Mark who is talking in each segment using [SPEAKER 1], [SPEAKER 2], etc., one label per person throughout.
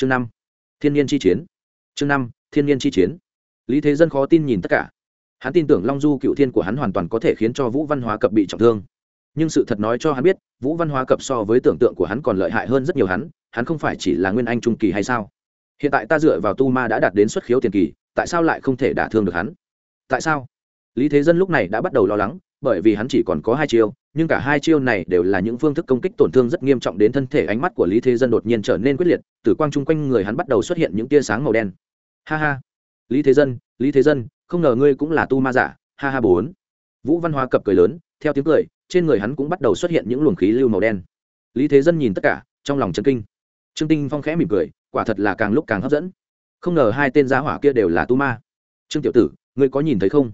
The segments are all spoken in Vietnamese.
[SPEAKER 1] chương năm, thiên nhiên chi chiến. Chương năm, thiên nhiên chi chiến. Lý thế dân khó tin nhìn tất cả. Hắn tin tưởng long du cựu thiên của hắn hoàn toàn có thể khiến cho vũ văn hóa cập bị trọng thương. Nhưng sự thật nói cho hắn biết, vũ văn hóa cập so với tưởng tượng của hắn còn lợi hại hơn rất nhiều hắn hắn không phải chỉ là nguyên anh trung kỳ hay sao? Hiện tại ta dựa vào tu ma đã đạt đến xuất khiếu tiền kỳ, tại sao lại không thể đả thương được hắn? Tại sao? Lý thế dân lúc này đã bắt đầu lo lắng bởi vì hắn chỉ còn có hai chiêu, nhưng cả hai chiêu này đều là những phương thức công kích tổn thương rất nghiêm trọng đến thân thể ánh mắt của lý thế dân đột nhiên trở nên quyết liệt, tử quang chung quanh người hắn bắt đầu xuất hiện những tia sáng màu đen. Ha ha. Lý thế dân, lý thế dân, không ngờ ngươi cũng là tu ma giả. Ha ha bốn. Vũ văn hóa cập cười lớn, theo tiếng cười, trên người hắn cũng bắt đầu xuất hiện những luồng khí lưu màu đen. Lý thế dân nhìn tất cả, trong lòng chân kinh. Trương tinh phong khẽ mỉm cười, quả thật là càng lúc càng hấp dẫn. Không ngờ hai tên giá hỏa kia đều là tu ma. Trương tiểu tử, ngươi có nhìn thấy không?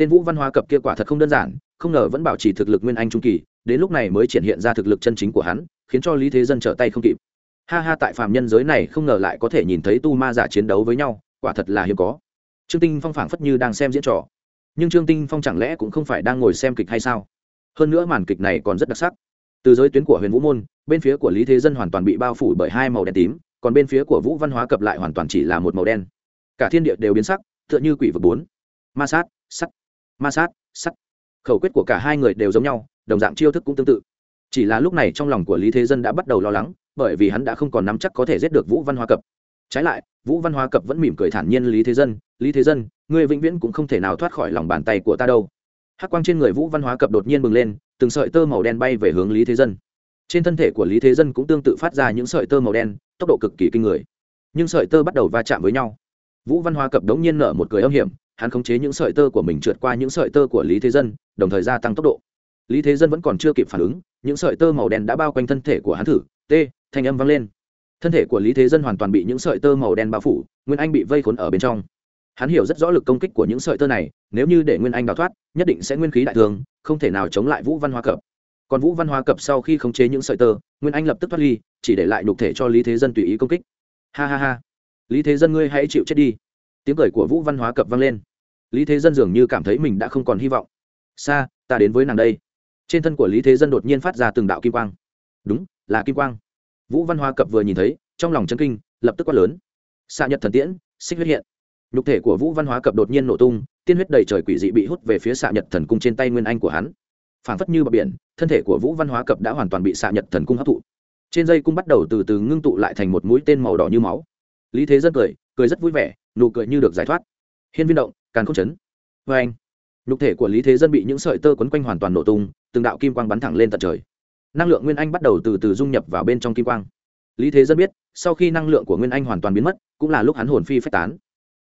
[SPEAKER 1] Tên vũ văn hóa cập kia quả thật không đơn giản, không ngờ vẫn bảo trì thực lực nguyên anh trung kỳ, đến lúc này mới triển hiện ra thực lực chân chính của hắn, khiến cho lý thế dân trở tay không kịp. Ha ha, tại phàm nhân giới này không ngờ lại có thể nhìn thấy tu ma giả chiến đấu với nhau, quả thật là hiếm có. Trương tinh phong phảng phất như đang xem diễn trò. Nhưng trương tinh phong chẳng lẽ cũng không phải đang ngồi xem kịch hay sao? Hơn nữa màn kịch này còn rất đặc sắc. Từ giới tuyến của huyền vũ môn, bên phía của lý thế dân hoàn toàn bị bao phủ bởi hai màu đen tím, còn bên phía của vũ văn hóa cập lại hoàn toàn chỉ là một màu đen. Cả thiên địa đều biến sắc, tựa như quỷ vực bốn. Ma sát, sắt ma sát, sắt. Khẩu quyết của cả hai người đều giống nhau, đồng dạng chiêu thức cũng tương tự. Chỉ là lúc này trong lòng của lý thế dân đã bắt đầu lo lắng, bởi vì hắn đã không còn nắm chắc có thể giết được vũ văn Hoa cập. Trái lại, vũ văn Hoa cập vẫn mỉm cười thản nhiên lý thế dân, lý thế dân người vĩnh viễn cũng không thể nào thoát khỏi lòng bàn tay của ta đâu. Hắc quang trên người vũ văn hóa cập đột nhiên bừng lên, từng sợi tơ màu đen bay về hướng lý thế dân. Trên thân thể của lý thế dân cũng tương tự phát ra những sợi tơ màu đen, tốc độ cực kỳ kinh người. Nhưng sợi tơ bắt đầu va chạm với nhau vũ văn hóa cập đống nhiên nở một cười âm hiểm, hắn khống chế những sợi tơ của mình trượt qua những sợi tơ của lý thế dân, đồng thời gia tăng tốc độ. Lý thế dân vẫn còn chưa kịp phản ứng, những sợi tơ màu đen đã bao quanh thân thể của hắn thử t thanh âm vang lên. Thân thể của lý thế dân hoàn toàn bị những sợi tơ màu đen bao phủ, nguyên anh bị vây khốn ở bên trong. Hắn hiểu rất rõ lực công kích của những sợi tơ này, nếu như để nguyên anh đào thoát, nhất định sẽ nguyên khí đại thường không thể nào chống lại vũ văn hóa cập. Còn vũ văn hóa cập sau khi khống chế những sợi tơ, nguyên anh lập tức thoát ly, chỉ để lại nhục thể cho lý thế dân tùy ý công kích. Ha ha ha lý thế dân ngươi hãy chịu chết đi. Tiếng cười của vũ văn hóa cập vang lên. Lý thế dân dường như cảm thấy mình đã không còn hy vọng. Xa ta đến với nàng đây. Trên thân của lý thế dân đột nhiên phát ra từng đạo kim quang. Đúng, là kim quang. Vũ văn hóa cập vừa nhìn thấy, trong lòng chân kinh, lập tức quát lớn. Xạ nhật thần tiễn, xích huyết hiện. Nhục thể của vũ văn hóa cập đột nhiên nổ tung, tiên huyết đầy trời quỷ dị bị hút về phía xạ nhật thần cung trên tay nguyên anh của hắn. Phảng phất như bờ biển, thân thể của vũ văn hóa cập đã hoàn toàn bị xạ nhật thần cung hấp thụ. Trên dây cung bắt đầu từ từ ngưng tụ lại thành một mũi tên màu đỏ như máu lý thế dân cười cười rất vui vẻ, nụ cười như được giải thoát. Hiên viên động càng không chấn vê anh, nhục thể của lý thế dân bị những sợi tơ quấn quanh hoàn toàn nổ tung, từng đạo kim quang bắn thẳng lên tận trời. Năng lượng nguyên anh bắt đầu từ từ dung nhập vào bên trong kim quang. Lý thế dân biết, sau khi năng lượng của nguyên anh hoàn toàn biến mất, cũng là lúc hắn hồn phi phách tán.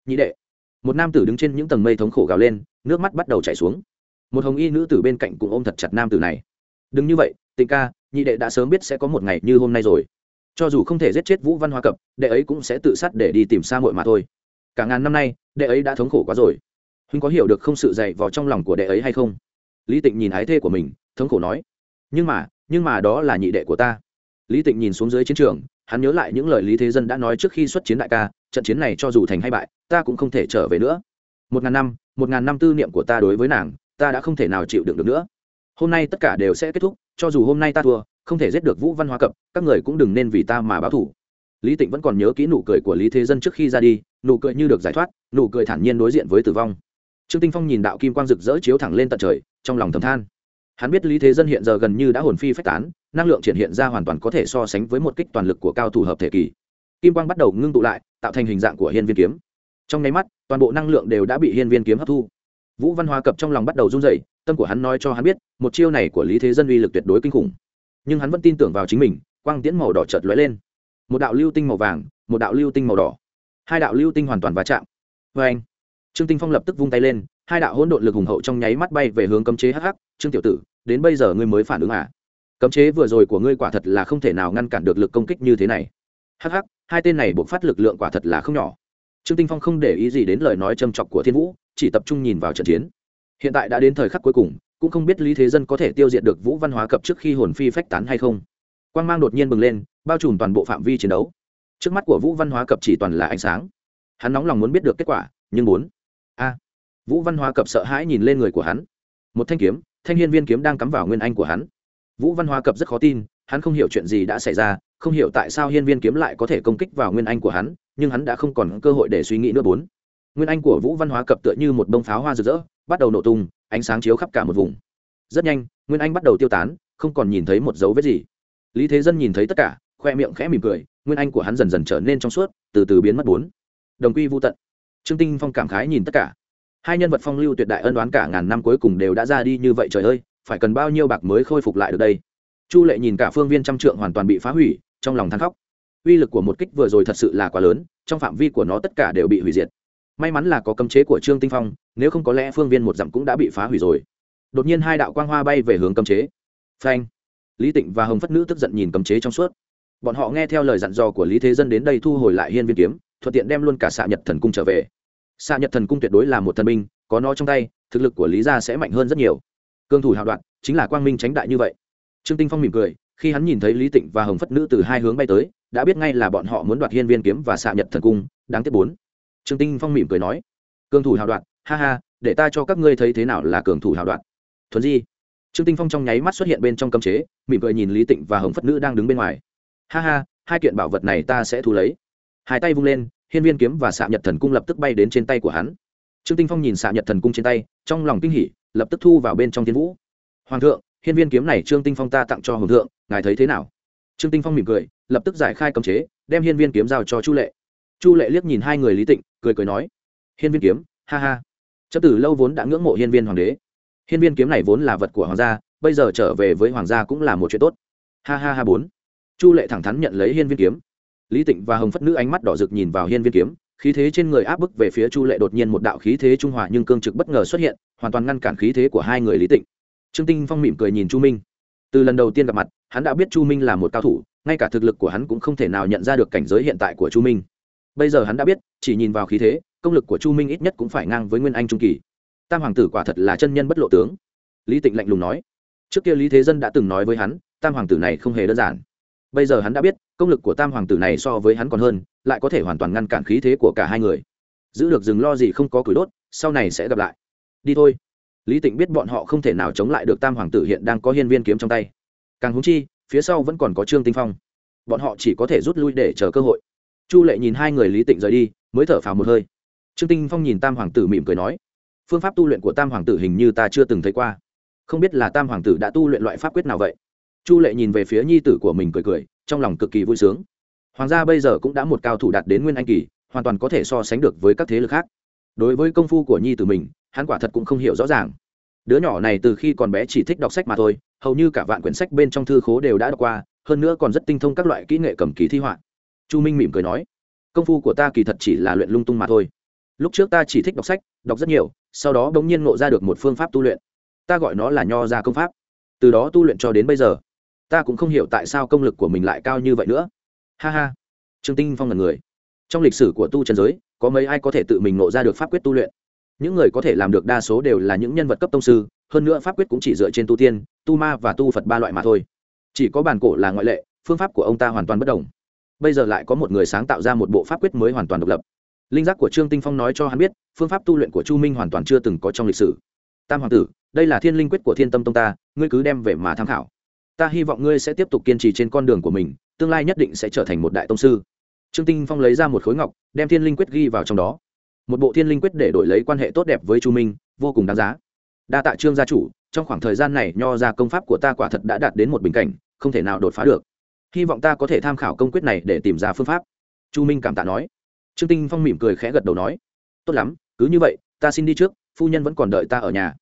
[SPEAKER 1] Nhị đệ, một nam tử đứng trên những tầng mây thống khổ gào lên, nước mắt bắt đầu chảy xuống. Một hồng y nữ tử bên cạnh cũng ôm thật chặt nam tử này. Đừng như vậy tình ca, nhị đệ đã sớm biết sẽ có một ngày như hôm nay rồi cho dù không thể giết chết vũ văn hoa cập, đệ ấy cũng sẽ tự sát để đi tìm xa muội mà thôi. Cả ngàn năm nay, đệ ấy đã thống khổ quá rồi. Huynh có hiểu được không sự dày vào trong lòng của đệ ấy hay không? Lý tịnh nhìn ái thê của mình, thống khổ nói. Nhưng mà nhưng mà đó là nhị đệ của ta. Lý tịnh nhìn xuống dưới chiến trường, hắn nhớ lại những lời lý thế dân đã nói trước khi xuất chiến đại ca, trận chiến này cho dù thành hay bại, ta cũng không thể trở về nữa. Một ngàn năm, một ngàn năm tư niệm của ta đối với nàng, ta đã không thể nào chịu đựng được nữa. Hôm nay tất cả đều sẽ kết thúc, cho dù hôm nay ta thua không thể giết được vũ văn hóa cập, các người cũng đừng nên vì ta mà báo thủ. Lý tịnh vẫn còn nhớ kỹ nụ cười của lý thế dân trước khi ra đi, nụ cười như được giải thoát, nụ cười thản nhiên đối diện với tử vong. Trương tinh phong nhìn đạo kim quang rực rỡ chiếu thẳng lên tận trời, trong lòng thầm than. Hắn biết lý thế dân hiện giờ gần như đã hồn phi phách tán, năng lượng triển hiện ra hoàn toàn có thể so sánh với một kích toàn lực của cao thủ hợp thể kỳ. Kim quang bắt đầu ngưng tụ lại, tạo thành hình dạng của hiên viên kiếm. Trong nháy mắt, toàn bộ năng lượng đều đã bị hiên viên kiếm hấp thu. Vũ văn hóa cập trong lòng bắt đầu run rẩy, tâm của hắn nói cho hắn biết, một chiêu này của lý thế dân uy lực tuyệt đối kinh khủng nhưng hắn vẫn tin tưởng vào chính mình, quang tiễn màu đỏ chợt lóe lên. Một đạo lưu tinh màu vàng, một đạo lưu tinh màu đỏ. Hai đạo lưu tinh hoàn toàn va chạm. Vê anh, trương tinh phong lập tức vung tay lên, hai đạo hỗn độn lực hùng hậu trong nháy mắt bay về hướng cấm chế hắc hắc, trương tiểu tử, đến bây giờ ngươi mới phản ứng à? Cấm chế vừa rồi của ngươi quả thật là không thể nào ngăn cản được lực công kích như thế này. Hắc hắc, hai tên này buộc phát lực lượng quả thật là không nhỏ. Trương tinh phong không để ý gì đến lời nói châm chọc của thiên vũ, chỉ tập trung nhìn vào trận chiến. Hiện tại đã đến thời khắc cuối cùng cũng không biết lý thế dân có thể tiêu diệt được vũ văn hóa cập trước khi hồn phi phách tán hay không. Quang mang đột nhiên bừng lên, bao trùm toàn bộ phạm vi chiến đấu. Trước mắt của vũ văn hóa cập chỉ toàn là ánh sáng. Hắn nóng lòng muốn biết được kết quả, nhưng bốn a! Vũ văn hóa cập sợ hãi nhìn lên người của hắn. Một thanh kiếm, thanh hiên viên kiếm đang cắm vào nguyên anh của hắn. Vũ văn hóa cập rất khó tin, hắn không hiểu chuyện gì đã xảy ra, không hiểu tại sao hiên viên kiếm lại có thể công kích vào nguyên anh của hắn, nhưng hắn đã không còn cơ hội để suy nghĩ nữa bốn. Nguyên anh của vũ văn hóa cập tựa như một bông pháo hoa rực rỡ, bắt đầu nổ tung ánh sáng chiếu khắp cả một vùng. Rất nhanh, nguyên anh bắt đầu tiêu tán, không còn nhìn thấy một dấu vết gì. Lý thế dân nhìn thấy tất cả, khoe miệng khẽ mỉm cười, nguyên anh của hắn dần dần trở nên trong suốt, từ từ biến mất bốn. Đồng quy vô tận. Trương tinh phong cảm khái nhìn tất cả. Hai nhân vật phong lưu tuyệt đại ân đoán cả ngàn năm cuối cùng đều đã ra đi như vậy trời ơi, phải cần bao nhiêu bạc mới khôi phục lại được đây? Chu lệ nhìn cả phương viên trăm trượng hoàn toàn bị phá hủy, trong lòng than khóc. Uy lực của một kích vừa rồi thật sự là quá lớn, trong phạm vi của nó tất cả đều bị hủy diệt may mắn là có cấm chế của trương tinh phong, nếu không có lẽ phương viên một dặm cũng đã bị phá hủy rồi. Đột nhiên hai đạo quang hoa bay về hướng cấm chế. Phanh! Lý tịnh và hồng phất nữ tức giận nhìn cấm chế trong suốt. Bọn họ nghe theo lời dặn dò của lý thế dân đến đây thu hồi lại hiên viên kiếm, thuận tiện đem luôn cả xạ nhật thần cung trở về. Xạ nhật thần cung tuyệt đối là một thần binh, có nó trong tay, thực lực của lý gia sẽ mạnh hơn rất nhiều. Cương thủ hào đoạn, chính là quang minh tránh đại như vậy. Trương tinh phong mỉm cười, khi hắn nhìn thấy lý tịnh và hồng phất nữ từ hai hướng bay tới, đã biết ngay là bọn họ muốn đoạt hiên viên kiếm và xạ nhật thần cung, đáng tiếc bốn trương tinh phong mỉm cười nói, cường thủ hào đoạn, ha ha, để ta cho các ngươi thấy thế nào là cường thủ hào đoạn. Thuần di. Trương tinh phong trong nháy mắt xuất hiện bên trong cấm chế, mỉm cười nhìn lý tịnh và hồng phất nữ đang đứng bên ngoài. Ha ha, hai kiện bảo vật này ta sẽ thu lấy. Hai tay vung lên, hiên viên kiếm và xạ nhật thần cung lập tức bay đến trên tay của hắn. Trương tinh phong nhìn xạ nhật thần cung trên tay, trong lòng kinh hỉ, lập tức thu vào bên trong thiên vũ. Hoàng thượng, hiên viên kiếm này trương tinh phong ta tặng cho hoàng thượng, ngài thấy thế nào? Trương tinh phong mỉm cười, lập tức giải khai cấm chế, đem hiên viên kiếm giao cho chu lệ chu lệ liếc nhìn hai người lý tịnh, cười cười nói, hiên viên kiếm, ha ha. Chấp tử lâu vốn đã ngưỡng mộ hiên viên hoàng đế. Hiên viên kiếm này vốn là vật của hoàng gia, bây giờ trở về với hoàng gia cũng là một chuyện tốt. Ha ha ha bốn. Chu lệ thẳng thắn nhận lấy hiên viên kiếm. Lý tịnh và hồng phất nữ ánh mắt đỏ rực nhìn vào hiên viên kiếm, khí thế trên người áp bức về phía chu lệ đột nhiên một đạo khí thế trung hòa nhưng cương trực bất ngờ xuất hiện, hoàn toàn ngăn cản khí thế của hai người lý tịnh. Trương tinh phong mỉm cười nhìn chu minh. Từ lần đầu tiên gặp mặt, hắn đã biết chu minh là một cao thủ, ngay cả thực lực của hắn cũng không thể nào nhận ra được cảnh giới hiện tại của chu minh bây giờ hắn đã biết, chỉ nhìn vào khí thế, công lực của chu minh ít nhất cũng phải ngang với nguyên anh trung kỳ. Tam hoàng tử quả thật là chân nhân bất lộ tướng. Lý tịnh lạnh lùng nói. Trước kia lý thế dân đã từng nói với hắn, tam hoàng tử này không hề đơn giản. Bây giờ hắn đã biết, công lực của tam hoàng tử này so với hắn còn hơn, lại có thể hoàn toàn ngăn cản khí thế của cả hai người. Giữ được rừng lo gì không có củi đốt, sau này sẽ gặp lại. Đi thôi. Lý tịnh biết bọn họ không thể nào chống lại được tam hoàng tử hiện đang có hiên viên kiếm trong tay. Càng húng chi, phía sau vẫn còn có trương tinh phong. Bọn họ chỉ có thể rút lui để chờ cơ hội chu lệ nhìn hai người lý tịnh rời đi, mới thở phào một hơi. Trương tinh phong nhìn tam hoàng tử mỉm cười nói, phương pháp tu luyện của tam hoàng tử hình như ta chưa từng thấy qua. Không biết là tam hoàng tử đã tu luyện loại pháp quyết nào vậy? Chu lệ nhìn về phía nhi tử của mình cười cười, trong lòng cực kỳ vui sướng. Hoàng gia bây giờ cũng đã một cao thủ đạt đến nguyên anh kỳ, hoàn toàn có thể so sánh được với các thế lực khác. Đối với công phu của nhi tử mình, hắn quả thật cũng không hiểu rõ ràng. Đứa nhỏ này từ khi còn bé chỉ thích đọc sách mà thôi, hầu như cả vạn quyển sách bên trong thư khố đều đã đọc qua, hơn nữa còn rất tinh thông các loại kỹ nghệ cầm ký thi họa chu minh mỉm cười nói, công phu của ta kỳ thật chỉ là luyện lung tung mà thôi. Lúc trước ta chỉ thích đọc sách, đọc rất nhiều, sau đó bỗng nhiên ngộ ra được một phương pháp tu luyện. Ta gọi nó là nho ra công pháp. Từ đó tu luyện cho đến bây giờ, ta cũng không hiểu tại sao công lực của mình lại cao như vậy nữa. Ha ha. Trương tinh phong là người. Trong lịch sử của tu trần giới, có mấy ai có thể tự mình ngộ ra được pháp quyết tu luyện? Những người có thể làm được đa số đều là những nhân vật cấp tông sư, hơn nữa pháp quyết cũng chỉ dựa trên tu tiên, tu ma và tu phật ba loại mà thôi. Chỉ có bản cổ là ngoại lệ, phương pháp của ông ta hoàn toàn bất đồng bây giờ lại có một người sáng tạo ra một bộ pháp quyết mới hoàn toàn độc lập. Linh giác của trương tinh phong nói cho hắn biết, phương pháp tu luyện của chu minh hoàn toàn chưa từng có trong lịch sử. Tam hoàng tử, đây là thiên linh quyết của thiên tâm tông ta, ngươi cứ đem về mà tham khảo. Ta hy vọng ngươi sẽ tiếp tục kiên trì trên con đường của mình, tương lai nhất định sẽ trở thành một đại tông sư. Trương tinh phong lấy ra một khối ngọc, đem thiên linh quyết ghi vào trong đó. Một bộ thiên linh quyết để đổi lấy quan hệ tốt đẹp với chu minh, vô cùng đáng giá. Đa tạ trương gia chủ, trong khoảng thời gian này nho ra công pháp của ta quả thật đã đạt đến một bình cảnh, không thể nào đột phá được hy vọng ta có thể tham khảo công quyết này để tìm ra phương pháp. Chu minh cảm tạ nói. Trương tinh phong mỉm cười khẽ gật đầu nói. Tốt lắm, cứ như vậy, ta xin đi trước, phu nhân vẫn còn đợi ta ở nhà.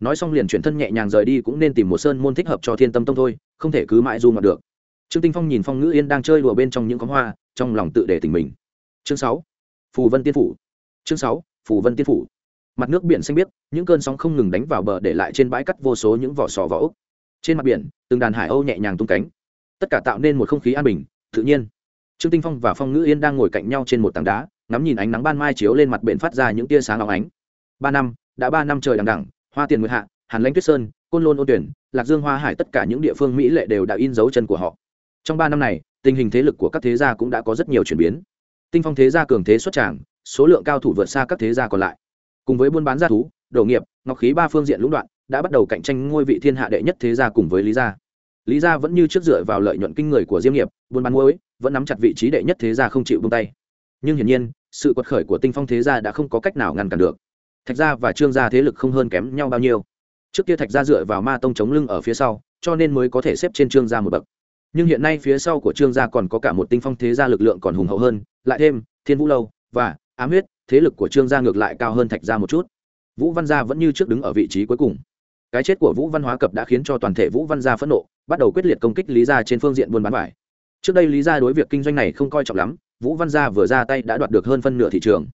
[SPEAKER 1] Nói xong liền chuyển thân nhẹ nhàng rời đi cũng nên tìm một sơn môn thích hợp cho thiên tâm tông thôi, không thể cứ mãi du ngoạn được. Trương tinh phong nhìn phong ngữ yên đang chơi đùa bên trong những con hoa, trong lòng tự để tình mình. Chương sáu. Phù vân tiên phủ. Chương sáu, phù vân tiên phủ. Mặt nước biển xanh biếc, những cơn sóng không ngừng đánh vào bờ để lại trên bãi cắt vô số những vỏ sò vỏ ốc. Trên mặt biển, từng đàn hải âu nhẹ nhàng tung cánh tất cả tạo nên một không khí an bình, tự nhiên. Trương tinh phong và phong ngữ yên đang ngồi cạnh nhau trên một tảng đá, ngắm nhìn ánh nắng ban mai chiếu lên mặt biển phát ra những tia sáng óng ánh. Ba năm, đã ba năm trời đằng đẳng hoa tiền nguyệt hạ, hàn lãnh tuyết sơn, côn lôn ôn tuyển, lạc dương hoa hải tất cả những địa phương mỹ lệ đều đã in dấu chân của họ. Trong ba năm này, tình hình thế lực của các thế gia cũng đã có rất nhiều chuyển biến. Tinh phong thế gia cường thế xuất tràng, số lượng cao thủ vượt xa các thế gia còn lại. Cùng với buôn bán gia thú, đồ nghiệp, ngọc khí ba phương diện lũng đoạn, đã bắt đầu cạnh tranh ngôi vị thiên hạ đệ nhất thế gia cùng với lý gia lý gia vẫn như trước dựa vào lợi nhuận kinh người của diêm nghiệp, buôn bán muối, vẫn nắm chặt vị trí đệ nhất thế gia không chịu buông tay. Nhưng hiển nhiên, sự quật khởi của tinh phong thế gia đã không có cách nào ngăn cản được. Thạch gia và trương gia thế lực không hơn kém nhau bao nhiêu. Trước kia thạch gia dựa vào ma tông chống lưng ở phía sau, cho nên mới có thể xếp trên trương gia một bậc. Nhưng hiện nay phía sau của trương gia còn có cả một tinh phong thế gia lực lượng còn hùng hậu hơn, lại thêm, thiên vũ lâu và ám huyết, thế lực của trương gia ngược lại cao hơn thạch gia một chút. Vũ văn gia vẫn như trước đứng ở vị trí cuối cùng cái chết của vũ văn hóa cập đã khiến cho toàn thể vũ văn gia phẫn nộ, bắt đầu quyết liệt công kích lý gia trên phương diện buôn bán vải. Trước đây lý gia đối việc kinh doanh này không coi trọng lắm, vũ văn gia vừa ra tay đã đoạt được hơn phân nửa thị trường.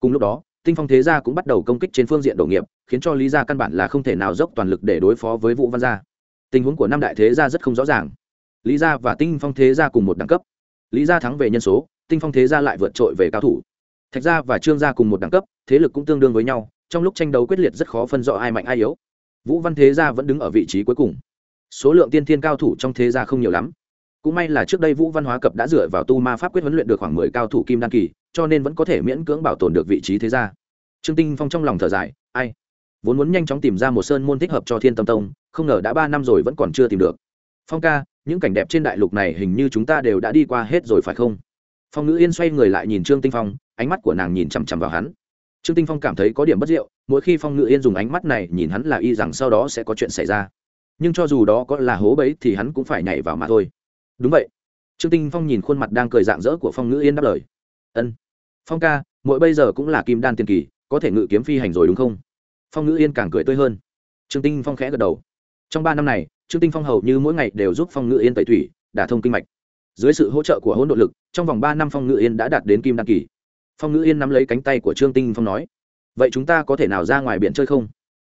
[SPEAKER 1] Cùng lúc đó, tinh phong thế gia cũng bắt đầu công kích trên phương diện đổ nghiệp, khiến cho lý gia căn bản là không thể nào dốc toàn lực để đối phó với vũ văn gia. Tình huống của năm đại thế gia rất không rõ ràng. Lý gia và tinh phong thế gia cùng một đẳng cấp. Lý gia thắng về nhân số, tinh phong thế gia lại vượt trội về cao thủ. Thạch gia và trương gia cùng một đẳng cấp, thế lực cũng tương đương với nhau, trong lúc tranh đấu quyết liệt rất khó phân rõ ai mạnh ai yếu vũ văn thế gia vẫn đứng ở vị trí cuối cùng. Số lượng tiên thiên cao thủ trong thế gia không nhiều lắm. Cũng may là trước đây vũ văn hóa cập đã dựa vào tu ma pháp quyết huấn luyện được khoảng mười cao thủ kim đan kỳ, cho nên vẫn có thể miễn cưỡng bảo tồn được vị trí thế gia. Trương tinh phong trong lòng thở dài, ai? Vốn muốn nhanh chóng tìm ra một sơn môn thích hợp cho thiên tâm tông, không ngờ đã ba năm rồi vẫn còn chưa tìm được. Phong ca, những cảnh đẹp trên đại lục này hình như chúng ta đều đã đi qua hết rồi phải không? Phong ngữ yên xoay người lại nhìn trương tinh phong, ánh mắt của nàng nhìn chằm chằm vào hắn trương tinh phong cảm thấy có điểm bất diệu, mỗi khi phong ngự yên dùng ánh mắt này nhìn hắn là y rằng sau đó sẽ có chuyện xảy ra. Nhưng cho dù đó có là hố bẫy thì hắn cũng phải nhảy vào mà thôi. Đúng vậy. Trương tinh phong nhìn khuôn mặt đang cười dạng dỡ của phong ngự yên đáp lời. Ân, phong ca mỗi bây giờ cũng là kim đan tiền kỳ, có thể ngự kiếm phi hành rồi đúng không? Phong ngự yên càng cười tươi hơn. Trương tinh phong khẽ gật đầu. Trong ba năm này, trương tinh phong hầu như mỗi ngày đều giúp phong ngự yên tẩy thủy, đả thông kinh mạch. Dưới sự hỗ trợ của hỗn độ lực, trong vòng ba năm phong ngự yên đã đạt đến kim đan kỳ phong ngữ yên nắm lấy cánh tay của trương tinh phong nói, vậy chúng ta có thể nào ra ngoài biển chơi không?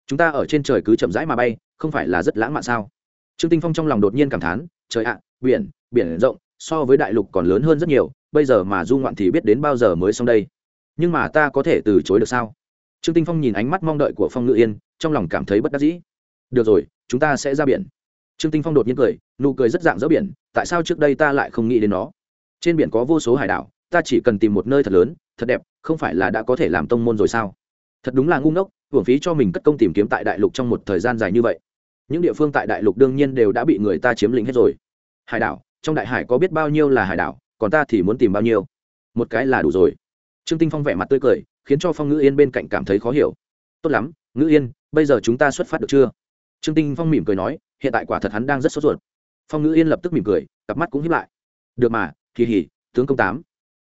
[SPEAKER 1] Chúng ta ở trên trời cứ chậm rãi mà bay, không phải là rất lãng mạn sao? Trương tinh phong trong lòng đột nhiên cảm thán, trời ạ, biển biển rộng, so với đại lục còn lớn hơn rất nhiều, bây giờ mà du ngoạn thì biết đến bao giờ mới xong đây? Nhưng mà ta có thể từ chối được sao? Trương tinh phong nhìn ánh mắt mong đợi của phong ngự yên, trong lòng cảm thấy bất đắc dĩ. Được rồi, chúng ta sẽ ra biển. Trương tinh phong đột nhiên cười, nụ cười rất dạng dỡ biển, tại sao trước đây ta lại không nghĩ đến nó? Trên biển có vô số hải đảo ta chỉ cần tìm một nơi thật lớn, thật đẹp, không phải là đã có thể làm tông môn rồi sao? Thật đúng là ngu ngốc, hưởng phí cho mình cất công tìm kiếm tại đại lục trong một thời gian dài như vậy. Những địa phương tại đại lục đương nhiên đều đã bị người ta chiếm lĩnh hết rồi. Hải đảo, trong đại hải có biết bao nhiêu là hải đảo, còn ta thì muốn tìm bao nhiêu? Một cái là đủ rồi. Trương tinh phong vẻ mặt tươi cười, khiến cho phong ngữ yên bên cạnh cảm thấy khó hiểu. Tốt lắm, ngữ yên, bây giờ chúng ta xuất phát được chưa? Trương tinh phong mỉm cười nói, hiện tại quả thật hắn đang rất sốt ruột. Phong ngữ yên lập tức mỉm cười, cặp mắt cũng hiếp lại. Được mà, kỳ hỉ, tướng công tám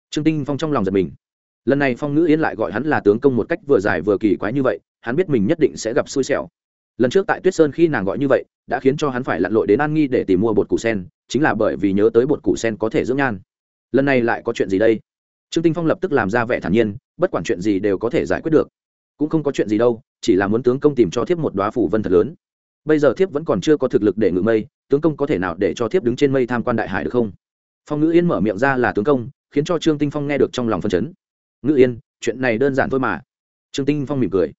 [SPEAKER 1] trương tinh phong trong lòng giật mình. Lần này phong ngữ yên lại gọi hắn là tướng công một cách vừa dài vừa kỳ quái như vậy, hắn biết mình nhất định sẽ gặp xui xẻo. Lần trước tại tuyết sơn khi nàng gọi như vậy, đã khiến cho hắn phải lặn lội đến an nghi để tìm mua bột củ sen, chính là bởi vì nhớ tới bột củ sen có thể dưỡng nhan. Lần này lại có chuyện gì đây? Trương tinh phong lập tức làm ra vẻ thản nhiên, bất quản chuyện gì đều có thể giải quyết được. Cũng không có chuyện gì đâu, chỉ là muốn tướng công tìm cho thiếp một đóa phủ vân thật lớn. Bây giờ thiếp vẫn còn chưa có thực lực để ngự mây, tướng công có thể nào để cho thiếp đứng trên mây tham quan đại hải được không? Phong ngữ yên mở miệng ra là tướng công khiến cho trương tinh phong nghe được trong lòng phân chấn. Ngự yên, chuyện này đơn giản thôi mà. Trương tinh phong mỉm cười.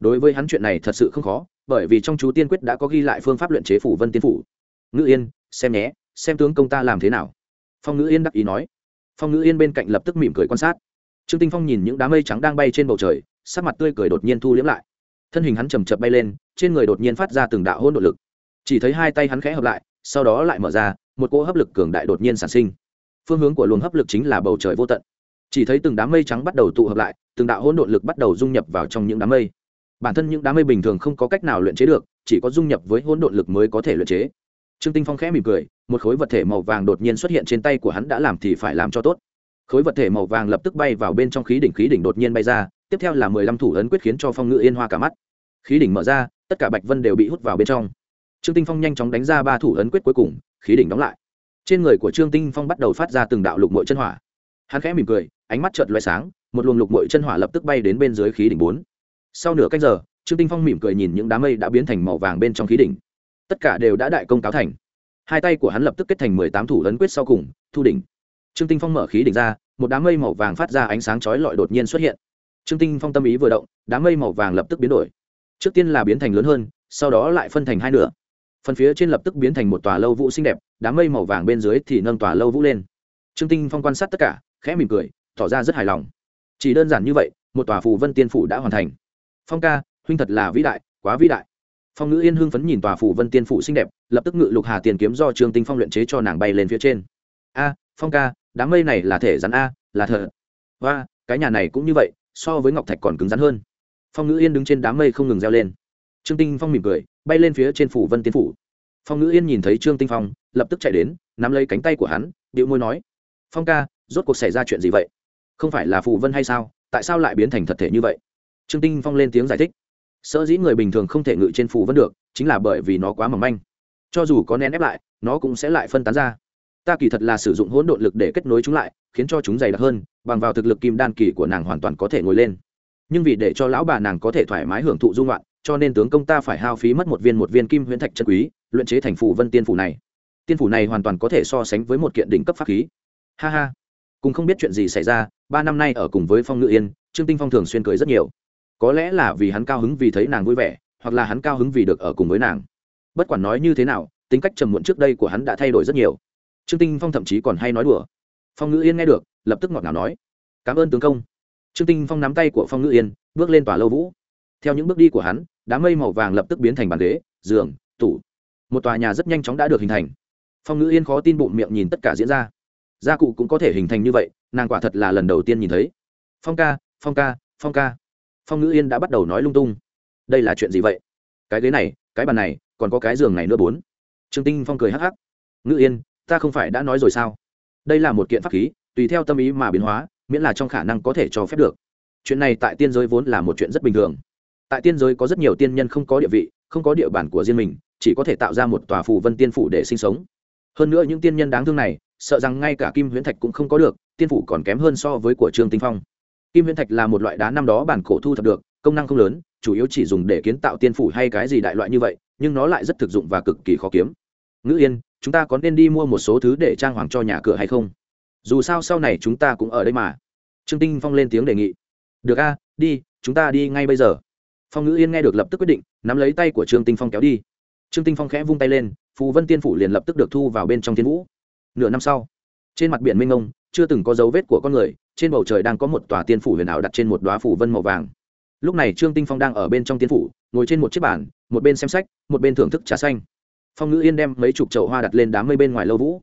[SPEAKER 1] Đối với hắn chuyện này thật sự không khó, bởi vì trong chú tiên quyết đã có ghi lại phương pháp luyện chế phủ vân tiên phủ. Ngự yên, xem nhé, xem tướng công ta làm thế nào. Phong ngữ yên đắc ý nói. Phong ngữ yên bên cạnh lập tức mỉm cười quan sát. Trương tinh phong nhìn những đám mây trắng đang bay trên bầu trời, sắc mặt tươi cười đột nhiên thu liễm lại. Thân hình hắn chầm chập bay lên, trên người đột nhiên phát ra từng đạo hôn nội lực. Chỉ thấy hai tay hắn khẽ hợp lại, sau đó lại mở ra, một cỗ hấp lực cường đại đột nhiên sản sinh phương hướng của luồng hấp lực chính là bầu trời vô tận. Chỉ thấy từng đám mây trắng bắt đầu tụ hợp lại, từng đạo hỗn độn lực bắt đầu dung nhập vào trong những đám mây. Bản thân những đám mây bình thường không có cách nào luyện chế được, chỉ có dung nhập với hỗn độn lực mới có thể luyện chế. Trương tinh phong khẽ mỉm cười, một khối vật thể màu vàng đột nhiên xuất hiện trên tay của hắn đã làm thì phải làm cho tốt. Khối vật thể màu vàng lập tức bay vào bên trong khí đỉnh khí đỉnh đột nhiên bay ra, tiếp theo là mười lăm thủ ấn quyết khiến cho phong ngự yên hoa cả mắt. Khí đỉnh mở ra, tất cả bạch vân đều bị hút vào bên trong. Trương tinh phong nhanh chóng đánh ra ba thủ ấn quyết cuối cùng, khí đỉnh đóng lại trên người của trương tinh phong bắt đầu phát ra từng đạo lục mội chân hỏa. Hắn khẽ mỉm cười, ánh mắt chợt loay sáng, một luồng lục mội chân hỏa lập tức bay đến bên dưới khí đỉnh bốn. Sau nửa cách giờ, trương tinh phong mỉm cười nhìn những đám mây đã biến thành màu vàng bên trong khí đỉnh. Tất cả đều đã đại công cáo thành. Hai tay của hắn lập tức kết thành mười tám thủ ấn quyết sau cùng, thu đỉnh. Trương tinh phong mở khí đỉnh ra, một đám mây màu vàng phát ra ánh sáng chói lọi đột nhiên xuất hiện. Trương tinh phong tâm ý vừa động, đám mây màu vàng lập tức biến đổi. Trước tiên là biến thành lớn hơn, sau đó lại phân thành hai nửa phần phía trên lập tức biến thành một tòa lâu vũ xinh đẹp, đám mây màu vàng bên dưới thì nâng tòa lâu vũ lên. Trương tinh phong quan sát tất cả, khẽ mỉm cười, tỏ ra rất hài lòng. Chỉ đơn giản như vậy, một tòa phù vân tiên phủ đã hoàn thành. Phong ca, huynh thật là vĩ đại, quá vĩ đại. Phong ngữ yên hưng phấn nhìn tòa phủ vân tiên phủ xinh đẹp, lập tức ngự lục hà tiền kiếm do trương tinh phong luyện chế cho nàng bay lên phía trên. A, phong ca, đám mây này là thể rắn a, là thợ. Và, cái nhà này cũng như vậy, so với ngọc thạch còn cứng rắn hơn. Phong ngữ yên đứng trên đám mây không ngừng reo lên trương tinh phong mỉm cười, bay lên phía trên phủ vân tiên phủ. Phong ngữ yên nhìn thấy trương tinh phong, lập tức chạy đến, nắm lấy cánh tay của hắn, điệu môi nói, phong ca, rốt cuộc xảy ra chuyện gì vậy? Không phải là phù vân hay sao? Tại sao lại biến thành thật thể như vậy? Trương tinh phong lên tiếng giải thích, sở dĩ người bình thường không thể ngự trên phù vân được, chính là bởi vì nó quá mỏng manh. Cho dù có nén ép lại, nó cũng sẽ lại phân tán ra. Ta kỳ thật là sử dụng hỗn độn lực để kết nối chúng lại, khiến cho chúng dày đặc hơn, bằng vào thực lực kim đan kỳ của nàng hoàn toàn có thể ngồi lên. Nhưng vì để cho lão bà nàng có thể thoải mái hưởng thụ dung loạn cho nên tướng công ta phải hao phí mất một viên một viên kim huyễn thạch chân quý, luyện chế thành phủ vân tiên phủ này. Tiên phủ này hoàn toàn có thể so sánh với một kiện đỉnh cấp pháp khí. Ha ha. Cùng không biết chuyện gì xảy ra, ba năm nay ở cùng với phong ngự yên, trương tinh phong thường xuyên cười rất nhiều. Có lẽ là vì hắn cao hứng vì thấy nàng vui vẻ, hoặc là hắn cao hứng vì được ở cùng với nàng. Bất quản nói như thế nào, tính cách trầm muộn trước đây của hắn đã thay đổi rất nhiều. Trương tinh phong thậm chí còn hay nói đùa. Phong ngự yên nghe được, lập tức ngọt ngào nói, cảm ơn tướng công. Trương tinh phong nắm tay của phong ngự yên, bước lên tòa lâu vũ. Theo những bước đi của hắn đám mây màu vàng lập tức biến thành bàn ghế, giường, tủ. Một tòa nhà rất nhanh chóng đã được hình thành. Phong ngữ yên khó tin bụng miệng nhìn tất cả diễn ra. Gia cụ cũng có thể hình thành như vậy, nàng quả thật là lần đầu tiên nhìn thấy. Phong ca phong ca phong ca. Phong ngữ yên đã bắt đầu nói lung tung. Đây là chuyện gì vậy? Cái ghế này, cái bàn này, còn có cái giường này nữa bốn. Trương tinh phong cười hắc hắc. Ngữ yên, ta không phải đã nói rồi sao? Đây là một kiện pháp khí, tùy theo tâm ý mà biến hóa, miễn là trong khả năng có thể cho phép được. Chuyện này tại tiên giới vốn là một chuyện rất bình thường tại tiên giới có rất nhiều tiên nhân không có địa vị, không có địa bàn của riêng mình, chỉ có thể tạo ra một tòa phù vân tiên phủ để sinh sống. Hơn nữa những tiên nhân đáng thương này, sợ rằng ngay cả kim huyễn thạch cũng không có được, tiên phủ còn kém hơn so với của trương tinh phong. Kim huyễn thạch là một loại đá năm đó bản cổ thu thập được, công năng không lớn, chủ yếu chỉ dùng để kiến tạo tiên phủ hay cái gì đại loại như vậy, nhưng nó lại rất thực dụng và cực kỳ khó kiếm. Ngữ yên, chúng ta có nên đi mua một số thứ để trang hoàng cho nhà cửa hay không? Dù sao sau này chúng ta cũng ở đây mà. Trương tinh phong lên tiếng đề nghị. Được a, đi, chúng ta đi ngay bây giờ phong ngữ yên nghe được lập tức quyết định, nắm lấy tay của trương tinh phong kéo đi. Trương tinh phong khẽ vung tay lên, phù vân tiên phủ liền lập tức được thu vào bên trong thiên vũ. Nửa năm sau, trên mặt biển Minh Ngông chưa từng có dấu vết của con người, trên bầu trời đang có một tòa tiên phủ huyền ảo đặt trên một đoá phủ vân màu vàng. Lúc này trương tinh phong đang ở bên trong tiên phủ, ngồi trên một chiếc bàn, một bên xem sách, một bên thưởng thức trà xanh. Phong ngữ yên đem mấy chục chậu hoa đặt lên đám mây bên ngoài lâu vũ.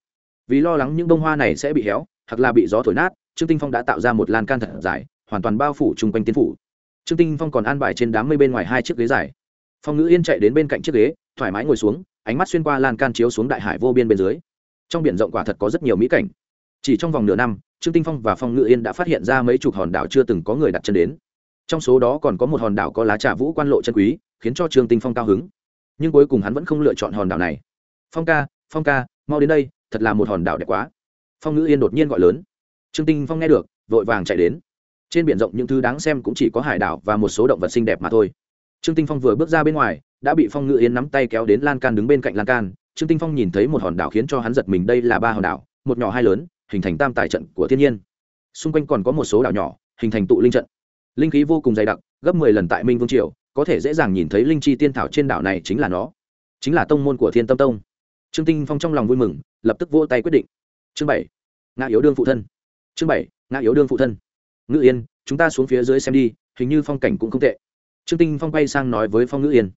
[SPEAKER 1] Vì lo lắng những bông hoa này sẽ bị héo, hoặc là bị gió thổi nát, trương tinh phong đã tạo ra một lan can thật dài, hoàn toàn bao phủ chung quanh tiên phủ trương tinh phong còn an bài trên đám mây bên ngoài hai chiếc ghế dài. Phong ngữ yên chạy đến bên cạnh chiếc ghế, thoải mái ngồi xuống, ánh mắt xuyên qua lan can chiếu xuống đại hải vô biên bên dưới. Trong biển rộng quả thật có rất nhiều mỹ cảnh. Chỉ trong vòng nửa năm, trương tinh phong và phong ngữ yên đã phát hiện ra mấy chục hòn đảo chưa từng có người đặt chân đến. Trong số đó còn có một hòn đảo có lá trà vũ quan lộ chân quý, khiến cho trương tinh phong cao hứng. Nhưng cuối cùng hắn vẫn không lựa chọn hòn đảo này. Phong ca phong ca, mau đến đây, thật là một hòn đảo đẹp quá. Phong ngữ yên đột nhiên gọi lớn. Trương tinh phong nghe được, vội vàng chạy đến trên biển rộng những thứ đáng xem cũng chỉ có hải đảo và một số động vật xinh đẹp mà thôi. Trương tinh phong vừa bước ra bên ngoài, đã bị phong ngự yến nắm tay kéo đến lan can đứng bên cạnh lan can. Trương tinh phong nhìn thấy một hòn đảo khiến cho hắn giật mình, đây là ba hòn đảo, một nhỏ hai lớn, hình thành tam tài trận của thiên nhiên. Xung quanh còn có một số đảo nhỏ, hình thành tụ linh trận. Linh khí vô cùng dày đặc, gấp mười lần tại minh vương triều, có thể dễ dàng nhìn thấy linh chi tiên thảo trên đảo này chính là nó. Chính là tông môn của thiên tâm tông. Trương tinh phong trong lòng vui mừng, lập tức vỗ tay quyết định. Chương bảy, ngã yếu đương phụ thân. Chương bảy, ngã yếu đương phụ thân ngữ yên, chúng ta xuống phía dưới xem đi, hình như phong cảnh cũng không tệ. Trương tinh phong bay sang nói với phong ngữ yên.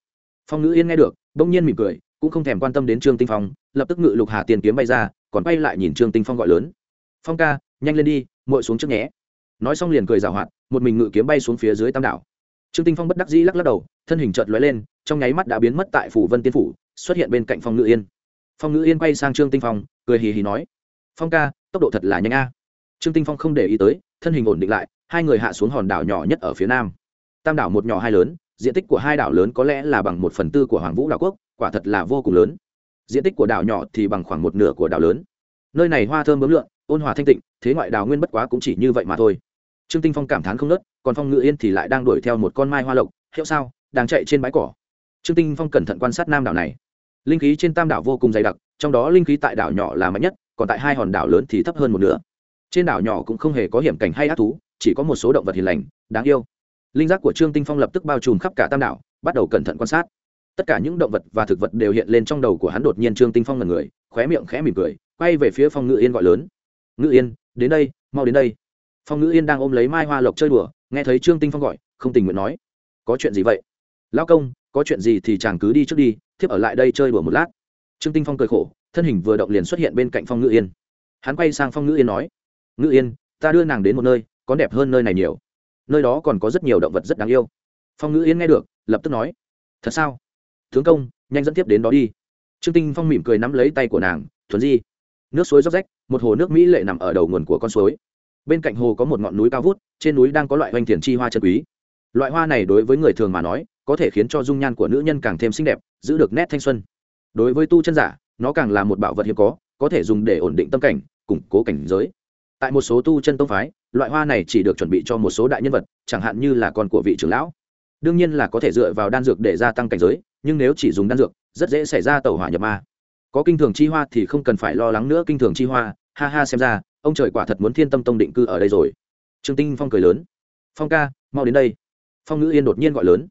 [SPEAKER 1] Phong ngữ yên nghe được, bỗng nhiên mỉm cười, cũng không thèm quan tâm đến trương tinh phong, lập tức ngự lục hà tiền kiếm bay ra, còn bay lại nhìn trương tinh phong gọi lớn. Phong ca, nhanh lên đi, muội xuống trước nhé. Nói xong liền cười rào hoạt, một mình ngự kiếm bay xuống phía dưới tam đảo. Trương tinh phong bất đắc dĩ lắc lắc đầu, thân hình chợt lóe lên, trong nháy mắt đã biến mất tại phủ vân tiên phủ, xuất hiện bên cạnh phong ngự yên. Phong ngự yên quay sang trương tinh phong, cười hì hì nói, phong ca, tốc độ thật là nhanh a trương tinh phong không để ý tới, thân hình ổn định lại, hai người hạ xuống hòn đảo nhỏ nhất ở phía nam. Tam đảo một nhỏ hai lớn, diện tích của hai đảo lớn có lẽ là bằng một phần tư của hoàng vũ đảo quốc, quả thật là vô cùng lớn. Diện tích của đảo nhỏ thì bằng khoảng một nửa của đảo lớn. Nơi này hoa thơm bướm lượn, ôn hòa thanh tịnh, thế ngoại đảo nguyên bất quá cũng chỉ như vậy mà thôi. Trương tinh phong cảm thán không nớt, còn phong ngự yên thì lại đang đuổi theo một con mai hoa lộc, hiệu sao, đang chạy trên bãi cỏ. Trương tinh phong cẩn thận quan sát nam đảo này. Linh khí trên tam đảo vô cùng dày đặc, trong đó linh khí tại đảo nhỏ là mạnh nhất, còn tại hai hòn đảo lớn thì thấp hơn một nửa trên đảo nhỏ cũng không hề có hiểm cảnh hay ác thú, chỉ có một số động vật hiền lành, đáng yêu. Linh giác của trương tinh phong lập tức bao trùm khắp cả tam đảo, bắt đầu cẩn thận quan sát. Tất cả những động vật và thực vật đều hiện lên trong đầu của hắn đột nhiên trương tinh phong là người, khóe miệng khẽ mỉm cười, quay về phía phong ngự yên gọi lớn. Ngự yên, đến đây, mau đến đây. Phong ngự yên đang ôm lấy mai hoa lộc chơi đùa, nghe thấy trương tinh phong gọi, không tình nguyện nói. Có chuyện gì vậy? Lão công, có chuyện gì thì chàng cứ đi trước đi, thiếp ở lại đây chơi đùa một lát. Trương tinh phong cười khổ, thân hình vừa động liền xuất hiện bên cạnh phong ngự yên. Hắn quay sang phong ngự yên nói ngự yên, ta đưa nàng đến một nơi có đẹp hơn nơi này nhiều. Nơi đó còn có rất nhiều động vật rất đáng yêu. Phong ngự yên nghe được, lập tức nói, thật sao? Tướng công, nhanh dẫn tiếp đến đó đi. Trương tinh phong mỉm cười nắm lấy tay của nàng, thuần di, nước suối róc rách, một hồ nước mỹ lệ nằm ở đầu nguồn của con suối. Bên cạnh hồ có một ngọn núi cao vút, trên núi đang có loại hoành thiền chi hoa chân quý. Loại hoa này đối với người thường mà nói, có thể khiến cho dung nhan của nữ nhân càng thêm xinh đẹp, giữ được nét thanh xuân. Đối với tu chân giả, nó càng là một bảo vật hiếm có có thể dùng để ổn định tâm cảnh, củng cố cảnh giới tại một số tu chân tông phái, loại hoa này chỉ được chuẩn bị cho một số đại nhân vật, chẳng hạn như là con của vị trưởng lão. Đương nhiên là có thể dựa vào đan dược để gia tăng cảnh giới, nhưng nếu chỉ dùng đan dược, rất dễ xảy ra tẩu hỏa nhập ma. Có kinh thường chi hoa thì không cần phải lo lắng nữa kinh thường chi hoa. Ha ha, xem ra, ông trời quả thật muốn thiên tâm tông định cư ở đây rồi. Trương tinh phong cười lớn. Phong ca, mau đến đây. Phong ngữ yên đột nhiên gọi lớn.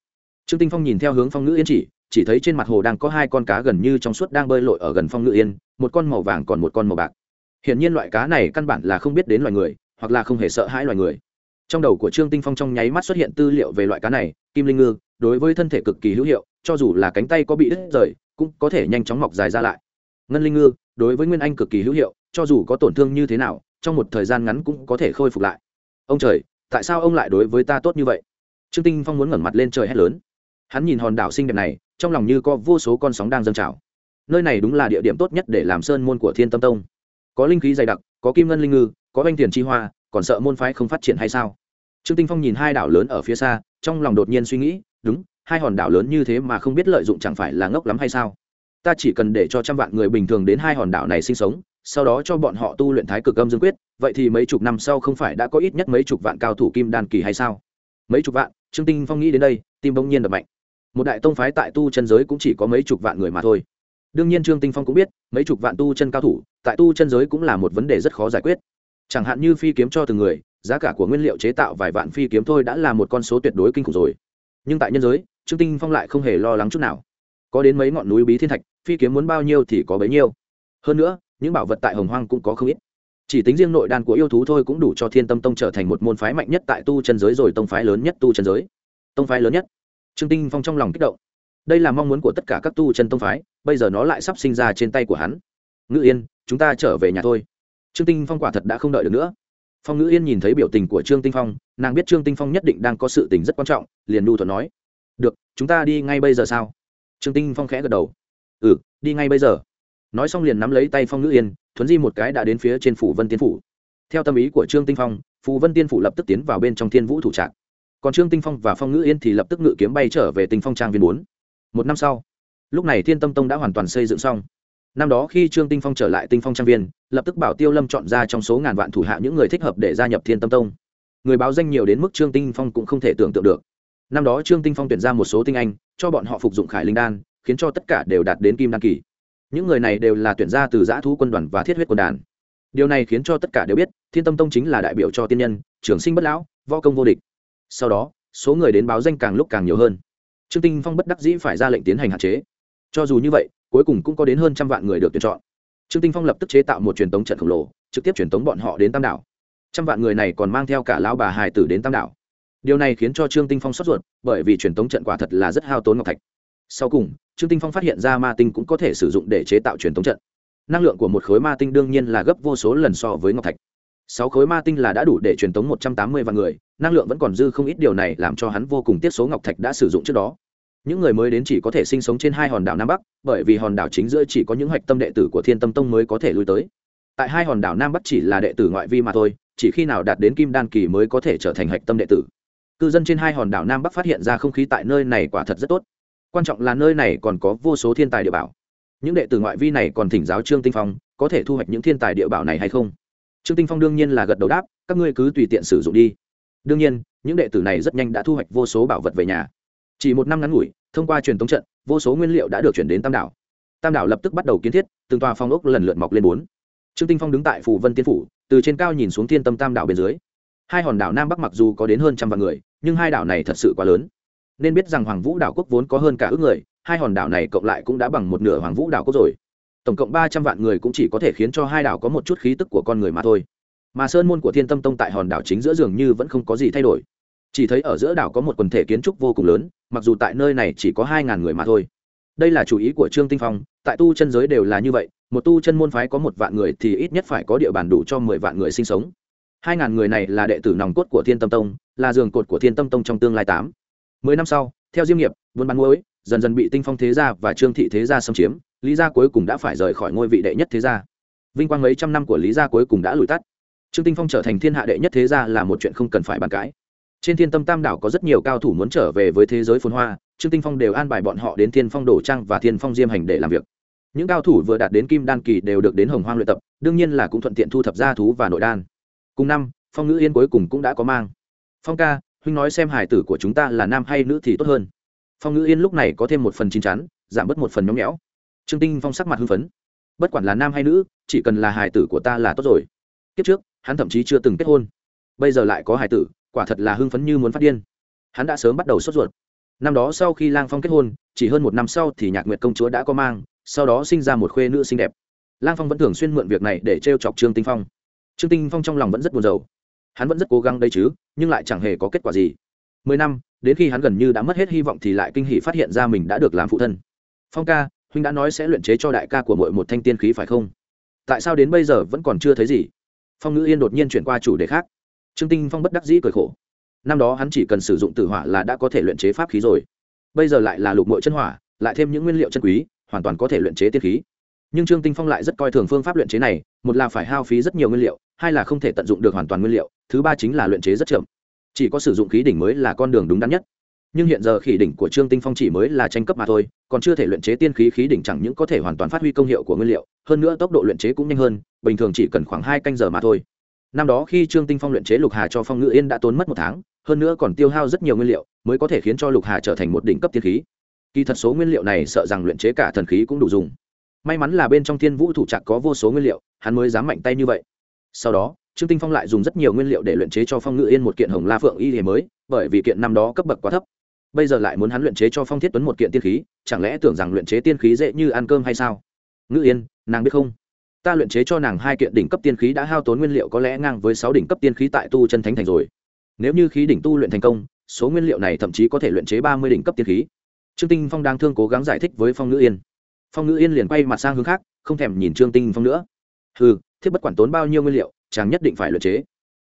[SPEAKER 1] Trương tinh phong nhìn theo hướng phong ngữ yên chỉ chỉ thấy trên mặt hồ đang có hai con cá gần như trong suốt đang bơi lội ở gần phong ngữ yên, một con màu vàng còn một con màu bạc hiển nhiên loại cá này căn bản là không biết đến loài người, hoặc là không hề sợ hãi loài người. Trong đầu của trương tinh phong trong nháy mắt xuất hiện tư liệu về loại cá này, kim linh ngư, đối với thân thể cực kỳ hữu hiệu, cho dù là cánh tay có bị đứt rời, cũng có thể nhanh chóng mọc dài ra lại. Ngân linh ngư, đối với nguyên anh cực kỳ hữu hiệu, cho dù có tổn thương như thế nào, trong một thời gian ngắn cũng có thể khôi phục lại. Ông trời, tại sao ông lại đối với ta tốt như vậy? Trương tinh phong muốn ngẩng mặt lên trời hét lớn. Hắn nhìn hòn đảo xinh đẹp này, trong lòng như có vô số con sóng đang dâng trào. Nơi này đúng là địa điểm tốt nhất để làm sơn môn của thiên tâm tông có linh khí dày đặc, có kim ngân linh ngư, có banh tiền chi hoa, còn sợ môn phái không phát triển hay sao? Trương tinh phong nhìn hai đảo lớn ở phía xa, trong lòng đột nhiên suy nghĩ, đúng, hai hòn đảo lớn như thế mà không biết lợi dụng chẳng phải là ngốc lắm hay sao? Ta chỉ cần để cho trăm vạn người bình thường đến hai hòn đảo này sinh sống, sau đó cho bọn họ tu luyện thái cực âm dương quyết, vậy thì mấy chục năm sau không phải đã có ít nhất mấy chục vạn cao thủ kim đan kỳ hay sao? Mấy chục vạn, trương tinh phong nghĩ đến đây, tim bỗng nhiên đập mạnh. Một đại tông phái tại tu chân giới cũng chỉ có mấy chục vạn người mà thôi. Đương nhiên trương tinh phong cũng biết mấy chục vạn tu chân cao thủ, tại tu chân giới cũng là một vấn đề rất khó giải quyết. Chẳng hạn như phi kiếm cho từng người, giá cả của nguyên liệu chế tạo vài vạn phi kiếm thôi đã là một con số tuyệt đối kinh khủng rồi. Nhưng tại nhân giới, trương tinh phong lại không hề lo lắng chút nào. Có đến mấy ngọn núi bí thiên thạch, phi kiếm muốn bao nhiêu thì có bấy nhiêu. Hơn nữa, những bảo vật tại hồng hoang cũng có không ít. Chỉ tính riêng nội đan của yêu thú thôi cũng đủ cho thiên tâm tông trở thành một môn phái mạnh nhất tại tu chân giới rồi tông phái lớn nhất tu chân giới. Tông phái lớn nhất. Trương tinh phong trong lòng kích động đây là mong muốn của tất cả các tu chân tông phái, bây giờ nó lại sắp sinh ra trên tay của hắn. Ngự yên, chúng ta trở về nhà thôi. Trương tinh phong quả thật đã không đợi được nữa. Phong ngữ yên nhìn thấy biểu tình của trương tinh phong, nàng biết trương tinh phong nhất định đang có sự tình rất quan trọng, liền nhu thuận nói. Được, chúng ta đi ngay bây giờ sao? Trương tinh phong khẽ gật đầu. Ừ đi ngay bây giờ. Nói xong liền nắm lấy tay phong ngữ yên, thuấn di một cái đã đến phía trên phủ vân tiên phủ. Theo tâm ý của trương tinh phong phù vân tiên phủ lập tức tiến vào bên trong thiên vũ thủ trạng còn trương tinh phong và phong ngữ yên thì lập tức ngự kiếm bay trở về tinh phong trang viên bốn một năm sau, lúc này thiên tâm tông đã hoàn toàn xây dựng xong. Năm đó khi trương tinh phong trở lại tinh phong trang viên, lập tức bảo tiêu lâm chọn ra trong số ngàn vạn thủ hạ những người thích hợp để gia nhập thiên tâm tông. Người báo danh nhiều đến mức trương tinh phong cũng không thể tưởng tượng được. Năm đó trương tinh phong tuyển ra một số tinh anh, cho bọn họ phục dụng khải linh đan, khiến cho tất cả đều đạt đến kim đan kỳ. Những người này đều là tuyển ra từ giã thú quân đoàn và thiết huyết quân đàn. Điều này khiến cho tất cả đều biết, thiên tâm tông chính là đại biểu cho tiên nhân, trường sinh bất lão, võ công vô địch. Sau đó, số người đến báo danh càng lúc càng nhiều hơn trương tinh phong bất đắc dĩ phải ra lệnh tiến hành hạn chế. Cho dù như vậy, cuối cùng cũng có đến hơn trăm vạn người được tuyển chọn. Trương tinh phong lập tức chế tạo một truyền tống trận khổng lồ, trực tiếp truyền tống bọn họ đến tam đảo. Trăm vạn người này còn mang theo cả lão bà hài tử đến tam đảo. Điều này khiến cho trương tinh phong sốt ruột, bởi vì truyền tống trận quả thật là rất hao tốn ngọc thạch. Sau cùng, trương tinh phong phát hiện ra ma tinh cũng có thể sử dụng để chế tạo truyền tống trận. Năng lượng của một khối ma tinh đương nhiên là gấp vô số lần so với ngọc thạch sáu khối ma tinh là đã đủ để truyền tống một trăm tám mươi vạn người, năng lượng vẫn còn dư không ít điều này làm cho hắn vô cùng tiếc số ngọc thạch đã sử dụng trước đó. Những người mới đến chỉ có thể sinh sống trên hai hòn đảo nam bắc, bởi vì hòn đảo chính giữa chỉ có những hạch tâm đệ tử của thiên tâm tông mới có thể lui tới. Tại hai hòn đảo nam bắc chỉ là đệ tử ngoại vi mà thôi, chỉ khi nào đạt đến kim đan kỳ mới có thể trở thành hạch tâm đệ tử. Cư dân trên hai hòn đảo nam bắc phát hiện ra không khí tại nơi này quả thật rất tốt. Quan trọng là nơi này còn có vô số thiên tài địa bảo. Những đệ tử ngoại vi này còn thỉnh giáo trương tinh phong, có thể thu hoạch những thiên tài địa bảo này hay không? Trương tinh phong đương nhiên là gật đầu đáp, các ngươi cứ tùy tiện sử dụng đi. Đương nhiên, những đệ tử này rất nhanh đã thu hoạch vô số bảo vật về nhà. Chỉ một năm ngắn ngủi, thông qua truyền thống trận, vô số nguyên liệu đã được chuyển đến tam đảo. Tam đảo lập tức bắt đầu kiến thiết, từng tòa phong ốc lần lượt mọc lên bốn. Trương tinh phong đứng tại phủ vân tiên phủ, từ trên cao nhìn xuống thiên tâm tam đảo bên dưới. Hai hòn đảo nam bắc mặc dù có đến hơn trăm vạn người, nhưng hai đảo này thật sự quá lớn. Nên biết rằng hoàng vũ đảo quốc vốn có hơn cả ước người, hai hòn đảo này cộng lại cũng đã bằng một nửa hoàng vũ đảo quốc rồi tổng cộng ba trăm vạn người cũng chỉ có thể khiến cho hai đảo có một chút khí tức của con người mà thôi. Mà sơn môn của thiên tâm tông tại hòn đảo chính giữa dường như vẫn không có gì thay đổi. Chỉ thấy ở giữa đảo có một quần thể kiến trúc vô cùng lớn, mặc dù tại nơi này chỉ có hai ngàn người mà thôi. Đây là chủ ý của trương tinh phong, tại tu chân giới đều là như vậy, một tu chân môn phái có một vạn người thì ít nhất phải có địa bàn đủ cho mười vạn người sinh sống. Hai ngàn người này là đệ tử nòng cốt của thiên tâm tông, là giường cột của thiên tâm tông trong tương lai tám. Mười năm sau, theo diêm nghiệp, buôn bán muối, dần dần bị tinh phong thế gia và trương thị thế gia xâm chiếm lý gia cuối cùng đã phải rời khỏi ngôi vị đệ nhất thế gia. Vinh quang mấy trăm năm của lý gia cuối cùng đã lùi tắt. Trương tinh phong trở thành thiên hạ đệ nhất thế gia là một chuyện không cần phải bàn cãi. Trên thiên tâm tam đảo có rất nhiều cao thủ muốn trở về với thế giới phồn hoa, trương tinh phong đều an bài bọn họ đến thiên phong đổ trang và thiên phong diêm hành để làm việc. Những cao thủ vừa đạt đến kim đan kỳ đều được đến hồng hoang luyện tập, đương nhiên là cũng thuận tiện thu thập gia thú và nội đan. Cùng năm, phong ngữ yên cuối cùng cũng đã có mang. Phong ca, huynh nói xem hải tử của chúng ta là nam hay nữ thì tốt hơn. Phong ngữ yên lúc này có thêm một phần chín chắn, giảm bớt một phần nhóng nhẽo trương tinh phong sắc mặt hưng phấn. Bất quản là nam hay nữ, chỉ cần là hài tử của ta là tốt rồi. Kiếp trước, hắn thậm chí chưa từng kết hôn. Bây giờ lại có hài tử, quả thật là hưng phấn như muốn phát điên. Hắn đã sớm bắt đầu sốt ruột. Năm đó sau khi lang phong kết hôn, chỉ hơn một năm sau thì nhạc nguyệt công chúa đã có mang, sau đó sinh ra một khuê nữ xinh đẹp. Lang phong vẫn thường xuyên mượn việc này để t r e o chọc trương tinh phong. Trương tinh phong trong lòng vẫn rất buồn rầu. Hắn vẫn rất cố gắng đây chứ, nhưng lại chẳng hề có kết quả gì. Mười năm, đến khi hắn gần như đã mất hết hy vọng thì lại kinh hỷ phát hiện ra mình đã được làm phụ thân. Phong ca huynh đã nói sẽ luyện chế cho đại ca của mỗi một thanh tiên khí phải không? Tại sao đến bây giờ vẫn còn chưa thấy gì? Phong ngữ yên đột nhiên chuyển qua chủ đề khác. Trương tinh phong bất đắc dĩ cười khổ. Năm đó hắn chỉ cần sử dụng tử hỏa là đã có thể luyện chế pháp khí rồi. Bây giờ lại là lục mội chân hỏa, lại thêm những nguyên liệu chân quý, hoàn toàn có thể luyện chế tiên khí. Nhưng trương tinh phong lại rất coi thường phương pháp luyện chế này, một là phải hao phí rất nhiều nguyên liệu, hai là không thể tận dụng được hoàn toàn nguyên liệu, thứ ba chính là luyện chế rất chậm. Chỉ có sử dụng khí đỉnh mới là con đường đúng đắn nhất nhưng hiện giờ khỉ đỉnh của trương tinh phong chỉ mới là tranh cấp mà thôi, còn chưa thể luyện chế tiên khí khí đỉnh chẳng những có thể hoàn toàn phát huy công hiệu của nguyên liệu, hơn nữa tốc độ luyện chế cũng nhanh hơn, bình thường chỉ cần khoảng hai canh giờ mà thôi. Năm đó khi trương tinh phong luyện chế lục hà cho phong ngự yên đã tốn mất một tháng, hơn nữa còn tiêu hao rất nhiều nguyên liệu, mới có thể khiến cho lục hà trở thành một đỉnh cấp tiên khí. Kỳ thật số nguyên liệu này sợ rằng luyện chế cả thần khí cũng đủ dùng. May mắn là bên trong thiên vũ thủ trạc có vô số nguyên liệu, hắn mới dám mạnh tay như vậy. Sau đó, trương tinh phong lại dùng rất nhiều nguyên liệu để luyện chế cho phong ngự yên một kiện hồng la phượng y hề mới, bởi vì kiện năm đó cấp bậc quá thấp bây giờ lại muốn hắn luyện chế cho phong thiết tuấn một kiện tiên khí, chẳng lẽ tưởng rằng luyện chế tiên khí dễ như ăn cơm hay sao? Ngữ yên, nàng biết không? Ta luyện chế cho nàng hai kiện đỉnh cấp tiên khí đã hao tốn nguyên liệu có lẽ ngang với sáu đỉnh cấp tiên khí tại tu chân thánh thành rồi. Nếu như khí đỉnh tu luyện thành công, số nguyên liệu này thậm chí có thể luyện chế ba mươi đỉnh cấp tiên khí. Trương tinh phong đang thương cố gắng giải thích với phong ngữ yên. Phong ngữ yên liền quay mặt sang hướng khác, không thèm nhìn trương tinh phong nữa. Hừ, thiếp bất quản tốn bao nhiêu nguyên liệu, chàng nhất định phải luyện chế.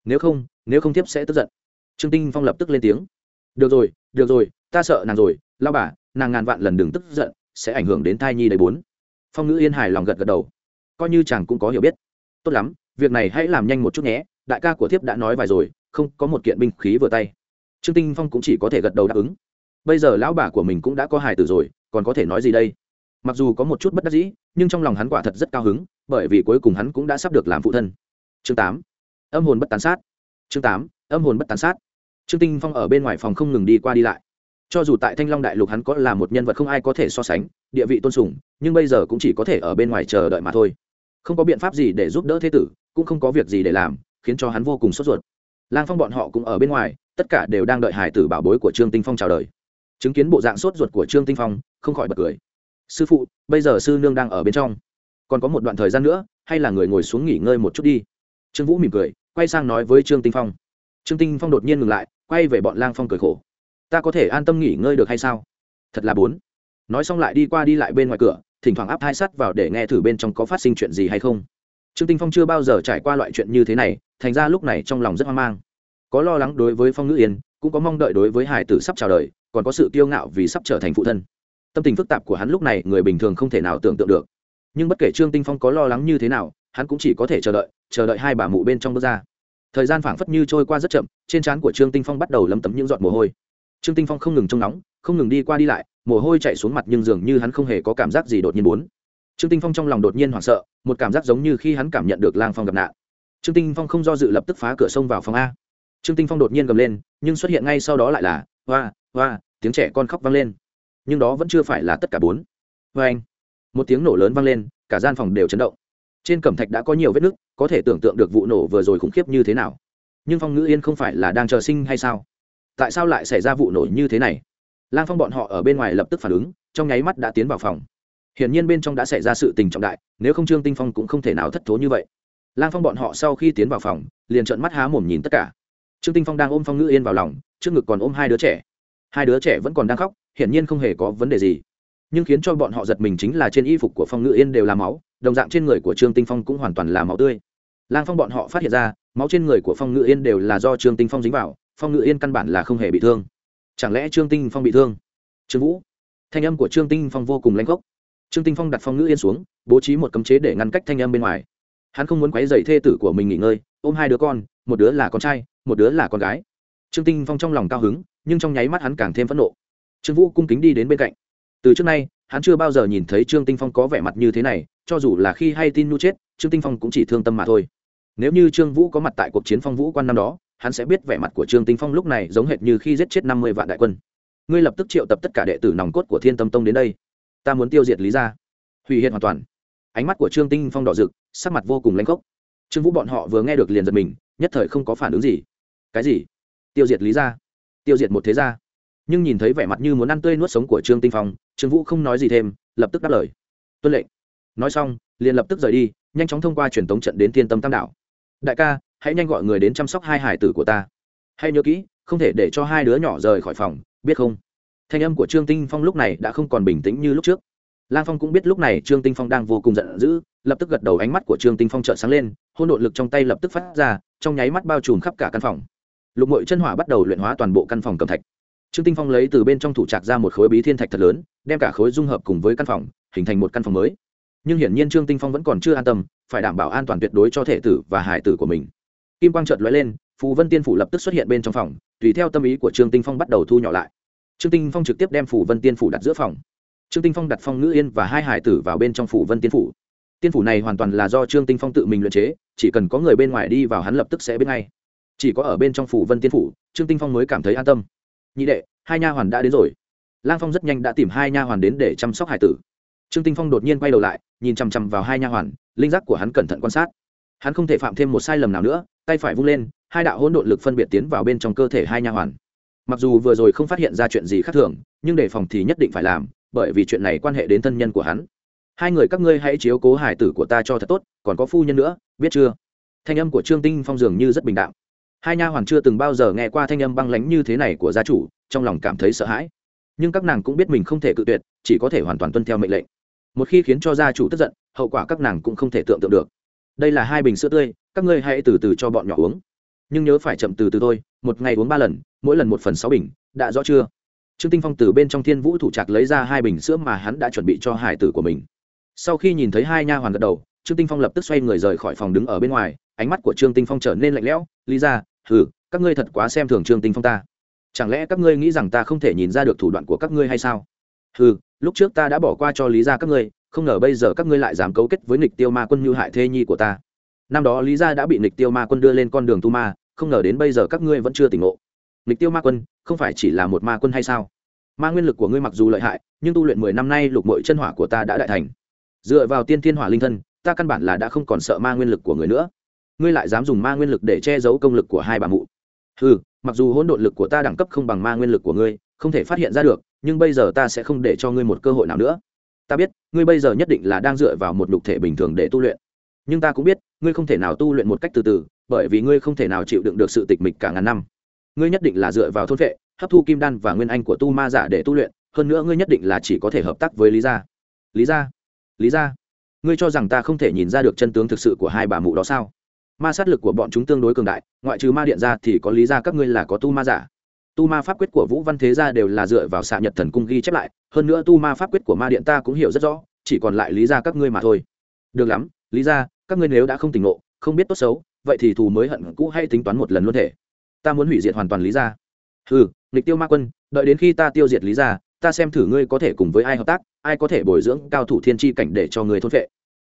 [SPEAKER 1] Nếu không nếu không thiếp sẽ tức giận. Trương tinh phong lập tức lên tiếng được rồi được rồi, ta sợ nàng rồi lao bà, nàng ngàn vạn lần đừng tức giận, sẽ ảnh hưởng đến thai nhi đầy bốn. Phong ngữ yên hài lòng gật gật đầu. Coi như chàng cũng có hiểu biết. Tốt lắm, việc này hãy làm nhanh một chút nhé, đại ca của thiếp đã nói vài rồi, không có một kiện binh khí vừa tay. Trương tinh phong cũng chỉ có thể gật đầu đáp ứng. Bây giờ lão bà của mình cũng đã có hài tử rồi, còn có thể nói gì đây? Mặc dù có một chút bất đắc dĩ, nhưng trong lòng hắn quả thật rất cao hứng, bởi vì cuối cùng hắn cũng đã sắp được làm phụ thân. Chương tám, âm hồn bất tán sát. Chương tám, âm hồn bất tán sát trương tinh phong ở bên ngoài phòng không ngừng đi qua đi lại. Cho dù tại thanh long đại lục hắn có là một nhân vật không ai có thể so sánh, địa vị tôn sùng, nhưng bây giờ cũng chỉ có thể ở bên ngoài chờ đợi mà thôi. Không có biện pháp gì để giúp đỡ thế tử, cũng không có việc gì để làm, khiến cho hắn vô cùng sốt ruột. Lang phong bọn họ cũng ở bên ngoài, tất cả đều đang đợi hải tử bảo bối của trương tinh phong chào đời. Chứng kiến bộ dạng sốt ruột của trương tinh phong, không khỏi bật cười. Sư phụ, bây giờ sư nương đang ở bên trong. Còn có một đoạn thời gian nữa, hay là người ngồi xuống nghỉ ngơi một chút đi. Trương vũ mỉm cười, quay sang nói với trương tinh phong. Trương tinh phong đột nhiên ngừng lại quay về bọn lang phong cười khổ. Ta có thể an tâm nghỉ ngơi được hay sao? Thật là bốn nói xong lại đi qua đi lại bên ngoài cửa, thỉnh thoảng áp hai sắt vào để nghe thử bên trong có phát sinh chuyện gì hay không. Trương tinh phong chưa bao giờ trải qua loại chuyện như thế này, thành ra lúc này trong lòng rất hoang mang. Có lo lắng đối với phong ngữ yên, cũng có mong đợi đối với hải tử sắp chào đời, còn có sự kiêu ngạo vì sắp trở thành phụ thân. Tâm tình phức tạp của hắn lúc này, người bình thường không thể nào tưởng tượng được. Nhưng bất kể trương tinh phong có lo lắng như thế nào, hắn cũng chỉ có thể chờ đợi chờ đợi hai bà mụ bên trong bước ra thời gian phảng phất như trôi qua rất chậm, trên trán của trương tinh phong bắt đầu lấm tấm những giọt mồ hôi. Trương tinh phong không ngừng trông nóng, không ngừng đi qua đi lại, mồ hôi chạy xuống mặt nhưng dường như hắn không hề có cảm giác gì đột nhiên muốn. Trương tinh phong trong lòng đột nhiên hoảng sợ, một cảm giác giống như khi hắn cảm nhận được lang phong gặp nạn. Trương tinh phong không do dự lập tức phá cửa sông vào phòng a. Trương tinh phong đột nhiên gầm lên, nhưng xuất hiện ngay sau đó lại là hoa hoa tiếng trẻ con khóc vang lên. Nhưng đó vẫn chưa phải là tất cả bốn. Vê anh một tiếng nổ lớn vang lên, cả gian phòng đều chấn động trên cẩm thạch đã có nhiều vết nứt, có thể tưởng tượng được vụ nổ vừa rồi khủng khiếp như thế nào. Nhưng phong ngữ yên không phải là đang chờ sinh hay sao? Tại sao lại xảy ra vụ nổ như thế này? Lang phong bọn họ ở bên ngoài lập tức phản ứng, trong nháy mắt đã tiến vào phòng. Hiển nhiên bên trong đã xảy ra sự tình trọng đại, nếu không trương tinh phong cũng không thể nào thất thố như vậy. Lang phong bọn họ sau khi tiến vào phòng, liền trợn mắt há mồm nhìn tất cả. Trương tinh phong đang ôm phong ngữ yên vào lòng, trước ngực còn ôm hai đứa trẻ. Hai đứa trẻ vẫn còn đang khóc, hiển nhiên không hề có vấn đề gì. Nhưng khiến cho bọn họ giật mình chính là trên y phục của phong ngữ yên đều là máu đồng dạng trên người của trương tinh phong cũng hoàn toàn là máu tươi. Lang phong bọn họ phát hiện ra, máu trên người của phong ngự yên đều là do trương tinh phong dính vào, phong ngự yên căn bản là không hề bị thương. Chẳng lẽ trương tinh phong bị thương? Trương vũ, thanh âm của trương tinh phong vô cùng lãnh gốc trương tinh phong đặt phong ngự yên xuống, bố trí một cấm chế để ngăn cách thanh âm bên ngoài. Hắn không muốn quấy dày thê tử của mình nghỉ ngơi, ôm hai đứa con, một đứa là con trai, một đứa là con gái. Trương tinh phong trong lòng cao hứng, nhưng trong nháy mắt hắn càng thêm phẫn nộ. Trương vũ cung kính đi đến bên cạnh. Từ trước nay hắn chưa bao giờ nhìn thấy trương tinh phong có vẻ mặt như thế này, cho dù là khi hay tin nu chết, trương tinh phong cũng chỉ thương tâm mà thôi. Nếu như trương vũ có mặt tại cuộc chiến phong vũ quan năm đó, hắn sẽ biết vẻ mặt của trương tinh phong lúc này giống hệt như khi giết chết năm mươi vạn đại quân. Ngươi lập tức triệu tập tất cả đệ tử nòng cốt của thiên tâm tông đến đây. Ta muốn tiêu diệt lý gia. Hủy hiện hoàn toàn. Ánh mắt của trương tinh phong đỏ rực, sắc mặt vô cùng lãnh khốc. Trương vũ bọn họ vừa nghe được liền giật mình, nhất thời không có phản ứng gì. Cái gì? Tiêu diệt lý gia. Tiêu diệt một thế gia nhưng nhìn thấy vẻ mặt như muốn ăn tươi nuốt sống của trương tinh phong, trương vũ không nói gì thêm, lập tức đáp lời. Tuân lệnh. Nói xong, liền lập tức rời đi, nhanh chóng thông qua truyền tống trận đến thiên tâm tam đảo. Đại ca, hãy nhanh gọi người đến chăm sóc hai hải tử của ta. Hãy nhớ kỹ, không thể để cho hai đứa nhỏ rời khỏi phòng, biết không? Thanh âm của trương tinh phong lúc này đã không còn bình tĩnh như lúc trước. Lang phong cũng biết lúc này trương tinh phong đang vô cùng giận dữ, lập tức gật đầu ánh mắt của trương tinh phong trợn sáng lên hôn nội lực trong tay lập tức phát ra, trong nháy mắt bao trùm khắp cả căn phòng. Lục mội chân hỏa bắt đầu luyện hóa toàn bộ căn phòng cầm thạch trương tinh phong lấy từ bên trong thủ trạc ra một khối bí thiên thạch thật lớn, đem cả khối dung hợp cùng với căn phòng, hình thành một căn phòng mới. Nhưng hiển nhiên trương tinh phong vẫn còn chưa an tâm, phải đảm bảo an toàn tuyệt đối cho thể tử và hải tử của mình. Kim quang chợt lóe lên, phù vân tiên phủ lập tức xuất hiện bên trong phòng, tùy theo tâm ý của trương tinh phong bắt đầu thu nhỏ lại. Trương tinh phong trực tiếp đem Phù vân tiên phủ đặt giữa phòng. Trương tinh phong đặt phong ngữ yên và hai hải tử vào bên trong phủ vân tiên phủ. Tiên phủ này hoàn toàn là do trương tinh phong tự mình luyện chế, chỉ cần có người bên ngoài đi vào hắn lập tức sẽ biết ngay. Chỉ có ở bên trong phủ vân tiên phủ, trương tinh phong mới cảm thấy an tâm nhị đệ, hai nha hoàn đã đến rồi. Lang phong rất nhanh đã tìm hai nha hoàn đến để chăm sóc hải tử. Trương tinh phong đột nhiên quay đầu lại, nhìn chằm chằm vào hai nha hoàn, linh giác của hắn cẩn thận quan sát. Hắn không thể phạm thêm một sai lầm nào nữa, tay phải vung lên, hai đạo hỗn độn lực phân biệt tiến vào bên trong cơ thể hai nha hoàn. Mặc dù vừa rồi không phát hiện ra chuyện gì khác thường, nhưng đề phòng thì nhất định phải làm, bởi vì chuyện này quan hệ đến thân nhân của hắn. Hai người các ngươi hãy chiếu cố hải tử của ta cho thật tốt, còn có phu nhân nữa, biết chưa? Thanh âm của trương tinh phong dường như rất bình đạm hai nha hoàn chưa từng bao giờ nghe qua thanh âm băng lánh như thế này của gia chủ, trong lòng cảm thấy sợ hãi. Nhưng các nàng cũng biết mình không thể cự tuyệt, chỉ có thể hoàn toàn tuân theo mệnh lệnh. Một khi khiến cho gia chủ tức giận, hậu quả các nàng cũng không thể tưởng tượng được. Đây là hai bình sữa tươi, các ngươi hãy từ từ cho bọn nhỏ uống. Nhưng nhớ phải chậm từ từ thôi, một ngày uống ba lần, mỗi lần một phần sáu bình, đã rõ chưa? Trương tinh phong từ bên trong thiên vũ thủ trạc lấy ra hai bình sữa mà hắn đã chuẩn bị cho hải tử của mình. Sau khi nhìn thấy hai nha hoàn gật đầu trương tinh phong lập tức xoay người rời khỏi phòng đứng ở bên ngoài, ánh mắt của trương tinh phong trở nên lạnh lẽo, lý ra hừ, các ngươi thật quá xem thường trương tinh phong ta. Chẳng lẽ các ngươi nghĩ rằng ta không thể nhìn ra được thủ đoạn của các ngươi hay sao? Hừ, lúc trước ta đã bỏ qua cho lý ra các ngươi, không ngờ bây giờ các ngươi lại dám cấu kết với Nịch tiêu ma quân như hại thê nhi của ta. Năm đó lý gia đã bị Nịch tiêu ma quân đưa lên con đường tu ma, không ngờ đến bây giờ các ngươi vẫn chưa tỉnh ngộ. Nịch tiêu ma quân, không phải chỉ là một ma quân hay sao? Ma nguyên lực của ngươi mặc dù lợi hại, nhưng tu luyện mười năm nay lục mội chân hỏa của ta đã đại thành. Dựa vào tiên thiên hỏa linh thân ta căn bản là đã không còn sợ ma nguyên lực của người nữa. Ngươi lại dám dùng ma nguyên lực để che giấu công lực của hai bà mụ. Ừ mặc dù hỗn độn lực của ta đẳng cấp không bằng ma nguyên lực của ngươi, không thể phát hiện ra được, nhưng bây giờ ta sẽ không để cho ngươi một cơ hội nào nữa. Ta biết, ngươi bây giờ nhất định là đang dựa vào một lục thể bình thường để tu luyện. Nhưng ta cũng biết, ngươi không thể nào tu luyện một cách từ từ, bởi vì ngươi không thể nào chịu đựng được sự tịch mịch cả ngàn năm. Ngươi nhất định là dựa vào thôn vệ, hấp thu kim đan và nguyên anh của tu ma giả để tu luyện, hơn nữa ngươi nhất định là chỉ có thể hợp tác với lý gia. Lý gia lý gia ngươi cho rằng ta không thể nhìn ra được chân tướng thực sự của hai bà mụ đó sao? Ma sát lực của bọn chúng tương đối cường đại, ngoại trừ ma điện ra thì có lý ra các ngươi là có tu ma giả. Tu ma pháp quyết của vũ văn thế gia đều là dựa vào xạ nhật thần cung ghi chép lại, hơn nữa tu ma pháp quyết của ma điện ta cũng hiểu rất rõ, chỉ còn lại lý ra các ngươi mà thôi. Được lắm, lý ra các ngươi nếu đã không tỉnh ngộ, không biết tốt xấu, vậy thì thù mới hận cũ hay tính toán một lần luôn thể. Ta muốn hủy diệt hoàn toàn lý ra ừ nghịch tiêu ma quân, đợi đến khi ta tiêu diệt lý ra ta xem thử ngươi có thể cùng với ai hợp tác, ai có thể bồi dưỡng cao thủ thiên tri cảnh để cho người thôn vệ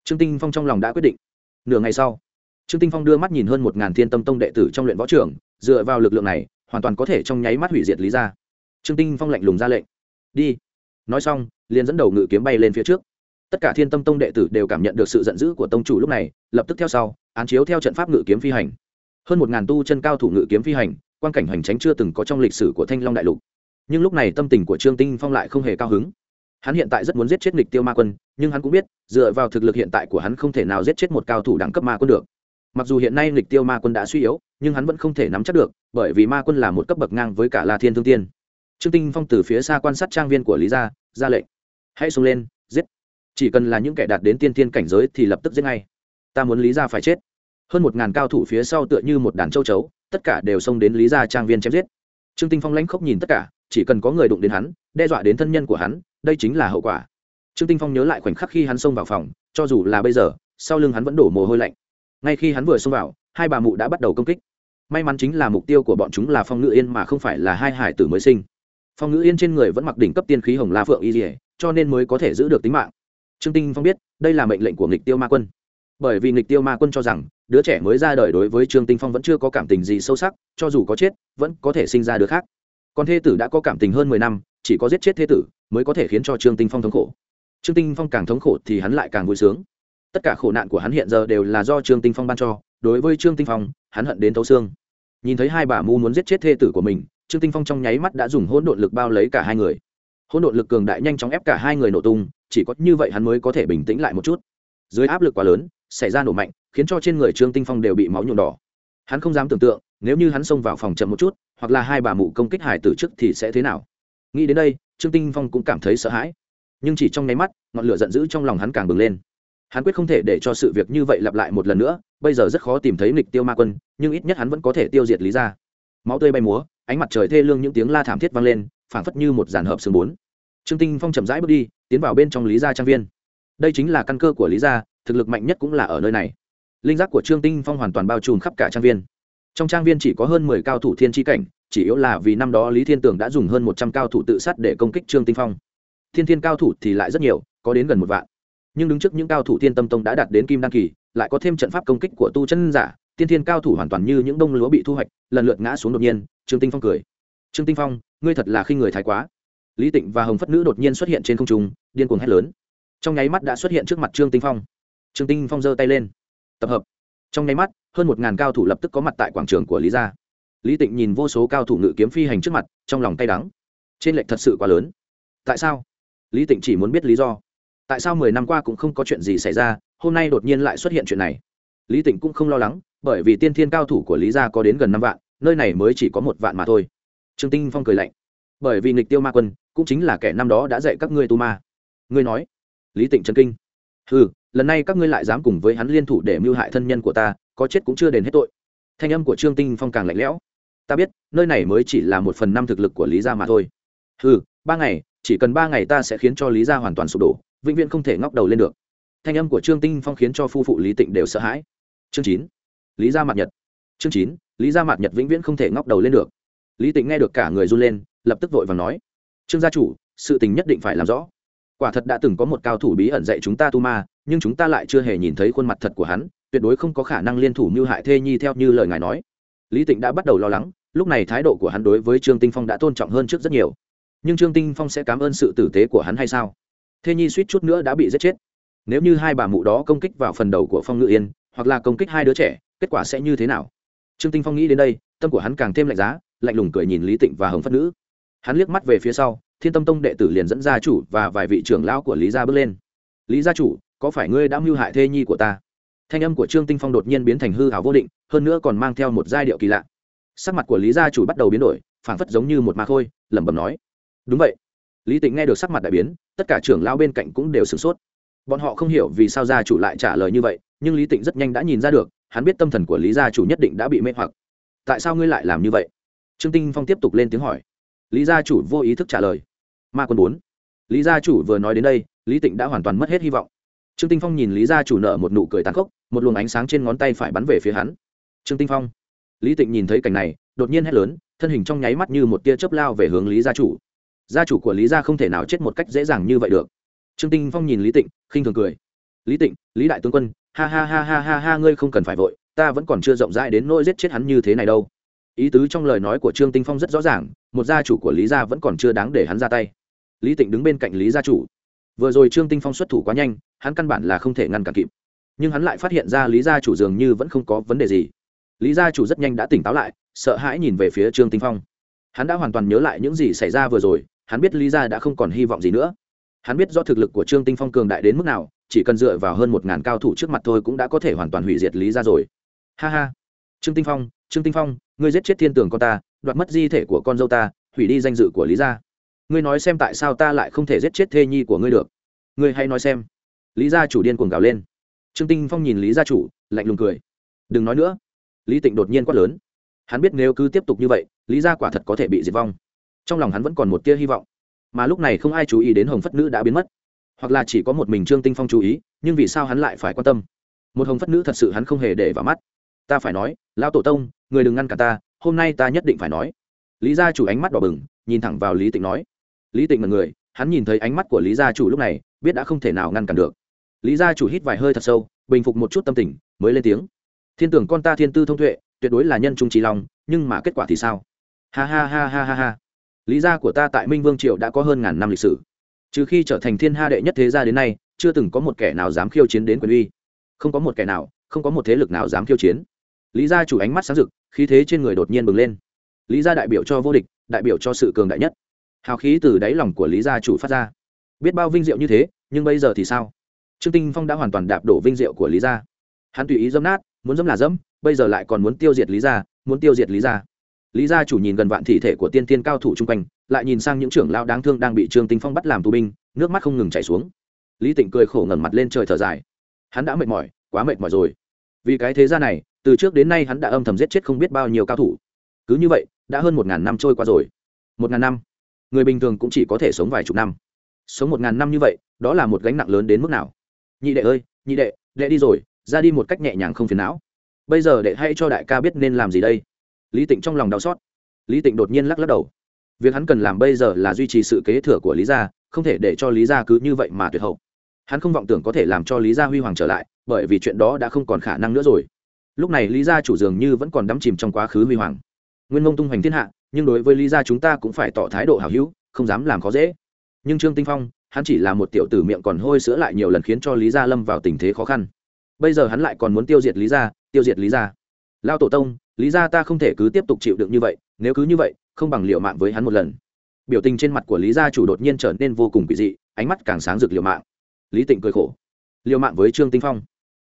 [SPEAKER 1] trương tinh phong trong lòng đã quyết định. Nửa ngày sau, trương tinh phong đưa mắt nhìn hơn một ngàn thiên tâm tông đệ tử trong luyện võ trường, dựa vào lực lượng này, hoàn toàn có thể trong nháy mắt hủy diệt lý ra trương tinh phong lạnh lùng ra lệnh. Đi. Nói xong, liền dẫn đầu ngự kiếm bay lên phía trước. Tất cả thiên tâm tông đệ tử đều cảm nhận được sự giận dữ của tông chủ lúc này, lập tức theo sau, án chiếu theo trận pháp ngự kiếm phi hành. Hơn một ngàn tu chân cao thủ ngự kiếm phi hành, quan cảnh hoành tránh chưa từng có trong lịch sử của thanh long đại lục. Nhưng lúc này tâm tình của trương tinh phong lại không hề cao hứng hắn hiện tại rất muốn giết chết nghịch tiêu ma quân, nhưng hắn cũng biết, dựa vào thực lực hiện tại của hắn không thể nào giết chết một cao thủ đẳng cấp ma quân được. Mặc dù hiện nay nghịch tiêu ma quân đã suy yếu, nhưng hắn vẫn không thể nắm chắc được, bởi vì ma quân là một cấp bậc ngang với cả la thiên thương tiên. Trương tinh phong từ phía xa quan sát trang viên của lý gia, ra lệnh. Hãy xông lên, giết. Chỉ cần là những kẻ đạt đến tiên thiên cảnh giới thì lập tức giết ngay. Ta muốn lý gia phải chết. Hơn một ngàn cao thủ phía sau tựa như một đàn châu chấu, tất cả đều xông đến lý gia trang viên chém giết. Trương tinh phong lãnh khốc nhìn tất cả, chỉ cần có người đụng đến hắn, đe dọa đến thân nhân của hắn đây chính là hậu quả. Trương tinh phong nhớ lại khoảnh khắc khi hắn xông vào phòng, cho dù là bây giờ, sau lưng hắn vẫn đổ mồ hôi lạnh. Ngay khi hắn vừa xông vào, hai bà mụ đã bắt đầu công kích. May mắn chính là mục tiêu của bọn chúng là phong ngữ yên mà không phải là hai hải tử mới sinh. Phong ngữ yên trên người vẫn mặc đỉnh cấp tiên khí hồng la phượng y dỉa cho nên mới có thể giữ được tính mạng. Trương tinh phong biết, đây là mệnh lệnh của nghịch tiêu ma quân. Bởi vì nghịch tiêu ma quân cho rằng, đứa trẻ mới ra đời đối với trương tinh phong vẫn chưa có cảm tình gì sâu sắc, cho dù có chết, vẫn có thể sinh ra đứa khác. Còn thê tử đã có cảm tình hơn mười năm, chỉ có giết chết thê tử mới có thể khiến cho trương tinh phong thống khổ. Trương tinh phong càng thống khổ thì hắn lại càng vui sướng. Tất cả khổ nạn của hắn hiện giờ đều là do trương tinh phong ban cho, đối với trương tinh phong, hắn hận đến thấu xương. Nhìn thấy hai bà mu muốn giết chết thê tử của mình, trương tinh phong trong nháy mắt đã dùng hỗn độn lực bao lấy cả hai người. Hỗn độn lực cường đại nhanh chóng ép cả hai người nổ tung, chỉ có như vậy hắn mới có thể bình tĩnh lại một chút. Dưới áp lực quá lớn, xảy ra nổ mạnh, khiến cho trên người trương tinh phong đều bị máu nhuộm đỏ. Hắn không dám tưởng tượng, nếu như hắn xông vào phòng chậm một chút, hoặc là hai bà mụ công kích hải tử trước thì sẽ thế nào? Nghĩ đến đây trương tinh phong cũng cảm thấy sợ hãi. Nhưng chỉ trong nháy mắt, ngọn lửa giận dữ trong lòng hắn càng bừng lên. Hắn quyết không thể để cho sự việc như vậy lặp lại một lần nữa, bây giờ rất khó tìm thấy lịch tiêu ma quân, nhưng ít nhất hắn vẫn có thể tiêu diệt lý ra máu tươi bay múa, ánh mặt trời thê lương những tiếng la thảm thiết vang lên, phảng phất như một dàn hợp xương bốn. Trương tinh phong chậm rãi bước đi, tiến vào bên trong lý gia trang viên. Đây chính là căn cơ của lý gia, thực lực mạnh nhất cũng là ở nơi này. Linh giác của trương tinh phong hoàn toàn bao trùm khắp cả trang viên. Trong trang viên chỉ có hơn mười cao thủ thiên tri cảnh chỉ yếu là vì năm đó lý thiên tường đã dùng hơn một trăm cao thủ tự sát để công kích trương tinh phong. Thiên thiên cao thủ thì lại rất nhiều, có đến gần một vạn. Nhưng đứng trước những cao thủ thiên tâm tông đã đạt đến kim đăng kỳ, lại có thêm trận pháp công kích của tu chân giả tiên thiên cao thủ hoàn toàn như những đông lúa bị thu hoạch, lần lượt ngã xuống đột nhiên, trương tinh phong cười. Trương tinh phong, ngươi thật là khi người thái quá. Lý tịnh và hồng phất nữ đột nhiên xuất hiện trên không trung, điên cuồng hét lớn. Trong nháy mắt đã xuất hiện trước mặt trương tinh phong. Trương tinh phong giơ tay lên. Tập hợp. Trong nháy mắt, hơn một ngàn cao thủ lập tức có mặt tại quảng trường của lý gia lý tịnh nhìn vô số cao thủ ngự kiếm phi hành trước mặt, trong lòng tay đắng. Trên lệnh thật sự quá lớn. Tại sao? Lý tịnh chỉ muốn biết lý do. Tại sao mười năm qua cũng không có chuyện gì xảy ra, hôm nay đột nhiên lại xuất hiện chuyện này? Lý tịnh cũng không lo lắng, bởi vì tiên thiên cao thủ của lý gia có đến gần năm vạn, nơi này mới chỉ có một vạn mà thôi. Trương tinh phong cười lạnh. Bởi vì nghịch tiêu ma quân, cũng chính là kẻ năm đó đã dạy các ngươi tu ma. Ngươi nói. Lý tịnh trấn kinh. Ừ lần này các ngươi lại dám cùng với hắn liên thủ để mưu hại thân nhân của ta, có chết cũng chưa đền hết tội. Thanh âm của trương tinh phong càng lạnh lẽo ta biết, nơi này mới chỉ là một phần năm thực lực của lý gia mà thôi. Ừ ba ngày, chỉ cần ba ngày ta sẽ khiến cho lý gia hoàn toàn sụp đổ, vĩnh viễn không thể ngóc đầu lên được. Thanh âm của trương tinh phong khiến cho phu phụ lý tịnh đều sợ hãi. Chương chín, lý gia mạt nhật. Chương chín, lý gia mạt nhật vĩnh viễn không thể ngóc đầu lên được. Lý tịnh nghe được cả người run lên, lập tức vội vàng nói, trương gia chủ, sự tình nhất định phải làm rõ. Quả thật đã từng có một cao thủ bí ẩn dạy chúng ta tu ma, nhưng chúng ta lại chưa hề nhìn thấy khuôn mặt thật của hắn, tuyệt đối không có khả năng liên thủ mưu hại thê nhi theo như lời ngài nói lý tịnh đã bắt đầu lo lắng, lúc này thái độ của hắn đối với trương tinh phong đã tôn trọng hơn trước rất nhiều. Nhưng trương tinh phong sẽ cảm ơn sự tử tế của hắn hay sao? Thê nhi suýt chút nữa đã bị giết chết. Nếu như hai bà mụ đó công kích vào phần đầu của phong ngự yên, hoặc là công kích hai đứa trẻ, kết quả sẽ như thế nào? Trương tinh phong nghĩ đến đây, tâm của hắn càng thêm lạnh giá, lạnh lùng cười nhìn lý tịnh và hồng phất nữ. Hắn liếc mắt về phía sau, thiên tâm tông đệ tử liền dẫn gia chủ và vài vị trưởng lão của lý gia bước lên. Lý gia chủ, có phải ngươi đã mưu hại thê nhi của ta? Thanh âm của trương tinh phong đột nhiên biến thành hư hào vô định, hơn nữa còn mang theo một giai điệu kỳ lạ. Sắc mặt của lý gia chủ bắt đầu biến đổi, phảng phất giống như một ma khôi, lẩm bẩm nói. Đúng vậy. Lý tịnh nghe được sắc mặt đại biến, tất cả trưởng lão bên cạnh cũng đều sửng sốt. Bọn họ không hiểu vì sao gia chủ lại trả lời như vậy, nhưng lý tịnh rất nhanh đã nhìn ra được, hắn biết tâm thần của lý gia chủ nhất định đã bị mê hoặc. Tại sao ngươi lại làm như vậy? Trương tinh phong tiếp tục lên tiếng hỏi. Lý gia chủ vô ý thức trả lời. Ma quân bốn. Lý gia chủ vừa nói đến đây, lý tịnh đã hoàn toàn mất hết hy vọng trương tinh phong nhìn lý gia chủ nợ một nụ cười tàn khốc, một luồng ánh sáng trên ngón tay phải bắn về phía hắn. Trương tinh phong. Lý tịnh nhìn thấy cảnh này, đột nhiên hét lớn, thân hình trong nháy mắt như một tia chớp lao về hướng lý gia chủ. Gia chủ của lý gia không thể nào chết một cách dễ dàng như vậy được. Trương tinh phong nhìn lý tịnh, khinh thường cười. Lý tịnh, lý đại tướng quân, ha ha ha ha ha ha, ngươi không cần phải vội, ta vẫn còn chưa rộng rãi đến nỗi giết chết hắn như thế này đâu. Ý tứ trong lời nói của trương tinh phong rất rõ ràng, một gia chủ của lý gia vẫn còn chưa đáng để hắn ra tay. Lý tịnh đứng bên cạnh lý gia chủ. Vừa rồi trương tinh phong xuất thủ quá nhanh hắn căn bản là không thể ngăn cản kịp. Nhưng hắn lại phát hiện ra lý gia chủ dường như vẫn không có vấn đề gì. Lý gia chủ rất nhanh đã tỉnh táo lại, sợ hãi nhìn về phía trương tinh phong. Hắn đã hoàn toàn nhớ lại những gì xảy ra vừa rồi, hắn biết lý gia đã không còn hy vọng gì nữa. Hắn biết do thực lực của trương tinh phong cường đại đến mức nào, chỉ cần dựa vào hơn một ngàn cao thủ trước mặt thôi cũng đã có thể hoàn toàn hủy diệt lý gia rồi. Ha ha. Trương tinh phong, trương tinh phong, ngươi giết chết thiên tường con ta, đoạt mất di thể của con dâu ta, hủy đi danh dự của lý gia. Ngươi nói xem tại sao ta lại không thể giết chết thê nhi của ngươi được. Ngươi hay nói xem lý gia chủ điên cuồng gào lên. Trương tinh phong nhìn lý gia chủ, lạnh lùng cười. Đừng nói nữa. Lý tịnh đột nhiên quát lớn. Hắn biết nếu cứ tiếp tục như vậy, lý gia quả thật có thể bị diệt vong. Trong lòng hắn vẫn còn một tia hy vọng. Mà lúc này không ai chú ý đến hồng phất nữ đã biến mất. Hoặc là chỉ có một mình trương tinh phong chú ý, nhưng vì sao hắn lại phải quan tâm? Một hồng phất nữ thật sự hắn không hề để vào mắt. Ta phải nói, lão tổ tông, người đừng ngăn cả ta, hôm nay ta nhất định phải nói. Lý gia chủ ánh mắt đỏ bừng, nhìn thẳng vào lý tịnh nói. Lý tịnh là người, hắn nhìn thấy ánh mắt của lý gia chủ lúc này, biết đã không thể nào ngăn cản được lý gia chủ hít vài hơi thật sâu, bình phục một chút tâm tình, mới lên tiếng. Thiên tưởng con ta thiên tư thông tuệ, tuyệt đối là nhân trung trí lòng nhưng mà kết quả thì sao? Ha ha ha ha ha ha. Lý gia của ta tại minh vương triều đã có hơn ngàn năm lịch sử. Trừ khi trở thành thiên ha đệ nhất thế gia đến nay, chưa từng có một kẻ nào dám khiêu chiến đến quyền uy. Không có một kẻ nào, không có một thế lực nào dám khiêu chiến. Lý gia chủ ánh mắt sáng rực, khí thế trên người đột nhiên bừng lên. Lý gia đại biểu cho vô địch, đại biểu cho sự cường đại nhất. Hào khí từ đáy lòng của lý gia chủ phát ra. Biết bao vinh diệu như thế, nhưng bây giờ thì sao? Trương tinh phong đã hoàn toàn đạp đổ vinh diệu của lý gia. Hắn tùy ý dâm nát, muốn dâm là dâm bây giờ lại còn muốn tiêu diệt lý gia, muốn tiêu diệt lý gia. Lý gia chủ nhìn gần vạn thị thể của tiên tiên cao thủ chung quanh, lại nhìn sang những trưởng lao đáng thương đang bị trương tinh phong bắt làm tù binh, nước mắt không ngừng chảy xuống. Lý tịnh cười khổ ngẩng mặt lên trời thở dài. Hắn đã mệt mỏi, quá mệt mỏi rồi. Vì cái thế gia này, từ trước đến nay hắn đã âm thầm giết chết không biết bao nhiêu cao thủ. Cứ như vậy, đã hơn một ngàn năm trôi qua rồi. Một ngàn năm? Người bình thường cũng chỉ có thể sống vài chục năm. Sống một ngàn năm như vậy, đó là một gánh nặng lớn đến mức nào? Nhị đệ ơi, nhị đệ đệ đi rồi, ra đi một cách nhẹ nhàng không phiền não. Bây giờ đệ hãy cho đại ca biết nên làm gì đây. Lý tịnh trong lòng đau xót. Lý tịnh đột nhiên lắc lắc đầu. Việc hắn cần làm bây giờ là duy trì sự kế thừa của lý gia, không thể để cho lý gia cứ như vậy mà tuyệt hậu. Hắn không vọng tưởng có thể làm cho lý gia huy hoàng trở lại, bởi vì chuyện đó đã không còn khả năng nữa rồi. Lúc này lý gia chủ dường như vẫn còn đắm chìm trong quá khứ huy hoàng. Nguyên mông tung hoành thiên hạ, nhưng đối với lý gia chúng ta cũng phải tỏ thái độ hào hữu, không dám làm khó dễ. Nhưng trương tinh phong hắn chỉ là một tiểu tử miệng còn hôi sữa lại nhiều lần khiến cho lý gia lâm vào tình thế khó khăn. Bây giờ hắn lại còn muốn tiêu diệt lý gia, tiêu diệt lý gia. Lao tổ tông, lý gia ta không thể cứ tiếp tục chịu đựng như vậy, nếu cứ như vậy, không bằng liệu mạng với hắn một lần. Biểu tình trên mặt của lý gia chủ đột nhiên trở nên vô cùng kỳ dị, ánh mắt càng sáng rực liệu mạng. Lý tịnh cười khổ. Liều mạng với trương tinh phong.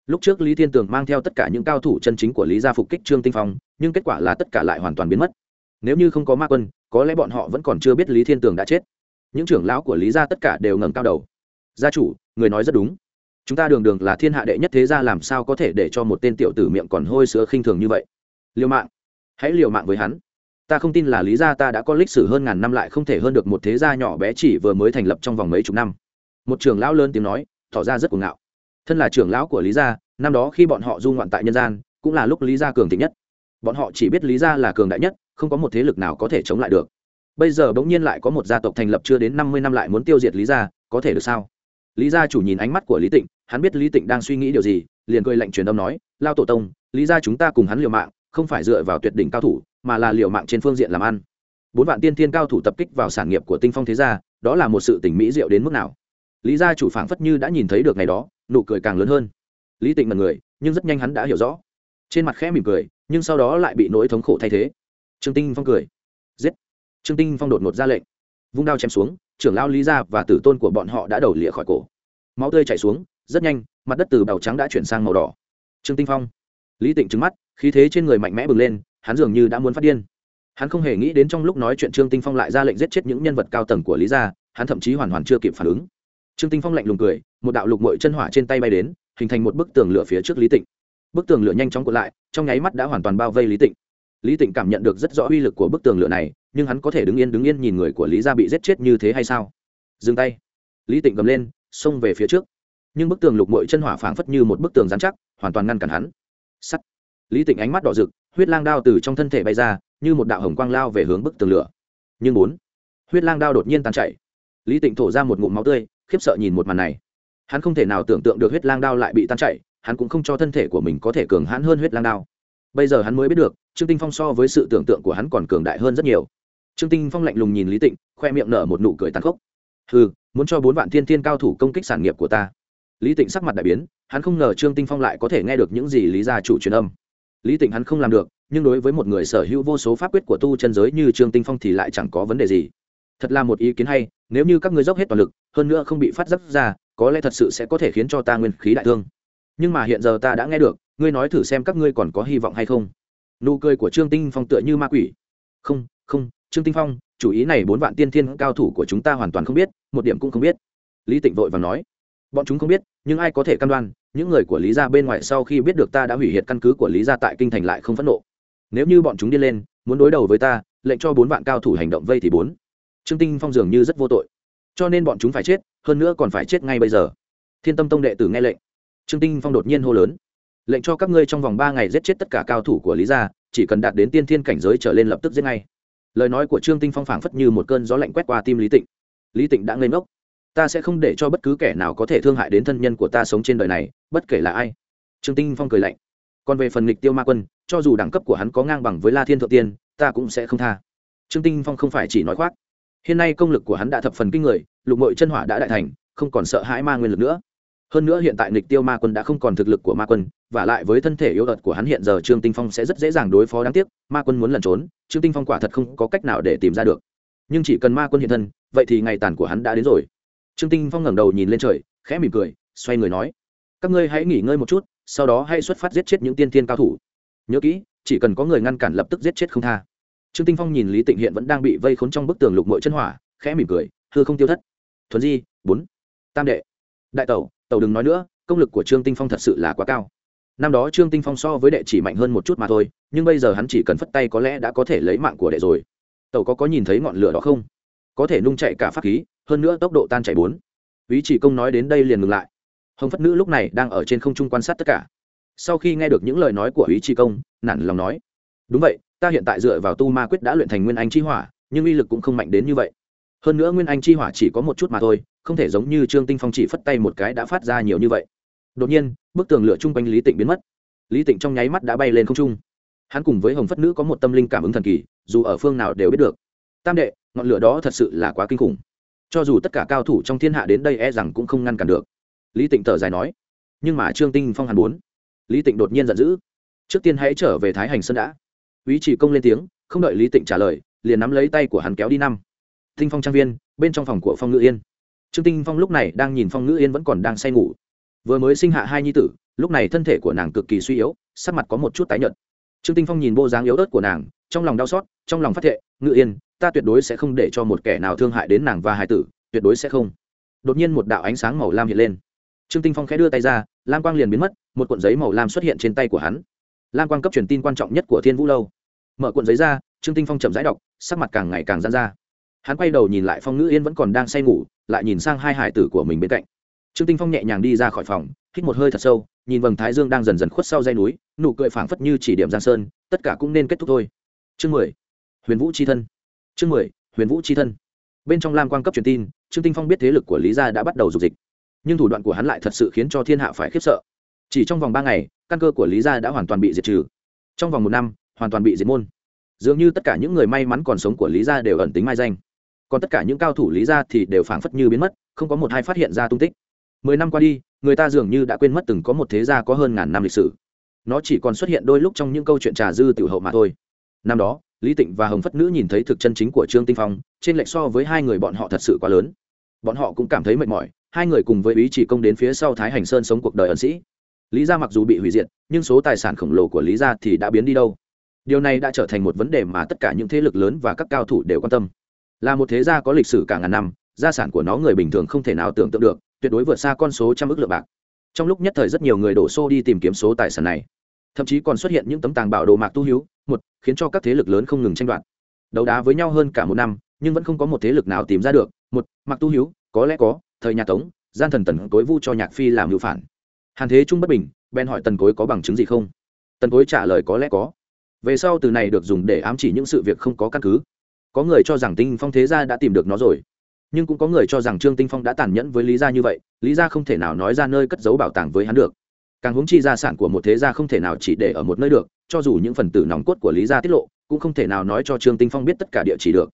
[SPEAKER 1] Lúc trước lý thiên tường mang theo tất cả những cao thủ chân chính của lý gia phục kích trương tinh phong, nhưng kết quả là tất cả lại hoàn toàn biến mất. Nếu như không có ma quân, có lẽ bọn họ vẫn còn chưa biết lý thiên tường đã chết những trưởng lão của lý gia tất cả đều ngẩng cao đầu. Gia chủ, người nói rất đúng. Chúng ta đường đường là thiên hạ đệ nhất thế gia, làm sao có thể để cho một tên tiểu tử miệng còn hôi sữa khinh thường như vậy? Liều mạng. Hãy liều mạng với hắn. Ta không tin là lý gia ta đã có lịch sử hơn ngàn năm lại không thể hơn được một thế gia nhỏ bé chỉ vừa mới thành lập trong vòng mấy chục năm. Một trưởng lão lớn tiếng nói, tỏ ra rất cuồng ngạo. Thân là trưởng lão của lý gia, năm đó khi bọn họ du ngoạn tại nhân gian, cũng là lúc lý gia cường thịnh nhất. Bọn họ chỉ biết lý gia là cường đại nhất, không có một thế lực nào có thể chống lại được bây giờ bỗng nhiên lại có một gia tộc thành lập chưa đến năm mươi năm lại muốn tiêu diệt lý gia, có thể được sao? Lý gia chủ nhìn ánh mắt của lý tịnh, hắn biết lý tịnh đang suy nghĩ điều gì, liền cười lệnh truyền âm nói, lao tổ tông, lý gia chúng ta cùng hắn liều mạng, không phải dựa vào tuyệt đỉnh cao thủ, mà là liều mạng trên phương diện làm ăn. Bốn vạn tiên thiên cao thủ tập kích vào sản nghiệp của tinh phong thế gia, đó là một sự tỉnh mỹ diệu đến mức nào? Lý gia chủ phảng phất như đã nhìn thấy được ngày đó, nụ cười càng lớn hơn. Lý tịnh mật người, nhưng rất nhanh hắn đã hiểu rõ. Trên mặt khẽ mỉm cười, nhưng sau đó lại bị nỗi thống khổ thay thế. Trương tinh phong cười. Giết trương tinh phong đột ngột ra lệnh. Vung đao chém xuống, trưởng lao lý gia và tử tôn của bọn họ đã đầu lịa khỏi cổ. Máu tươi chảy xuống, rất nhanh, mặt đất từ bào trắng đã chuyển sang màu đỏ. Trương tinh phong. Lý tịnh trứng mắt, khí thế trên người mạnh mẽ bừng lên, hắn dường như đã muốn phát điên. Hắn không hề nghĩ đến trong lúc nói chuyện trương tinh phong lại ra lệnh giết chết những nhân vật cao tầng của lý gia, hắn thậm chí hoàn hoàn chưa kịp phản ứng. Trương tinh phong lạnh lùng cười, một đạo lục mội chân hỏa trên tay bay đến, hình thành một bức tường lửa phía trước lý tịnh. Bức tường lửa nhanh chóng cuộn lại, trong nháy mắt đã hoàn toàn bao vây lý tịnh lý tịnh cảm nhận được rất rõ uy lực của bức tường lửa này, nhưng hắn có thể đứng yên đứng yên nhìn người của lý gia bị giết chết như thế hay sao? Dừng tay. Lý tịnh gầm lên, xông về phía trước. Nhưng bức tường lục mội chân hỏa phảng phất như một bức tường dán chắc, hoàn toàn ngăn cản hắn. Sắt. Lý tịnh ánh mắt đỏ rực, huyết lang đao từ trong thân thể bay ra, như một đạo hồng quang lao về hướng bức tường lửa. Nhưng bốn, huyết lang đao đột nhiên tàn chảy. Lý tịnh thổ ra một ngụm máu tươi, khiếp sợ nhìn một màn này. Hắn không thể nào tưởng tượng được huyết lang đao lại bị tan chảy, hắn cũng không cho thân thể của mình có thể cường hãn hơn huyết lang đao bây giờ hắn mới biết được trương tinh phong so với sự tưởng tượng của hắn còn cường đại hơn rất nhiều. Trương tinh phong lạnh lùng nhìn lý tịnh khoe miệng nở một nụ cười tàn khốc. Hừ, muốn cho bốn vạn thiên thiên cao thủ công kích sản nghiệp của ta. Lý tịnh sắc mặt đại biến hắn không ngờ trương tinh phong lại có thể nghe được những gì lý gia chủ truyền âm. Lý tịnh hắn không làm được nhưng đối với một người sở hữu vô số pháp quyết của tu chân giới như trương tinh phong thì lại chẳng có vấn đề gì. Thật là một ý kiến hay nếu như các ngươi dốc hết toàn lực hơn nữa không bị phát giác ra có lẽ thật sự sẽ có thể khiến cho ta nguyên khí đại thương. Nhưng mà hiện giờ ta đã nghe được ngươi nói thử xem các ngươi còn có hy vọng hay không. Nụ cười của trương tinh phong tựa như ma quỷ. Không không, trương tinh phong, chủ ý này bốn vạn tiên thiên cao thủ của chúng ta hoàn toàn không biết, một điểm cũng không biết. Lý tịnh vội và nói. Bọn chúng không biết, nhưng ai có thể căn đoan, những người của lý gia bên ngoài sau khi biết được ta đã hủy hiệt căn cứ của lý gia tại kinh thành lại không phẫn nộ. Nếu như bọn chúng đi lên, muốn đối đầu với ta, lệnh cho bốn vạn cao thủ hành động vây thì bốn. Trương tinh phong dường như rất vô tội. Cho nên bọn chúng phải chết, hơn nữa còn phải chết ngay bây giờ. Thiên tâm tông đệ tử nghe lệnh. Trương tinh phong đột nhiên hô lớn lệnh cho các ngươi trong vòng ba ngày giết chết tất cả cao thủ của lý gia, chỉ cần đạt đến tiên thiên cảnh giới trở lên lập tức giết ngay. Lời nói của trương tinh phong phảng phất như một cơn gió lạnh quét qua tim lý tịnh. Lý tịnh đã ngây ngốc. Ta sẽ không để cho bất cứ kẻ nào có thể thương hại đến thân nhân của ta sống trên đời này, bất kể là ai. Trương tinh phong cười lạnh. Còn về phần nghịch tiêu ma quân, cho dù đẳng cấp của hắn có ngang bằng với la thiên thượng tiên, ta cũng sẽ không tha. Trương tinh phong không phải chỉ nói khoác. Hiện nay công lực của hắn đã thập phần kinh người, lục mội chân hỏa đã đại thành, không còn sợ hãi ma nguyên lực nữa hơn nữa hiện tại nghịch tiêu ma quân đã không còn thực lực của ma quân, và lại với thân thể yếu ớt của hắn hiện giờ trương tinh phong sẽ rất dễ dàng đối phó đáng tiếc, ma quân muốn lẩn trốn, trương tinh phong quả thật không có cách nào để tìm ra được. Nhưng chỉ cần ma quân hiện thân, vậy thì ngày tàn của hắn đã đến rồi. Trương tinh phong ngẩng đầu nhìn lên trời, khẽ mỉm cười, xoay người nói, các ngươi hãy nghỉ ngơi một chút, sau đó hãy xuất phát giết chết những tiên thiên cao thủ. Nhớ kỹ, chỉ cần có người ngăn cản lập tức giết chết không tha. Trương tinh phong nhìn lý tịnh hiện vẫn đang bị vây khốn trong bức tường lục mội chân hỏa, khẽ mỉm cười, hư không tiêu thất. Thuần di, bốn. Tam đệ. Đại tẩu tẩu đừng nói nữa, công lực của trương tinh phong thật sự là quá cao. Năm đó trương tinh phong so với đệ chỉ mạnh hơn một chút mà thôi, nhưng bây giờ hắn chỉ cần phất tay có lẽ đã có thể lấy mạng của đệ rồi. Tẩu có có nhìn thấy ngọn lửa đó không? Có thể nung chạy cả pháp khí, hơn nữa tốc độ tan chạy bốn. Ý chỉ công nói đến đây liền ngừng lại. Hồng phất nữ lúc này đang ở trên không trung quan sát tất cả. Sau khi nghe được những lời nói của ý chỉ công, nản lòng nói, đúng vậy, ta hiện tại dựa vào tu ma quyết đã luyện thành nguyên anh chi hỏa, nhưng uy lực cũng không mạnh đến như vậy hơn nữa nguyên anh chi hỏa chỉ có một chút mà thôi, không thể giống như trương tinh phong chỉ phất tay một cái đã phát ra nhiều như vậy. Đột nhiên, bức tường lửa chung quanh lý tịnh biến mất. Lý tịnh trong nháy mắt đã bay lên không trung. Hắn cùng với hồng phất nữ có một tâm linh cảm ứng thần kỳ, dù ở phương nào đều biết được. Tam đệ, ngọn lửa đó thật sự là quá kinh khủng. Cho dù tất cả cao thủ trong thiên hạ đến đây e rằng cũng không ngăn cản được. Lý tịnh thở dài nói. Nhưng mà trương tinh phong hàn bốn lý tịnh đột nhiên giận dữ. Trước tiên hãy trở về thái hành sơn đã. Ý chỉ công lên tiếng, không đợi lý tịnh trả lời, liền nắm lấy tay của hắn kéo đi năm tinh phong trang viên, bên trong phòng của phong ngự yên. Trương tinh phong lúc này đang nhìn phong ngự yên vẫn còn đang say ngủ. Vừa mới sinh hạ hai nhi tử, lúc này thân thể của nàng cực kỳ suy yếu, sắc mặt có một chút tái nhợt. Trương tinh phong nhìn bộ dáng yếu ớt của nàng, trong lòng đau xót, trong lòng phát thệ, ngự yên, ta tuyệt đối sẽ không để cho một kẻ nào thương hại đến nàng và hải tử, tuyệt đối sẽ không. Đột nhiên một đạo ánh sáng màu lam hiện lên. Trương tinh phong khẽ đưa tay ra, lam quang liền biến mất, một cuộn giấy màu lam xuất hiện trên tay của hắn. Lam quang cấp truyền tin quan trọng nhất của thiên vũ lâu. Mở cuộn giấy ra, trương tinh phong chậm rãi đọc, sắc mặt càng ngày càng gian ra hắn quay đầu nhìn lại phong ngữ yên vẫn còn đang say ngủ, lại nhìn sang hai hải tử của mình bên cạnh. Trương tinh phong nhẹ nhàng đi ra khỏi phòng, hít một hơi thật sâu, nhìn vầng thái dương đang dần dần khuất sau dây núi, nụ cười phảng phất như chỉ điểm giang sơn, tất cả cũng nên kết thúc thôi. Chương mười, huyền vũ c h i thân. Chương mười, huyền vũ c h i thân. Bên trong lam quan cấp truyền tin, trương tinh phong biết thế lực của lý gia đã bắt đầu dục dịch. Nhưng thủ đoạn của hắn lại thật sự khiến cho thiên hạ phải khiếp sợ. Chỉ trong vòng ba ngày, căn cơ của lý gia đã hoàn toàn bị diệt trừ. Trong vòng một năm, hoàn toàn bị diệt môn. Dường như tất cả những người may mắn còn sống của lý gia đều ẩn tính mai danh còn tất cả những cao thủ lý gia thì đều phảng phất như biến mất, không có một hai phát hiện ra tung tích. Mười năm qua đi, người ta dường như đã quên mất từng có một thế gia có hơn ngàn năm lịch sử. Nó chỉ còn xuất hiện đôi lúc trong những câu chuyện trà dư tiểu hậu mà thôi. Năm đó, lý tịnh và hồng phất nữ nhìn thấy thực chân chính của trương tinh phong, trên lệch so với hai người bọn họ thật sự quá lớn. Bọn họ cũng cảm thấy mệt mỏi, hai người cùng với ý chỉ công đến phía sau thái hành sơn sống cuộc đời ẩn sĩ. Lý gia mặc dù bị hủy diệt, nhưng số tài sản khổng lồ của lý gia thì đã biến đi đâu. Điều này đã trở thành một vấn đề mà tất cả những thế lực lớn và các cao thủ đều quan tâm là một thế gia có lịch sử cả ngàn năm, gia sản của nó người bình thường không thể nào tưởng tượng được, tuyệt đối vượt xa con số trăm ước lượng bạc. Trong lúc nhất thời rất nhiều người đổ xô đi tìm kiếm số tài sản này. Thậm chí còn xuất hiện những tấm tàng bảo đồ mạc tu hiếu một, khiến cho các thế lực lớn không ngừng tranh đoạt. Đấu đá với nhau hơn cả một năm, nhưng vẫn không có một thế lực nào tìm ra được, một, mạc tu hiếu có lẽ có, thời nhà tống, gian thần tần cối vu cho nhạc phi làm hữu phản. Hàn thế trung bất bình, bèn hỏi tần cối có bằng chứng gì không? Tần cối trả lời có lẽ có. Về sau từ này được dùng để ám chỉ những sự việc không có căn cứ có người cho rằng tinh phong thế gia đã tìm được nó rồi nhưng cũng có người cho rằng trương tinh phong đã tàn nhẫn với lý gia như vậy lý gia không thể nào nói ra nơi cất giấu bảo tàng với hắn được. Càng huống chi gia sản của một thế gia không thể nào chỉ để ở một nơi được cho dù những phần tử nòng cốt của lý gia tiết lộ cũng không thể nào nói cho trương tinh phong biết tất cả địa chỉ được.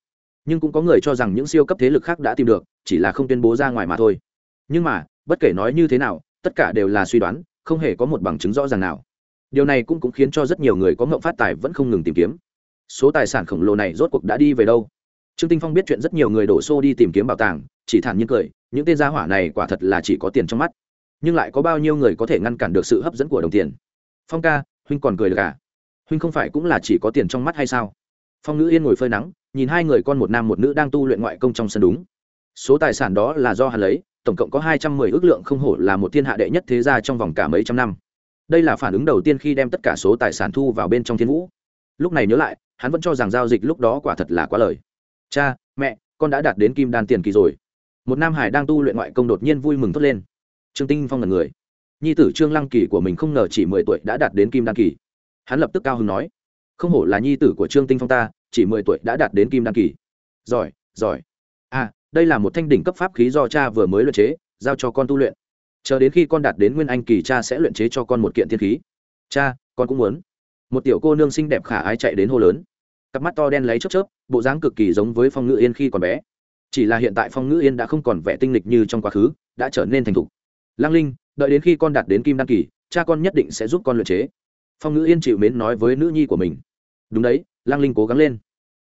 [SPEAKER 1] Nhưng cũng có người cho rằng những siêu cấp thế lực khác đã tìm được chỉ là không tuyên bố ra ngoài mà thôi. Nhưng mà bất kể nói như thế nào tất cả đều là suy đoán không hề có một bằng chứng rõ ràng nào. Điều này cũng, cũng khiến cho rất nhiều người có ngộng phát tài vẫn không ngừng tìm kiếm số tài sản khổng lồ này rốt cuộc đã đi về đâu? Trương tinh phong biết chuyện rất nhiều người đổ xô đi tìm kiếm bảo tàng, chỉ thản nhiên cười, những tên gia hỏa này quả thật là chỉ có tiền trong mắt. Nhưng lại có bao nhiêu người có thể ngăn cản được sự hấp dẫn của đồng tiền? Phong ca, huynh còn cười được à? Huynh không phải cũng là chỉ có tiền trong mắt hay sao? Phong nữ yên ngồi phơi nắng, nhìn hai người con một nam một nữ đang tu luyện ngoại công trong sân đúng. Số tài sản đó là do hắn lấy, tổng cộng có hai trăm mười ước lượng không hổ là một thiên hạ đệ nhất thế gia trong vòng cả mấy trăm năm. Đây là phản ứng đầu tiên khi đem tất cả số tài sản thu vào bên trong thiên vũ lúc này nhớ lại, hắn vẫn cho rằng giao dịch lúc đó quả thật là quá lời. Cha, mẹ, con đã đạt đến kim đan tiền kỳ rồi. Một nam hải đang tu luyện ngoại công đột nhiên vui mừng thốt lên. Trương tinh phong là người. Nhi tử trương lăng kỳ của mình không ngờ chỉ mười tuổi đã đạt đến kim đan kỳ. Hắn lập tức cao hứng nói, không hổ là nhi tử của trương tinh phong ta, chỉ mười tuổi đã đạt đến kim đan kỳ. Giỏi giỏi. À đây là một thanh đỉnh cấp pháp khí do cha vừa mới luyện chế, giao cho con tu luyện. Chờ đến khi con đạt đến nguyên anh kỳ, cha sẽ luyện chế cho con một kiện thiên khí. Cha, con cũng muốn một tiểu cô nương xinh đẹp khả ái chạy đến hô lớn. Cặp mắt to đen lấy chớp chớp, bộ dáng cực kỳ giống với phong ngữ yên khi còn bé. Chỉ là hiện tại phong ngữ yên đã không còn vẻ tinh lịch như trong quá khứ, đã trở nên thành thục. Lang linh, đợi đến khi con đạt đến kim đan kỳ, cha con nhất định sẽ giúp con luyện chế. Phong ngữ yên chịu mến nói với nữ nhi của mình. Đúng đấy lang linh cố gắng lên.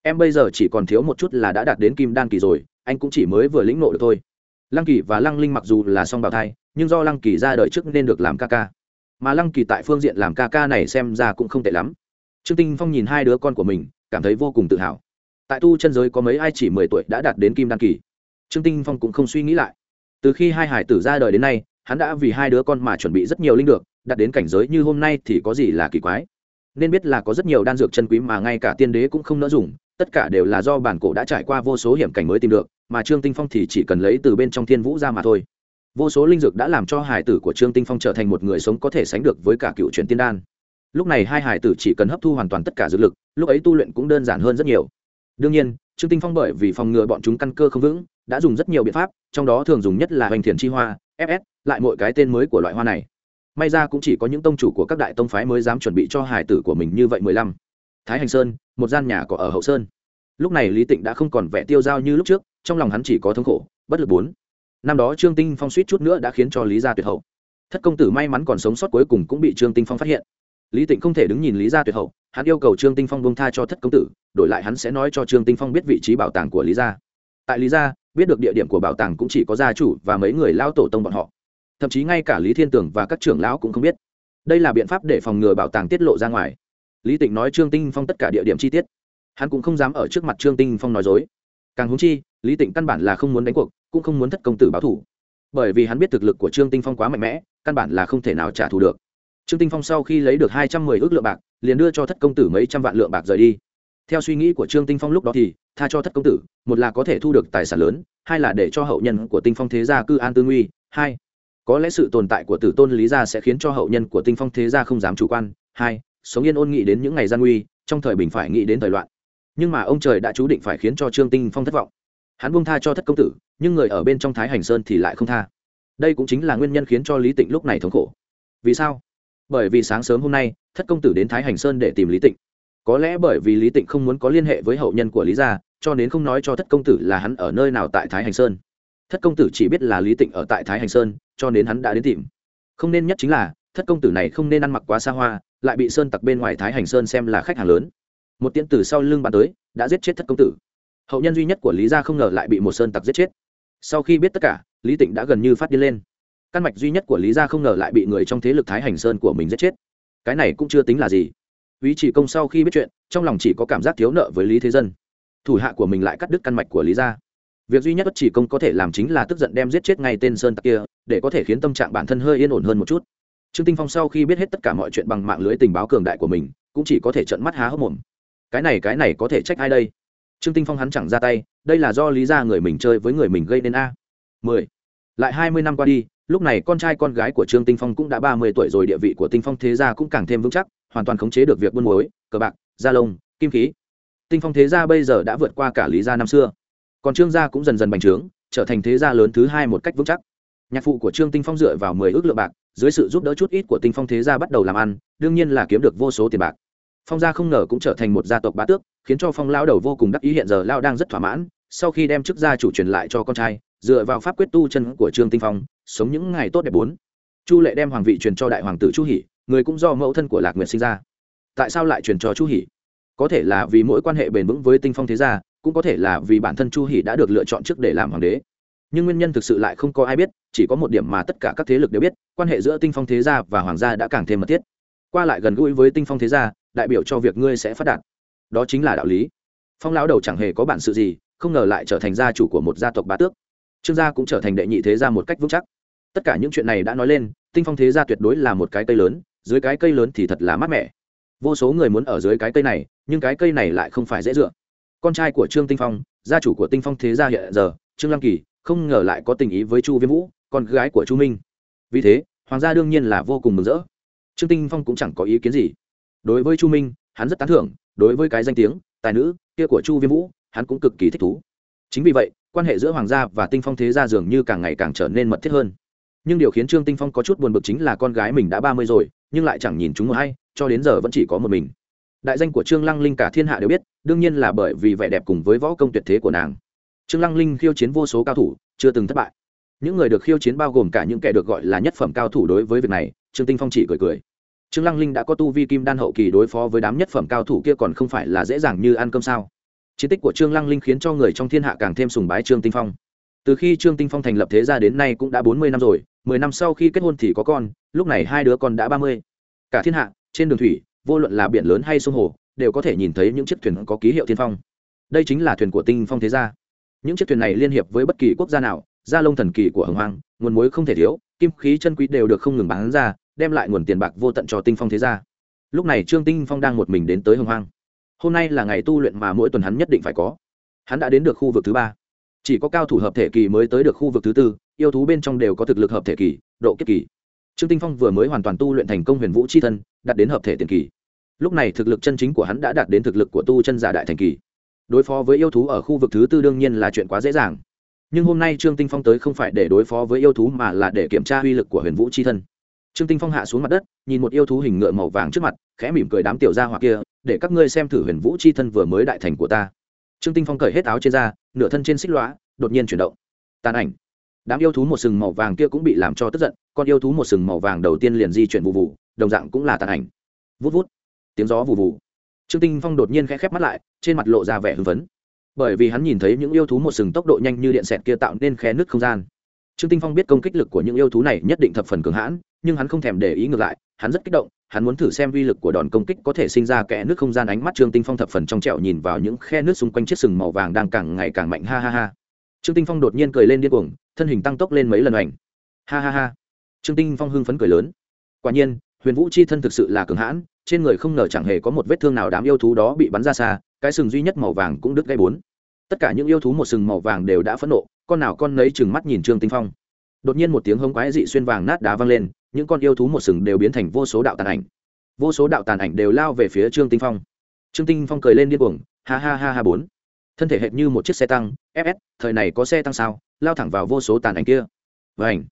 [SPEAKER 1] Em bây giờ chỉ còn thiếu một chút là đã đạt đến kim đan kỳ rồi, anh cũng chỉ mới vừa lĩnh nộ được thôi. Lăng kỳ và lăng linh mặc dù là song bào thai, nhưng do lăng kỳ ra đời trước nên được làm ca ca mà lăng kỳ tại phương diện làm ca ca này xem ra cũng không tệ lắm. Trương tinh phong nhìn hai đứa con của mình, cảm thấy vô cùng tự hào. Tại tu chân giới có mấy ai chỉ mười tuổi đã đạt đến kim đan kỳ? Trương tinh phong cũng không suy nghĩ lại. Từ khi hai hải tử ra đời đến nay, hắn đã vì hai đứa con mà chuẩn bị rất nhiều linh được, đạt đến cảnh giới như hôm nay thì có gì là kỳ quái? Nên biết là có rất nhiều đan dược chân quý mà ngay cả tiên đế cũng không nỡ dùng, tất cả đều là do bản cổ đã trải qua vô số hiểm cảnh mới tìm được, mà trương tinh phong thì chỉ cần lấy từ bên trong thiên vũ ra mà thôi vô số linh dược đã làm cho hải tử của trương tinh phong trở thành một người sống có thể sánh được với cả cựu truyền tiên đan. Lúc này hai hải tử chỉ cần hấp thu hoàn toàn tất cả dược lực, lúc ấy tu luyện cũng đơn giản hơn rất nhiều. Đương nhiên, trương tinh phong bởi vì phòng ngừa bọn chúng căn cơ không vững, đã dùng rất nhiều biện pháp, trong đó thường dùng nhất là hoành thiền chi hoa fs lại mỗi cái tên mới của loại hoa này. May ra cũng chỉ có những tông chủ của các đại tông phái mới dám chuẩn bị cho hải tử của mình như vậy mười lăm. Thái hành sơn, một gian nhà có ở hậu sơn. Lúc này lý tịnh đã không còn vẻ tiêu dao như lúc trước, trong lòng hắn chỉ có thống khổ, bất lực bốn năm đó trương tinh phong suýt chút nữa đã khiến cho lý gia tuyệt hậu. Thất công tử may mắn còn sống sót cuối cùng cũng bị trương tinh phong phát hiện. Lý tịnh không thể đứng nhìn lý gia tuyệt hậu, hắn yêu cầu trương tinh phong bông tha cho thất công tử, đổi lại hắn sẽ nói cho trương tinh phong biết vị trí bảo tàng của lý gia. Tại lý gia, biết được địa điểm của bảo tàng cũng chỉ có gia chủ và mấy người lao tổ tông bọn họ. Thậm chí ngay cả lý thiên tường và các trưởng lão cũng không biết. Đây là biện pháp để phòng ngừa bảo tàng tiết lộ ra ngoài. Lý tịnh nói trương tinh phong tất cả địa điểm chi tiết. Hắn cũng không dám ở trước mặt trương tinh phong nói dối. Càng húng chi, lý tịnh căn bản là không muốn đánh cuộc cũng không muốn thất công tử báo thủ. Bởi vì hắn biết thực lực của trương tinh phong quá mạnh mẽ, căn bản là không thể nào trả thù được. Trương tinh phong sau khi lấy được hai trăm mười ước lượng bạc, liền đưa cho thất công tử mấy trăm vạn lượng bạc rời đi. Theo suy nghĩ của trương tinh phong lúc đó thì, tha cho thất công tử, một là có thể thu được tài sản lớn, hai là để cho hậu nhân của tinh phong thế gia cư an tư nguy, hai, có lẽ sự tồn tại của tử tôn lý gia sẽ khiến cho hậu nhân của tinh phong thế gia không dám chủ quan, hai, sống yên ôn nghị đến những ngày gian nguy, trong thời bình phải nghĩ đến thời loạn. Nhưng mà ông trời đã chú định phải khiến cho trương tinh phong thất vọng hắn buông tha cho thất công tử, nhưng người ở bên trong thái hành sơn thì lại không tha. Đây cũng chính là nguyên nhân khiến cho lý tịnh lúc này thống khổ. Vì sao? Bởi vì sáng sớm hôm nay, thất công tử đến thái hành sơn để tìm lý tịnh. Có lẽ bởi vì lý tịnh không muốn có liên hệ với hậu nhân của lý gia, cho nên không nói cho thất công tử là hắn ở nơi nào tại thái hành sơn. Thất công tử chỉ biết là lý tịnh ở tại thái hành sơn, cho nên hắn đã đến tìm. Không nên nhất chính là, thất công tử này không nên ăn mặc quá xa hoa, lại bị sơn tặc bên ngoài thái hành sơn xem là khách hàng lớn. Một tiễn tử sau lưng bàn tới, đã giết chết thất công tử hậu nhân duy nhất của lý gia không ngờ lại bị một sơn tặc giết chết. Sau khi biết tất cả, lý tịnh đã gần như phát điên lên. Căn mạch duy nhất của lý gia không ngờ lại bị người trong thế lực thái hành sơn của mình giết chết. Cái này cũng chưa tính là gì. Ý chỉ công sau khi biết chuyện, trong lòng chỉ có cảm giác thiếu nợ với lý thế dân. Thủ hạ của mình lại cắt đứt căn mạch của lý gia. Việc duy nhất bất chỉ công có thể làm chính là tức giận đem giết chết ngay tên sơn tặc kia, để có thể khiến tâm trạng bản thân hơi yên ổn hơn một chút. Trương tinh phong sau khi biết hết tất cả mọi chuyện bằng mạng lưới tình báo cường đại của mình, cũng chỉ có thể trợn mắt há hốc mồm. Cái này cái này có thể trách ai đây? Trương tinh phong hắn chẳng ra tay, đây là do lý ra người mình chơi với người mình gây nên a. Mười. Lại hai mươi năm qua đi, lúc này con trai con gái của trương tinh phong cũng đã ba mươi tuổi rồi, địa vị của tinh phong thế gia cũng càng thêm vững chắc, hoàn toàn khống chế được việc buôn muối, cờ bạc, da lông, kim khí. Tinh phong thế gia bây giờ đã vượt qua cả lý gia năm xưa. Còn trương gia cũng dần dần bành trướng, trở thành thế gia lớn thứ hai một cách vững chắc. Nhạc phụ của trương tinh phong dựa vào mười ước lượng bạc, dưới sự giúp đỡ chút ít của tinh phong thế gia bắt đầu làm ăn, đương nhiên là kiếm được vô số tiền bạc. Phong gia không ngờ cũng trở thành một gia tộc bá tước khiến cho phong lao đầu vô cùng đắc ý hiện giờ lao đang rất thỏa mãn, sau khi đem chức gia chủ truyền lại cho con trai, dựa vào pháp quyết tu chân của trương tinh phong, sống những ngày tốt đẹp bốn. Chu lệ đem hoàng vị truyền cho đại hoàng tử chu hỷ, người cũng do mẫu thân của lạc nguyệt sinh ra. Tại sao lại truyền cho chu hỷ? Có thể là vì mỗi quan hệ bền vững với tinh phong thế gia, cũng có thể là vì bản thân chu hỷ đã được lựa chọn trước để làm hoàng đế. Nhưng nguyên nhân thực sự lại không có ai biết, chỉ có một điểm mà tất cả các thế lực đều biết, quan hệ giữa tinh phong thế gia và hoàng gia đã càng thêm mật thiết. Qua lại gần gũi với tinh phong thế gia, đại biểu cho việc ngươi sẽ phát đạt đó chính là đạo lý. Phong lão đầu chẳng hề có bản sự gì, không ngờ lại trở thành gia chủ của một gia tộc bá tước. Trương gia cũng trở thành đệ nhị thế gia một cách vững chắc. Tất cả những chuyện này đã nói lên, tinh phong thế gia tuyệt đối là một cái cây lớn, dưới cái cây lớn thì thật là mát mẻ. Vô số người muốn ở dưới cái cây này, nhưng cái cây này lại không phải dễ dựa. Con trai của trương tinh phong, gia chủ của tinh phong thế gia hiện giờ, trương lăng kỳ, không ngờ lại có tình ý với chu viêm vũ, con gái của chu minh. Vì thế, hoàng gia đương nhiên là vô cùng mừng rỡ. Trương tinh phong cũng chẳng có ý kiến gì. Đối với chu minh, hắn rất tán thưởng đối với cái danh tiếng, tài nữ, kia của chu viêm vũ, hắn cũng cực kỳ thích thú. Chính vì vậy, quan hệ giữa hoàng gia và tinh phong thế gia dường như càng ngày càng trở nên mật thiết hơn. Nhưng điều khiến trương tinh phong có chút buồn bực chính là con gái mình đã ba mươi rồi, nhưng lại chẳng nhìn chúng một hay cho đến giờ vẫn chỉ có một mình. Đại danh của trương lăng linh cả thiên hạ đều biết, đương nhiên là bởi vì vẻ đẹp cùng với võ công tuyệt thế của nàng. Trương lăng linh khiêu chiến vô số cao thủ, chưa từng thất bại. Những người được khiêu chiến bao gồm cả những kẻ được gọi là nhất phẩm cao thủ đối với việc này, trương tinh phong chỉ cười cười trương lăng linh đã có tu vi kim đan hậu kỳ đối phó với đám nhất phẩm cao thủ kia còn không phải là dễ dàng như ăn cơm sao? Chiến tích của trương lăng linh khiến cho người trong thiên hạ càng thêm sùng bái trương tinh phong. Từ khi trương tinh phong thành lập thế gia đến nay cũng đã bốn mươi năm rồi, mười năm sau khi kết hôn thì có con, lúc này hai đứa con đã ba mươi. Cả thiên hạ, trên đường thủy, vô luận là biển lớn hay sông hồ, đều có thể nhìn thấy những chiếc thuyền có ký hiệu thiên phong. Đây chính là thuyền của tinh phong thế gia. Những chiếc thuyền này liên hiệp với bất kỳ quốc gia nào gia lông thần kỳ của hồng hoang, nguồn muối không thể thiếu, kim khí chân quý đều được không ngừng bán ra đem lại nguồn tiền bạc vô tận cho tinh phong thế gia. Lúc này trương tinh phong đang một mình đến tới hồng hoang. Hôm nay là ngày tu luyện mà mỗi tuần hắn nhất định phải có. Hắn đã đến được khu vực thứ ba. Chỉ có cao thủ hợp thể kỳ mới tới được khu vực thứ tư, yêu thú bên trong đều có thực lực hợp thể kỳ, độ kiếp kỳ. Trương tinh phong vừa mới hoàn toàn tu luyện thành công huyền vũ Chi thân, đạt đến hợp thể tiền kỳ. Lúc này thực lực chân chính của hắn đã đạt đến thực lực của tu chân giả đại thành kỳ. Đối phó với yêu thú ở khu vực thứ tư đương nhiên là chuyện quá dễ dàng. Nhưng hôm nay trương tinh phong tới không phải để đối phó với yêu thú mà là để kiểm tra uy lực của huyền vũ Chi thân trương tinh phong hạ xuống mặt đất, nhìn một yêu thú hình ngựa màu vàng trước mặt, khẽ mỉm cười đám tiểu gia hỏa kia, để các ngươi xem thử huyền vũ chi thân vừa mới đại thành của ta. Trương tinh phong cởi hết áo trên da, nửa thân trên xích lõa đột nhiên chuyển động. Tàn ảnh. Đám yêu thú một sừng màu vàng kia cũng bị làm cho tức giận, con yêu thú một sừng màu vàng đầu tiên liền di chuyển vụ vụ, đồng dạng cũng là tàn ảnh. Vút vút. Tiếng gió vụ vụ. Trương tinh phong đột nhiên khẽ khép mắt lại, trên mặt lộ ra vẻ hưng phấn. Bởi vì hắn nhìn thấy những yêu thú một sừng tốc độ nhanh như điện xẹt kia tạo nên khe nứt không gian trương tinh phong biết công kích lực của những yêu thú này nhất định thập phần cường hãn, nhưng hắn không thèm để ý ngược lại, hắn rất kích động, hắn muốn thử xem uy lực của đòn công kích có thể sinh ra kẽ nước không gian ánh mắt trương tinh phong thập phần trong trẻo nhìn vào những khe nước xung quanh chiếc sừng màu vàng đang càng ngày càng mạnh, ha ha ha. Trương tinh phong đột nhiên cười lên điên cuồng, thân hình tăng tốc lên mấy lần ảnh ha ha ha. Trương tinh phong hưng phấn cười lớn. Quả nhiên, huyền vũ chi thân thực sự là cường hãn, trên người không ngờ chẳng hề có một vết thương nào đám yêu thú đó bị bắn ra xa, cái sừng duy nhất màu vàng cũng đứt gây bốn tất cả những yêu thú một sừng màu vàng đều đã phẫn nộ, con nào con nấy chừng mắt nhìn trương tinh phong. Đột nhiên một tiếng hống quái dị xuyên vàng nát đá văng lên, những con yêu thú một sừng đều biến thành vô số đạo tàn ảnh. Vô số đạo tàn ảnh đều lao về phía trương tinh phong. Trương tinh phong cười lên điên cuồng, ha ha ha ha bốn. Thân thể hệt như một chiếc xe tăng fs thời này có xe tăng sao? Lao thẳng vào vô số tàn ảnh kia. Vành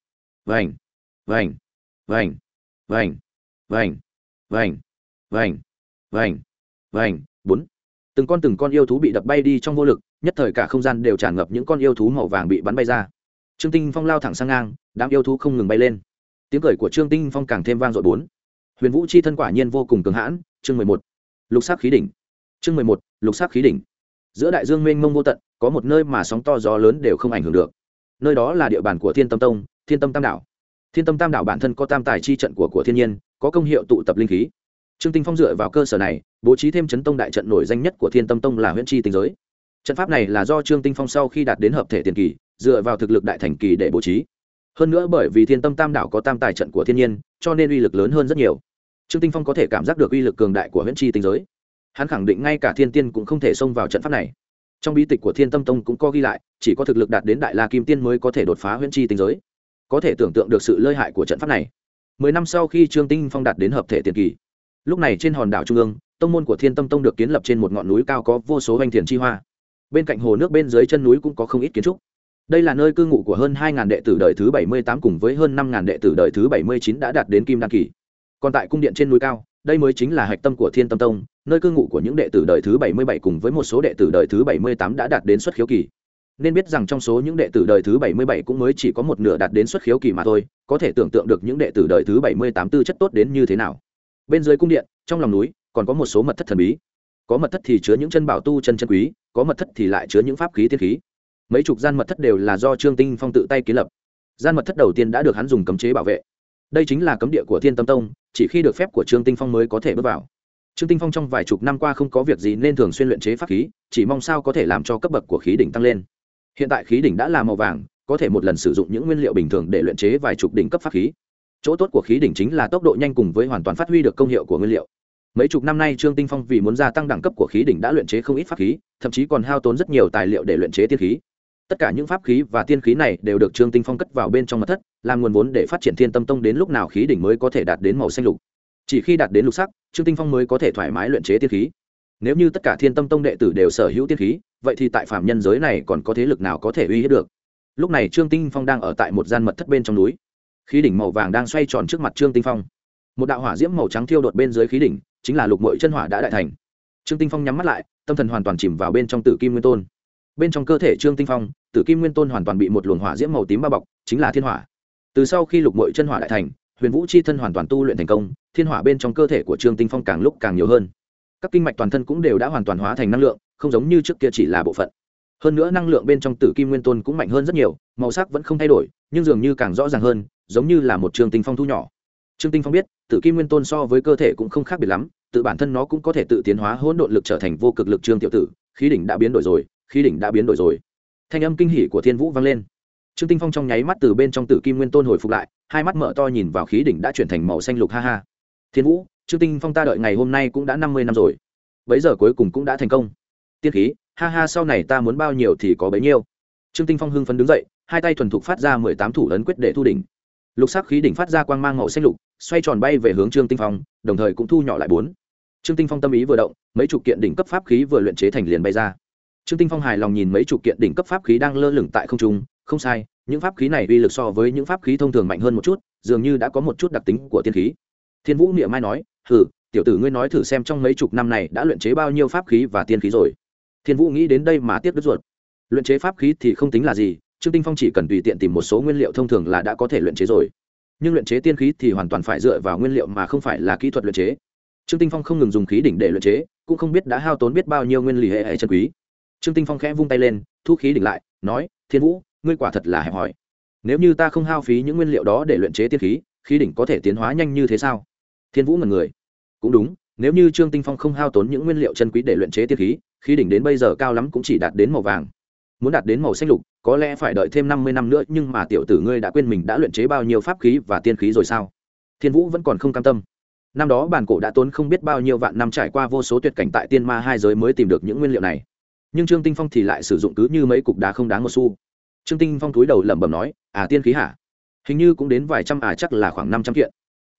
[SPEAKER 1] vành vành vành vành vành vành vành vành vành, bốn. Từng con từng con yêu thú bị đập bay đi trong vô lực nhất thời cả không gian đều tràn ngập những con yêu thú màu vàng bị bắn bay ra. Trương tinh phong lao thẳng sang ngang, đám yêu thú không ngừng bay lên. Tiếng cười của trương tinh phong càng thêm vang dội bốn. Huyền vũ chi thân quả nhiên vô cùng cường hãn, chương mười một. Lục sắc khí đỉnh. Chương mười một, lục sắc khí đỉnh. Giữa đại dương mênh mông vô tận, có một nơi mà sóng to gió lớn đều không ảnh hưởng được. Nơi đó là địa bàn của thiên tâm tông, thiên tâm tam đảo. Thiên tâm tam đảo bản thân có tam tài chi trận của của thiên nhiên, có công hiệu tụ tập linh khí. Trương tinh phong dựa vào cơ sở này, bố trí thêm chấn tông đại trận nổi danh nhất của thiên tâm tông là huyễn chi tinh giới trận pháp này là do trương tinh phong sau khi đạt đến hợp thể tiền kỳ, dựa vào thực lực đại thành kỳ để bố trí. Hơn nữa bởi vì thiên tâm tam đảo có tam tài trận của thiên nhiên, cho nên uy lực lớn hơn rất nhiều. Trương tinh phong có thể cảm giác được uy lực cường đại của huyễn chi tinh giới. Hắn khẳng định ngay cả thiên tiên cũng không thể xông vào trận pháp này. Trong bí tịch của thiên tâm tông cũng có ghi lại, chỉ có thực lực đạt đến đại la kim tiên mới có thể đột phá huyễn chi tinh giới. Có thể tưởng tượng được sự lợi hại của trận pháp này. Mười năm sau khi trương tinh phong đạt đến hợp thể tiền kỳ, lúc này trên hòn đảo trung ương, tông môn của thiên tâm tông được kiến lập trên một ngọn núi cao có vô số hoành thiền chi hoa bên cạnh hồ nước bên dưới chân núi cũng có không ít kiến trúc. Đây là nơi cư ngụ của hơn hai đệ tử đời thứ bảy mươi tám cùng với hơn năm đệ tử đời thứ bảy mươi chín đã đạt đến kim Đan kỳ. Còn tại cung điện trên núi cao, đây mới chính là hạch tâm của thiên tâm tông, nơi cư ngụ của những đệ tử đời thứ bảy mươi bảy cùng với một số đệ tử đời thứ bảy mươi tám đã đạt đến xuất khiếu kỳ. Nên biết rằng trong số những đệ tử đời thứ bảy mươi bảy cũng mới chỉ có một nửa đạt đến xuất khiếu kỳ mà thôi, có thể tưởng tượng được những đệ tử đời thứ bảy mươi tám tư chất tốt đến như thế nào. Bên dưới cung điện, trong lòng núi, còn có một số mật thất thần bí có mật thất thì chứa những chân bảo tu chân chân quý, có mật thất thì lại chứa những pháp khí tiên khí. Mấy chục gian mật thất đều là do trương tinh phong tự tay kiến lập. Gian mật thất đầu tiên đã được hắn dùng cấm chế bảo vệ. Đây chính là cấm địa của thiên tâm tông, chỉ khi được phép của trương tinh phong mới có thể bước vào. Trương tinh phong trong vài chục năm qua không có việc gì nên thường xuyên luyện chế pháp khí, chỉ mong sao có thể làm cho cấp bậc của khí đỉnh tăng lên. Hiện tại khí đỉnh đã là màu vàng, có thể một lần sử dụng những nguyên liệu bình thường để luyện chế vài chục đỉnh cấp pháp khí. Chỗ tốt của khí đỉnh chính là tốc độ nhanh cùng với hoàn toàn phát huy được công hiệu của nguyên liệu mấy chục năm nay trương tinh phong vì muốn gia tăng đẳng cấp của khí đỉnh đã luyện chế không ít pháp khí, thậm chí còn hao tốn rất nhiều tài liệu để luyện chế tiên khí. Tất cả những pháp khí và tiên khí này đều được trương tinh phong cất vào bên trong mặt thất, làm nguồn vốn để phát triển thiên tâm tông đến lúc nào khí đỉnh mới có thể đạt đến màu xanh lục. Chỉ khi đạt đến lục sắc, trương tinh phong mới có thể thoải mái luyện chế tiên khí. Nếu như tất cả thiên tâm tông đệ tử đều sở hữu tiên khí, vậy thì tại phạm nhân giới này còn có thế lực nào có thể uy hiếp được? Lúc này trương tinh phong đang ở tại một gian mật thất bên trong núi. Khí đỉnh màu vàng đang xoay tròn trước mặt trương tinh phong. Một đạo hỏa diễm màu trắng thiêu đột bên dưới khí đỉnh chính là lục mội chân hỏa đã đại thành. Trương tinh phong nhắm mắt lại, tâm thần hoàn toàn chìm vào bên trong tử kim nguyên tôn. Bên trong cơ thể trương tinh phong, tử kim nguyên tôn hoàn toàn bị một luồng hỏa diễm màu tím bao bọc, chính là thiên hỏa. Từ sau khi lục mội chân hỏa đại thành, huyền vũ chi thân hoàn toàn tu luyện thành công, thiên hỏa bên trong cơ thể của trương tinh phong càng lúc càng nhiều hơn. Các kinh mạch toàn thân cũng đều đã hoàn toàn hóa thành năng lượng, không giống như trước kia chỉ là bộ phận. Hơn nữa năng lượng bên trong tử kim nguyên tôn cũng mạnh hơn rất nhiều, màu sắc vẫn không thay đổi, nhưng dường như càng rõ ràng hơn, giống như là một trương tinh phong thu nhỏ trương tinh phong biết, tử kim nguyên tôn so với cơ thể cũng không khác biệt lắm, tự bản thân nó cũng có thể tự tiến hóa hỗn độn lực trở thành vô cực lực trương tiểu tử, khí đỉnh đã biến đổi rồi, khí đỉnh đã biến đổi rồi. Thanh âm kinh hỉ của thiên vũ vang lên. Trương tinh phong trong nháy mắt từ bên trong tử kim nguyên tôn hồi phục lại, hai mắt mở to nhìn vào khí đỉnh đã chuyển thành màu xanh lục, ha ha. Thiên vũ, trương tinh phong ta đợi ngày hôm nay cũng đã năm mươi năm rồi. Bấy giờ cuối cùng cũng đã thành công. Tiên khí, ha ha, sau này ta muốn bao nhiêu thì có bấy nhiêu. Trương tinh phong hưng phấn đứng dậy, hai tay thuần thục phát ra mười tám thủ ấn quyết để thu đỉnh lục sắc khí đỉnh phát ra quang mang màu xanh lục xoay tròn bay về hướng trương tinh phong đồng thời cũng thu nhỏ lại bốn. Trương tinh phong tâm ý vừa động mấy chục kiện đỉnh cấp pháp khí vừa luyện chế thành liền bay ra. Trương tinh phong hài lòng nhìn mấy chục kiện đỉnh cấp pháp khí đang lơ lửng tại không trung không sai những pháp khí này uy lực so với những pháp khí thông thường mạnh hơn một chút dường như đã có một chút đặc tính của tiên khí. Thiên vũ niệm mai nói thử, tiểu tử ngươi nói thử xem trong mấy chục năm này đã luyện chế bao nhiêu pháp khí và tiên khí rồi. Thiên vũ nghĩ đến đây mà tiếc đứt ruột. Luyện chế pháp khí thì không tính là gì trương tinh phong chỉ cần tùy tiện tìm một số nguyên liệu thông thường là đã có thể luyện chế rồi. Nhưng luyện chế tiên khí thì hoàn toàn phải dựa vào nguyên liệu mà không phải là kỹ thuật luyện chế. Trương tinh phong không ngừng dùng khí đỉnh để luyện chế, cũng không biết đã hao tốn biết bao nhiêu nguyên lý hệ hệ chân quý. Trương tinh phong khẽ vung tay lên, thu khí đỉnh lại, nói, thiên vũ, ngươi quả thật là hẹp hòi. Nếu như ta không hao phí những nguyên liệu đó để luyện chế tiên khí khí đỉnh có thể tiến hóa nhanh như thế sao? Thiên vũ ngần người. Cũng đúng, nếu như trương tinh phong không hao tốn những nguyên liệu chân quý để luyện chế tiên khí khí đỉnh đến bây giờ cao lắm cũng chỉ đạt đến màu vàng muốn đạt đến màu xanh lục, có lẽ phải đợi thêm năm mươi năm nữa, nhưng mà tiểu tử ngươi đã quên mình đã luyện chế bao nhiêu pháp khí và tiên khí rồi sao? Thiên vũ vẫn còn không cam tâm. Năm đó bản cổ đã tốn không biết bao nhiêu vạn năm trải qua vô số tuyệt cảnh tại tiên ma hai giới mới tìm được những nguyên liệu này. Nhưng trương tinh phong thì lại sử dụng cứ như mấy cục đá không đáng một xu. Trương tinh phong túi đầu lẩm bẩm nói à tiên khí hả? Hình như cũng đến vài trăm à chắc là khoảng năm trăm kiện.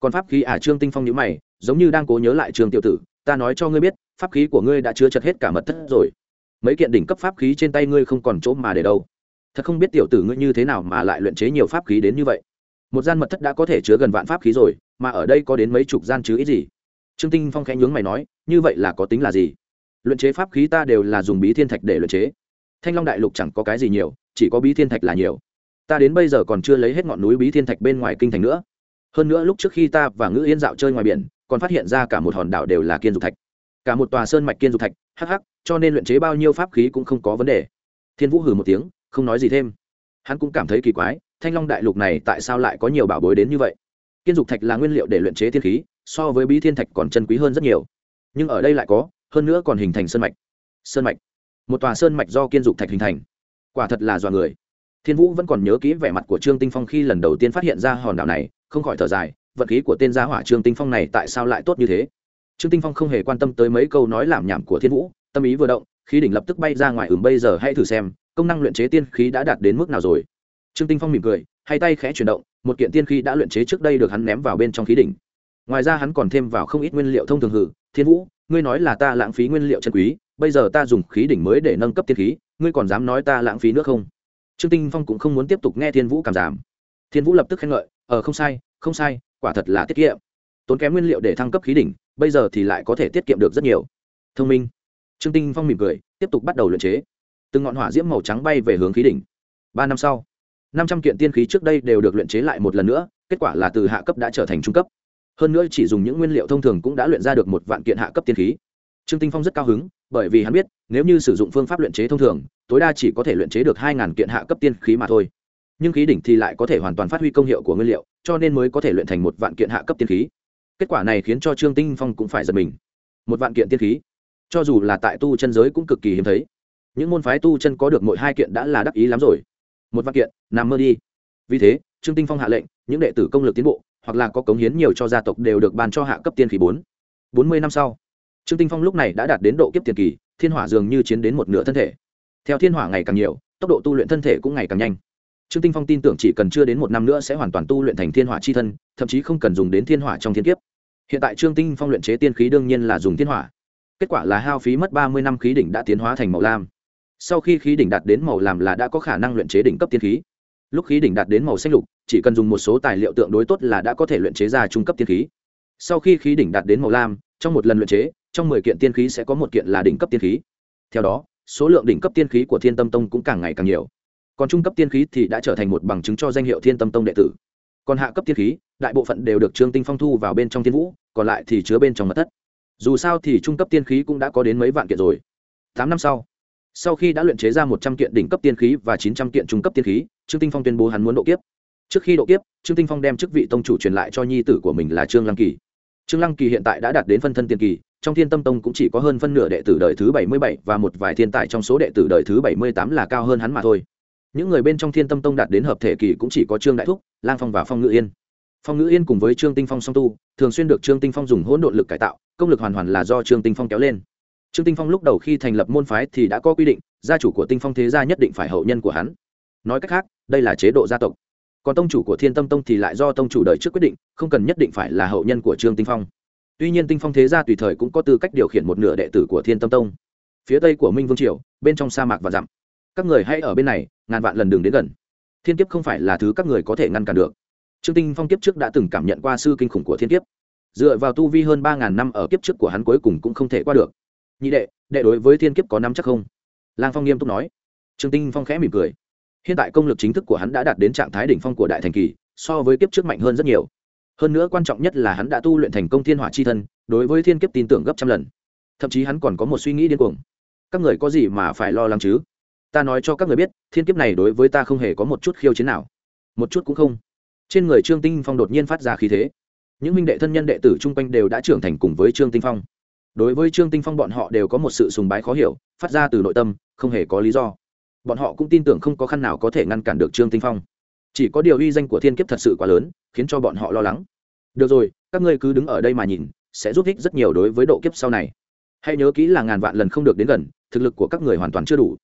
[SPEAKER 1] Còn pháp khí à trương tinh phong nhíu mày, giống như đang cố nhớ lại trường tiểu tử, ta nói cho ngươi biết, pháp khí của ngươi đã chứa chật hết cả mật thất rồi mấy kiện đỉnh cấp pháp khí trên tay ngươi không còn chỗ mà để đâu. Thật không biết tiểu tử ngươi như thế nào mà lại luyện chế nhiều pháp khí đến như vậy. Một gian mật thất đã có thể chứa gần vạn pháp khí rồi, mà ở đây có đến mấy chục gian chứ ít gì. Trương tinh phong khẽ nhướng mày nói, như vậy là có tính là gì? Luyện chế pháp khí ta đều là dùng bí thiên thạch để luyện chế. Thanh long đại lục chẳng có cái gì nhiều, chỉ có bí thiên thạch là nhiều. Ta đến bây giờ còn chưa lấy hết ngọn núi bí thiên thạch bên ngoài kinh thành nữa. Hơn nữa lúc trước khi ta và ngữ yên dạo chơi ngoài biển, còn phát hiện ra cả một hòn đảo đều là kiên dục thạch cả một tòa sơn mạch kiên dục thạch hắc hắc, cho nên luyện chế bao nhiêu pháp khí cũng không có vấn đề. Thiên vũ hừ một tiếng không nói gì thêm. Hắn cũng cảm thấy kỳ quái thanh long đại lục này tại sao lại có nhiều bảo bối đến như vậy? Kiên dục thạch là nguyên liệu để luyện chế thiên khí so với bí thiên thạch còn chân quý hơn rất nhiều. Nhưng ở đây lại có hơn nữa còn hình thành sơn mạch. Sơn mạch. Một tòa sơn mạch do kiên dục thạch hình thành. Quả thật là dọa người. Thiên vũ vẫn còn nhớ kỹ vẻ mặt của trương tinh phong khi lần đầu tiên phát hiện ra hòn đảo này không khỏi thở dài vận khí của tên gia hỏa trương tinh phong này tại sao lại tốt như thế? Trương tinh phong không hề quan tâm tới mấy câu nói làm nhảm của thiên vũ, tâm ý vừa động, khí đỉnh lập tức bay ra ngoài ửng bây giờ hãy thử xem, công năng luyện chế tiên khí đã đạt đến mức nào rồi. Trương tinh phong mỉm cười, hai tay khẽ chuyển động, một kiện tiên khí đã luyện chế trước đây được hắn ném vào bên trong khí đỉnh. Ngoài ra hắn còn thêm vào không ít nguyên liệu thông thường hử, thiên vũ, ngươi nói là ta lãng phí nguyên liệu chân quý, bây giờ ta dùng khí đỉnh mới để nâng cấp tiên khí, ngươi còn dám nói ta lãng phí nước không? Trương tinh phong cũng không muốn tiếp tục nghe thiên vũ cảm giảm. Thiên vũ lập tức khen ngợi ờ không sai không sai, quả thật là tiết kiệm. Tốn kém nguyên liệu để thăng cấp khí đỉnh bây giờ thì lại có thể tiết kiệm được rất nhiều. Thông minh. Trương tinh phong mỉm cười, tiếp tục bắt đầu luyện chế. Từng ngọn hỏa diễm màu trắng bay về hướng khí đỉnh. Ba năm sau, năm trăm kiện tiên khí trước đây đều được luyện chế lại một lần nữa, kết quả là từ hạ cấp đã trở thành trung cấp. Hơn nữa chỉ dùng những nguyên liệu thông thường cũng đã luyện ra được một vạn kiện hạ cấp tiên khí. Trương tinh phong rất cao hứng, bởi vì hắn biết, nếu như sử dụng phương pháp luyện chế thông thường, tối đa chỉ có thể luyện chế được hai ngàn kiện hạ cấp tiên khí mà thôi. Nhưng khí đỉnh thì lại có thể hoàn toàn phát huy công hiệu của nguyên liệu, cho nên mới có thể luyện thành một vạn kiện hạ cấp tiên khí kết quả này khiến cho trương tinh phong cũng phải giật mình. Một vạn kiện tiên khí. Cho dù là tại tu chân giới cũng cực kỳ hiếm thấy. Những môn phái tu chân có được mỗi hai kiện đã là đắc ý lắm rồi. Một vạn kiện, nằm mơ đi. Vì thế, trương tinh phong hạ lệnh, những đệ tử công lực tiến bộ, hoặc là có cống hiến nhiều cho gia tộc đều được ban cho hạ cấp tiên khí bốn. Bốn mươi năm sau, trương tinh phong lúc này đã đạt đến độ kiếp tiền kỳ, thiên hỏa dường như chiến đến một nửa thân thể. Theo thiên hỏa ngày càng nhiều, tốc độ tu luyện thân thể cũng ngày càng nhanh trương tinh phong tin tưởng chỉ cần chưa đến một năm nữa sẽ hoàn toàn tu luyện thành thiên hỏa Chi thân, thậm chí không cần dùng đến thiên hỏa trong thiên kiếp. Hiện tại trương tinh phong luyện chế tiên khí đương nhiên là dùng thiên hỏa. Kết quả là hao phí mất ba mươi năm khí đỉnh đã tiến hóa thành màu lam. Sau khi khí đỉnh đạt đến màu làm là đã có khả năng luyện chế đỉnh cấp tiên khí. Lúc khí đỉnh đạt đến màu xanh lục, chỉ cần dùng một số tài liệu tượng đối tốt là đã có thể luyện chế ra trung cấp tiên khí. Sau khi khí đỉnh đạt đến màu lam, trong một lần luyện chế, trong mười kiện tiên khí sẽ có một kiện là đỉnh cấp tiên khí. Theo đó, số lượng đỉnh cấp tiên khí của thiên tâm tông cũng càng ngày càng nhiều còn trung cấp tiên khí thì đã trở thành một bằng chứng cho danh hiệu thiên tâm tông đệ tử. Còn hạ cấp tiên khí, đại bộ phận đều được trương tinh phong thu vào bên trong thiên vũ, còn lại thì chứa bên trong mật thất. Dù sao thì trung cấp tiên khí cũng đã có đến mấy vạn kiện rồi. Tám năm sau sau khi đã luyện chế ra một trăm kiện đỉnh cấp tiên khí và chín trăm kiện trung cấp tiên khí, trương tinh phong tuyên bố hắn muốn độ kiếp. Trước khi độ kiếp, trương tinh phong đem chức vị tông chủ truyền lại cho nhi tử của mình là trương lăng kỳ. Trương lăng kỳ hiện tại đã đạt đến phân thân tiên kỳ, trong thiên tâm tông cũng chỉ có hơn phân nửa đệ tử đời thứ bảy mươi bảy và một vài thiên tài trong số đệ tử đời thứ bảy mươi tám là cao hơn hắn mà thôi những người bên trong thiên tâm tông đạt đến hợp thể kỳ cũng chỉ có trương đại thúc, lang phong và phong ngự yên. Phong ngự yên cùng với trương tinh phong song tu, thường xuyên được trương tinh phong dùng hỗn độn lực cải tạo, công lực hoàn hoàn là do trương tinh phong kéo lên. Trương tinh phong lúc đầu khi thành lập môn phái thì đã có quy định, gia chủ của tinh phong thế gia nhất định phải hậu nhân của hắn. Nói cách khác, đây là chế độ gia tộc. Còn tông chủ của thiên tâm tông thì lại do tông chủ đời trước quyết định, không cần nhất định phải là hậu nhân của trương tinh phong. Tuy nhiên tinh phong thế gia tùy thời cũng có tư cách điều khiển một nửa đệ tử của thiên tâm tông. Phía tây của minh vương triều, bên trong sa mạc và dặm các người hãy ở bên này, ngàn vạn lần đường đến gần. Thiên kiếp không phải là thứ các người có thể ngăn cản được. Trương tinh phong kiếp trước đã từng cảm nhận qua sư kinh khủng của thiên kiếp. Dựa vào tu vi hơn ba ngàn năm ở kiếp trước của hắn cuối cùng cũng không thể qua được. Nhị đệ đệ đối với thiên kiếp có năm chắc không? Lang phong nghiêm túc nói. Trương tinh phong khẽ mỉm cười. Hiện tại công lực chính thức của hắn đã đạt đến trạng thái đỉnh phong của đại thành kỳ, so với kiếp trước mạnh hơn rất nhiều. Hơn nữa quan trọng nhất là hắn đã tu luyện thành công thiên hỏa chi thân, đối với thiên kiếp tin tưởng gấp trăm lần. Thậm chí hắn còn có một suy nghĩ điên cuồng. Các người có gì mà phải lo lắng chứ? Ta nói cho các người biết, thiên kiếp này đối với ta không hề có một chút khiêu chiến nào. Một chút cũng không. Trên người trương tinh phong đột nhiên phát ra khí thế. Những minh đệ thân nhân đệ tử chung quanh đều đã trưởng thành cùng với trương tinh phong. Đối với trương tinh phong bọn họ đều có một sự sùng bái khó hiểu, phát ra từ nội tâm, không hề có lý do. Bọn họ cũng tin tưởng không có khăn nào có thể ngăn cản được trương tinh phong. Chỉ có điều uy danh của thiên kiếp thật sự quá lớn, khiến cho bọn họ lo lắng. Được rồi, các ngươi cứ đứng ở đây mà nhìn, sẽ giúp ích rất nhiều đối với độ kiếp sau này. Hãy nhớ kỹ là ngàn vạn lần không được đến gần, thực lực của các người hoàn toàn chưa đủ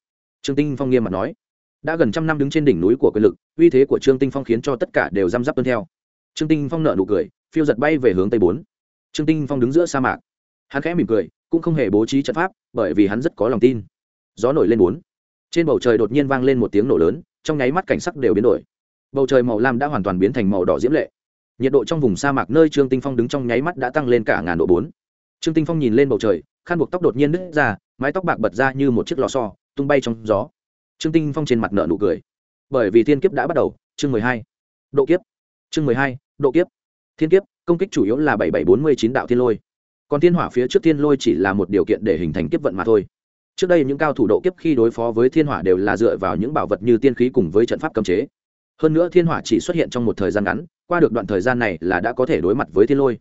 [SPEAKER 1] trương tinh phong nghiêm mặt nói, đã gần trăm năm đứng trên đỉnh núi của quyền lực, uy thế của trương tinh phong khiến cho tất cả đều răm rắp tuân theo. Trương tinh phong nợ nụ cười, phiêu giật bay về hướng tây bốn. Trương tinh phong đứng giữa sa mạc. Hắn khẽ mỉm cười, cũng không hề bố trí trận pháp, bởi vì hắn rất có lòng tin. Gió nổi lên bốn. Trên bầu trời đột nhiên vang lên một tiếng nổ lớn, trong nháy mắt cảnh sắc đều biến đổi. Bầu trời màu lam đã hoàn toàn biến thành màu đỏ diễm lệ. Nhiệt độ trong vùng sa mạc nơi trương tinh phong đứng trong nháy mắt đã tăng lên cả ngàn độ bốn. Trương tinh phong nhìn lên bầu trời, khăn buộc tóc đột nhiên nứt ra, mái tóc bạc bật ra như một chiếc lò xo tung bay trong gió. Trương tinh phong trên mặt nợ nụ cười. Bởi vì thiên kiếp đã bắt đầu, chương mười hai, độ kiếp. Chương mười hai, độ kiếp. Thiên kiếp, công kích chủ yếu là bảy bảy bốn mươi chín đạo thiên lôi. Còn thiên hỏa phía trước thiên lôi chỉ là một điều kiện để hình thành kiếp vận mà thôi. Trước đây những cao thủ độ kiếp khi đối phó với thiên hỏa đều là dựa vào những bảo vật như tiên khí cùng với trận pháp cấm chế. Hơn nữa thiên hỏa chỉ xuất hiện trong một thời gian ngắn, qua được đoạn thời gian này là đã có thể đối mặt với thiên lôi.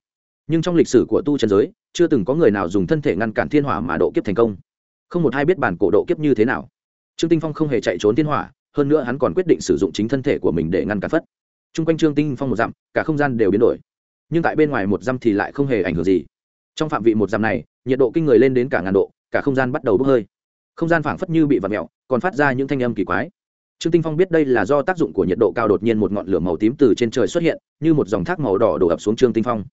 [SPEAKER 1] Nhưng trong lịch sử của tu trần giới, chưa từng có người nào dùng thân thể ngăn cản thiên hỏa mà độ kiếp thành công không một ai biết bản cổ độ kiếp như thế nào. Trương tinh phong không hề chạy trốn thiên hỏa, hơn nữa hắn còn quyết định sử dụng chính thân thể của mình để ngăn cản phất. Trung quanh trương tinh phong một dặm, cả không gian đều biến đổi. Nhưng tại bên ngoài một dặm thì lại không hề ảnh hưởng gì. Trong phạm vị một dặm này, nhiệt độ kinh người lên đến cả ngàn độ, cả không gian bắt đầu bốc hơi. Không gian phảng phất như bị vặt mẹo còn phát ra những thanh âm kỳ quái. Trương tinh phong biết đây là do tác dụng của nhiệt độ cao đột nhiên một ngọn lửa màu tím từ trên trời xuất hiện, như một dòng thác màu đỏ đổ ập xuống trương tinh phong.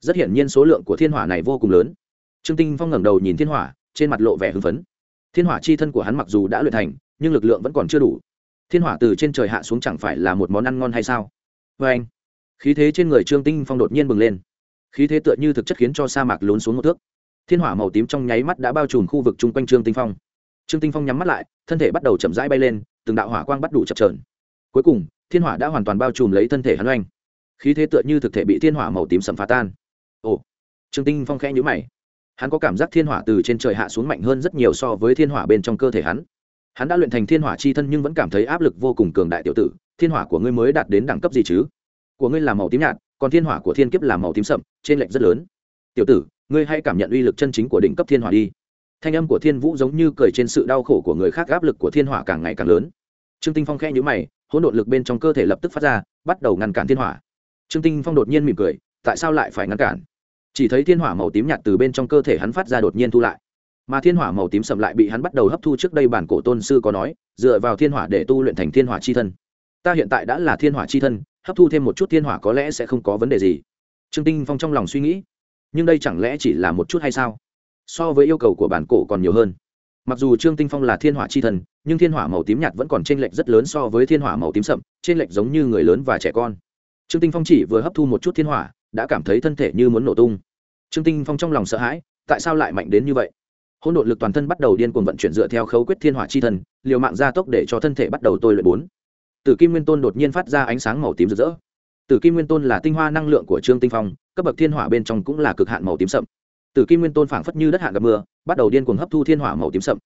[SPEAKER 1] Rất hiển nhiên số lượng của thiên hỏa này vô cùng lớn. Trương tinh phong ngẩng đầu nhìn thiên hỏa trên mặt lộ vẻ hưng phấn. Thiên hỏa chi thân của hắn mặc dù đã luyện thành, nhưng lực lượng vẫn còn chưa đủ. Thiên hỏa từ trên trời hạ xuống chẳng phải là một món ăn ngon hay sao? Vê anh, khí thế trên người trương tinh phong đột nhiên bừng lên. Khí thế tựa như thực chất khiến cho sa mạc lún xuống một thước. Thiên hỏa màu tím trong nháy mắt đã bao trùm khu vực chung quanh trương tinh phong. Trương tinh phong nhắm mắt lại, thân thể bắt đầu chậm rãi bay lên, từng đạo hỏa quang bắt đủ chập trờn cuối cùng, thiên hỏa đã hoàn toàn bao trùm lấy thân thể hắn oanh. Khí thế tựa như thực thể bị thiên hỏa màu tím sầm phá tan. Ồ, trương tinh phong khẽ nhíu mày hắn có cảm giác thiên hỏa từ trên trời hạ xuống mạnh hơn rất nhiều so với thiên hỏa bên trong cơ thể hắn. Hắn đã luyện thành thiên hỏa chi thân nhưng vẫn cảm thấy áp lực vô cùng cường đại tiểu tử, thiên hỏa của ngươi mới đạt đến đẳng cấp gì chứ? Của ngươi là màu tím nhạt, còn thiên hỏa của thiên kiếp là màu tím sậm, trên lệnh rất lớn. Tiểu tử, ngươi hãy cảm nhận uy lực chân chính của đỉnh cấp thiên hỏa đi. Thanh âm của thiên vũ giống như cười trên sự đau khổ của người khác, áp lực của thiên hỏa càng ngày càng lớn. Trương tinh phong khe nhữ mày, hỗn độn lực bên trong cơ thể lập tức phát ra, bắt đầu ngăn cản thiên hỏa. Trương tinh phong đột nhiên mỉm cười, tại sao lại phải ngăn cản? Chỉ thấy thiên hỏa màu tím nhạt từ bên trong cơ thể hắn phát ra đột nhiên thu lại. Mà thiên hỏa màu tím sầm lại bị hắn bắt đầu hấp thu trước đây bản cổ tôn sư có nói dựa vào thiên hỏa để tu luyện thành thiên hỏa chi thân. Ta hiện tại đã là thiên hỏa chi thân hấp thu thêm một chút thiên hỏa có lẽ sẽ không có vấn đề gì. Trương tinh phong trong lòng suy nghĩ nhưng đây chẳng lẽ chỉ là một chút hay sao? So với yêu cầu của bản cổ còn nhiều hơn. Mặc dù trương tinh phong là thiên hỏa chi thân, nhưng thiên hỏa màu tím nhạt vẫn còn t r ê n lệch rất lớn so với thiên hỏa màu tím sậm t r ê n lệch giống như người lớn và trẻ con. Trương tinh phong chỉ vừa hấp thu một chút thiên hỏa đã cảm thấy thân thể như muốn nổ tung. Trương tinh phong trong lòng sợ hãi tại sao lại mạnh đến như vậy? Hỗn độn lực toàn thân bắt đầu điên cuồng vận chuyển dựa theo khấu quyết thiên hỏa chi thần liều mạng gia tốc để cho thân thể bắt đầu tôi luyện bốn. Tử kim nguyên tôn đột nhiên phát ra ánh sáng màu tím rực rỡ. Tử kim nguyên tôn là tinh hoa năng lượng của trương tinh phong cấp bậc thiên hỏa bên trong cũng là cực hạn màu tím sậm. Tử Kim Nguyên Tôn phảng phất như đất hạ gặp mưa, bắt đầu điên cuồng hấp thu thiên hỏa màu tím sậm.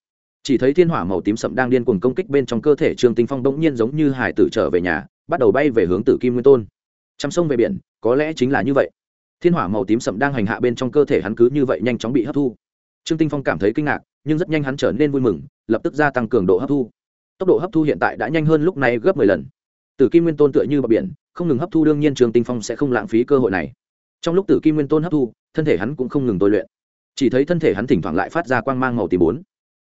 [SPEAKER 1] Chỉ thấy thiên hỏa màu tím sậm đang điên cuồng công kích bên trong cơ thể Trương Tinh Phong bỗng nhiên giống như hải tử trở về nhà, bắt đầu bay về hướng Tử Kim Nguyên Tôn chăm sông về biển, có lẽ chính là như vậy. Thiên hỏa màu tím sậm đang hành hạ bên trong cơ thể hắn cứ như vậy nhanh chóng bị hấp thu. Trương Tinh Phong cảm thấy kinh ngạc, nhưng rất nhanh hắn trở nên vui mừng, lập tức gia tăng cường độ hấp thu. Tốc độ hấp thu hiện tại đã nhanh hơn lúc này gấp 10 lần. Tử Kim Nguyên Tôn tựa như bờ biển, không ngừng hấp thu đương nhiên Trương Tinh Phong sẽ không lãng phí cơ hội này. Trong lúc Tử Kim Nguyên Tôn hấp thu, thân thể hắn cũng không ngừng tôi luyện chỉ thấy thân thể hắn thỉnh thoảng lại phát ra quang mang màu tím bốn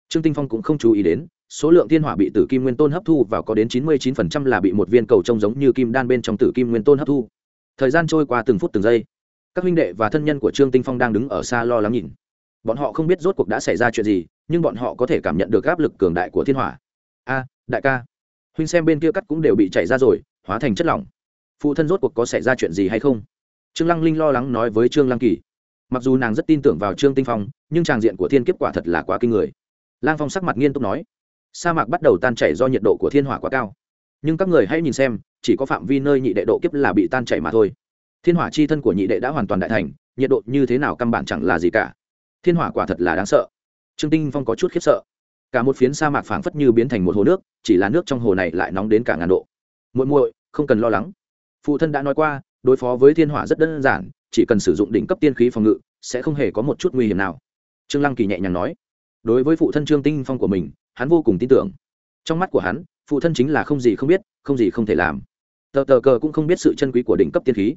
[SPEAKER 1] trương tinh phong cũng không chú ý đến số lượng thiên hỏa bị tử kim nguyên tôn hấp thu và có đến chín mươi 99% là bị một viên cầu trông giống như kim đan bên trong tử kim nguyên tôn hấp thu. Thời gian trôi qua từng phút từng giây. Các huynh đệ và thân nhân của trương tinh phong đang đứng ở xa lo lắng nhìn. Bọn họ không biết rốt cuộc đã xảy ra chuyện gì, nhưng bọn họ có thể cảm nhận được áp lực cường đại của thiên hỏa. A, đại ca. Huynh xem bên kia cắt cũng đều bị chảy ra rồi, hóa thành chất lỏng. Phụ thân rốt cuộc có xảy ra chuyện gì hay không? Trương lăng linh lo lắng nói với trương lăng kỳ. Mặc dù nàng rất tin tưởng vào trương tinh phong, nhưng tràng diện của thiên kiếp quả thật là quá kinh người. Lang phong sắc mặt nghiêm túc nói sa mạc bắt đầu tan chảy do nhiệt độ của thiên hỏa quá cao. Nhưng các người hãy nhìn xem, chỉ có phạm vi nơi nhị đệ độ kiếp là bị tan chảy mà thôi. Thiên hỏa chi thân của nhị đệ đã hoàn toàn đại thành, nhiệt độ như thế nào căn bản chẳng là gì cả. Thiên hỏa quả thật là đáng sợ. Trương tinh phong có chút khiếp sợ. Cả một phiến sa mạc phảng phất như biến thành một hồ nước, chỉ là nước trong hồ này lại nóng đến cả ngàn độ. Muội muội, không cần lo lắng. Phụ thân đã nói qua, đối phó với thiên hỏa rất đơn giản, chỉ cần sử dụng đỉnh cấp tiên khí phòng ngự, sẽ không hề có một chút nguy hiểm nào. Trương lăng kỳ nhẹ nhàng nói. Đối với phụ thân trương tinh phong của mình hắn vô cùng tin tưởng. Trong mắt của hắn, phụ thân chính là không gì không biết, không gì không thể làm. Tờ tờ cờ cũng không biết sự chân quý của đỉnh cấp tiên khí.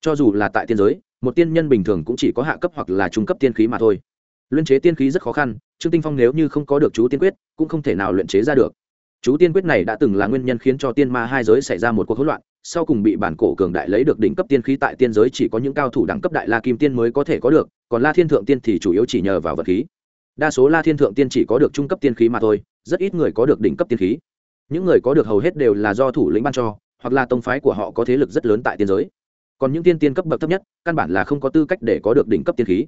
[SPEAKER 1] Cho dù là tại tiên giới, một tiên nhân bình thường cũng chỉ có hạ cấp hoặc là trung cấp tiên khí mà thôi. Luyện chế tiên khí rất khó khăn, trương tinh phong nếu như không có được chú tiên quyết, cũng không thể nào luyện chế ra được. Chú tiên quyết này đã từng là nguyên nhân khiến cho tiên ma hai giới xảy ra một cuộc hỗn loạn, sau cùng bị bản cổ cường đại lấy được đỉnh cấp tiên khí tại tiên giới chỉ có những cao thủ đẳng cấp đại la kim tiên mới có thể có được, còn la thiên thượng tiên thì chủ yếu chỉ nhờ vào vật khí đa số la thiên thượng tiên chỉ có được trung cấp tiên khí mà thôi, rất ít người có được đỉnh cấp tiên khí. Những người có được hầu hết đều là do thủ lĩnh ban cho, hoặc là tông phái của họ có thế lực rất lớn tại tiên giới. Còn những tiên tiên cấp bậc thấp nhất, căn bản là không có tư cách để có được đỉnh cấp tiên khí.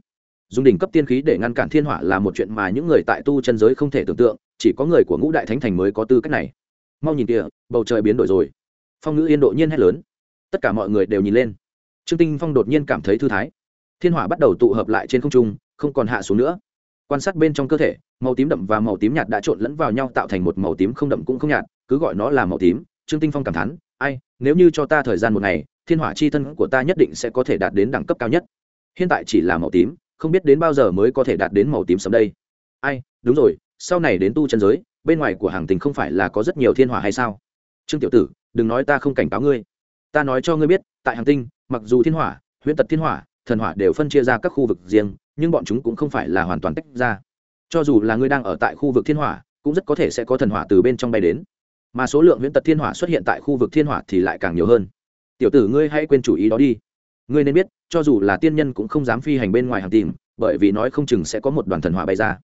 [SPEAKER 1] Dùng đỉnh cấp tiên khí để ngăn cản thiên hỏa là một chuyện mà những người tại tu chân giới không thể tưởng tượng, chỉ có người của ngũ đại thánh thành mới có tư cách này. Mau nhìn kìa, bầu trời biến đổi rồi. Phong ngữ yên độ nhiên hét lớn. Tất cả mọi người đều nhìn lên. Trương tinh phong đột nhiên cảm thấy thư thái. Thiên hỏa bắt đầu tụ hợp lại trên không trung, không còn hạ xuống nữa quan sát bên trong cơ thể, màu tím đậm và màu tím nhạt đã trộn lẫn vào nhau tạo thành một màu tím không đậm cũng không nhạt, cứ gọi nó là màu tím. Trương tinh phong cảm thán, ai, nếu như cho ta thời gian một ngày, thiên hỏa chi thân của ta nhất định sẽ có thể đạt đến đẳng cấp cao nhất. Hiện tại chỉ là màu tím, không biết đến bao giờ mới có thể đạt đến màu tím sớm đây. Ai, đúng rồi, sau này đến tu chân giới, bên ngoài của hàng tình không phải là có rất nhiều thiên hỏa hay sao? Trương tiểu tử, đừng nói ta không cảnh cáo ngươi. Ta nói cho ngươi biết, tại hàng tinh, mặc dù thiên hỏa, huyễn tật thiên hỏa thần hỏa đều phân chia ra các khu vực riêng, nhưng bọn chúng cũng không phải là hoàn toàn tách ra. Cho dù là ngươi đang ở tại khu vực thiên hỏa, cũng rất có thể sẽ có thần hỏa từ bên trong bay đến. Mà số lượng huyễn tật thiên hỏa xuất hiện tại khu vực thiên hỏa thì lại càng nhiều hơn. Tiểu tử ngươi hãy quên chủ ý đó đi. Ngươi nên biết, cho dù là tiên nhân cũng không dám phi hành bên ngoài hàng tìm, bởi vì nói không chừng sẽ có một đoàn thần hỏa bay ra.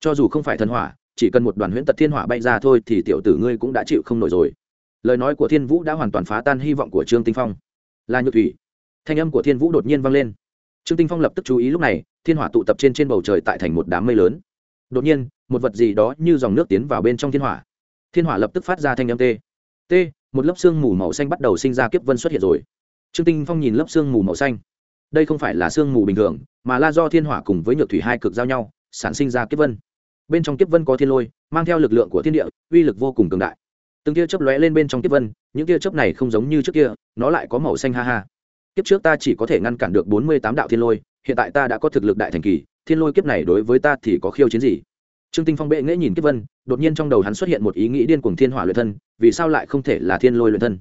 [SPEAKER 1] Cho dù không phải thần hỏa, chỉ cần một đoàn huyễn tật thiên hỏa bay ra thôi thì tiểu tử ngươi cũng đã chịu không nổi rồi. Lời nói của thiên vũ đã hoàn toàn phá tan hy vọng của trương tinh phong. Là nhược thủy. Thanh âm của thiên vũ đột nhiên vang lên trương tinh phong lập tức chú ý lúc này thiên hỏa tụ tập trên trên bầu trời tại thành một đám mây lớn. Đột nhiên một vật gì đó như dòng nước tiến vào bên trong thiên hỏa. Thiên hỏa lập tức phát ra thanh âm tê, tê, một lớp sương mù màu xanh bắt đầu sinh ra kiếp vân xuất hiện rồi. Trương tinh phong nhìn lớp sương mù màu xanh. Đây không phải là sương mù bình thường mà là do thiên hỏa cùng với nhược thủy hai cực giao nhau sản sinh ra kiếp vân. Bên trong kiếp vân có thiên lôi mang theo lực lượng của thiên địa uy lực vô cùng cường đại. Từng tia chớp lóe lên bên trong kiếp vân những tia chớp này không giống như trước kia nó lại có màu xanh ha ha kiếp trước ta chỉ có thể ngăn cản được bốn mươi tám đạo thiên lôi, hiện tại ta đã có thực lực đại thành kỳ, thiên lôi kiếp này đối với ta thì có khiêu chiến gì? Trương tinh phong bệ nghễ nhìn kiếp vân, đột nhiên trong đầu hắn xuất hiện một ý nghĩ điên cuồng thiên hỏa luyện thân, vì sao lại không thể là thiên lôi luyện thân?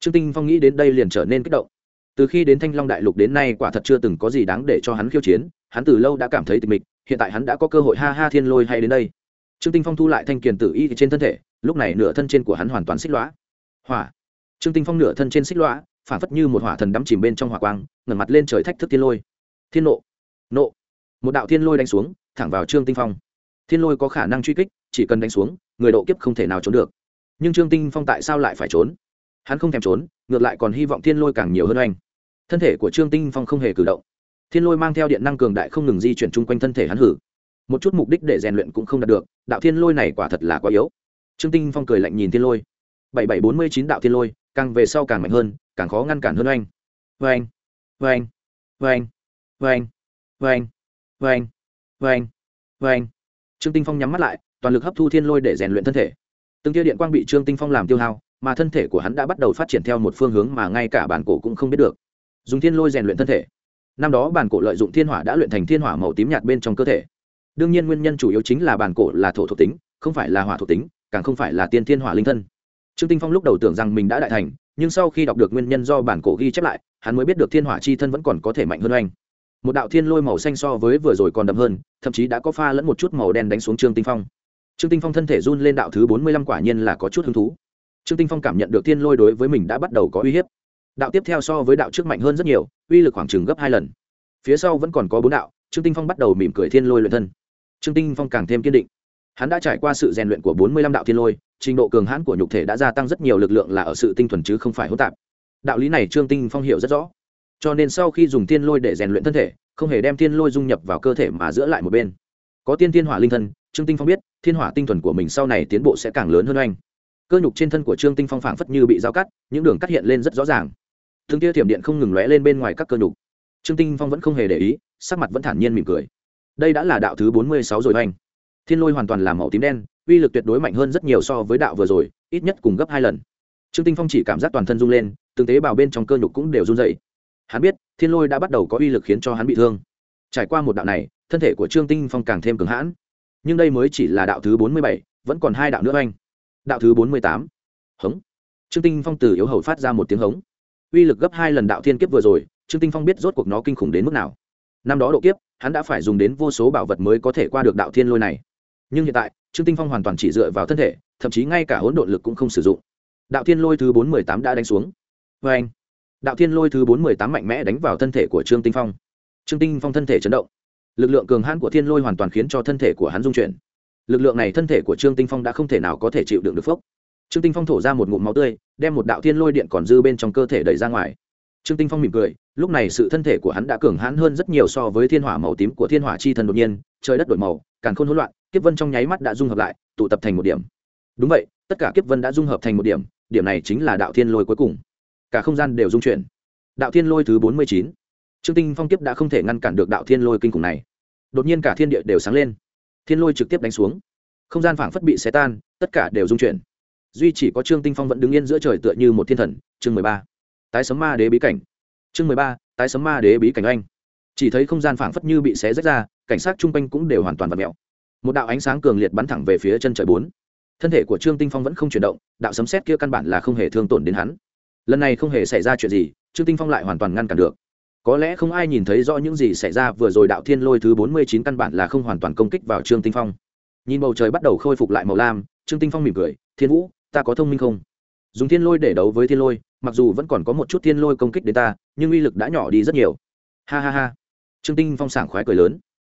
[SPEAKER 1] Trương tinh phong nghĩ đến đây liền trở nên kích động. Từ khi đến thanh long đại lục đến nay quả thật chưa từng có gì đáng để cho hắn khiêu chiến, hắn từ lâu đã cảm thấy tịch mịch, hiện tại hắn đã có cơ hội ha ha thiên lôi hay đến đây. Trương tinh phong thu lại thanh kiền tử y trên thân thể, lúc này nửa thân trên của hắn hoàn toàn xích lõa hỏa! Trương tinh phong nửa thân trên xích lõa phản phất như một hỏa thần đắm chìm bên trong hỏa quang, ngẩng mặt lên trời thách thức thiên lôi. Thiên nộ nộ. Một đạo thiên lôi đánh xuống, thẳng vào trương tinh phong. Thiên lôi có khả năng truy kích, chỉ cần đánh xuống, người độ kiếp không thể nào trốn được. Nhưng trương tinh phong tại sao lại phải trốn? Hắn không thèm trốn, ngược lại còn hy vọng thiên lôi càng nhiều hơn anh thân thể của trương tinh phong không hề cử động. Thiên lôi mang theo điện năng cường đại không ngừng di chuyển chung quanh thân thể hắn hử. Một chút mục đích để rèn luyện cũng không đạt được, đạo thiên lôi này quả thật là quá yếu. Trương tinh phong cười lạnh nhìn thiên lôi. Bảy bảy bốn mươi chín đạo thiên lôi, càng về sau càng mạnh hơn càng khó ngăn cản hơn anh vê anh vê anh vê anh vê anh anh anh anh trương tinh phong nhắm mắt lại, toàn lực hấp thu thiên lôi để rèn luyện thân thể. Từng tia điện quang bị trương tinh phong làm tiêu hao, mà thân thể của hắn đã bắt đầu phát triển theo một phương hướng mà ngay cả bản cổ cũng không biết được. Dùng thiên lôi rèn luyện thân thể. Năm đó bản cổ lợi dụng thiên hỏa đã luyện thành thiên hỏa màu tím nhạt bên trong cơ thể. Đương nhiên nguyên nhân chủ yếu chính là bản cổ là thổ thuộc tính, không phải là hỏa thuộc tính, càng không phải là tiên thiên hỏa linh thân. Trương tinh phong lúc đầu tưởng rằng mình đã đại thành nhưng sau khi đọc được nguyên nhân do bản cổ ghi chép lại, hắn mới biết được thiên hỏa chi thân vẫn còn có thể mạnh hơn anh. Một đạo thiên lôi màu xanh so với vừa rồi còn đậm hơn, thậm chí đã có pha lẫn một chút màu đen đánh xuống trương tinh phong. Trương tinh phong thân thể run lên đạo thứ bốn mươi lăm quả nhiên là có chút hứng thú. Trương tinh phong cảm nhận được thiên lôi đối với mình đã bắt đầu có uy hiếp. Đạo tiếp theo so với đạo trước mạnh hơn rất nhiều, uy lực khoảng chừng gấp hai lần. Phía sau vẫn còn có bốn đạo, trương tinh phong bắt đầu mỉm cười thiên lôi luyện thân. Trương tinh phong càng thêm kiên định. Hắn đã trải qua sự rèn luyện của bốn mươi lăm đạo thiên lôi trình độ cường hãn của nhục thể đã gia tăng rất nhiều lực lượng là ở sự tinh thuần chứ không phải hỗn tạp. Đạo lý này trương tinh phong hiểu rất rõ. Cho nên sau khi dùng tiên lôi để rèn luyện thân thể, không hề đem tiên lôi dung nhập vào cơ thể mà giữa lại một bên. Có tiên thiên hỏa linh thân, trương tinh phong biết, thiên hỏa tinh thuần của mình sau này tiến bộ sẽ càng lớn hơn anh cơ nhục trên thân của trương tinh phong phảng phất như bị dao cắt, những đường cắt hiện lên rất rõ ràng. Thương tia thiểm điện không ngừng lóe lên bên ngoài các cơ nhục. Trương tinh phong vẫn không hề để ý, sắc mặt vẫn thản nhiên mỉm cười. Đây đã là đạo thứ bốn mươi sáu rồi anh thiên lôi hoàn toàn là màu tím đen, uy lực tuyệt đối mạnh hơn rất nhiều so với đạo vừa rồi, ít nhất cùng gấp hai lần. Trương tinh phong chỉ cảm giác toàn thân rung lên, từng tế bào bên trong cơ nhục cũng đều run dậy hắn biết, thiên lôi đã bắt đầu có uy lực khiến cho hắn bị thương. Trải qua một đạo này, thân thể của trương tinh phong càng thêm cứng hãn. Nhưng đây mới chỉ là đạo thứ bốn mươi bảy, vẫn còn hai đạo nữa anh. Đạo thứ bốn mươi tám. Hống. Trương tinh phong từ yếu hầu phát ra một tiếng hống. Uy lực gấp hai lần đạo thiên kiếp vừa rồi, trương tinh phong biết rốt cuộc nó kinh khủng đến mức nào. Năm đó độ kiếp, hắn đã phải dùng đến vô số bảo vật mới có thể qua được đạo thiên lôi này nhưng hiện tại, trương tinh phong hoàn toàn chỉ dựa vào thân thể, thậm chí ngay cả hỗn độn lực cũng không sử dụng. Đạo thiên lôi thứ bốn mươi tám đã đánh xuống. Với anh, đạo thiên lôi thứ bốn mươi tám mạnh mẽ đánh vào thân thể của trương tinh phong. Trương tinh phong thân thể chấn động. Lực lượng cường hãn của thiên lôi hoàn toàn khiến cho thân thể của hắn dung chuyển. Lực lượng này thân thể của trương tinh phong đã không thể nào có thể chịu đựng được phốc. Trương tinh phong thổ ra một ngụm máu tươi, đem một đạo thiên lôi điện còn dư bên trong cơ thể đẩy ra ngoài. Trương tinh phong mỉm cười, lúc này sự thân thể của hắn đã cường hãn hơn rất nhiều so với thiên hỏa màu tím của thiên hỏa chi thần đột nhiên, trời đất đổi màu, càn khôn hỗn loạn kiếp vân trong nháy mắt đã dung hợp lại, tụ tập thành một điểm. Đúng vậy, tất cả kiếp vân đã dung hợp thành một điểm điểm này chính là đạo thiên lôi cuối cùng. Cả không gian đều dung chuyển. Đạo thiên lôi thứ bốn mươi chín. Trương tinh phong kiếp đã không thể ngăn cản được đạo thiên lôi kinh khủng này. Đột nhiên cả thiên địa đều sáng lên. Thiên lôi trực tiếp đánh xuống. Không gian phảng phất bị xé tan, tất cả đều dung chuyển. Duy chỉ có trương tinh phong vẫn đứng yên giữa trời tựa như một thiên thần, chương mười ba. Tái sấm ma đế bí cảnh. Chương mười ba, tái sấm ma đế bí cảnh anh chỉ thấy không gian phảng phất như bị xé rách ra, cảnh sát chung quanh cũng đều hoàn toàn vật mẹo một đạo ánh sáng cường liệt bắn thẳng về phía chân trời bốn. Thân thể của trương tinh phong vẫn không chuyển động, đạo sấm xét kia căn bản là không hề thương tổn đến hắn. Lần này không hề xảy ra chuyện gì, trương tinh phong lại hoàn toàn ngăn cản được. Có lẽ không ai nhìn thấy rõ những gì xảy ra, vừa rồi đạo thiên lôi thứ bốn mươi chín căn bản là không hoàn toàn công kích vào trương tinh phong. Nhìn bầu trời bắt đầu khôi phục lại màu lam, trương tinh phong mỉm cười, thiên vũ, ta có thông minh không? Dùng thiên lôi để đấu với thiên lôi, mặc dù vẫn còn có một chút thiên lôi công kích đến ta, nhưng uy lực đã nhỏ đi rất nhiều. Ha ha ha. Trương tinh phong sảng khoái cười lớn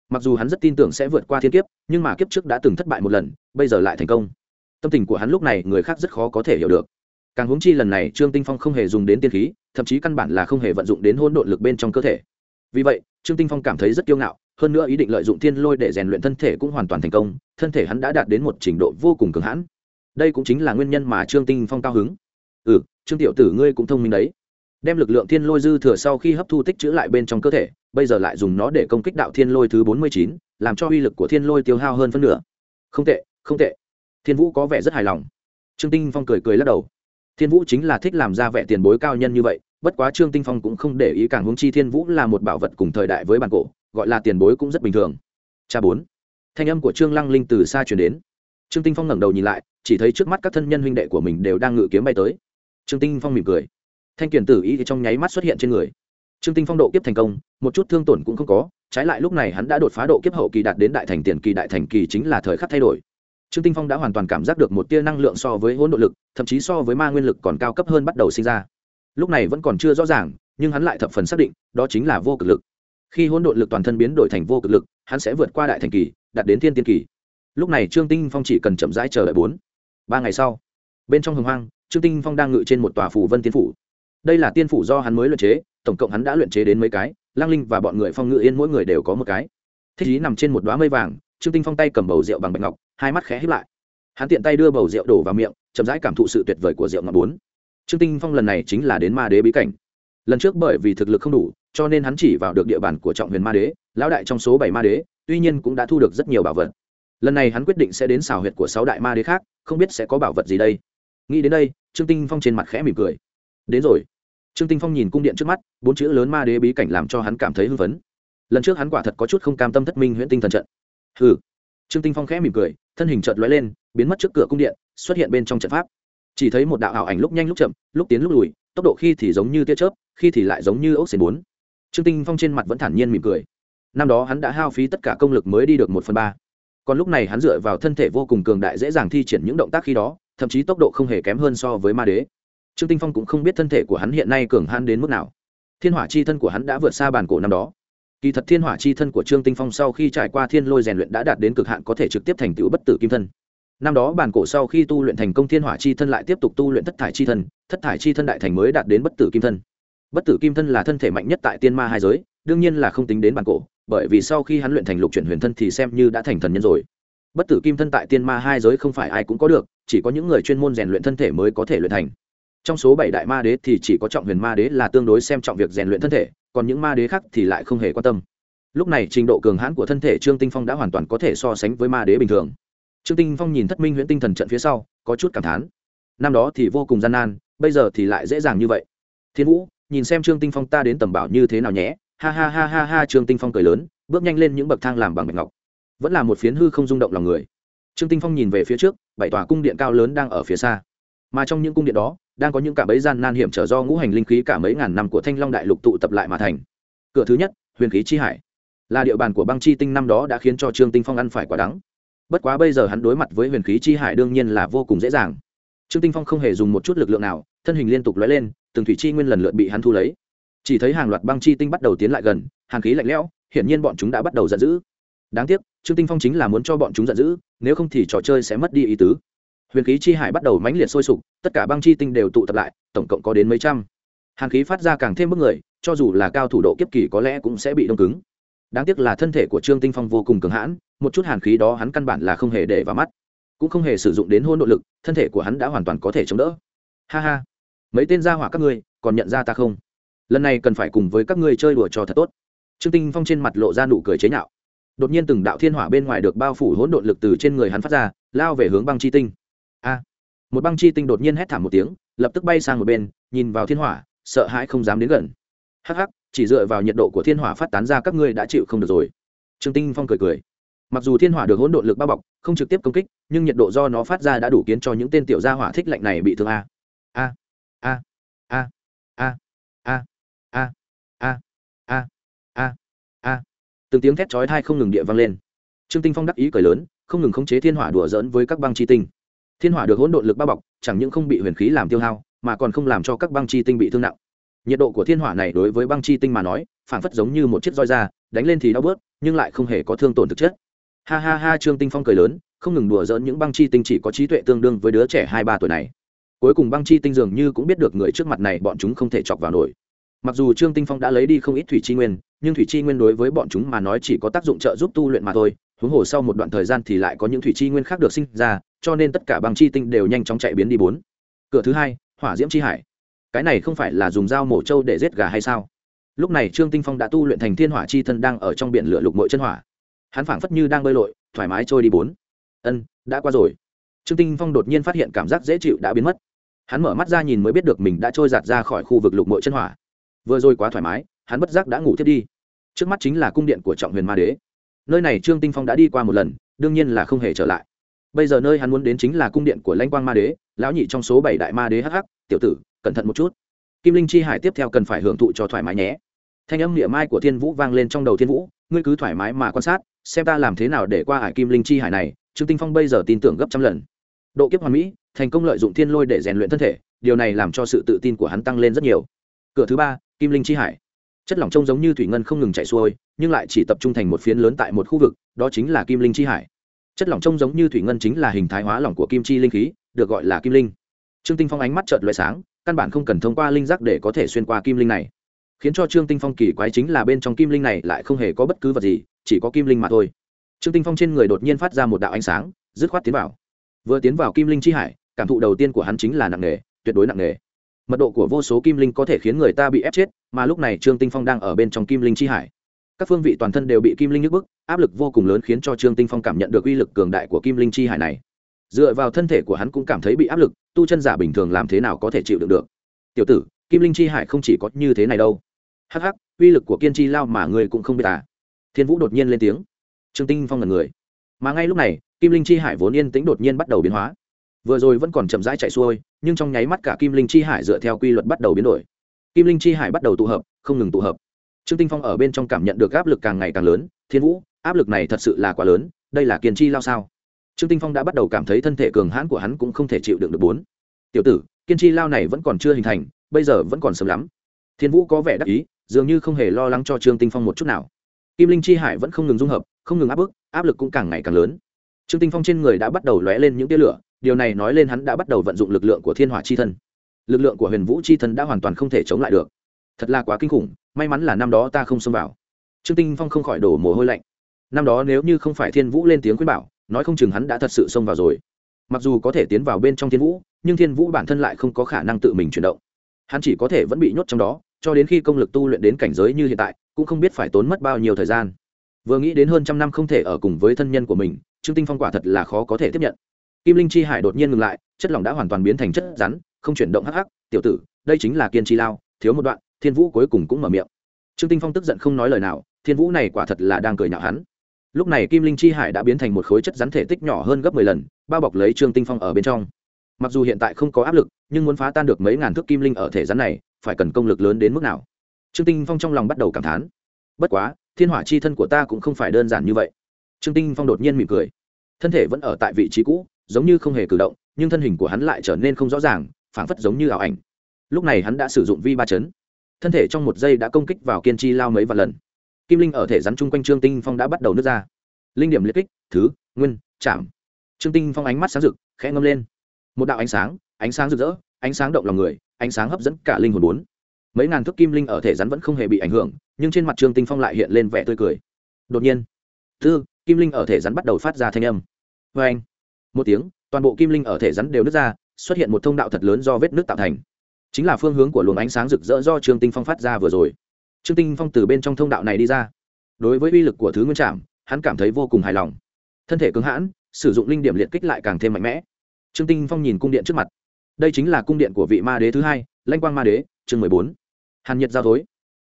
[SPEAKER 1] mặc dù hắn rất tin tưởng sẽ vượt qua thiên kiếp, nhưng mà kiếp trước đã từng thất bại một lần, bây giờ lại thành công. Tâm tình của hắn lúc này, người khác rất khó có thể hiểu được. Càng huống chi lần này, trương tinh phong không hề dùng đến tiên khí, thậm chí căn bản là không hề vận dụng đến hôn độn lực bên trong cơ thể. Vì vậy, trương tinh phong cảm thấy rất kiêu ngạo, hơn nữa ý định lợi dụng thiên lôi để rèn luyện thân thể cũng hoàn toàn thành công, thân thể hắn đã đạt đến một trình độ vô cùng cường hãn. Đây cũng chính là nguyên nhân mà trương tinh phong cao hứng. Ừ trương tiểu tử ngươi cũng thông minh đấy đem lực lượng thiên lôi dư thừa sau khi hấp thu tích trữ lại bên trong cơ thể, bây giờ lại dùng nó để công kích đạo thiên lôi thứ bốn mươi chín, làm cho uy lực của thiên lôi tiêu hao hơn phân nửa. Không tệ không tệ. Thiên vũ có vẻ rất hài lòng. Trương tinh phong cười cười lắc đầu. Thiên vũ chính là thích làm ra vẻ tiền bối cao nhân như vậy, bất quá trương tinh phong cũng không để ý càng hướng chi thiên vũ là một bảo vật cùng thời đại với bản cổ, gọi là tiền bối cũng rất bình thường. Cha bốn. Thanh âm của trương lăng linh từ xa truyền đến. Trương tinh phong ngẩng đầu nhìn lại, chỉ thấy trước mắt các thân nhân huynh đệ của mình đều đang ngự kiếm bay tới. Trương tinh phong mỉm cười thanh kiển tử ý trong nháy mắt xuất hiện trên người. Trương tinh phong độ kiếp thành công, một chút thương tổn cũng không có, trái lại lúc này hắn đã đột phá độ kiếp hậu kỳ đạt đến đại thành tiền kỳ, đại thành kỳ chính là thời khắc thay đổi. Trương tinh phong đã hoàn toàn cảm giác được một tia năng lượng so với hỗn độ lực, thậm chí so với ma nguyên lực còn cao cấp hơn bắt đầu sinh ra. Lúc này vẫn còn chưa rõ ràng, nhưng hắn lại thập phần xác định, đó chính là vô cực lực. Khi hỗn độn lực toàn thân biến đổi thành vô cực lực, hắn sẽ vượt qua đại thành kỳ, đạt đến thiên tiên kỳ. Lúc này trương tinh phong chỉ cần chậm rãi chờ đợi bốn, ba ngày sau, bên trong hồng hoang, trương tinh phong đang ngự trên một tòa phủ vân tiên phủ đây là tiên phủ do hắn mới luyện chế, tổng cộng hắn đã luyện chế đến mấy cái lang linh và bọn người phong ngự yên mỗi người đều có một cái. Thích ý nằm trên một đoá mây vàng, trương tinh phong tay cầm bầu rượu bằng bạch ngọc, hai mắt khẽ hít lại. Hắn tiện tay đưa bầu rượu đổ vào miệng, chậm rãi cảm thụ sự tuyệt vời của rượu ngọc bốn. Trương tinh phong lần này chính là đến ma đế bí cảnh. Lần trước bởi vì thực lực không đủ, cho nên hắn chỉ vào được địa bàn của trọng huyền ma đế, lão đại trong số bảy ma đế, tuy nhiên cũng đã thu được rất nhiều bảo vật. Lần này hắn quyết định sẽ đến xào huyệt của sáu đại ma đế khác, không biết sẽ có bảo vật gì đây. Nghĩ đến đây, trương tinh phong trên mặt khẽ mỉm cười. Đến rồi trương tinh phong nhìn cung điện trước mắt, bốn chữ lớn ma đế bí cảnh làm cho hắn cảm thấy hưng phấn. Lần trước hắn quả thật có chút không cam tâm thất minh huyễn tinh thần trận. Hừ. Trương tinh phong khẽ mỉm cười, thân hình chợt lóe lên, biến mất trước cửa cung điện, xuất hiện bên trong trận pháp. Chỉ thấy một đạo ảo ảnh lúc nhanh lúc chậm, lúc tiến lúc lùi, tốc độ khi thì giống như tia chớp, khi thì lại giống như ốc xền bốn. Trương tinh phong trên mặt vẫn thản nhiên mỉm cười. Năm đó hắn đã hao phí tất cả công lực mới đi được một phần ba. Còn lúc này hắn dựa vào thân thể vô cùng cường đại dễ dàng thi triển những động tác khi đó, thậm chí tốc độ không hề kém hơn so với ma đế trương tinh phong cũng không biết thân thể của hắn hiện nay cường hãn đến mức nào. Thiên hỏa chi thân của hắn đã vượt xa bản cổ năm đó. Kỳ thật thiên hỏa chi thân của trương tinh phong sau khi trải qua thiên lôi rèn luyện đã đạt đến cực hạn có thể trực tiếp thành tựu bất tử kim thân. Năm đó bản cổ sau khi tu luyện thành công thiên hỏa chi thân lại tiếp tục tu luyện thất thải chi thân, thất thải chi thân đại thành mới đạt đến bất tử kim thân. Bất tử kim thân là thân thể mạnh nhất tại tiên ma hai giới, đương nhiên là không tính đến bản cổ, bởi vì sau khi hắn luyện thành lục chuyển huyền thân thì xem như đã thành thần nhân rồi. Bất tử kim thân tại tiên ma hai giới không phải ai cũng có được, chỉ có những người chuyên môn rèn luyện thân thể mới có thể luyện thành trong số bảy đại ma đế thì chỉ có trọng huyền ma đế là tương đối xem trọng việc rèn luyện thân thể, còn những ma đế khác thì lại không hề quan tâm. Lúc này trình độ cường hãn của thân thể trương tinh phong đã hoàn toàn có thể so sánh với ma đế bình thường. Trương tinh phong nhìn thất minh huyễn tinh thần trận phía sau, có chút cảm thán. Năm đó thì vô cùng gian nan, bây giờ thì lại dễ dàng như vậy. Thiên vũ, nhìn xem trương tinh phong ta đến tầm bảo như thế nào nhé. Ha ha ha ha ha, trương tinh phong cười lớn, bước nhanh lên những bậc thang làm bằng bạch ngọc. Vẫn là một phiến hư không rung động lòng người. Trương tinh phong nhìn về phía trước, bảy tòa cung điện cao lớn đang ở phía xa mà trong những cung điện đó, đang có những cả bấy gian nan hiểm trở do ngũ hành linh khí cả mấy ngàn năm của thanh long đại lục tụ tập lại mà thành. Cửa thứ nhất, huyền khí chi hải. Là địa bàn của băng chi tinh năm đó đã khiến cho trương tinh phong ăn phải quả đắng. Bất quá bây giờ hắn đối mặt với huyền khí chi hải đương nhiên là vô cùng dễ dàng. Trương tinh phong không hề dùng một chút lực lượng nào, thân hình liên tục lóe lên, từng thủy chi nguyên lần lượt bị hắn thu lấy. Chỉ thấy hàng loạt băng chi tinh bắt đầu tiến lại gần, hàng khí lạnh lẽo, hiển nhiên bọn chúng đã bắt đầu giận dữ. Đáng tiếc, trương tinh phong chính là muốn cho bọn chúng giận dữ, nếu không thì trò chơi sẽ mất đi ý tứ huyền khí chi hải bắt đầu mãnh liệt sôi sục, tất cả băng chi tinh đều tụ tập lại, tổng cộng có đến mấy trăm. Hàn khí phát ra càng thêm bức người, cho dù là cao thủ độ kiếp kỳ có lẽ cũng sẽ bị đông cứng. Đáng tiếc là thân thể của trương tinh phong vô cùng cường hãn, một chút hàn khí đó hắn căn bản là không hề để vào mắt. Cũng không hề sử dụng đến hôn nội lực, thân thể của hắn đã hoàn toàn có thể chống đỡ. Ha ha. Mấy tên gia hỏa các ngươi, còn nhận ra ta không? Lần này cần phải cùng với các ngươi chơi đùa cho thật tốt. Trương tinh phong trên mặt lộ ra nụ cười chế nhạo. Đột nhiên từng đạo thiên hỏa bên ngoài được bao phủ hỗn độn lực từ trên người hắn phát ra, lao về hướng băng chi tinh a một băng chi tinh đột nhiên hét thảm một tiếng lập tức bay sang một bên nhìn vào thiên hỏa sợ hãi không dám đến gần hắc hắc chỉ dựa vào nhiệt độ của thiên hỏa phát tán ra các ngươi đã chịu không được rồi trương tinh phong cười cười mặc dù thiên hỏa được hỗn độn lực bao bọc không trực tiếp công kích nhưng nhiệt độ do nó phát ra đã đủ kiến cho những tên tiểu gia hỏa thích lạnh này bị thương a a a a a a a a a a a từng tiếng thét chói tai không ngừng địa vang lên trương tinh phong đắc ý cười lớn không ngừng khống chế thiên hỏa đùa giỡn với các băng chi tinh thiên hỏa được hỗn độn lực bao bọc, chẳng những không bị huyền khí làm tiêu hao, mà còn không làm cho các băng chi tinh bị thương nặng. Nhiệt độ của thiên hỏa này đối với băng chi tinh mà nói phản phất giống như một chiếc roi da đánh lên thì đau bớt, nhưng lại không hề có thương tổn thực chất. Ha ha ha, trương tinh phong cười lớn, không ngừng đùa giỡn những băng chi tinh chỉ có trí tuệ tương đương với đứa trẻ hai ba tuổi này. Cuối cùng băng chi tinh dường như cũng biết được người trước mặt này bọn chúng không thể chọc vào nổi. Mặc dù trương tinh phong đã lấy đi không ít thủy chi nguyên, nhưng thủy chi nguyên đối với bọn chúng mà nói chỉ có tác dụng trợ giúp tu luyện mà thôi huống hồ sau một đoạn thời gian thì lại có những thủy chi nguyên khác được sinh ra, cho nên tất cả băng chi tinh đều nhanh chóng chạy biến đi bốn. Cửa thứ hai, hỏa diễm chi hải. Cái này không phải là dùng dao mổ trâu để giết gà hay sao? Lúc này trương tinh phong đã tu luyện thành thiên hỏa chi thân đang ở trong biển lửa lục mội chân hỏa. Hắn phảng phất như đang bơi lội, thoải mái trôi đi bốn. Ân, đã qua rồi. Trương tinh phong đột nhiên phát hiện cảm giác dễ chịu đã biến mất. Hắn mở mắt ra nhìn mới biết được mình đã trôi giạt ra khỏi khu vực lục mội chân hỏa. Vừa rồi quá thoải mái, hắn bất giác đã ngủ thiết đi. Trước mắt chính là cung điện của trọng huyền ma đế nơi này trương tinh phong đã đi qua một lần, đương nhiên là không hề trở lại. Bây giờ nơi hắn muốn đến chính là cung điện của lãnh quang ma đế, lão nhị trong số bảy đại ma đế hh tiểu tử, cẩn thận một chút. Kim linh chi hải tiếp theo cần phải hưởng thụ cho thoải mái nhé. Thanh âm niệm mai của thiên vũ vang lên trong đầu thiên vũ, ngươi cứ thoải mái mà quan sát, xem ta làm thế nào để qua hải kim linh chi hải này, trương tinh phong bây giờ tin tưởng gấp trăm lần. Độ kiếp hoàn mỹ, thành công lợi dụng thiên lôi để rèn luyện thân thể, điều này làm cho sự tự tin của hắn tăng lên rất nhiều. Cửa thứ ba, kim linh chi hải chất lỏng trông giống như thủy ngân không ngừng chạy xuôi, nhưng lại chỉ tập trung thành một phiến lớn tại một khu vực, đó chính là kim linh chi hải. Chất lỏng trông giống như thủy ngân chính là hình thái hóa lỏng của kim chi linh khí, được gọi là kim linh. Trương tinh phong ánh mắt chợt loại sáng, căn bản không cần thông qua linh giác để có thể xuyên qua kim linh này. Khiến cho trương tinh phong kỳ quái chính là bên trong kim linh này lại không hề có bất cứ vật gì, chỉ có kim linh mà thôi. Trương tinh phong trên người đột nhiên phát ra một đạo ánh sáng, dứt khoát tiến vào. Vừa tiến vào kim linh chi hải, cảm thụ đầu tiên của hắn chính là nặng nề, tuyệt đối nặng nề mật độ của vô số kim linh có thể khiến người ta bị ép chết, mà lúc này trương tinh phong đang ở bên trong kim linh chi hải. Các phương vị toàn thân đều bị kim linh nhức bức, áp lực vô cùng lớn khiến cho trương tinh phong cảm nhận được uy lực cường đại của kim linh chi hải này. Dựa vào thân thể của hắn cũng cảm thấy bị áp lực, tu chân giả bình thường làm thế nào có thể chịu đựng được? Tiểu tử, kim linh chi hải không chỉ có như thế này đâu. Hắc hắc, uy lực của kiên chi lao mà người cũng không biết à? Thiên vũ đột nhiên lên tiếng. Trương tinh phong là người. Mà ngay lúc này, kim linh chi hải vốn yên tĩnh đột nhiên bắt đầu biến hóa vừa rồi vẫn còn chậm rãi chạy xuôi, nhưng trong nháy mắt cả kim linh chi hải dựa theo quy luật bắt đầu biến đổi. Kim linh chi hải bắt đầu tụ hợp, không ngừng tụ hợp. Trương tinh phong ở bên trong cảm nhận được áp lực càng ngày càng lớn, thiên vũ, áp lực này thật sự là quá lớn, đây là kiên chi lao sao? Trương tinh phong đã bắt đầu cảm thấy thân thể cường hãn của hắn cũng không thể chịu đựng được bốn. Tiểu tử, kiên chi lao này vẫn còn chưa hình thành, bây giờ vẫn còn sớm lắm. Thiên vũ có vẻ đắc ý, dường như không hề lo lắng cho trương tinh phong một chút nào. Kim linh chi hải vẫn không ngừng dung hợp, không ngừng áp bức, áp lực cũng càng ngày càng lớn. Trương tinh phong trên người đã bắt đầu lóe lên những tia lửa điều này nói lên hắn đã bắt đầu vận dụng lực lượng của thiên hỏa chi thân. Lực lượng của huyền vũ chi thân đã hoàn toàn không thể chống lại được. Thật là quá kinh khủng, may mắn là năm đó ta không xông vào. Trương tinh phong không khỏi đổ mồ hôi lạnh. Năm đó nếu như không phải thiên vũ lên tiếng khuyên bảo, nói không chừng hắn đã thật sự xông vào rồi. Mặc dù có thể tiến vào bên trong thiên vũ, nhưng thiên vũ bản thân lại không có khả năng tự mình chuyển động. Hắn chỉ có thể vẫn bị nhốt trong đó, cho đến khi công lực tu luyện đến cảnh giới như hiện tại, cũng không biết phải tốn mất bao nhiêu thời gian. Vừa nghĩ đến hơn trăm năm không thể ở cùng với thân nhân của mình, trương tinh phong quả thật là khó có thể tiếp nhận kim linh chi hải đột nhiên ngừng lại, chất lỏng đã hoàn toàn biến thành chất rắn, không chuyển động hắc hắc. Tiểu tử, đây chính là kiên chi lao, thiếu một đoạn, thiên vũ cuối cùng cũng mở miệng. Trương tinh phong tức giận không nói lời nào, thiên vũ này quả thật là đang cười nhạo hắn. Lúc này kim linh chi hải đã biến thành một khối chất rắn thể tích nhỏ hơn gấp mười lần, bao bọc lấy trương tinh phong ở bên trong. Mặc dù hiện tại không có áp lực, nhưng muốn phá tan được mấy ngàn thước kim linh ở thể rắn này, phải cần công lực lớn đến mức nào? Trương tinh phong trong lòng bắt đầu cảm thán. Bất quá, thiên hỏa chi thân của ta cũng không phải đơn giản như vậy. Trương tinh phong đột nhiên mỉm cười thân thể vẫn ở tại vị trí cũ, giống như không hề cử động, nhưng thân hình của hắn lại trở nên không rõ ràng, phảng phất giống như ảo ảnh. Lúc này hắn đã sử dụng vi ba chấn. Thân thể trong một giây đã công kích vào kiên chi lao mấy vài lần. Kim linh ở thể rắn chung quanh trương tinh phong đã bắt đầu nứt ra. Linh điểm liệt kích, thứ, nguyên, chạm. Trương tinh phong ánh mắt sáng rực, khẽ ngâm lên. Một đạo ánh sáng ánh sáng rực rỡ, ánh sáng động lòng người, ánh sáng hấp dẫn cả linh hồn bốn. Mấy ngàn thước kim linh ở thể rắn vẫn không hề bị ảnh hưởng, nhưng trên mặt trương tinh phong lại hiện lên vẻ tươi cười. Đột nhiên thư kim linh ở thể rắn bắt đầu phát ra thanh âm. Vê anh, một tiếng, toàn bộ kim linh ở thể rắn đều nứt ra, xuất hiện một thông đạo thật lớn do vết nước tạo thành. Chính là phương hướng của luồng ánh sáng rực rỡ do trương tinh phong phát ra vừa rồi. Trương tinh phong từ bên trong thông đạo này đi ra. Đối với uy lực của thứ nguyên trạm hắn cảm thấy vô cùng hài lòng. Thân thể cứng hãn, sử dụng linh điểm liệt kích lại càng thêm mạnh mẽ. Trương tinh phong nhìn cung điện trước mặt. Đây chính là cung điện của vị ma đế thứ hai, lanh quang ma đế, chương mười bốn. Hàn nhiệt giao thối.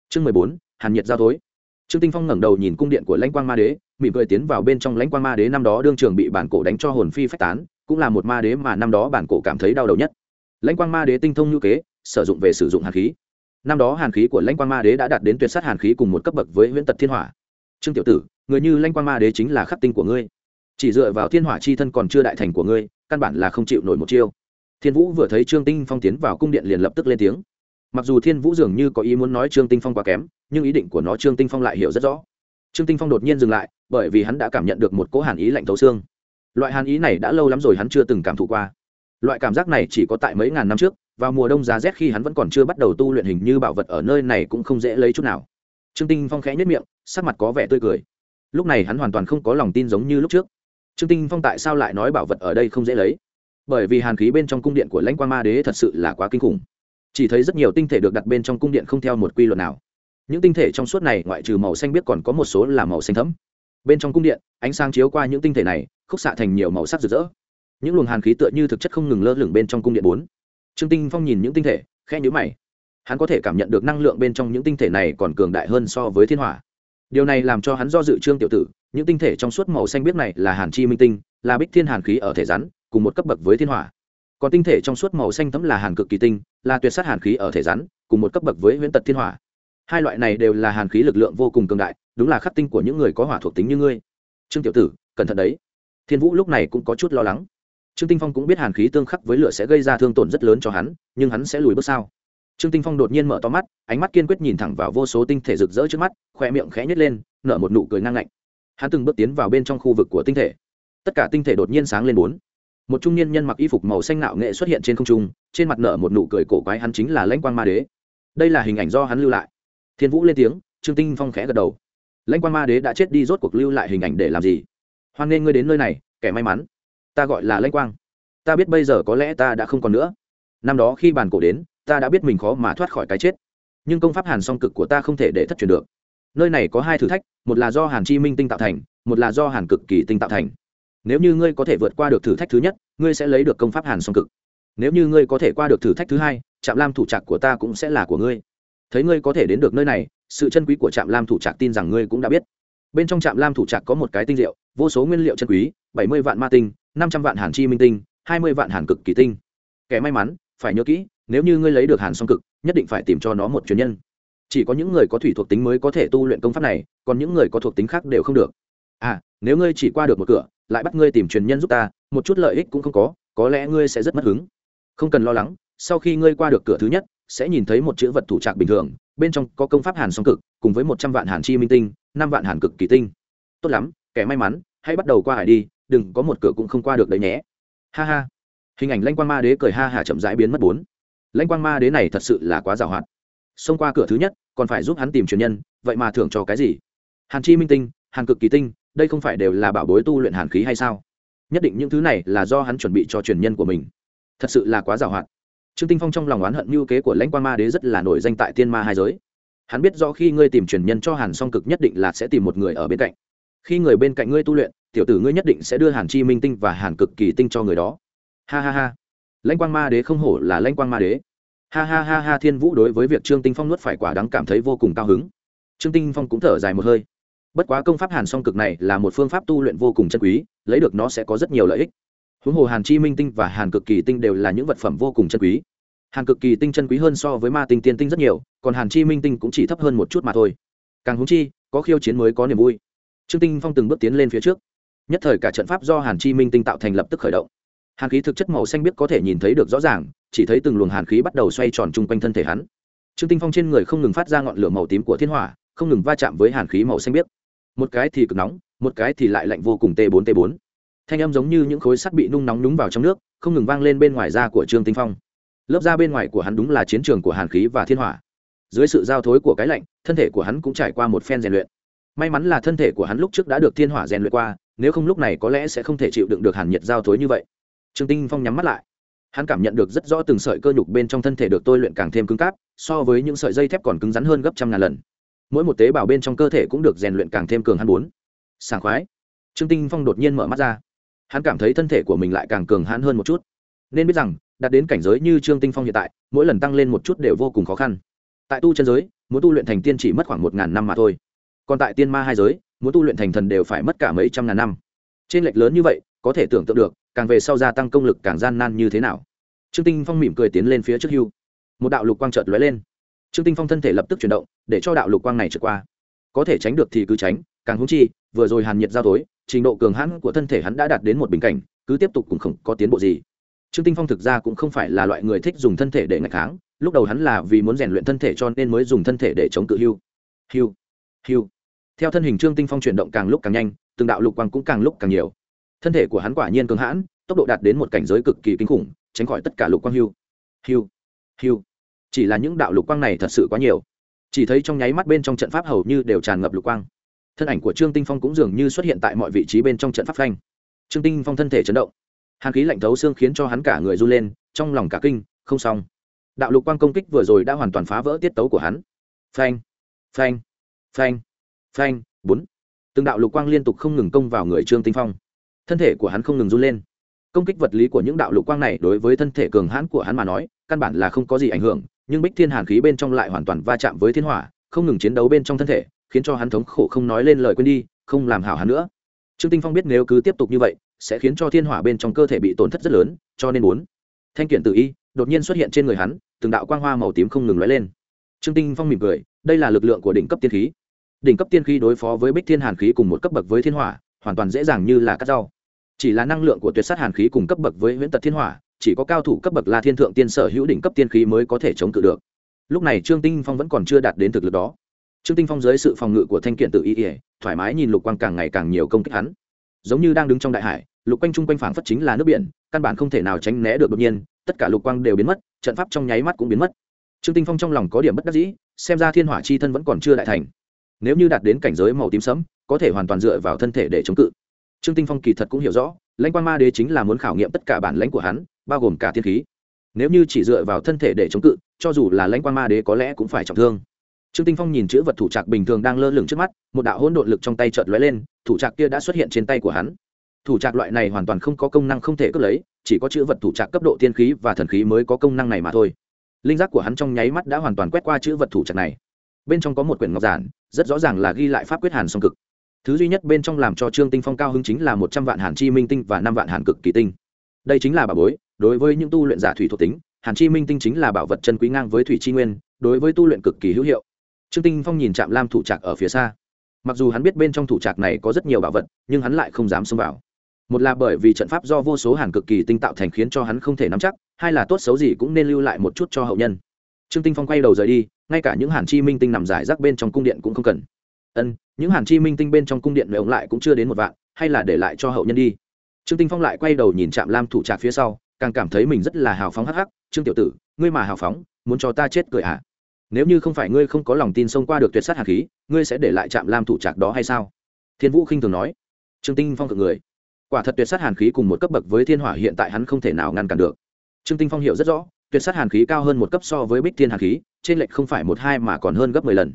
[SPEAKER 1] Chương mười bốn, hàn nhiệt giao thối trương tinh phong ngẩng đầu nhìn cung điện của lãnh quang ma đế, mỉm cười tiến vào bên trong lãnh quang ma đế năm đó đương trường bị bản cổ đánh cho hồn phi phách tán, cũng là một ma đế mà năm đó bản cổ cảm thấy đau đầu nhất. Lãnh quang ma đế tinh thông như kế, sử dụng về sử dụng hàn khí. Năm đó hàn khí của lãnh quang ma đế đã đạt đến tuyệt sát hàn khí cùng một cấp bậc với huyễn tật thiên hỏa. Trương tiểu tử, người như lãnh quang ma đế chính là khắc tinh của ngươi. Chỉ dựa vào thiên hỏa chi thân còn chưa đại thành của ngươi, căn bản là không chịu nổi một chiêu. Thiên vũ vừa thấy trương tinh phong tiến vào cung điện liền lập tức lên tiếng. Mặc dù thiên vũ dường như có ý muốn nói trương tinh phong quá kém nhưng ý định của nó trương tinh phong lại hiểu rất rõ. Trương tinh phong đột nhiên dừng lại, bởi vì hắn đã cảm nhận được một cỗ hàn ý lạnh thấu xương. Loại hàn ý này đã lâu lắm rồi hắn chưa từng cảm thụ qua. Loại cảm giác này chỉ có tại mấy ngàn năm trước, vào mùa đông giá rét khi hắn vẫn còn chưa bắt đầu tu luyện hình như bảo vật ở nơi này cũng không dễ lấy chút nào. Trương tinh phong khẽ nhất miệng, sắc mặt có vẻ tươi cười. Lúc này hắn hoàn toàn không có lòng tin giống như lúc trước. Trương tinh phong tại sao lại nói bảo vật ở đây không dễ lấy? Bởi vì hàn khí bên trong cung điện của lãnh quan ma đế thật sự là quá kinh khủng. Chỉ thấy rất nhiều tinh thể được đặt bên trong cung điện không theo một quy luật nào những tinh thể trong suốt này, ngoại trừ màu xanh biết còn có một số là màu xanh thấm bên trong cung điện, ánh sáng chiếu qua những tinh thể này, khúc xạ thành nhiều màu sắc rực rỡ. Những luồng hàn khí tựa như thực chất không ngừng lơ lửng bên trong cung điện bốn. Trương tinh phong nhìn những tinh thể khe nhíu mày. Hắn có thể cảm nhận được năng lượng bên trong những tinh thể này còn cường đại hơn so với thiên hỏa. Điều này làm cho hắn do dự trương tiểu tử, những tinh thể trong suốt màu xanh biếc này là hàn chi minh tinh, là bích thiên hàn khí ở thể rắn, cùng một cấp bậc với thiên hỏa. Còn tinh thể trong suốt màu xanh thấm là hàn cực kỳ tinh, là tuyệt sát hàn khí ở thể rắn, cùng một cấp bậc với huyễn tật thiên hỏa hai loại này đều là hàn khí lực lượng vô cùng cường đại, đúng là khắc tinh của những người có hỏa thuộc tính như ngươi. Trương tiểu tử, cẩn thận đấy. Thiên vũ lúc này cũng có chút lo lắng. Trương tinh phong cũng biết hàn khí tương khắc với lửa sẽ gây ra thương tổn rất lớn cho hắn, nhưng hắn sẽ lùi bước sao? Trương tinh phong đột nhiên mở to mắt, ánh mắt kiên quyết nhìn thẳng vào vô số tinh thể rực rỡ trước mắt khoe miệng khẽ nhếch lên, nở một nụ cười ngang ngạnh. Hắn từng bước tiến vào bên trong khu vực của tinh thể. Tất cả tinh thể đột nhiên sáng lên bốn. Một trung niên nhân mặc y phục màu xanh nạo nghệ xuất hiện trên không trung, trên mặt nở một nụ cười cổ quái hắn chính là lãnh quang ma đế. Đây là hình ảnh do hắn lưu lại thiên vũ lên tiếng, trương tinh phong khẽ gật đầu. Lãnh quang ma đế đã chết đi, rốt cuộc lưu lại hình ảnh để làm gì? Hoan nghênh ngươi đến nơi này, kẻ may mắn. Ta gọi là lãnh quang. Ta biết bây giờ có lẽ ta đã không còn nữa. Năm đó khi bàn cổ đến, ta đã biết mình khó mà thoát khỏi cái chết. Nhưng công pháp hàn song cực của ta không thể để thất truyền được. Nơi này có hai thử thách, một là do hàn chi minh tinh tạo thành, một là do hàn cực kỳ tinh tạo thành. Nếu như ngươi có thể vượt qua được thử thách thứ nhất, ngươi sẽ lấy được công pháp hàn song cực. Nếu như ngươi có thể qua được thử thách thứ hai, trạm lam thủ trạc của ta cũng sẽ là của ngươi thấy ngươi có thể đến được nơi này, sự chân quý của trạm lam thủ trạc tin rằng ngươi cũng đã biết. Bên trong trạm lam thủ trạc có một cái tinh rượu vô số nguyên liệu chân quý, bảy mươi vạn ma tinh, năm trăm vạn hàn chi minh tinh, hai mươi vạn hàn cực kỳ tinh. Kẻ may mắn, phải nhớ kỹ, nếu như ngươi lấy được hàn song cực, nhất định phải tìm cho nó một truyền nhân. Chỉ có những người có thủy thuộc tính mới có thể tu luyện công pháp này, còn những người có thuộc tính khác đều không được. À nếu ngươi chỉ qua được một cửa, lại bắt ngươi tìm truyền nhân giúp ta, một chút lợi ích cũng không có có lẽ ngươi sẽ rất mất hứng. Không cần lo lắng, sau khi ngươi qua được cửa thứ nhất sẽ nhìn thấy một chữ vật thủ trạc bình thường, bên trong có công pháp hàn song cực, cùng với một trăm vạn hàn chi minh tinh, năm vạn hàn cực kỳ tinh. Tốt lắm, kẻ may mắn, hãy bắt đầu qua hải đi, đừng có một cửa cũng không qua được đấy nhé. Ha ha. Hình ảnh lanh quang ma đế cười ha hả chậm rãi biến mất bốn. Lanh quang ma đế này thật sự là quá giàu hoạt. Xông qua cửa thứ nhất, còn phải giúp hắn tìm truyền nhân, vậy mà thưởng cho cái gì? Hàn chi minh tinh, hàn cực kỳ tinh, đây không phải đều là bảo bối tu luyện hàn khí hay sao? Nhất định những thứ này là do hắn chuẩn bị cho truyền nhân của mình. Thật sự là quá giàu hoạt trương tinh phong trong lòng oán hận mưu kế của lãnh quan ma đế rất là nổi danh tại tiên ma hai giới. Hắn biết rõ khi ngươi tìm truyền nhân cho hàn song cực nhất định là sẽ tìm một người ở bên cạnh. Khi người bên cạnh ngươi tu luyện, tiểu tử ngươi nhất định sẽ đưa hàn chi minh tinh và hàn cực kỳ tinh cho người đó. Ha ha ha. Lãnh quang ma đế không hổ là lãnh quang ma đế. Ha ha ha ha, thiên vũ đối với việc trương tinh phong nuốt phải quả đắng cảm thấy vô cùng cao hứng. Trương tinh phong cũng thở dài một hơi. Bất quá công pháp hàn song cực này là một phương pháp tu luyện vô cùng chân quý, lấy được nó sẽ có rất nhiều lợi ích huống hồ hàn chi minh tinh và hàn cực kỳ tinh đều là những vật phẩm vô cùng chân quý. Hàn cực kỳ tinh chân quý hơn so với ma tinh tiên tinh rất nhiều, còn hàn chi minh tinh cũng chỉ thấp hơn một chút mà thôi. Càng húng chi, có khiêu chiến mới có niềm vui. Trương tinh phong từng bước tiến lên phía trước. Nhất thời cả trận pháp do hàn chi minh tinh tạo thành lập tức khởi động. Hàn khí thực chất màu xanh biết có thể nhìn thấy được rõ ràng, chỉ thấy từng luồng hàn khí bắt đầu xoay tròn chung quanh thân thể hắn. Trương tinh phong trên người không ngừng phát ra ngọn lửa màu tím của thiên hỏa, không ngừng va chạm với hàn khí màu xanh biếc một cái thì cực nóng, một cái thì lại lạnh vô cùng t 4 t 4 thanh âm giống như những khối sắt bị nung nóng đúng vào trong nước, không ngừng vang lên bên ngoài da của trương tinh phong. Lớp da bên ngoài của hắn đúng là chiến trường của hàn khí và thiên hỏa. Dưới sự giao thối của cái lạnh, thân thể của hắn cũng trải qua một phen rèn luyện. May mắn là thân thể của hắn lúc trước đã được thiên hỏa rèn luyện qua, nếu không lúc này có lẽ sẽ không thể chịu đựng được hàn nhiệt giao thối như vậy. Trương tinh phong nhắm mắt lại. Hắn cảm nhận được rất rõ từng sợi cơ nhục bên trong thân thể được tôi luyện càng thêm cứng cáp, so với những sợi dây thép còn cứng rắn hơn gấp trăm ngàn lần. Mỗi một tế bào bên trong cơ thể cũng được rèn luyện càng thêm cường hắn bốn. Sảng khoái. Trương tinh phong đột nhiên mở mắt ra hắn cảm thấy thân thể của mình lại càng cường hãn hơn một chút. Nên biết rằng, đạt đến cảnh giới như trương tinh phong hiện tại, mỗi lần tăng lên một chút đều vô cùng khó khăn. Tại tu chân giới, muốn tu luyện thành tiên chỉ mất khoảng một ngàn năm mà thôi. Còn tại tiên ma hai giới, muốn tu luyện thành thần đều phải mất cả mấy trăm ngàn năm. Trên lệch lớn như vậy, có thể tưởng tượng được, càng về sau gia tăng công lực càng gian nan như thế nào. Trương tinh phong mỉm cười tiến lên phía trước hưu. Một đạo lục quang chợt lóe lên. Trương tinh phong thân thể lập tức chuyển động, để cho đạo lục quang này trượt qua. Có thể tránh được thì cứ tránh càng húng chi, vừa rồi hàn nhiệt giao tối trình độ cường hãn của thân thể hắn đã đạt đến một bình cảnh, cứ tiếp tục cũng không có tiến bộ gì. Trương tinh phong thực ra cũng không phải là loại người thích dùng thân thể để ngạch kháng, lúc đầu hắn là vì muốn rèn luyện thân thể cho nên mới dùng thân thể để chống cự hưu. Hưu hưu. Theo thân hình trương tinh phong chuyển động càng lúc càng nhanh, từng đạo lục quang cũng càng lúc càng nhiều. Thân thể của hắn quả nhiên cường hãn, tốc độ đạt đến một cảnh giới cực kỳ kinh khủng, tránh khỏi tất cả lục quang hưu. Hưu hưu. Chỉ là những đạo lục quang này thật sự quá nhiều. Chỉ thấy trong nháy mắt bên trong trận pháp hầu như đều tràn ngập lục quang thân ảnh của trương tinh phong cũng dường như xuất hiện tại mọi vị trí bên trong trận pháp phanh. trương tinh phong thân thể chấn động, hàn khí lạnh thấu xương khiến cho hắn cả người run lên, trong lòng cả kinh, không xong. đạo lục quang công kích vừa rồi đã hoàn toàn phá vỡ tiết tấu của hắn. phanh phanh phanh phanh, bốn. từng đạo lục quang liên tục không ngừng công vào người trương tinh phong. thân thể của hắn không ngừng run lên. công kích vật lý của những đạo lục quang này đối với thân thể cường hãn của hắn mà nói, căn bản là không có gì ảnh hưởng, nhưng bích thiên hàn khí bên trong lại hoàn toàn va chạm với thiên hỏa, không ngừng chiến đấu bên trong thân thể khiến cho hắn thống khổ không nói lên lời quên đi, không làm hảo hắn nữa. Trương tinh phong biết nếu cứ tiếp tục như vậy, sẽ khiến cho thiên hỏa bên trong cơ thể bị tổn thất rất lớn, cho nên muốn thanh kiện tự y, đột nhiên xuất hiện trên người hắn, từng đạo quang hoa màu tím không ngừng lóe lên. Trương tinh phong mỉm cười, đây là lực lượng của đỉnh cấp tiên khí. Đỉnh cấp tiên khí đối phó với bích thiên hàn khí cùng một cấp bậc với thiên hỏa, hoàn toàn dễ dàng như là cắt rau. Chỉ là năng lượng của tuyệt sát hàn khí cùng cấp bậc với huyễn tật thiên hỏa, chỉ có cao thủ cấp bậc là thiên thượng tiên sở hữu đỉnh cấp tiên khí mới có thể chống cự được. Lúc này trương tinh phong vẫn còn chưa đạt đến thực lực đó trương tinh phong dưới sự phòng ngự của thanh kiện tự y ỉa thoải mái nhìn lục quang càng ngày càng nhiều công kích hắn. Giống như đang đứng trong đại hải, lục quanh chung quanh phảng phất chính là nước biển, căn bản không thể nào tránh né được đột nhiên, tất cả lục quang đều biến mất, trận pháp trong nháy mắt cũng biến mất. Trương tinh phong trong lòng có điểm bất đắc dĩ, xem ra thiên hỏa chi thân vẫn còn chưa đại thành. Nếu như đạt đến cảnh giới màu tím sẫm, có thể hoàn toàn dựa vào thân thể để chống cự. Trương tinh phong kỳ thật cũng hiểu rõ, lãnh quang ma đế chính là muốn khảo nghiệm tất cả bản lãnh của hắn, bao gồm cả thiên khí. Nếu như chỉ dựa vào thân thể để chống cự, cho dù là lãnh quang ma đế có lẽ cũng phải trọng thương trương tinh phong nhìn chữ vật thủ trạc bình thường đang lơ lửng trước mắt, một đạo hỗn độn lực trong tay chợt lóe lên, thủ trạc kia đã xuất hiện trên tay của hắn. Thủ trạc loại này hoàn toàn không có công năng không thể cướp lấy, chỉ có chữ vật thủ trạc cấp độ tiên khí và thần khí mới có công năng này mà thôi. Linh giác của hắn trong nháy mắt đã hoàn toàn quét qua chữ vật thủ trạc này. Bên trong có một quyển ngọc giản, rất rõ ràng là ghi lại pháp quyết hàn song cực. Thứ duy nhất bên trong làm cho trương tinh phong cao hứng chính là một trăm vạn hàn chi minh tinh và năm vạn hàn cực kỳ tinh. Đây chính là bảo bối, đối với những tu luyện giả thủy thuộc tính, hàn chi minh tinh chính là bảo vật chân quý ngang với thủy chi nguyên, đối với tu luyện cực kỳ hữu hiệu trương tinh phong nhìn trạm lam thủ trạc ở phía xa. Mặc dù hắn biết bên trong thủ trạc này có rất nhiều bảo vật, nhưng hắn lại không dám xông vào. Một là bởi vì trận pháp do vô số hàn cực kỳ tinh tạo thành khiến cho hắn không thể nắm chắc, hai là tốt xấu gì cũng nên lưu lại một chút cho hậu nhân. Trương tinh phong quay đầu rời đi, ngay cả những hàn chi minh tinh nằm giải rác bên trong cung điện cũng không cần. Ân, những hàn chi minh tinh bên trong cung điện người ông lại cũng chưa đến một vạn, hay là để lại cho hậu nhân đi. Trương tinh phong lại quay đầu nhìn trạm lam thủ trạc phía sau, càng cảm thấy mình rất là hào phóng hắc hắc. Trương tiểu tử, ngươi mà hào phóng, muốn cho ta chết cười hả nếu như không phải ngươi không có lòng tin xông qua được tuyệt sát hạt khí ngươi sẽ để lại trạm lam thủ trạc đó hay sao? Thiên vũ khinh thường nói. Trương tinh phong cực người. Quả thật tuyệt sát hàn khí cùng một cấp bậc với thiên hỏa hiện tại hắn không thể nào ngăn cản được. Trương tinh phong hiểu rất rõ tuyệt sát hàn khí cao hơn một cấp so với bích thiên hàn khí trên lệch không phải một hai mà còn hơn gấp mười lần.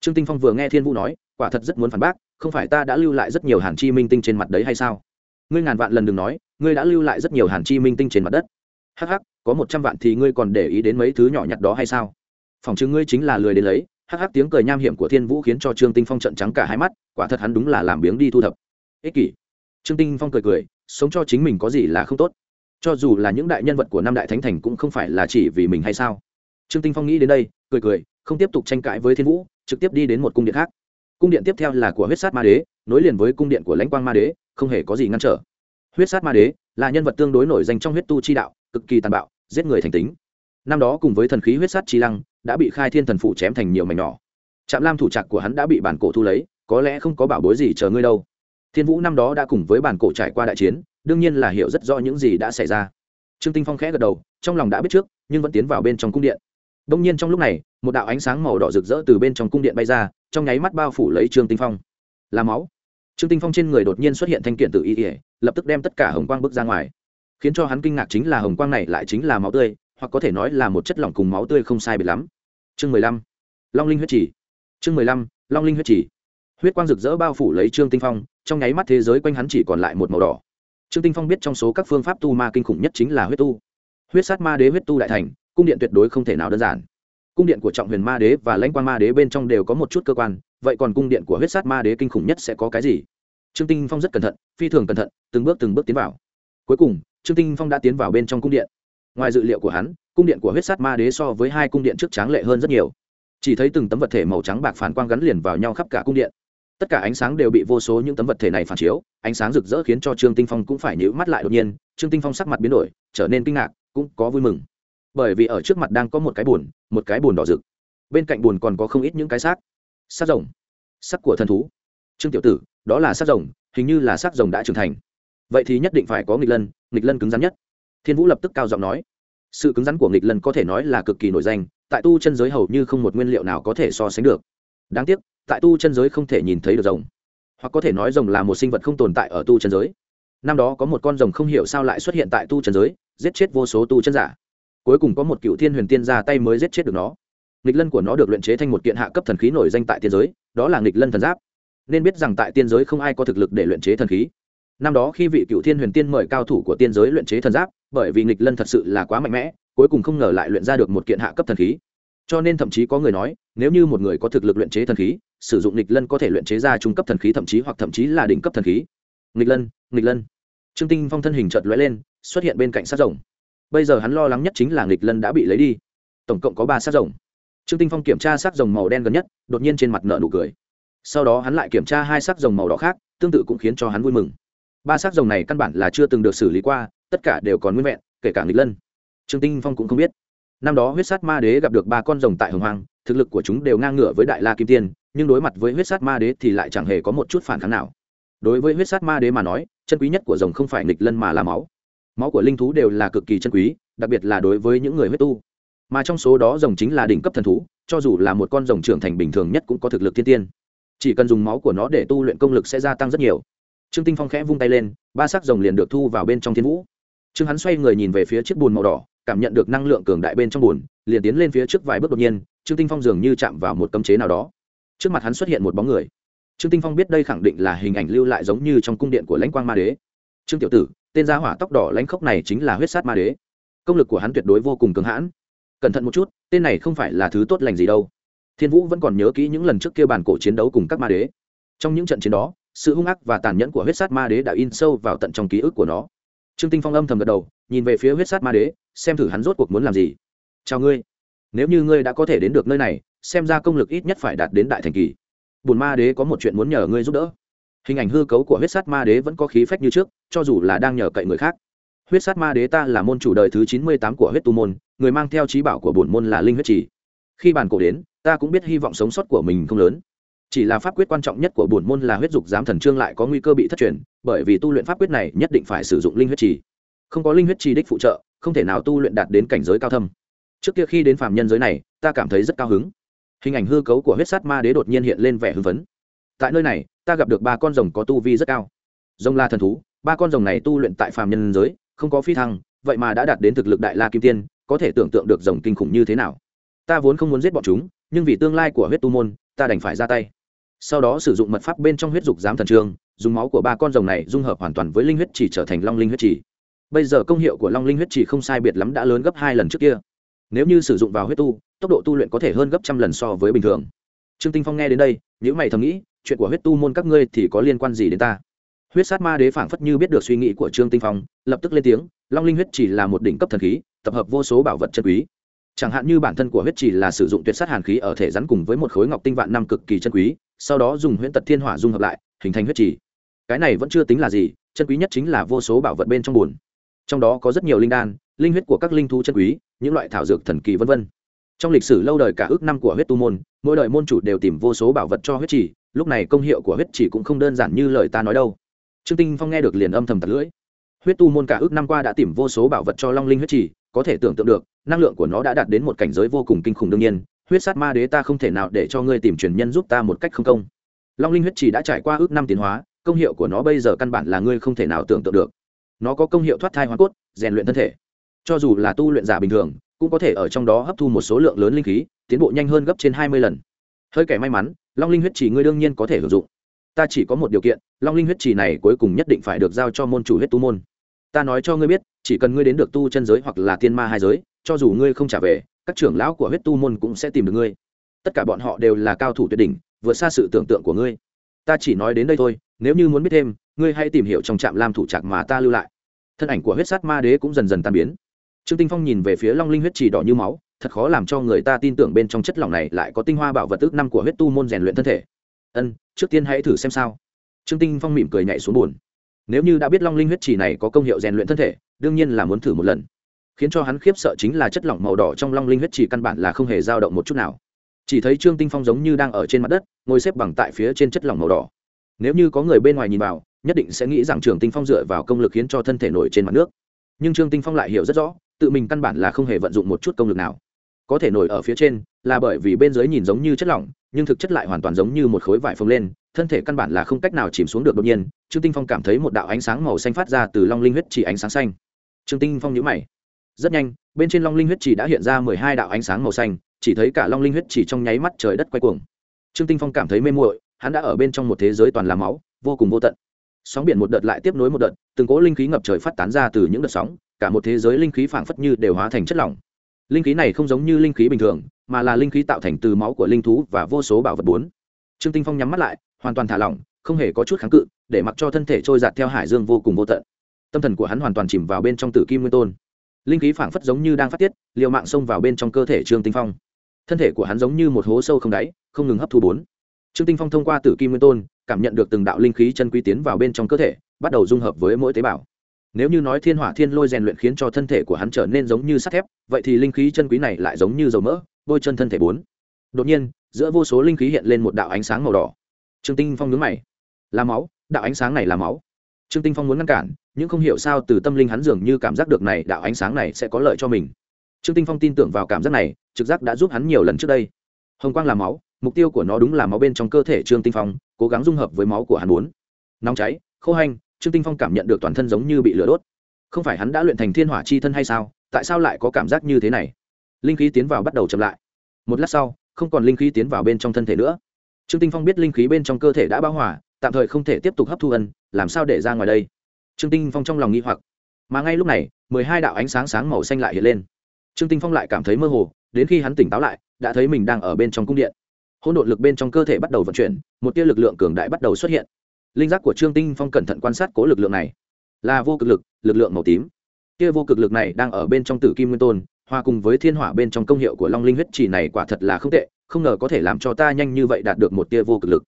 [SPEAKER 1] Trương tinh phong vừa nghe thiên vũ nói quả thật rất muốn phản bác không phải ta đã lưu lại rất nhiều hàn chi minh tinh trên mặt đấy hay sao? Ngươi ngàn vạn lần đừng nói ngươi đã lưu lại rất nhiều hàn chi minh tinh trên mặt đất. Hắc hắc, có một trăm vạn thì ngươi còn để ý đến mấy thứ nhỏ nhặt đó hay sao? Phòng chứng ngươi chính là lười đến lấy, hắc hắc tiếng cười nham hiểm của thiên vũ khiến cho trương tinh phong trận trắng cả hai mắt, quả thật hắn đúng là làm biếng đi thu thập. Ích kỷ. Trương tinh phong cười cười, sống cho chính mình có gì là không tốt. Cho dù là những đại nhân vật của năm đại thánh thành cũng không phải là chỉ vì mình hay sao. Trương tinh phong nghĩ đến đây, cười cười, không tiếp tục tranh cãi với thiên vũ, trực tiếp đi đến một cung điện khác. Cung điện tiếp theo là của huyết sát ma đế, nối liền với cung điện của lãnh quang ma đế, không hề có gì ngăn trở. Huyết sát ma đế là nhân vật tương đối nổi danh trong huyết tu chi đạo, cực kỳ tàn bạo, giết người thành tính. Năm đó cùng với thần khí huyết sát chi lăng đã bị khai thiên thần phủ chém thành nhiều mảnh nhỏ. Trạm lam thủ trạc của hắn đã bị bản cổ thu lấy, có lẽ không có bảo bối gì chờ ngươi đâu. Thiên vũ năm đó đã cùng với bản cổ trải qua đại chiến, đương nhiên là hiểu rất rõ những gì đã xảy ra. Trương tinh phong khẽ gật đầu, trong lòng đã biết trước, nhưng vẫn tiến vào bên trong cung điện. Đông nhiên trong lúc này, một đạo ánh sáng màu đỏ rực rỡ từ bên trong cung điện bay ra, trong nháy mắt bao phủ lấy trương tinh phong. Là máu. Trương tinh phong trên người đột nhiên xuất hiện thanh kiện tự y ỉa lập tức đem tất cả hồng quang bước ra ngoài. Khiến cho hắn kinh ngạc chính là hồng quang này lại chính là máu tươi hoặc có thể nói là một chất lỏng cùng máu tươi không sai biệt lắm. Chương mười lăm, long linh huyết chỉ. Chương mười lăm, long linh huyết chỉ. Huyết quang rực rỡ bao phủ lấy trương tinh phong, trong nháy mắt thế giới quanh hắn chỉ còn lại một màu đỏ. Trương tinh phong biết trong số các phương pháp tu ma kinh khủng nhất chính là huyết tu. Huyết sát ma đế, huyết tu đại thành, cung điện tuyệt đối không thể nào đơn giản. Cung điện của trọng huyền ma đế và lãnh quan ma đế bên trong đều có một chút cơ quan, vậy còn cung điện của huyết sát ma đế kinh khủng nhất sẽ có cái gì? Trương tinh phong rất cẩn thận, phi thường cẩn thận, từng bước từng bước tiến vào. Cuối cùng, trương tinh phong đã tiến vào bên trong cung điện ngoài dự liệu của hắn, cung điện của huyết sát ma đế so với hai cung điện trước tráng lệ hơn rất nhiều. Chỉ thấy từng tấm vật thể màu trắng bạc phản quang gắn liền vào nhau khắp cả cung điện. Tất cả ánh sáng đều bị vô số những tấm vật thể này phản chiếu, ánh sáng rực rỡ khiến cho trương tinh phong cũng phải nhíu mắt lại đột nhiên, trương tinh phong sắc mặt biến đổi, trở nên kinh ngạc, cũng có vui mừng. Bởi vì ở trước mặt đang có một cái bùn một cái bùn đỏ rực. Bên cạnh bùn còn có không ít những cái xác. Xác rồng. Xác của thần thú. Trương tiểu tử, đó là xác rồng, hình như là xác rồng đã trưởng thành. Vậy thì nhất định phải có nghịch lân nghịch lân cứng rắn nhất thiên vũ lập tức cao giọng nói, sự cứng rắn của nghịch lân có thể nói là cực kỳ nổi danh, tại tu chân giới hầu như không một nguyên liệu nào có thể so sánh được. Đáng tiếc, tại tu chân giới không thể nhìn thấy được rồng, hoặc có thể nói rồng là một sinh vật không tồn tại ở tu chân giới. Năm đó có một con rồng không hiểu sao lại xuất hiện tại tu chân giới, giết chết vô số tu chân giả. Cuối cùng có một cựu thiên huyền tiên ra tay mới giết chết được nó. Nghịch lân của nó được luyện chế thành một kiện hạ cấp thần khí nổi danh tại tiên giới, đó là nghịch lân thần giáp. Nên biết rằng tại tiên giới không ai có thực lực để luyện chế thần khí. Năm đó khi vị cựu thiên huyền tiên mời cao thủ của tiên giới luyện chế thần giáp bởi vì nghịch lân thật sự là quá mạnh mẽ, cuối cùng không ngờ lại luyện ra được một kiện hạ cấp thần khí. Cho nên thậm chí có người nói, nếu như một người có thực lực luyện chế thần khí, sử dụng nghịch lân có thể luyện chế ra trung cấp thần khí thậm chí hoặc thậm chí là đỉnh cấp thần khí. Nghịch lân nghịch lân. Trương tinh phong thân hình chợt lóe lên, xuất hiện bên cạnh sát rồng. Bây giờ hắn lo lắng nhất chính là nghịch lân đã bị lấy đi. Tổng cộng có ba sát rồng. Trương tinh phong kiểm tra xác rồng màu đen gần nhất, đột nhiên trên mặt nợ nụ cười. Sau đó hắn lại kiểm tra hai xác rồng màu đỏ khác, tương tự cũng khiến cho hắn vui mừng. Ba xác rồng này căn bản là chưa từng được xử lý qua tất cả đều còn nguyên vẹn, kể cả nghịch lân. Trương tinh phong cũng không biết. Năm đó huyết sát ma đế gặp được ba con rồng tại hồng hoàng thực lực của chúng đều ngang ngửa với đại la kim tiên, nhưng đối mặt với huyết sát ma đế thì lại chẳng hề có một chút phản kháng nào. Đối với huyết sát ma đế mà nói, chân quý nhất của rồng không phải nghịch lân mà là máu. Máu của linh thú đều là cực kỳ chân quý, đặc biệt là đối với những người huyết tu. Mà trong số đó rồng chính là đỉnh cấp thần thú, cho dù là một con rồng trưởng thành bình thường nhất cũng có thực lực thiên tiên. Chỉ cần dùng máu của nó để tu luyện công lực sẽ gia tăng rất nhiều. Trương tinh phong khẽ vung tay lên, ba sắc rồng liền được thu vào bên trong thiên vũ trương hắn xoay người nhìn về phía chiếc bùn màu đỏ, cảm nhận được năng lượng cường đại bên trong bùn, liền tiến lên phía trước vài bước đột nhiên, trương tinh phong dường như chạm vào một cấm chế nào đó. Trước mặt hắn xuất hiện một bóng người. Trương tinh phong biết đây khẳng định là hình ảnh lưu lại giống như trong cung điện của lãnh quang ma đế. Trương tiểu tử, tên gia hỏa tóc đỏ lãnh khốc này chính là huyết sát ma đế. Công lực của hắn tuyệt đối vô cùng cường hãn. Cẩn thận một chút, tên này không phải là thứ tốt lành gì đâu. Thiên vũ vẫn còn nhớ kỹ những lần trước kia bản cổ chiến đấu cùng các ma đế. Trong những trận chiến đó, sự hung ác và tàn nhẫn của huyết sát ma đế đã in sâu vào tận trong ký ức của nó trương tinh phong âm thầm gật đầu, nhìn về phía huyết sát ma đế, xem thử hắn rốt cuộc muốn làm gì. Chào ngươi. Nếu như ngươi đã có thể đến được nơi này, xem ra công lực ít nhất phải đạt đến đại thành kỳ. Bùn ma đế có một chuyện muốn nhờ ngươi giúp đỡ. Hình ảnh hư cấu của huyết sát ma đế vẫn có khí phách như trước, cho dù là đang nhờ cậy người khác. Huyết sát ma đế ta là môn chủ đời thứ chín mươi tám của huyết tu môn, người mang theo trí bảo của bổn môn là linh huyết trì. Khi bàn cổ đến, ta cũng biết hy vọng sống sót của mình không lớn chỉ là pháp quyết quan trọng nhất của bổn môn là huyết dục giám thần trương lại có nguy cơ bị thất truyền, bởi vì tu luyện pháp quyết này nhất định phải sử dụng linh huyết trì. Không có linh huyết trì đích phụ trợ, không thể nào tu luyện đạt đến cảnh giới cao thâm. Trước kia khi đến phạm nhân giới này, ta cảm thấy rất cao hứng. Hình ảnh hư cấu của huyết sát ma đế đột nhiên hiện lên vẻ hưng phấn. Tại nơi này, ta gặp được ba con rồng có tu vi rất cao. Rồng la thần thú, ba con rồng này tu luyện tại phạm nhân giới, không có phi thăng, vậy mà đã đạt đến thực lực đại la kim tiên, có thể tưởng tượng được rồng kinh khủng như thế nào. Ta vốn không muốn giết bọn chúng, nhưng vì tương lai của huyết tu môn, ta đành phải ra tay sau đó sử dụng mật pháp bên trong huyết dục giám thần trường, dùng máu của ba con rồng này dung hợp hoàn toàn với linh huyết chỉ trở thành long linh huyết chỉ. Bây giờ công hiệu của long linh huyết chỉ không sai biệt lắm đã lớn gấp hai lần trước kia. Nếu như sử dụng vào huyết tu, tốc độ tu luyện có thể hơn gấp trăm lần so với bình thường. Trương tinh phong nghe đến đây nếu mày thầm nghĩ, chuyện của huyết tu môn các ngươi thì có liên quan gì đến ta? Huyết sát ma đế phảng phất như biết được suy nghĩ của trương tinh phong, lập tức lên tiếng, long linh huyết chỉ là một đỉnh cấp thần khí, tập hợp vô số bảo vật chân quý. Chẳng hạn như bản thân của huyết chỉ là sử dụng tuyệt sát hàn khí ở thể rắn cùng với một khối ngọc tinh vạn năm cực kỳ chân quý sau đó dùng huyễn tật thiên hỏa dung hợp lại hình thành huyết trì. cái này vẫn chưa tính là gì chân quý nhất chính là vô số bảo vật bên trong bùn trong đó có rất nhiều linh đan linh huyết của các linh thú chân quý những loại thảo dược thần kỳ vân vân trong lịch sử lâu đời cả ước năm của huyết tu môn mỗi đời môn chủ đều tìm vô số bảo vật cho huyết trì. lúc này công hiệu của huyết trì cũng không đơn giản như lời ta nói đâu trương tinh phong nghe được liền âm thầm tật lưỡi huyết tu môn cả ước năm qua đã tìm vô số bảo vật cho long linh huyết trì, có thể tưởng tượng được năng lượng của nó đã đạt đến một cảnh giới vô cùng kinh khủng đương nhiên huyết sát ma đế ta không thể nào để cho ngươi tìm truyền nhân giúp ta một cách không công. Long linh huyết chỉ đã trải qua ước năm tiến hóa, công hiệu của nó bây giờ căn bản là ngươi không thể nào tưởng tượng được. Nó có công hiệu thoát thai hoa cốt, rèn luyện thân thể. Cho dù là tu luyện giả bình thường, cũng có thể ở trong đó hấp thu một số lượng lớn linh khí, tiến bộ nhanh hơn gấp trên hai mươi lần. Hơi kẻ may mắn, long linh huyết chỉ ngươi đương nhiên có thể sử dụng. Ta chỉ có một điều kiện, long linh huyết chỉ này cuối cùng nhất định phải được giao cho môn chủ huyết tu môn. Ta nói cho ngươi biết, chỉ cần ngươi đến được tu chân giới hoặc là tiên ma hai giới, cho dù ngươi không trả về các trưởng lão của huyết tu môn cũng sẽ tìm được ngươi. Tất cả bọn họ đều là cao thủ tuyệt đỉnh, vượt xa sự tưởng tượng của ngươi. Ta chỉ nói đến đây thôi, nếu như muốn biết thêm, ngươi hãy tìm hiểu trong trạm lam thủ trạc mà ta lưu lại. Thân ảnh của huyết sát ma đế cũng dần dần tan biến. Trương tinh phong nhìn về phía long linh huyết trì đỏ như máu, thật khó làm cho người ta tin tưởng bên trong chất lỏng này lại có tinh hoa bảo vật ước năm của huyết tu môn rèn luyện thân thể. Ân, trước tiên hãy thử xem sao. Trương tinh phong mỉm cười nhảy xuống buồn. nếu như đã biết long linh huyết trì này có công hiệu rèn luyện thân thể, đương nhiên là muốn thử một lần khiến cho hắn khiếp sợ chính là chất lỏng màu đỏ trong long linh huyết chỉ căn bản là không hề dao động một chút nào. Chỉ thấy trương tinh phong giống như đang ở trên mặt đất, ngồi xếp bằng tại phía trên chất lỏng màu đỏ. Nếu như có người bên ngoài nhìn vào, nhất định sẽ nghĩ rằng trường tinh phong dựa vào công lực khiến cho thân thể nổi trên mặt nước. Nhưng trương tinh phong lại hiểu rất rõ, tự mình căn bản là không hề vận dụng một chút công lực nào. Có thể nổi ở phía trên là bởi vì bên dưới nhìn giống như chất lỏng, nhưng thực chất lại hoàn toàn giống như một khối vải phồng lên, thân thể căn bản là không cách nào chìm xuống được đột nhiên. Trương tinh phong cảm thấy một đạo ánh sáng màu xanh phát ra từ long linh huyết chỉ ánh sáng xanh. Trương tinh phong nhíu mày rất nhanh, bên trên long linh huyết chỉ đã hiện ra mười hai đạo ánh sáng màu xanh, chỉ thấy cả long linh huyết chỉ trong nháy mắt trời đất quay cuồng. Trương tinh phong cảm thấy mê muội, hắn đã ở bên trong một thế giới toàn là máu, vô cùng vô tận. Sóng biển một đợt lại tiếp nối một đợt, từng cỗ linh khí ngập trời phát tán ra từ những đợt sóng, cả một thế giới linh khí phảng phất như đều hóa thành chất lỏng. Linh khí này không giống như linh khí bình thường, mà là linh khí tạo thành từ máu của linh thú và vô số bảo vật bốn. Trương tinh phong nhắm mắt lại, hoàn toàn thả lỏng, không hề có chút kháng cự, để mặc cho thân thể trôi giạt theo hải dương vô cùng vô tận. Tâm thần của hắn hoàn toàn chìm vào bên trong tử kim nguyên tôn linh khí phảng phất giống như đang phát tiết, liều mạng xông vào bên trong cơ thể trương tinh phong. Thân thể của hắn giống như một hố sâu không đáy, không ngừng hấp thu bốn. Trương tinh phong thông qua tử kim nguyên tôn, cảm nhận được từng đạo linh khí chân quý tiến vào bên trong cơ thể, bắt đầu dung hợp với mỗi tế bào. Nếu như nói thiên hỏa thiên lôi rèn luyện khiến cho thân thể của hắn trở nên giống như sắt thép, vậy thì linh khí chân quý này lại giống như dầu mỡ, bôi chân thân thể bốn. Đột nhiên, giữa vô số linh khí hiện lên một đạo ánh sáng màu đỏ. Trương tinh phong nhướng mày. Là máu, đạo ánh sáng này là máu. Trương tinh phong muốn ngăn cản nhưng không hiểu sao từ tâm linh hắn dường như cảm giác được này đạo ánh sáng này sẽ có lợi cho mình. Trương tinh phong tin tưởng vào cảm giác này, trực giác đã giúp hắn nhiều lần trước đây. Hồng quang là máu, mục tiêu của nó đúng là máu bên trong cơ thể trương tinh phong, cố gắng dung hợp với máu của hắn muốn. Nóng cháy, khô hanh, trương tinh phong cảm nhận được toàn thân giống như bị lửa đốt. Không phải hắn đã luyện thành thiên hỏa chi thân hay sao? Tại sao lại có cảm giác như thế này? Linh khí tiến vào bắt đầu chậm lại. Một lát sau, không còn linh khí tiến vào bên trong thân thể nữa. Trương tinh phong biết linh khí bên trong cơ thể đã bão hỏa tạm thời không thể tiếp tục hấp thu ân, làm sao để ra ngoài đây? Trương tinh phong trong lòng nghi hoặc, mà ngay lúc này, mười hai đạo ánh sáng sáng màu xanh lại hiện lên. Trương tinh phong lại cảm thấy mơ hồ, đến khi hắn tỉnh táo lại, đã thấy mình đang ở bên trong cung điện. Hỗn độn lực bên trong cơ thể bắt đầu vận chuyển, một tia lực lượng cường đại bắt đầu xuất hiện. Linh giác của trương tinh phong cẩn thận quan sát cố lực lượng này. Là vô cực lực lực lượng màu tím. Tia vô cực lực này đang ở bên trong tử kim nguyên tôn, hòa cùng với thiên hỏa bên trong công hiệu của long linh huyết chỉ này quả thật là không tệ, không ngờ có thể làm cho ta nhanh như vậy đạt được một tia vô cực lực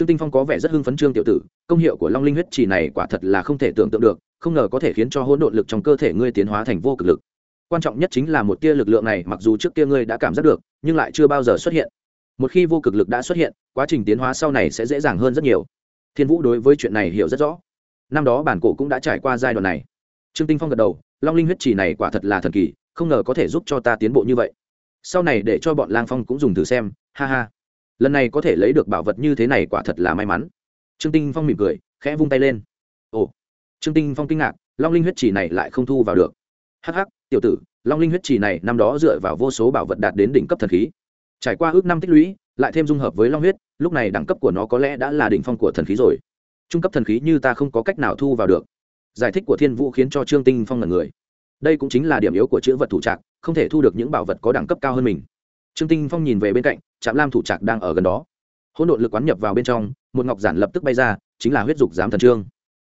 [SPEAKER 1] trương tinh phong có vẻ rất hưng phấn trương tiểu tử, công hiệu của long linh huyết chỉ này quả thật là không thể tưởng tượng được, không ngờ có thể khiến cho hỗn độn lực trong cơ thể ngươi tiến hóa thành vô cực lực. Quan trọng nhất chính là một tia lực lượng này, mặc dù trước kia ngươi đã cảm giác được, nhưng lại chưa bao giờ xuất hiện. Một khi vô cực lực đã xuất hiện, quá trình tiến hóa sau này sẽ dễ dàng hơn rất nhiều. Thiên vũ đối với chuyện này hiểu rất rõ. Năm đó bản cổ cũng đã trải qua giai đoạn này. Trương tinh phong gật đầu, long linh huyết chỉ này quả thật là thần kỳ, không ngờ có thể giúp cho ta tiến bộ như vậy. Sau này để cho bọn lang phong cũng dùng thử xem, ha ha lần này có thể lấy được bảo vật như thế này quả thật là may mắn. Trương tinh phong mỉm cười khẽ vung tay lên. Ồ. Trương tinh phong kinh ngạc long linh huyết chỉ này lại không thu vào được. Hắc Hắc, tiểu tử long linh huyết chỉ này năm đó dựa vào vô số bảo vật đạt đến đỉnh cấp thần khí. Trải qua ước năm tích lũy lại thêm dung hợp với long huyết lúc này đẳng cấp của nó có lẽ đã là đỉnh phong của thần khí rồi. Trung cấp thần khí như ta không có cách nào thu vào được. Giải thích của thiên vũ khiến cho trương tinh phong là người. Đây cũng chính là điểm yếu của chữ vật thủ trạc không thể thu được những bảo vật có đẳng cấp cao hơn mình trương tinh phong nhìn về bên cạnh, trạm lam thủ trạc đang ở gần đó. Hỗn độn lực quán nhập vào bên trong, một ngọc giản lập tức bay ra, chính là huyết dục giám thần trương.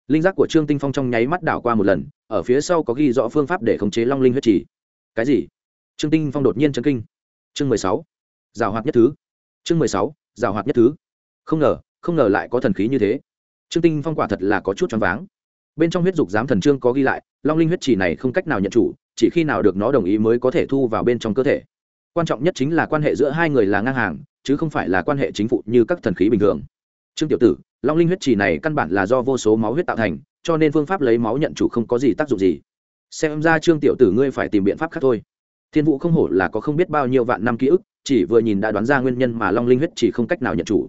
[SPEAKER 1] Linh giác của trương tinh phong trong nháy mắt đảo qua một lần, ở phía sau có ghi rõ phương pháp để khống chế long linh huyết trì. Cái gì? Trương tinh phong đột nhiên chấn kinh. Chương mười sáu. Giảo hoạt nhất thứ. Chương mười sáu. Giảo hoạt nhất thứ. Không ngờ không ngờ lại có thần khí như thế. Trương tinh phong quả thật là có chút choáng váng. Bên trong huyết dục giám thần trương có ghi lại, long linh huyết chỉ này không cách nào nhận chủ, chỉ khi nào được nó đồng ý mới có thể thu vào bên trong cơ thể quan trọng nhất chính là quan hệ giữa hai người là ngang hàng, chứ không phải là quan hệ chính phủ như các thần khí bình thường. Trương tiểu tử, long linh huyết chỉ này căn bản là do vô số máu huyết tạo thành, cho nên phương pháp lấy máu nhận chủ không có gì tác dụng gì. Xem ra trương tiểu tử ngươi phải tìm biện pháp khác thôi. Thiên vũ không hổ là có không biết bao nhiêu vạn năm ký ức, chỉ vừa nhìn đã đoán ra nguyên nhân mà long linh huyết chỉ không cách nào nhận chủ.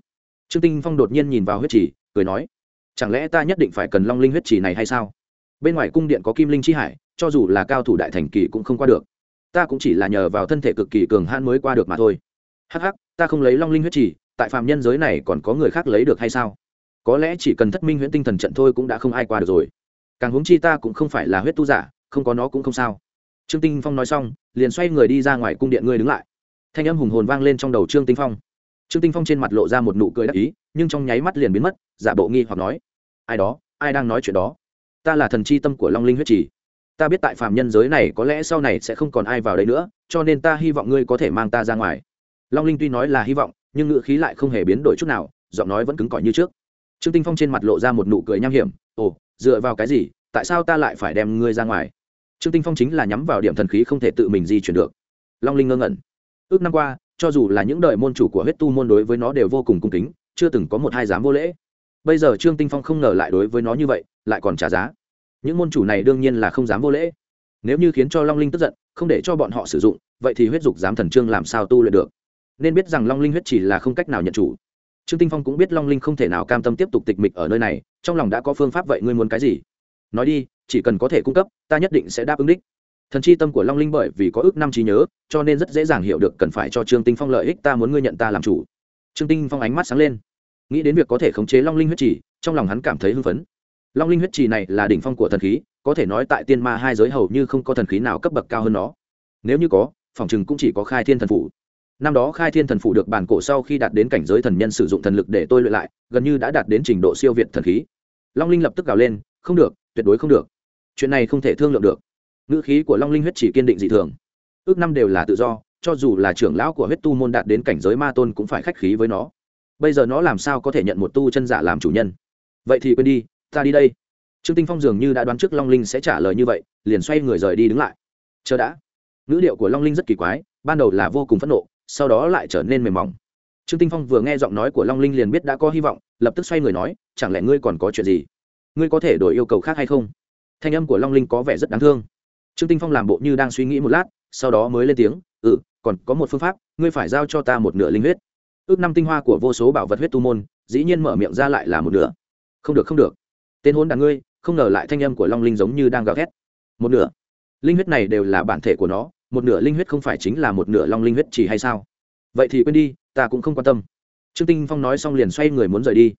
[SPEAKER 1] Trương tinh phong đột nhiên nhìn vào huyết chỉ cười nói, chẳng lẽ ta nhất định phải cần long linh huyết chỉ này hay sao? Bên ngoài cung điện có kim linh chi hải, cho dù là cao thủ đại thành kỳ cũng không qua được ta cũng chỉ là nhờ vào thân thể cực kỳ cường hãn mới qua được mà thôi. Hắc hắc, ta không lấy long linh huyết chỉ, tại phàm nhân giới này còn có người khác lấy được hay sao? Có lẽ chỉ cần thất minh huyễn tinh thần trận thôi cũng đã không ai qua được rồi. Càng huống chi ta cũng không phải là huyết tu giả, không có nó cũng không sao. Trương tinh phong nói xong, liền xoay người đi ra ngoài cung điện ngươi đứng lại. Thanh âm hùng hồn vang lên trong đầu trương tinh phong. Trương tinh phong trên mặt lộ ra một nụ cười đắc ý, nhưng trong nháy mắt liền biến mất, giả bộ nghi hoặc nói. Ai đó, ai đang nói chuyện đó? Ta là thần Chi tâm của long linh huyết trì ta biết tại phạm nhân giới này có lẽ sau này sẽ không còn ai vào đây nữa, cho nên ta hy vọng ngươi có thể mang ta ra ngoài. Long linh tuy nói là hy vọng, nhưng ngữ khí lại không hề biến đổi chút nào, giọng nói vẫn cứng cỏi như trước. Trương tinh phong trên mặt lộ ra một nụ cười nham hiểm, ồ, dựa vào cái gì? Tại sao ta lại phải đem ngươi ra ngoài? Trương tinh phong chính là nhắm vào điểm thần khí không thể tự mình di chuyển được. Long linh ngơ ngẩn. Ước năm qua, cho dù là những đời môn chủ của huyết tu môn đối với nó đều vô cùng cung kính, chưa từng có một hai dám vô lễ. Bây giờ trương tinh phong không ngờ lại đối với nó như vậy, lại còn trả giá những môn chủ này đương nhiên là không dám vô lễ. Nếu như khiến cho long linh tức giận không để cho bọn họ sử dụng vậy thì huyết dục dám thần trương làm sao tu luyện được? Nên biết rằng long linh huyết chỉ là không cách nào nhận chủ. Trương tinh phong cũng biết long linh không thể nào cam tâm tiếp tục tịch mịch ở nơi này trong lòng đã có phương pháp vậy ngươi muốn cái gì? Nói đi chỉ cần có thể cung cấp ta nhất định sẽ đáp ứng đích. Thần chi tâm của long linh bởi vì có ước năm trí nhớ cho nên rất dễ dàng hiểu được cần phải cho trương tinh phong lợi ích ta muốn ngươi nhận ta làm chủ. Trương tinh phong ánh mắt sáng lên. Nghĩ đến việc có thể khống chế long linh huyết chỉ, trong lòng hắn cảm thấy hưng phấn long linh huyết trì này là đỉnh phong của thần khí, có thể nói tại tiên ma hai giới hầu như không có thần khí nào cấp bậc cao hơn nó. Nếu như có, phòng chừng cũng chỉ có khai thiên thần phủ. Năm đó khai thiên thần phủ được bản cổ sau khi đạt đến cảnh giới thần nhân sử dụng thần lực để tôi luyện lại, gần như đã đạt đến trình độ siêu việt thần khí. Long linh lập tức gào lên, không được, tuyệt đối không được. Chuyện này không thể thương lượng được. Ngữ khí của long linh huyết chỉ kiên định dị thường. Ước năm đều là tự do, cho dù là trưởng lão của huyết tu môn đạt đến cảnh giới ma tôn cũng phải khách khí với nó. Bây giờ nó làm sao có thể nhận một tu chân giả làm chủ nhân? Vậy thì quên đi ta đi đây. Trương tinh phong dường như đã đoán trước long linh sẽ trả lời như vậy, liền xoay người rời đi đứng lại. Chờ đã. Ngữ điệu của long linh rất kỳ quái, ban đầu là vô cùng phẫn nộ, sau đó lại trở nên mềm mỏng. Trương tinh phong vừa nghe giọng nói của long linh liền biết đã có hy vọng, lập tức xoay người nói, chẳng lẽ ngươi còn có chuyện gì? Ngươi có thể đổi yêu cầu khác hay không? Thanh âm của long linh có vẻ rất đáng thương. Trương tinh phong làm bộ như đang suy nghĩ một lát, sau đó mới lên tiếng ừ còn có một phương pháp, ngươi phải giao cho ta một nửa linh huyết. Ước năm tinh hoa của vô số bảo vật huyết tu môn, dĩ nhiên mở miệng ra lại là một nửa. Không được không được tên hôn đàn ngươi, không ngờ lại thanh âm của long linh giống như đang gào thét. Một nửa. Linh huyết này đều là bản thể của nó, một nửa linh huyết không phải chính là một nửa long linh huyết chỉ hay sao? Vậy thì quên đi, ta cũng không quan tâm. Trương tinh phong nói xong liền xoay người muốn rời đi.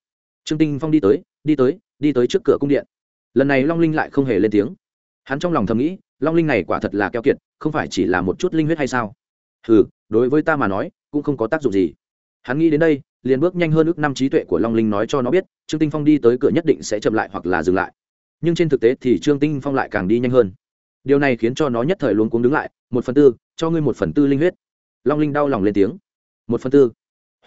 [SPEAKER 1] Trương tinh phong đi tới đi tới đi tới trước cửa cung điện. Lần này long linh lại không hề lên tiếng. Hắn trong lòng thầm nghĩ, long linh này quả thật là keo kiệt, không phải chỉ là một chút linh huyết hay sao? Ừ đối với ta mà nói, cũng không có tác dụng gì hắn nghĩ đến đây, liền bước nhanh hơn ước năm trí tuệ của long linh nói cho nó biết, trương tinh phong đi tới cửa nhất định sẽ chậm lại hoặc là dừng lại. Nhưng trên thực tế thì trương tinh phong lại càng đi nhanh hơn. Điều này khiến cho nó nhất thời luôn cuống đứng lại, một phần tư, cho ngươi một phần tư linh huyết. Long linh đau lòng lên tiếng. Một phần tư.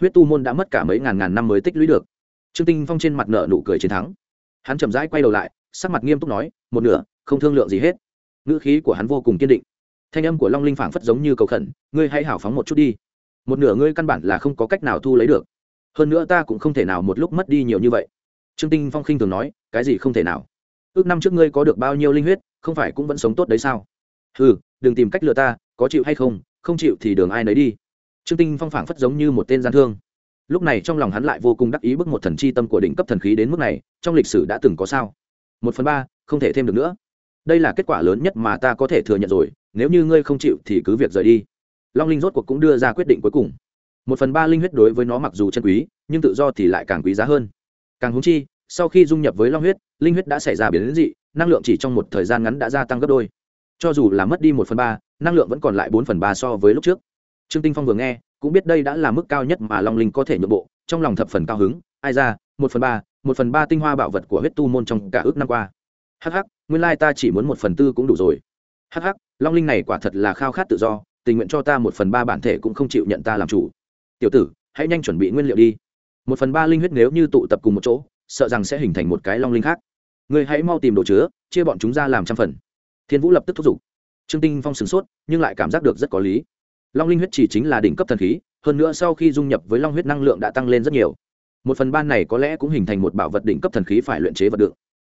[SPEAKER 1] Huyết tu môn đã mất cả mấy ngàn ngàn năm mới tích lũy được. Trương tinh phong trên mặt nở nụ cười chiến thắng. Hắn chậm rãi quay đầu lại, sắc mặt nghiêm túc nói, một nửa, không thương lượng gì hết. Ngữ khí của hắn vô cùng kiên định. Thanh âm của long linh phảng phất giống như cầu khẩn, ngươi hãy hảo phóng một chút đi một nửa ngươi căn bản là không có cách nào thu lấy được. Hơn nữa ta cũng không thể nào một lúc mất đi nhiều như vậy. Trương tinh phong khinh thường nói, cái gì không thể nào? Ước năm trước ngươi có được bao nhiêu linh huyết, không phải cũng vẫn sống tốt đấy sao? Ừ đừng tìm cách lừa ta, có chịu hay không không chịu thì đường ai nấy đi. Trương tinh phong phảng phất giống như một tên gian thương. Lúc này trong lòng hắn lại vô cùng đắc ý bức một thần chi tâm của đỉnh cấp thần khí đến mức này, trong lịch sử đã từng có sao? Một phần ba, không thể thêm được nữa. Đây là kết quả lớn nhất mà ta có thể thừa nhận rồi, nếu như ngươi không chịu thì cứ việc rời đi long linh rốt cuộc cũng đưa ra quyết định cuối cùng. Một phần ba linh huyết đối với nó mặc dù chân quý nhưng tự do thì lại càng quý giá hơn. Càng húng chi sau khi dung nhập với long huyết linh huyết đã xảy ra biến dị năng lượng chỉ trong một thời gian ngắn đã gia tăng gấp đôi. Cho dù là mất đi một phần ba năng lượng vẫn còn lại bốn phần ba so với lúc trước. Trương tinh phong vừa nghe cũng biết đây đã là mức cao nhất mà long linh có thể nhượng bộ trong lòng thập phần cao hứng. Ai ra một phần ba một phần ba tinh hoa bảo vật của huyết tu môn trong cả ước năm qua. Hắc hắc, nguyên lai ta chỉ muốn một phần tư cũng đủ rồi. Hắc hắc, long linh này quả thật là khao khát tự do tình nguyện cho ta một phần ba bản thể cũng không chịu nhận ta làm chủ. Tiểu tử, hãy nhanh chuẩn bị nguyên liệu đi. Một phần ba linh huyết nếu như tụ tập cùng một chỗ, sợ rằng sẽ hình thành một cái long linh khác. Người hãy mau tìm đồ chứa, chia bọn chúng ra làm trăm phần. Thiên vũ lập tức thúc giục. Trương tinh phong sửng sốt, nhưng lại cảm giác được rất có lý. Long linh huyết chỉ chính là đỉnh cấp thần khí, hơn nữa sau khi dung nhập với long huyết năng lượng đã tăng lên rất nhiều. Một phần ban này có lẽ cũng hình thành một bảo vật đỉnh cấp thần khí phải luyện chế vật đựng.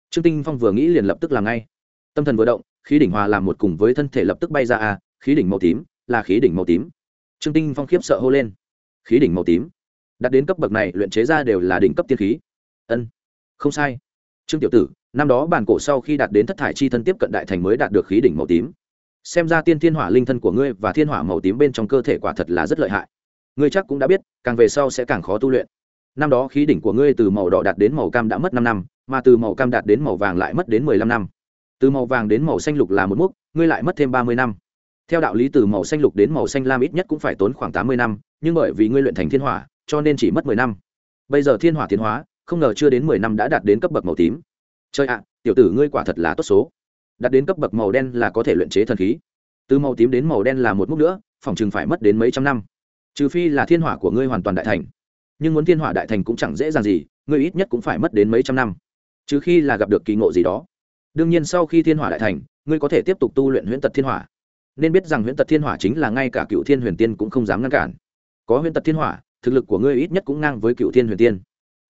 [SPEAKER 1] Trương tinh phong vừa nghĩ liền lập tức làm ngay. Tâm thần vừa động, khí đỉnh hòa làm một cùng với thân thể lập tức bay ra a, khí đỉnh màu tím là khí đỉnh màu tím. Trương tinh phong khiếp sợ hô lên. Khí đỉnh màu tím? Đặt đến cấp bậc này, luyện chế ra đều là đỉnh cấp tiên khí. Ân, không sai. Trương tiểu tử, năm đó bản cổ sau khi đạt đến thất thải chi thân tiếp cận đại thành mới đạt được khí đỉnh màu tím. Xem ra tiên thiên hỏa linh thân của ngươi và thiên hỏa màu tím bên trong cơ thể quả thật là rất lợi hại. Ngươi chắc cũng đã biết, càng về sau sẽ càng khó tu luyện. Năm đó khí đỉnh của ngươi từ màu đỏ đạt đến màu cam đã mất năm năm, mà từ màu cam đạt đến màu vàng lại mất đến mười lăm năm. Từ màu vàng đến màu xanh lục là một mốc, ngươi lại mất thêm ba mươi năm theo đạo lý từ màu xanh lục đến màu xanh lam ít nhất cũng phải tốn khoảng tám mươi năm, nhưng bởi vì ngươi luyện thành thiên hỏa, cho nên chỉ mất mười năm. Bây giờ thiên hỏa tiến hóa, không ngờ chưa đến mười năm đã đạt đến cấp bậc màu tím. Chơi ạ, tiểu tử ngươi quả thật là tốt số. Đạt đến cấp bậc màu đen là có thể luyện chế thần khí. Từ màu tím đến màu đen là một mức nữa, phòng chừng phải mất đến mấy trăm năm. Trừ phi là thiên hỏa của ngươi hoàn toàn đại thành. Nhưng muốn thiên hỏa đại thành cũng chẳng dễ dàng gì, ngươi ít nhất cũng phải mất đến mấy trăm năm. Trừ khi là gặp được kỳ ngộ gì đó. Đương nhiên sau khi thiên hỏa đại thành, ngươi có thể tiếp tục tu luyện huyễn tật thiên hỏa nên biết rằng huyễn tật thiên hỏa chính là ngay cả cựu thiên huyền tiên cũng không dám ngăn cản. Có huyễn tật thiên hỏa, thực lực của ngươi ít nhất cũng ngang với cựu thiên huyền tiên.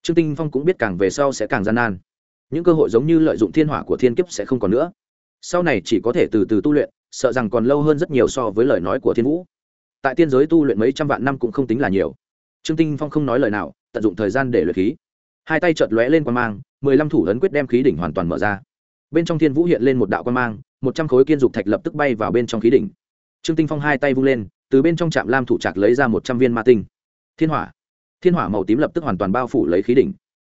[SPEAKER 1] Trương tinh phong cũng biết càng về sau sẽ càng gian nan. Những cơ hội giống như lợi dụng thiên hỏa của thiên kiếp sẽ không còn nữa. Sau này chỉ có thể từ từ tu luyện, sợ rằng còn lâu hơn rất nhiều so với lời nói của thiên vũ. Tại tiên giới tu luyện mấy trăm vạn năm cũng không tính là nhiều. Trương tinh phong không nói lời nào, tận dụng thời gian để luyện khí. Hai tay chợt lóe lên quan mang, mười lăm thủ ấn quyết đem khí đỉnh hoàn toàn mở ra. Bên trong thiên vũ hiện lên một đạo quan mang một trăm khối kiên dục thạch lập tức bay vào bên trong khí đỉnh. Trương tinh phong hai tay vung lên, từ bên trong trạm lam thủ trạc lấy ra một trăm viên ma tinh. Thiên hỏa. Thiên hỏa màu tím lập tức hoàn toàn bao phủ lấy khí đỉnh.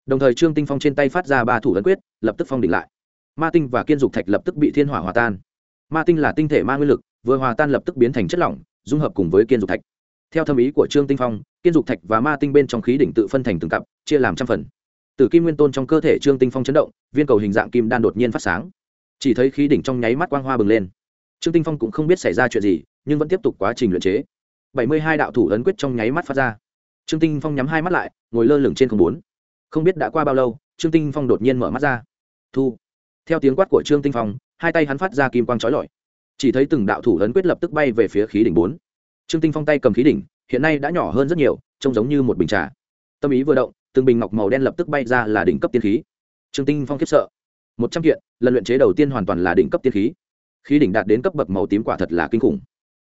[SPEAKER 1] Đồng thời trương tinh phong trên tay phát ra ba thủ ấn quyết, lập tức phong đỉnh lại. Ma tinh và kiên dục thạch lập tức bị thiên hỏa hòa tan. Ma tinh là tinh thể ma nguyên lực, vừa hòa tan lập tức biến thành chất lỏng, dung hợp cùng với kiên dục thạch. Theo thâm ý của trương tinh phong, kiên dục thạch và ma tinh bên trong khí đỉnh tự phân thành từng cặp, chia làm trăm phần. Từ kim nguyên tôn trong cơ thể trương tinh phong chấn động, viên cầu hình dạng kim đan đột nhiên phát sáng chỉ thấy khí đỉnh trong nháy mắt quang hoa bừng lên. Trương tinh phong cũng không biết xảy ra chuyện gì, nhưng vẫn tiếp tục quá trình luyện chế. Bảy mươi hai đạo thủ ấn quyết trong nháy mắt phát ra. Trương tinh phong nhắm hai mắt lại, ngồi lơ lửng trên không bốn. Không biết đã qua bao lâu, trương tinh phong đột nhiên mở mắt ra. Thu. Theo tiếng quát của trương tinh phong, hai tay hắn phát ra kim quang trói lọi. Chỉ thấy từng đạo thủ ấn quyết lập tức bay về phía khí đỉnh bốn. Trương tinh phong tay cầm khí đỉnh, hiện nay đã nhỏ hơn rất nhiều, trông giống như một bình trà. Tâm ý vừa động, từng bình ngọc màu đen lập tức bay ra là đỉnh cấp tiên khí. Trương tinh phong khiếp sợ một trăm kiện, lần luyện chế đầu tiên hoàn toàn là đỉnh cấp tiên khí. Khí đỉnh đạt đến cấp bậc màu tím quả thật là kinh khủng.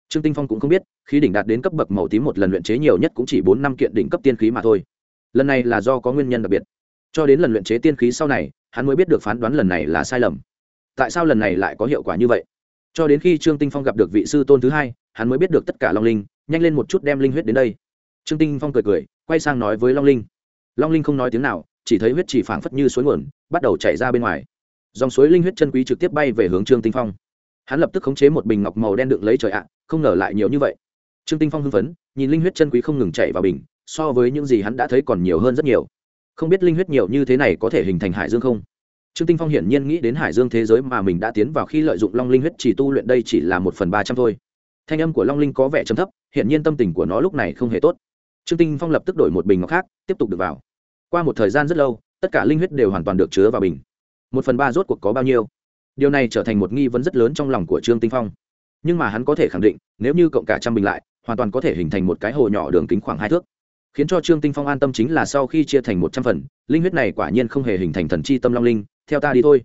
[SPEAKER 1] Trương tinh phong cũng không biết, khí đỉnh đạt đến cấp bậc màu tím một lần luyện chế nhiều nhất cũng chỉ bốn năm kiện đỉnh cấp tiên khí mà thôi. Lần này là do có nguyên nhân đặc biệt. Cho đến lần luyện chế tiên khí sau này, hắn mới biết được phán đoán lần này là sai lầm. Tại sao lần này lại có hiệu quả như vậy? Cho đến khi trương tinh phong gặp được vị sư tôn thứ hai, hắn mới biết được tất cả long linh, nhanh lên một chút đem linh huyết đến đây. Trương tinh phong cười cười, quay sang nói với long linh. Long linh không nói tiếng nào, chỉ thấy huyết chỉ phảng phất như suối nguồn, bắt đầu chảy ra bên ngoài dòng suối linh huyết chân quý trực tiếp bay về hướng trương tinh phong. Hắn lập tức khống chế một bình ngọc màu đen đựng lấy trời ạ, không ngờ lại nhiều như vậy. Trương tinh phong hưng phấn, nhìn linh huyết chân quý không ngừng chảy vào bình, so với những gì hắn đã thấy còn nhiều hơn rất nhiều. Không biết linh huyết nhiều như thế này có thể hình thành hải dương không? Trương tinh phong hiển nhiên nghĩ đến hải dương thế giới mà mình đã tiến vào khi lợi dụng long linh huyết chỉ tu luyện đây chỉ là một phần ba trăm thôi. Thanh âm của long linh có vẻ trầm thấp, hiển nhiên tâm tình của nó lúc này không hề tốt. Trương tinh phong lập tức đổi một bình ngọc khác, tiếp tục được vào. Qua một thời gian rất lâu, tất cả linh huyết đều hoàn toàn được chứa vào bình một phần ba rốt cuộc có bao nhiêu? Điều này trở thành một nghi vấn rất lớn trong lòng của trương tinh phong. Nhưng mà hắn có thể khẳng định, nếu như cộng cả trăm bình lại, hoàn toàn có thể hình thành một cái hồ nhỏ đường kính khoảng hai thước. Khiến cho trương tinh phong an tâm chính là sau khi chia thành một trăm phần, linh huyết này quả nhiên không hề hình thành thần chi tâm long linh, theo ta đi thôi.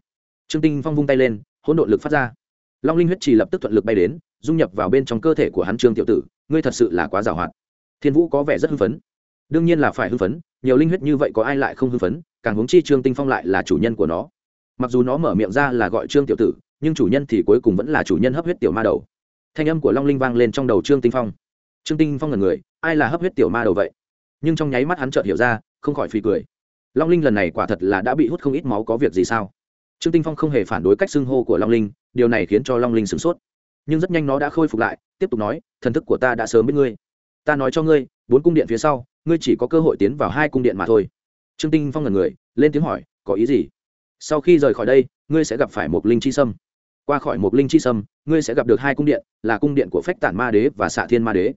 [SPEAKER 1] Trương tinh phong vung tay lên, hỗn độn lực phát ra. Long linh huyết chỉ lập tức thuận lực bay đến, dung nhập vào bên trong cơ thể của hắn trương tiểu tử, ngươi thật sự là quá giàu hoạt. Thiên vũ có vẻ rất hưng phấn. Đương nhiên là phải hưng phấn, nhiều linh huyết như vậy có ai lại không hưng phấn, càng huống chi trương tinh phong lại là chủ nhân của nó mặc dù nó mở miệng ra là gọi trương tiểu tử, nhưng chủ nhân thì cuối cùng vẫn là chủ nhân hấp huyết tiểu ma đầu. Thanh âm của long linh vang lên trong đầu trương tinh phong. Trương tinh phong là người, ai là hấp huyết tiểu ma đầu vậy? Nhưng trong nháy mắt hắn chợt hiểu ra, không khỏi phì cười. Long linh lần này quả thật là đã bị hút không ít máu có việc gì sao? Trương tinh phong không hề phản đối cách xưng hô của long linh, điều này khiến cho long linh sửng sốt. Nhưng rất nhanh nó đã khôi phục lại, tiếp tục nói, thần thức của ta đã sớm biết ngươi. Ta nói cho ngươi, bốn cung điện phía sau, ngươi chỉ có cơ hội tiến vào hai cung điện mà thôi. Trương tinh phong là người, lên tiếng hỏi, có ý gì? Sau khi rời khỏi đây, ngươi sẽ gặp phải một linh chi sâm. Qua khỏi một linh chi sâm, ngươi sẽ gặp được hai cung điện, là cung điện của phách tản ma đế và xạ thiên ma đế.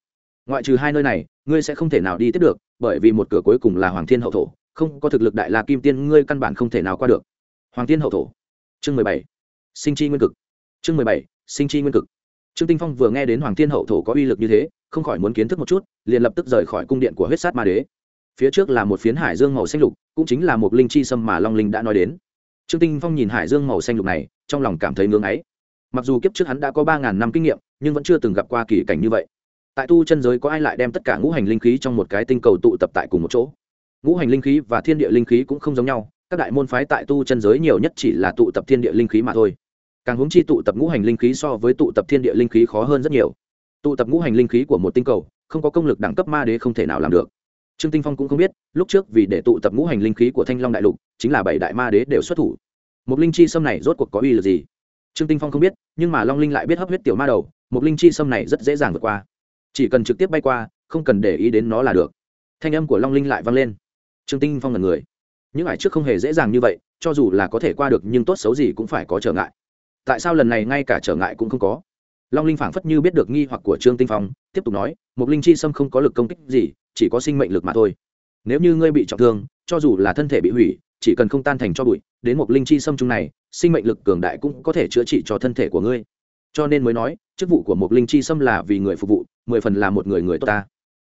[SPEAKER 1] Ngoại trừ hai nơi này, ngươi sẽ không thể nào đi tiếp được, bởi vì một cửa cuối cùng là hoàng thiên hậu thổ, không có thực lực đại la kim tiên, ngươi căn bản không thể nào qua được. Hoàng thiên hậu thổ. Chương mười bảy. Sinh chi nguyên cực. Chương mười bảy. Sinh chi nguyên cực. Trương tinh phong vừa nghe đến hoàng thiên hậu thổ có uy lực như thế, không khỏi muốn kiến thức một chút, liền lập tức rời khỏi cung điện của huyết sát ma đế. Phía trước là một phiến hải dương màu xanh lục, cũng chính là một linh chi sâm mà long linh đã nói đến trương tinh phong nhìn hải dương màu xanh lục này, trong lòng cảm thấy ngưỡng ấy. Mặc dù kiếp trước hắn đã có ba ngàn năm kinh nghiệm, nhưng vẫn chưa từng gặp qua kỳ cảnh như vậy. Tại tu chân giới có ai lại đem tất cả ngũ hành linh khí trong một cái tinh cầu tụ tập tại cùng một chỗ? Ngũ hành linh khí và thiên địa linh khí cũng không giống nhau, các đại môn phái tại tu chân giới nhiều nhất chỉ là tụ tập thiên địa linh khí mà thôi. Càng hướng chi tụ tập ngũ hành linh khí so với tụ tập thiên địa linh khí khó hơn rất nhiều. Tụ tập ngũ hành linh khí của một tinh cầu, không có công lực đẳng cấp ma đế không thể nào làm được. Trương tinh phong cũng không biết, lúc trước vì để tụ tập ngũ hành linh khí của thanh long đại lục chính là bảy đại ma đế đều xuất thủ. Một linh chi sâm này rốt cuộc có uy lực gì? Trương tinh phong không biết, nhưng mà long linh lại biết hấp huyết tiểu ma đầu một linh chi sâm này rất dễ dàng vượt qua. Chỉ cần trực tiếp bay qua, không cần để ý đến nó là được. Thanh âm của long linh lại vang lên. Trương tinh phong là người. Những ải trước không hề dễ dàng như vậy, cho dù là có thể qua được nhưng tốt xấu gì cũng phải có trở ngại. Tại sao lần này ngay cả trở ngại cũng không có? Long linh phảng phất như biết được nghi hoặc của trương tinh phong, tiếp tục nói một linh chi sâm không có lực công kích gì, chỉ có sinh mệnh lực mà thôi. Nếu như ngươi bị trọng thương, cho dù là thân thể bị hủy chỉ cần không tan thành cho bụi, đến một linh chi sâm chung này, sinh mệnh lực cường đại cũng có thể chữa trị cho thân thể của ngươi. Cho nên mới nói, chức vụ của một linh chi sâm là vì người phục vụ, mười phần là một người người tốt ta.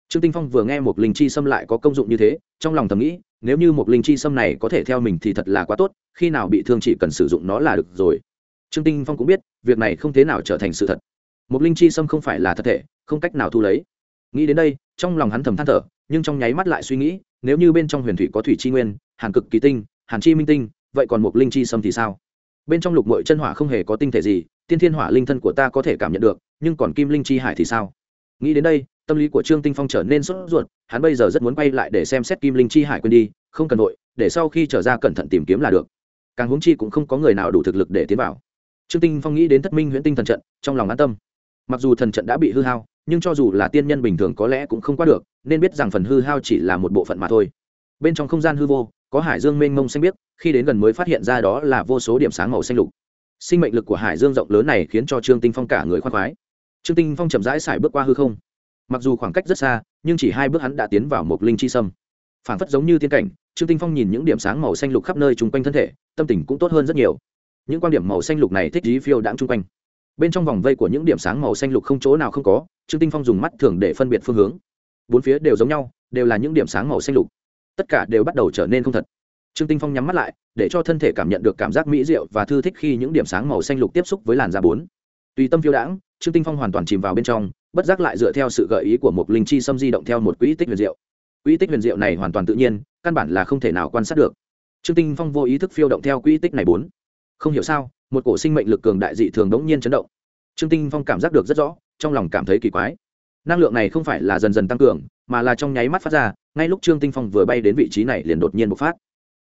[SPEAKER 1] Trương tinh phong vừa nghe một linh chi sâm lại có công dụng như thế, trong lòng thầm nghĩ, nếu như một linh chi sâm này có thể theo mình thì thật là quá tốt, khi nào bị thương chỉ cần sử dụng nó là được rồi. Trương tinh phong cũng biết, việc này không thế nào trở thành sự thật. Một linh chi sâm không phải là thật thể, không cách nào thu lấy. Nghĩ đến đây, trong lòng hắn thầm than thở, nhưng trong nháy mắt lại suy nghĩ, nếu như bên trong huyền thủy có thủy chi nguyên hàn cực kỳ tinh, hàn chi minh tinh, vậy còn một linh chi sâm thì sao? Bên trong lục mội chân hỏa không hề có tinh thể gì, tiên thiên hỏa linh thân của ta có thể cảm nhận được, nhưng còn kim linh chi hải thì sao? Nghĩ đến đây, tâm lý của trương tinh phong trở nên sốt ruột, hắn bây giờ rất muốn quay lại để xem xét kim linh chi hải quên đi, không cần nội để sau khi trở ra cẩn thận tìm kiếm là được. Càng huống chi cũng không có người nào đủ thực lực để tiến vào. Trương tinh phong nghĩ đến thất minh huyễn tinh thần trận, trong lòng an tâm. Mặc dù thần trận đã bị hư hao, nhưng cho dù là tiên nhân bình thường có lẽ cũng không qua được, nên biết rằng phần hư hao chỉ là một bộ phận mà thôi. Bên trong không gian hư vô có hải dương mênh mông xanh biếc, khi đến gần mới phát hiện ra đó là vô số điểm sáng màu xanh lục. Sinh mệnh lực của hải dương rộng lớn này khiến cho trương tinh phong cả người khoan khoái. Trương tinh phong chậm rãi xài bước qua hư không. Mặc dù khoảng cách rất xa, nhưng chỉ hai bước hắn đã tiến vào một linh chi sâm. Phảng phất giống như tiên cảnh, trương tinh phong nhìn những điểm sáng màu xanh lục khắp nơi chung quanh thân thể, tâm tình cũng tốt hơn rất nhiều. Những quan điểm màu xanh lục này thích dí phiêu đãng chung quanh. Bên trong vòng vây của những điểm sáng màu xanh lục không chỗ nào không có, trương tinh phong dùng mắt thường để phân biệt phương hướng. Bốn phía đều giống nhau, đều là những điểm sáng màu xanh lục tất cả đều bắt đầu trở nên không thật. Trương tinh phong nhắm mắt lại, để cho thân thể cảm nhận được cảm giác mỹ diệu và thư thích khi những điểm sáng màu xanh lục tiếp xúc với làn da bốn. Tùy tâm phiêu đãng, trương tinh phong hoàn toàn chìm vào bên trong, bất giác lại dựa theo sự gợi ý của một linh chi xâm di động theo một quỹ tích huyền diệu. Quỹ tích huyền diệu này hoàn toàn tự nhiên, căn bản là không thể nào quan sát được. Trương tinh phong vô ý thức phiêu động theo quỹ tích này bốn. Không hiểu sao, một cổ sinh mệnh lực cường đại dị thường đống nhiên chấn động. Trương tinh phong cảm giác được rất rõ, trong lòng cảm thấy kỳ quái. Năng lượng này không phải là dần dần tăng cường, mà là trong nháy mắt phát ra ngay lúc trương tinh phong vừa bay đến vị trí này liền đột nhiên bộc phát.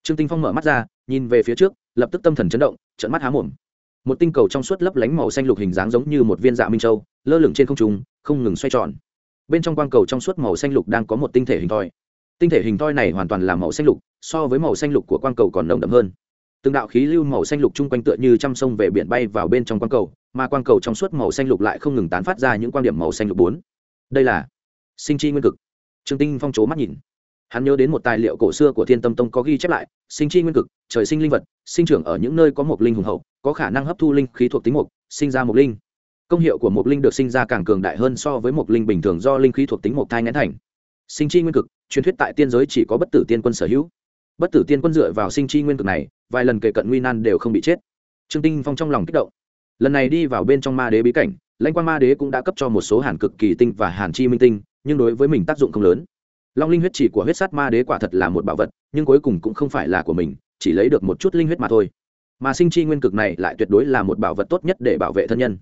[SPEAKER 1] Trương tinh phong mở mắt ra, nhìn về phía trước, lập tức tâm thần chấn động trận mắt há mồm. Một tinh cầu trong suốt lấp lánh màu xanh lục hình dáng giống như một viên dạ minh châu, lơ lửng trên không trung, không ngừng xoay tròn. Bên trong quang cầu trong suốt màu xanh lục đang có một tinh thể hình thoi. Tinh thể hình thoi này hoàn toàn là màu xanh lục, so với màu xanh lục của quang cầu còn nồng đậm hơn. Từng đạo khí lưu màu xanh lục chung quanh tựa như trăm sông về biển bay vào bên trong quang cầu, mà quang cầu trong suốt màu xanh lục lại không ngừng tán phát ra những quan điểm màu xanh lục bốn. Đây là sinh chi nguyên cực trương tinh phong chố mắt nhìn. Hắn nhớ đến một tài liệu cổ xưa của thiên tâm tông có ghi chép lại, sinh chi nguyên cực, trời sinh linh vật, sinh trưởng ở những nơi có một linh hùng hậu, có khả năng hấp thu linh khí thuộc tính mục sinh ra một linh. Công hiệu của một linh được sinh ra càng cường đại hơn so với một linh bình thường do linh khí thuộc tính một thai ngén thành. Sinh chi nguyên cực, truyền thuyết tại tiên giới chỉ có bất tử tiên quân sở hữu. Bất tử tiên quân dựa vào sinh chi nguyên cực này, vài lần kể cận nguy nan đều không bị chết. Trương tinh phong trong lòng kích động. Lần này đi vào bên trong ma đế bí cảnh, lãnh quan ma đế cũng đã cấp cho một số hàn cực kỳ tinh và hàn chi minh tinh nhưng đối với mình tác dụng không lớn. Long linh huyết chỉ của huyết sát ma đế quả thật là một bảo vật, nhưng cuối cùng cũng không phải là của mình, chỉ lấy được một chút linh huyết mà thôi. Mà sinh chi nguyên cực này lại tuyệt đối là một bảo vật tốt nhất để bảo vệ thân nhân.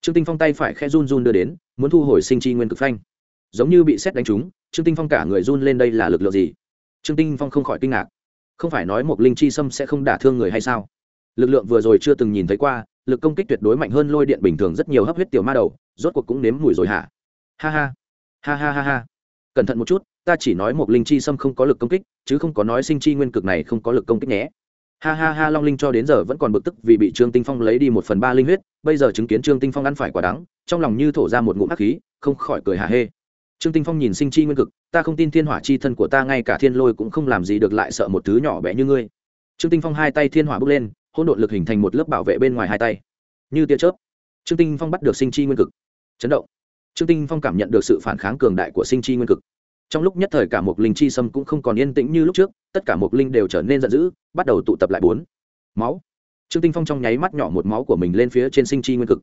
[SPEAKER 1] Trương tinh phong tay phải khe run run đưa đến, muốn thu hồi sinh chi nguyên cực phanh. Giống như bị xét đánh trúng, trương tinh phong cả người run lên đây là lực lượng gì? Trương tinh phong không khỏi kinh ngạc. Không phải nói một linh chi sâm sẽ không đả thương người hay sao? Lực lượng vừa rồi chưa từng nhìn thấy qua, lực công kích tuyệt đối mạnh hơn lôi điện bình thường rất nhiều hấp huyết tiểu ma đầu, rốt cuộc cũng nếm mùi rồi hả? Ha ha ha ha ha ha. Cẩn thận một chút, ta chỉ nói một linh chi sâm không có lực công kích, chứ không có nói sinh chi nguyên cực này không có lực công kích nhé. Ha ha ha, long linh cho đến giờ vẫn còn bực tức vì bị trương tinh phong lấy đi một phần ba linh huyết, bây giờ chứng kiến trương tinh phong ăn phải quả đắng, trong lòng như thổ ra một ngụm hắc khí, không khỏi cười hà hê. Trương tinh phong nhìn sinh chi nguyên cực, ta không tin thiên hỏa chi thân của ta ngay cả thiên lôi cũng không làm gì được lại sợ một thứ nhỏ bé như ngươi. Trương tinh phong hai tay thiên hỏa bước lên, hỗn độn lực hình thành một lớp bảo vệ bên ngoài hai tay. Như tia chớp, trương tinh phong bắt được sinh chi nguyên cực. Chấn động trương tinh phong cảm nhận được sự phản kháng cường đại của sinh chi nguyên cực. Trong lúc nhất thời cả một linh chi sâm cũng không còn yên tĩnh như lúc trước, tất cả một linh đều trở nên giận dữ, bắt đầu tụ tập lại bốn. Máu. Trương tinh phong trong nháy mắt nhỏ một máu của mình lên phía trên sinh chi nguyên cực.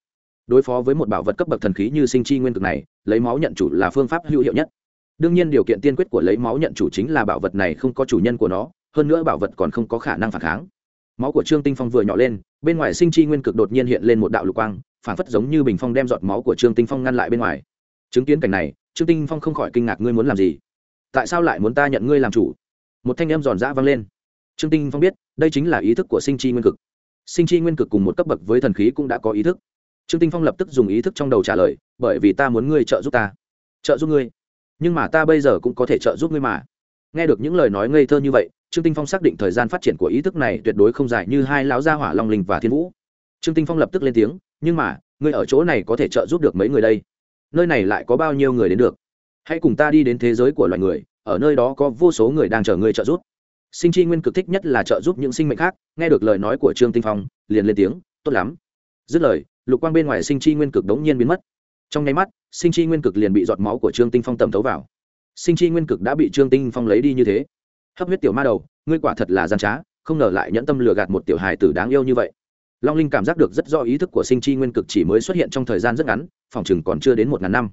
[SPEAKER 1] Đối phó với một bảo vật cấp bậc thần khí như sinh chi nguyên cực này, lấy máu nhận chủ là phương pháp hữu hiệu nhất. Đương nhiên điều kiện tiên quyết của lấy máu nhận chủ chính là bảo vật này không có chủ nhân của nó, hơn nữa bảo vật còn không có khả năng phản kháng máu của trương tinh phong vừa nhỏ lên, bên ngoài sinh chi nguyên cực đột nhiên hiện lên một đạo lục quang phản phất giống như bình phong đem giọt máu của trương tinh phong ngăn lại bên ngoài. Chứng kiến cảnh này, trương tinh phong không khỏi kinh ngạc, ngươi muốn làm gì? Tại sao lại muốn ta nhận ngươi làm chủ? Một thanh âm giòn giã vang lên. Trương tinh phong biết, đây chính là ý thức của sinh chi nguyên cực. Sinh chi nguyên cực cùng một cấp bậc với thần khí cũng đã có ý thức. Trương tinh phong lập tức dùng ý thức trong đầu trả lời, bởi vì ta muốn ngươi trợ giúp ta. Trợ giúp ngươi? Nhưng mà ta bây giờ cũng có thể trợ giúp ngươi mà. Nghe được những lời nói ngây thơ như vậy trương tinh phong xác định thời gian phát triển của ý thức này tuyệt đối không dài như hai lão gia hỏa long linh và thiên vũ. Trương tinh phong lập tức lên tiếng, nhưng mà, ngươi ở chỗ này có thể trợ giúp được mấy người đây? Nơi này lại có bao nhiêu người đến được? Hãy cùng ta đi đến thế giới của loài người, ở nơi đó có vô số người đang chờ ngươi trợ giúp. Sinh chi nguyên cực thích nhất là trợ giúp những sinh mệnh khác, nghe được lời nói của trương tinh phong, liền lên tiếng, tốt lắm. Dứt lời, lục quang bên ngoài sinh chi nguyên cực đống nhiên biến mất. Trong nháy mắt, sinh chi nguyên cực liền bị giọt máu của trương tinh phong tầm thấu vào. Sinh chi nguyên cực đã bị trương tinh phong lấy đi như thế hấp huyết tiểu ma đầu, ngươi quả thật là gian trá, không ngờ lại nhẫn tâm lừa gạt một tiểu hài tử đáng yêu như vậy. Long linh cảm giác được rất rõ ý thức của sinh chi nguyên cực chỉ mới xuất hiện trong thời gian rất ngắn, phòng chừng còn chưa đến một ngàn năm.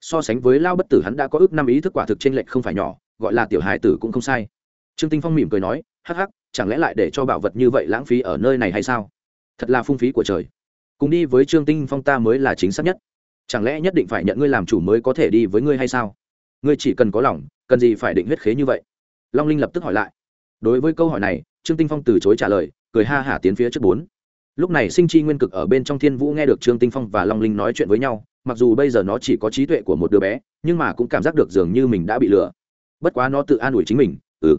[SPEAKER 1] So sánh với lao bất tử hắn đã có ước năm ý thức quả thực trên lệch không phải nhỏ, gọi là tiểu hài tử cũng không sai. Trương tinh phong mỉm cười nói, hắc hắc, chẳng lẽ lại để cho bảo vật như vậy lãng phí ở nơi này hay sao? Thật là phung phí của trời. Cùng đi với trương tinh phong ta mới là chính xác nhất. Chẳng lẽ nhất định phải nhận ngươi làm chủ mới có thể đi với ngươi hay sao? Ngươi chỉ cần có lòng, cần gì phải định huyết khế như vậy? Long linh lập tức hỏi lại. Đối với câu hỏi này, trương tinh phong từ chối trả lời, cười ha hả tiến phía trước bốn. Lúc này sinh chi nguyên cực ở bên trong thiên vũ nghe được trương tinh phong và long linh nói chuyện với nhau, mặc dù bây giờ nó chỉ có trí tuệ của một đứa bé, nhưng mà cũng cảm giác được dường như mình đã bị lừa. Bất quá nó tự an ủi chính mình ừ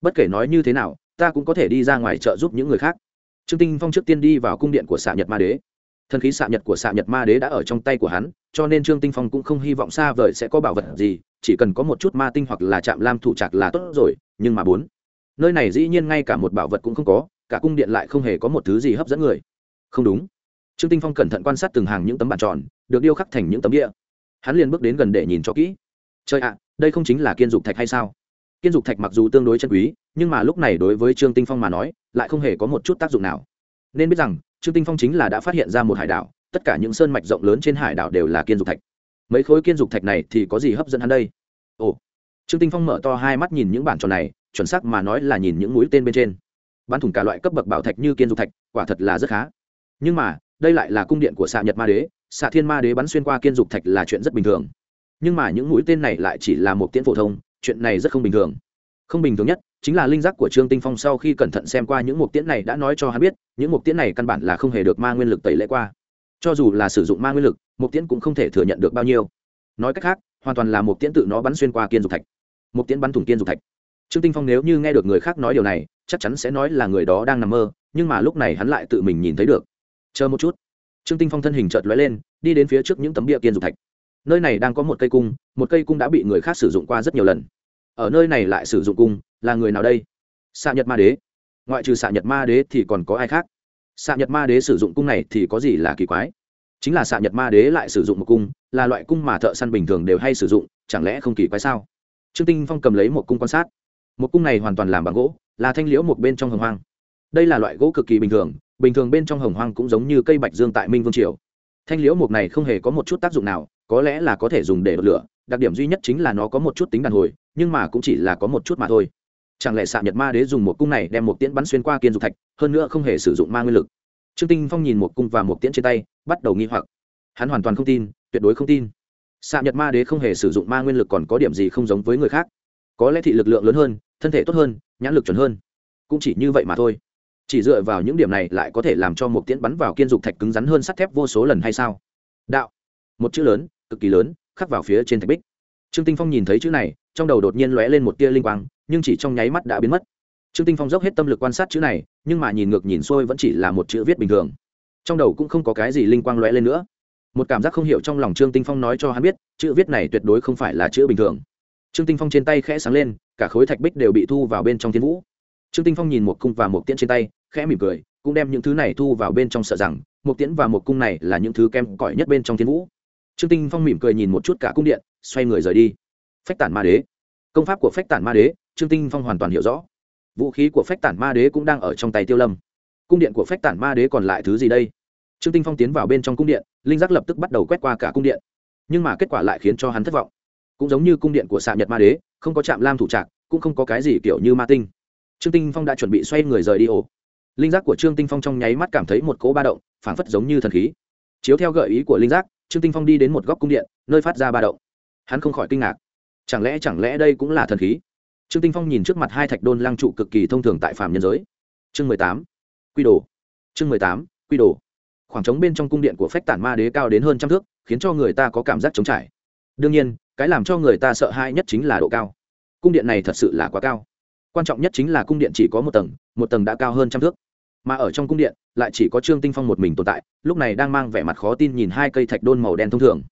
[SPEAKER 1] bất kể nói như thế nào, ta cũng có thể đi ra ngoài chợ giúp những người khác. Trương tinh phong trước tiên đi vào cung điện của xạ nhật ma đế thần khí xạ nhật của xạ nhật ma đế đã ở trong tay của hắn, cho nên trương tinh phong cũng không hy vọng xa vời sẽ có bảo vật gì, chỉ cần có một chút ma tinh hoặc là chạm lam thủ trạc là tốt rồi, nhưng mà bốn, nơi này dĩ nhiên ngay cả một bảo vật cũng không có, cả cung điện lại không hề có một thứ gì hấp dẫn người. Không đúng. Trương tinh phong cẩn thận quan sát từng hàng những tấm bản tròn, được điêu khắc thành những tấm địa hắn liền bước đến gần để nhìn cho kỹ. Trời ạ, đây không chính là kiên dục thạch hay sao? Kiên dục thạch mặc dù tương đối chân quý, nhưng mà lúc này đối với trương tinh phong mà nói, lại không hề có một chút tác dụng nào. Nên biết rằng trương tinh phong chính là đã phát hiện ra một hải đảo, tất cả những sơn mạch rộng lớn trên hải đảo đều là kiên dục thạch. Mấy khối kiên dục thạch này thì có gì hấp dẫn hắn đây? Ồ, trương tinh phong mở to hai mắt nhìn những bản tròn này, chuẩn xác mà nói là nhìn những mũi tên bên trên. Bắn thủng cả loại cấp bậc bảo thạch như kiên dục thạch, quả thật là rất khá. Nhưng mà, đây lại là cung điện của xạ nhật ma đế, xạ thiên ma đế bắn xuyên qua kiên dục thạch là chuyện rất bình thường. Nhưng mà những mũi tên này lại chỉ là một tiễn phổ thông, chuyện này rất không bình thường. Không bình thường nhất chính là linh giác của trương tinh phong sau khi cẩn thận xem qua những mục tiễn này đã nói cho hắn biết, những mục tiễn này căn bản là không hề được ma nguyên lực tẩy lễ qua. Cho dù là sử dụng ma nguyên lực, mục tiễn cũng không thể thừa nhận được bao nhiêu. Nói cách khác, hoàn toàn là mục tiễn tự nó bắn xuyên qua kiên dục thạch. Mục tiễn bắn thủng kiên dục thạch. Trương tinh phong nếu như nghe được người khác nói điều này, chắc chắn sẽ nói là người đó đang nằm mơ, nhưng mà lúc này hắn lại tự mình nhìn thấy được. Chờ một chút. Trương tinh phong thân hình chợt lóe lên, đi đến phía trước những tấm bia kiên dục thạch. Nơi này đang có một cây cung, một cây cung đã bị người khác sử dụng qua rất nhiều lần. Ở nơi này lại sử dụng cung là người nào đây? Xạ nhật ma đế. Ngoại trừ xạ nhật ma đế thì còn có ai khác? Xạ nhật ma đế sử dụng cung này thì có gì là kỳ quái? Chính là xạ nhật ma đế lại sử dụng một cung, là loại cung mà thợ săn bình thường đều hay sử dụng, chẳng lẽ không kỳ quái sao? Trương tinh phong cầm lấy một cung quan sát. Một cung này hoàn toàn làm bằng gỗ, là thanh liễu một bên trong hồng hoang. Đây là loại gỗ cực kỳ bình thường bình thường bên trong hồng hoang cũng giống như cây bạch dương tại minh vương triều. Thanh liễu mục này không hề có một chút tác dụng nào, có lẽ là có thể dùng để đốt lửa, đặc điểm duy nhất chính là nó có một chút tính đàn hồi, nhưng mà cũng chỉ là có một chút mà thôi chẳng lẽ xạ nhật ma đế dùng một cung này đem một tiễn bắn xuyên qua kiên dục thạch, hơn nữa không hề sử dụng ma nguyên lực? Trương tinh phong nhìn một cung và một tiễn trên tay, bắt đầu nghi hoặc. Hắn hoàn toàn không tin, tuyệt đối không tin. Xạ nhật ma đế không hề sử dụng ma nguyên lực còn có điểm gì không giống với người khác. Có lẽ thị lực lượng lớn hơn, thân thể tốt hơn, nhãn lực chuẩn hơn. Cũng chỉ như vậy mà thôi. Chỉ dựa vào những điểm này lại có thể làm cho một tiễn bắn vào kiên dục thạch cứng rắn hơn sắt thép vô số lần hay sao? Đạo. Một chữ lớn, cực kỳ lớn, khắc vào phía trên thạch bích. Trương tinh phong nhìn thấy chữ này, trong đầu đột nhiên lóe lên một tia linh quang nhưng chỉ trong nháy mắt đã biến mất. Trương tinh phong dốc hết tâm lực quan sát chữ này, nhưng mà nhìn ngược nhìn xuôi vẫn chỉ là một chữ viết bình thường. Trong đầu cũng không có cái gì linh quang lóe lên nữa. Một cảm giác không hiểu trong lòng trương tinh phong nói cho hắn biết, chữ viết này tuyệt đối không phải là chữ bình thường. Trương tinh phong trên tay khẽ sáng lên, cả khối thạch bích đều bị thu vào bên trong thiên vũ. Trương tinh phong nhìn một cung và một tiễn trên tay, khẽ mỉm cười, cũng đem những thứ này thu vào bên trong sợ rằng, một tiễn và một cung này là những thứ kem cỏi nhất bên trong thiên vũ. Trương tinh phong mỉm cười nhìn một chút cả cung điện, xoay người rời đi. Phách tản ma đế. Công pháp của phách tản ma đế trương tinh phong hoàn toàn hiểu rõ. Vũ khí của phách tản ma đế cũng đang ở trong tay tiêu lâm. Cung điện của phách tản ma đế còn lại thứ gì đây? Trương tinh phong tiến vào bên trong cung điện, linh giác lập tức bắt đầu quét qua cả cung điện. Nhưng mà kết quả lại khiến cho hắn thất vọng. Cũng giống như cung điện của xạ nhật ma đế, không có trạm lam thủ trạc, cũng không có cái gì kiểu như ma tinh. Trương tinh phong đã chuẩn bị xoay người rời đi ổ. Linh giác của trương tinh phong trong nháy mắt cảm thấy một cỗ ba động, phảng phất giống như thần khí. Chiếu theo gợi ý của linh giác, trương tinh phong đi đến một góc cung điện, nơi phát ra ba động. Hắn không khỏi kinh ngạc. Chẳng lẽ chẳng lẽ đây cũng là thần khí? Trương tinh phong nhìn trước mặt hai thạch đôn lăng trụ cực kỳ thông thường tại phạm nhân giới. Chương mười tám, quy đồ. Chương mười tám, quy đồ. Khoảng trống bên trong cung điện của phách tản ma đế cao đến hơn trăm thước, khiến cho người ta có cảm giác trống trải. Đương nhiên, cái làm cho người ta sợ hãi nhất chính là độ cao. Cung điện này thật sự là quá cao. Quan trọng nhất chính là cung điện chỉ có một tầng một tầng đã cao hơn trăm thước. Mà ở trong cung điện, lại chỉ có trương tinh phong một mình tồn tại, lúc này đang mang vẻ mặt khó tin nhìn hai cây thạch đôn màu đen thông thường.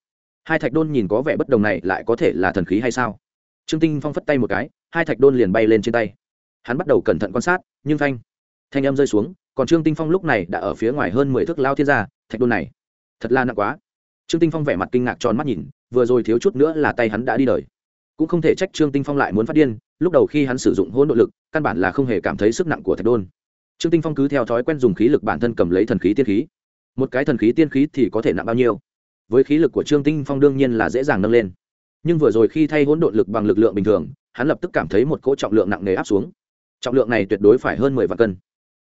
[SPEAKER 1] Hai thạch đôn nhìn có vẻ bất đồng này lại có thể là thần khí hay sao? Trương tinh phong phất tay một cái hai thạch đôn liền bay lên trên tay. Hắn bắt đầu cẩn thận quan sát, nhưng thanh thanh âm rơi xuống, còn trương tinh phong lúc này đã ở phía ngoài hơn mười thước lao thiên gia, thạch đôn này, thật là nặng quá. Trương tinh phong vẻ mặt kinh ngạc tròn mắt nhìn, vừa rồi thiếu chút nữa là tay hắn đã đi đời. Cũng không thể trách trương tinh phong lại muốn phát điên, lúc đầu khi hắn sử dụng hỗn nội lực, căn bản là không hề cảm thấy sức nặng của thạch đôn. Trương tinh phong cứ theo thói quen dùng khí lực bản thân cầm lấy thần khí tiên khí. Một cái thần khí tiên khí thì có thể nặng bao nhiêu? Với khí lực của trương tinh phong đương nhiên là dễ dàng nâng lên nhưng vừa rồi khi thay hỗn độn lực bằng lực lượng bình thường, hắn lập tức cảm thấy một cỗ trọng lượng nặng nề áp xuống. Trọng lượng này tuyệt đối phải hơn mười vạn cân.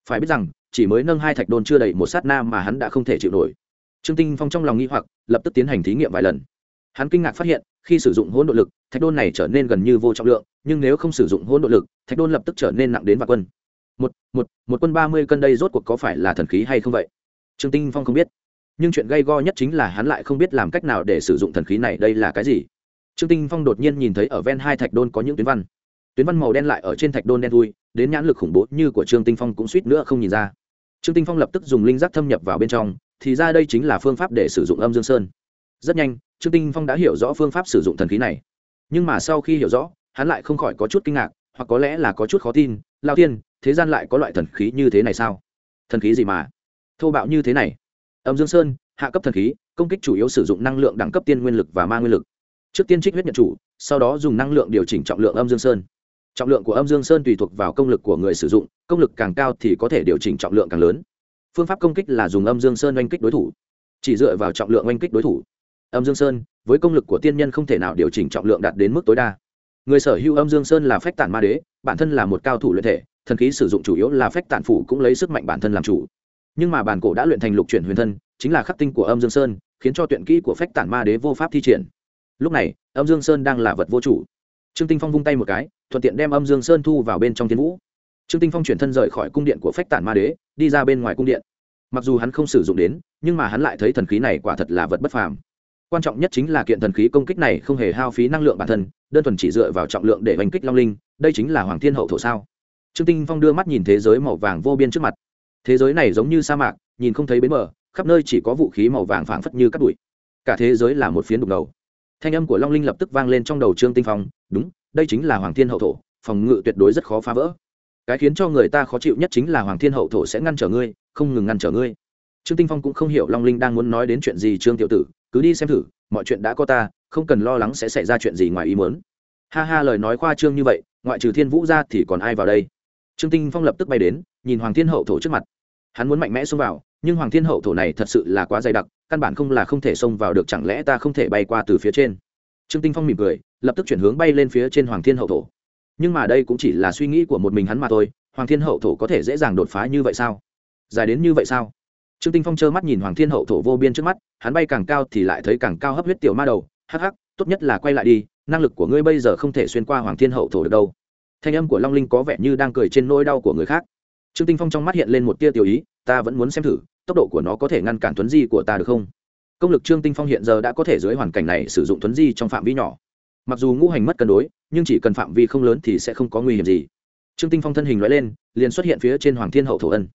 [SPEAKER 1] Phải biết rằng, chỉ mới nâng hai thạch đôn chưa đầy một sát na mà hắn đã không thể chịu nổi. Trương tinh phong trong lòng nghi hoặc, lập tức tiến hành thí nghiệm vài lần. Hắn kinh ngạc phát hiện, khi sử dụng hỗn độ lực, thạch đôn này trở nên gần như vô trọng lượng, nhưng nếu không sử dụng hỗn độ lực, thạch đôn lập tức trở nên nặng đến vạn quân một một một quân ba mươi cân đây rốt cuộc có phải là thần khí hay không vậy? Trương tinh phong không biết. Nhưng chuyện gây go nhất chính là hắn lại không biết làm cách nào để sử dụng thần khí này, đây là cái gì? Trương tinh phong đột nhiên nhìn thấy ở ven hai thạch đôn có những tuyến văn. Tuyến văn màu đen lại ở trên thạch đôn đen thui, đến nhãn lực khủng bố như của trương tinh phong cũng suýt nữa không nhìn ra. Trương tinh phong lập tức dùng linh giác thâm nhập vào bên trong, thì ra đây chính là phương pháp để sử dụng âm dương sơn. Rất nhanh, trương tinh phong đã hiểu rõ phương pháp sử dụng thần khí này. Nhưng mà sau khi hiểu rõ, hắn lại không khỏi có chút kinh ngạc, hoặc có lẽ là có chút khó tin lao tiên thế gian lại có loại thần khí như thế này sao? Thần khí gì mà? Thô bạo như thế này. Âm dương sơn, hạ cấp thần khí, công kích chủ yếu sử dụng năng lượng đẳng cấp tiên nguyên lực và ma nguyên lực trước tiên trích huyết nhận chủ, sau đó dùng năng lượng điều chỉnh trọng lượng âm dương sơn. Trọng lượng của âm dương sơn tùy thuộc vào công lực của người sử dụng, công lực càng cao thì có thể điều chỉnh trọng lượng càng lớn. Phương pháp công kích là dùng âm dương sơn oanh kích đối thủ. Chỉ dựa vào trọng lượng oanh kích đối thủ. Âm dương sơn, với công lực của tiên nhân không thể nào điều chỉnh trọng lượng đạt đến mức tối đa. Người sở hữu âm dương sơn là phách tản ma đế, bản thân là một cao thủ luyện thể, thần khí sử dụng chủ yếu là phách tản phủ cũng lấy sức mạnh bản thân làm chủ. Nhưng mà bản cổ đã luyện thành lục chuyển huyền thân, chính là khắc tinh của âm dương sơn, khiến cho tuyển kỹ của phách tản ma đế vô pháp thi triển lúc này, âm dương sơn đang là vật vô chủ. Trương tinh phong vung tay một cái, thuận tiện đem âm dương sơn thu vào bên trong thiên vũ. Trương tinh phong chuyển thân rời khỏi cung điện của phách tản ma đế, đi ra bên ngoài cung điện. Mặc dù hắn không sử dụng đến, nhưng mà hắn lại thấy thần khí này quả thật là vật bất phàm. Quan trọng nhất chính là kiện thần khí công kích này không hề hao phí năng lượng bản thân, đơn thuần chỉ dựa vào trọng lượng để oanh kích long linh, đây chính là hoàng thiên hậu thổ sao? Trương tinh phong đưa mắt nhìn thế giới màu vàng vô biên trước mặt. Thế giới này giống như sa mạc, nhìn không thấy bến bờ, khắp nơi chỉ có vũ khí màu vàng phảng phất như cát bụi. Cả thế giới là một phiến đục ngầu thanh âm của long linh lập tức vang lên trong đầu trương tinh phong, đúng, đây chính là hoàng thiên hậu thổ, phòng ngự tuyệt đối rất khó phá vỡ. Cái khiến cho người ta khó chịu nhất chính là hoàng thiên hậu thổ sẽ ngăn trở ngươi, không ngừng ngăn trở ngươi. Trương tinh phong cũng không hiểu long linh đang muốn nói đến chuyện gì, trương tiểu tử, cứ đi xem thử, mọi chuyện đã có ta, không cần lo lắng sẽ xảy ra chuyện gì ngoài ý muốn. Ha ha, lời nói khoa trương như vậy, ngoại trừ thiên vũ ra thì còn ai vào đây? Trương tinh phong lập tức bay đến, nhìn hoàng thiên hậu thổ trước mặt hắn muốn mạnh mẽ xông vào, nhưng hoàng thiên hậu thổ này thật sự là quá dày đặc, căn bản không là không thể xông vào được, chẳng lẽ ta không thể bay qua từ phía trên? Trương tinh phong mỉm cười, lập tức chuyển hướng bay lên phía trên hoàng thiên hậu thổ. Nhưng mà đây cũng chỉ là suy nghĩ của một mình hắn mà thôi, hoàng thiên hậu thổ có thể dễ dàng đột phá như vậy sao? Dài đến như vậy sao? Trương tinh phong trơ mắt nhìn hoàng thiên hậu thổ vô biên trước mắt, hắn bay càng cao thì lại thấy càng cao hấp huyết tiểu ma đầu. Hắc hắc, tốt nhất là quay lại đi, năng lực của ngươi bây giờ không thể xuyên qua hoàng thiên hậu thổ được đâu. Thanh âm của long linh có vẻ như đang cười trên nỗi đau của người khác trương tinh phong trong mắt hiện lên một tia tiểu ý, ta vẫn muốn xem thử, tốc độ của nó có thể ngăn cản tuấn di của ta được không? Công lực trương tinh phong hiện giờ đã có thể dưới hoàn cảnh này sử dụng tuấn di trong phạm vi nhỏ. Mặc dù ngũ hành mất cân đối, nhưng chỉ cần phạm vi không lớn thì sẽ không có nguy hiểm gì. Trương tinh phong thân hình loại lên, liền xuất hiện phía trên hoàng thiên hậu thổ ân.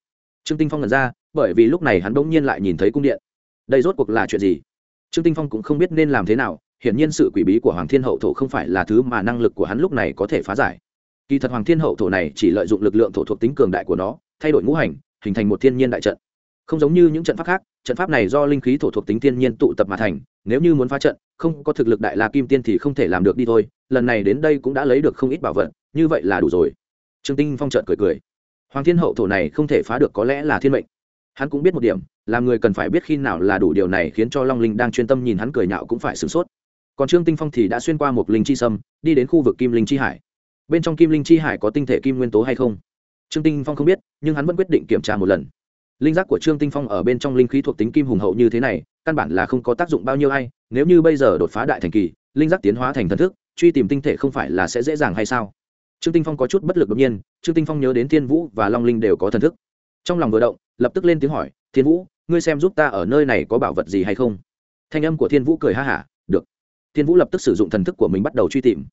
[SPEAKER 1] Trương tinh phong ngẩn ra, bởi vì lúc này hắn bỗng nhiên lại nhìn thấy cung điện. Đây rốt cuộc là chuyện gì? Trương tinh phong cũng không biết nên làm thế nào, hiển nhiên sự quỷ bí của hoàng thiên hậu thổ không phải là thứ mà năng lực của hắn lúc này có thể phá giải kỳ thật hoàng thiên hậu thổ này chỉ lợi dụng lực lượng thổ thuộc tính cường đại của nó, thay đổi ngũ hành, hình thành một thiên nhiên đại trận. Không giống như những trận pháp khác, trận pháp này do linh khí thổ thuộc tính thiên nhiên tụ tập mà thành, nếu như muốn phá trận, không có thực lực đại la kim tiên thì không thể làm được đi thôi, lần này đến đây cũng đã lấy được không ít bảo vật, như vậy là đủ rồi. Trương tinh phong trợn cười cười. Hoàng thiên hậu thổ này không thể phá được có lẽ là thiên mệnh. Hắn cũng biết một điểm làm người cần phải biết khi nào là đủ điều này khiến cho long linh đang chuyên tâm nhìn hắn cười nhạo cũng phải sửng sốt. Còn trương tinh phong thì đã xuyên qua một linh chi sâm, đi đến khu vực kim linh chi hải bên trong kim linh chi hải có tinh thể kim nguyên tố hay không? Trương tinh phong không biết, nhưng hắn vẫn quyết định kiểm tra một lần. Linh giác của trương tinh phong ở bên trong linh khí thuộc tính kim hùng hậu như thế này, căn bản là không có tác dụng bao nhiêu hay nếu như bây giờ đột phá đại thành kỳ, linh giác tiến hóa thành thần thức, truy tìm tinh thể không phải là sẽ dễ dàng hay sao? Trương tinh phong có chút bất lực đột nhiên, trương tinh phong nhớ đến thiên vũ và long linh đều có thần thức. Trong lòng vừa động, lập tức lên tiếng hỏi, thiên vũ, ngươi xem giúp ta ở nơi này có bảo vật gì hay không? Thanh âm của thiên vũ cười ha hả, được. Thiên vũ lập tức sử dụng thần thức của mình bắt đầu truy tìm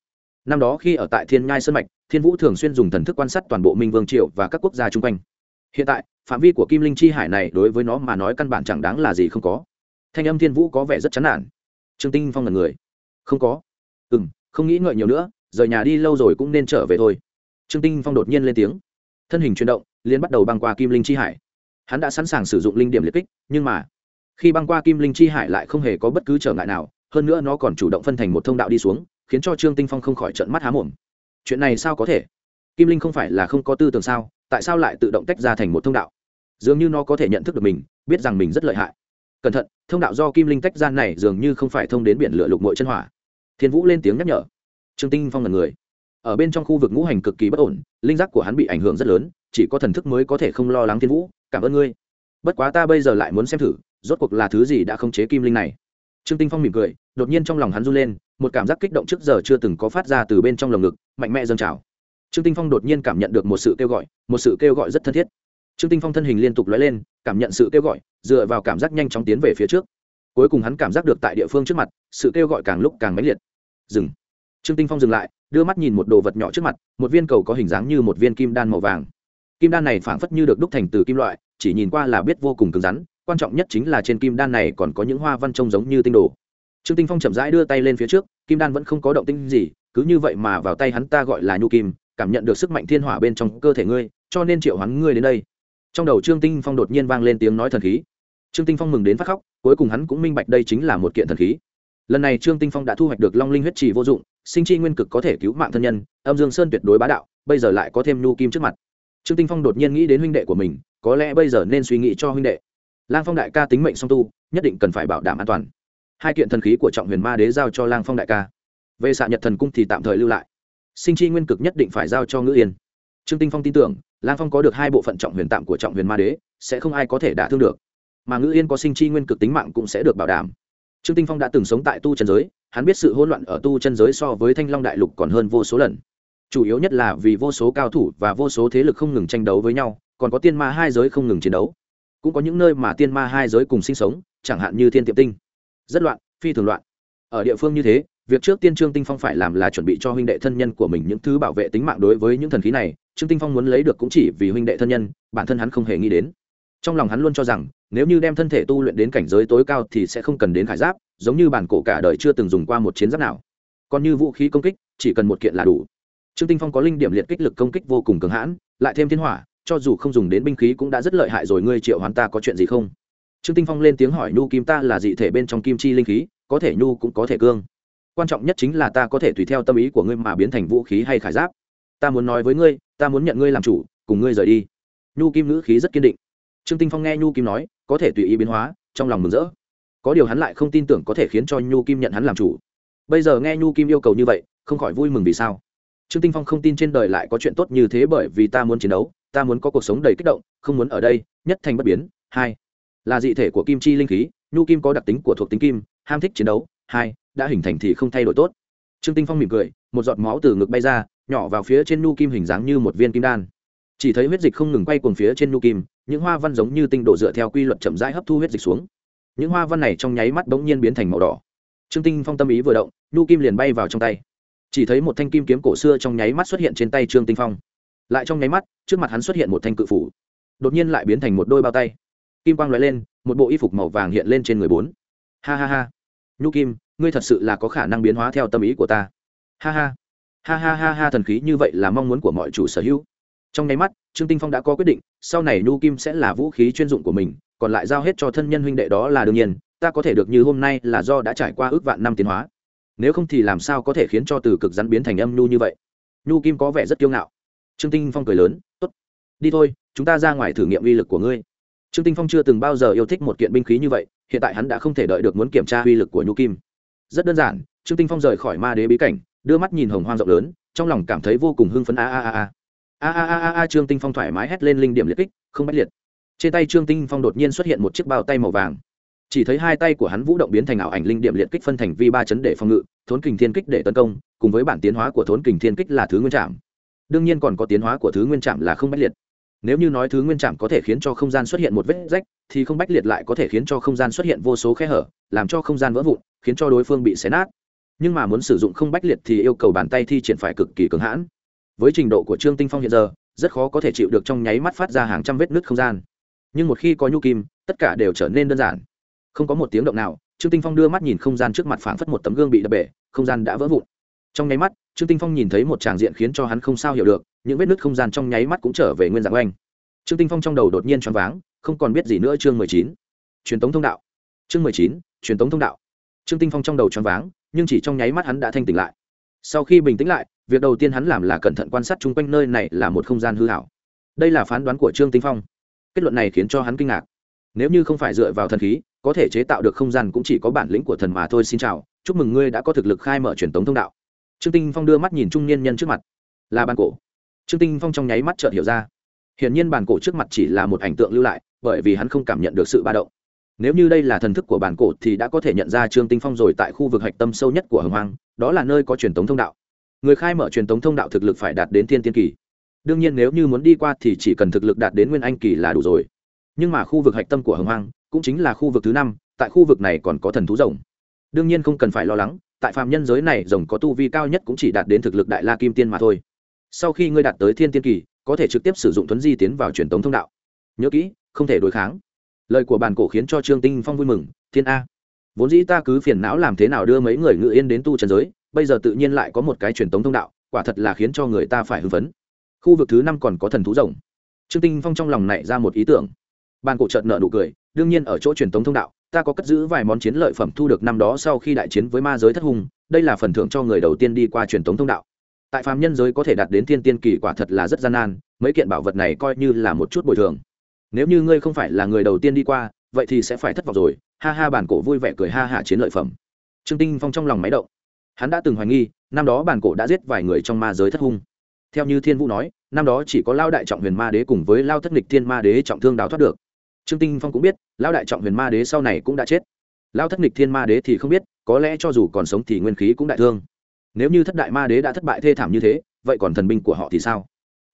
[SPEAKER 1] năm đó khi ở tại thiên nhai sơn mạch, thiên vũ thường xuyên dùng thần thức quan sát toàn bộ minh vương triệu và các quốc gia chung quanh. Hiện tại, phạm vi của kim linh chi hải này đối với nó mà nói căn bản chẳng đáng là gì không có. Thanh âm thiên vũ có vẻ rất chán nản. Trương tinh phong là người. Không có. Ừ m không nghĩ ngợi nhiều nữa, rời nhà đi lâu rồi cũng nên trở về thôi. Trương tinh phong đột nhiên lên tiếng. Thân hình chuyển động liên bắt đầu băng qua kim linh chi hải. Hắn đã sẵn sàng sử dụng linh điểm liệt kích, nhưng mà khi băng qua kim linh chi hải lại không hề có bất cứ trở ngại nào, hơn nữa nó còn chủ động phân thành một thông đạo đi xuống khiến cho trương tinh phong không khỏi trận mắt há mồm. Chuyện này sao có thể? Kim linh không phải là không có tư tưởng sao? Tại sao lại tự động tách ra thành một thông đạo? Dường như nó có thể nhận thức được mình, biết rằng mình rất lợi hại. Cẩn thận, thông đạo do kim linh tách ra này dường như không phải thông đến biển lửa lục mội chân hỏa. Thiên vũ lên tiếng nhắc nhở. Trương tinh phong là người. Ở bên trong khu vực ngũ hành cực kỳ bất ổn, linh giác của hắn bị ảnh hưởng rất lớn, chỉ có thần thức mới có thể không lo lắng thiên vũ, cảm ơn ngươi. Bất quá ta bây giờ lại muốn xem thử, rốt cuộc là thứ gì đã không chế kim linh này. Trương tinh phong mỉm cười, đột nhiên trong lòng hắn run lên một cảm giác kích động trước giờ chưa từng có phát ra từ bên trong lồng ngực, mạnh mẽ dâng trào. Trương tinh phong đột nhiên cảm nhận được một sự kêu gọi, một sự kêu gọi rất thân thiết. Trương tinh phong thân hình liên tục lóe lên, cảm nhận sự kêu gọi, dựa vào cảm giác nhanh chóng tiến về phía trước. Cuối cùng hắn cảm giác được tại địa phương trước mặt, sự kêu gọi càng lúc càng mãnh liệt. Dừng. Trương tinh phong dừng lại, đưa mắt nhìn một đồ vật nhỏ trước mặt, một viên cầu có hình dáng như một viên kim đan màu vàng. Kim đan này phảng phất như được đúc thành từ kim loại, chỉ nhìn qua là biết vô cùng cứng rắn, quan trọng nhất chính là trên kim đan này còn có những hoa văn trông giống như tinh đồ trương tinh phong chậm rãi đưa tay lên phía trước, kim đan vẫn không có động tinh gì, cứ như vậy mà vào tay hắn ta gọi là nhu kim, cảm nhận được sức mạnh thiên hỏa bên trong cơ thể ngươi, cho nên triệu hắn ngươi đến đây. Trong đầu trương tinh phong đột nhiên vang lên tiếng nói thần khí. Trương tinh phong mừng đến phát khóc, cuối cùng hắn cũng minh bạch đây chính là một kiện thần khí. Lần này trương tinh phong đã thu hoạch được long linh huyết trì vô dụng, sinh chi nguyên cực có thể cứu mạng thân nhân, âm dương sơn tuyệt đối bá đạo, bây giờ lại có thêm nhu kim trước mặt. Trương tinh phong đột nhiên nghĩ đến huynh đệ của mình, có lẽ bây giờ nên suy nghĩ cho huynh đệ. Lang phong đại ca tính mệnh song tu, nhất định cần phải bảo đảm an toàn hai kiện thần khí của trọng huyền ma đế giao cho lang phong đại ca về xạ nhật thần cung thì tạm thời lưu lại sinh chi nguyên cực nhất định phải giao cho ngữ yên trương tinh phong tin tưởng lang phong có được hai bộ phận trọng huyền tạm của trọng huyền ma đế sẽ không ai có thể đả thương được mà ngữ yên có sinh chi nguyên cực tính mạng cũng sẽ được bảo đảm trương tinh phong đã từng sống tại tu chân giới hắn biết sự hỗn loạn ở tu chân giới so với thanh long đại lục còn hơn vô số lần chủ yếu nhất là vì vô số cao thủ và vô số thế lực không ngừng tranh đấu với nhau còn có tiên ma hai giới không ngừng chiến đấu cũng có những nơi mà tiên ma hai giới cùng sinh sống chẳng hạn như thiên tiệm tinh rất loạn, phi thường loạn. Ở địa phương như thế, việc trước tiên trương tinh phong phải làm là chuẩn bị cho huynh đệ thân nhân của mình những thứ bảo vệ tính mạng đối với những thần khí này, trương tinh phong muốn lấy được cũng chỉ vì huynh đệ thân nhân, bản thân hắn không hề nghĩ đến. Trong lòng hắn luôn cho rằng, nếu như đem thân thể tu luyện đến cảnh giới tối cao thì sẽ không cần đến khải giáp, giống như bản cổ cả đời chưa từng dùng qua một chiến giáp nào. Còn như vũ khí công kích, chỉ cần một kiện là đủ. Trương tinh phong có linh điểm liệt kích lực công kích vô cùng cường hãn, lại thêm thiên hỏa, cho dù không dùng đến binh khí cũng đã rất lợi hại rồi, ngươi triệu hoán ta có chuyện gì không? Trương tinh phong lên tiếng hỏi, nhu kim ta là dị thể bên trong kim chi linh khí, có thể nhu cũng có thể cương. Quan trọng nhất chính là ta có thể tùy theo tâm ý của ngươi mà biến thành vũ khí hay khải giáp. Ta muốn nói với ngươi, ta muốn nhận ngươi làm chủ, cùng ngươi rời đi. Nhu kim ngữ khí rất kiên định. Trương tinh phong nghe nhu kim nói, có thể tùy ý biến hóa, trong lòng mừng rỡ. Có điều hắn lại không tin tưởng có thể khiến cho nhu kim nhận hắn làm chủ. Bây giờ nghe nhu kim yêu cầu như vậy, không khỏi vui mừng vì sao. Trương tinh phong không tin trên đời lại có chuyện tốt như thế bởi vì ta muốn chiến đấu, ta muốn có cuộc sống đầy kích động, không muốn ở đây, nhất thành bất biến. Hai là dị thể của kim chi linh khí, nhu kim có đặc tính của thuộc tính kim, ham thích chiến đấu, hai, đã hình thành thì không thay đổi tốt. Trương tinh phong mỉm cười, một giọt máu từ ngực bay ra, nhỏ vào phía trên nhu kim hình dáng như một viên kim đan. Chỉ thấy huyết dịch không ngừng quay cuồng phía trên nhu kim, những hoa văn giống như tinh độ dựa theo quy luật chậm rãi hấp thu huyết dịch xuống. Những hoa văn này trong nháy mắt bỗng nhiên biến thành màu đỏ. Trương tinh phong tâm ý vừa động, nhu kim liền bay vào trong tay. Chỉ thấy một thanh kim kiếm cổ xưa trong nháy mắt xuất hiện trên tay trương tinh phong. Lại trong nháy mắt, trước mặt hắn xuất hiện một thanh cự phủ. Đột nhiên lại biến thành một đôi bao tay kim quang l lên, một bộ y phục màu vàng hiện lên trên người bốn. Ha ha ha. Nhu kim, ngươi thật sự là có khả năng biến hóa theo tâm ý của ta. Ha ha. Ha ha ha ha, thần khí như vậy là mong muốn của mọi chủ sở hữu. Trong nháy mắt, trương tinh phong đã có quyết định, sau này nhu kim sẽ là vũ khí chuyên dụng của mình, còn lại giao hết cho thân nhân huynh đệ đó là đương nhiên, ta có thể được như hôm nay là do đã trải qua ước vạn năm tiến hóa. Nếu không thì làm sao có thể khiến cho từ cực rắn biến thành âm nhu như vậy? Nhu kim có vẻ rất kiêu ngạo. Trương tinh phong cười lớn t ố t đi thôi, chúng ta ra ngoài thử nghiệm uy lực của ngươi trương tinh phong chưa từng bao giờ yêu thích một kiện binh khí như vậy, hiện tại hắn đã không thể đợi được muốn kiểm tra uy lực của nhu kim. Rất đơn giản, trương tinh phong rời khỏi ma đế bí cảnh, đưa mắt nhìn hồng hoang rộng lớn, trong lòng cảm thấy vô cùng hưng phấn. A a a a. A a a a a, trương tinh phong thoải mái hét lên linh điểm liệt kích, không bách liệt. Trên tay trương tinh phong đột nhiên xuất hiện một chiếc bao tay màu vàng. Chỉ thấy hai tay của hắn vũ động biến thành ảo ảnh linh điểm liệt kích phân thành vi ba chấn để phòng ngự, thốn kình thiên kích để tấn công, cùng với bản tiến hóa của thốn kình thiên kích là thứ nguyên trạm đương nhiên còn có tiến hóa của thứ nguyên trạm là không bách liệt nếu như nói thứ nguyên trạm có thể khiến cho không gian xuất hiện một vết rách, thì không bách liệt lại có thể khiến cho không gian xuất hiện vô số khe hở, làm cho không gian vỡ vụn, khiến cho đối phương bị xé nát. Nhưng mà muốn sử dụng không bách liệt thì yêu cầu bàn tay thi triển phải cực kỳ cứng hãn. Với trình độ của trương tinh phong hiện giờ, rất khó có thể chịu được trong nháy mắt phát ra hàng trăm vết nứt không gian. Nhưng một khi có nhu kim, tất cả đều trở nên đơn giản. Không có một tiếng động nào, trương tinh phong đưa mắt nhìn không gian trước mặt phảng phất một tấm gương bị đập bể, không gian đã vỡ vụn. Trong nháy mắt trương tinh phong nhìn thấy một tràng diện khiến cho hắn không sao hiểu được, những vết nứt không gian trong nháy mắt cũng trở về nguyên dạng oanh. Trương tinh phong trong đầu đột nhiên choáng váng, không còn biết gì nữa chương mười chín. Truyền tống thông đạo. Chương mười chín, truyền tống thông đạo. Trương tinh phong trong đầu choáng váng, nhưng chỉ trong nháy mắt hắn đã thanh tỉnh lại. Sau khi bình tĩnh lại, việc đầu tiên hắn làm là cẩn thận quan sát chung quanh nơi này là một không gian hư hảo. Đây là phán đoán của trương tinh phong. Kết luận này khiến cho hắn kinh ngạc. Nếu như không phải dựa vào thần khí, có thể chế tạo được không gian cũng chỉ có bản lĩnh của thần mà thôi. Xin chào, chúc mừng ngươi đã có thực lực khai mở truyền tống thông đạo trương tinh phong đưa mắt nhìn trung niên nhân trước mặt. Là bàn cổ. Trương tinh phong trong nháy mắt chợt hiểu ra. Hiển nhiên bàn cổ trước mặt chỉ là một ảnh tượng lưu lại, bởi vì hắn không cảm nhận được sự ba động. Nếu như đây là thần thức của bản cổ thì đã có thể nhận ra trương tinh phong rồi tại khu vực hạch tâm sâu nhất của hồng hoang, đó là nơi có truyền tống thông đạo. Người khai mở truyền tống thông đạo thực lực phải đạt đến thiên tiên kỳ. Đương nhiên nếu như muốn đi qua thì chỉ cần thực lực đạt đến nguyên anh kỳ là đủ rồi. Nhưng mà khu vực hạch tâm của hồng hoang cũng chính là khu vực thứ năm, tại khu vực này còn có thần thú rồng. Đương nhiên không cần phải lo lắng tại phạm nhân giới này, rồng có tu vi cao nhất cũng chỉ đạt đến thực lực đại la kim tiên mà thôi. Sau khi ngươi đạt tới thiên tiên kỳ, có thể trực tiếp sử dụng thuấn di tiến vào truyền tống thông đạo. Nhớ kỹ, không thể đối kháng. Lời của bàn cổ khiến cho trương tinh phong vui mừng, thiên a, vốn dĩ ta cứ phiền não làm thế nào đưa mấy người ngự yên đến tu trần giới, bây giờ tự nhiên lại có một cái truyền tống thông đạo, quả thật là khiến cho người ta phải hưng phấn. Khu vực thứ năm còn có thần thú rồng. Trương tinh phong trong lòng nảy ra một ý tưởng. Bàn cổ chợt nợ nụ cười, đương nhiên ở chỗ truyền tống thông đạo ta có cất giữ vài món chiến lợi phẩm thu được năm đó sau khi đại chiến với ma giới thất hùng, đây là phần thưởng cho người đầu tiên đi qua truyền thống thông đạo. Tại phàm nhân giới có thể đạt đến thiên tiên kỳ quả thật là rất gian nan, mấy kiện bảo vật này coi như là một chút bồi thường. Nếu như ngươi không phải là người đầu tiên đi qua, vậy thì sẽ phải thất vọng rồi. Ha ha, bản cổ vui vẻ cười ha hạ chiến lợi phẩm. Trương tinh phong trong lòng máy động. Hắn đã từng hoài nghi, năm đó bản cổ đã giết vài người trong ma giới thất hung theo như thiên vũ nói, năm đó chỉ có lao đại trọng huyền ma đế cùng với lao thất nghịch thiên ma đế trọng thương đào thoát được trương tinh phong cũng biết, Lão đại trọng huyền ma đế sau này cũng đã chết. Lão thất nghịch thiên ma đế thì không biết, có lẽ cho dù còn sống thì nguyên khí cũng đại thương. Nếu như thất đại ma đế đã thất bại thê thảm như thế, vậy còn thần binh của họ thì sao?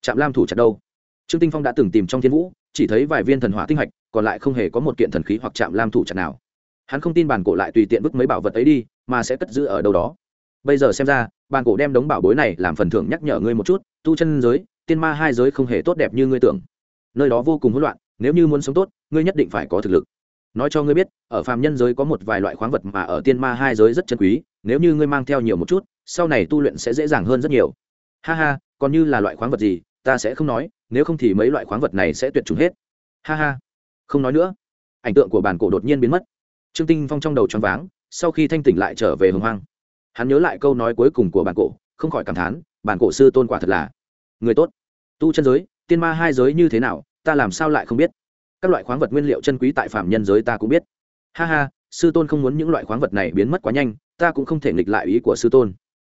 [SPEAKER 1] Trạm lam thủ chặt đâu? Trương tinh phong đã từng tìm trong thiên vũ, chỉ thấy vài viên thần hỏa tinh hạch, còn lại không hề có một kiện thần khí hoặc trạm lam thủ chặt nào. Hắn không tin bản cổ lại tùy tiện vứt mấy bảo vật ấy đi, mà sẽ cất giữ ở đâu đó. Bây giờ xem ra, bản cổ đem đống bảo bối này làm phần thưởng nhắc nhở ngươi một chút, tu chân giới, tiên ma hai giới không hề tốt đẹp như ngươi tưởng. Nơi đó vô cùng hỗn loạn nếu như muốn sống tốt, ngươi nhất định phải có thực lực. Nói cho ngươi biết, ở phàm nhân giới có một vài loại khoáng vật mà ở tiên ma hai giới rất chân quý, nếu như ngươi mang theo nhiều một chút, sau này tu luyện sẽ dễ dàng hơn rất nhiều. Ha ha, còn như là loại khoáng vật gì, ta sẽ không nói, nếu không thì mấy loại khoáng vật này sẽ tuyệt chủng hết. Ha ha, không nói nữa. Ảnh tượng của bản cổ đột nhiên biến mất. Trương tinh phong trong đầu choáng váng, sau khi thanh tỉnh lại trở về hồng hoang. Hắn nhớ lại câu nói cuối cùng của bản cổ, không khỏi cảm thán, bản cổ sư tôn quả thật là người tốt. Tu chân giới, tiên ma hai giới như thế nào ta làm sao lại không biết? Các loại khoáng vật nguyên liệu chân quý tại phạm nhân giới ta cũng biết. Ha ha, sư tôn không muốn những loại khoáng vật này biến mất quá nhanh, ta cũng không thể nghịch lại ý của sư tôn.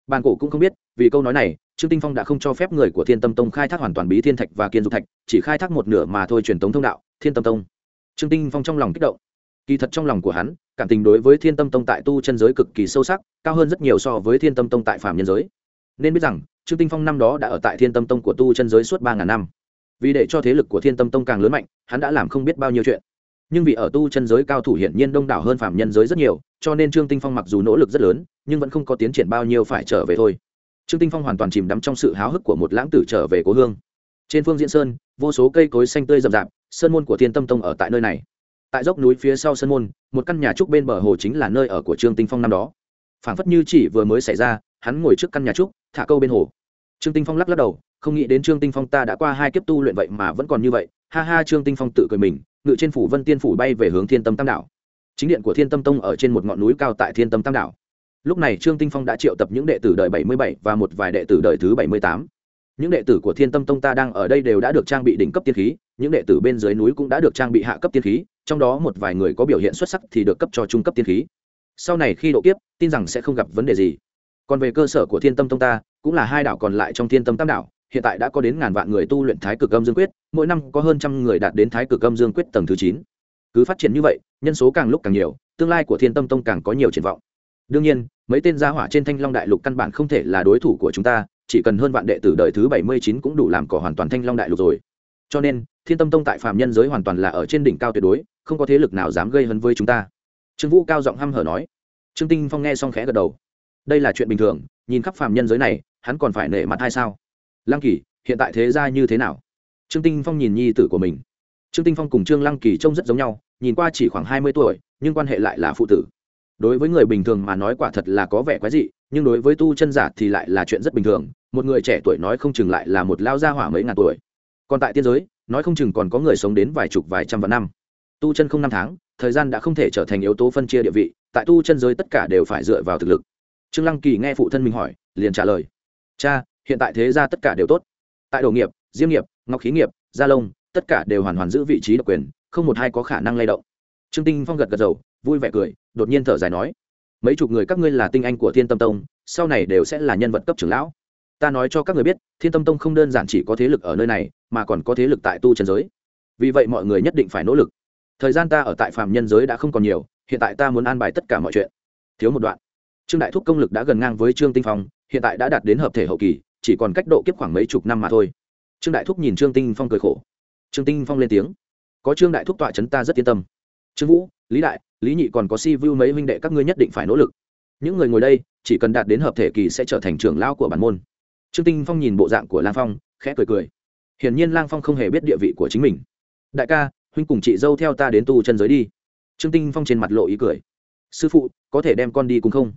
[SPEAKER 1] Bàn cổ cũng không biết, vì câu nói này, trương tinh phong đã không cho phép người của thiên tâm tông khai thác hoàn toàn bí thiên thạch và kiên dục thạch, chỉ khai thác một nửa mà thôi truyền tống thông đạo, thiên tâm tông. Trương tinh phong trong lòng kích động. Kỳ thật trong lòng của hắn, cảm tình đối với thiên tâm tông tại tu chân giới cực kỳ sâu sắc, cao hơn rất nhiều so với thiên tâm tông tại phạm nhân giới. Nên biết rằng, trương tinh phong năm đó đã ở tại thiên tâm tông của tu chân giới suốt ba ngàn năm vì để cho thế lực của thiên tâm tông càng lớn mạnh, hắn đã làm không biết bao nhiêu chuyện. Nhưng vì ở tu chân giới cao thủ hiển nhiên đông đảo hơn phạm nhân giới rất nhiều, cho nên trương tinh phong mặc dù nỗ lực rất lớn, nhưng vẫn không có tiến triển bao nhiêu phải trở về thôi. Trương tinh phong hoàn toàn chìm đắm trong sự háo hức của một lãng tử trở về cố hương. Trên phương diễn sơn, vô số cây cối xanh tươi rậm rạp, sơn môn của thiên tâm tông ở tại nơi này. Tại dốc núi phía sau sơn môn, một căn nhà trúc bên bờ hồ chính là nơi ở của trương tinh phong năm đó. Phảng phất như chỉ vừa mới xảy ra, hắn ngồi trước căn nhà trúc, thả câu bên hồ. Trương tinh phong lắc lắc đầu không nghĩ đến trương tinh phong ta đã qua hai kiếp tu luyện vậy mà vẫn còn như vậy. Ha ha, trương tinh phong tự cười mình, ngự trên phủ vân tiên phủ bay về hướng thiên tâm tam đảo. Chính điện của thiên tâm tông ở trên một ngọn núi cao tại thiên tâm tam đảo. Lúc này trương tinh phong đã triệu tập những đệ tử đời bảy mươi bảy và một vài đệ tử đời thứ bảy mươi tám. Những đệ tử của thiên tâm tông ta đang ở đây đều đã được trang bị đỉnh cấp tiên khí, những đệ tử bên dưới núi cũng đã được trang bị hạ cấp tiên khí, trong đó một vài người có biểu hiện xuất sắc thì được cấp cho trung cấp tiên khí. Sau này khi độ kiếp, tin rằng sẽ không gặp vấn đề gì. Còn về cơ sở của thiên tâm tông ta, cũng là hai đảo còn lại trong thiên tâm tam đảo hiện tại đã có đến ngàn vạn người tu luyện thái cực âm dương quyết, mỗi năm có hơn trăm người đạt đến thái cực âm dương quyết tầng thứ chín. Cứ phát triển như vậy, nhân số càng lúc càng nhiều, tương lai của thiên tâm tông càng có nhiều triển vọng. Đương nhiên, mấy tên gia hỏa trên thanh long đại lục căn bản không thể là đối thủ của chúng ta, chỉ cần hơn vạn đệ tử đời thứ bảy mươi chín cũng đủ làm cỏ hoàn toàn thanh long đại lục rồi. Cho nên, thiên tâm tông tại phạm nhân giới hoàn toàn là ở trên đỉnh cao tuyệt đối, không có thế lực nào dám gây hấn với chúng ta. Trương vũ cao giọng hăm hở nói. Trương tinh phong nghe xong khẽ gật đầu. Đây là chuyện bình thường, nhìn khắp phạm nhân giới này, hắn còn phải nể mặt hay sao? Lăng kỳ, hiện tại thế ra như thế nào? Trương tinh phong nhìn nhi tử của mình. Trương tinh phong cùng trương lăng kỳ trông rất giống nhau, nhìn qua chỉ khoảng hai mươi tuổi, nhưng quan hệ lại là phụ tử. Đối với người bình thường mà nói quả thật là có vẻ quái dị, nhưng đối với tu chân giả thì lại là chuyện rất bình thường, một người trẻ tuổi nói không chừng lại là một lao gia hỏa mấy ngàn tuổi. Còn tại tiên giới, nói không chừng còn có người sống đến vài chục, vài trăm vạn năm. Tu chân không năm tháng, thời gian đã không thể trở thành yếu tố phân chia địa vị, tại tu chân giới tất cả đều phải dựa vào thực lực. Trương lăng kỳ nghe phụ thân mình hỏi, liền trả lời. Cha hiện tại thế ra tất cả đều tốt. Tại đồ nghiệp, diêm nghiệp, ngọc khí nghiệp, gia lông, tất cả đều hoàn hoàn giữ vị trí độc quyền, không một hai có khả năng lay động. Trương tinh phong gật gật đầu, vui vẻ cười, đột nhiên thở dài nói, mấy chục người các ngươi là tinh anh của thiên tâm tông, sau này đều sẽ là nhân vật cấp trưởng lão. Ta nói cho các người biết, thiên tâm tông không đơn giản chỉ có thế lực ở nơi này, mà còn có thế lực tại tu trần giới. Vì vậy mọi người nhất định phải nỗ lực. Thời gian ta ở tại phạm nhân giới đã không còn nhiều, hiện tại ta muốn an bài tất cả mọi chuyện. Thiếu một đoạn. Trương đại thúc công lực đã gần ngang với trương tinh phong, hiện tại đã đạt đến hợp thể hậu kỳ chỉ còn cách độ kiếp khoảng mấy chục năm mà thôi. Trương đại thúc nhìn trương tinh phong cười khổ. Trương tinh phong lên tiếng. Có trương đại thúc tọa chấn ta rất yên tâm. Trương vũ, lý đại, lý nhị còn có si vu mấy huynh đệ các ngươi nhất định phải nỗ lực. Những người ngồi đây, chỉ cần đạt đến hợp thể kỳ sẽ trở thành trưởng lao của bản môn. Trương tinh phong nhìn bộ dạng của lang phong, khẽ cười cười. Hiển nhiên lang phong không hề biết địa vị của chính mình. Đại ca, huynh cùng chị dâu theo ta đến tu chân giới đi. Trương tinh phong trên mặt lộ ý cười. Sư phụ, có thể đem con đi cùng không?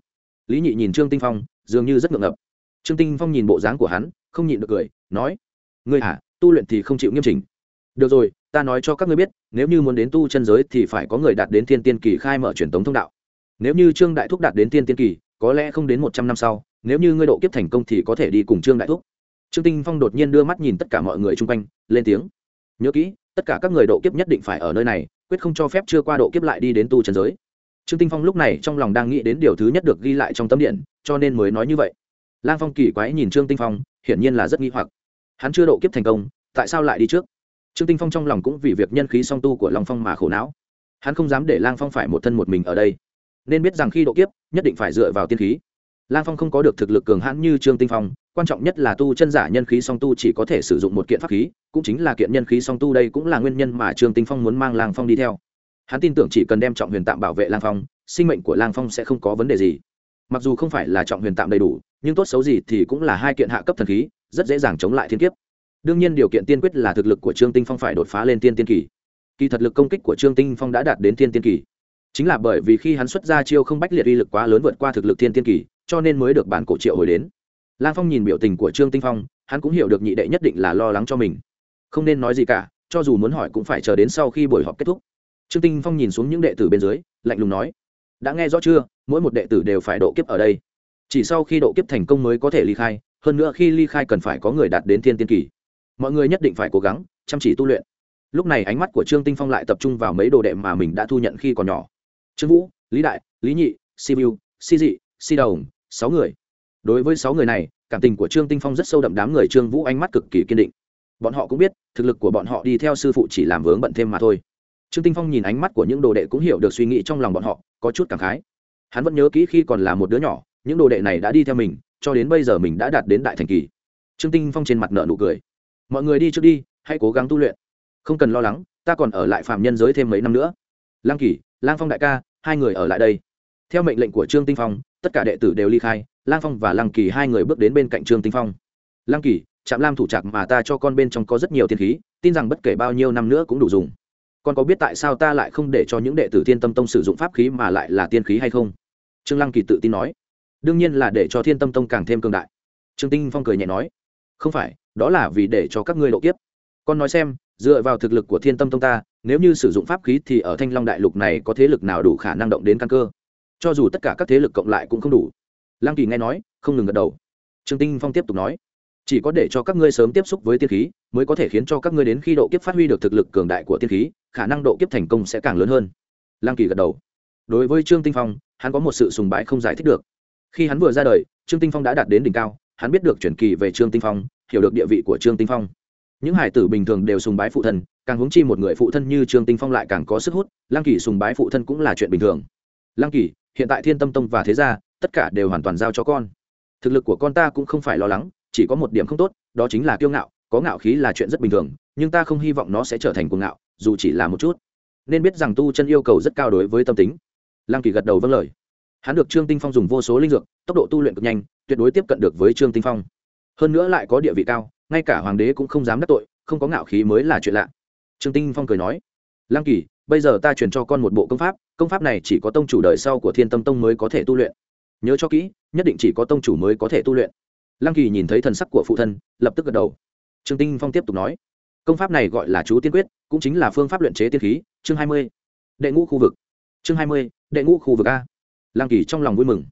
[SPEAKER 1] Lý nhị nhìn trương tinh phong, dường như rất ngượng ngập trương tinh phong nhìn bộ dáng của hắn, không nhịn được cười, nói, ngươi hả tu luyện thì không chịu nghiêm chỉnh. Được rồi, ta nói cho các ngươi biết, nếu như muốn đến tu chân giới thì phải có người đạt đến thiên tiên kỳ khai mở truyền tống thông đạo. Nếu như trương đại thúc đạt đến thiên tiên kỳ, có lẽ không đến một trăm năm sau, nếu như ngươi độ kiếp thành công thì có thể đi cùng trương đại thúc. Trương tinh phong đột nhiên đưa mắt nhìn tất cả mọi người chung quanh, lên tiếng, nhớ kỹ, tất cả các người độ kiếp nhất định phải ở nơi này, quyết không cho phép chưa qua độ kiếp lại đi đến tu trần giới. Trương tinh phong lúc này trong lòng đang nghĩ đến điều thứ nhất được ghi lại trong tấm điện, cho nên mới nói như vậy lang phong kỳ quái nhìn trương tinh phong, hiển nhiên là rất nghi hoặc. Hắn chưa độ kiếp thành công, tại sao lại đi trước? Trương tinh phong trong lòng cũng vì việc nhân khí song tu của long phong mà khổ não. Hắn không dám để lang phong phải một thân một mình ở đây. Nên biết rằng khi độ kiếp, nhất định phải dựa vào tiên khí. Lang phong không có được thực lực cường hãn như trương tinh phong, quan trọng nhất là tu chân giả nhân khí song tu chỉ có thể sử dụng một kiện pháp khí, cũng chính là kiện nhân khí song tu đây cũng là nguyên nhân mà trương tinh phong muốn mang lang phong đi theo. Hắn tin tưởng chỉ cần đem trọng huyền tạm bảo vệ lang phong, sinh mệnh của lang phong sẽ không có vấn đề gì. Mặc dù không phải là trọng huyền tạm đầy đủ nhưng tốt xấu gì thì cũng là hai kiện hạ cấp thần khí, rất dễ dàng chống lại thiên kiếp. Đương nhiên điều kiện tiên quyết là thực lực của trương tinh phong phải đột phá lên tiên tiên kỳ. Kỳ thật lực công kích của trương tinh phong đã đạt đến tiên tiên kỳ. Chính là bởi vì khi hắn xuất ra chiêu không bách liệt uy lực quá lớn vượt qua thực lực tiên tiên kỳ, cho nên mới được bản cổ triệu hồi đến. Lang phong nhìn biểu tình của trương tinh phong, hắn cũng hiểu được nhị đệ nhất định là lo lắng cho mình. Không nên nói gì cả, cho dù muốn hỏi cũng phải chờ đến sau khi buổi họp kết thúc. Trương tinh phong nhìn xuống những đệ tử bên dưới, lạnh lùng nói, đã nghe rõ chưa? Mỗi một đệ tử đều phải độ kiếp ở đây chỉ sau khi độ kiếp thành công mới có thể ly khai, hơn nữa khi ly khai cần phải có người đạt đến thiên tiên kỳ. Mọi người nhất định phải cố gắng, chăm chỉ tu luyện. Lúc này ánh mắt của trương tinh phong lại tập trung vào mấy đồ đệ mà mình đã thu nhận khi còn nhỏ. Trương vũ, lý đại, lý nhị, si vu si dị, si đồng, sáu người. Đối với sáu người này, cảm tình của trương tinh phong rất sâu đậm đám người trương vũ ánh mắt cực kỳ kiên định. Bọn họ cũng biết, thực lực của bọn họ đi theo sư phụ chỉ làm vướng bận thêm mà thôi. Trương tinh phong nhìn ánh mắt của những đồ đệ cũng hiểu được suy nghĩ trong lòng bọn họ, có chút cảm khái. Hắn vẫn nhớ kỹ khi còn là một đứa nhỏ những đồ đệ này đã đi theo mình, cho đến bây giờ mình đã đạt đến đại thành kỳ. Trương tinh phong trên mặt nợ nụ cười. Mọi người đi trước đi, hãy cố gắng tu luyện. Không cần lo lắng, ta còn ở lại phạm nhân giới thêm mấy năm nữa. Lang kỳ lang phong đại ca, hai người ở lại đây. Theo mệnh lệnh của trương tinh phong, tất cả đệ tử đều ly khai lang phong và lang kỳ hai người bước đến bên cạnh trương tinh phong. Lang kỳ trạm lam thủ trạc mà ta cho con bên trong có rất nhiều thiên khí, tin rằng bất kể bao nhiêu năm nữa cũng đủ dùng. Con có biết tại sao ta lại không để cho những đệ tử thiên tâm tông sử dụng pháp khí mà lại là tiên khí hay không? Trương lăng kỳ tự tin nói đương nhiên là để cho thiên tâm tông càng thêm cường đại. Trương tinh phong cười nhẹ nói, không phải, đó là vì để cho các ngươi độ kiếp. Con nói xem, dựa vào thực lực của thiên tâm tông ta, nếu như sử dụng pháp khí thì ở thanh long đại lục này có thế lực nào đủ khả năng động đến căn cơ? Cho dù tất cả các thế lực cộng lại cũng không đủ. Lăng kỳ nghe nói, không ngừng gật đầu. Trương tinh phong tiếp tục nói, chỉ có để cho các ngươi sớm tiếp xúc với tiên khí, mới có thể khiến cho các ngươi đến khi độ kiếp phát huy được thực lực cường đại của tiên khí, khả năng độ kiếp thành công sẽ càng lớn hơn. Lăng kỳ gật đầu. Đối với trương tinh phong, hắn có một sự sùng bái không giải thích được khi hắn vừa ra đời, trương tinh phong đã đạt đến đỉnh cao, hắn biết được chuyển kỳ về trương tinh phong, hiểu được địa vị của trương tinh phong. Những hải tử bình thường đều sùng bái phụ thân, càng hướng chi một người phụ thân như trương tinh phong lại càng có sức hút, lăng kỳ sùng bái phụ thân cũng là chuyện bình thường. Lăng kỳ, hiện tại thiên tâm tông và thế gia, tất cả đều hoàn toàn giao cho con. Thực lực của con ta cũng không phải lo lắng, chỉ có một điểm không tốt, đó chính là kiêu ngạo, có ngạo khí là chuyện rất bình thường, nhưng ta không hy vọng nó sẽ trở thành cuồng ngạo, dù chỉ là một chút. Nên biết rằng tu chân yêu cầu rất cao đối với tâm tính. Lăng kỳ gật đầu vâng lời hắn được trương tinh phong dùng vô số linh dược, tốc độ tu luyện cực nhanh, tuyệt đối tiếp cận được với trương tinh phong. Hơn nữa lại có địa vị cao, ngay cả hoàng đế cũng không dám đắc tội, không có ngạo khí mới là chuyện lạ. Trương tinh phong cười nói, lăng kỳ, bây giờ ta truyền cho con một bộ công pháp công pháp này chỉ có tông chủ đời sau của thiên tâm tông mới có thể tu luyện. Nhớ cho kỹ, nhất định chỉ có tông chủ mới có thể tu luyện. Lăng kỳ nhìn thấy thần sắc của phụ thân, lập tức gật đầu. Trương tinh phong tiếp tục nói, công pháp này gọi là chú tiên quyết, cũng chính là phương pháp luyện chế tiên khí, chương hai mươi, đệ ngũ khu vực. Chương hai mươi, đệ ngũ khu vực a lăng kỳ trong lòng vui mừng.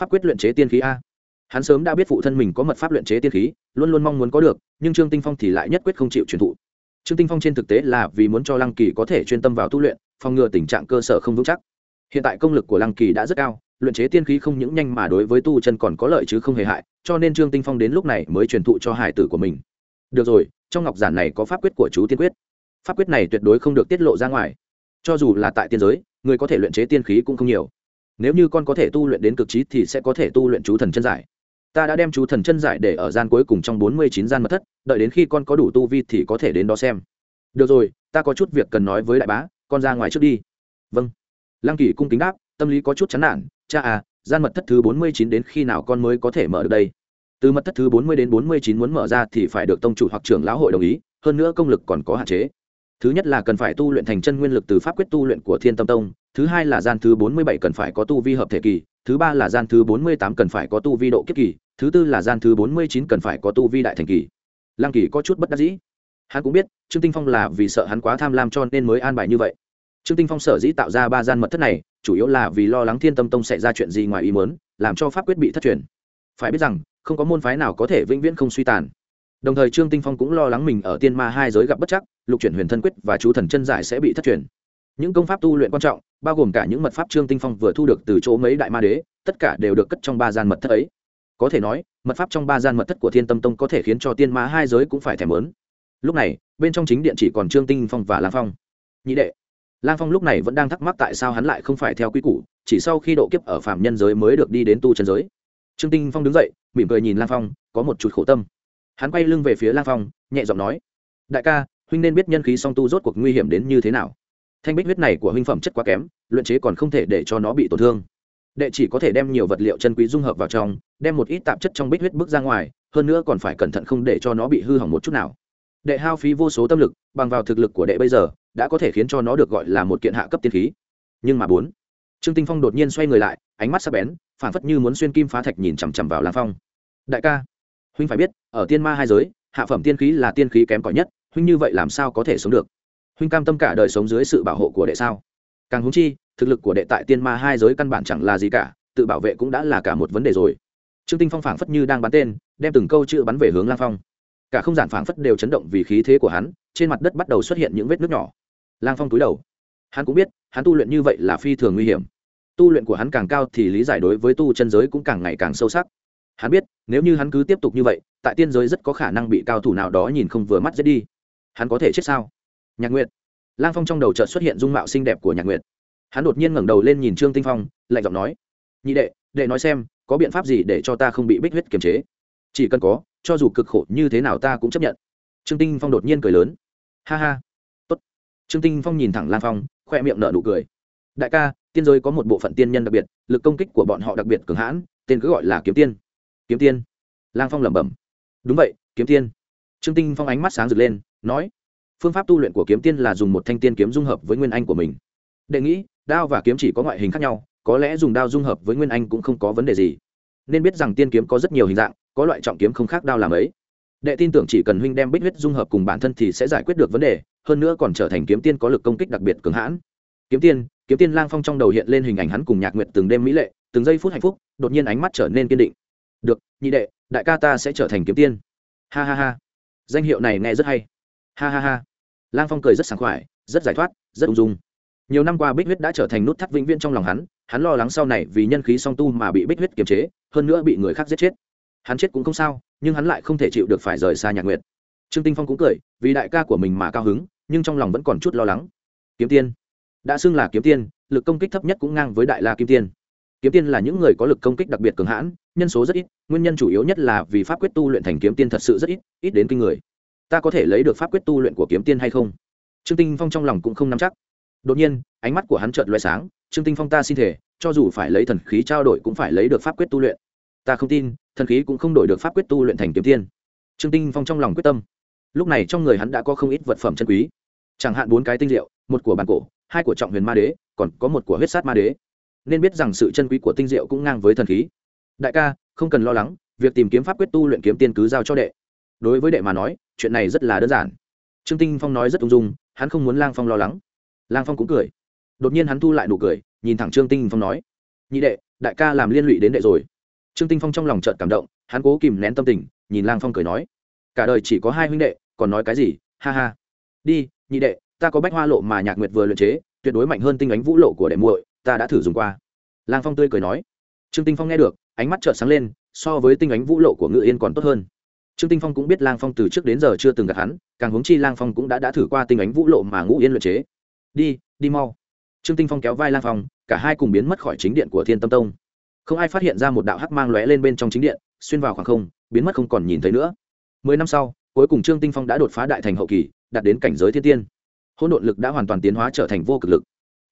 [SPEAKER 1] Pháp quyết luyện chế tiên khí a. Hắn sớm đã biết phụ thân mình có mật pháp luyện chế tiên khí, luôn luôn mong muốn có được, nhưng trương tinh phong thì lại nhất quyết không chịu truyền thụ. Trương tinh phong trên thực tế là vì muốn cho lăng kỳ có thể chuyên tâm vào tu luyện, phòng ngừa tình trạng cơ sở không vững chắc. Hiện tại công lực của lăng kỳ đã rất cao, luyện chế tiên khí không những nhanh mà đối với tu chân còn có lợi chứ không hề hại, cho nên trương tinh phong đến lúc này mới truyền thụ cho hải tử của mình. Được rồi, trong ngọc giản này có pháp quyết của chú tiên quyết. Pháp quyết này tuyệt đối không được tiết lộ ra ngoài. Cho dù là tại tiên giới, người có thể luyện chế tiên khí cũng không nhiều nếu như con có thể tu luyện đến cực trí thì sẽ có thể tu luyện chú thần chân giải. Ta đã đem chú thần chân giải để ở gian cuối cùng trong bốn mươi chín gian mật thất, đợi đến khi con có đủ tu vi thì có thể đến đó xem. Được rồi, ta có chút việc cần nói với đại bá, con ra ngoài trước đi. Vâng. Lăng kỳ cung kính đáp, tâm lý có chút chán nản, cha à gian mật thất thứ bốn mươi chín đến khi nào con mới có thể mở được đây? Từ mật thất thứ bốn mươi đến bốn mươi chín muốn mở ra thì phải được tông chủ hoặc trưởng lão hội đồng ý, hơn nữa công lực còn có hạn chế thứ nhất là cần phải tu luyện thành chân nguyên lực từ pháp quyết tu luyện của thiên tâm tông, thứ hai là gian thứ bốn mươi bảy cần phải có tu vi hợp thể kỳ, thứ ba là gian thứ bốn mươi tám cần phải có tu vi độ kiếp kỳ, thứ tư là gian thứ bốn mươi chín cần phải có tu vi đại thành kỳ. Lăng kỳ có chút bất đắc dĩ. Hắn cũng biết, trương tinh phong là vì sợ hắn quá tham lam cho nên mới an bài như vậy. Trương tinh phong sở dĩ tạo ra ba gian mật thất này, chủ yếu là vì lo lắng thiên tâm tông sẽ ra chuyện gì ngoài ý muốn, làm cho pháp quyết bị thất truyền. Phải biết rằng, không có môn phái nào có thể vĩnh viễn không suy tàn đồng thời trương tinh phong cũng lo lắng mình ở tiên ma hai giới gặp bất chắc, lục chuyển huyền thân quyết và chú thần chân giải sẽ bị thất truyền. Những công pháp tu luyện quan trọng, bao gồm cả những mật pháp trương tinh phong vừa thu được từ chỗ mấy đại ma đế, tất cả đều được cất trong ba gian mật thất ấy. Có thể nói, mật pháp trong ba gian mật thất của thiên tâm tông có thể khiến cho tiên ma hai giới cũng phải thèm lớn lúc này, bên trong chính điện chỉ còn trương tinh phong và lang phong. Nhị đệ, lang phong lúc này vẫn đang thắc mắc tại sao hắn lại không phải theo quy củ, chỉ sau khi độ kiếp ở phạm nhân giới mới được đi đến tu chân giới. Trương tinh phong đứng dậy, mỉm cười nhìn lang phong, có một chút khổ tâm hắn quay lưng về phía lang phong, nhẹ giọng nói, đại ca, huynh nên biết nhân khí song tu rốt cuộc nguy hiểm đến như thế nào. Thanh bích huyết này của huynh phẩm chất quá kém, luyện chế còn không thể để cho nó bị tổn thương. Đệ chỉ có thể đem nhiều vật liệu chân quý dung hợp vào trong, đem một ít tạp chất trong bích huyết bước ra ngoài, hơn nữa còn phải cẩn thận không để cho nó bị hư hỏng một chút nào. Đệ hao phí vô số tâm lực, bằng vào thực lực của đệ bây giờ, đã có thể khiến cho nó được gọi là một kiện hạ cấp tiên khí. Nhưng mà bốn, trương tinh phong đột nhiên xoay người lại, ánh mắt sắc bén phản phất như muốn xuyên kim phá thạch nhìn chằm chằm vào lang phong. Đại ca huynh phải biết, ở tiên ma hai giới, hạ phẩm tiên khí là tiên khí kém cỏi nhất, huynh như vậy làm sao có thể sống được? Huynh cam tâm cả đời sống dưới sự bảo hộ của đệ sao? Càng húng chi, thực lực của đệ tại tiên ma hai giới căn bản chẳng là gì cả, tự bảo vệ cũng đã là cả một vấn đề rồi. Trương tinh phong phảng phất như đang bắn tên, đem từng câu chữ bắn về hướng lang phong. Cả không giản phảng phất đều chấn động vì khí thế của hắn, trên mặt đất bắt đầu xuất hiện những vết nước nhỏ. Lang phong túi đầu. Hắn cũng biết, hắn tu luyện như vậy là phi thường nguy hiểm. Tu luyện của hắn càng cao thì lý giải đối với tu chân giới cũng càng ngày càng sâu sắc hắn biết, nếu như hắn cứ tiếp tục như vậy, tại tiên giới rất có khả năng bị cao thủ nào đó nhìn không vừa mắt dễ đi. Hắn có thể chết sao? Nhạc nguyệt. Lang phong trong đầu chợt xuất hiện dung mạo xinh đẹp của nhạc nguyệt. Hắn đột nhiên ngẩng đầu lên nhìn trương tinh phong, lạnh giọng nói, nhị đệ đệ nói xem, có biện pháp gì để cho ta không bị bích huyết kiềm chế? Chỉ cần có, cho dù cực khổ như thế nào ta cũng chấp nhận. Trương tinh phong đột nhiên cười lớn. Ha ha. Tốt. Trương tinh phong nhìn thẳng lang phong, khoe miệng nở nụ cười. Đại ca, tiên giới có một bộ phận tiên nhân đặc biệt, lực công kích của bọn họ đặc biệt cường hãn, tên cứ gọi là kiếm tiên kiếm tiên. Lang phong lẩm bẩm. Đúng vậy, kiếm tiên. Trương tinh phong ánh mắt sáng rực lên, nói, phương pháp tu luyện của kiếm tiên là dùng một thanh tiên kiếm dung hợp với nguyên anh của mình. Đệ nghĩ, đao và kiếm chỉ có ngoại hình khác nhau, có lẽ dùng đao dung hợp với nguyên anh cũng không có vấn đề gì. Nên biết rằng tiên kiếm có rất nhiều hình dạng, có loại trọng kiếm không khác đao làm ấy. Đệ tin tưởng chỉ cần huynh đem bích huyết dung hợp cùng bản thân thì sẽ giải quyết được vấn đề, hơn nữa còn trở thành kiếm tiên có lực công kích đặc biệt cường hãn. Kiếm tiên kiếm tiên lang phong trong đầu hiện lên hình ảnh hắn cùng nhạc nguyệt từng đêm mỹ lệ, từng giây phút hạnh phúc, đột nhiên ánh mắt trở nên kiên định được, nhị đệ, đại ca ta sẽ trở thành kiếm tiên. Ha ha ha. Danh hiệu này nghe rất hay. Ha ha ha. Lang phong cười rất sảng khoái, rất giải thoát, rất ung dung. Nhiều năm qua bích huyết đã trở thành nút thắt vĩnh viễn trong lòng hắn hắn lo lắng sau này vì nhân khí song tu mà bị bích huyết kiềm chế, hơn nữa bị người khác giết chết. Hắn chết cũng không sao, nhưng hắn lại không thể chịu được phải rời xa nhạc nguyệt. Trương tinh phong cũng cười, vì đại ca của mình mà cao hứng, nhưng trong lòng vẫn còn chút lo lắng. Kiếm tiên. Đã xưng là kiếm tiên, lực công kích thấp nhất cũng ngang với đại la kim tiên kiếm tiên là những người có lực công kích đặc biệt cường hãn, nhân số rất ít, nguyên nhân chủ yếu nhất là vì pháp quyết tu luyện thành kiếm tiên thật sự rất ít ít đến kinh người. Ta có thể lấy được pháp quyết tu luyện của kiếm tiên hay không? Trương tinh phong trong lòng cũng không nắm chắc. Đột nhiên, ánh mắt của hắn chợt loay sáng, trương tinh phong ta xin thể cho dù phải lấy thần khí trao đổi cũng phải lấy được pháp quyết tu luyện. Ta không tin, thần khí cũng không đổi được pháp quyết tu luyện thành kiếm tiên. Trương tinh phong trong lòng quyết tâm. Lúc này trong người hắn đã có không ít vật phẩm chân quý. Chẳng hạn bốn cái tinh liệu, một của bản cổ, hai của trọng huyền ma đế, còn có một của huyết sát ma đế nên biết rằng sự chân quý của tinh diệu cũng ngang với thần khí. Đại ca, không cần lo lắng, việc tìm kiếm pháp quyết tu luyện kiếm tiên cứ giao cho đệ. Đối với đệ mà nói, chuyện này rất là đơn giản. Trương tinh phong nói rất ung dung, hắn không muốn lang phong lo lắng. Lang phong cũng cười. Đột nhiên hắn thu lại nụ cười, nhìn thẳng trương tinh phong nói, nhị đệ, đại ca làm liên lụy đến đệ rồi. Trương tinh phong trong lòng chợt cảm động, hắn cố kìm nén tâm tình, nhìn lang phong cười nói, cả đời chỉ có hai huynh đệ, còn nói cái gì? Ha ha. Đi, nhị đệ, ta có bách hoa lộ mà nhạc nguyệt vừa luyện chế, tuyệt đối mạnh hơn tinh ánh vũ lộ của đệ muội ta đã thử dùng qua. Lang phong tươi cười nói. Trương tinh phong nghe được, ánh mắt trợn sáng lên, so với tinh ánh vũ lộ của ngự yên còn tốt hơn. Trương tinh phong cũng biết lang phong từ trước đến giờ chưa từng gặp hắn, càng huống chi lang phong cũng đã đã thử qua tinh ánh vũ lộ mà ngũ yên luyện chế. Đi đi mau. Trương tinh phong kéo vai lang phong, cả hai cùng biến mất khỏi chính điện của thiên tâm tông. Không ai phát hiện ra một đạo hắc mang lóe lên bên trong chính điện, xuyên vào khoảng không, biến mất không còn nhìn thấy nữa. Mười năm sau, cuối cùng trương tinh phong đã đột phá đại thành hậu kỳ, đạt đến cảnh giới thiên tiên. Hỗn độn lực đã hoàn toàn tiến hóa trở thành vô cực lực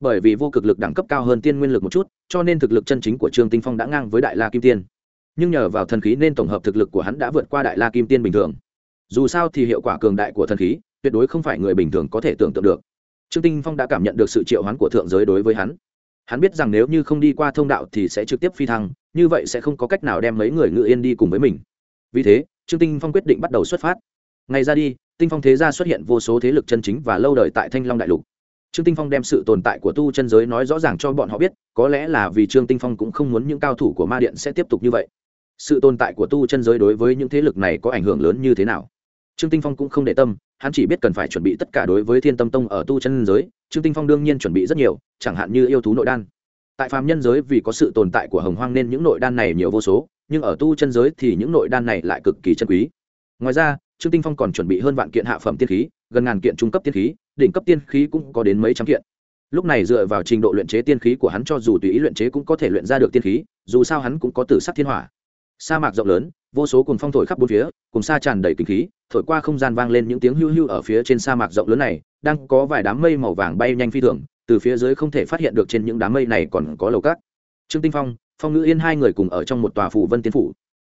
[SPEAKER 1] bởi vì vô cực lực đẳng cấp cao hơn tiên nguyên lực một chút, cho nên thực lực chân chính của trương tinh phong đã ngang với đại la kim tiên. Nhưng nhờ vào thần khí nên tổng hợp thực lực của hắn đã vượt qua đại la kim tiên bình thường. Dù sao thì hiệu quả cường đại của thần khí, tuyệt đối không phải người bình thường có thể tưởng tượng được. Trương tinh phong đã cảm nhận được sự triệu hoán của thượng giới đối với hắn. Hắn biết rằng nếu như không đi qua thông đạo thì sẽ trực tiếp phi thăng, như vậy sẽ không có cách nào đem mấy người ngự yên đi cùng với mình. Vì thế, trương tinh phong quyết định bắt đầu xuất phát. Ngày ra đi, tinh phong thế gia xuất hiện vô số thế lực chân chính và lâu đời tại thanh long đại lục trương tinh phong đem sự tồn tại của tu chân giới nói rõ ràng cho bọn họ biết, có lẽ là vì trương tinh phong cũng không muốn những cao thủ của ma điện sẽ tiếp tục như vậy. Sự tồn tại của tu chân giới đối với những thế lực này có ảnh hưởng lớn như thế nào? Trương tinh phong cũng không để tâm, hắn chỉ biết cần phải chuẩn bị tất cả đối với thiên tâm tông ở tu chân giới, trương tinh phong đương nhiên chuẩn bị rất nhiều, chẳng hạn như yêu thú nội đan. Tại phàm nhân giới vì có sự tồn tại của hồng hoang nên những nội đan này nhiều vô số, nhưng ở tu chân giới thì những nội đan này lại cực kỳ chân quý. Ngoài ra, trương tinh phong còn chuẩn bị hơn vạn kiện hạ phẩm tiên khí, gần ngàn kiện trung cấp tiên khí đỉnh cấp tiên khí cũng có đến mấy trăm kiện. Lúc này dựa vào trình độ luyện chế tiên khí của hắn cho dù tùy ý luyện chế cũng có thể luyện ra được tiên khí, dù sao hắn cũng có tử sắc thiên hỏa. Sa mạc rộng lớn, vô số cùng phong thổi khắp bốn phía cùng sa tràn đầy kinh khí, thổi qua không gian vang lên những tiếng hưu hưu ở phía trên sa mạc rộng lớn này, đang có vài đám mây màu vàng bay nhanh phi thường, từ phía dưới không thể phát hiện được trên những đám mây này còn có lầu cát. Trương tinh phong phong ngữ yên hai người cùng ở trong một tòa phủ vân tiên phủ.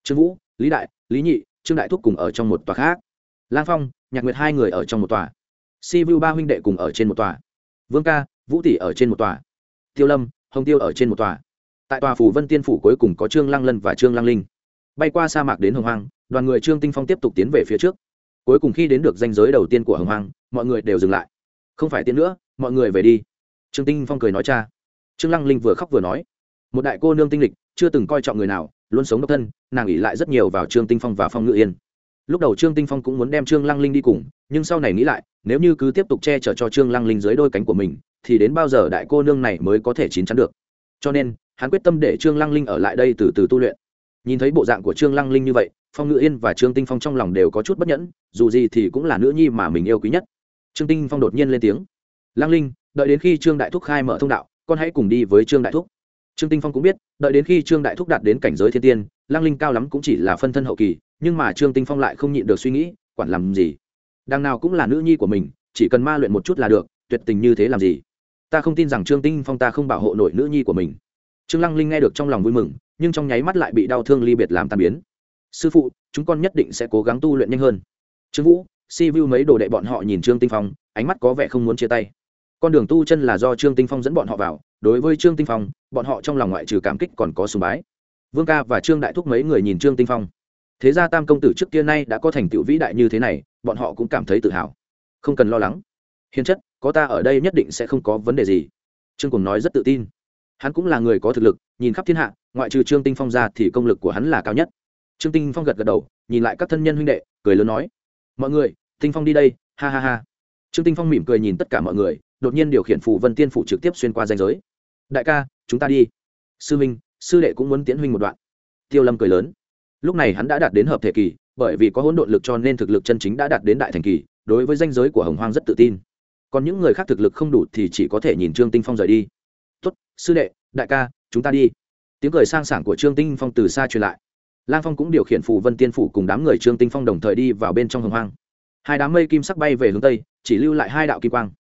[SPEAKER 1] Trương vũ, lý đại, lý nhị, trương đại thúc cùng ở trong một tòa khác. Lang phong, nhạc nguyệt hai người ở trong một tòa si vu ba huynh đệ cùng ở trên một tòa. Vương ca, vũ tỷ ở trên một tòa. Tiêu lâm, hồng tiêu ở trên một tòa. Tại tòa phủ vân tiên phủ cuối cùng có trương lăng lân và trương lăng linh. Bay qua sa mạc đến hồng hoang, đoàn người trương tinh phong tiếp tục tiến về phía trước. Cuối cùng khi đến được danh giới đầu tiên của hồng hoang, mọi người đều dừng lại. Không phải tiến nữa, mọi người về đi. Trương tinh phong cười nói cha. Trương lăng linh vừa khóc vừa nói. Một đại cô nương tinh lịch, chưa từng coi trọng người nào, luôn sống độc thân, nàng ỉ lại rất nhiều vào trương tinh phong và phong ngự yên lúc đầu trương tinh phong cũng muốn đem trương lăng linh đi cùng, nhưng sau này nghĩ lại, nếu như cứ tiếp tục che chở cho trương lăng linh dưới đôi cánh của mình, thì đến bao giờ đại cô nương này mới có thể chín chắn được? Cho nên, hắn quyết tâm để trương lăng linh ở lại đây từ từ tu luyện. Nhìn thấy bộ dạng của trương lăng linh như vậy, phong ngự yên và trương tinh phong trong lòng đều có chút bất nhẫn, dù gì thì cũng là nữ nhi mà mình yêu quý nhất. Trương tinh phong đột nhiên lên tiếng. Lăng linh, đợi đến khi trương đại thúc khai mở thông đạo, con hãy cùng đi với trương đại thúc. Trương tinh phong cũng biết, đợi đến khi trương đại thúc đạt đến cảnh giới thiên tiên Lang linh cao lắm cũng chỉ là phân thân hậu kỳ, nhưng mà trương tinh phong lại không nhịn được suy nghĩ, quản làm gì? Đằng nào cũng là nữ nhi của mình, chỉ cần ma luyện một chút là được, tuyệt tình như thế làm gì? Ta không tin rằng trương tinh phong ta không bảo hộ nổi nữ nhi của mình. Trương lăng linh nghe được trong lòng vui mừng, nhưng trong nháy mắt lại bị đau thương ly biệt làm tan biến. Sư phụ, chúng con nhất định sẽ cố gắng tu luyện nhanh hơn. Trương vũ, si vu mấy đồ đệ bọn họ nhìn trương tinh phong, ánh mắt có vẻ không muốn chia tay. Con đường tu chân là do trương tinh phong dẫn bọn họ vào, đối với trương tinh phong, bọn họ trong lòng ngoại trừ cảm kích còn có sùng bái vương ca và trương đại thúc mấy người nhìn trương tinh phong. Thế ra tam công tử trước kia nay đã có thành tựu vĩ đại như thế này, bọn họ cũng cảm thấy tự hào. Không cần lo lắng. Hiền chất, có ta ở đây nhất định sẽ không có vấn đề gì. Trương cùng nói rất tự tin. Hắn cũng là người có thực lực, nhìn khắp thiên hạ, ngoại trừ trương tinh phong ra thì công lực của hắn là cao nhất. Trương tinh phong gật gật đầu, nhìn lại các thân nhân huynh đệ, cười lớn nói, mọi người, tinh phong đi đây, ha ha ha. Trương tinh phong mỉm cười nhìn tất cả mọi người, đột nhiên điều khiển phù vân tiên phủ trực tiếp xuyên qua danh giới. Đại ca, chúng ta đi. Sư minh sư đệ cũng muốn tiến huynh một đoạn. Tiêu lâm cười lớn. Lúc này hắn đã đạt đến hợp thể kỳ, bởi vì có hỗn độn lực cho nên thực lực chân chính đã đạt đến đại thành kỳ, đối với danh giới của hồng hoang rất tự tin. Còn những người khác thực lực không đủ thì chỉ có thể nhìn trương tinh phong rời đi. Tốt, sư đệ, đại ca, chúng ta đi. Tiếng cười sang sảng của trương tinh phong từ xa truyền lại. Lang phong cũng điều khiển phù vân tiên phủ cùng đám người trương tinh phong đồng thời đi vào bên trong hồng hoang. Hai đám mây kim sắc bay về hướng tây, chỉ lưu lại hai đạo kim quang.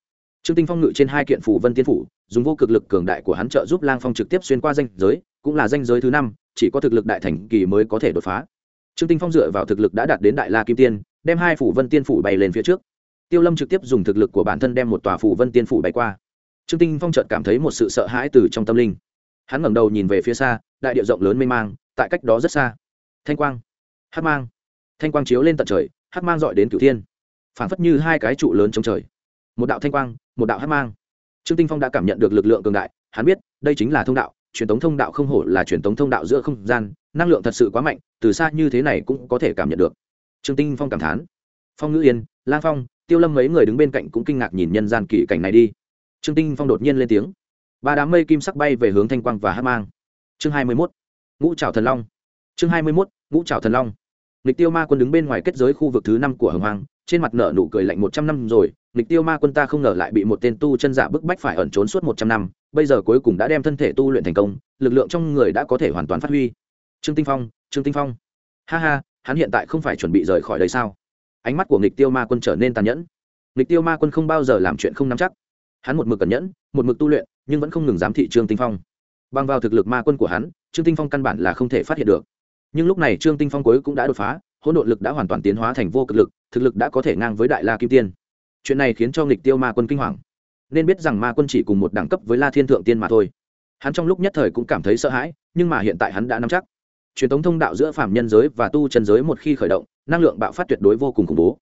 [SPEAKER 1] Trương tinh phong ngự trên hai kiện phủ vân tiên phủ, dùng vô cực lực cường đại của hắn trợ giúp lang phong trực tiếp xuyên qua danh giới cũng là danh giới thứ năm, chỉ có thực lực đại thành kỳ mới có thể đột phá. Trương tinh phong dựa vào thực lực đã đạt đến đại la kim tiên, đem hai phủ vân tiên phủ bay lên phía trước. Tiêu lâm trực tiếp dùng thực lực của bản thân đem một tòa phủ vân tiên phủ bay qua. Trương tinh phong chợt cảm thấy một sự sợ hãi từ trong tâm linh. Hắn ngẩng đầu nhìn về phía xa, đại địa rộng lớn mênh mang, tại cách đó rất xa. Thanh quang hát mang. Thanh quang chiếu lên tận trời hát mang dọi đến cửu thiên. Phảng phất như hai cái trụ lớn trong trời. Một đạo thanh quang, một đạo hát mang. Trương tinh phong đã cảm nhận được lực lượng cường đại, hắn biết, đây chính là thông đạo truyền tống thông đạo không hổ là truyền tống thông đạo giữa không gian, năng lượng thật sự quá mạnh, từ xa như thế này cũng có thể cảm nhận được. Trương tinh phong cảm thán. Phong ngữ yên, lang phong, tiêu lâm mấy người đứng bên cạnh cũng kinh ngạc nhìn nhân gian kỳ cảnh này đi. Trương tinh phong đột nhiên lên tiếng. Ba đám mây kim sắc bay về hướng thanh quang và hát mang. Chương hai mươi mốt. Ngũ trảo thần long. Chương hai mươi mốt, ngũ trảo thần long. Lịch tiêu ma quân đứng bên ngoài kết giới khu vực thứ năm của hồng hoàng trên mặt nở nụ cười lạnh một trăm năm rồi lịch tiêu ma quân ta không ngờ lại bị một tên tu chân giả bức bách phải ẩn trốn suốt một trăm năm, bây giờ cuối cùng đã đem thân thể tu luyện thành công, lực lượng trong người đã có thể hoàn toàn phát huy. Trương tinh phong, trương tinh phong. Ha ha, hắn hiện tại không phải chuẩn bị rời khỏi đây sao? Ánh mắt của nghịch tiêu ma quân trở nên tàn nhẫn. Nghịch tiêu ma quân không bao giờ làm chuyện không nắm chắc. Hắn một mực cẩn nhẫn, một mực tu luyện, nhưng vẫn không ngừng dám thị trương tinh phong. Bằng vào thực lực ma quân của hắn, trương tinh phong căn bản là không thể phát hiện được. Nhưng lúc này trương tinh phong cuối cũng đã đột phá, hỗn độn lực đã hoàn toàn tiến hóa thành vô cực lực, thực lực đã có thể ngang với đại la kim tiên chuyện này khiến cho nghịch tiêu ma quân kinh hoàng. Nên biết rằng ma quân chỉ cùng một đẳng cấp với la thiên thượng tiên mà thôi. Hắn trong lúc nhất thời cũng cảm thấy sợ hãi, nhưng mà hiện tại hắn đã nắm chắc. Truyền thống thông đạo giữa phạm nhân giới và tu chân giới một khi khởi động, năng lượng bạo phát tuyệt đối vô cùng khủng bố.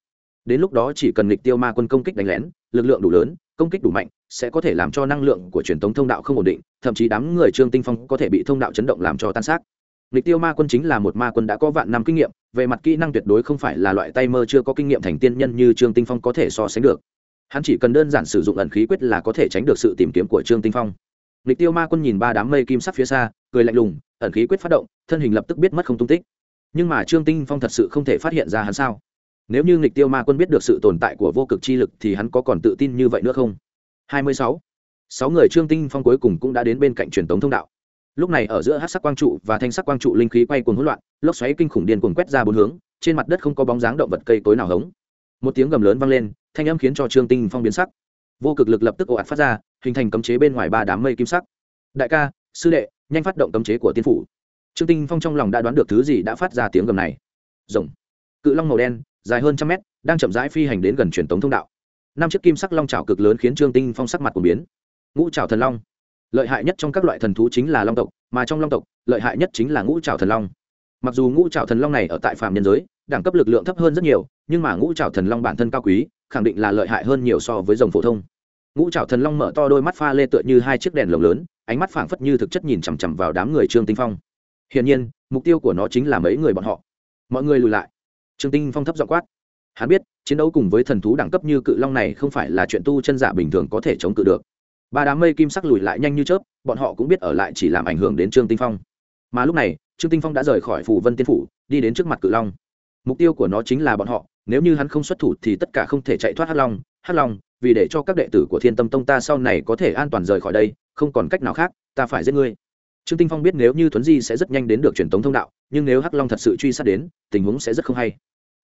[SPEAKER 1] Đến lúc đó chỉ cần nghịch tiêu ma quân công kích đánh lén, lực lượng đủ lớn, công kích đủ mạnh, sẽ có thể làm cho năng lượng của truyền thống thông đạo không ổn định, thậm chí đám người trương tinh phong có thể bị thông đạo chấn động làm cho tan xác lịch tiêu ma quân chính là một ma quân đã có vạn năm kinh nghiệm, về mặt kỹ năng tuyệt đối không phải là loại tay mơ chưa có kinh nghiệm thành tiên nhân như trương tinh phong có thể so sánh được. Hắn chỉ cần đơn giản sử dụng ẩn khí quyết là có thể tránh được sự tìm kiếm của trương tinh phong. Lịch tiêu ma quân nhìn ba đám mây kim sắc phía xa, cười lạnh lùng, ẩn khí quyết phát động, thân hình lập tức biết mất không tung tích. Nhưng mà trương tinh phong thật sự không thể phát hiện ra hắn sao? Nếu như nghịch tiêu ma quân biết được sự tồn tại của vô cực chi lực thì hắn có còn tự tin như vậy nữa không? 26. sáu người trương tinh phong cuối cùng cũng đã đến bên cạnh truyền tống thông đạo lúc này ở giữa hát sắc quang trụ và thanh sắc quang trụ linh khí quay cuồng hỗn loạn, lốc xoáy kinh khủng điên cuồng quét ra bốn hướng, trên mặt đất không có bóng dáng động vật cây tối nào hống. Một tiếng gầm lớn vang lên, thanh âm khiến cho trương tinh phong biến sắc. Vô cực lực lập tức ồ ạt phát ra, hình thành cấm chế bên ngoài ba đám mây kim sắc. Đại ca, sư đệ, nhanh phát động cấm chế của tiên phủ. Trương tinh phong trong lòng đã đoán được thứ gì đã phát ra tiếng gầm này. Rồng. Cự long màu đen, dài hơn trăm mét, đang chậm rãi phi hành đến gần truyền tống thông đạo. Năm chiếc kim sắc long trào cực lớn khiến trương tinh phong sắc mặt của biến. Ngũ trào thần long lợi hại nhất trong các loại thần thú chính là long tộc, mà trong long tộc, lợi hại nhất chính là ngũ trào thần long. Mặc dù ngũ trào thần long này ở tại phạm nhân giới, đẳng cấp lực lượng thấp hơn rất nhiều, nhưng mà ngũ trào thần long bản thân cao quý, khẳng định là lợi hại hơn nhiều so với dòng phổ thông. Ngũ trào thần long mở to đôi mắt pha lê tựa như hai chiếc đèn lồng lớn, ánh mắt phảng phất như thực chất nhìn chằm chằm vào đám người trương tinh phong. Hiển nhiên, mục tiêu của nó chính là mấy người bọn họ. Mọi người lùi lại. Trương tinh phong thấp giọng quát. Hắn biết, chiến đấu cùng với thần thú đẳng cấp như cự long này không phải là chuyện tu chân giả bình thường có thể chống cự được ba đám mây kim sắc lùi lại nhanh như chớp, bọn họ cũng biết ở lại chỉ làm ảnh hưởng đến trương tinh phong. Mà lúc này, trương tinh phong đã rời khỏi phủ vân tiên phủ, đi đến trước mặt cự long. Mục tiêu của nó chính là bọn họ, nếu như hắn không xuất thủ thì tất cả không thể chạy thoát hắc long. Hắc long, vì để cho các đệ tử của thiên tâm tông ta sau này có thể an toàn rời khỏi đây, không còn cách nào khác, ta phải giết ngươi. Trương tinh phong biết nếu như thuấn di sẽ rất nhanh đến được truyền tống thông đạo, nhưng nếu hắc long thật sự truy sát đến, tình huống sẽ rất không hay.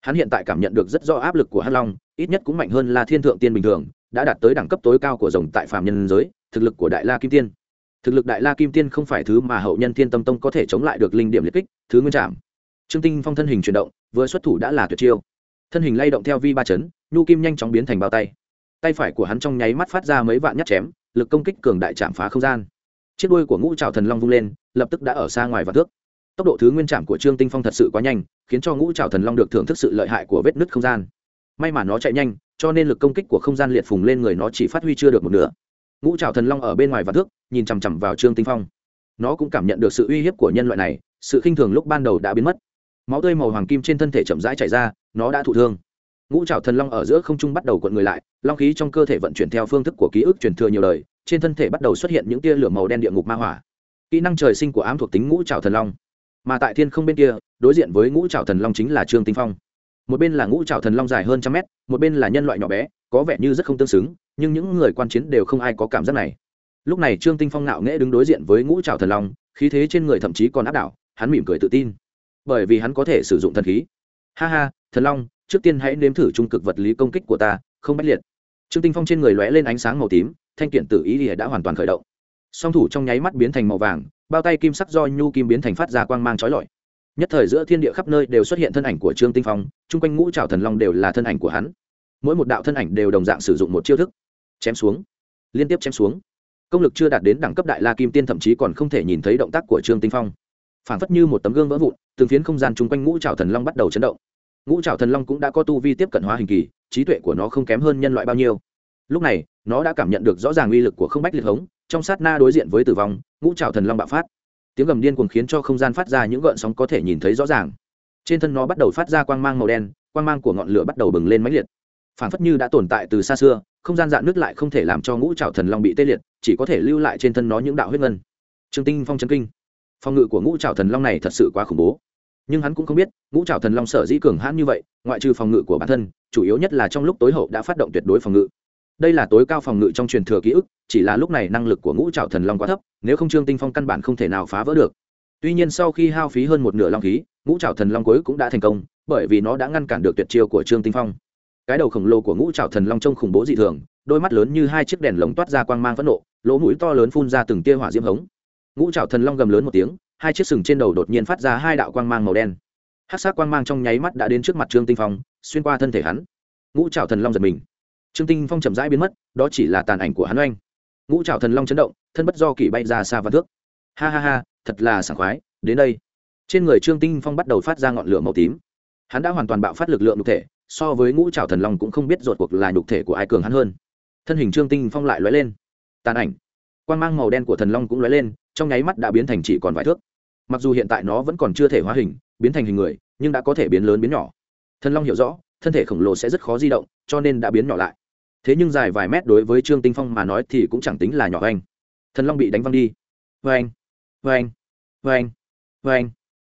[SPEAKER 1] Hắn hiện tại cảm nhận được rất rõ áp lực của hắc long, ít nhất cũng mạnh hơn là thiên thượng tiên bình thường đã đạt tới đẳng cấp tối cao của rồng tại phạm nhân giới, thực lực của đại la kim tiên. Thực lực đại la kim tiên không phải thứ mà hậu nhân thiên tâm tông có thể chống lại được linh điểm liệt kích, thứ nguyên trạm trương tinh phong thân hình chuyển động, vừa xuất thủ đã là tuyệt chiêu. Thân hình lay động theo vi ba chấn, nhu kim nhanh chóng biến thành bao tay. Tay phải của hắn trong nháy mắt phát ra mấy vạn nhát chém, lực công kích cường đại chạm phá không gian. Chiếc đuôi của ngũ trào thần long vung lên, lập tức đã ở xa ngoài và thước. Tốc độ thứ nguyên trạm của trương tinh phong thật sự quá nhanh, khiến cho ngũ trào thần long được thưởng thức sự lợi hại của vết nứt không gian may mà nó chạy nhanh, cho nên lực công kích của không gian liệt phùng lên người nó chỉ phát huy chưa được một nửa. Ngũ trào thần long ở bên ngoài và thước, nhìn chằm chằm vào trương tinh phong. Nó cũng cảm nhận được sự uy hiếp của nhân loại này, sự khinh thường lúc ban đầu đã biến mất. Máu tươi màu hoàng kim trên thân thể chậm rãi chảy ra, nó đã thụ thương. Ngũ trào thần long ở giữa không trung bắt đầu cuộn người lại, long khí trong cơ thể vận chuyển theo phương thức của ký ức truyền thừa nhiều đời, trên thân thể bắt đầu xuất hiện những tia lửa màu đen địa ngục ma hỏa. Kỹ năng trời sinh của ám thuộc tính ngũ trào thần long. Mà tại thiên không bên kia, đối diện với ngũ trào thần long chính là trương tinh phong một bên là ngũ trào thần long dài hơn trăm mét, một bên là nhân loại nhỏ bé, có vẻ như rất không tương xứng, nhưng những người quan chiến đều không ai có cảm giác này. Lúc này trương tinh phong ngạo nghễ đứng đối diện với ngũ trào thần long, khí thế trên người thậm chí còn áp đảo, hắn mỉm cười tự tin. Bởi vì hắn có thể sử dụng thần khí. Ha ha, thần long, trước tiên hãy nếm thử trung cực vật lý công kích của ta, không bách liệt. Trương tinh phong trên người lóe lên ánh sáng màu tím, thanh kiện tử ý thì đã hoàn toàn khởi động. Song thủ trong nháy mắt biến thành màu vàng, bao tay kim sắc do nhu kim biến thành phát ra quang mang chói lọi nhất thời giữa thiên địa khắp nơi đều xuất hiện thân ảnh của trương tinh phong, chung quanh ngũ trào thần long đều là thân ảnh của hắn. Mỗi một đạo thân ảnh đều đồng dạng sử dụng một chiêu thức. Chém xuống. Liên tiếp chém xuống. Công lực chưa đạt đến đẳng cấp đại la kim tiên thậm chí còn không thể nhìn thấy động tác của trương tinh phong. Phảng phất như một tấm gương vỡ vụn, từng phiến không gian chung quanh ngũ trào thần long bắt đầu chấn động. Ngũ trào thần long cũng đã có tu vi tiếp cận hóa hình kỳ, trí tuệ của nó không kém hơn nhân loại bao nhiêu. Lúc này, nó đã cảm nhận được rõ ràng uy lực của không bách liệt hống, trong sát na đối diện với tử vong, ngũ trào thần long bạo phát tiếng gầm điên cuồng khiến cho không gian phát ra những gợn sóng có thể nhìn thấy rõ ràng. Trên thân nó bắt đầu phát ra quang mang màu đen, quang mang của ngọn lửa bắt đầu bừng lên mãnh liệt. Phản phất như đã tồn tại từ xa xưa, không gian dạn nước lại không thể làm cho ngũ trào thần long bị tê liệt, chỉ có thể lưu lại trên thân nó những đạo huyết ngân. Trương tinh phong chân kinh. Phong ngự của ngũ trào thần long này thật sự quá khủng bố. Nhưng hắn cũng không biết, ngũ trào thần long sở dĩ cường hãn như vậy, ngoại trừ phòng ngự của bản thân, chủ yếu nhất là trong lúc tối hậu đã phát động tuyệt đối phòng ngự đây là tối cao phòng ngự trong truyền thừa ký ức, chỉ là lúc này năng lực của ngũ trào thần long quá thấp, nếu không trương tinh phong căn bản không thể nào phá vỡ được. Tuy nhiên sau khi hao phí hơn một nửa long khí, ngũ trào thần long cuối cũng đã thành công, bởi vì nó đã ngăn cản được tuyệt chiêu của trương tinh phong. Cái đầu khổng lồ của ngũ trào thần long trông khủng bố dị thường, đôi mắt lớn như hai chiếc đèn lồng toát ra quang mang phẫn nộ, lỗ mũi to lớn phun ra từng tia hỏa diễm hống. Ngũ trào thần long gầm lớn một tiếng, hai chiếc sừng trên đầu đột nhiên phát ra hai đạo quang mang màu đen. Hát sát quang mang trong nháy mắt đã đến trước mặt trương tinh phong, xuyên qua thân thể hắn. Ngũ trào thần long giật mình trương tinh phong chậm rãi biến mất, đó chỉ là tàn ảnh của hắn oanh. Ngũ trào thần long chấn động, thân bất do kỳ bay ra xa và thước. Ha ha ha, thật là sảng khoái, đến đây. Trên người trương tinh phong bắt đầu phát ra ngọn lửa màu tím. Hắn đã hoàn toàn bạo phát lực lượng nhục thể, so với ngũ trào thần long cũng không biết rột cuộc là nhục thể của ai cường hắn hơn. Thân hình trương tinh phong lại lóe lên. Tàn ảnh. Quan mang màu đen của thần long cũng lóe lên, trong nháy mắt đã biến thành chỉ còn vài thước. Mặc dù hiện tại nó vẫn còn chưa thể hóa hình, biến thành hình người, nhưng đã có thể biến lớn biến nhỏ. Thần long hiểu rõ, thân thể khổng lồ sẽ rất khó di động, cho nên đã biến nhỏ lại thế nhưng dài vài mét đối với trương tinh phong mà nói thì cũng chẳng tính là nhỏ anh. Thần long bị đánh văng đi. Vê anh vê anh vê anh vê anh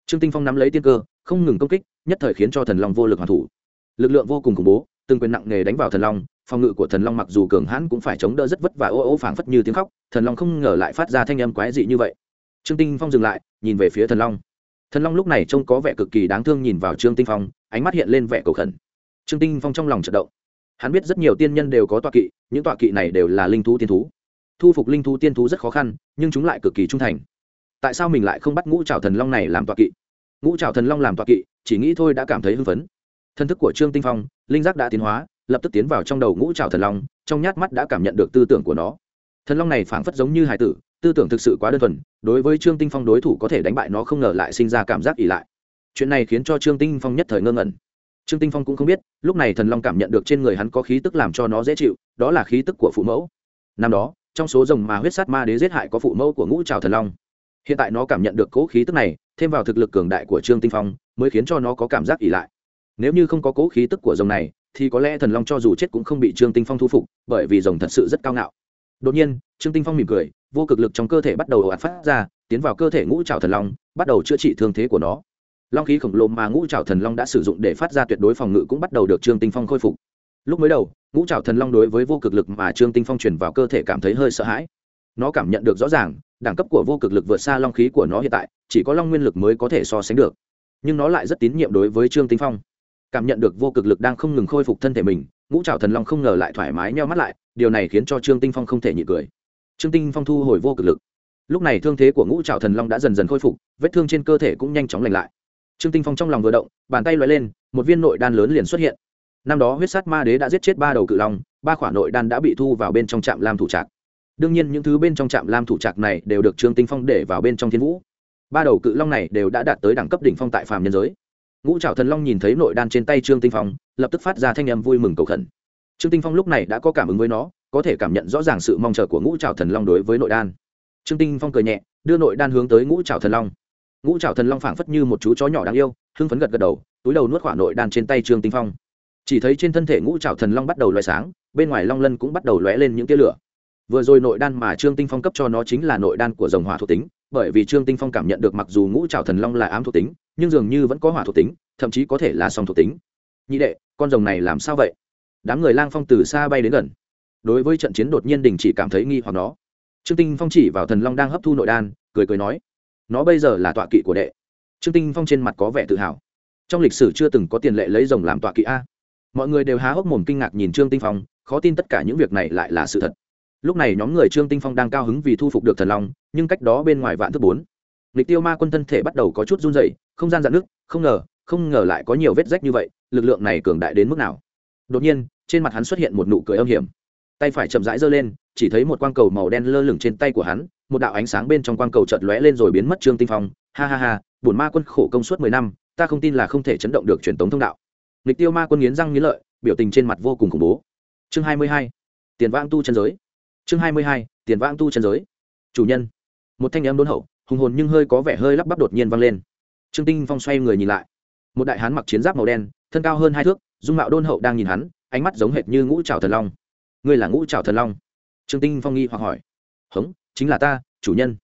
[SPEAKER 1] trương tinh phong nắm lấy tiên cơ, không ngừng công kích, nhất thời khiến cho thần long vô lực hoàn thủ. Lực lượng vô cùng khủng bố, từng quyền nặng nề đánh vào thần long, phòng ngự của thần long mặc dù cường hãn cũng phải chống đỡ rất vất vả ô ô phảng phất như tiếng khóc, thần long không ngờ lại phát ra thanh âm quái dị như vậy. Trương tinh phong dừng lại, nhìn về phía thần long. Thần long lúc này trông có vẻ cực kỳ đáng thương nhìn vào trương tinh phong, ánh mắt hiện lên vẻ cầu khẩn. Trương tinh phong trong lòng chợt động hắn biết rất nhiều tiên nhân đều có tọa kỵ, những tọa kỵ này đều là linh thú tiên thú. Thu phục linh thú tiên thú rất khó khăn, nhưng chúng lại cực kỳ trung thành. Tại sao mình lại không bắt ngũ trào thần long này làm tọa kỵ? Ngũ trào thần long làm tọa kỵ, chỉ nghĩ thôi đã cảm thấy hưng phấn. Thân thức của trương tinh phong, linh giác đã tiến hóa, lập tức tiến vào trong đầu ngũ trào thần long, trong nhát mắt đã cảm nhận được tư tưởng của nó. Thần long này phảng phất giống như hải tử, tư tưởng thực sự quá đơn thuần, đối với trương tinh phong đối thủ có thể đánh bại nó không ngờ lại sinh ra cảm giác ỉ lại. Chuyện này khiến cho trương tinh phong nhất thời ngơ ngẩn trương tinh phong cũng không biết, lúc này thần long cảm nhận được trên người hắn có khí tức làm cho nó dễ chịu, đó là khí tức của phụ mẫu. Năm đó, trong số rồng mà huyết sát ma đế giết hại có phụ mẫu của ngũ trào thần long. Hiện tại nó cảm nhận được cố khí tức này, thêm vào thực lực cường đại của trương tinh phong, mới khiến cho nó có cảm giác ỉ lại. Nếu như không có cố khí tức của rồng này, thì có lẽ thần long cho dù chết cũng không bị trương tinh phong thu phục, bởi vì rồng thật sự rất cao ngạo. Đột nhiên, trương tinh phong mỉm cười, vô cực lực trong cơ thể bắt đầu ồ ạt phát ra, tiến vào cơ thể ngũ trào thần long, bắt đầu chữa trị thương thế của nó long khí khổng lồ mà ngũ trào thần long đã sử dụng để phát ra tuyệt đối phòng ngự cũng bắt đầu được trương tinh phong khôi phục. Lúc mới đầu, ngũ trào thần long đối với vô cực lực mà trương tinh phong truyền vào cơ thể cảm thấy hơi sợ hãi. Nó cảm nhận được rõ ràng, đẳng cấp của vô cực lực vượt xa long khí của nó hiện tại, chỉ có long nguyên lực mới có thể so sánh được. Nhưng nó lại rất tín nhiệm đối với trương tinh phong. Cảm nhận được vô cực lực đang không ngừng khôi phục thân thể mình, ngũ trào thần long không ngờ lại thoải mái nheo mắt lại, điều này khiến cho trương tinh phong không thể nhị cười. Trương tinh phong thu hồi vô cực lực. Lúc này thương thế của ngũ trào thần long đã dần dần khôi phục, vết thương trên cơ thể cũng nhanh chóng lành lại trương tinh phong trong lòng vừa động, bàn tay lóe lên, một viên nội đan lớn liền xuất hiện. Năm đó huyết sát ma đế đã giết chết ba đầu cự long, ba khoản nội đan đã bị thu vào bên trong trạm lam thủ trạc. Đương nhiên những thứ bên trong trạm lam thủ trạc này đều được trương tinh phong để vào bên trong thiên vũ. Ba đầu cự long này đều đã đạt tới đẳng cấp đỉnh phong tại phàm nhân giới. Ngũ trảo thần long nhìn thấy nội đan trên tay trương tinh phong, lập tức phát ra thanh âm vui mừng cầu khẩn. Trương tinh phong lúc này đã có cảm ứng với nó, có thể cảm nhận rõ ràng sự mong chờ của ngũ trảo thần long đối với nội đan. Trương tinh phong cười nhẹ, đưa nội đan hướng tới ngũ trảo thần long ngũ trào thần long phảng phất như một chú chó nhỏ đáng yêu, hưng phấn gật gật đầu, túi đầu nuốt quả nội đan trên tay trương tinh phong. Chỉ thấy trên thân thể ngũ trào thần long bắt đầu loé sáng, bên ngoài long lân cũng bắt đầu lóe lên những tia lửa. Vừa rồi nội đan mà trương tinh phong cấp cho nó chính là nội đan của dòng hỏa thuộc tính, bởi vì trương tinh phong cảm nhận được mặc dù ngũ trào thần long là ám thuộc tính, nhưng dường như vẫn có hỏa thuộc tính, thậm chí có thể là song thuộc tính. Nhị đệ, con rồng này làm sao vậy? Đám người lang phong từ xa bay đến gần. Đối với trận chiến đột nhiên đình chỉ cảm thấy nghi hoặc nó. Trương tinh phong chỉ vào thần long đang hấp thu nội đan, cười cười nói nó bây giờ là tọa kỵ của đệ. Trương tinh phong trên mặt có vẻ tự hào. Trong lịch sử chưa từng có tiền lệ lấy rồng làm tọa kỵ a. Mọi người đều há hốc mồm kinh ngạc nhìn trương tinh phong khó tin tất cả những việc này lại là sự thật. Lúc này nhóm người trương tinh phong đang cao hứng vì thu phục được thần long nhưng cách đó bên ngoài vạn thứ bốn. Lịch tiêu ma quân thân thể bắt đầu có chút run rẩy, không gian dạn nước không ngờ không ngờ lại có nhiều vết rách như vậy lực lượng này cường đại đến mức nào. Đột nhiên trên mặt hắn xuất hiện một nụ cười âm hiểm. Tay phải chậm rãi giơ lên chỉ thấy một quang cầu màu đen lơ lửng trên tay của hắn một đạo ánh sáng bên trong quang cầu chợt lóe lên rồi biến mất trương tinh phong. Ha ha ha, bổn ma quân khổ công suốt mười năm, ta không tin là không thể chấn động được truyền tống thông đạo. Lịch tiêu ma quân nghiến răng nghiến lợi, biểu tình trên mặt vô cùng khủng bố. Chương hai mươi hai, tiền vãng tu chân giới. Chương hai mươi hai, tiền vãng tu chân giới. Chủ nhân. Một thanh âm đôn hậu, hùng hồn nhưng hơi có vẻ hơi lắp bắp đột nhiên vang lên. Trương tinh phong xoay người nhìn lại. Một đại hán mặc chiến giáp màu đen, thân cao hơn hai thước, dung mạo đôn hậu đang nhìn hắn, ánh mắt giống hệt như ngũ trào thần long. Ngươi là ngũ trào thần long? Trương tinh phong nghi hoặc hỏi. Hống chính là ta, chủ nhân.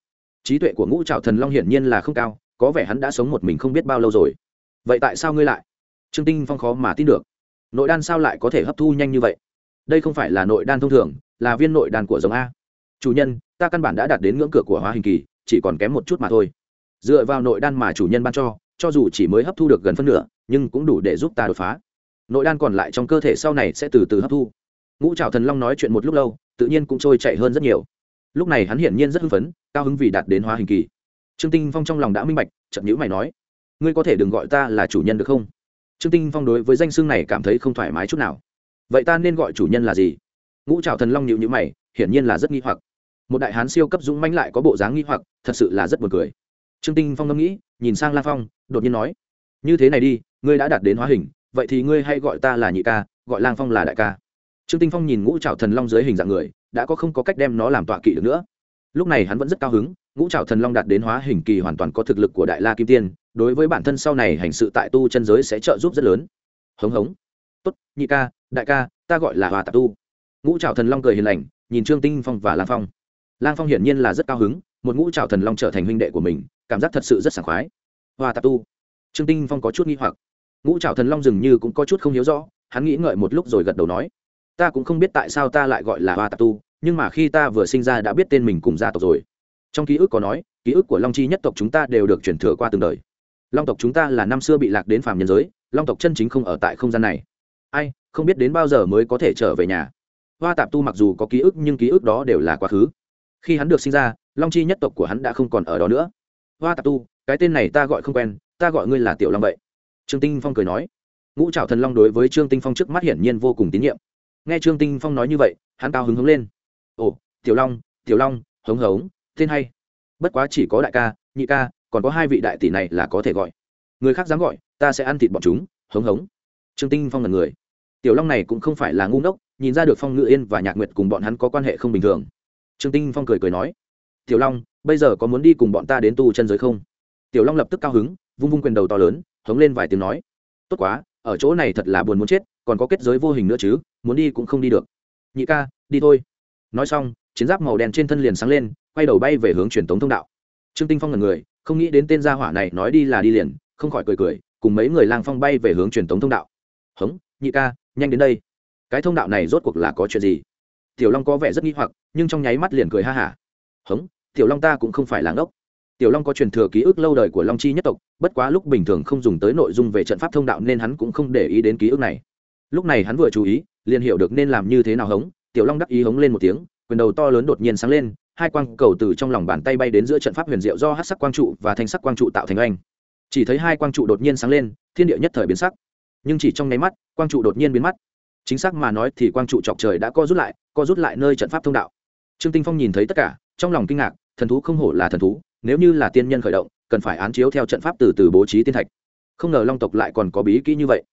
[SPEAKER 1] Trí tuệ của ngũ trào thần long hiển nhiên là không cao, có vẻ hắn đã sống một mình không biết bao lâu rồi. Vậy tại sao ngươi lại? Trương tinh phong khó mà tin được. Nội đan sao lại có thể hấp thu nhanh như vậy? Đây không phải là nội đan thông thường, là viên nội đan của giống a. Chủ nhân, ta căn bản đã đạt đến ngưỡng cửa của hóa hình kỳ, chỉ còn kém một chút mà thôi. Dựa vào nội đan mà chủ nhân ban cho cho dù chỉ mới hấp thu được gần phân nửa, nhưng cũng đủ để giúp ta đột phá. Nội đan còn lại trong cơ thể sau này sẽ từ từ hấp thu. Ngũ trào thần long nói chuyện một lúc lâu, tự nhiên cũng trôi chạy hơn rất nhiều lúc này hắn hiển nhiên rất hưng phấn, cao hứng vì đạt đến hóa hình kỳ. Trương tinh phong trong lòng đã minh bạch chậm nhữ mày nói, ngươi có thể đừng gọi ta là chủ nhân được không? Trương tinh phong đối với danh xưng này cảm thấy không thoải mái chút nào. Vậy ta nên gọi chủ nhân là gì? Ngũ trào thần long nhịu nhữ mày, hiển nhiên là rất nghi hoặc. Một đại hán siêu cấp dũng mãnh lại có bộ dáng nghi hoặc, thật sự là rất buồn cười. Trương tinh phong ngẫm nghĩ, nhìn sang la phong, đột nhiên nói, như thế này đi, ngươi đã đạt đến hóa hình, vậy thì ngươi hay gọi ta là nhị ca, gọi lang phong là đại ca. Trương tinh phong nhìn ngũ trào thần long dưới hình dạng người đã có không có cách đem nó làm tọa kỵ được nữa. Lúc này hắn vẫn rất cao hứng, ngũ trào thần long đạt đến hóa hình kỳ hoàn toàn có thực lực của đại la kim tiên, đối với bản thân sau này hành sự tại tu chân giới sẽ trợ giúp rất lớn. Hống hống. Tốt, nhị ca, đại ca, ta gọi là hòa tạp tu. Ngũ trào thần long cười hiền lành, nhìn trương tinh phong và lang phong. Lang phong hiển nhiên là rất cao hứng, một ngũ trào thần long trở thành huynh đệ của mình, cảm giác thật sự rất sảng khoái. Hòa tạp tu. Trương tinh phong có chút nghi hoặc. Ngũ trào thần long dường như cũng có chút không hiểu rõ, hắn nghĩ ngợi một lúc rồi gật đầu nói, ta cũng không biết tại sao ta lại gọi là hoa tạp tu nhưng mà khi ta vừa sinh ra đã biết tên mình cùng gia tộc rồi. Trong ký ức có nói, ký ức của long chi nhất tộc chúng ta đều được chuyển thừa qua từng đời. Long tộc chúng ta là năm xưa bị lạc đến phàm nhân giới, long tộc chân chính không ở tại không gian này. Ai, không biết đến bao giờ mới có thể trở về nhà. Hoa tạp tu mặc dù có ký ức nhưng ký ức đó đều là quá khứ. Khi hắn được sinh ra, long chi nhất tộc của hắn đã không còn ở đó nữa. Hoa tạp tu, cái tên này ta gọi không quen, ta gọi ngươi là tiểu long vậy. Trương tinh phong cười nói. Ngũ trảo thần long đối với trương tinh phong trước mắt hiển nhiên vô cùng tín nhiệm. Nghe trương tinh phong nói như vậy, hắn cao hứng hứng lên ồ, tiểu long tiểu long, hống hống, tên hay. Bất quá chỉ có đại ca, nhị ca, còn có hai vị đại tỷ này là có thể gọi. Người khác dám gọi, ta sẽ ăn thịt bọn chúng, hống hống. Trương tinh phong là người. Tiểu long này cũng không phải là ngu ngốc, nhìn ra được phong ngự yên và nhạc nguyệt cùng bọn hắn có quan hệ không bình thường. Trương tinh phong cười cười nói, tiểu long, bây giờ có muốn đi cùng bọn ta đến tu chân giới không? Tiểu long lập tức cao hứng, vung vung quyền đầu to lớn, hống lên vài tiếng nói, tốt quá, ở chỗ này thật là buồn muốn chết, còn có kết giới vô hình nữa chứ, muốn đi cũng không đi được. Nhị ca, đi thôi nói xong, chiến giáp màu đen trên thân liền sáng lên, quay đầu bay về hướng truyền tống thông đạo. Trương tinh phong là người, không nghĩ đến tên gia hỏa này nói đi là đi liền, không khỏi cười cười, cùng mấy người lang phong bay về hướng truyền tống thông đạo. Hống, nhị ca, nhanh đến đây. Cái thông đạo này rốt cuộc là có chuyện gì? Tiểu long có vẻ rất nghi hoặc, nhưng trong nháy mắt liền cười ha hả. Hống, tiểu long ta cũng không phải là ngốc. Tiểu long có truyền thừa ký ức lâu đời của long chi nhất tộc, bất quá lúc bình thường không dùng tới nội dung về trận pháp thông đạo nên hắn cũng không để ý đến ký ức này. Lúc này hắn vừa chú ý, liền hiểu được nên làm như thế nào hống tiểu long đắc ý hống lên một tiếng, quyền đầu to lớn đột nhiên sáng lên, hai quang cầu từ trong lòng bàn tay bay đến giữa trận pháp huyền diệu do hát sắc quang trụ và thanh sắc quang trụ tạo thành oanh. chỉ thấy hai quang trụ đột nhiên sáng lên, thiên địa nhất thời biến sắc. Nhưng chỉ trong nháy mắt, quang trụ đột nhiên biến mất. Chính xác mà nói thì quang trụ chọc trời đã co rút lại, co rút lại nơi trận pháp thông đạo. Trương tinh phong nhìn thấy tất cả, trong lòng kinh ngạc, thần thú không hổ là thần thú, nếu như là tiên nhân khởi động, cần phải án chiếu theo trận pháp từ từ bố trí tiên thạch. Không ngờ long tộc lại còn có bí kỹ như vậy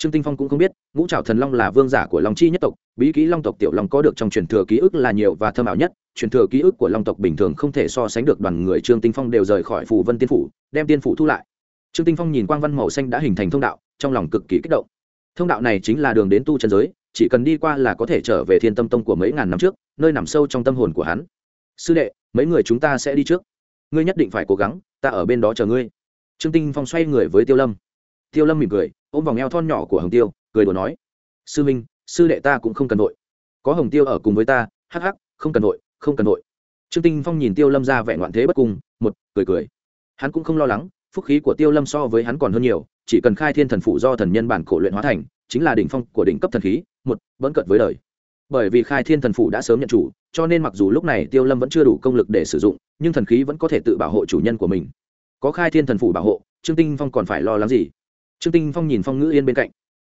[SPEAKER 1] trương tinh phong cũng không biết, ngũ trảo thần long là vương giả của long chi nhất tộc, bí kỹ long tộc tiểu long có được trong truyền thừa ký ức là nhiều và thơm ảo nhất, truyền thừa ký ức của long tộc bình thường không thể so sánh được đoàn người trương tinh phong đều rời khỏi phủ vân tiên phủ, đem tiên phủ thu lại. Trương tinh phong nhìn quang văn màu xanh đã hình thành thông đạo, trong lòng cực kỳ kích động. Thông đạo này chính là đường đến tu chân giới, chỉ cần đi qua là có thể trở về thiên tâm tông của mấy ngàn năm trước, nơi nằm sâu trong tâm hồn của hắn. Sư đệ, mấy người chúng ta sẽ đi trước. Ngươi nhất định phải cố gắng, ta ở bên đó chờ ngươi. Trương tinh phong xoay người với tiêu lâm. Tiêu lâm mỉm cười ôm vòng eo thon nhỏ của hồng tiêu, cười đùa nói, sư minh, sư đệ ta cũng không cần nội có hồng tiêu ở cùng với ta, hắc hắc, không cần nội không cần nội trương tinh phong nhìn tiêu lâm ra vẻ ngoạn thế bất cung, một, cười cười. Hắn cũng không lo lắng, phúc khí của tiêu lâm so với hắn còn hơn nhiều, chỉ cần khai thiên thần phụ do thần nhân bản cổ luyện hóa thành, chính là đỉnh phong của đỉnh cấp thần khí, một, vẫn cận với đời. Bởi vì khai thiên thần phụ đã sớm nhận chủ, cho nên mặc dù lúc này tiêu lâm vẫn chưa đủ công lực để sử dụng, nhưng thần khí vẫn có thể tự bảo hộ chủ nhân của mình. Có khai thiên thần phụ bảo hộ, trương tinh phong còn phải lo lắng gì? Trương tinh phong nhìn phong ngữ yên bên cạnh.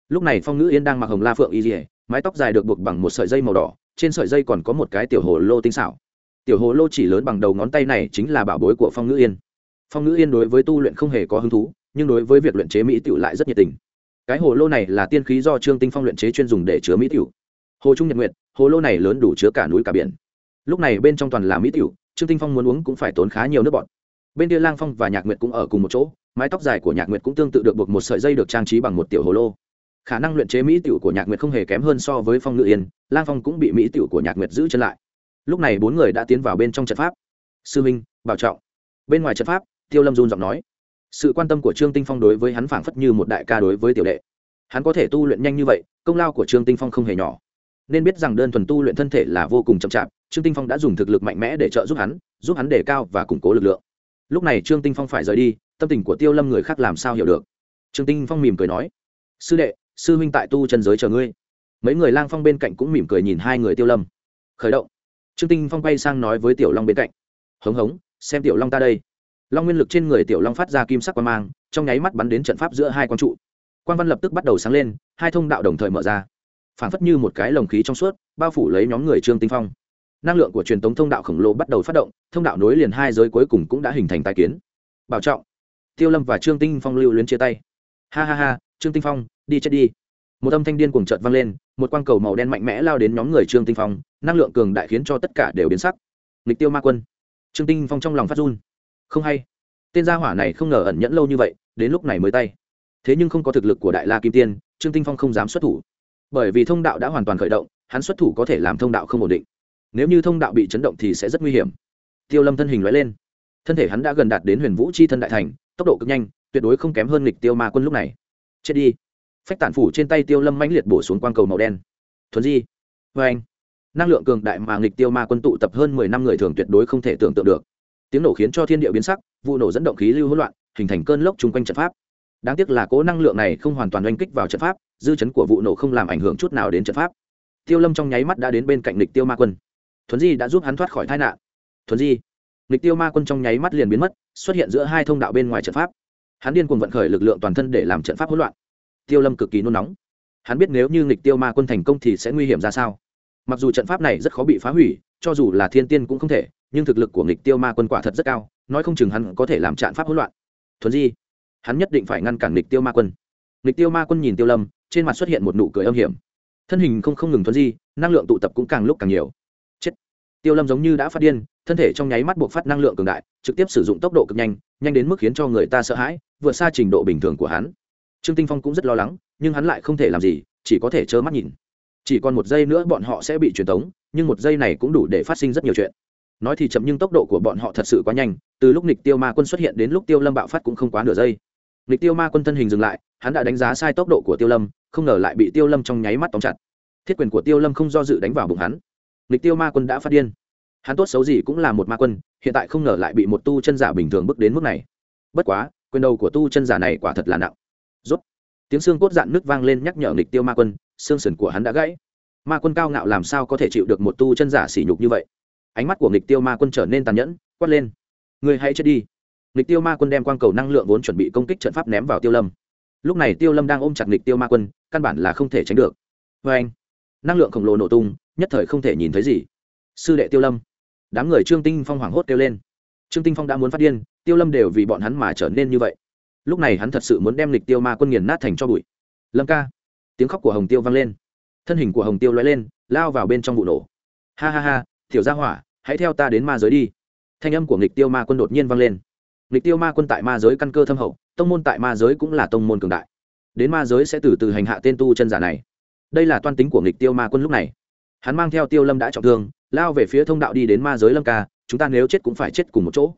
[SPEAKER 1] Lúc này phong ngữ yên đang mặc hồng la phượng y dỉa mái tóc dài được buộc bằng một sợi dây màu đỏ, trên sợi dây còn có một cái tiểu hồ lô tinh xảo. Tiểu hồ lô chỉ lớn bằng đầu ngón tay này chính là bảo bối của phong ngữ yên. Phong ngữ yên đối với tu luyện không hề có hứng thú, nhưng đối với việc luyện chế mỹ tiểu lại rất nhiệt tình. Cái hồ lô này là tiên khí do trương tinh phong luyện chế chuyên dùng để chứa mỹ tiểu. Hồ trung nhật nguyệt, hồ lô này lớn đủ chứa cả núi cả biển. Lúc này bên trong toàn là mỹ tiểu, trương tinh phong muốn uống cũng phải tốn khá nhiều nước bọt bên kia lang phong và nhạc nguyệt cũng ở cùng một chỗ, mái tóc dài của nhạc nguyệt cũng tương tự được buộc một sợi dây được trang trí bằng một tiểu hồ lô. Khả năng luyện chế mỹ tiểu của nhạc nguyệt không hề kém hơn so với phong ngự yên, lang phong cũng bị mỹ tiểu của nhạc nguyệt giữ chân lại. Lúc này bốn người đã tiến vào bên trong trận pháp. Sư minh, bảo trọng. Bên ngoài trận pháp, tiêu lâm run giọng nói. Sự quan tâm của trương tinh phong đối với hắn phảng phất như một đại ca đối với tiểu đệ. Hắn có thể tu luyện nhanh như vậy, công lao của trương tinh phong không hề nhỏ. Nên biết rằng đơn thuần tu luyện thân thể là vô cùng chậm chạp, trương tinh phong đã dùng thực lực mạnh mẽ để trợ giúp hắn giúp hắn đề cao và củng cố lực lượng lúc này trương tinh phong phải rời đi, tâm tình của tiêu lâm người khác làm sao hiểu được? Trương tinh phong mỉm cười nói, sư đệ, sư huynh tại tu chân giới chờ ngươi. Mấy người lang phong bên cạnh cũng mỉm cười nhìn hai người tiêu lâm. Khởi động. Trương tinh phong quay sang nói với tiểu long bên cạnh, hống hống, xem tiểu long ta đây. Long nguyên lực trên người tiểu long phát ra kim sắc quang mang, trong nháy mắt bắn đến trận pháp giữa hai quang trụ. Quang văn lập tức bắt đầu sáng lên, hai thông đạo đồng thời mở ra. Phản phất như một cái lồng khí trong suốt, bao phủ lấy nhóm người trương tinh phong năng lượng của truyền thống thông đạo khổng lồ bắt đầu phát động, thông đạo nối liền hai giới cuối cùng cũng đã hình thành tai kiến. Bảo trọng. Tiêu lâm và trương tinh phong lưu luyến chia tay. Ha ha ha, trương tinh phong, đi chết đi. Một âm thanh điên cuồng chợt vang lên, một quang cầu màu đen mạnh mẽ lao đến nhóm người trương tinh phong, năng lượng cường đại khiến cho tất cả đều biến sắc. Nghịch tiêu ma quân. Trương tinh phong trong lòng phát run. Không hay. Tên gia hỏa này không ngờ ẩn nhẫn lâu như vậy, đến lúc này mới tay. Thế nhưng không có thực lực của đại la kim tiên, trương tinh phong không dám xuất thủ. Bởi vì thông đạo đã hoàn toàn khởi động, hắn xuất thủ có thể làm thông đạo không ổn định nếu như thông đạo bị chấn động thì sẽ rất nguy hiểm. Tiêu lâm thân hình nói lên. Thân thể hắn đã gần đạt đến huyền vũ c h i thân đại thành, tốc độ cực nhanh, tuyệt đối không kém hơn lịch tiêu ma quân lúc này. Chết đi. Phách tản phủ trên tay tiêu lâm mãnh liệt bổ xuống quang cầu màu đen. Thuần di. Vê anh. Năng lượng cường đại mà nghịch tiêu ma quân tụ tập hơn mười năm người thường tuyệt đối không thể tưởng tượng được. Tiếng nổ khiến cho thiên địa biến sắc, vụ nổ dẫn động khí lưu hỗn loạn, hình thành cơn lốc chung quanh trận pháp. Đáng tiếc là cố năng lượng này không hoàn toàn oanh kích vào trận pháp, dư chấn của vụ nổ không làm ảnh hưởng chút nào đến trận pháp. Tiêu lâm trong nháy mắt đã đến bên cạnh lịch tiêu ma quân thuấn di đã giúp hắn thoát khỏi tai nạn. Thuấn di lịch tiêu ma quân trong nháy mắt liền biến mất, xuất hiện giữa hai thông đạo bên ngoài trận pháp. Hắn điên cuồng vận khởi lực lượng toàn thân để làm trận pháp hỗn loạn. Tiêu lâm cực kỳ nôn nóng. Hắn biết nếu như nghịch tiêu ma quân thành công thì sẽ nguy hiểm ra sao. Mặc dù trận pháp này rất khó bị phá hủy, cho dù là thiên tiên cũng không thể, nhưng thực lực của nghịch tiêu ma quân quả thật rất cao, nói không chừng hắn có thể làm trận pháp hỗn loạn. Thuần di, hắn nhất định phải ngăn cản nghịch tiêu ma quân. Nghịch tiêu ma quân nhìn tiêu lâm, trên mặt xuất hiện một nụ cười âm hiểm. Thân hình không không ngừng thuần di, năng lượng tụ tập cũng càng lúc càng nhiều tiêu lâm giống như đã phát điên, thân thể trong nháy mắt buộc phát năng lượng cường đại, trực tiếp sử dụng tốc độ cực nhanh nhanh đến mức khiến cho người ta sợ hãi, vượt xa trình độ bình thường của hắn. Trương tinh phong cũng rất lo lắng, nhưng hắn lại không thể làm gì, chỉ có thể trơ mắt nhìn. Chỉ còn một giây nữa bọn họ sẽ bị truyền tống, nhưng một giây này cũng đủ để phát sinh rất nhiều chuyện. Nói thì chậm nhưng tốc độ của bọn họ thật sự quá nhanh, từ lúc nịch tiêu ma quân xuất hiện đến lúc tiêu lâm bạo phát cũng không quá nửa giây. Nịch tiêu ma quân thân hình dừng lại, hắn đã đánh giá sai tốc độ của tiêu lâm, không ngờ lại bị tiêu lâm trong nháy mắt tóm chặt. Thiết quyền của tiêu lâm không do dự đánh vào bụng hắn nghịch tiêu ma quân đã phát điên. Hắn tốt xấu gì cũng là một ma quân, hiện tại không ngờ lại bị một tu chân giả bình thường bước đến mức này. Bất quá, quyền đầu của tu chân giả này quả thật là nặng. Rốt. Tiếng xương cốt dạn nước vang lên nhắc nhở nghịch tiêu ma quân, xương sườn của hắn đã gãy. Ma quân cao ngạo làm sao có thể chịu được một tu chân giả sỉ nhục như vậy? Ánh mắt của nghịch tiêu ma quân trở nên tàn nhẫn, quát lên. Người hãy chết đi. Nghịch tiêu ma quân đem quang cầu năng lượng vốn chuẩn bị công kích trận pháp ném vào tiêu lâm. Lúc này tiêu lâm đang ôm chặt nghịch tiêu ma quân, căn bản là không thể tránh được. Vê anh năng lượng khổng lồ nổ tung, nhất thời không thể nhìn thấy gì. Sư đệ tiêu lâm, đám người trương tinh phong hoảng hốt kêu lên. Trương tinh phong đã muốn phát điên, tiêu lâm đều vì bọn hắn mà trở nên như vậy. Lúc này hắn thật sự muốn đem lịch tiêu ma quân nghiền nát thành cho bụi. Lâm ca, tiếng khóc của hồng tiêu vang lên. Thân hình của hồng tiêu lóe lên, lao vào bên trong vụ nổ. Ha ha ha thiểu gia hỏa, hãy theo ta đến ma giới đi. Thanh âm của nghịch tiêu ma quân đột nhiên vang lên. Nghịch tiêu ma quân tại ma giới căn cơ thâm hậu, tông môn tại ma giới cũng là tông môn cường đại. Đến ma giới sẽ từ từ hành hạ tên tu chân giả này đây là toan tính của nghịch tiêu ma quân lúc này. Hắn mang theo tiêu lâm đã trọng thương, lao về phía thông đạo đi đến ma giới lâm ca, chúng ta nếu chết cũng phải chết cùng một chỗ.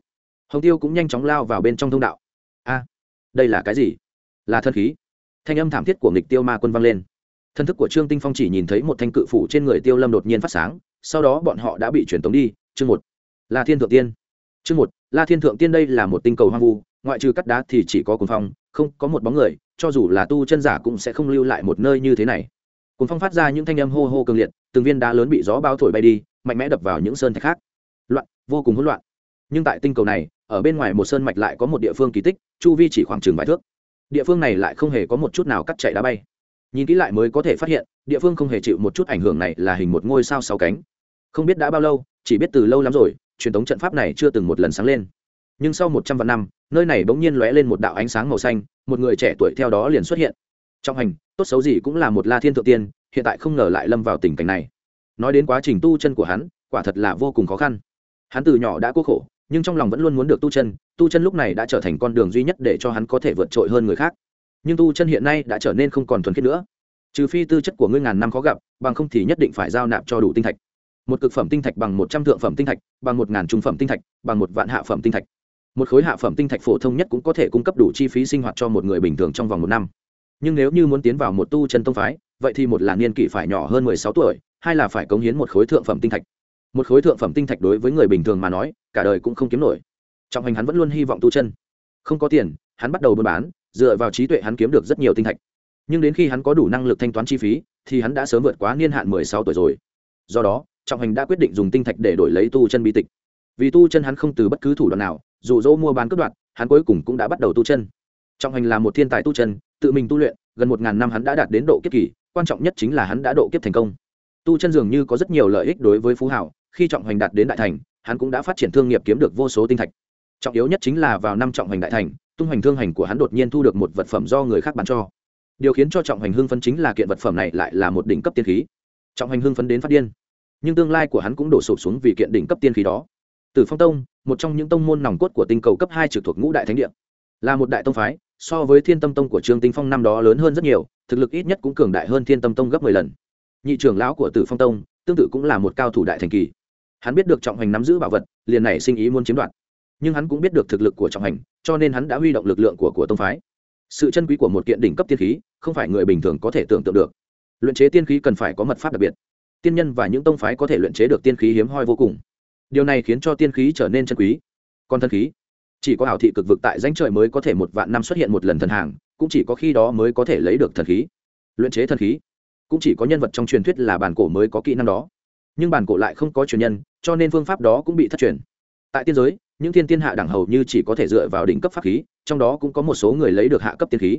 [SPEAKER 1] Hồng tiêu cũng nhanh chóng lao vào bên trong thông đạo. A, đây là cái gì? Là thân khí. Thanh âm thảm thiết của nghịch tiêu ma quân vang lên. Thân thức của trương tinh phong chỉ nhìn thấy một thanh cự phủ trên người tiêu lâm đột nhiên phát sáng, sau đó bọn họ đã bị chuyển tống đi. Chương một là thiên thượng tiên. Chương một, la thiên thượng tiên đây là một tinh cầu hoang vu, ngoại trừ cắt đá thì chỉ có cuồng phong, không có một bóng người, cho dù là tu chân giả cũng sẽ không lưu lại một nơi như thế này cùng phong phát ra những thanh âm hô hô cường liệt, từng viên đá lớn bị gió bao thổi bay đi, mạnh mẽ đập vào những sơn thạch khác. Loạn, vô cùng hỗn loạn. Nhưng tại tinh cầu này, ở bên ngoài một sơn mạch lại có một địa phương kỳ tích, chu vi chỉ khoảng chừng vài thước. Địa phương này lại không hề có một chút nào cắt chạy đá bay. Nhìn kỹ lại mới có thể phát hiện, địa phương không hề chịu một chút ảnh hưởng này là hình một ngôi sao sáu cánh. Không biết đã bao lâu, chỉ biết từ lâu lắm rồi, truyền thống trận pháp này chưa từng một lần sáng lên. Nhưng sau một trăm vạn năm, nơi này bỗng nhiên lóe lên một đạo ánh sáng màu xanh, một người trẻ tuổi theo đó liền xuất hiện trong hành, tốt xấu gì cũng là một la thiên thượng tiên, hiện tại không ngờ lại lâm vào tình cảnh này. Nói đến quá trình tu chân của hắn, quả thật là vô cùng khó khăn. Hắn từ nhỏ đã cố khổ, nhưng trong lòng vẫn luôn muốn được tu chân tu chân lúc này đã trở thành con đường duy nhất để cho hắn có thể vượt trội hơn người khác. Nhưng tu chân hiện nay đã trở nên không còn thuần khiết nữa. Trừ phi tư chất của ngươi ngàn năm khó gặp, bằng không thì nhất định phải giao nạp cho đủ tinh thạch. Một cực phẩm tinh thạch bằng một trăm thượng phẩm tinh thạch, bằng một ngàn trung phẩm tinh thạch, bằng một vạn hạ phẩm tinh thạch. Một khối hạ phẩm tinh thạch phổ thông nhất cũng có thể cung cấp đủ chi phí sinh hoạt cho một người bình thường trong vòng một năm nhưng nếu như muốn tiến vào một tu chân tông phái, vậy thì một là niên kỷ phải nhỏ hơn mười sáu tuổi, hai là phải cống hiến một khối thượng phẩm tinh thạch. Một khối thượng phẩm tinh thạch đối với người bình thường mà nói, cả đời cũng không kiếm nổi. Trọng hành hắn vẫn luôn hy vọng tu chân. Không có tiền, hắn bắt đầu buôn bán, dựa vào trí tuệ hắn kiếm được rất nhiều tinh thạch. Nhưng đến khi hắn có đủ năng lực thanh toán chi phí, thì hắn đã sớm vượt quá niên hạn mười sáu tuổi rồi. Do đó trọng hành đã quyết định dùng tinh thạch để đổi lấy tu chân bi tịch. Vì tu chân hắn không từ bất cứ thủ đoạn nào, dù dỗ mua bán cướp đoạt, hắn cuối cùng cũng đã bắt đầu tu chân. Trọng hành là một thiên tài tu chân tự mình tu luyện gần một ngàn năm hắn đã đạt đến độ kiếp kỳ quan trọng nhất chính là hắn đã độ kiếp thành công. Tu chân dường như có rất nhiều lợi ích đối với phú hảo khi trọng hành đạt đến đại thành hắn cũng đã phát triển thương nghiệp kiếm được vô số tinh thạch. Trọng yếu nhất chính là vào năm trọng hành đại thành tung hoành thương hành của hắn đột nhiên thu được một vật phẩm do người khác bán cho. Điều khiến cho trọng hành hưng phấn chính là kiện vật phẩm này lại là một đỉnh cấp tiên khí. Trọng hành hưng phấn đến phát điên. Nhưng tương lai của hắn cũng đổ sụp xuống vì kiện đỉnh cấp tiên khí đó. Tử Phong Tông, một trong những tông môn nòng cốt của tinh cầu cấp hai trực thuộc Ngũ Đại Thánh Địa, là một đại tông phái, so với Thiên Tâm Tông của Trương Tinh Phong năm đó lớn hơn rất nhiều, thực lực ít nhất cũng cường đại hơn Thiên Tâm Tông gấp mười lần. Nhị trưởng lão của Tử Phong Tông, tương tự cũng là một cao thủ đại thành kỳ. Hắn biết được trọng hành nắm giữ bảo vật, liền nảy sinh ý muốn chiếm đoạt. Nhưng hắn cũng biết được thực lực của trọng hành, cho nên hắn đã huy động lực lượng của của tông phái. Sự chân quý của một kiện đỉnh cấp tiên khí, không phải người bình thường có thể tưởng tượng được. Luyện chế tiên khí cần phải có mật pháp đặc biệt. Tiên nhân và những tông phái có thể luyện chế được tiên khí hiếm hoi vô cùng điều này khiến cho tiên khí trở nên chân quý còn thân khí chỉ có ảo thị cực vực tại danh trời mới có thể một vạn năm xuất hiện một lần thần hàng, cũng chỉ có khi đó mới có thể lấy được thần khí. Luyện chế thần khí, cũng chỉ có nhân vật trong truyền thuyết là bản cổ mới có kỹ năng đó. Nhưng bản cổ lại không có truyền nhân, cho nên phương pháp đó cũng bị thất truyền. Tại tiên giới, những thiên tiên hạ đẳng hầu như chỉ có thể dựa vào đỉnh cấp pháp khí, trong đó cũng có một số người lấy được hạ cấp tiên khí.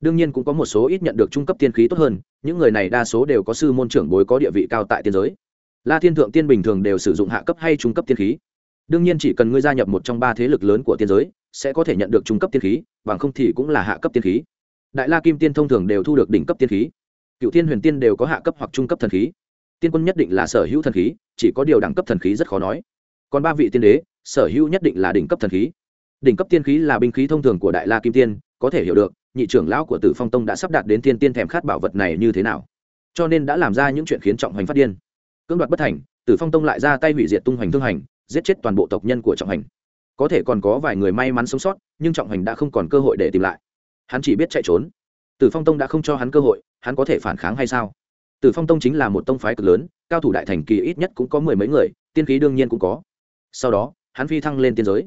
[SPEAKER 1] Đương nhiên cũng có một số ít nhận được trung cấp tiên khí tốt hơn, những người này đa số đều có sư môn trưởng bối có địa vị cao tại tiên giới. La thiên thượng tiên bình thường đều sử dụng hạ cấp hay trung cấp tiên khí đương nhiên chỉ cần ngươi gia nhập một trong ba thế lực lớn của tiên giới, sẽ có thể nhận được trung cấp tiên khí, bằng không thì cũng là hạ cấp tiên khí. Đại la kim tiên thông thường đều thu được đỉnh cấp tiên khí. Cựu tiên huyền tiên đều có hạ cấp hoặc trung cấp thần khí. Tiên quân nhất định là sở hữu thần khí, chỉ có điều đẳng cấp thần khí rất khó nói. Còn ba vị tiên đế, sở hữu nhất định là đỉnh cấp thần khí. Đỉnh cấp tiên khí là binh khí thông thường của đại la kim tiên, có thể hiểu được, nhị trưởng lão của tử phong tông đã sắp đạt đến tiên tiên thèm khát bảo vật này như thế nào. Cho nên đã làm ra những chuyện khiến trọng hoành phát điên. Cưỡng đoạt bất thành, tử phong tông lại ra tay hủy diệt tung hoành thương hành giết chết toàn bộ tộc nhân của trọng hành. Có thể còn có vài người may mắn sống sót, nhưng trọng hành đã không còn cơ hội để tìm lại. Hắn chỉ biết chạy trốn. Tử phong tông đã không cho hắn cơ hội, hắn có thể phản kháng hay sao? Tử phong tông chính là một tông phái cực lớn, cao thủ đại thành kỳ ít nhất cũng có mười mấy người, tiên khí đương nhiên cũng có. Sau đó, hắn phi thăng lên tiên giới.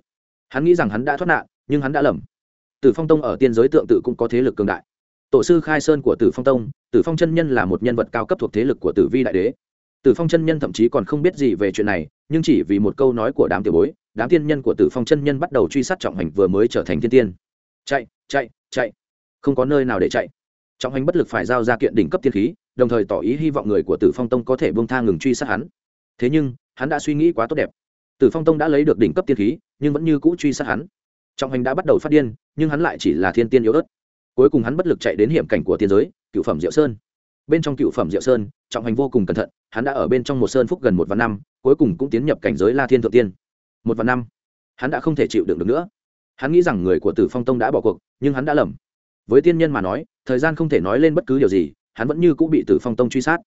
[SPEAKER 1] Hắn nghĩ rằng hắn đã thoát nạn, nhưng hắn đã lầm. Tử phong tông ở tiên giới tượng tự cũng có thế lực cường đại. Tổ sư khai sơn của tử phong tông, tử phong chân nhân là một nhân vật cao cấp thuộc thế lực của tử vi đại đế. Tử phong chân nhân thậm chí còn không biết gì về chuyện này nhưng chỉ vì một câu nói của đám tiểu bối, đám tiên nhân của tử phong chân nhân bắt đầu truy sát trọng hành vừa mới trở thành thiên tiên. Chạy chạy chạy. Không có nơi nào để chạy. Trọng hành bất lực phải giao ra kiện đỉnh cấp tiên khí, đồng thời tỏ ý hy vọng người của tử phong tông có thể buông tha ngừng truy sát hắn. Thế nhưng, hắn đã suy nghĩ quá tốt đẹp. Tử phong tông đã lấy được đỉnh cấp tiên khí, nhưng vẫn như cũ truy sát hắn. Trọng hành đã bắt đầu phát điên, nhưng hắn lại chỉ là thiên tiên yếu ớt. Cuối cùng hắn bất lực chạy đến hiểm cảnh của tiên giới, cựu phẩm diệu sơn bên trong cựu phẩm diệu sơn, trọng hành vô cùng cẩn thận, hắn đã ở bên trong một sơn phúc gần một vạn năm, cuối cùng cũng tiến nhập cảnh giới la thiên thượng tiên. Một vạn năm? Hắn đã không thể chịu đựng được nữa. Hắn nghĩ rằng người của tử phong tông đã bỏ cuộc, nhưng hắn đã lầm. Với tiên nhân mà nói, thời gian không thể nói lên bất cứ điều gì, hắn vẫn như cũng bị tử phong tông truy sát.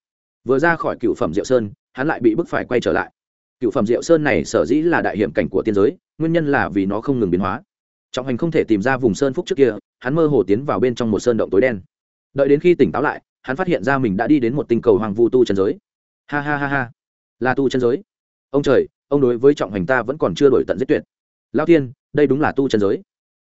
[SPEAKER 1] Vừa ra khỏi cựu phẩm diệu sơn, hắn lại bị bức phải quay trở lại. Cựu phẩm diệu sơn này sở dĩ là đại hiểm cảnh của tiên giới, nguyên nhân là vì nó không ngừng biến hóa. Trọng hành không thể tìm ra vùng sơn phúc trước kia, hắn mơ hồ tiến vào bên trong một sơn động tối đen. Đợi đến khi tỉnh táo lại hắn phát hiện ra mình đã đi đến một tinh cầu hoàng vu tu chân giới. Ha ha ha ha. Là tu chân giới. Ông trời, ông đối với trọng hành ta vẫn còn chưa đổi tận giết tuyệt. Lao tiên đây đúng là tu chân giới.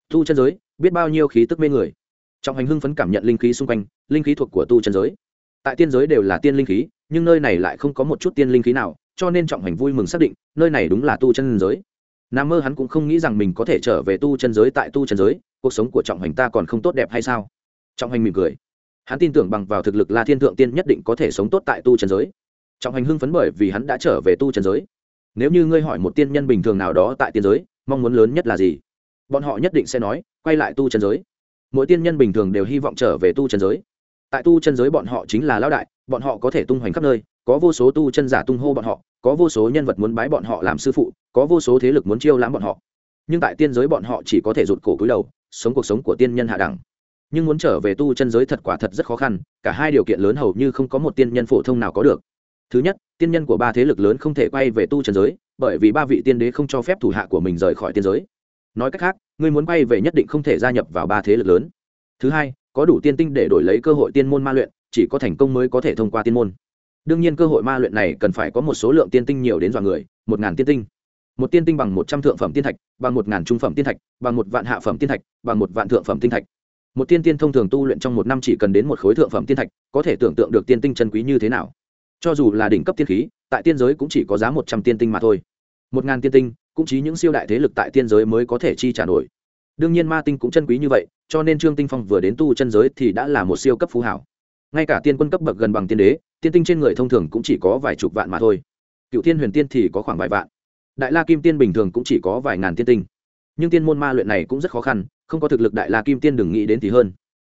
[SPEAKER 1] Tu chân giới, biết bao nhiêu khí tức mê người. Trọng hành hưng phấn cảm nhận linh khí xung quanh, linh khí thuộc của tu chân giới. Tại tiên giới đều là tiên linh khí, nhưng nơi này lại không có một chút tiên linh khí nào, cho nên trọng hành vui mừng xác định, nơi này đúng là tu chân giới. Nam mơ hắn cũng không nghĩ rằng mình có thể trở về tu chân giới tại tu chân giới, cuộc sống của trọng hành ta còn không tốt đẹp hay sao? Trọng hành mỉm cười hắn tin tưởng bằng vào thực lực la thiên thượng tiên nhất định có thể sống tốt tại tu trần giới. Trọng hành hưng phấn bởi vì hắn đã trở về tu trần giới. Nếu như ngươi hỏi một tiên nhân bình thường nào đó tại tiên giới, mong muốn lớn nhất là gì? Bọn họ nhất định sẽ nói, quay lại tu trần giới. Mỗi tiên nhân bình thường đều hy vọng trở về tu trần giới. Tại tu chân giới bọn họ chính là lão đại, bọn họ có thể tung hoành khắp nơi, có vô số tu chân giả tung hô bọn họ, có vô số nhân vật muốn bái bọn họ làm sư phụ, có vô số thế lực muốn chiêu lãm bọn họ. Nhưng tại tiên giới bọn họ chỉ có thể rụt cổ cúi đầu, sống cuộc sống của tiên nhân hạ đẳng nhưng muốn trở về tu chân giới thật quả thật rất khó khăn, cả hai điều kiện lớn hầu như không có một tiên nhân phổ thông nào có được. Thứ nhất, tiên nhân của ba thế lực lớn không thể quay về tu chân giới, bởi vì ba vị tiên đế không cho phép thủ hạ của mình rời khỏi tiên giới. Nói cách khác người muốn quay về nhất định không thể gia nhập vào ba thế lực lớn. Thứ hai, có đủ tiên tinh để đổi lấy cơ hội tiên môn ma luyện, chỉ có thành công mới có thể thông qua tiên môn. Đương nhiên cơ hội ma luyện này cần phải có một số lượng tiên tinh nhiều đến dọa người, một ngàn tiên tinh. Một tiên tinh bằng một trăm thượng phẩm tiên thạch, bằng một ngàn trung phẩm tiên thạch, bằng một vạn hạ phẩm tiên thạch, bằng một vạn thượng phẩm tiên thạch một tiên tiên thông thường tu luyện trong một năm chỉ cần đến một khối thượng phẩm tiên thạch, có thể tưởng tượng được tiên tinh chân quý như thế nào. Cho dù là đỉnh cấp tiên khí, tại tiên giới cũng chỉ có giá một trăm tiên tinh mà thôi. Một ngàn tiên tinh, cũng chỉ những siêu đại thế lực tại tiên giới mới có thể chi trả nổi. Đương nhiên ma tinh cũng chân quý như vậy, cho nên trương tinh phong vừa đến tu chân giới thì đã là một siêu cấp phú hảo. Ngay cả tiên quân cấp bậc gần bằng tiên đế, tiên tinh trên người thông thường cũng chỉ có vài chục vạn mà thôi. Cựu tiên huyền tiên thì có khoảng vài vạn. Đại la kim tiên bình thường cũng chỉ có vài ngàn tiên tinh. Nhưng tiên môn ma luyện này cũng rất khó khăn không có thực lực đại la kim tiên đừng nghĩ đến thì hơn.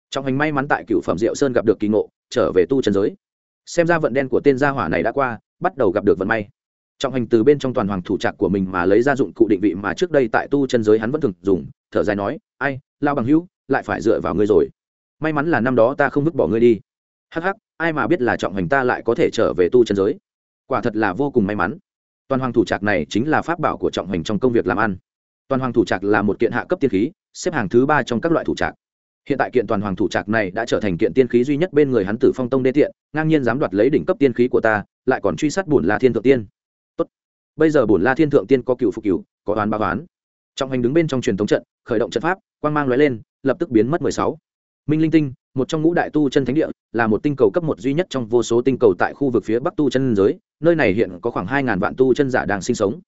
[SPEAKER 1] Trong hành may mắn tại cựu phẩm diệu sơn gặp được kỳ ngộ, trở về tu chân giới. Xem ra vận đen của tên gia hỏa này đã qua, bắt đầu gặp được vận may. Trọng hành từ bên trong toàn hoàng thủ trạc của mình mà lấy ra dụng cụ định vị mà trước đây tại tu chân giới hắn vẫn thường dùng, thở dài nói, ai, lao bằng hữu, lại phải dựa vào ngươi rồi. May mắn là năm đó ta không vứt bỏ ngươi đi. Hắc hắc, ai mà biết là trọng hành ta lại có thể trở về tu chân giới. Quả thật là vô cùng may mắn. Toàn hoàng thủ trạc này chính là pháp bảo của trọng hành trong công việc làm ăn toàn hoàng thủ trạc là một kiện hạ cấp tiên khí, xếp hàng thứ ba trong các loại thủ trạc. Hiện tại kiện toàn hoàng thủ trạc này đã trở thành kiện tiên khí duy nhất bên người hắn tử phong tông đê tiện, ngang nhiên dám đoạt lấy đỉnh cấp tiên khí của ta, lại còn truy sát bổn la thiên thượng tiên. Tốt. bây giờ bổn la thiên thượng tiên có cựu phục cựu, có oán ba oán. Trọng hành đứng bên trong truyền thống trận, khởi động trận pháp, quang mang lóe lên, lập tức biến mất mười sáu. Minh linh tinh, một trong ngũ đại tu chân thánh địa, là một tinh cầu cấp một duy nhất trong vô số tinh cầu tại khu vực phía bắc tu chân giới, nơi này hiện có khoảng hai ngàn vạn tu chân giả đang sinh sống.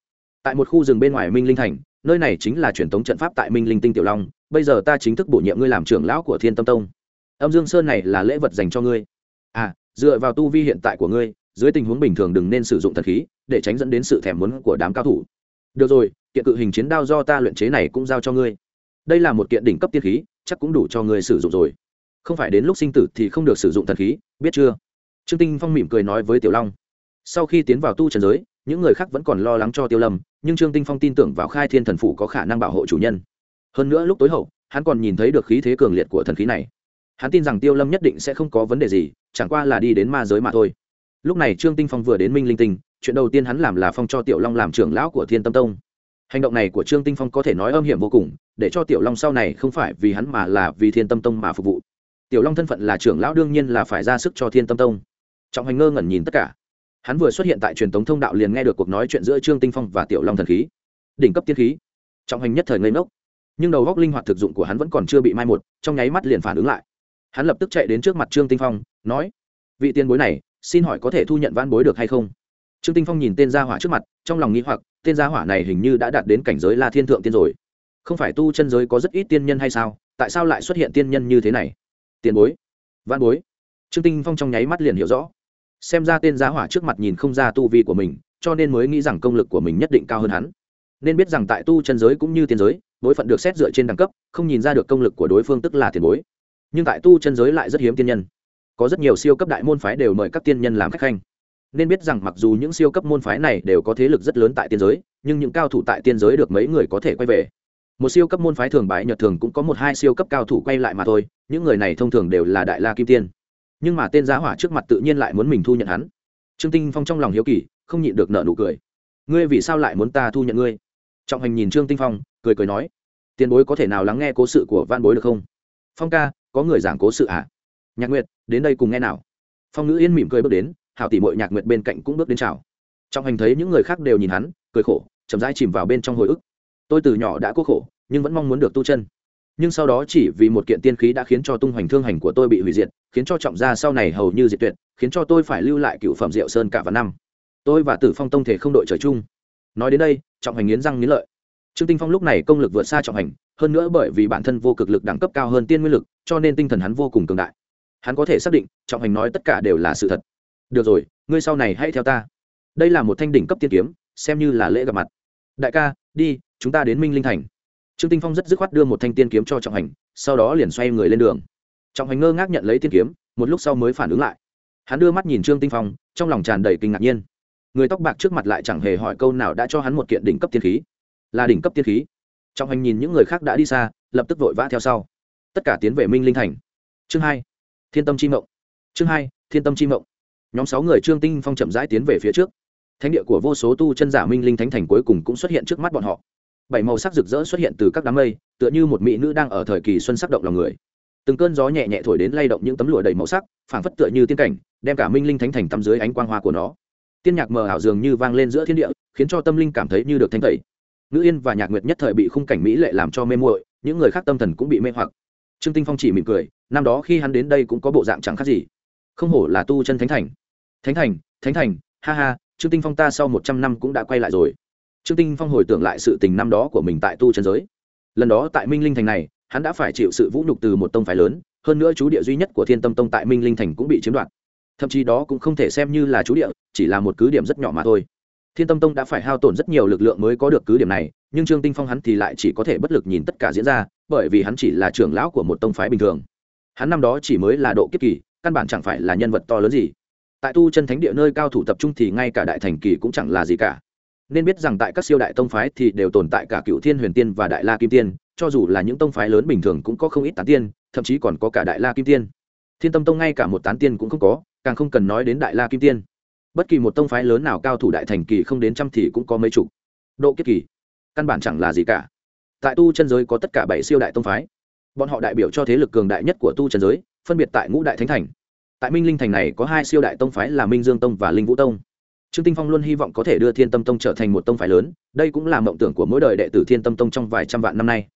[SPEAKER 1] Tại một khu rừng bên ngoài minh linh thành nơi này chính là truyền thống trận pháp tại minh linh tinh tiểu long, bây giờ ta chính thức bổ nhiệm ngươi làm trưởng lão của thiên tâm tông. Âm dương sơn này là lễ vật dành cho ngươi. À dựa vào tu vi hiện tại của ngươi, dưới tình huống bình thường đừng nên sử dụng thần khí, để tránh dẫn đến sự thèm muốn của đám cao thủ. Được rồi, kiện cự hình chiến đao do ta luyện chế này cũng giao cho ngươi. Đây là một kiện đỉnh cấp tiên khí, chắc cũng đủ cho ngươi sử dụng rồi. Không phải đến lúc sinh tử thì không được sử dụng thần khí, biết chưa? Trương tinh phong mỉm cười nói với tiểu long. Sau khi tiến vào tu trần giới những người khác vẫn còn lo lắng cho tiêu lâm nhưng trương tinh phong tin tưởng vào khai thiên thần phủ có khả năng bảo hộ chủ nhân hơn nữa lúc tối hậu hắn còn nhìn thấy được khí thế cường liệt của thần khí này hắn tin rằng tiêu lâm nhất định sẽ không có vấn đề gì chẳng qua là đi đến ma giới mà thôi lúc này trương tinh phong vừa đến minh linh tinh chuyện đầu tiên hắn làm là phong cho tiểu long làm trưởng lão của thiên tâm tông hành động này của trương tinh phong có thể nói âm hiểm vô cùng để cho tiểu long sau này không phải vì hắn mà là vì thiên tâm tông mà phục vụ tiểu long thân phận là trưởng lão đương nhiên là phải ra sức cho thiên tâm tông trọng hành ngơ ngẩn nhìn tất cả hắn vừa xuất hiện tại truyền thống thông đạo liền nghe được cuộc nói chuyện giữa trương tinh phong và tiểu long thần khí. Đỉnh cấp tiên khí. Trọng hành nhất thời ngây ngốc. Nhưng đầu góc linh hoạt thực dụng của hắn vẫn còn chưa bị mai một, trong nháy mắt liền phản ứng lại. Hắn lập tức chạy đến trước mặt trương tinh phong, nói, vị tiền bối này, xin hỏi có thể thu nhận van bối được hay không? Trương tinh phong nhìn tên gia hỏa trước mặt, trong lòng nghĩ hoặc, tên gia hỏa này hình như đã đạt đến cảnh giới la thiên thượng tiên rồi. Không phải tu chân giới có rất ít tiên nhân hay sao? Tại sao lại xuất hiện tiên nhân như thế này? Tiền bối văn bối. Trương tinh phong trong nháy mắt liền hiểu rõ xem ra tên gia hỏa trước mặt nhìn không ra tu vi của mình, cho nên mới nghĩ rằng công lực của mình nhất định cao hơn hắn. Nên biết rằng tại tu chân giới cũng như tiên giới bối phận được xét dựa trên đẳng cấp, không nhìn ra được công lực của đối phương tức là tiền bối. Nhưng tại tu chân giới lại rất hiếm tiên nhân. Có rất nhiều siêu cấp đại môn phái đều mời các tiên nhân làm khách khanh. Nên biết rằng mặc dù những siêu cấp môn phái này đều có thế lực rất lớn tại tiên giới, nhưng những cao thủ tại tiên giới được mấy người có thể quay về. Một siêu cấp môn phái thường bái nhật thường cũng có một hai siêu cấp cao thủ quay lại mà thôi, những người này thông thường đều là đại la kim tiên nhưng mà tên giá hỏa trước mặt tự nhiên lại muốn mình thu nhận hắn. Trương tinh phong trong lòng hiếu kỳ, không nhịn được nợ nụ cười. Ngươi vì sao lại muốn ta thu nhận ngươi? Trọng hành nhìn trương tinh phong, cười cười nói, tiền bối có thể nào lắng nghe cố sự của văn bối được không? Phong ca, có người giảng cố sự à? Nhạc nguyệt, đến đây cùng nghe nào. Phong ngữ yên mỉm cười bước đến, hảo tỷ mội nhạc nguyệt bên cạnh cũng bước đến chào. Trọng hành thấy những người khác đều nhìn hắn, cười khổ, chậm rãi chìm vào bên trong hồi ức. Tôi từ nhỏ đã cố khổ, nhưng vẫn mong muốn được tu chân. Nhưng sau đó chỉ vì một kiện tiên khí đã khiến cho tung hoành thương hành của tôi bị hủy diệt khiến cho trọng gia sau này hầu như diệt tuyệt, khiến cho tôi phải lưu lại cựu phẩm diệu sơn cả vạn năm. Tôi và tử phong tông thể không đội trời chung. Nói đến đây, trọng hành nghiến răng nghiến lợi. Trương tinh phong lúc này công lực vượt xa trọng hành, hơn nữa bởi vì bản thân vô cực lực đẳng cấp cao hơn tiên nguyên lực, cho nên tinh thần hắn vô cùng cường đại. Hắn có thể xác định, trọng hành nói tất cả đều là sự thật. Được rồi, ngươi sau này hãy theo ta. Đây là một thanh đỉnh cấp tiên kiếm, xem như là lễ gặp mặt. Đại ca, đi, chúng ta đến minh linh thành. Trương tinh phong rất dứt khoát đưa một thanh tiên kiếm cho trọng hành, sau đó liền xoay người lên đường trọng hành ngơ ngác nhận lấy tiên kiếm, một lúc sau mới phản ứng lại. Hắn đưa mắt nhìn trương tinh phong, trong lòng tràn đầy kinh ngạc nhiên. Người tóc bạc trước mặt lại chẳng hề hỏi câu nào đã cho hắn một kiện đỉnh cấp tiên khí. Là đỉnh cấp tiên khí. Trọng hành nhìn những người khác đã đi xa, lập tức vội vã theo sau. Tất cả tiến về minh linh thành. Chương hai, thiên tâm chi mộng. Chương hai, thiên tâm chi mộng. Nhóm sáu người trương tinh phong chậm rãi tiến về phía trước. Thánh địa của vô số tu chân giả minh linh thánh thành cuối cùng cũng xuất hiện trước mắt bọn họ. Bảy màu sắc rực rỡ xuất hiện từ các đám mây, tựa như một mỹ nữ đang ở thời kỳ xuân sắc động lòng người từng cơn gió nhẹ nhẹ thổi đến lay động những tấm lụa đầy màu sắc, phảng phất tựa như tiên cảnh, đem cả minh linh thánh thành tắm dưới ánh quang hoa của nó. Tiên nhạc mờ ảo dường như vang lên giữa thiên địa, khiến cho tâm linh cảm thấy như được thanh tẩy. Ngữ yên và nhạc nguyệt nhất thời bị khung cảnh mỹ lệ làm cho mê muội, những người khác tâm thần cũng bị mê hoặc. Trương tinh phong chỉ mỉm cười, năm đó khi hắn đến đây cũng có bộ dạng chẳng khác gì. Không hổ là tu chân thánh thành. Thánh thành thánh thành, ha ha, trương tinh phong ta sau một trăm năm cũng đã quay lại rồi. Trương tinh phong hồi tưởng lại sự tình năm đó của mình tại tu chân giới. Lần đó tại minh linh thành này hắn đã phải chịu sự vũ nhục từ một tông phái lớn, hơn nữa chú địa duy nhất của thiên tâm tông tại minh linh thành cũng bị chiếm đoạt. Thậm chí đó cũng không thể xem như là chú địa, chỉ là một cứ điểm rất nhỏ mà thôi. Thiên tâm tông đã phải hao tổn rất nhiều lực lượng mới có được cứ điểm này, nhưng trương tinh phong hắn thì lại chỉ có thể bất lực nhìn tất cả diễn ra, bởi vì hắn chỉ là trưởng lão của một tông phái bình thường. Hắn năm đó chỉ mới là độ kiếp kỳ, căn bản chẳng phải là nhân vật to lớn gì. Tại tu chân thánh địa nơi cao thủ tập trung thì ngay cả đại thành kỳ cũng chẳng là gì cả nên biết rằng tại các siêu đại tông phái thì đều tồn tại cả cựu thiên huyền tiên và đại la kim tiên, cho dù là những tông phái lớn bình thường cũng có không ít tán tiên, thậm chí còn có cả đại la kim tiên. Thiên tâm tông ngay cả một tán tiên cũng không có, càng không cần nói đến đại la kim tiên. Bất kỳ một tông phái lớn nào cao thủ đại thành kỳ không đến trăm thì cũng có mấy chục. Độ kiếp kỳ, căn bản chẳng là gì cả. Tại tu chân giới có tất cả bảy siêu đại tông phái. Bọn họ đại biểu cho thế lực cường đại nhất của tu chân giới, phân biệt tại ngũ đại thánh thành. Tại minh linh thành này có hai siêu đại tông phái là minh dương tông và linh vũ tông trương tinh phong luôn hy vọng có thể đưa thiên tâm tông trở thành một tông phái lớn, đây cũng là mộng tưởng của mỗi đời đệ tử thiên tâm tông trong vài trăm vạn năm nay.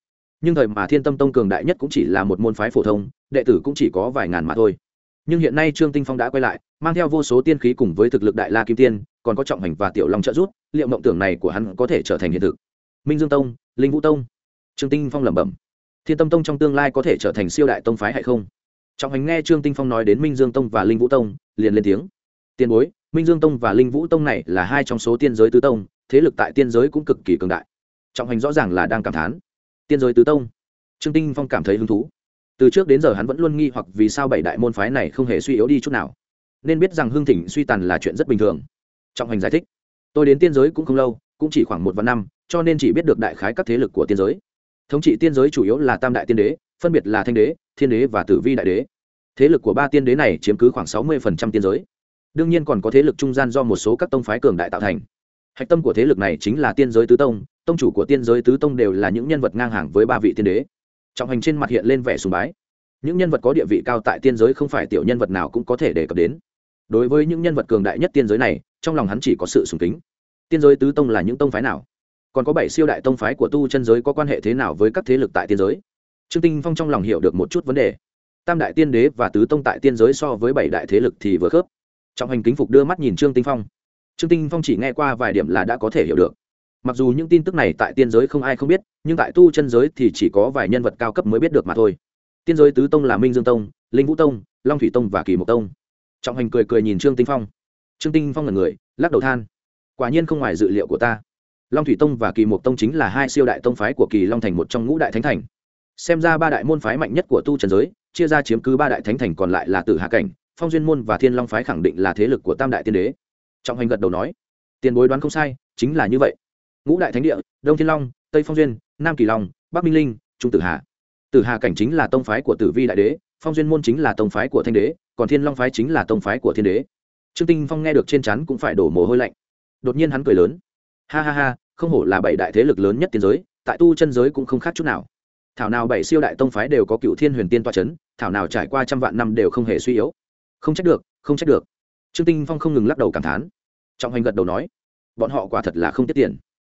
[SPEAKER 1] Nhưng thời mà thiên tâm tông cường đại nhất cũng chỉ là một môn phái phổ thông, đệ tử cũng chỉ có vài ngàn mà thôi. Nhưng hiện nay trương tinh phong đã quay lại, mang theo vô số tiên khí cùng với thực lực đại la kim tiên, còn có trọng hành và tiểu long trợ giúp, liệu mộng tưởng này của hắn có thể trở thành hiện thực? Minh dương tông, linh vũ tông. Trương tinh phong lẩm bẩm. Thiên tâm tông trong tương lai có thể trở thành siêu đại tông phái hay không? Trọng hành nghe trương tinh phong nói đến minh dương tông và linh vũ tông, liền lên tiếng. Tiền bối minh dương tông và linh vũ tông này là hai trong số tiên giới tứ tông, thế lực tại tiên giới cũng cực kỳ cường đại. Trọng hành rõ ràng là đang cảm thán. Tiên giới tứ tông. Trương tinh phong cảm thấy hứng thú. Từ trước đến giờ hắn vẫn luôn nghi hoặc vì sao bảy đại môn phái này không hề suy yếu đi chút nào. Nên biết rằng hương thịnh suy tàn là chuyện rất bình thường. Trọng hành giải thích. Tôi đến tiên giới cũng không lâu, cũng chỉ khoảng một vạn năm, cho nên chỉ biết được đại khái các thế lực của tiên giới. Thống trị tiên giới chủ yếu là tam đại tiên đế, phân biệt là thanh đế, thiên đế và tử vi đại đế. Thế lực của ba tiên đế này chiếm cứ khoảng sáu mươi tiên giới đương nhiên còn có thế lực trung gian do một số các tông phái cường đại tạo thành. Hạch tâm của thế lực này chính là tiên giới tứ tông tông chủ của tiên giới tứ tông đều là những nhân vật ngang hàng với ba vị tiên đế. Trọng hành trên mặt hiện lên vẻ sùng bái. Những nhân vật có địa vị cao tại tiên giới không phải tiểu nhân vật nào cũng có thể đề cập đến. Đối với những nhân vật cường đại nhất tiên giới này, trong lòng hắn chỉ có sự sùng kính. Tiên giới tứ tông là những tông phái nào? Còn có bảy siêu đại tông phái của tu chân giới có quan hệ thế nào với các thế lực tại tiên giới? Trương tinh phong trong lòng hiểu được một chút vấn đề. Tam đại tiên đế và tứ tông tại tiên giới so với bảy đại thế lực thì vừa khớp trọng hành kính phục đưa mắt nhìn trương tinh phong. Trương tinh phong chỉ nghe qua vài điểm là đã có thể hiểu được. Mặc dù những tin tức này tại tiên giới không ai không biết, nhưng tại tu chân giới thì chỉ có vài nhân vật cao cấp mới biết được mà thôi. Tiên giới tứ tông là minh dương tông, linh vũ tông, long thủy tông và kỳ mộc tông. Trọng hành cười cười nhìn trương tinh phong. Trương tinh phong là người, lắc đầu than. Quả nhiên không ngoài dự liệu của ta. Long thủy tông và kỳ mộc tông chính là hai siêu đại tông phái của kỳ long thành, một trong ngũ đại thánh thành. Xem ra ba đại môn phái mạnh nhất của tu trần giới, chia ra chiếm cứ ba đại thánh thành còn lại là tử hạ cảnh phong duyên môn và thiên long phái khẳng định là thế lực của tam đại tiên đế. Trọng hành gật đầu nói, tiền bối đoán không sai, chính là như vậy. Ngũ đại thánh địa, đông thiên long, tây phong duyên, nam kỳ long, bắc minh linh, trung tử hà. Tử hà cảnh chính là tông phái của tử vi đại đế, phong duyên môn chính là tông phái của thanh đế, còn thiên long phái chính là tông phái của thiên đế. Trương tinh phong nghe được trên chắn cũng phải đổ mồ hôi lạnh. Đột nhiên hắn cười lớn. Ha ha ha, không hổ là bảy đại thế lực lớn nhất tiên giới, tại tu chân giới cũng không khác chút nào. Thảo nào bảy siêu đại tông phái đều có cựu thiên huyền tiên toa c h ấ n thảo nào trải qua trăm vạn năm đều không hề suy yếu không trách được, không trách được. Trương tinh phong không ngừng lắc đầu cảm thán. Trọng hành gật đầu nói, bọn họ quả thật là không tiết tiền.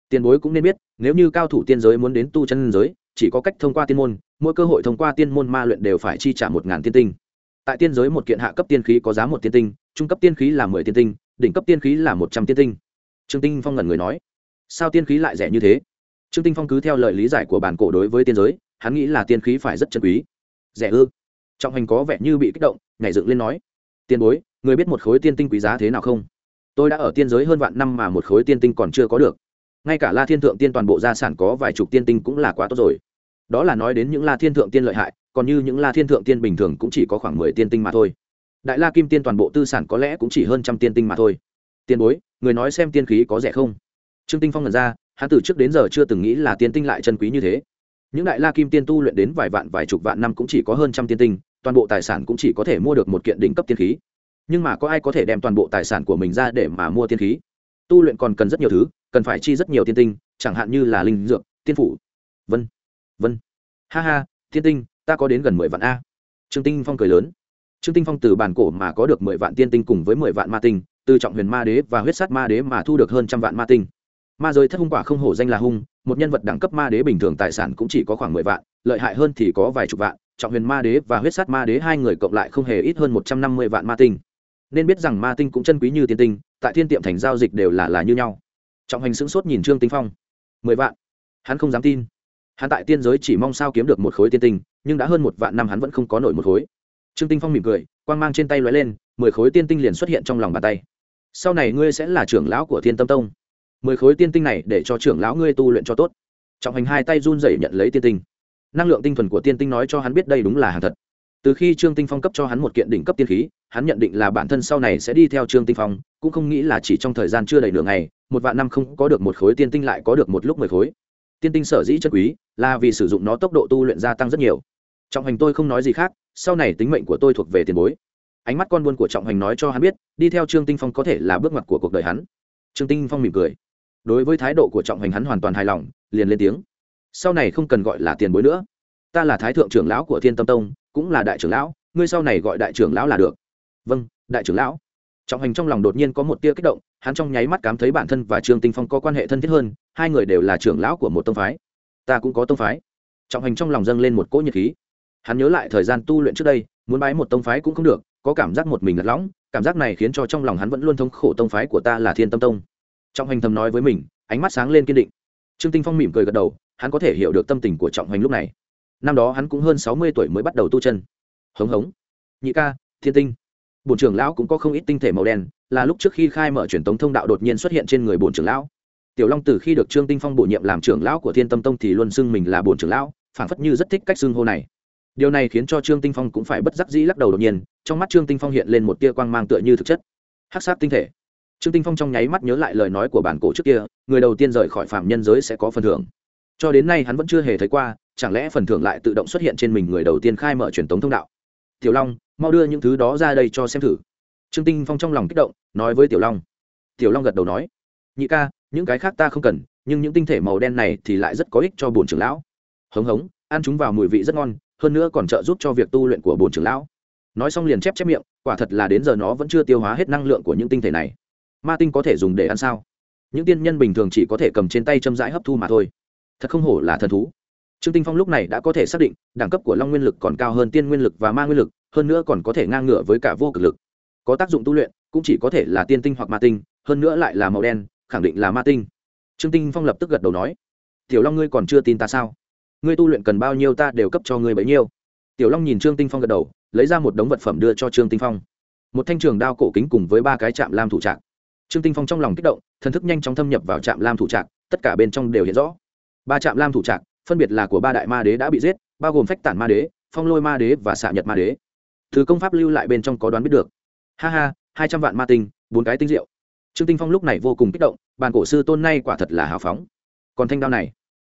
[SPEAKER 1] Tiền bối cũng nên biết, nếu như cao thủ tiên giới muốn đến tu chân giới, chỉ có cách thông qua tiên môn, mỗi cơ hội thông qua tiên môn ma luyện đều phải chi trả một ngàn tiên tinh. Tại tiên giới một kiện hạ cấp tiên khí có giá một tiên tinh, trung cấp tiên khí là mười tiên tinh, đỉnh cấp tiên khí là một trăm tiên tinh. Trương tinh phong ngẩn người nói, sao tiên khí lại rẻ như thế? Trương tinh phong cứ theo lời lý giải của bản cổ đối với tiên giới, hắn nghĩ là tiên khí phải rất chân quý. Rẻ ư? Trọng hành có vẻ như bị kích động, nhảy dựng lên nói tiền bối, người biết một khối tiên tinh quý giá thế nào không? Tôi đã ở tiên giới hơn vạn năm mà một khối tiên tinh còn chưa có được. Ngay cả la thiên thượng tiên toàn bộ gia sản có vài chục tiên tinh cũng là quá tốt rồi. Đó là nói đến những la thiên thượng tiên lợi hại, còn như những la thiên thượng tiên bình thường cũng chỉ có khoảng mười tiên tinh mà thôi. Đại la kim tiên toàn bộ tư sản có lẽ cũng chỉ hơn trăm tiên tinh mà thôi. Tiền bối, người nói xem tiên khí có rẻ không? Trương tinh phong nhận ra, hắn từ trước đến giờ chưa từng nghĩ là tiên tinh lại chân quý như thế. Những đại la kim tiên tu luyện đến vài vạn, vài chục vạn năm cũng chỉ có hơn trăm tiên tinh toàn bộ tài sản cũng chỉ có thể mua được một kiện đỉnh cấp tiên khí. Nhưng mà có ai có thể đem toàn bộ tài sản của mình ra để mà mua tiên khí? Tu luyện còn cần rất nhiều thứ, cần phải chi rất nhiều tiên tinh, chẳng hạn như là linh dược, tiên phủ. Vân vân. Ha ha, tiên tinh, ta có đến gần mười vạn a. Trương tinh phong cười lớn. Trương tinh phong từ bản cổ mà có được mười vạn tiên tinh cùng với mười vạn ma tinh, từ trọng huyền ma đế và huyết sát ma đế mà thu được hơn trăm vạn ma tinh. Ma giới thất hung quả không hổ danh là hung, một nhân vật đẳng cấp ma đế bình thường tài sản cũng chỉ có khoảng mười vạn, lợi hại hơn thì có vài chục vạn trọng huyền ma đế và huyết sát ma đế hai người cộng lại không hề ít hơn một trăm năm mươi vạn ma tinh. Nên biết rằng ma tinh cũng chân quý như tiên tinh, tại thiên tiệm thành giao dịch đều là là như nhau. Trọng hành sững sốt nhìn trương tinh phong. Mười vạn? Hắn không dám tin. Hắn tại tiên giới chỉ mong sao kiếm được một khối tiên tinh, nhưng đã hơn một vạn năm hắn vẫn không có nổi một khối. Trương tinh phong mỉm cười, quang mang trên tay lóe lên, mười khối tiên tinh liền xuất hiện trong lòng bàn tay. Sau này ngươi sẽ là trưởng lão của thiên tâm tông. Mười khối tiên tinh này để cho trưởng lão ngươi tu luyện cho tốt. Trọng hành hai tay run rẩy nhận lấy tiên tinh năng lượng tinh thuần của tiên tinh nói cho hắn biết đây đúng là hàng thật. Từ khi trương tinh phong cấp cho hắn một kiện đỉnh cấp tiên khí, hắn nhận định là bản thân sau này sẽ đi theo trương tinh phong, cũng không nghĩ là chỉ trong thời gian chưa đầy nửa ngày, một vạn năm không có được một khối tiên tinh lại có được một lúc mười khối. Tiên tinh sở dĩ chất quý, là vì sử dụng nó tốc độ tu luyện gia tăng rất nhiều. Trọng hành tôi không nói gì khác, sau này tính mệnh của tôi thuộc về tiền bối. Ánh mắt con buôn của trọng hành nói cho hắn biết, đi theo trương tinh phong có thể là bước ngoặt của cuộc đời hắn. Trương tinh phong mỉm cười. Đối với thái độ của trọng hành hắn hoàn toàn hài lòng, liền lên tiếng sau này không cần gọi là tiền bối nữa. Ta là thái thượng trưởng lão của thiên tâm tông, cũng là đại trưởng lão, ngươi sau này gọi đại trưởng lão là được. Vâng đại trưởng lão. Trọng hành trong lòng đột nhiên có một tia kích động, hắn trong nháy mắt cảm thấy bản thân và trương tinh phong có quan hệ thân thiết hơn, hai người đều là trưởng lão của một tông phái. Ta cũng có tông phái. Trọng hành trong lòng dâng lên một cỗ nhiệt khí. Hắn nhớ lại thời gian tu luyện trước đây, muốn bái một tông phái cũng không được, có cảm giác một mình lật lõng, cảm giác này khiến cho trong lòng hắn vẫn luôn thống khổ tông phái của ta là thiên tâm tông. Trọng hành thầm nói với mình, ánh mắt sáng lên kiên định trương tinh phong mỉm cười gật đầu, hắn có thể hiểu được tâm tình của trọng Hoành lúc này. Năm đó hắn cũng hơn sáu mươi tuổi mới bắt đầu tu chân. Hống hống. Nhị ca, thiên tinh. Bổn trưởng lão cũng có không ít tinh thể màu đen, là lúc trước khi khai mở truyền tống thông đạo đột nhiên xuất hiện trên người bổn trưởng lão. Tiểu long từ khi được trương tinh phong bổ nhiệm làm trưởng lão của thiên tâm tông thì luôn xưng mình là bổn trưởng lão, phảng phất như rất thích cách xưng hô này. Điều này khiến cho trương tinh phong cũng phải bất giác dĩ lắc đầu đột nhiên, trong mắt trương tinh phong hiện lên một tia quang mang tựa như thực chất. Hắc sát tinh thể trương tinh phong trong nháy mắt nhớ lại lời nói của bản cổ trước kia, người đầu tiên rời khỏi phạm nhân giới sẽ có phần thưởng. Cho đến nay hắn vẫn chưa hề thấy qua, chẳng lẽ phần thưởng lại tự động xuất hiện trên mình người đầu tiên khai mở truyền thống thông đạo. Tiểu long, mau đưa những thứ đó ra đây cho xem thử. Trương tinh phong trong lòng kích động, nói với tiểu long. Tiểu long gật đầu nói. Nhị ca, những cái khác ta không cần, nhưng những tinh thể màu đen này thì lại rất có ích cho bổn trưởng lão. Hống hống, ăn chúng vào mùi vị rất ngon, hơn nữa còn trợ giúp cho việc tu luyện của bổn trưởng lão. Nói xong liền chép chép miệng, quả thật là đến giờ nó vẫn chưa tiêu hóa hết năng lượng của những tinh thể này ma tinh có thể dùng để ăn sao? Những tiên nhân bình thường chỉ có thể cầm trên tay châm rãi hấp thu mà thôi. Thật không hổ là thần thú. Trương tinh phong lúc này đã có thể xác định, đẳng cấp của long nguyên lực còn cao hơn tiên nguyên lực và ma nguyên lực, hơn nữa còn có thể ngang ngửa với cả vô cực lực. Có tác dụng tu luyện, cũng chỉ có thể là tiên tinh hoặc ma tinh, hơn nữa lại là màu đen, khẳng định là ma tinh. Trương tinh phong lập tức gật đầu nói, tiểu long ngươi còn chưa tin ta sao? Ngươi tu luyện cần bao nhiêu ta đều cấp cho ngươi bấy nhiêu. Tiểu long nhìn trương tinh phong gật đầu, lấy ra một đống vật phẩm đưa cho trương tinh phong. Một thanh trường đao cổ kính cùng với ba cái chạm lam thủ trạng trương tinh phong trong lòng kích động, thần thức nhanh chóng thâm nhập vào trạm lam thủ trạc, tất cả bên trong đều hiện rõ. Ba trạm lam thủ trạc, phân biệt là của ba đại ma đế đã bị giết, bao gồm phách tản ma đế, phong lôi ma đế và xạ nhật ma đế. Thứ công pháp lưu lại bên trong có đoán biết được. Ha ha, hai trăm vạn ma tinh, bốn cái tinh diệu. trương tinh phong lúc này vô cùng kích động bàn cổ sư tôn nay quả thật là hào phóng. Còn thanh đao này.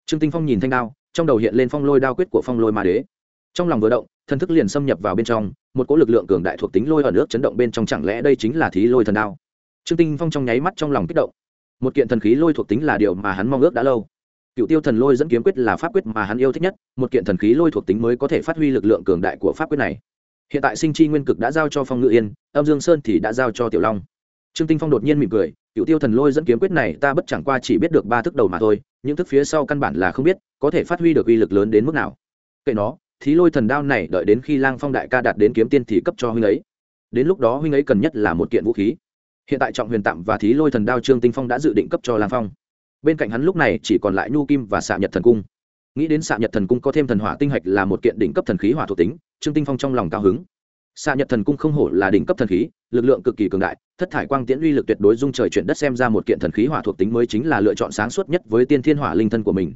[SPEAKER 1] Trương tinh phong nhìn thanh đao, trong đầu hiện lên phong lôi đao quyết của phong lôi ma đế. Trong lòng vừa động, thần thức liền xâm nhập vào bên trong, một cỗ lực lượng cường đại thuộc tính lôi ở nước chấn động bên trong, chẳng lẽ đây chính là thí lôi thần đao? Trương tinh phong trong nháy mắt trong lòng kích động. Một kiện thần khí lôi thuộc tính là điều mà hắn mong ước đã lâu. Cựu tiêu thần lôi dẫn kiếm quyết là pháp quyết mà hắn yêu thích nhất, một kiện thần khí lôi thuộc tính mới có thể phát huy lực lượng cường đại của pháp quyết này. Hiện tại sinh chi nguyên cực đã giao cho phong ngự yên, âm dương sơn thì đã giao cho tiểu long. Trương tinh phong đột nhiên mỉm cười, cựu tiêu thần lôi dẫn kiếm quyết này ta bất chẳng qua chỉ biết được ba thức đầu mà thôi, những thức phía sau căn bản là không biết, có thể phát huy được uy lực lớn đến mức nào. Kệ nó, thí lôi thần đao này đợi đến khi lang phong đại ca đạt đến kiếm tiên thì cấp cho huynh ấy. Đến lúc đó huynh ấy cần nhất là một kiện vũ khí hiện tại trọng huyền tạm và thí lôi thần đao trương tinh phong đã dự định cấp cho lang phong. Bên cạnh hắn lúc này chỉ còn lại nhu kim và xạ nhật thần cung. Nghĩ đến xạ nhật thần cung có thêm thần hỏa tinh hạch là một kiện đỉnh cấp thần khí hỏa thuộc tính, trương tinh phong trong lòng cao hứng. Xạ nhật thần cung không hổ là đỉnh cấp thần khí, lực lượng cực kỳ cường đại, thất thải quang tiễn uy lực tuyệt đối dung trời chuyển đất xem ra một kiện thần khí hỏa thuộc tính mới chính là lựa chọn sáng suốt nhất với tiên thiên hỏa linh thân của mình.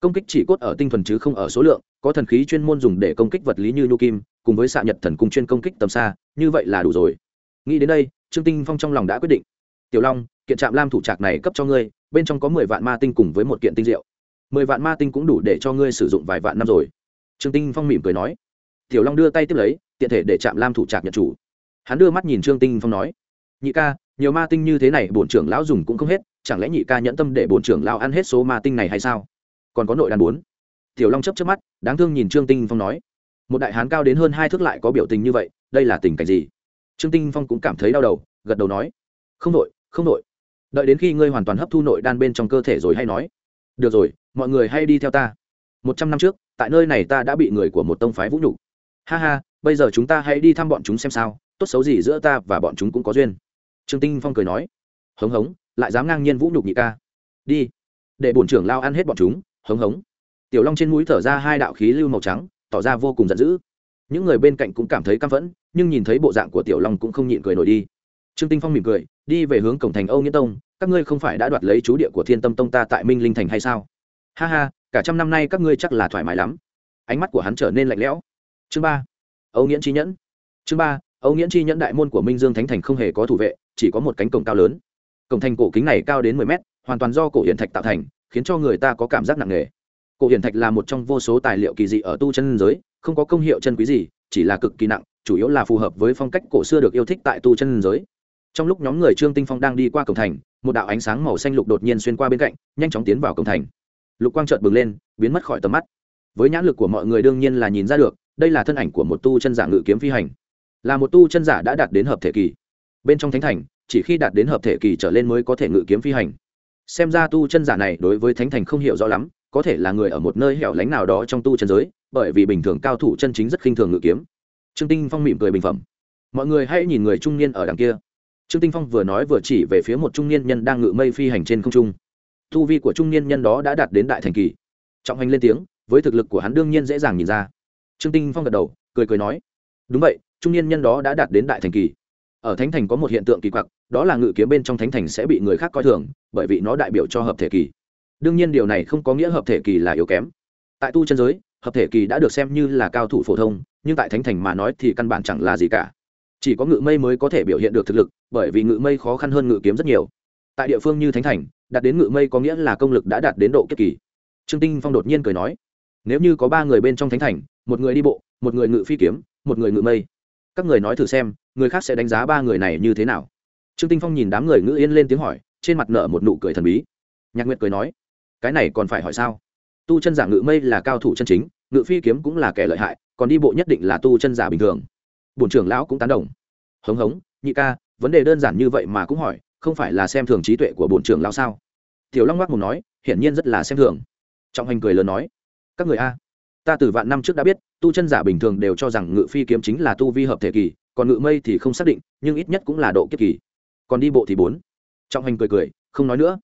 [SPEAKER 1] Công kích chỉ cốt ở tinh thuần chứ không ở số lượng, có thần khí chuyên môn dùng để công kích vật lý như nhu kim, cùng với xạ nhật thần cung chuyên công kích tầm xa, như vậy là đủ rồi. Nghĩ đến đây trương tinh phong trong lòng đã quyết định. Tiểu long, kiện trạm lam thủ trạc này cấp cho ngươi, bên trong có mười vạn ma tinh cùng với một kiện tinh diệu. Mười vạn ma tinh cũng đủ để cho ngươi sử dụng vài vạn năm rồi. Trương tinh phong mỉm cười nói. Tiểu long đưa tay tiếp lấy, tiện thể để chạm lam thủ trạc nhận chủ. Hắn đưa mắt nhìn trương tinh phong nói. Nhị ca, nhiều ma tinh như thế này, bổn trưởng lão dùng cũng không hết, chẳng lẽ nhị ca nhẫn tâm để bổn trưởng lão ăn hết số ma tinh này hay sao? Còn có nội đàn bốn. Tiểu long chấp chấp mắt, đáng thương nhìn trương tinh phong nói. Một đại hán cao đến hơn hai thước lại có biểu tình như vậy, đây là tình cảnh gì? Trương tinh phong cũng cảm thấy đau đầu, gật đầu nói, không nội không nội đợi đến khi ngươi hoàn toàn hấp thu nội đan bên trong cơ thể rồi hay nói. Được rồi, mọi người hay đi theo ta. Một trăm năm trước, tại nơi này ta đã bị người của một tông phái vũ nhục. Ha ha, bây giờ chúng ta hãy đi thăm bọn chúng xem sao, tốt xấu gì giữa ta và bọn chúng cũng có duyên. Trương tinh phong cười nói, hống hống, lại dám ngang nhiên vũ nhục nhị ca. Đi, để bổn trưởng lao ăn hết bọn chúng, hống hống. Tiểu long trên mũi thở ra hai đạo khí lưu màu trắng, tỏ ra vô cùng giận dữ những người bên cạnh cũng cảm thấy căm phẫn, nhưng nhìn thấy bộ dạng của tiểu long cũng không nhịn cười nổi đi. Trương tinh phong mỉm cười, đi về hướng cổng thành âu nghĩa tông, các ngươi không phải đã đoạt lấy chú địa của thiên tâm tông ta tại minh linh thành hay sao? Ha ha, cả trăm năm nay các ngươi chắc là thoải mái lắm. Ánh mắt của hắn trở nên lạnh lẽo. Chương ba, âu nghĩa chi nhẫn. Chương ba, âu nghĩa chi nhẫn đại môn của minh dương thánh thành không hề có thủ vệ, chỉ có một cánh cổng cao lớn. Cổng thành cổ kính này cao đến mười mét, hoàn toàn do cổ hiện thạch tạo thành, khiến cho người ta có cảm giác nặng nề cổ hiển thạch là một trong vô số tài liệu kỳ dị ở tu chân giới, không có công hiệu chân quý gì, chỉ là cực kỳ nặng, chủ yếu là phù hợp với phong cách cổ xưa được yêu thích tại tu chân giới. Trong lúc nhóm người trương tinh phong đang đi qua cổng thành, một đạo ánh sáng màu xanh lục đột nhiên xuyên qua bên cạnh, nhanh chóng tiến vào cổng thành. Lục quang chợt bừng lên, biến mất khỏi tầm mắt. Với nhãn lực của mọi người đương nhiên là nhìn ra được, đây là thân ảnh của một tu chân giả ngự kiếm phi hành. Là một tu chân giả đã đạt đến hợp thể kỳ. Bên trong thánh thành, chỉ khi đạt đến hợp thể kỳ trở lên mới có thể ngự kiếm phi hành. Xem ra tu chân giả này đối với thánh thành không hiểu rõ lắm có thể là người ở một nơi hẻo lánh nào đó trong tu chân giới, bởi vì bình thường cao thủ chân chính rất khinh thường ngự kiếm. Trương tinh phong mỉm cười bình phẩm. Mọi người hãy nhìn người trung niên ở đằng kia. Trương tinh phong vừa nói vừa chỉ về phía một trung niên nhân đang ngự mây phi hành trên không trung. Tu vi của trung niên nhân đó đã đạt đến đại thành kỳ. Trọng hành lên tiếng, với thực lực của hắn đương nhiên dễ dàng nhìn ra. Trương tinh phong gật đầu, cười cười nói, đúng vậy, trung niên nhân đó đã đạt đến đại thành kỳ. Ở thánh thành có một hiện tượng kỳ quặc, đó là ngự kiếm bên trong thánh thành sẽ bị người khác coi thường, bởi vì nó đại biểu cho hợp thể kỳ đương nhiên điều này không có nghĩa hợp thể kỳ là yếu kém. Tại tu chân giới, hợp thể kỳ đã được xem như là cao thủ phổ thông, nhưng tại thánh thành mà nói thì căn bản chẳng là gì cả. Chỉ có ngự mây mới có thể biểu hiện được thực lực, bởi vì ngự mây khó khăn hơn ngự kiếm rất nhiều. Tại địa phương như thánh thành, đạt đến ngự mây có nghĩa là công lực đã đạt đến độ kiếp kỳ. Trương tinh phong đột nhiên cười nói, nếu như có ba người bên trong thánh thành, một người đi bộ, một người ngự phi kiếm, một người ngự mây, các người nói thử xem, người khác sẽ đánh giá ba người này như thế nào? Trương tinh phong nhìn đám người ngự yên lên tiếng hỏi, trên mặt nở một nụ cười thần bí. Nhạc nguyệt cười nói cái này còn phải hỏi sao? Tu chân giả ngự mây là cao thủ chân chính, ngự phi kiếm cũng là kẻ lợi hại, còn đi bộ nhất định là tu chân giả bình thường. Bổn trưởng lão cũng tán đồng. Hống hống, nhị ca, vấn đề đơn giản như vậy mà cũng hỏi, không phải là xem thường trí tuệ của bổn trưởng lão sao? Tiểu long ngoắc mồm nói, hiển nhiên rất là xem thường. Trọng hành cười lớn nói, các người a, ta từ vạn năm trước đã biết, tu chân giả bình thường đều cho rằng ngự phi kiếm chính là tu vi hợp thể kỳ, còn ngự mây thì không xác định, nhưng ít nhất cũng là độ kiếp kỳ. Còn đi bộ thì bốn. Trọng hành cười cười, không nói nữa.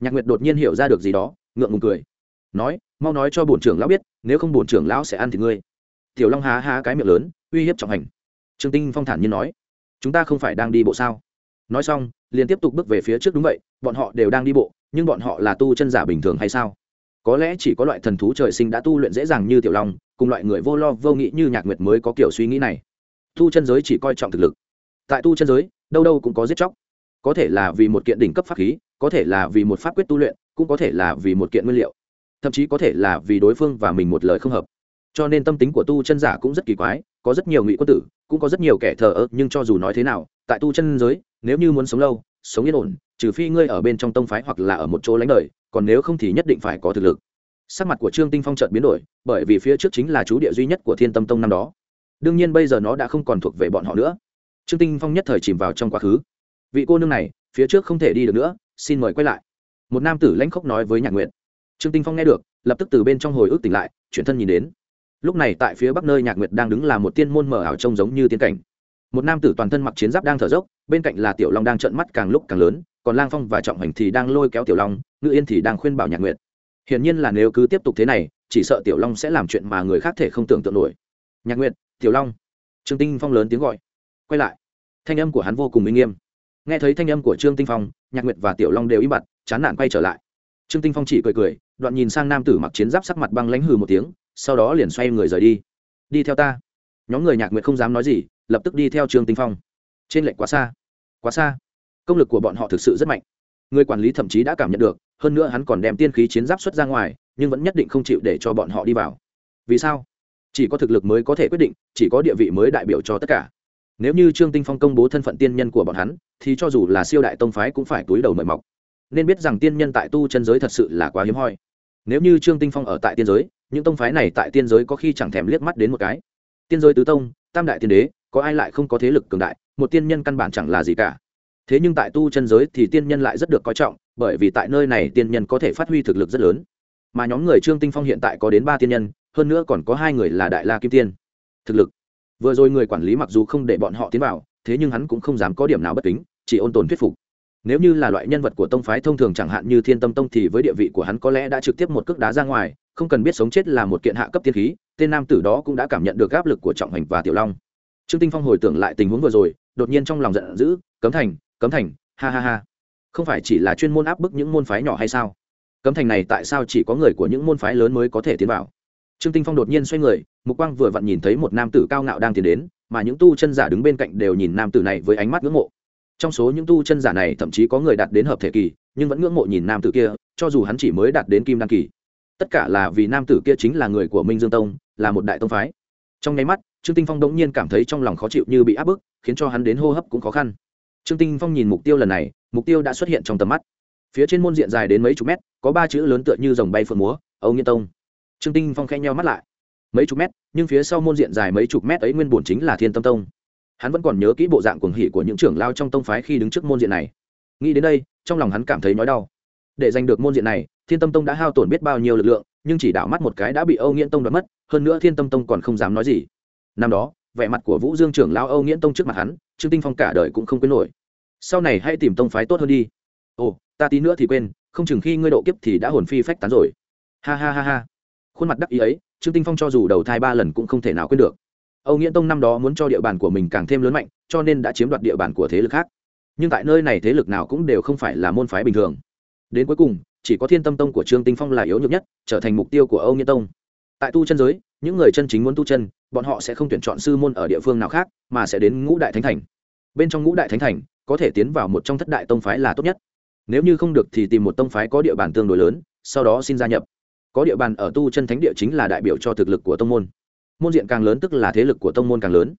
[SPEAKER 1] Nhạc nguyệt đột nhiên hiểu ra được gì đó ngượng ngùng cười. Nói, mau nói cho bổn trưởng lão biết, nếu không bổn trưởng lão sẽ ăn thì ngươi. Tiểu long há há cái miệng lớn, uy hiếp trọng hành. Trương tinh phong thản nhiên nói, chúng ta không phải đang đi bộ sao? Nói xong, liền tiếp tục bước về phía trước đúng vậy, bọn họ đều đang đi bộ, nhưng bọn họ là tu chân giả bình thường hay sao? Có lẽ chỉ có loại thần thú trời sinh đã tu luyện dễ dàng như tiểu long, cùng loại người vô lo vô nghĩ như nhạc nguyệt mới có kiểu suy nghĩ này. Tu chân giới chỉ coi trọng thực lực. Tại tu chân giới, đâu đâu cũng có giết chóc có thể là vì một kiện đỉnh cấp pháp khí, có thể là vì một pháp quyết tu luyện, cũng có thể là vì một kiện nguyên liệu. Thậm chí có thể là vì đối phương và mình một lời không hợp. Cho nên tâm tính của tu chân giả cũng rất kỳ quái, có rất nhiều ngụy quân tử, cũng có rất nhiều kẻ thờ ơ, nhưng cho dù nói thế nào, tại tu chân giới, nếu như muốn sống lâu, sống yên ổn, trừ phi ngươi ở bên trong tông phái hoặc là ở một chỗ lánh đời, còn nếu không thì nhất định phải có thực lực. Sắc mặt của trương tinh phong trợt biến đổi, bởi vì phía trước chính là chú địa duy nhất của thiên tâm tông năm đó. Đương nhiên bây giờ nó đã không còn thuộc về bọn họ nữa. Trương tinh phong nhất thời chìm vào trong quá khứ vị cô nương này, phía trước không thể đi được nữa, xin mời quay lại. Một nam tử lãnh khốc nói với nhạc nguyện trương tinh phong nghe được, lập tức từ bên trong hồi ức tỉnh lại, chuyển thân nhìn đến. Lúc này tại phía bắc nơi nhạc nguyệt đang đứng là một tiên môn mở ảo trông giống như tiên cảnh. Một nam tử toàn thân mặc chiến giáp đang thở dốc, bên cạnh là tiểu long đang trợn mắt càng lúc càng lớn, còn lang phong và trọng hành thì đang lôi kéo tiểu long, ngự yên thì đang khuyên bảo nhạc nguyệt. Hiển nhiên là nếu cứ tiếp tục thế này, chỉ sợ tiểu long sẽ làm chuyện mà người khác thể không tưởng tượng nổi. Nhạc nguyệt, tiểu long. Trương tinh phong lớn tiếng gọi. Quay lại. Thanh âm của hắn vô cùng uy nghiêm nghe thấy thanh âm của trương tinh phong, nhạc nguyệt và tiểu long đều im bặt, chán nản quay trở lại. Trương tinh phong chỉ cười cười, đoạn nhìn sang nam tử mặc chiến giáp sắc mặt băng lãnh hừ một tiếng, sau đó liền xoay người rời đi. Đi theo ta. Nhóm người nhạc nguyệt không dám nói gì, lập tức đi theo trương tinh phong. Trên lệnh quá xa quá xa. Công lực của bọn họ thực sự rất mạnh. Người quản lý thậm chí đã cảm nhận được, hơn nữa hắn còn đem tiên khí chiến giáp xuất ra ngoài, nhưng vẫn nhất định không chịu để cho bọn họ đi vào. Vì sao? Chỉ có thực lực mới có thể quyết định, chỉ có địa vị mới đại biểu cho tất cả nếu như trương tinh phong công bố thân phận tiên nhân của bọn hắn, thì cho dù là siêu đại tông phái cũng phải túi đầu mời mọc. Nên biết rằng tiên nhân tại tu chân giới thật sự là quá hiếm hoi. Nếu như trương tinh phong ở tại tiên giới, những tông phái này tại tiên giới có khi chẳng thèm liếc mắt đến một cái. Tiên giới tứ tông, tam đại tiên đế, có ai lại không có thế lực cường đại, một tiên nhân căn bản chẳng là gì cả. Thế nhưng tại tu chân giới thì tiên nhân lại rất được coi trọng, bởi vì tại nơi này tiên nhân có thể phát huy thực lực rất lớn. Mà nhóm người trương tinh phong hiện tại có đến ba tiên nhân, hơn nữa còn có hai người là đại la kim tiên. Thực lực vừa rồi người quản lý mặc dù không để bọn họ tiến vào, thế nhưng hắn cũng không dám có điểm nào bất kính, chỉ ôn tồn thuyết phục. Nếu như là loại nhân vật của tông phái thông thường chẳng hạn như thiên tâm tông thì với địa vị của hắn có lẽ đã trực tiếp một cước đá ra ngoài, không cần biết sống chết là một kiện hạ cấp tiên khí, tên nam tử đó cũng đã cảm nhận được áp lực của trọng hành và tiểu long. Trương tinh phong hồi tưởng lại tình huống vừa rồi, đột nhiên trong lòng giận dữ, cấm thành cấm thành, ha ha ha. Không phải chỉ là chuyên môn áp bức những môn phái nhỏ hay sao? Cấm thành này tại sao chỉ có người của những môn phái lớn mới có thể tiến vào? Trương tinh phong đột nhiên xoay người mục quang vừa vặn nhìn thấy một nam tử cao ngạo đang tiến đến, mà những tu chân giả đứng bên cạnh đều nhìn nam tử này với ánh mắt ngưỡng mộ. Trong số những tu chân giả này, thậm chí có người đạt đến hợp thể kỳ, nhưng vẫn ngưỡng mộ nhìn nam tử kia, cho dù hắn chỉ mới đạt đến kim đăng kỳ. Tất cả là vì nam tử kia chính là người của minh dương tông, là một đại tông phái. Trong nháy mắt, trương tinh phong đống nhiên cảm thấy trong lòng khó chịu như bị áp bức, khiến cho hắn đến hô hấp cũng khó khăn. Trương tinh phong nhìn mục tiêu lần này, mục tiêu đã xuất hiện trong tầm mắt. Phía trên môn diện dài đến mấy chục mét, có ba chữ lớn tựa như dòng bay phượng múa, âu nghiên tông. Trương tinh phong khen nhau mắt lại mấy chục mét, nhưng phía sau môn diện dài mấy chục mét ấy nguyên bổn chính là thiên tâm tông. Hắn vẫn còn nhớ kỹ bộ dạng cuồng hỉ của những trưởng lao trong tông phái khi đứng trước môn diện này. Nghĩ đến đây, trong lòng hắn cảm thấy nhói đau. Để giành được môn diện này, thiên tâm tông đã hao tổn biết bao nhiêu lực lượng, nhưng chỉ đảo mắt một cái đã bị âu nghiễn tông đoạt mất, hơn nữa thiên tâm tông còn không dám nói gì. Năm đó, vẻ mặt của vũ dương trưởng lao âu nghiễn tông trước mặt hắn, trương tinh phong cả đời cũng không quên nổi. Sau này hãy tìm tông phái tốt hơn đi. Ồ, ta tí nữa thì quên, không chừng khi ngươi độ kiếp thì đã hồn phi phách tán rồi. Ha ha ha ha. Khuôn mặt đắc ý ấy trương tinh phong cho dù đầu thai ba lần cũng không thể nào quên được. Âu nghĩa tông năm đó muốn cho địa bàn của mình càng thêm lớn mạnh, cho nên đã chiếm đoạt địa bàn của thế lực khác. Nhưng tại nơi này thế lực nào cũng đều không phải là môn phái bình thường. Đến cuối cùng, chỉ có thiên tâm tông của trương tinh phong là yếu nhược nhất, trở thành mục tiêu của âu nghĩa tông. Tại tu chân giới, những người chân chính muốn tu chân, bọn họ sẽ không tuyển chọn sư môn ở địa phương nào khác, mà sẽ đến ngũ đại thánh thành. Bên trong ngũ đại thánh thành, có thể tiến vào một trong thất đại tông phái là tốt nhất. Nếu như không được thì tìm một tông phái có địa bàn tương đối lớn, sau đó xin gia nhập có địa bàn ở tu chân thánh địa chính là đại biểu cho thực lực của tông môn. Môn diện càng lớn tức là thế lực của tông môn càng lớn.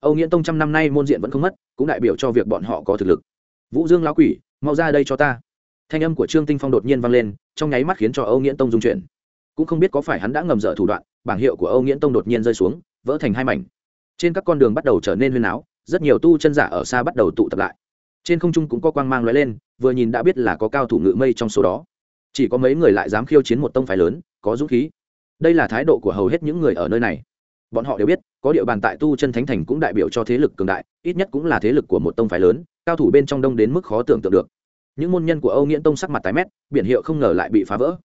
[SPEAKER 1] Âu nghĩa tông trăm năm nay môn diện vẫn không mất, cũng đại biểu cho việc bọn họ có thực lực. Vũ dương lão quỷ, mau ra đây cho ta. Thanh âm của trương tinh phong đột nhiên vang lên, trong nháy mắt khiến cho âu nghĩa tông dung chuyển. Cũng không biết có phải hắn đã ngầm dở thủ đoạn, bảng hiệu của âu nghĩa tông đột nhiên rơi xuống, vỡ thành hai mảnh. Trên các con đường bắt đầu trở nên huyên áo rất nhiều tu chân giả ở xa bắt đầu tụ tập lại. Trên không trung cũng có quang mang lóe lên, vừa nhìn đã biết là có cao thủ ngự mây trong số đó chỉ có mấy người lại dám khiêu chiến một tông phái lớn, có dũng khí. Đây là thái độ của hầu hết những người ở nơi này. Bọn họ đều biết, có địa bàn tại tu chân thánh thành cũng đại biểu cho thế lực cường đại, ít nhất cũng là thế lực của một tông phái lớn, cao thủ bên trong đông đến mức khó tưởng tượng được. Những môn nhân của âu nghiễn tông sắc mặt tái mét, biển hiệu không ngờ lại bị phá vỡ.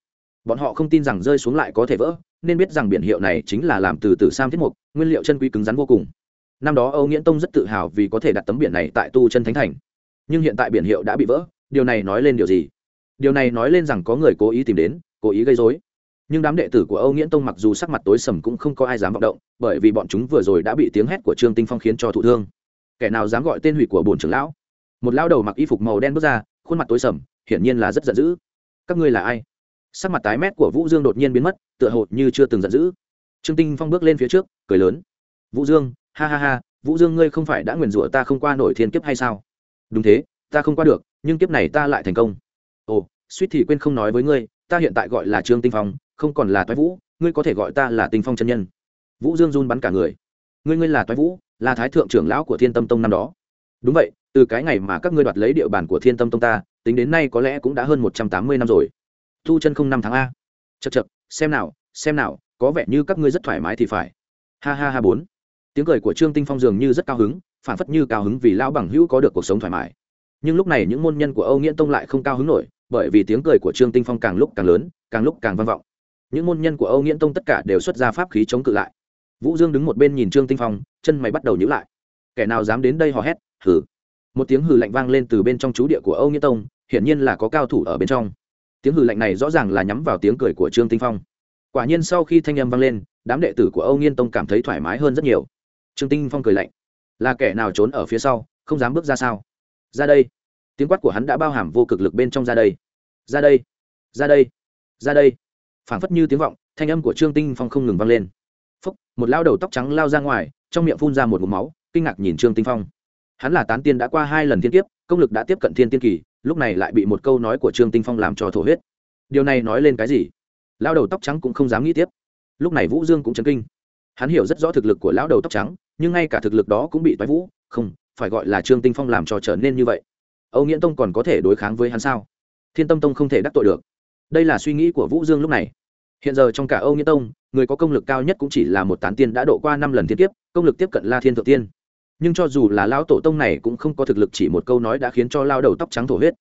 [SPEAKER 1] Bọn họ không tin rằng rơi xuống lại có thể vỡ, nên biết rằng biển hiệu này chính là làm từ từ sam thiết mục, nguyên liệu chân quý cứng rắn vô cùng. Năm đó âu nghiễn tông rất tự hào vì có thể đặt tấm biển này tại tu chân thánh thành. Nhưng hiện tại biển hiệu đã bị vỡ, điều này nói lên điều gì? Điều này nói lên rằng có người cố ý tìm đến, cố ý gây dối nhưng đám đệ tử của âu nghiễn tông mặc dù sắc mặt tối sầm cũng không có ai dám vọng động, bởi vì bọn chúng vừa rồi đã bị tiếng hét của trương tinh phong khiến cho thụ thương. Kẻ nào dám gọi tên hủy của bổn trưởng lão? Một lão đầu mặc y phục màu đen bước ra, khuôn mặt tối sầm, hiển nhiên là rất giận dữ. Các ngươi là ai? Sắc mặt tái mét của vũ dương đột nhiên biến mất, tựa hồ như chưa từng giận dữ. Trương tinh phong bước lên phía trước, cười lớn. Vũ dương, ha ha ha, vũ dương ngươi không phải đã nguyền rủa ta không qua nổi thiên kiếp hay sao? Đúng thế, ta không qua được, nhưng kiếp này ta lại thành công ồ, suýt thì quên không nói với ngươi, ta hiện tại gọi là trương tinh phong, không còn là toái vũ, ngươi có thể gọi ta là tinh phong chân nhân. Vũ dương run bắn cả người. Ngươi ngươi là toái vũ, là thái thượng trưởng lão của thiên tâm tông năm đó. Đúng vậy, từ cái ngày mà các ngươi đoạt lấy địa bàn của thiên tâm tông ta, tính đến nay có lẽ cũng đã hơn một trăm tám mươi năm rồi. Thu chân không năm tháng a. Chật chật xem nào xem nào, có vẻ như các ngươi rất thoải mái thì phải. Ha ha ha bốn. Tiếng cười của trương tinh phong dường như rất cao hứng, phản phất như cao hứng vì lão bằng hữu có được cuộc sống thoải mái. Nhưng lúc này những môn nhân của âu nghĩa tông lại không cao hứng nổi bởi vì tiếng cười của trương tinh phong càng lúc càng lớn, càng lúc càng vang vọng. Những môn nhân của âu nghiễn tông tất cả đều xuất ra pháp khí chống cự lại. Vũ dương đứng một bên nhìn trương tinh phong, chân mày bắt đầu nhữ lại. Kẻ nào dám đến đây hò hét, hừ. Một tiếng hừ lạnh vang lên từ bên trong chú địa của âu nghiễn tông, hiển nhiên là có cao thủ ở bên trong. Tiếng hừ lạnh này rõ ràng là nhắm vào tiếng cười của trương tinh phong. Quả nhiên sau khi thanh âm vang lên, đám đệ tử của âu nghiên tông cảm thấy thoải mái hơn rất nhiều. Trương tinh phong cười lạnh. Là kẻ nào trốn ở phía sau, không dám bước ra sao? Ra đây tiếng quát của hắn đã bao hàm vô cực lực bên trong ra đây. Ra đây ra đây ra đây. Phảng phất như tiếng vọng, thanh âm của trương tinh phong không ngừng vang lên. Phúc, một lao đầu tóc trắng lao ra ngoài, trong miệng phun ra một ngụm máu, kinh ngạc nhìn trương tinh phong. Hắn là tán tiên đã qua hai lần thiên kiếp, công lực đã tiếp cận thiên tiên kỳ, lúc này lại bị một câu nói của trương tinh phong làm cho thổ huyết. Điều này nói lên cái gì? Lao đầu tóc trắng cũng không dám nghĩ tiếp. Lúc này vũ dương cũng chấn kinh. Hắn hiểu rất rõ thực lực của lão đầu tóc trắng, nhưng ngay cả thực lực đó cũng bị toái vũ, không, phải gọi là trương tinh phong làm cho trở nên như vậy âu nghiễn tông còn có thể đối kháng với hắn sao? Thiên tâm tông không thể đắc tội được. Đây là suy nghĩ của vũ dương lúc này. Hiện giờ trong cả âu nghiễn tông, người có công lực cao nhất cũng chỉ là một tán tiên đã độ qua năm lần thiên kiếp, công lực tiếp cận la thiên thượng tiên. Nhưng cho dù là lão tổ tông này cũng không có thực lực chỉ một câu nói đã khiến cho lao đầu tóc trắng thổ huyết.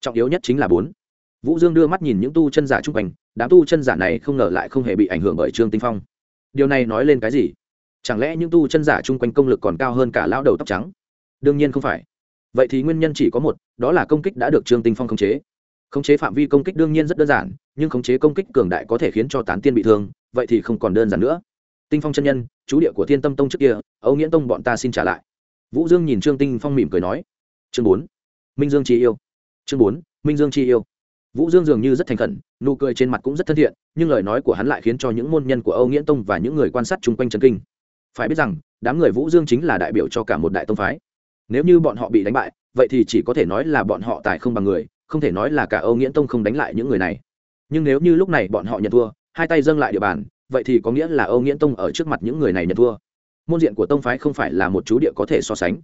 [SPEAKER 1] Trọng yếu nhất chính là bốn. Vũ dương đưa mắt nhìn những tu chân giả chung quanh, đám tu chân giả này không ngờ lại không hề bị ảnh hưởng bởi trương tinh phong. Điều này nói lên cái gì? Chẳng lẽ những tu chân giả chung quanh công lực còn cao hơn cả lão đầu tóc trắng? Đương nhiên không phải vậy thì nguyên nhân chỉ có một, đó là công kích đã được trương tinh phong khống chế. Khống chế phạm vi công kích đương nhiên rất đơn giản, nhưng khống chế công kích cường đại có thể khiến cho tán tiên bị thương, vậy thì không còn đơn giản nữa. Tinh phong chân nhân, chú địa của thiên tâm tông trước kia, âu nghĩa tông bọn ta xin trả lại. Vũ dương nhìn trương tinh phong mỉm cười nói, chương bốn, minh dương chi yêu. Chương bốn, minh dương chi yêu. Vũ dương dường như rất thành khẩn, nụ cười trên mặt cũng rất thân thiện, nhưng lời nói của hắn lại khiến cho những môn nhân của âu nghĩa tông và những người quan sát chung quanh trần kinh. Phải biết rằng, đám người vũ dương chính là đại biểu cho cả một đại tông phái nếu như bọn họ bị đánh bại, vậy thì chỉ có thể nói là bọn họ tài không bằng người, không thể nói là cả âu nghĩa tông không đánh lại những người này. Nhưng nếu như lúc này bọn họ nhận thua, hai tay dâng lại địa bàn, vậy thì có nghĩa là âu nghĩa tông ở trước mặt những người này nhận thua. Môn diện của tông phái không phải là một chú địa có thể so sánh.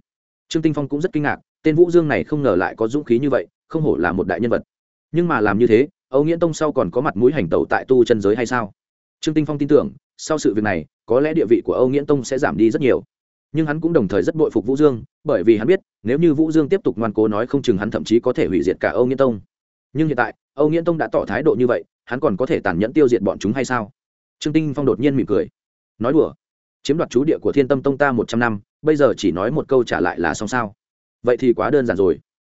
[SPEAKER 1] Trương tinh phong cũng rất kinh ngạc, tên vũ dương này không ngờ lại có dũng khí như vậy, không hổ là một đại nhân vật. Nhưng mà làm như thế, âu nghĩa tông sau còn có mặt mũi hành tẩu tại tu chân giới hay sao? Trương tinh phong tin tưởng, sau sự việc này, có lẽ địa vị của âu nghĩa tông sẽ giảm đi rất nhiều nhưng hắn cũng đồng thời rất bội phục vũ dương, bởi vì hắn biết, nếu như vũ dương tiếp tục ngoan cố nói không chừng hắn thậm chí có thể hủy diệt cả âu nghĩa tông. Nhưng hiện tại, âu nghĩa tông đã tỏ thái độ như vậy, hắn còn có thể tàn nhẫn tiêu diệt bọn chúng hay sao? Trương tinh phong đột nhiên mỉm cười. Nói đùa. Chiếm đoạt chú địa của thiên tâm tông ta một trăm năm, bây giờ chỉ nói một câu trả lại là xong sao? Vậy thì quá đơn giản rồi.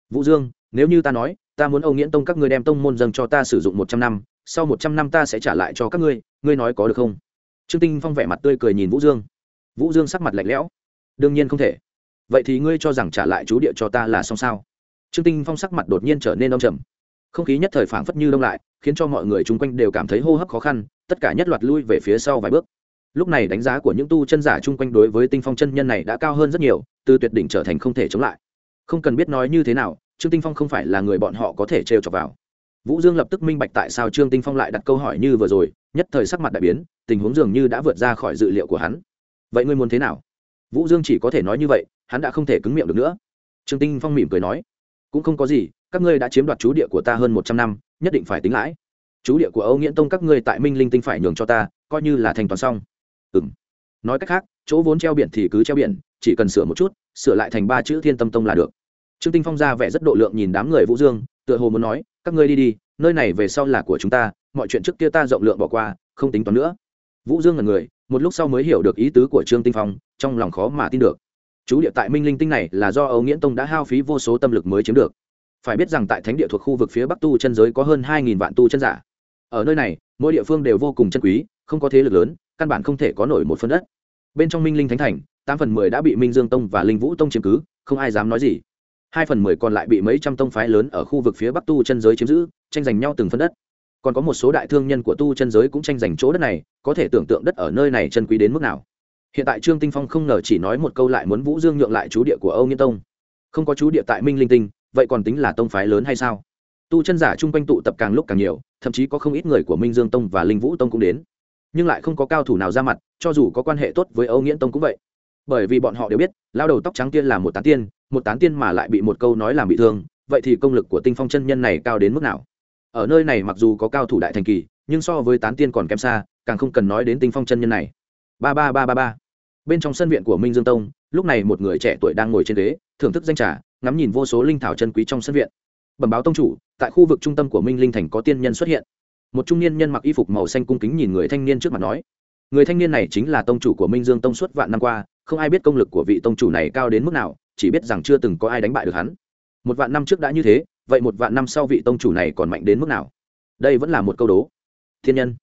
[SPEAKER 1] Vũ dương, nếu như ta nói, ta muốn âu nghĩa tông các ngươi đem tông môn dâng cho ta sử dụng một trăm năm, sau một trăm năm ta sẽ trả lại cho các ngươi ngươi nói có được không? Trương tinh phong vẻ mặt tươi cười nhìn vũ dương. Vũ dương sắc mặt lạnh lẽo đương nhiên không thể. Vậy thì ngươi cho rằng trả lại chú địa cho ta là xong sao? Trương tinh phong sắc mặt đột nhiên trở nên đông trầm. Không khí nhất thời phảng phất như đông lại, khiến cho mọi người chung quanh đều cảm thấy hô hấp khó khăn, tất cả nhất loạt lui về phía sau vài bước. Lúc này đánh giá của những tu chân giả chung quanh đối với tinh phong chân nhân này đã cao hơn rất nhiều, từ tuyệt đỉnh trở thành không thể chống lại. Không cần biết nói như thế nào, trương tinh phong không phải là người bọn họ có thể trêu chọc vào. Vũ dương lập tức minh bạch tại sao trương tinh phong lại đặt câu hỏi như vừa rồi, nhất thời sắc mặt đại biến, tình huống dường như đã vượt ra khỏi dự liệu của hắn. Vậy ngươi muốn thế nào? Vũ dương chỉ có thể nói như vậy, hắn đã không thể cứng miệng được nữa. Trương tinh phong mỉm cười nói, cũng không có gì, các ngươi đã chiếm đoạt chú địa của ta hơn một trăm năm, nhất định phải tính lãi. Chú địa của âu nghiễn tông các ngươi tại minh linh tinh phải nhường cho ta, coi như là thành toàn xong. Ừ nói cách khác, chỗ vốn treo biển thì cứ treo biển, chỉ cần sửa một chút, sửa lại thành ba chữ thiên tâm tông là được. Trương tinh phong ra vẻ rất độ lượng nhìn đám người vũ dương, tựa hồ muốn nói, các ngươi đi đi, nơi này về sau là của chúng ta, mọi chuyện trước kia ta rộng lượng bỏ qua, không tính toán nữa. Vũ dương là người, một lúc sau mới hiểu được ý tứ của trương tinh phong trong lòng khó mà tin được. Chú địa tại minh linh tinh này là do âu nghĩa tông đã hao phí vô số tâm lực mới chiếm được. Phải biết rằng tại thánh địa thuộc khu vực phía bắc tu chân giới có hơn hai vạn tu chân giả. Ở nơi này, mỗi địa phương đều vô cùng chân quý, không có thế lực lớn, căn bản không thể có nổi một phân đất. Bên trong minh linh thánh thành, tám phần mười đã bị minh dương tông và linh vũ tông chiếm cứ, không ai dám nói gì. Hai phần mười còn lại bị mấy trăm tông phái lớn ở khu vực phía bắc tu chân giới chiếm giữ, tranh giành nhau từng phân đất. Còn có một số đại thương nhân của tu chân giới cũng tranh giành chỗ đất này, có thể tưởng tượng đất ở nơi này chân quý đến mức nào hiện tại trương tinh phong không ngờ chỉ nói một câu lại muốn vũ dương nhượng lại chú địa của âu nghĩa tông. Không có chú địa tại minh linh tinh, vậy còn tính là tông phái lớn hay sao? Tu chân giả chung quanh tụ tập càng lúc càng nhiều, thậm chí có không ít người của minh dương tông và linh vũ tông cũng đến. Nhưng lại không có cao thủ nào ra mặt, cho dù có quan hệ tốt với âu nghĩa tông cũng vậy. Bởi vì bọn họ đều biết, lao đầu tóc trắng tiên là một tán tiên, một tán tiên mà lại bị một câu nói làm bị thương, vậy thì công lực của tinh phong chân nhân này cao đến mức nào? Ở nơi này mặc dù có cao thủ đại thành kỳ, nhưng so với tán tiên còn kém xa, càng không cần nói đến tinh phong chân nhân này. Ba ba ba ba ba bên trong sân viện của minh dương tông, lúc này một người trẻ tuổi đang ngồi trên ghế, thưởng thức danh trà, ngắm nhìn vô số linh thảo chân quý trong sân viện. Bẩm báo tông chủ, tại khu vực trung tâm của minh linh thành có tiên nhân xuất hiện. Một trung niên nhân mặc y phục màu xanh cung kính nhìn người thanh niên trước mặt nói, người thanh niên này chính là tông chủ của minh dương tông suốt vạn năm qua, không ai biết công lực của vị tông chủ này cao đến mức nào, chỉ biết rằng chưa từng có ai đánh bại được hắn. Một vạn năm trước đã như thế, vậy một vạn năm sau vị tông chủ này còn mạnh đến mức nào? Đây vẫn là một câu đố. Thiên nhân.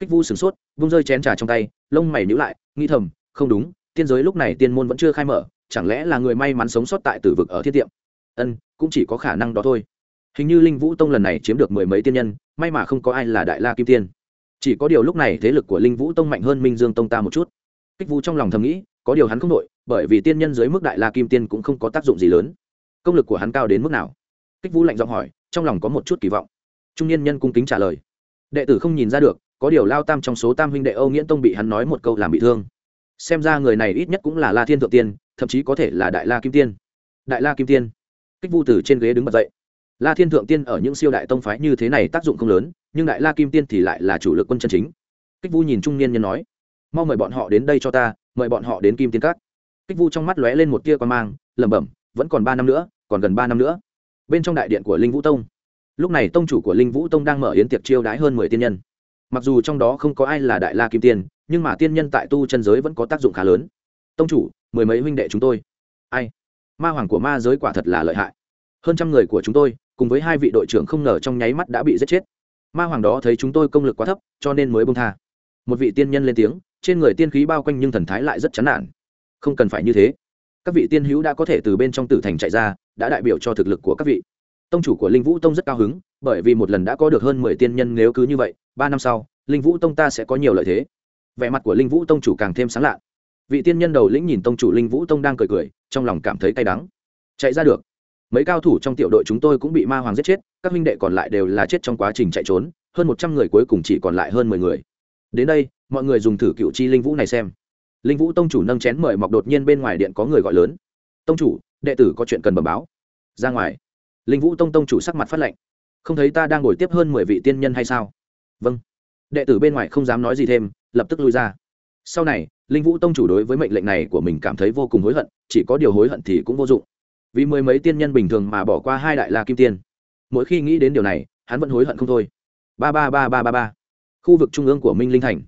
[SPEAKER 1] Kích vu sửng sốt, vung rơi chén trà trong tay, lông mày nhữ lại, nghĩ thầm không đúng, tiên giới lúc này tiên môn vẫn chưa khai mở, chẳng lẽ là người may mắn sống sót tại tử vực ở thiết tiệm? Ân, cũng chỉ có khả năng đó thôi. Hình như linh vũ tông lần này chiếm được mười mấy tiên nhân, may mà không có ai là đại la kim tiên. Chỉ có điều lúc này thế lực của linh vũ tông mạnh hơn minh dương tông ta một chút. Kích vu trong lòng thầm nghĩ, có điều hắn không đội bởi vì tiên nhân dưới mức đại la kim tiên cũng không có tác dụng gì lớn. Công lực của hắn cao đến mức nào? Kích vũ lạnh giọng hỏi, trong lòng có một chút kỳ vọng. Trung niên nhân cung kính trả lời. Đệ tử không nhìn ra được, có điều lao tam trong số tam huynh đệ âu nghĩa tông bị hắn nói một câu làm bị thương xem ra người này ít nhất cũng là la thiên thượng tiên, thậm chí có thể là đại la kim tiên. Đại la kim tiên. Kích vu từ trên ghế đứng bật dậy. La thiên thượng tiên ở những siêu đại tông phái như thế này tác dụng không lớn, nhưng đại la kim tiên thì lại là chủ lực quân chân chính. Kích vu nhìn trung niên nhân nói, mau mời bọn họ đến đây cho ta, mời bọn họ đến kim tiên các. Kích vu trong mắt lóe lên một tia quan mang, lẩm bẩm, vẫn còn ba năm nữa, còn gần ba năm nữa. Bên trong đại điện của linh vũ tông. Lúc này tông chủ của linh vũ tông đang mở yến tiệc chiêu đãi hơn mười tiên nhân mặc dù trong đó không có ai là đại la kim tiên, nhưng mà tiên nhân tại tu chân giới vẫn có tác dụng khá lớn. Tông chủ, mười mấy huynh đệ chúng tôi. Ai? Ma hoàng của ma giới quả thật là lợi hại. Hơn trăm người của chúng tôi, cùng với hai vị đội trưởng không ngờ trong nháy mắt đã bị giết chết. Ma hoàng đó thấy chúng tôi công lực quá thấp, cho nên mới bông tha. Một vị tiên nhân lên tiếng, trên người tiên khí bao quanh nhưng thần thái lại rất chán nản. Không cần phải như thế. Các vị tiên hữu đã có thể từ bên trong tử thành chạy ra, đã đại biểu cho thực lực của các vị tông chủ của linh vũ tông rất cao hứng, bởi vì một lần đã có được hơn mười tiên nhân nếu cứ như vậy, ba năm sau, linh vũ tông ta sẽ có nhiều lợi thế. Vẻ mặt của linh vũ tông chủ càng thêm sáng lạ vị tiên nhân đầu lĩnh nhìn tông chủ linh vũ tông đang cười cười, trong lòng cảm thấy cay đắng. Chạy ra được. Mấy cao thủ trong tiểu đội chúng tôi cũng bị ma hoàng giết chết, các huynh đệ còn lại đều là chết trong quá trình chạy trốn, hơn một trăm người cuối cùng chỉ còn lại hơn mười người. Đến đây, mọi người dùng thử cựu chi linh vũ này xem. Linh vũ tông chủ nâng chén mời mọc đột nhiên bên ngoài điện có người gọi lớn. Tông chủ, đệ tử có chuyện cần bẩm báo. Ra ngoài linh vũ tông tông chủ sắc mặt phát lệnh. Không thấy ta đang ngồi tiếp hơn mười vị tiên nhân hay sao? Vâng. Đệ tử bên ngoài không dám nói gì thêm, lập tức lui ra. Sau này, linh vũ tông chủ đối với mệnh lệnh này của mình cảm thấy vô cùng hối hận, chỉ có điều hối hận thì cũng vô dụng. Vì mười mấy tiên nhân bình thường mà bỏ qua hai đại la kim tiên. Mỗi khi nghĩ đến điều này, hắn vẫn hối hận không thôi. Ba ba ba ba ba ba. Khu vực trung ương của minh linh thành.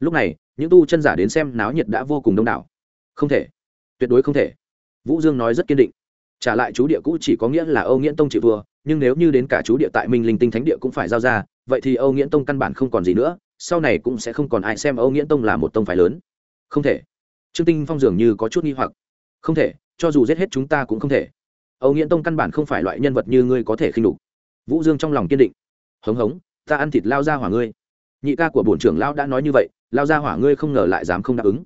[SPEAKER 1] Lúc này, những tu chân giả đến xem náo nhiệt đã vô cùng đông đảo. Không thể. Tuyệt đối không thể. Vũ dương nói rất kiên định trả lại chú địa cũ chỉ có nghĩa là âu nghiễn tông chịu vừa nhưng nếu như đến cả chú địa tại minh linh tinh thánh địa cũng phải giao ra, vậy thì âu nghiễn tông căn bản không còn gì nữa, sau này cũng sẽ không còn ai xem âu nghiễn tông là một tông phái lớn. Không thể. Trương tinh phong dường như có chút nghi hoặc. Không thể, cho dù giết hết chúng ta cũng không thể. Âu nghiễn tông căn bản không phải loại nhân vật như ngươi có thể khinh đục vũ dương trong lòng kiên định. Hống hống, ta ăn thịt lao ra hỏa ngươi. Nhị ca của bổn trưởng lao đã nói như vậy, lao ra hỏa ngươi không ngờ lại dám không đáp ứng.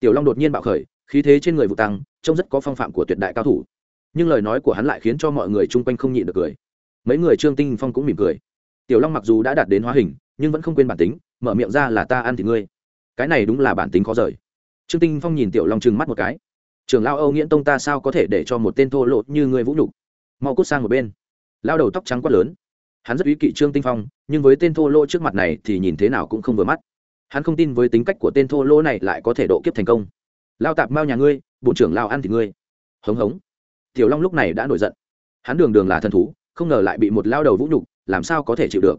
[SPEAKER 1] Tiểu long đột nhiên bạo khởi, khí thế trên người vụ tăng, trông rất có phong phạm của tuyệt đại cao thủ nhưng lời nói của hắn lại khiến cho mọi người chung quanh không nhịn được cười. Mấy người trương tinh phong cũng mỉm cười. Tiểu long mặc dù đã đạt đến hóa hình, nhưng vẫn không quên bản tính, mở miệng ra là ta ăn thì ngươi. Cái này đúng là bản tính khó rời. Trương tinh phong nhìn tiểu long trừng mắt một cái. Trường lao âu nghiễn tông ta sao có thể để cho một tên thô lộ như ngươi vũ nhục? Mau cút sang một bên. Lao đầu tóc trắng quát lớn. Hắn rất ý kỵ trương tinh phong, nhưng với tên thô lỗ trước mặt này thì nhìn thế nào cũng không vừa mắt. Hắn không tin với tính cách của tên thô lỗ này lại có thể độ kiếp thành công. Lao tạp mao nhà ngươi bộ trưởng lao ăn thì ngươi. Hống hống tiểu long lúc này đã nổi giận. Hắn đường đường là thần thú, không ngờ lại bị một lao đầu vũ nhục, làm sao có thể chịu được?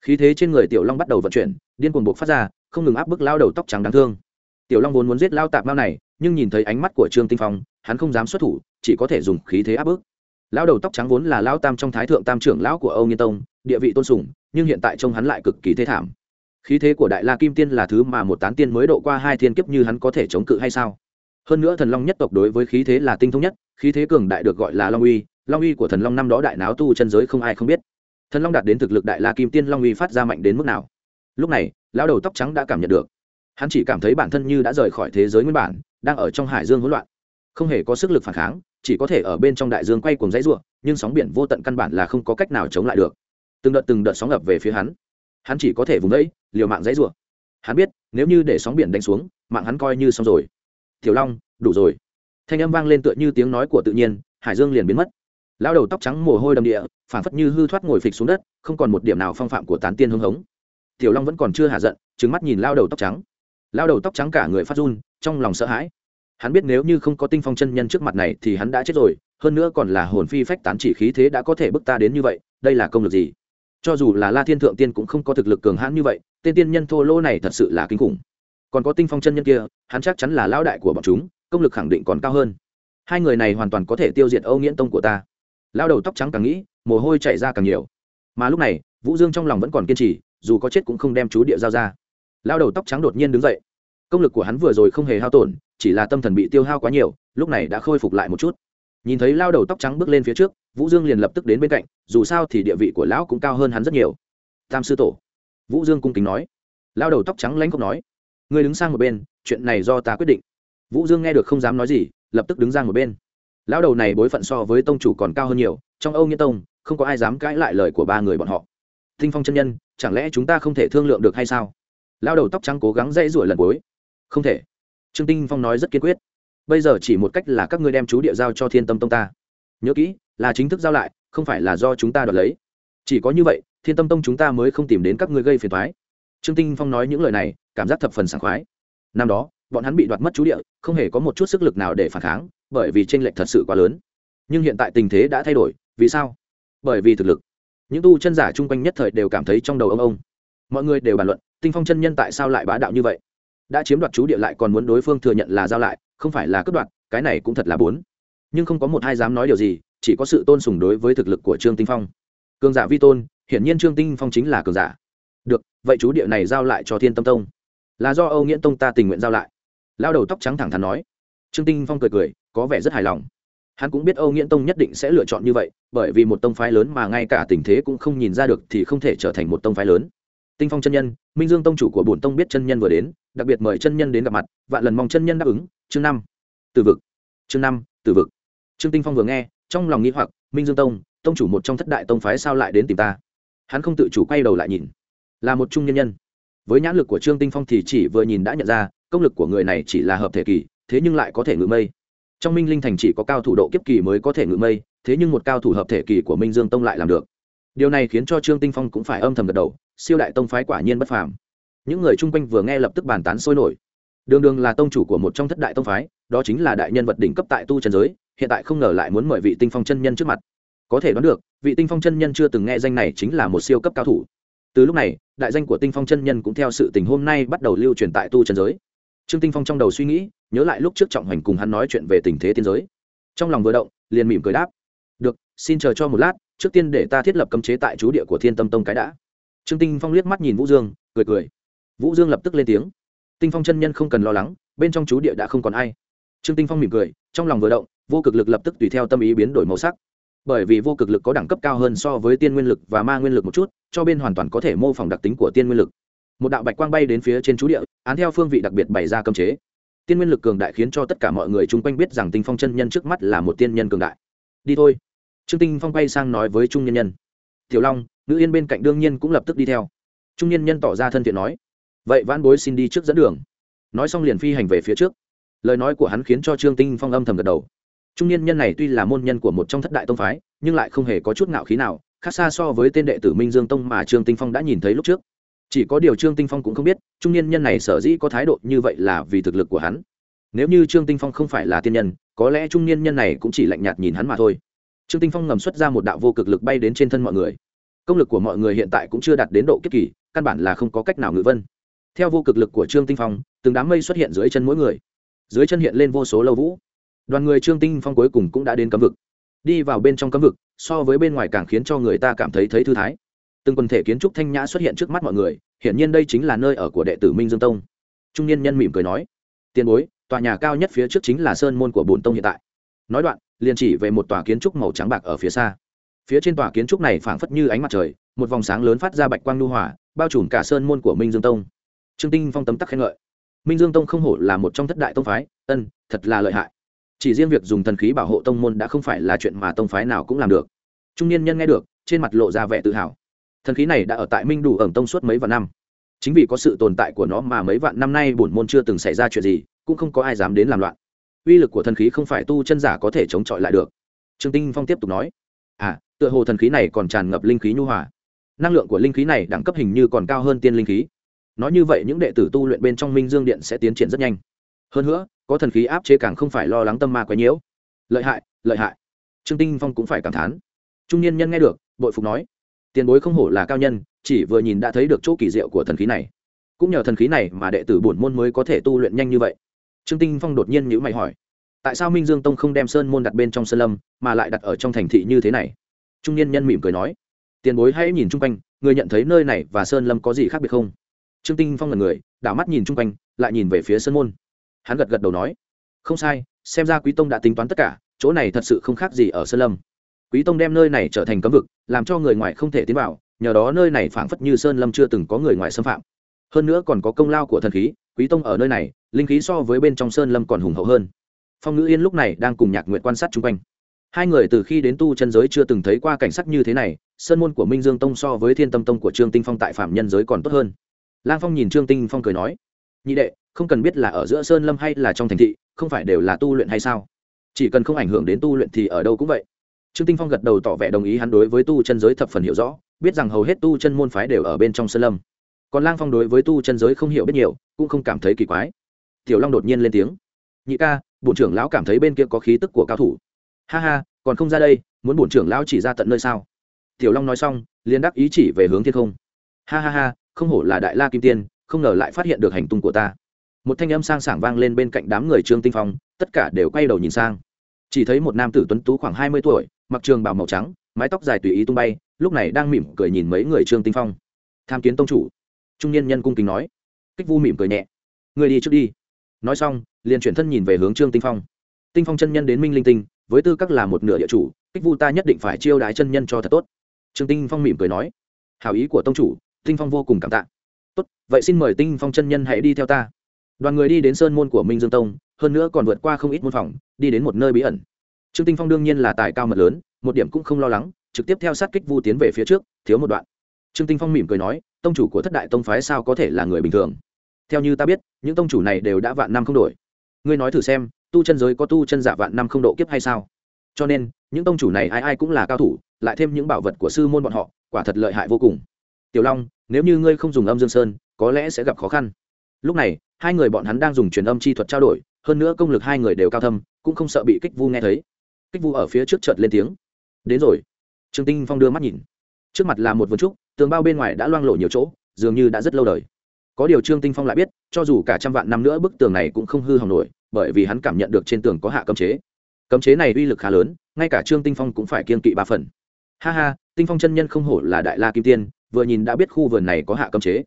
[SPEAKER 1] Khí thế trên người tiểu long bắt đầu vận chuyển, điên cuồng buộc phát ra, không ngừng áp bức lao đầu tóc trắng đáng thương. Tiểu long vốn muốn giết lao tạp mao này, nhưng nhìn thấy ánh mắt của trương tinh phong, hắn không dám xuất thủ, chỉ có thể dùng khí thế áp bức. Lao đầu tóc trắng vốn là lao tam trong thái thượng tam trưởng lão của âu nghiên tông, địa vị tôn sùng, nhưng hiện tại trông hắn lại cực kỳ thế thảm. Khí thế của đại la kim tiên là thứ mà một tán tiên mới độ qua hai thiên kiếp như hắn có thể chống cự hay sao? Hơn nữa thần long nhất tộc đối với khí thế là tinh thông nhất, khí thế cường đại được gọi là long uy. Long uy của thần long năm đó đại náo tu chân giới không ai không biết. Thần long đạt đến thực lực đại la kim tiên long uy phát ra mạnh đến mức nào? Lúc này, lão đầu tóc trắng đã cảm nhận được. Hắn chỉ cảm thấy bản thân như đã rời khỏi thế giới nguyên bản, đang ở trong hải dương hỗn loạn. Không hề có sức lực phản kháng, chỉ có thể ở bên trong đại dương quay cuồng dãy ruộng nhưng sóng biển vô tận căn bản là không có cách nào chống lại được. Từng đợt từng đợt sóng ập về phía hắn. Hắn chỉ có thể vùng đẫy liều mạng dãy ruộng hắn biết, nếu như để sóng biển đánh xuống, mạng hắn coi như xong rồi tiểu long, đủ rồi. Thanh âm vang lên tựa như tiếng nói của tự nhiên, hải dương liền biến mất. Lao đầu tóc trắng mồ hôi đầm địa phản phất như hư thoát ngồi phịch xuống đất, không còn một điểm nào phong phạm của tán tiên hưng hống. Tiểu long vẫn còn chưa hạ giận trứng mắt nhìn lao đầu tóc trắng. Lao đầu tóc trắng cả người phát run, trong lòng sợ hãi. Hắn biết nếu như không có tinh phong chân nhân trước mặt này thì hắn đã chết rồi, hơn nữa còn là hồn phi phách tán chỉ khí thế đã có thể bức ta đến như vậy, đây là công lực gì? Cho dù là la thiên thượng tiên cũng không có thực lực cường hãn như vậy, tên tiên nhân thô lỗ này thật sự là kinh khủng còn có tinh phong chân nhân kia, hắn chắc chắn là lão đại của bọn chúng, công lực khẳng định còn cao hơn. Hai người này hoàn toàn có thể tiêu diệt âu nghiễn tông của ta. Lao đầu tóc trắng càng nghĩ, mồ hôi chảy ra càng nhiều. Mà lúc này, vũ dương trong lòng vẫn còn kiên trì, dù có chết cũng không đem chú địa giao ra. Lao đầu tóc trắng đột nhiên đứng dậy. Công lực của hắn vừa rồi không hề hao tổn, chỉ là tâm thần bị tiêu hao quá nhiều, lúc này đã khôi phục lại một chút. Nhìn thấy lao đầu tóc trắng bước lên phía trước, vũ dương liền lập tức đến bên cạnh, dù sao thì địa vị của lão cũng cao hơn hắn rất nhiều. Tam sư tổ. Vũ dương cung kính nói. Lao đầu tóc trắng lãnh không nói. Ngươi đứng sang một bên, chuyện này do ta quyết định. Vũ dương nghe được không dám nói gì, lập tức đứng sang một bên. Lão đầu này bối phận so với tông chủ còn cao hơn nhiều, trong âu nghĩa tông, không có ai dám cãi lại lời của ba người bọn họ. Tinh phong chân nhân, chẳng lẽ chúng ta không thể thương lượng được hay sao? Lão đầu tóc trắng cố gắng dãy rủi lần cuối. Không thể. Trương tinh phong nói rất kiên quyết. Bây giờ chỉ một cách là các ngươi đem chú địa giao cho thiên tâm tông ta. Nhớ kỹ, là chính thức giao lại, không phải là do chúng ta đoạt lấy. Chỉ có như vậy, thiên tâm tông chúng ta mới không tìm đến các ngươi gây phiền thoái trương tinh phong nói những lời này cảm giác thập phần sảng khoái. Năm đó, bọn hắn bị đoạt mất chú địa, không hề có một chút sức lực nào để phản kháng, bởi vì tranh lệch thật sự quá lớn. Nhưng hiện tại tình thế đã thay đổi, vì sao? Bởi vì thực lực. Những tu chân giả chung quanh nhất thời đều cảm thấy trong đầu ông ông. Mọi người đều bàn luận, tinh phong chân nhân tại sao lại bá đạo như vậy? Đã chiếm đoạt chú địa lại còn muốn đối phương thừa nhận là giao lại, không phải là cướp đoạt, cái này cũng thật là bốn. Nhưng không có một hai dám nói điều gì, chỉ có sự tôn sùng đối với thực lực của trương tinh phong. Cường giả vi tôn, hiển nhiên trương tinh phong chính là cường giả. Được, vậy chú địa này giao lại cho thiên tâm tông là do âu nghiễn tông ta tình nguyện giao lại. Lao đầu tóc trắng thẳng thắn nói. Trương tinh phong cười cười, có vẻ rất hài lòng. Hắn cũng biết âu nghiễn tông nhất định sẽ lựa chọn như vậy, bởi vì một tông phái lớn mà ngay cả tình thế cũng không nhìn ra được thì không thể trở thành một tông phái lớn. Tinh phong chân nhân, minh dương tông chủ của bổn tông biết chân nhân vừa đến, đặc biệt mời chân nhân đến gặp mặt, vạn lần mong chân nhân đáp ứng. Chương năm. Từ vực. Chương năm từ vực. Trương tinh phong vừa nghe, trong lòng nghĩ hoặc, minh dương tông tông chủ một trong thất đại tông phái sao lại đến tìm ta? Hắn không tự chủ quay đầu lại nhìn. Là một trung nhân nhân với nhãn lực của trương tinh phong thì chỉ vừa nhìn đã nhận ra, công lực của người này chỉ là hợp thể kỳ, thế nhưng lại có thể ngự mây. Trong minh linh thành chỉ có cao thủ độ kiếp kỳ mới có thể ngự mây, thế nhưng một cao thủ hợp thể kỳ của minh dương tông lại làm được. Điều này khiến cho trương tinh phong cũng phải âm thầm gật đầu, siêu đại tông phái quả nhiên bất phàm. Những người chung quanh vừa nghe lập tức bàn tán sôi nổi. Đường đường là tông chủ của một trong thất đại tông phái, đó chính là đại nhân vật đỉnh cấp tại tu trần giới, hiện tại không ngờ lại muốn mời vị tinh phong chân nhân trước mặt. Có thể đoán được, vị tinh phong chân nhân chưa từng nghe danh này chính là một siêu cấp cao thủ từ lúc này, đại danh của tinh phong chân nhân cũng theo sự tình hôm nay bắt đầu lưu truyền tại tu trần giới. Trương tinh phong trong đầu suy nghĩ, nhớ lại lúc trước trọng hoành cùng hắn nói chuyện về tình thế tiên giới. Trong lòng vừa động, liền mỉm cười đáp. Được, xin chờ cho một lát, trước tiên để ta thiết lập cấm chế tại chú địa của thiên tâm tông cái đã. Trương tinh phong liếc mắt nhìn vũ dương, cười cười. Vũ dương lập tức lên tiếng. Tinh phong chân nhân không cần lo lắng, bên trong chú địa đã không còn ai. Trương tinh phong mỉm cười, trong lòng vừa động, vô cực lực lập tức tùy theo tâm ý biến đổi màu sắc bởi vì vô cực lực có đẳng cấp cao hơn so với tiên nguyên lực và ma nguyên lực một chút, cho bên hoàn toàn có thể mô phỏng đặc tính của tiên nguyên lực. Một đạo bạch quang bay đến phía trên chú địa, án theo phương vị đặc biệt bày ra cơm chế. Tiên nguyên lực cường đại khiến cho tất cả mọi người chung quanh biết rằng tinh phong chân nhân trước mắt là một tiên nhân cường đại. Đi thôi. Trương tinh phong bay sang nói với trung nhân nhân. Tiểu long, nữ yên bên cạnh đương nhiên cũng lập tức đi theo. Trung nhân nhân tỏ ra thân thiện nói. Vậy vãn bối xin đi trước dẫn đường. Nói xong liền phi hành về phía trước. Lời nói của hắn khiến cho trương tinh phong âm thầm gật đầu trung niên nhân này tuy là môn nhân của một trong thất đại tông phái, nhưng lại không hề có chút ngạo khí nào, khác xa so với tên đệ tử minh dương tông mà trương tinh phong đã nhìn thấy lúc trước. Chỉ có điều trương tinh phong cũng không biết, trung niên nhân này sở dĩ có thái độ như vậy là vì thực lực của hắn. Nếu như trương tinh phong không phải là tiên nhân, có lẽ trung niên nhân này cũng chỉ lạnh nhạt nhìn hắn mà thôi. Trương tinh phong ngầm xuất ra một đạo vô cực lực bay đến trên thân mọi người. Công lực của mọi người hiện tại cũng chưa đạt đến độ kiếp kỳ, căn bản là không có cách nào ngự vân. Theo vô cực lực của trương tinh phong, từng đám mây xuất hiện dưới chân mỗi người. Dưới chân hiện lên vô số lâu vũ đoàn người trương tinh phong cuối cùng cũng đã đến cấm vực. Đi vào bên trong cấm vực, so với bên ngoài càng khiến cho người ta cảm thấy thấy thư thái. Từng quần thể kiến trúc thanh nhã xuất hiện trước mắt mọi người, hiển nhiên đây chính là nơi ở của đệ tử minh dương tông. Trung niên nhân mỉm cười nói, tiền bối, tòa nhà cao nhất phía trước chính là sơn môn của bồn tông hiện tại. Nói đoạn, liền chỉ về một tòa kiến trúc màu trắng bạc ở phía xa. Phía trên tòa kiến trúc này phảng phất như ánh mặt trời, một vòng sáng lớn phát ra bạch quang lưu hỏa bao trùm cả sơn môn của minh dương tông. Trương tinh phong tấm tắc khen ngợi. Minh dương tông không hổ là một trong thất đại tông phái, ân, thật là lợi hại chỉ riêng việc dùng thần khí bảo hộ tông môn đã không phải là chuyện mà tông phái nào cũng làm được. Trung niên nhân nghe được, trên mặt lộ ra vẻ tự hào. Thần khí này đã ở tại minh đủ ẩn tông suốt mấy vạn năm. Chính vì có sự tồn tại của nó mà mấy vạn năm nay bổn môn chưa từng xảy ra chuyện gì, cũng không có ai dám đến làm loạn. Uy lực của thần khí không phải tu chân giả có thể chống chọi lại được. Trương tinh phong tiếp tục nói à tựa hồ thần khí này còn tràn ngập linh khí nhu hòa. Năng lượng của linh khí này đẳng cấp hình như còn cao hơn tiên linh khí. Nói như vậy, những đệ tử tu luyện bên trong minh dương điện sẽ tiến triển rất nhanh hơn nữa, có thần khí áp chế càng không phải lo lắng tâm ma quấy nhiễu. Lợi hại lợi hại. Trương tinh phong cũng phải cảm thán. Trung niên nhân nghe được, bội phục nói, tiền bối không hổ là cao nhân, chỉ vừa nhìn đã thấy được chỗ kỳ diệu của thần khí này. Cũng nhờ thần khí này mà đệ tử bổn môn mới có thể tu luyện nhanh như vậy. Trương tinh phong đột nhiên nhữ mày hỏi, tại sao minh dương tông không đem sơn môn đặt bên trong sơn lâm, mà lại đặt ở trong thành thị như thế này? Trung niên nhân mỉm cười nói, tiền bối hãy nhìn chung quanh, người nhận thấy nơi này và sơn lâm có gì khác biệt không? Trương tinh phong là người, đảo mắt nhìn chung quanh, lại nhìn về phía sơn môn hắn gật gật đầu nói, không sai, xem ra quý tông đã tính toán tất cả, chỗ này thật sự không khác gì ở sơn lâm. Quý tông đem nơi này trở thành cấm vực, làm cho người ngoài không thể tiến vào, nhờ đó nơi này phảng phất như sơn lâm chưa từng có người ngoài xâm phạm. Hơn nữa còn có công lao của thần khí, quý tông ở nơi này, linh khí so với bên trong sơn lâm còn hùng hậu hơn. Phong ngữ yên lúc này đang cùng nhạc nguyện quan sát chung quanh. Hai người từ khi đến tu chân giới chưa từng thấy qua cảnh sắc như thế này, sơn môn của minh dương tông so với thiên tâm tông của trương tinh phong tại phạm nhân giới còn tốt hơn. Lang phong nhìn trương tinh phong cười nói, nhị đệ không cần biết là ở giữa sơn lâm hay là trong thành thị, không phải đều là tu luyện hay sao? Chỉ cần không ảnh hưởng đến tu luyện thì ở đâu cũng vậy. Trương tinh phong gật đầu tỏ vẻ đồng ý hắn đối với tu chân giới thập phần hiểu rõ, biết rằng hầu hết tu chân môn phái đều ở bên trong sơn lâm. Còn lang phong đối với tu chân giới không hiểu biết nhiều, cũng không cảm thấy kỳ quái. Tiểu long đột nhiên lên tiếng. Nhị ca, bổn trưởng lão cảm thấy bên kia có khí tức của cao thủ. Ha ha, còn không ra đây, muốn bổn trưởng lão chỉ ra tận nơi sao? Tiểu long nói xong, liền đắc ý chỉ về hướng thiên không. Ha ha ha, không hổ là đại la kim tiên, không ngờ lại phát hiện được hành tung của ta một thanh âm sang sảng vang lên bên cạnh đám người trương tinh phong, tất cả đều quay đầu nhìn sang. Chỉ thấy một nam tử tuấn tú khoảng hai mươi tuổi, mặc trường bào màu trắng, mái tóc dài tùy ý tung bay, lúc này đang mỉm cười nhìn mấy người trương tinh phong. Tham kiến tông chủ. Trung niên nhân cung kính nói. Kích vu mỉm cười nhẹ. Người đi trước đi. Nói xong, liền chuyển thân nhìn về hướng trương tinh phong. Tinh phong chân nhân đến minh linh tinh, với tư cách là một nửa địa chủ, kích vu ta nhất định phải chiêu đái chân nhân cho thật tốt. Trương tinh phong mỉm cười nói. Hảo ý của tông chủ, tinh phong vô cùng cảm tạ. Tốt, vậy xin mời tinh phong chân nhân hãy đi theo ta đoàn người đi đến sơn môn của minh dương tông, hơn nữa còn vượt qua không ít môn phòng, đi đến một nơi bí ẩn. Trương tinh phong đương nhiên là tài cao mật lớn, một điểm cũng không lo lắng, trực tiếp theo sát kích vu tiến về phía trước, thiếu một đoạn. Trương tinh phong mỉm cười nói, tông chủ của thất đại tông phái sao có thể là người bình thường? Theo như ta biết, những tông chủ này đều đã vạn năm không đổi. Ngươi nói thử xem, tu chân giới có tu chân giả vạn năm không độ kiếp hay sao? Cho nên, những tông chủ này ai ai cũng là cao thủ, lại thêm những bảo vật của sư môn bọn họ, quả thật lợi hại vô cùng. Tiểu long, nếu như ngươi không dùng âm dương sơn, có lẽ sẽ gặp khó khăn lúc này, hai người bọn hắn đang dùng truyền âm chi thuật trao đổi, hơn nữa công lực hai người đều cao thâm, cũng không sợ bị kích vu nghe thấy. Kích vu ở phía trước chợt lên tiếng. Đến rồi. Trương tinh phong đưa mắt nhìn. Trước mặt là một vườn trúc, tường bao bên ngoài đã loang lộ nhiều chỗ, dường như đã rất lâu đời. Có điều trương tinh phong lại biết, cho dù cả trăm vạn năm nữa bức tường này cũng không hư hỏng nổi, bởi vì hắn cảm nhận được trên tường có hạ cấm chế. Cấm chế này uy lực khá lớn, ngay cả trương tinh phong cũng phải kiên kỵ ba phần. Ha ha, tinh phong chân nhân không hổ là đại la kim tiên, vừa nhìn đã biết khu vườn này có hạ cấm chế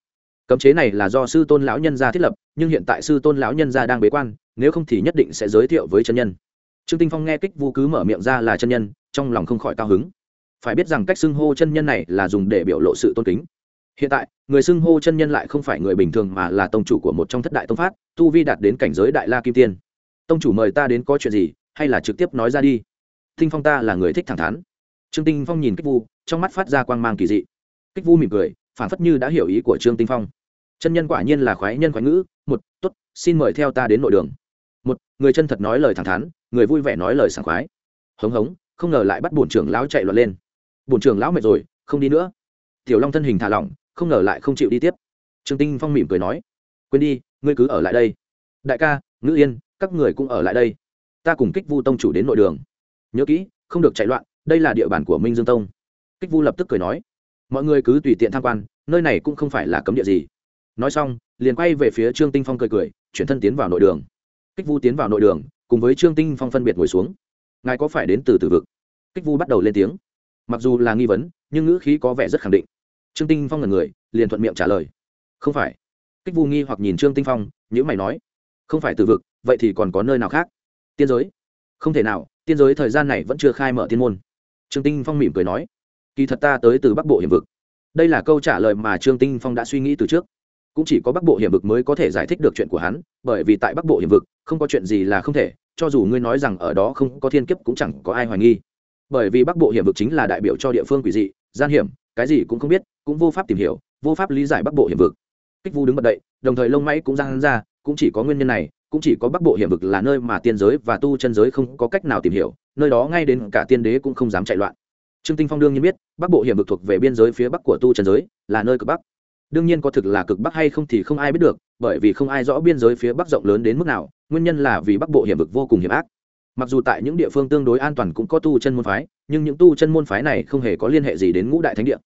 [SPEAKER 1] cấm chế này là do sư tôn lão nhân gia thiết lập, nhưng hiện tại sư tôn lão nhân gia đang bế quan, nếu không thì nhất định sẽ giới thiệu với chân nhân. Trương tinh phong nghe kích vu cứ mở miệng ra là chân nhân, trong lòng không khỏi cao hứng. Phải biết rằng cách xưng hô chân nhân này là dùng để biểu lộ sự tôn kính. Hiện tại, người xưng hô chân nhân lại không phải người bình thường mà là tông chủ của một trong thất đại tông phát tu vi đạt đến cảnh giới đại la kim tiên. Tông chủ mời ta đến có chuyện gì, hay là trực tiếp nói ra đi? Tinh phong ta là người thích thẳng thắn. Trương tinh phong nhìn kích vu, trong mắt phát ra quang mang kỳ dị. Kích vu mỉm cười phản phất như đã hiểu ý của trương tinh phong chân nhân quả nhiên là khoái nhân khoái ngữ, một t ố t xin mời theo ta đến nội đường. Một, người chân thật nói lời thẳng thắn, người vui vẻ nói lời sảng khoái. Hống hống, không ngờ lại bắt bổn trưởng lão chạy loạn lên. Bổn trưởng lão mệt rồi, không đi nữa. Tiểu long thân hình thả lỏng, không ngờ lại không chịu đi tiếp. Trương tinh phong mỉm cười nói, quên đi, ngươi cứ ở lại đây. Đại ca, ngữ yên, các người cũng ở lại đây. Ta cùng kích vu tông chủ đến nội đường. Nhớ kỹ, không được chạy loạn, đây là địa bàn của minh dương tông. Kích vu lập tức cười nói, mọi người cứ tùy tiện tham quan, nơi này cũng không phải là cấm địa gì nói xong, liền quay về phía trương tinh phong cười cười, chuyển thân tiến vào nội đường. Kích vu tiến vào nội đường, cùng với trương tinh phong phân biệt ngồi xuống. Ngài có phải đến từ từ vực? Kích vu bắt đầu lên tiếng. Mặc dù là nghi vấn, nhưng ngữ khí có vẻ rất khẳng định. Trương tinh phong là người, liền thuận miệng trả lời. Không phải. Kích vu nghi hoặc nhìn trương tinh phong nhữ mày nói. Không phải từ vực, vậy thì còn có nơi nào khác? Tiên giới. Không thể nào, tiên giới thời gian này vẫn chưa khai mở tiên môn. Trương tinh phong mỉm cười nói. Kỳ thật ta tới từ bắc bộ hiểm vực. Đây là câu trả lời mà trương tinh phong đã suy nghĩ từ trước cũng chỉ có bắc bộ hiểm vực mới có thể giải thích được chuyện của hắn, bởi vì tại bắc bộ hiểm vực, không có chuyện gì là không thể, cho dù ngươi nói rằng ở đó không có thiên kiếp cũng chẳng có ai hoài nghi. Bởi vì bắc bộ hiểm vực chính là đại biểu cho địa phương quỷ dị, gian hiểm, cái gì cũng không biết, cũng vô pháp tìm hiểu, vô pháp lý giải bắc bộ hiểm vực. Kích vu đứng bật đậy, đồng thời lông máy cũng ra hắn ra, cũng chỉ có nguyên nhân này, cũng chỉ có bắc bộ hiểm vực là nơi mà tiên giới và tu chân giới không có cách nào tìm hiểu, nơi đó ngay đến cả tiên đế cũng không dám chạy loạn. Trương tinh phong đương nhiên biết, bắc bộ hiểm vực thuộc về biên giới phía bắc của tu chân giới, là nơi cực bắc đương nhiên có thực là cực bắc hay không thì không ai biết được, bởi vì không ai rõ biên giới phía bắc rộng lớn đến mức nào, nguyên nhân là vì bắc bộ hiểm vực vô cùng hiểm ác. Mặc dù tại những địa phương tương đối an toàn cũng có tu chân môn phái, nhưng những tu chân môn phái này không hề có liên hệ gì đến ngũ đại thánh địa.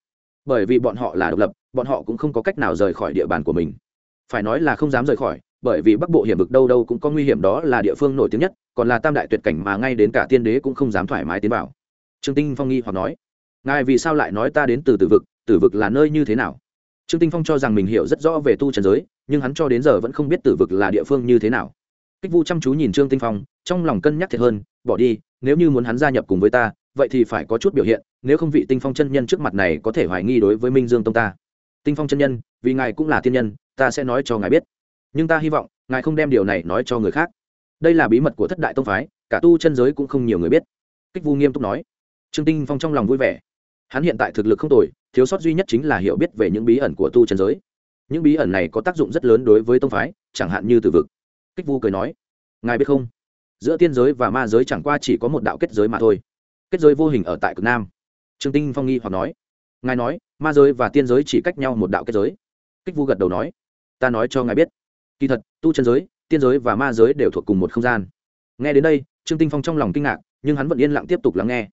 [SPEAKER 1] Bởi vì bọn họ là độc lập, bọn họ cũng không có cách nào rời khỏi địa bàn của mình. Phải nói là không dám rời khỏi, bởi vì bắc bộ hiểm vực đâu đâu cũng có nguy hiểm đó là địa phương nổi tiếng nhất, còn là tam đại tuyệt cảnh mà ngay đến cả tiên đế cũng không dám thoải mái tiến vào. Trương tinh phong nghi hoặc nói, ngài vì sao lại nói ta đến từ tử vực tử vực là nơi như thế nào? Trương tinh phong cho rằng mình hiểu rất rõ về tu trần giới, nhưng hắn cho đến giờ vẫn không biết tử vực là địa phương như thế nào. Kích vu chăm chú nhìn trương tinh phong, trong lòng cân nhắc thiệt hơn, bỏ đi, nếu như muốn hắn gia nhập cùng với ta, vậy thì phải có chút biểu hiện, nếu không vị tinh phong chân nhân trước mặt này có thể hoài nghi đối với minh dương tông ta. Tinh phong chân nhân, vì ngài cũng là thiên nhân, ta sẽ nói cho ngài biết. Nhưng ta hy vọng, ngài không đem điều này nói cho người khác. Đây là bí mật của thất đại tông phái, cả tu chân giới cũng không nhiều người biết. Kích vu nghiêm túc nói. Trương tinh phong trong lòng vui vẻ. Hắn hiện tại thực lực không tồi thiếu sót duy nhất chính là hiểu biết về những bí ẩn của tu chân giới. Những bí ẩn này có tác dụng rất lớn đối với tông phái, chẳng hạn như từ vực. Kích vu cười nói, ngài biết không? Giữa tiên giới và ma giới chẳng qua chỉ có một đạo kết giới mà thôi. Kết giới vô hình ở tại cực nam. Trương tinh phong nghi hoặc nói, ngài nói, ma giới và tiên giới chỉ cách nhau một đạo kết giới. Kích vu gật đầu nói, ta nói cho ngài biết. Kỳ thật, tu chân giới, tiên giới và ma giới đều thuộc cùng một không gian. Nghe đến đây, trương tinh phong trong lòng kinh ngạc, nhưng hắn vẫn yên lặng tiếp tục lắng nghe.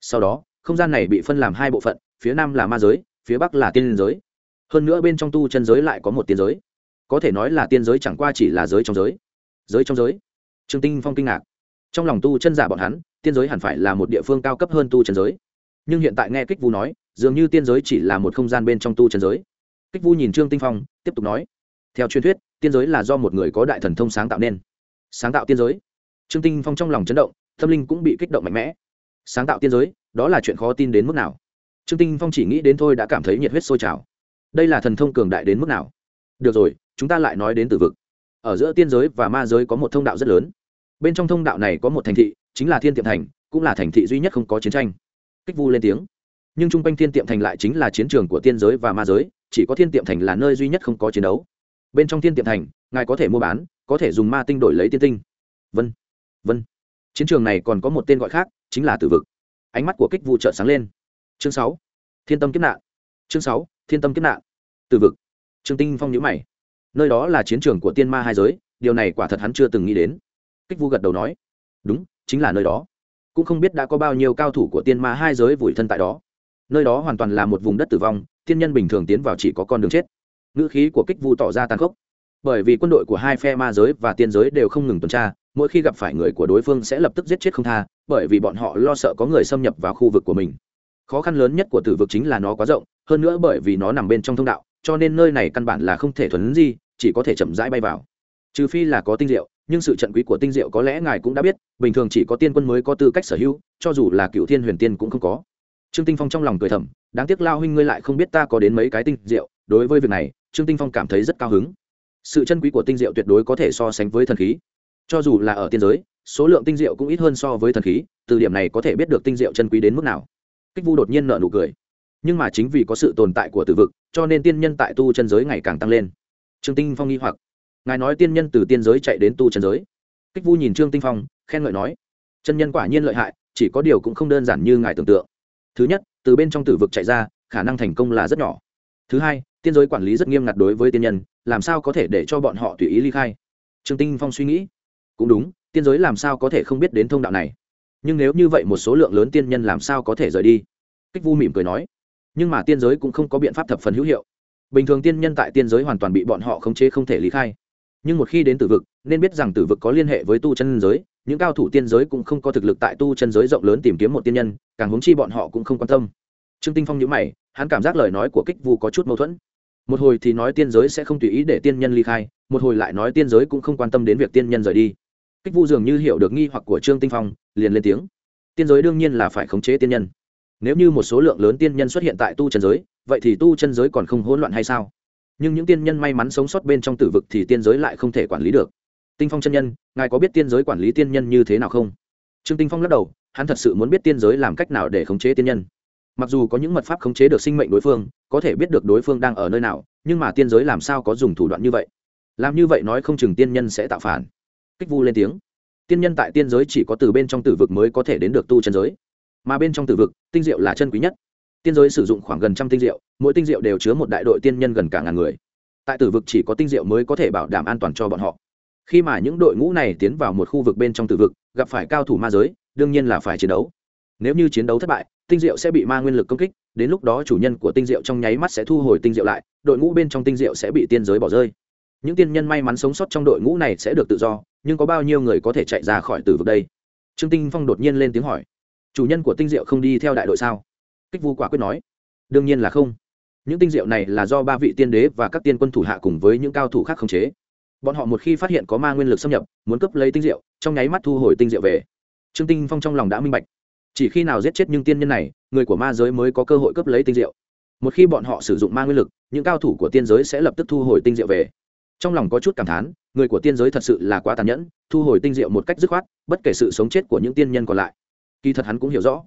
[SPEAKER 1] Sau đó, không gian này bị phân làm hai bộ phận phía nam là ma giới, phía bắc là tiên giới. Hơn nữa bên trong tu chân giới lại có một tiên giới. Có thể nói là tiên giới chẳng qua chỉ là giới trong giới. Giới trong giới. Trương tinh phong kinh ngạc. Trong lòng tu chân giả bọn hắn, tiên giới hẳn phải là một địa phương cao cấp hơn tu chân giới. Nhưng hiện tại nghe kích vu nói, dường như tiên giới chỉ là một không gian bên trong tu chân giới. Kích vu nhìn trương tinh phong, tiếp tục nói. Theo truyền thuyết, tiên giới là do một người có đại thần thông sáng tạo nên. Sáng tạo tiên giới. Trương tinh phong trong lòng chấn động, tâm linh cũng bị kích động mạnh mẽ. Sáng tạo tiên giới, đó là chuyện khó tin đến mức nào? Trương tinh phong chỉ nghĩ đến thôi đã cảm thấy nhiệt huyết sôi trào. Đây là thần thông cường đại đến mức nào? Được rồi, chúng ta lại nói đến Tử vực. Ở giữa tiên giới và ma giới có một thông đạo rất lớn. Bên trong thông đạo này có một thành thị, chính là thiên tiệm thành, cũng là thành thị duy nhất không có chiến tranh. Kích vu lên tiếng. Nhưng chung quanh thiên tiệm thành lại chính là chiến trường của tiên giới và ma giới, chỉ có thiên tiệm thành là nơi duy nhất không có chiến đấu. Bên trong thiên tiệm thành, ngài có thể mua bán, có thể dùng ma tinh đổi lấy tiên tinh. Vân vân. Chiến trường này còn có một tên gọi khác, chính là tử vực. Ánh mắt của kích vụ trợ sáng lên chương sáu, thiên tâm kiếp nạn. Chương sáu, thiên tâm kiếp nạn. Từ vực. Trương tinh phong nhữ mày. Nơi đó là chiến trường của tiên ma hai giới, điều này quả thật hắn chưa từng nghĩ đến. Kích vu gật đầu nói, đúng, chính là nơi đó. Cũng không biết đã có bao nhiêu cao thủ của tiên ma hai giới vùi thân tại đó. Nơi đó hoàn toàn là một vùng đất tử vong tiên nhân bình thường tiến vào chỉ có con đường chết. Ngữ khí của kích vu tỏ ra tàn khốc. Bởi vì quân đội của hai phe ma giới và tiên giới đều không ngừng tuần tra, mỗi khi gặp phải người của đối phương sẽ lập tức giết chết không tha, bởi vì bọn họ lo sợ có người xâm nhập vào khu vực của mình khó khăn lớn nhất của tử vực chính là nó quá rộng, hơn nữa bởi vì nó nằm bên trong thông đạo, cho nên nơi này căn bản là không thể thuần gì chỉ có thể chậm rãi bay vào. Trừ phi là có tinh diệu, nhưng sự trận quý của tinh diệu có lẽ ngài cũng đã biết, bình thường chỉ có tiên quân mới có tư cách sở hữu, cho dù là cựu thiên huyền tiên cũng không có. Trương tinh phong trong lòng cười thầm, đáng tiếc lao huynh ngươi lại không biết ta có đến mấy cái tinh diệu, đối với việc này, trương tinh phong cảm thấy rất cao hứng. Sự chân quý của tinh diệu tuyệt đối có thể so sánh với thần khí. Cho dù là ở tiên giới, số lượng tinh diệu cũng ít hơn so với thần khí, từ điểm này có thể biết được tinh diệu chân quý đến mức nào kích vu đột nhiên nợ nụ cười. Nhưng mà chính vì có sự tồn tại của tử vực, cho nên tiên nhân tại tu chân giới ngày càng tăng lên. Trương tinh phong nghi hoặc. Ngài nói tiên nhân từ tiên giới chạy đến tu chân giới. Kích vu nhìn trương tinh phong, khen ngợi nói, chân nhân quả nhiên lợi hại, chỉ có điều cũng không đơn giản như ngài tưởng tượng. Thứ nhất, từ bên trong tử vực chạy ra, khả năng thành công là rất nhỏ. Thứ hai, tiên giới quản lý rất nghiêm ngặt đối với tiên nhân, làm sao có thể để cho bọn họ tùy ý ly khai? Trương tinh phong suy nghĩ. Cũng đúng, tiên giới làm sao có thể không biết đến thông đạo này? Nhưng nếu như vậy một số lượng lớn tiên nhân làm sao có thể rời đi? Kích vu mỉm cười nói. Nhưng mà tiên giới cũng không có biện pháp thập phần hữu hiệu. Bình thường tiên nhân tại tiên giới hoàn toàn bị bọn họ khống chế không thể lý khai. Nhưng một khi đến tử vực, nên biết rằng tử vực có liên hệ với tu chân giới, những cao thủ tiên giới cũng không có thực lực tại tu chân giới rộng lớn tìm kiếm một tiên nhân, càng hướng chi bọn họ cũng không quan tâm. Trương tinh phong nhíu mày, hắn cảm giác lời nói của kích vu có chút mâu thuẫn. Một hồi thì nói tiên giới sẽ không tùy ý để tiên nhân ly khai, một hồi lại nói tiên giới cũng không quan tâm đến việc tiên nhân rời đi kích vu dường như hiểu được nghi hoặc của trương tinh phong, liền lên tiếng. Tiên giới đương nhiên là phải khống chế tiên nhân. Nếu như một số lượng lớn tiên nhân xuất hiện tại tu chân giới, vậy thì tu chân giới còn không hỗn loạn hay sao? Nhưng những tiên nhân may mắn sống sót bên trong tử vực thì tiên giới lại không thể quản lý được. Tinh phong chân nhân, ngài có biết tiên giới quản lý tiên nhân như thế nào không? Trương tinh phong lắc đầu, hắn thật sự muốn biết tiên giới làm cách nào để khống chế tiên nhân. Mặc dù có những mật pháp khống chế được sinh mệnh đối phương, có thể biết được đối phương đang ở nơi nào, nhưng mà tiên giới làm sao có dùng thủ đoạn như vậy? Làm như vậy nói không chừng tiên nhân sẽ tạo phản kích vu lên tiếng. Tiên nhân tại tiên giới chỉ có từ bên trong tử vực mới có thể đến được tu chân giới. Mà bên trong tử vực, tinh diệu là chân quý nhất. Tiên giới sử dụng khoảng gần trăm tinh diệu, mỗi tinh diệu đều chứa một đại đội tiên nhân gần cả ngàn người. Tại tử vực chỉ có tinh diệu mới có thể bảo đảm an toàn cho bọn họ. Khi mà những đội ngũ này tiến vào một khu vực bên trong tử vực, gặp phải cao thủ ma giới, đương nhiên là phải chiến đấu. Nếu như chiến đấu thất bại, tinh diệu sẽ bị ma nguyên lực công kích, đến lúc đó chủ nhân của tinh diệu trong nháy mắt sẽ thu hồi tinh diệu lại, đội ngũ bên trong tinh diệu sẽ bị tiên giới bỏ rơi những tiên nhân may mắn sống sót trong đội ngũ này sẽ được tự do, nhưng có bao nhiêu người có thể chạy ra khỏi từ vực đây? Trương tinh phong đột nhiên lên tiếng hỏi. Chủ nhân của tinh diệu không đi theo đại đội sao? Kích vu quả quyết nói. Đương nhiên là không. Những tinh diệu này là do ba vị tiên đế và các tiên quân thủ hạ cùng với những cao thủ khác khống chế. Bọn họ một khi phát hiện có ma nguyên lực xâm nhập, muốn cấp lấy tinh diệu, trong nháy mắt thu hồi tinh diệu về. Trương tinh phong trong lòng đã minh bạch. Chỉ khi nào giết chết những tiên nhân này, người của ma giới mới có cơ hội cấp lấy tinh diệu. Một khi bọn họ sử dụng ma nguyên lực, những cao thủ của tiên giới sẽ lập tức thu hồi tinh diệu về trong lòng có chút cảm thán, người của tiên giới thật sự là quá tàn nhẫn, thu hồi tinh diệu một cách dứt khoát, bất kể sự sống chết của những tiên nhân còn lại. Kỳ thật hắn cũng hiểu rõ,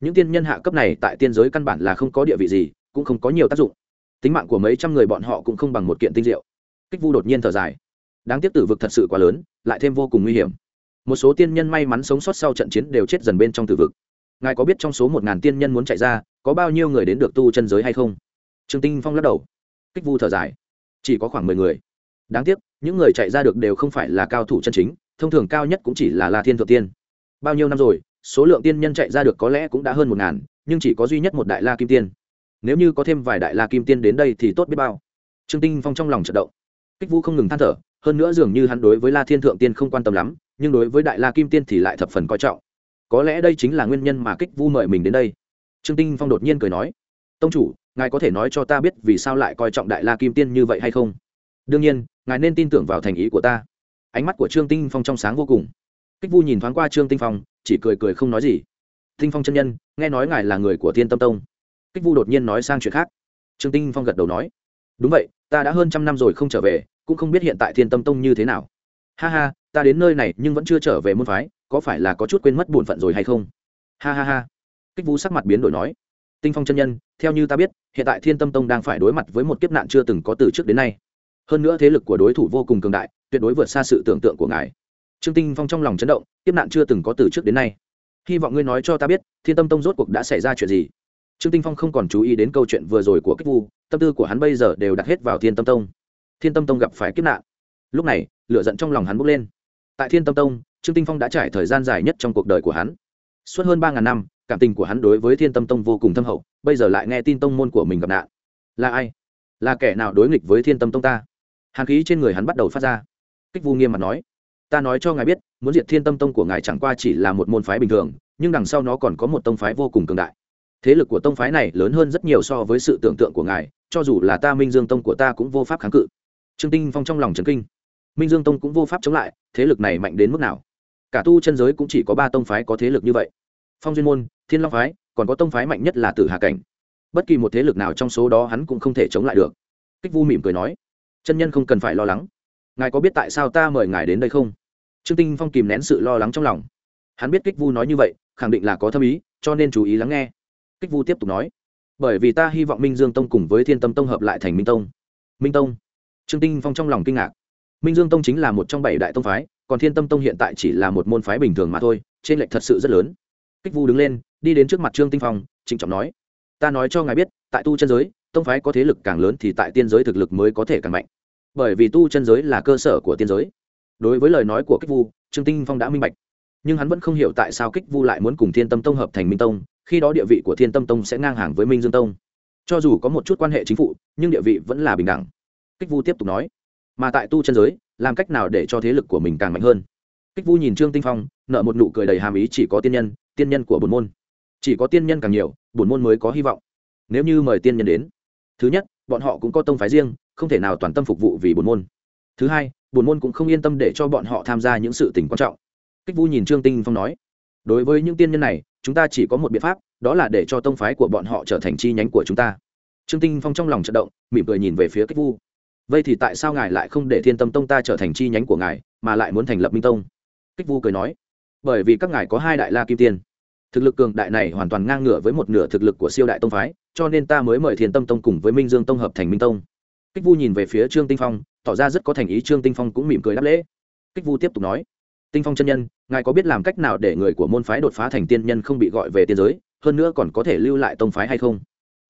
[SPEAKER 1] những tiên nhân hạ cấp này tại tiên giới căn bản là không có địa vị gì, cũng không có nhiều tác dụng. Tính mạng của mấy trăm người bọn họ cũng không bằng một kiện tinh diệu. Kích vu đột nhiên thở dài. Đáng tiếc tử vực thật sự quá lớn, lại thêm vô cùng nguy hiểm. Một số tiên nhân may mắn sống sót sau trận chiến đều chết dần bên trong tử vực. Ngài có biết trong số một ngàn tiên nhân muốn chạy ra, có bao nhiêu người đến được tu chân giới hay không? Trương tinh phong lắc đầu. Kích vu thở dài. Chỉ có khoảng mười người đáng tiếc, những người chạy ra được đều không phải là cao thủ chân chính, thông thường cao nhất cũng chỉ là la thiên thượng tiên. Bao nhiêu năm rồi, số lượng tiên nhân chạy ra được có lẽ cũng đã hơn một ngàn, nhưng chỉ có duy nhất một đại la kim tiên. Nếu như có thêm vài đại la kim tiên đến đây thì tốt biết bao. Trương tinh phong trong lòng trận động. Kích vũ không ngừng than thở, hơn nữa dường như hắn đối với la thiên thượng tiên không quan tâm lắm, nhưng đối với đại la kim tiên thì lại thập phần coi trọng. Có lẽ đây chính là nguyên nhân mà kích vu mời mình đến đây. Trương tinh phong đột nhiên cười nói, tông chủ, ngài có thể nói cho ta biết vì sao lại coi trọng đại la kim tiên như vậy hay không? Đương nhiên, ngài nên tin tưởng vào thành ý của ta. Ánh mắt của trương tinh phong trong sáng vô cùng. Kích vu nhìn thoáng qua trương tinh phong, chỉ cười cười không nói gì. Tinh phong chân nhân, nghe nói ngài là người của thiên tâm tông. Kích vu đột nhiên nói sang chuyện khác. Trương tinh phong gật đầu nói, đúng vậy, ta đã hơn trăm năm rồi không trở về, cũng không biết hiện tại thiên tâm tông như thế nào. Ha ha, ta đến nơi này nhưng vẫn chưa trở về môn phái, có phải là có chút quên mất bổn phận rồi hay không? Ha ha ha. Kích vu sắc mặt biến đổi nói, tinh phong chân nhân, theo như ta biết, hiện tại thiên tâm tông đang phải đối mặt với một kiếp nạn chưa từng có từ trước đến nay hơn nữa thế lực của đối thủ vô cùng cường đại, tuyệt đối vượt xa sự tưởng tượng của ngài. Trương tinh phong trong lòng chấn động tiếp nạn chưa từng có từ trước đến nay. Hy vọng ngươi nói cho ta biết, thiên tâm tông rốt cuộc đã xảy ra chuyện gì? Trương tinh phong không còn chú ý đến câu chuyện vừa rồi của kích vu, tâm tư của hắn bây giờ đều đặt hết vào thiên tâm tông. Thiên tâm tông gặp phải kiếp nạn. Lúc này, lửa giận trong lòng hắn bốc lên. Tại thiên tâm tông, trương tinh phong đã trải thời gian dài nhất trong cuộc đời của hắn. Suốt hơn ba ngàn năm, cảm tình của hắn đối với thiên tâm tông vô cùng thâm hậu, bây giờ lại nghe tin tông môn của mình gặp nạn. Là ai? Là kẻ nào đối nghịch với thiên tâm tông ta? Hàn khí trên người hắn bắt đầu phát ra. Kích vu nghiêm mặt nói, ta nói cho ngài biết, muốn diệt thiên tâm tông của ngài chẳng qua chỉ là một môn phái bình thường, nhưng đằng sau nó còn có một tông phái vô cùng cường đại. Thế lực của tông phái này lớn hơn rất nhiều so với sự tưởng tượng của ngài, cho dù là ta minh dương tông của ta cũng vô pháp kháng cự. Trương tinh phong trong lòng trấn kinh. Minh dương tông cũng vô pháp chống lại, thế lực này mạnh đến mức nào? Cả tu chân giới cũng chỉ có ba tông phái có thế lực như vậy. Phong duyên môn, thiên long phái, còn có tông phái mạnh nhất là tử hà cảnh. Bất kỳ một thế lực nào trong số đó hắn cũng không thể chống lại được. Kích vu mỉm cười nói chân nhân không cần phải lo lắng. Ngài có biết tại sao ta mời ngài đến đây không? Trương tinh phong kìm nén sự lo lắng trong lòng. Hắn biết kích vu nói như vậy, khẳng định là có thâm ý, cho nên chú ý lắng nghe. Kích vu tiếp tục nói, bởi vì ta hy vọng minh dương tông cùng với thiên tâm tông hợp lại thành minh tông. Minh tông? Trương tinh phong trong lòng kinh ngạc. Minh dương tông chính là một trong bảy đại tông phái, còn thiên tâm tông hiện tại chỉ là một môn phái bình thường mà thôi, trên lệch thật sự rất lớn. Kích vu đứng lên, đi đến trước mặt trương tinh phong, trịnh trọng nói, ta nói cho ngài biết, tại tu chân giới tông phái có thế lực càng lớn thì tại tiên giới thực lực mới có thể càng mạnh. Bởi vì tu chân giới là cơ sở của tiên giới. Đối với lời nói của kích vu, trương tinh phong đã minh bạch. Nhưng hắn vẫn không hiểu tại sao kích vu lại muốn cùng thiên tâm tông hợp thành minh tông, khi đó địa vị của thiên tâm tông sẽ ngang hàng với minh dương tông. Cho dù có một chút quan hệ chính phủ, nhưng địa vị vẫn là bình đẳng. Kích vu tiếp tục nói, mà tại tu chân giới, làm cách nào để cho thế lực của mình càng mạnh hơn? Kích vu nhìn trương tinh phong nợ một nụ cười đầy hàm ý chỉ có tiên nhân tiên nhân của bổn môn. Chỉ có tiên nhân càng nhiều, bổn môn mới có hy vọng. Nếu như mời tiên nhân đến thứ nhất, bọn họ cũng có tông phái riêng, không thể nào toàn tâm phục vụ vì bổn môn. Thứ hai, bổn môn cũng không yên tâm để cho bọn họ tham gia những sự tình quan trọng. Kích vu nhìn trương tinh phong nói, đối với những tiên nhân này, chúng ta chỉ có một biện pháp, đó là để cho tông phái của bọn họ trở thành chi nhánh của chúng ta. Trương tinh phong trong lòng trận động, mỉm cười nhìn về phía kích vu vậy thì tại sao ngài lại không để thiên tâm tông ta trở thành chi nhánh của ngài, mà lại muốn thành lập minh tông? Kích vu cười nói, bởi vì các ngài có hai đại la kim tiên thực lực cường đại này hoàn toàn ngang ngửa với một nửa thực lực của siêu đại tông phái, cho nên ta mới mời thiên tâm tông cùng với minh dương tông hợp thành minh tông. Kích vu nhìn về phía trương tinh phong, tỏ ra rất có thành ý, trương tinh phong cũng mỉm cười đáp lễ. Kích vu tiếp tục nói, tinh phong chân nhân, ngài có biết làm cách nào để người của môn phái đột phá thành tiên nhân không bị gọi về tiên giới, hơn nữa còn có thể lưu lại tông phái hay không?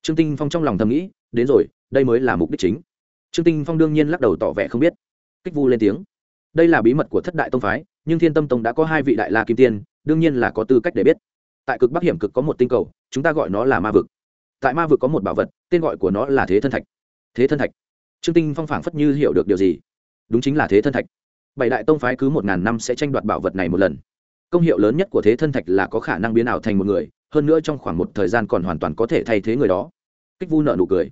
[SPEAKER 1] Trương tinh phong trong lòng thầm nghĩ, đến rồi, đây mới là mục đích chính. Trương tinh phong đương nhiên lắc đầu tỏ vẻ không biết. Kích vu lên tiếng, đây là bí mật của thất đại tông phái, nhưng thiên tâm tông đã có hai vị đại la kim tiên, đương nhiên là có tư cách để biết tại cực bắc hiểm cực có một tinh cầu, chúng ta gọi nó là ma vực. Tại ma vực có một bảo vật, tên gọi của nó là thế thân thạch. Thế thân thạch. Trương tinh phong phảng phất như hiểu được điều gì. Đúng chính là thế thân thạch. Bảy đại tông phái cứ một ngàn năm sẽ tranh đoạt bảo vật này một lần. Công hiệu lớn nhất của thế thân thạch là có khả năng biến ảo thành một người, hơn nữa trong khoảng một thời gian còn hoàn toàn có thể thay thế người đó. Kích vu nợ nụ cười.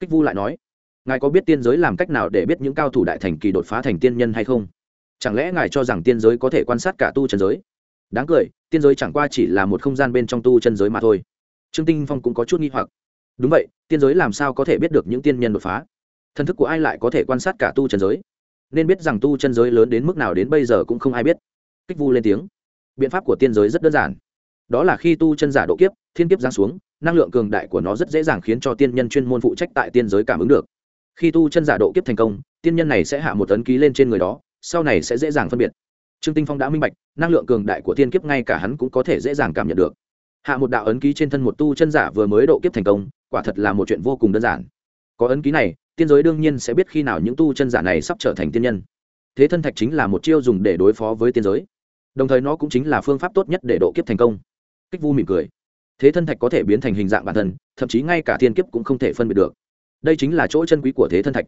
[SPEAKER 1] Kích vu lại nói, ngài có biết tiên giới làm cách nào để biết những cao thủ đại thành kỳ đột phá thành tiên nhân hay không? Chẳng lẽ ngài cho rằng tiên giới có thể quan sát cả tu trần giới? Đáng cười tiên giới chẳng qua chỉ là một không gian bên trong tu chân giới mà thôi. Trương tinh phong cũng có chút nghi hoặc. Đúng vậy, tiên giới làm sao có thể biết được những tiên nhân đột phá? Thần thức của ai lại có thể quan sát cả tu chân giới? Nên biết rằng tu chân giới lớn đến mức nào đến bây giờ cũng không ai biết. Kích vu lên tiếng. Biện pháp của tiên giới rất đơn giản. Đó là khi tu chân giả độ kiếp, thiên kiếp giáng xuống, năng lượng cường đại của nó rất dễ dàng khiến cho tiên nhân chuyên môn phụ trách tại tiên giới cảm ứng được. Khi tu chân giả độ kiếp thành công, tiên nhân này sẽ hạ một tấn ký lên trên người đó, sau này sẽ dễ dàng phân biệt trương tinh phong đã minh bạch, năng lượng cường đại của Thiên kiếp ngay cả hắn cũng có thể dễ dàng cảm nhận được. Hạ một đạo ấn ký trên thân một tu chân giả vừa mới độ kiếp thành công, quả thật là một chuyện vô cùng đơn giản. Có ấn ký này, tiên giới đương nhiên sẽ biết khi nào những tu chân giả này sắp trở thành tiên nhân. Thế thân thạch chính là một chiêu dùng để đối phó với tiên giới. Đồng thời nó cũng chính là phương pháp tốt nhất để độ kiếp thành công. Kích vu mỉm cười. Thế thân thạch có thể biến thành hình dạng bản thân, thậm chí ngay cả thiên kiếp cũng không thể phân biệt được. Đây chính là chỗ chân quý của thế thân thạch.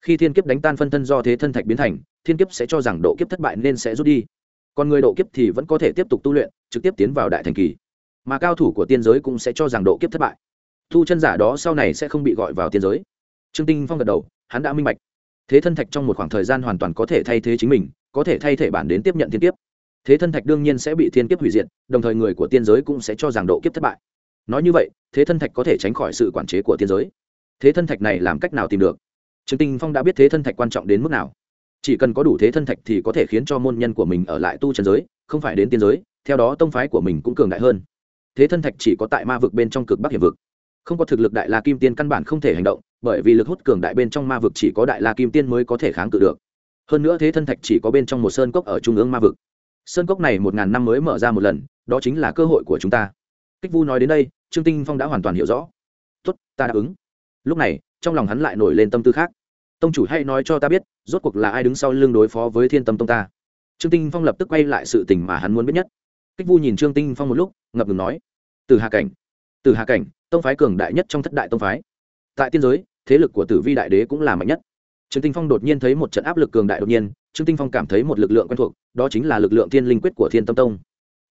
[SPEAKER 1] Khi thiên kiếp đánh tan phân thân do thế thân thạch biến thành thiên kiếp sẽ cho rằng độ kiếp thất bại nên sẽ rút đi. Còn người độ kiếp thì vẫn có thể tiếp tục tu luyện, trực tiếp tiến vào đại thành kỳ. Mà cao thủ của tiên giới cũng sẽ cho rằng độ kiếp thất bại. Thu chân giả đó sau này sẽ không bị gọi vào tiên giới. Trương tinh phong gật đầu, hắn đã minh bạch. Thế thân thạch trong một khoảng thời gian hoàn toàn có thể thay thế chính mình, có thể thay thể bản đến tiếp nhận thiên kiếp. Thế thân thạch đương nhiên sẽ bị thiên kiếp hủy diệt, đồng thời người của tiên giới cũng sẽ cho rằng độ kiếp thất bại. Nói như vậy, thế thân thạch có thể tránh khỏi sự quản chế của tiên giới. Thế thân thạch này làm cách nào tìm được? Trương tinh phong đã biết thế thân thạch quan trọng đến mức nào chỉ cần có đủ thế thân thạch thì có thể khiến cho môn nhân của mình ở lại tu trần giới, không phải đến tiên giới, theo đó tông phái của mình cũng cường đại hơn. Thế thân thạch chỉ có tại ma vực bên trong cực bắc hiểm vực. Không có thực lực đại la kim tiên căn bản không thể hành động, bởi vì lực hút cường đại bên trong ma vực chỉ có đại la kim tiên mới có thể kháng cự được. Hơn nữa thế thân thạch chỉ có bên trong một sơn cốc ở trung ương ma vực. Sơn cốc này một ngàn năm mới mở ra một lần, đó chính là cơ hội của chúng ta. Kích vu nói đến đây, trương tinh phong đã hoàn toàn hiểu rõ. Tốt, ta đáp ứng. Lúc này, trong lòng hắn lại nổi lên tâm tư khác tông chủ hay nói cho ta biết, rốt cuộc là ai đứng sau lưng đối phó với thiên tâm tông ta? Trương tinh phong lập tức quay lại sự tình mà hắn muốn biết nhất. Kích vu nhìn trương tinh phong một lúc, ngập ngừng nói, từ hà cảnh, từ hà cảnh, tông phái cường đại nhất trong thất đại tông phái. Tại tiên giới, thế lực của tử vi đại đế cũng là mạnh nhất. Trương tinh phong đột nhiên thấy một trận áp lực cường đại đột nhiên, trương tinh phong cảm thấy một lực lượng quen thuộc, đó chính là lực lượng thiên linh quyết của thiên tâm tông.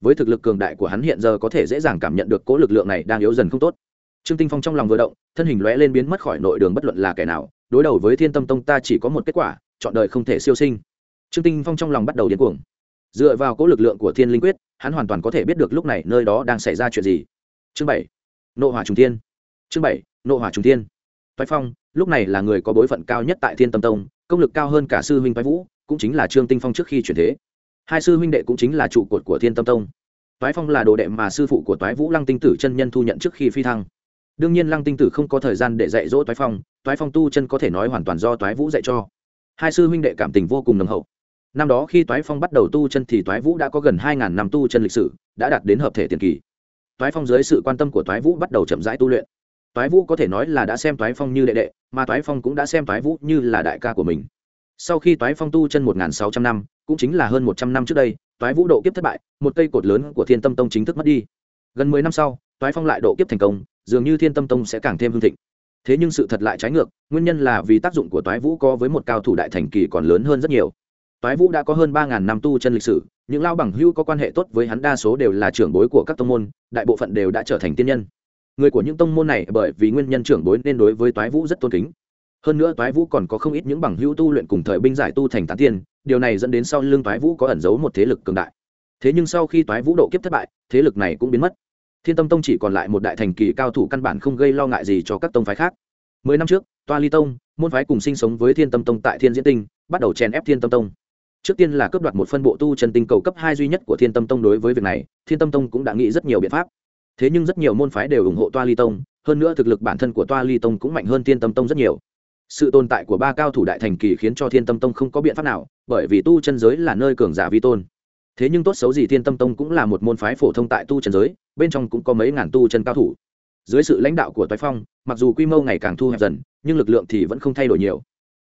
[SPEAKER 1] Với thực lực cường đại của hắn hiện giờ có thể dễ dàng cảm nhận được cố lực lượng này đang yếu dần không tốt. Trương tinh phong trong lòng vừa động, thân hình lóe lên biến mất khỏi nội đường bất luận là kẻ nào đối đầu với thiên tâm tông ta chỉ có một kết quả, chọn đời không thể siêu sinh. Trương tinh phong trong lòng bắt đầu điên cuồng. Dựa vào cỗ lực lượng của thiên linh quyết, hắn hoàn toàn có thể biết được lúc này nơi đó đang xảy ra chuyện gì. Chương bảy, nộ hỏa trùng thiên. Chương bảy, nộ hỏa trùng thiên. Toái phong, lúc này là người có bối phận cao nhất tại thiên tâm tông, công lực cao hơn cả sư huynh toái vũ, cũng chính là trương tinh phong trước khi chuyển thế. Hai sư huynh đệ cũng chính là trụ cột của thiên tâm tông. Toái phong là đồ đệ mà sư phụ của toái vũ lăng tinh tử chân nhân thu nhận trước khi phi thăng. Đương nhiên lăng tinh tử không có thời gian để dạy dỗ toái phong toái phong tu chân có thể nói hoàn toàn do toái vũ dạy cho. Hai sư huynh đệ cảm tình vô cùng nồng hậu. Năm đó khi toái phong bắt đầu tu chân thì toái vũ đã có gần hai ngàn năm tu chân lịch sử, đã đạt đến hợp thể tiền kỳ. Toái phong dưới sự quan tâm của toái vũ bắt đầu chậm rãi tu luyện. Toái vũ có thể nói là đã xem toái phong như đệ đệ, mà toái phong cũng đã xem toái vũ như là đại ca của mình. Sau khi toái phong tu chân một nghìn sáu trăm năm, cũng chính là hơn một trăm năm trước đây, toái vũ độ kiếp thất bại, một cây cột lớn của thiên tâm tông chính thức mất đi. Gần mười năm sau, toái phong lại độ kiếp thành công, dường như thiên tâm tông sẽ càng thêm hương thịnh thế nhưng sự thật lại trái ngược, nguyên nhân là vì tác dụng của toái vũ có với một cao thủ đại thành kỳ còn lớn hơn rất nhiều. Toái vũ đã có hơn ba ngàn năm tu chân lịch sử, những lao bằng hưu có quan hệ tốt với hắn đa số đều là trưởng bối của các tông môn, đại bộ phận đều đã trở thành tiên nhân. Người của những tông môn này bởi vì nguyên nhân trưởng bối nên đối với toái vũ rất tôn kính. Hơn nữa toái vũ còn có không ít những bằng hữu tu luyện cùng thời binh giải tu thành tán tiên, điều này dẫn đến sau lưng toái vũ có ẩn giấu một thế lực cường đại. Thế nhưng sau khi toái vũ độ kiếp thất bại, thế lực này cũng biến mất thiên tâm tông chỉ còn lại một đại thành kỳ cao thủ căn bản không gây lo ngại gì cho các tông phái khác. Mười năm trước, toa ly tông, môn phái cùng sinh sống với thiên tâm tông tại thiên diễn tinh, bắt đầu chèn ép thiên tâm tông. Trước tiên là cướp đoạt một phân bộ tu chân tinh cầu cấp hai duy nhất của thiên tâm tông đối với việc này, thiên tâm tông cũng đã nghĩ rất nhiều biện pháp. Thế nhưng rất nhiều môn phái đều ủng hộ toa ly tông, hơn nữa thực lực bản thân của toa ly tông cũng mạnh hơn thiên tâm tông rất nhiều. Sự tồn tại của ba cao thủ đại thành kỳ khiến cho thiên tâm tông không có biện pháp nào, bởi vì tu chân giới là nơi cường giả vi tôn thế nhưng tốt xấu gì thiên tâm tông cũng là một môn phái phổ thông tại tu Trần giới, bên trong cũng có mấy ngàn tu chân cao thủ. Dưới sự lãnh đạo của toái phong, mặc dù quy mô ngày càng thu hẹp dần, nhưng lực lượng thì vẫn không thay đổi nhiều.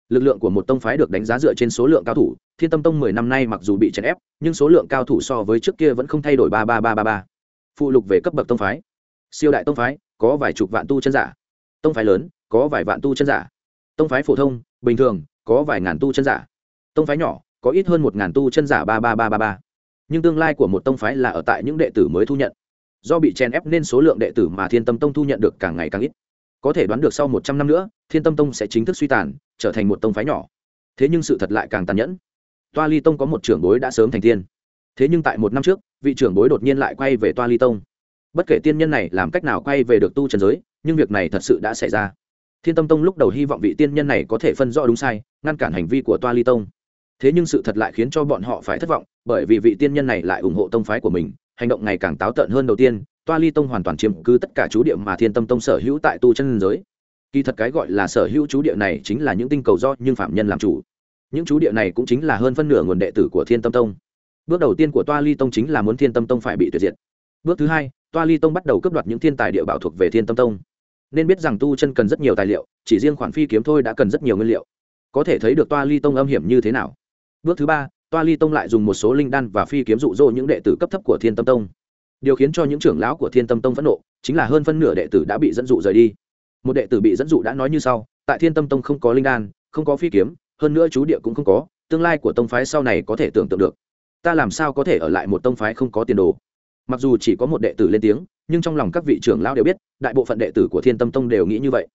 [SPEAKER 1] Lực lượng của một tông phái được đánh giá dựa trên số lượng cao thủ, thiên tâm tông mười năm nay mặc dù bị chèn ép, nhưng số lượng cao thủ so với trước kia vẫn không thay đổi ba ba ba ba ba. Phụ lục về cấp bậc tông phái. Siêu đại tông phái, có vài chục vạn tu chân giả. Tông phái lớn, có vài vạn tu chân giả. Tông phái phổ thông, bình thường, có vài ngàn tu chân giả. Tông phái nhỏ, có ít hơn một ngàn tu chân giả ba ba ba ba ba nhưng tương lai của một tông phái là ở tại những đệ tử mới thu nhận. Do bị chèn ép nên số lượng đệ tử mà thiên tâm tông thu nhận được càng ngày càng ít. Có thể đoán được sau một trăm năm nữa, thiên tâm tông sẽ chính thức suy tàn, trở thành một tông phái nhỏ. Thế nhưng sự thật lại càng tàn nhẫn. Toa ly tông có một trưởng bối đã sớm thành tiên. Thế nhưng tại một năm trước, vị trưởng bối đột nhiên lại quay về toa ly tông. Bất kể tiên nhân này làm cách nào quay về được tu trần giới, nhưng việc này thật sự đã xảy ra. Thiên tâm tông lúc đầu hy vọng vị tiên nhân này có thể phân rõ đúng sai, ngăn cản hành vi của toa ly tông. Thế nhưng sự thật lại khiến cho bọn họ phải thất vọng bởi vì vị tiên nhân này lại ủng hộ tông phái của mình, hành động ngày càng táo tợn hơn đầu tiên, toa ly tông hoàn toàn chiếm cứ tất cả chú địa mà thiên tâm tông sở hữu tại tu chân giới. Kỳ thật cái gọi là sở hữu chú địa này chính là những tinh cầu do nhưng phạm nhân làm chủ. Những chú địa này cũng chính là hơn phân nửa nguồn đệ tử của thiên tâm tông. Bước đầu tiên của toa ly tông chính là muốn thiên tâm tông phải bị tuyệt diệt. Bước thứ hai, toa ly tông bắt đầu cướp đoạt những thiên tài địa bảo thuộc về thiên tâm tông. Nên biết rằng tu chân cần rất nhiều tài liệu, chỉ riêng khoản phi kiếm thôi đã cần rất nhiều nguyên liệu. Có thể thấy được toa ly tông âm hiểm như thế nào. Bước thứ ba toa ly tông lại dùng một số linh đan và phi kiếm dụ dỗ những đệ tử cấp thấp của thiên tâm tông. Điều khiến cho những trưởng lão của thiên tâm tông phẫn nộ chính là hơn phân nửa đệ tử đã bị dẫn dụ rời đi. Một đệ tử bị dẫn dụ đã nói như sau, tại thiên tâm tông không có linh đan, không có phi kiếm, hơn nữa chú địa cũng không có, tương lai của tông phái sau này có thể tưởng tượng được. Ta làm sao có thể ở lại một tông phái không có tiền đồ? Mặc dù chỉ có một đệ tử lên tiếng, nhưng trong lòng các vị trưởng lão đều biết, đại bộ phận đệ tử của thiên tâm tông đều nghĩ như vậy.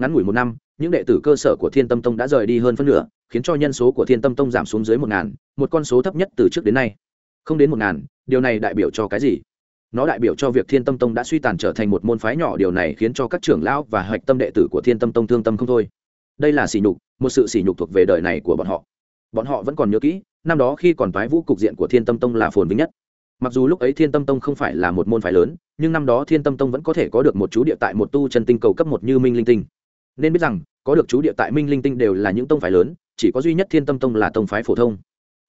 [SPEAKER 1] Ngắn ngủi một năm, những đệ tử cơ sở của thiên tâm tông đã rời đi hơn phân nửa khiến cho nhân số của thiên tâm tông giảm xuống dưới một ngàn, một con số thấp nhất từ trước đến nay. Không đến một ngàn, điều này đại biểu cho cái gì? Nó đại biểu cho việc thiên tâm tông đã suy tàn trở thành một môn phái nhỏ, điều này khiến cho các trưởng lão và hạch tâm đệ tử của thiên tâm tông thương tâm không thôi. Đây là sỉ nhục, một sự sỉ nhục thuộc về đời này của bọn họ. Bọn họ vẫn còn nhớ kỹ, năm đó khi còn toái vũ cục diện của thiên tâm tông là phồn vinh nhất. Mặc dù lúc ấy thiên tâm tông không phải là một môn phái lớn, nhưng năm đó thiên tâm tông vẫn có thể có được một chú địa tại một tu chân tinh cầu cấp một như minh linh tinh. Nên biết rằng, có được chú địa tại minh linh tinh đều là những tông phái lớn chỉ có duy nhất thiên tâm tông là tông phái phổ thông.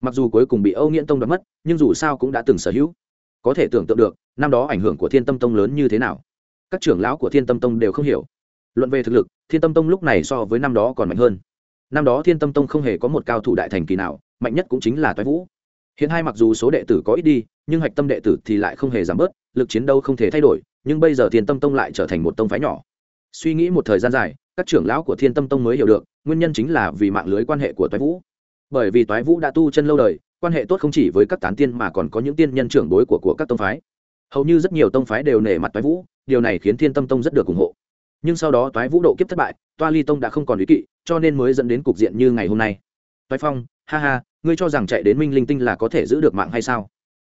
[SPEAKER 1] Mặc dù cuối cùng bị âu nghiễn tông đoạt mất, nhưng dù sao cũng đã từng sở hữu. Có thể tưởng tượng được, năm đó ảnh hưởng của thiên tâm tông lớn như thế nào. Các trưởng lão của thiên tâm tông đều không hiểu. Luận về thực lực, thiên tâm tông lúc này so với năm đó còn mạnh hơn. Năm đó thiên tâm tông không hề có một cao thủ đại thành kỳ nào, mạnh nhất cũng chính là toái vũ. Hiện hai mặc dù số đệ tử có ít đi, nhưng hạch tâm đệ tử thì lại không hề giảm bớt, lực chiến đấu không thể thay đổi, nhưng bây giờ thiên tâm tông lại trở thành một tông phái nhỏ. Suy nghĩ một thời gian dài, các trưởng lão của thiên tâm tông mới hiểu được nguyên nhân chính là vì mạng lưới quan hệ của toái vũ. Bởi vì toái vũ đã tu chân lâu đời quan hệ tốt không chỉ với các tán tiên mà còn có những tiên nhân trưởng bối của, của các tông phái. Hầu như rất nhiều tông phái đều nể mặt toái vũ điều này khiến thiên tâm tông rất được ủng hộ. Nhưng sau đó toái vũ độ kiếp thất bại toa ly tông đã không còn ý kỵ cho nên mới dẫn đến cục diện như ngày hôm nay. Toái phong ha ha ngươi cho rằng chạy đến minh linh tinh là có thể giữ được mạng hay sao?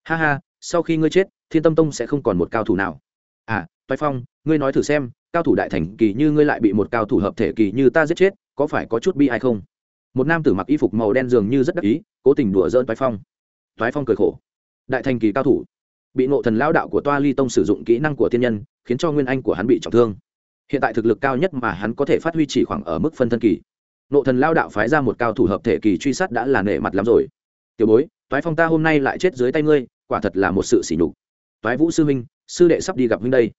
[SPEAKER 1] Ha ha sau khi ngươi chết thiên tâm tông sẽ không còn một cao thủ nào. À toái phong ngươi nói thử xem cao thủ đại thành kỳ như ngươi lại bị một cao thủ hợp thể kỳ như ta giết chết có phải có chút bi ai không? Một nam tử mặc y phục màu đen dường như rất đắc ý, cố tình đùa dỡn toái phong. Toái phong cười khổ. Đại thành kỳ cao thủ. Bị nộ thần lao đạo của toa ly tông sử dụng kỹ năng của tiên nhân, khiến cho nguyên anh của hắn bị trọng thương. Hiện tại thực lực cao nhất mà hắn có thể phát huy chỉ khoảng ở mức phân thân kỳ. Nộ thần lao đạo phái ra một cao thủ hợp thể kỳ truy sát đã là nể mặt lắm rồi. Tiểu bối, toái phong ta hôm nay lại chết dưới tay ngươi, quả thật là một sự sỉ nhục. Toái vũ sư huynh sư đệ sắp đi gặp huynh đây.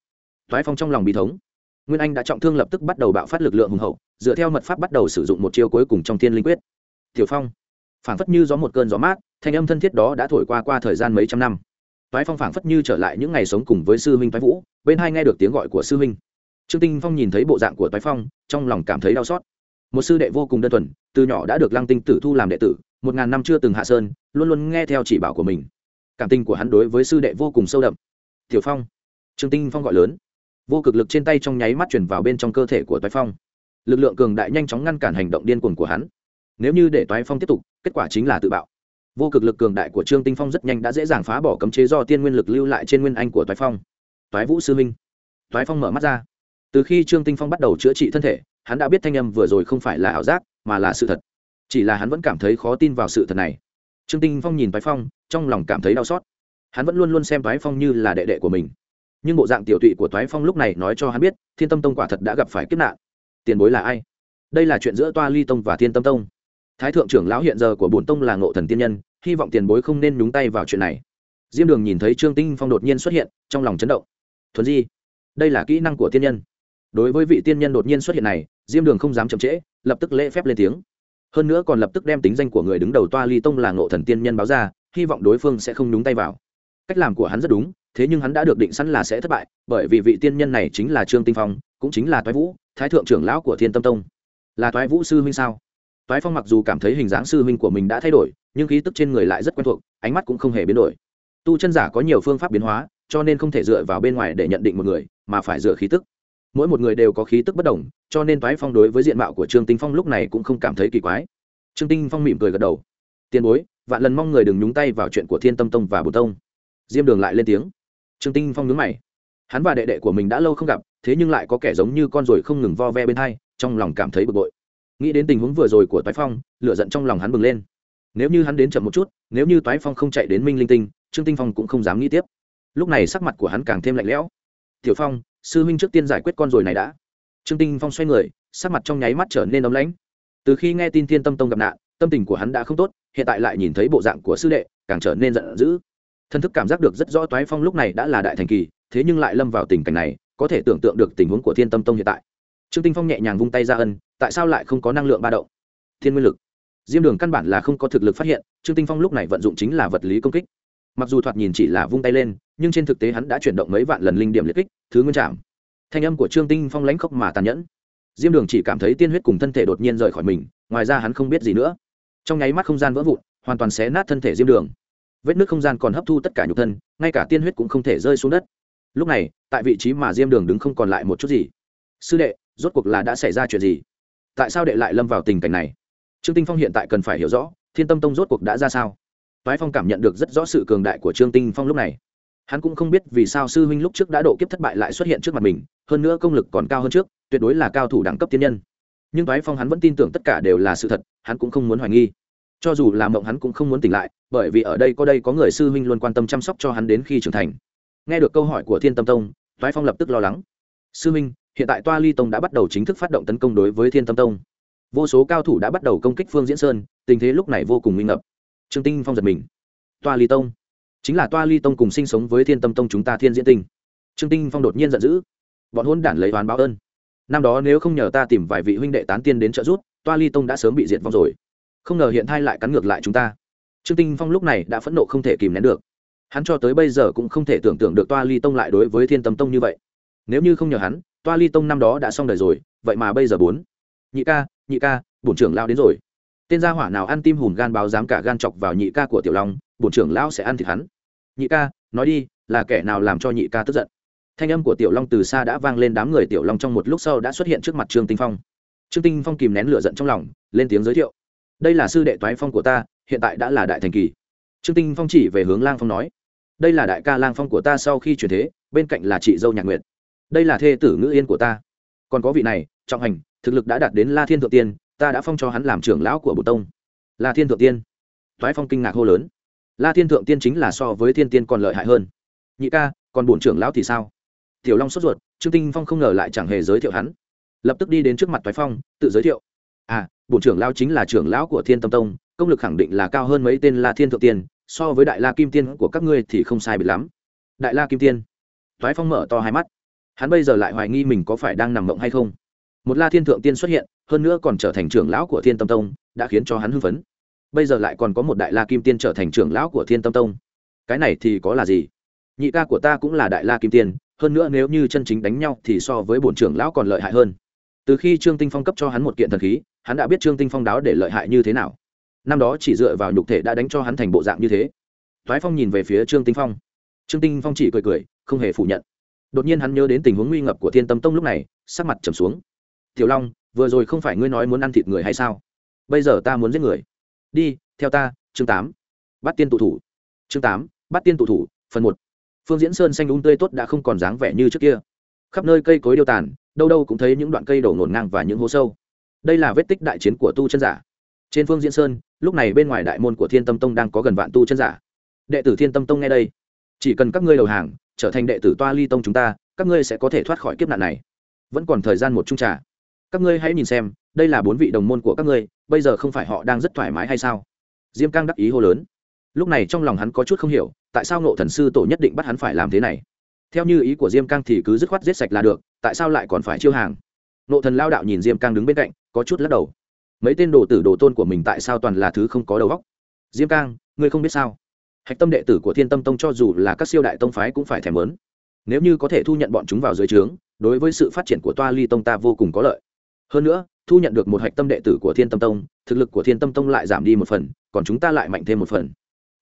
[SPEAKER 1] Toái phong trong lòng bị thống nguyên anh đã trọng thương lập tức bắt đầu bạo phát lực lượng hùng hậu, dựa theo mật pháp bắt đầu sử dụng một chiêu cuối cùng trong thiên linh quyết. Tiểu phong, phảng phất như gió một cơn gió mát, thanh âm thân thiết đó đã thổi qua qua thời gian mấy trăm năm. Toái phong phảng phất như trở lại những ngày sống cùng với sư huynh toái vũ, bên hai nghe được tiếng gọi của sư huynh. Trương tinh phong nhìn thấy bộ dạng của toái phong, trong lòng cảm thấy đau xót. Một sư đệ vô cùng đơn thuần, từ nhỏ đã được lăng tinh tử thu làm đệ tử, một ngàn năm chưa từng hạ sơn, luôn luôn nghe theo chỉ bảo của mình. Cảm tình của hắn đối với sư đệ vô cùng sâu đậm. Tiểu phong, trương tinh phong gọi lớn vô cực lực trên tay trong nháy mắt chuyển vào bên trong cơ thể của toái phong. Lực lượng cường đại nhanh chóng ngăn cản hành động điên cuồng của hắn. Nếu như để toái phong tiếp tục, kết quả chính là tự bạo. Vô cực lực cường đại của trương tinh phong rất nhanh đã dễ dàng phá bỏ cấm chế do tiên nguyên lực lưu lại trên nguyên anh của toái phong. Toái vũ sư minh. Toái phong mở mắt ra. Từ khi trương tinh phong bắt đầu chữa trị thân thể, hắn đã biết thanh âm vừa rồi không phải là ảo giác, mà là sự thật. Chỉ là hắn vẫn cảm thấy khó tin vào sự thật này. Trương tinh phong nhìn toái phong, trong lòng cảm thấy đau xót. Hắn vẫn luôn luôn xem toái phong như là đệ đệ của mình nhưng bộ dạng tiểu tụy của toái phong lúc này nói cho hắn biết, thiên tâm tông quả thật đã gặp phải kiếp nạn. Tiền bối là ai? Đây là chuyện giữa toa ly tông và thiên tâm tông. Thái thượng trưởng lão hiện giờ của bổn tông là ngộ thần tiên nhân, hy vọng tiền bối không nên nhúng tay vào chuyện này. Diêm đường nhìn thấy trương tinh phong đột nhiên xuất hiện, trong lòng chấn động. Thuần di, đây là kỹ năng của tiên nhân. Đối với vị tiên nhân đột nhiên xuất hiện này, diêm đường không dám chậm trễ, lập tức lễ phép lên tiếng. Hơn nữa còn lập tức đem tính danh của người đứng đầu toa ly tông là ngộ thần tiên nhân báo ra, hy vọng đối phương sẽ không nhúng tay vào cách làm của hắn rất đúng, thế nhưng hắn đã được định sẵn là sẽ thất bại, bởi vì vị tiên nhân này chính là trương tinh phong, cũng chính là toái vũ, thái thượng trưởng lão của thiên tâm tông. Là toái vũ sư huynh sao? Toái phong mặc dù cảm thấy hình dáng sư huynh của mình đã thay đổi, nhưng khí tức trên người lại rất quen thuộc, ánh mắt cũng không hề biến đổi. Tu chân giả có nhiều phương pháp biến hóa, cho nên không thể dựa vào bên ngoài để nhận định một người, mà phải dựa khí tức. Mỗi một người đều có khí tức bất đồng, cho nên toái phong đối với diện mạo của trương tinh phong lúc này cũng không cảm thấy kỳ quái. Trương tinh phong mỉm cười gật đầu. Tiền bối, vạn lần mong người đừng nhúng tay vào chuyện của thiên tâm tông và bồ tông diêm đường lại lên tiếng. Trương tinh phong nhướng mày. Hắn và đệ đệ của mình đã lâu không gặp, thế nhưng lại có kẻ giống như con ruồi không ngừng vo ve bên hai, trong lòng cảm thấy bực bội. Nghĩ đến tình huống vừa rồi của toái phong, lửa giận trong lòng hắn bừng lên. Nếu như hắn đến chậm một chút, nếu như toái phong không chạy đến minh linh tinh, trương tinh phong cũng không dám nghĩ tiếp. Lúc này sắc mặt của hắn càng thêm lạnh lẽo. Tiểu phong, sư huynh trước tiên giải quyết con ruồi này đã. Trương tinh phong xoay người, sắc mặt trong nháy mắt trở nên ấm lãnh. Từ khi nghe tin thiên tâm tông gặp nạn, tâm tình của hắn đã không tốt, hiện tại lại nhìn thấy bộ dạng của sư đệ, càng trở nên giận dữ thân thức cảm giác được rất rõ toái phong lúc này đã là đại thành kỳ, thế nhưng lại lâm vào tình cảnh này, có thể tưởng tượng được tình huống của thiên tâm tông hiện tại. Trương tinh phong nhẹ nhàng vung tay ra ân, tại sao lại không có năng lượng ba động? Thiên nguyên lực. Diêm đường căn bản là không có thực lực phát hiện, trương tinh phong lúc này vận dụng chính là vật lý công kích. Mặc dù thoạt nhìn chỉ là vung tay lên, nhưng trên thực tế hắn đã chuyển động mấy vạn lần linh điểm liệt kích, thứ nguyên trạm thanh âm của trương tinh phong lãnh khốc mà tàn nhẫn. Diêm đường chỉ cảm thấy tiên huyết cùng thân thể đột nhiên rời khỏi mình, ngoài ra hắn không biết gì nữa. Trong nháy mắt không gian vỡ vụn, hoàn toàn xé nát thân thể diêm đường vết nước không gian còn hấp thu tất cả nhục thân, ngay cả tiên huyết cũng không thể rơi xuống đất. Lúc này, tại vị trí mà diêm đường đứng không còn lại một chút gì. Sư đệ, rốt cuộc là đã xảy ra chuyện gì? Tại sao đệ lại lâm vào tình cảnh này? Trương tinh phong hiện tại cần phải hiểu rõ, thiên tâm tông rốt cuộc đã ra sao? Toái phong cảm nhận được rất rõ sự cường đại của trương tinh phong lúc này. Hắn cũng không biết vì sao sư huynh lúc trước đã độ kiếp thất bại lại xuất hiện trước mặt mình, hơn nữa công lực còn cao hơn trước, tuyệt đối là cao thủ đẳng cấp tiên nhân. Nhưng toái phong hắn vẫn tin tưởng tất cả đều là sự thật, hắn cũng không muốn hoài nghi cho dù là mộng hắn cũng không muốn tỉnh lại, bởi vì ở đây có đây có người sư huynh luôn quan tâm chăm sóc cho hắn đến khi trưởng thành. Nghe được câu hỏi của thiên tâm tông, toái phong lập tức lo lắng. Sư huynh, hiện tại toa ly tông đã bắt đầu chính thức phát động tấn công đối với thiên tâm tông. Vô số cao thủ đã bắt đầu công kích phương diễn sơn, tình thế lúc này vô cùng nguy ngập. Trương tinh phong giật mình. Toa ly tông? Chính là toa ly tông cùng sinh sống với thiên tâm tông chúng ta thiên diễn tinh. Trương tinh phong đột nhiên giận dữ. Bọn hôn đản lấy oán báo ơn. Năm đó nếu không nhờ ta tìm vài vị huynh đệ tán tiên đến trợ giúp, toa ly tông đã sớm bị diệt vong rồi không ngờ hiện thai lại cắn ngược lại chúng ta. Trương tinh phong lúc này đã phẫn nộ không thể kìm nén được. Hắn cho tới bây giờ cũng không thể tưởng tượng được toa ly tông lại đối với thiên tâm tông như vậy. Nếu như không nhờ hắn, toa ly tông năm đó đã xong đời rồi, vậy mà bây giờ bốn. Nhị ca nhị ca, bổn trưởng lao đến rồi. Tên gia hỏa nào ăn tim hùn gan báo dám cả gan chọc vào nhị ca của tiểu long, bổn trưởng lão sẽ ăn thịt hắn. Nhị ca, nói đi, là kẻ nào làm cho nhị ca tức giận? Thanh âm của tiểu long từ xa đã vang lên đám người tiểu long trong một lúc sau đã xuất hiện trước mặt trương tinh phong. Trương tinh phong kìm nén lửa giận trong lòng, lên tiếng giới thiệu đây là sư đệ toái phong của ta, hiện tại đã là đại thành kỳ. Trương tinh phong chỉ về hướng lang phong nói. Đây là đại ca lang phong của ta sau khi chuyển thế, bên cạnh là chị dâu nhạc nguyệt. Đây là thê tử ngữ yên của ta. Còn có vị này, trọng hành, thực lực đã đạt đến la thiên thượng tiên, ta đã phong cho hắn làm trưởng lão của bộ tông. La thiên thượng tiên. Toái phong kinh ngạc hô lớn. La thiên thượng tiên chính là so với thiên tiên còn lợi hại hơn. Nhị ca, còn bổn trưởng lão thì sao? Tiểu long sốt ruột, trương tinh phong không ngờ lại chẳng hề giới thiệu hắn. Lập tức đi đến trước mặt toái phong, tự giới thiệu. À bổn trưởng lão chính là trưởng lão của thiên tâm tông, công lực khẳng định là cao hơn mấy tên la thiên thượng tiên, so với đại la kim tiên của các ngươi thì không sai biệt lắm. Đại la kim tiên. Toái phong mở to hai mắt. Hắn bây giờ lại hoài nghi mình có phải đang nằm mộng hay không. Một la thiên thượng tiên xuất hiện, hơn nữa còn trở thành trưởng lão của thiên tâm tông, đã khiến cho hắn hưng phấn. Bây giờ lại còn có một đại la kim tiên trở thành trưởng lão của thiên tâm tông. Cái này thì có là gì? Nhị ca của ta cũng là đại la kim tiên, hơn nữa nếu như chân chính đánh nhau thì so với bổn trưởng lão còn lợi hại hơn từ khi trương tinh phong cấp cho hắn một kiện thần khí, hắn đã biết trương tinh phong đáo để lợi hại như thế nào. Năm đó chỉ dựa vào nhục thể đã đánh cho hắn thành bộ dạng như thế. Thoái phong nhìn về phía trương tinh phong. Trương tinh phong chỉ cười cười, không hề phủ nhận. Đột nhiên hắn nhớ đến tình huống nguy ngập của thiên tâm tông lúc này, sắc mặt trầm xuống. Tiểu long, vừa rồi không phải ngươi nói muốn ăn thịt người hay sao? Bây giờ ta muốn giết người. Đi, theo ta, chương tám, bắt tiên tụ thủ. Chương tám, bắt tiên tụ thủ, phần một. Phương diễn sơn xanh đúng tươi tốt đã không còn dáng vẻ như trước kia. Khắp nơi cây cối điêu tàn đâu đâu cũng thấy những đoạn cây đổ ngổn ngang và những hố sâu. Đây là vết tích đại chiến của tu chân giả. Trên phương diễn sơn, lúc này bên ngoài đại môn của thiên tâm tông đang có gần vạn tu chân giả. Đệ tử thiên tâm tông nghe đây. Chỉ cần các ngươi đầu hàng, trở thành đệ tử toa ly tông chúng ta, các ngươi sẽ có thể thoát khỏi kiếp nạn này. Vẫn còn thời gian một trung trà. Các ngươi hãy nhìn xem, đây là bốn vị đồng môn của các ngươi, bây giờ không phải họ đang rất thoải mái hay sao? Diêm cang đắc ý hô lớn. Lúc này trong lòng hắn có chút không hiểu, tại sao ngộ thần sư tổ nhất định bắt hắn phải làm thế này? Theo như ý của diêm cang thì cứ dứt khoát giết sạch là được, tại sao lại còn phải chiêu hàng? Nộ thần lao đạo nhìn diêm cang đứng bên cạnh, có chút lắc đầu. Mấy tên đồ tử đồ tôn của mình tại sao toàn là thứ không có đầu óc? Diêm cang, ngươi không biết sao? Hạch tâm đệ tử của thiên tâm tông cho dù là các siêu đại tông phái cũng phải thèm lớn nếu như có thể thu nhận bọn chúng vào dưới trướng, đối với sự phát triển của toa ly tông ta vô cùng có lợi. Hơn nữa, thu nhận được một hạch tâm đệ tử của thiên tâm tông, thực lực của thiên tâm tông lại giảm đi một phần, còn chúng ta lại mạnh thêm một phần.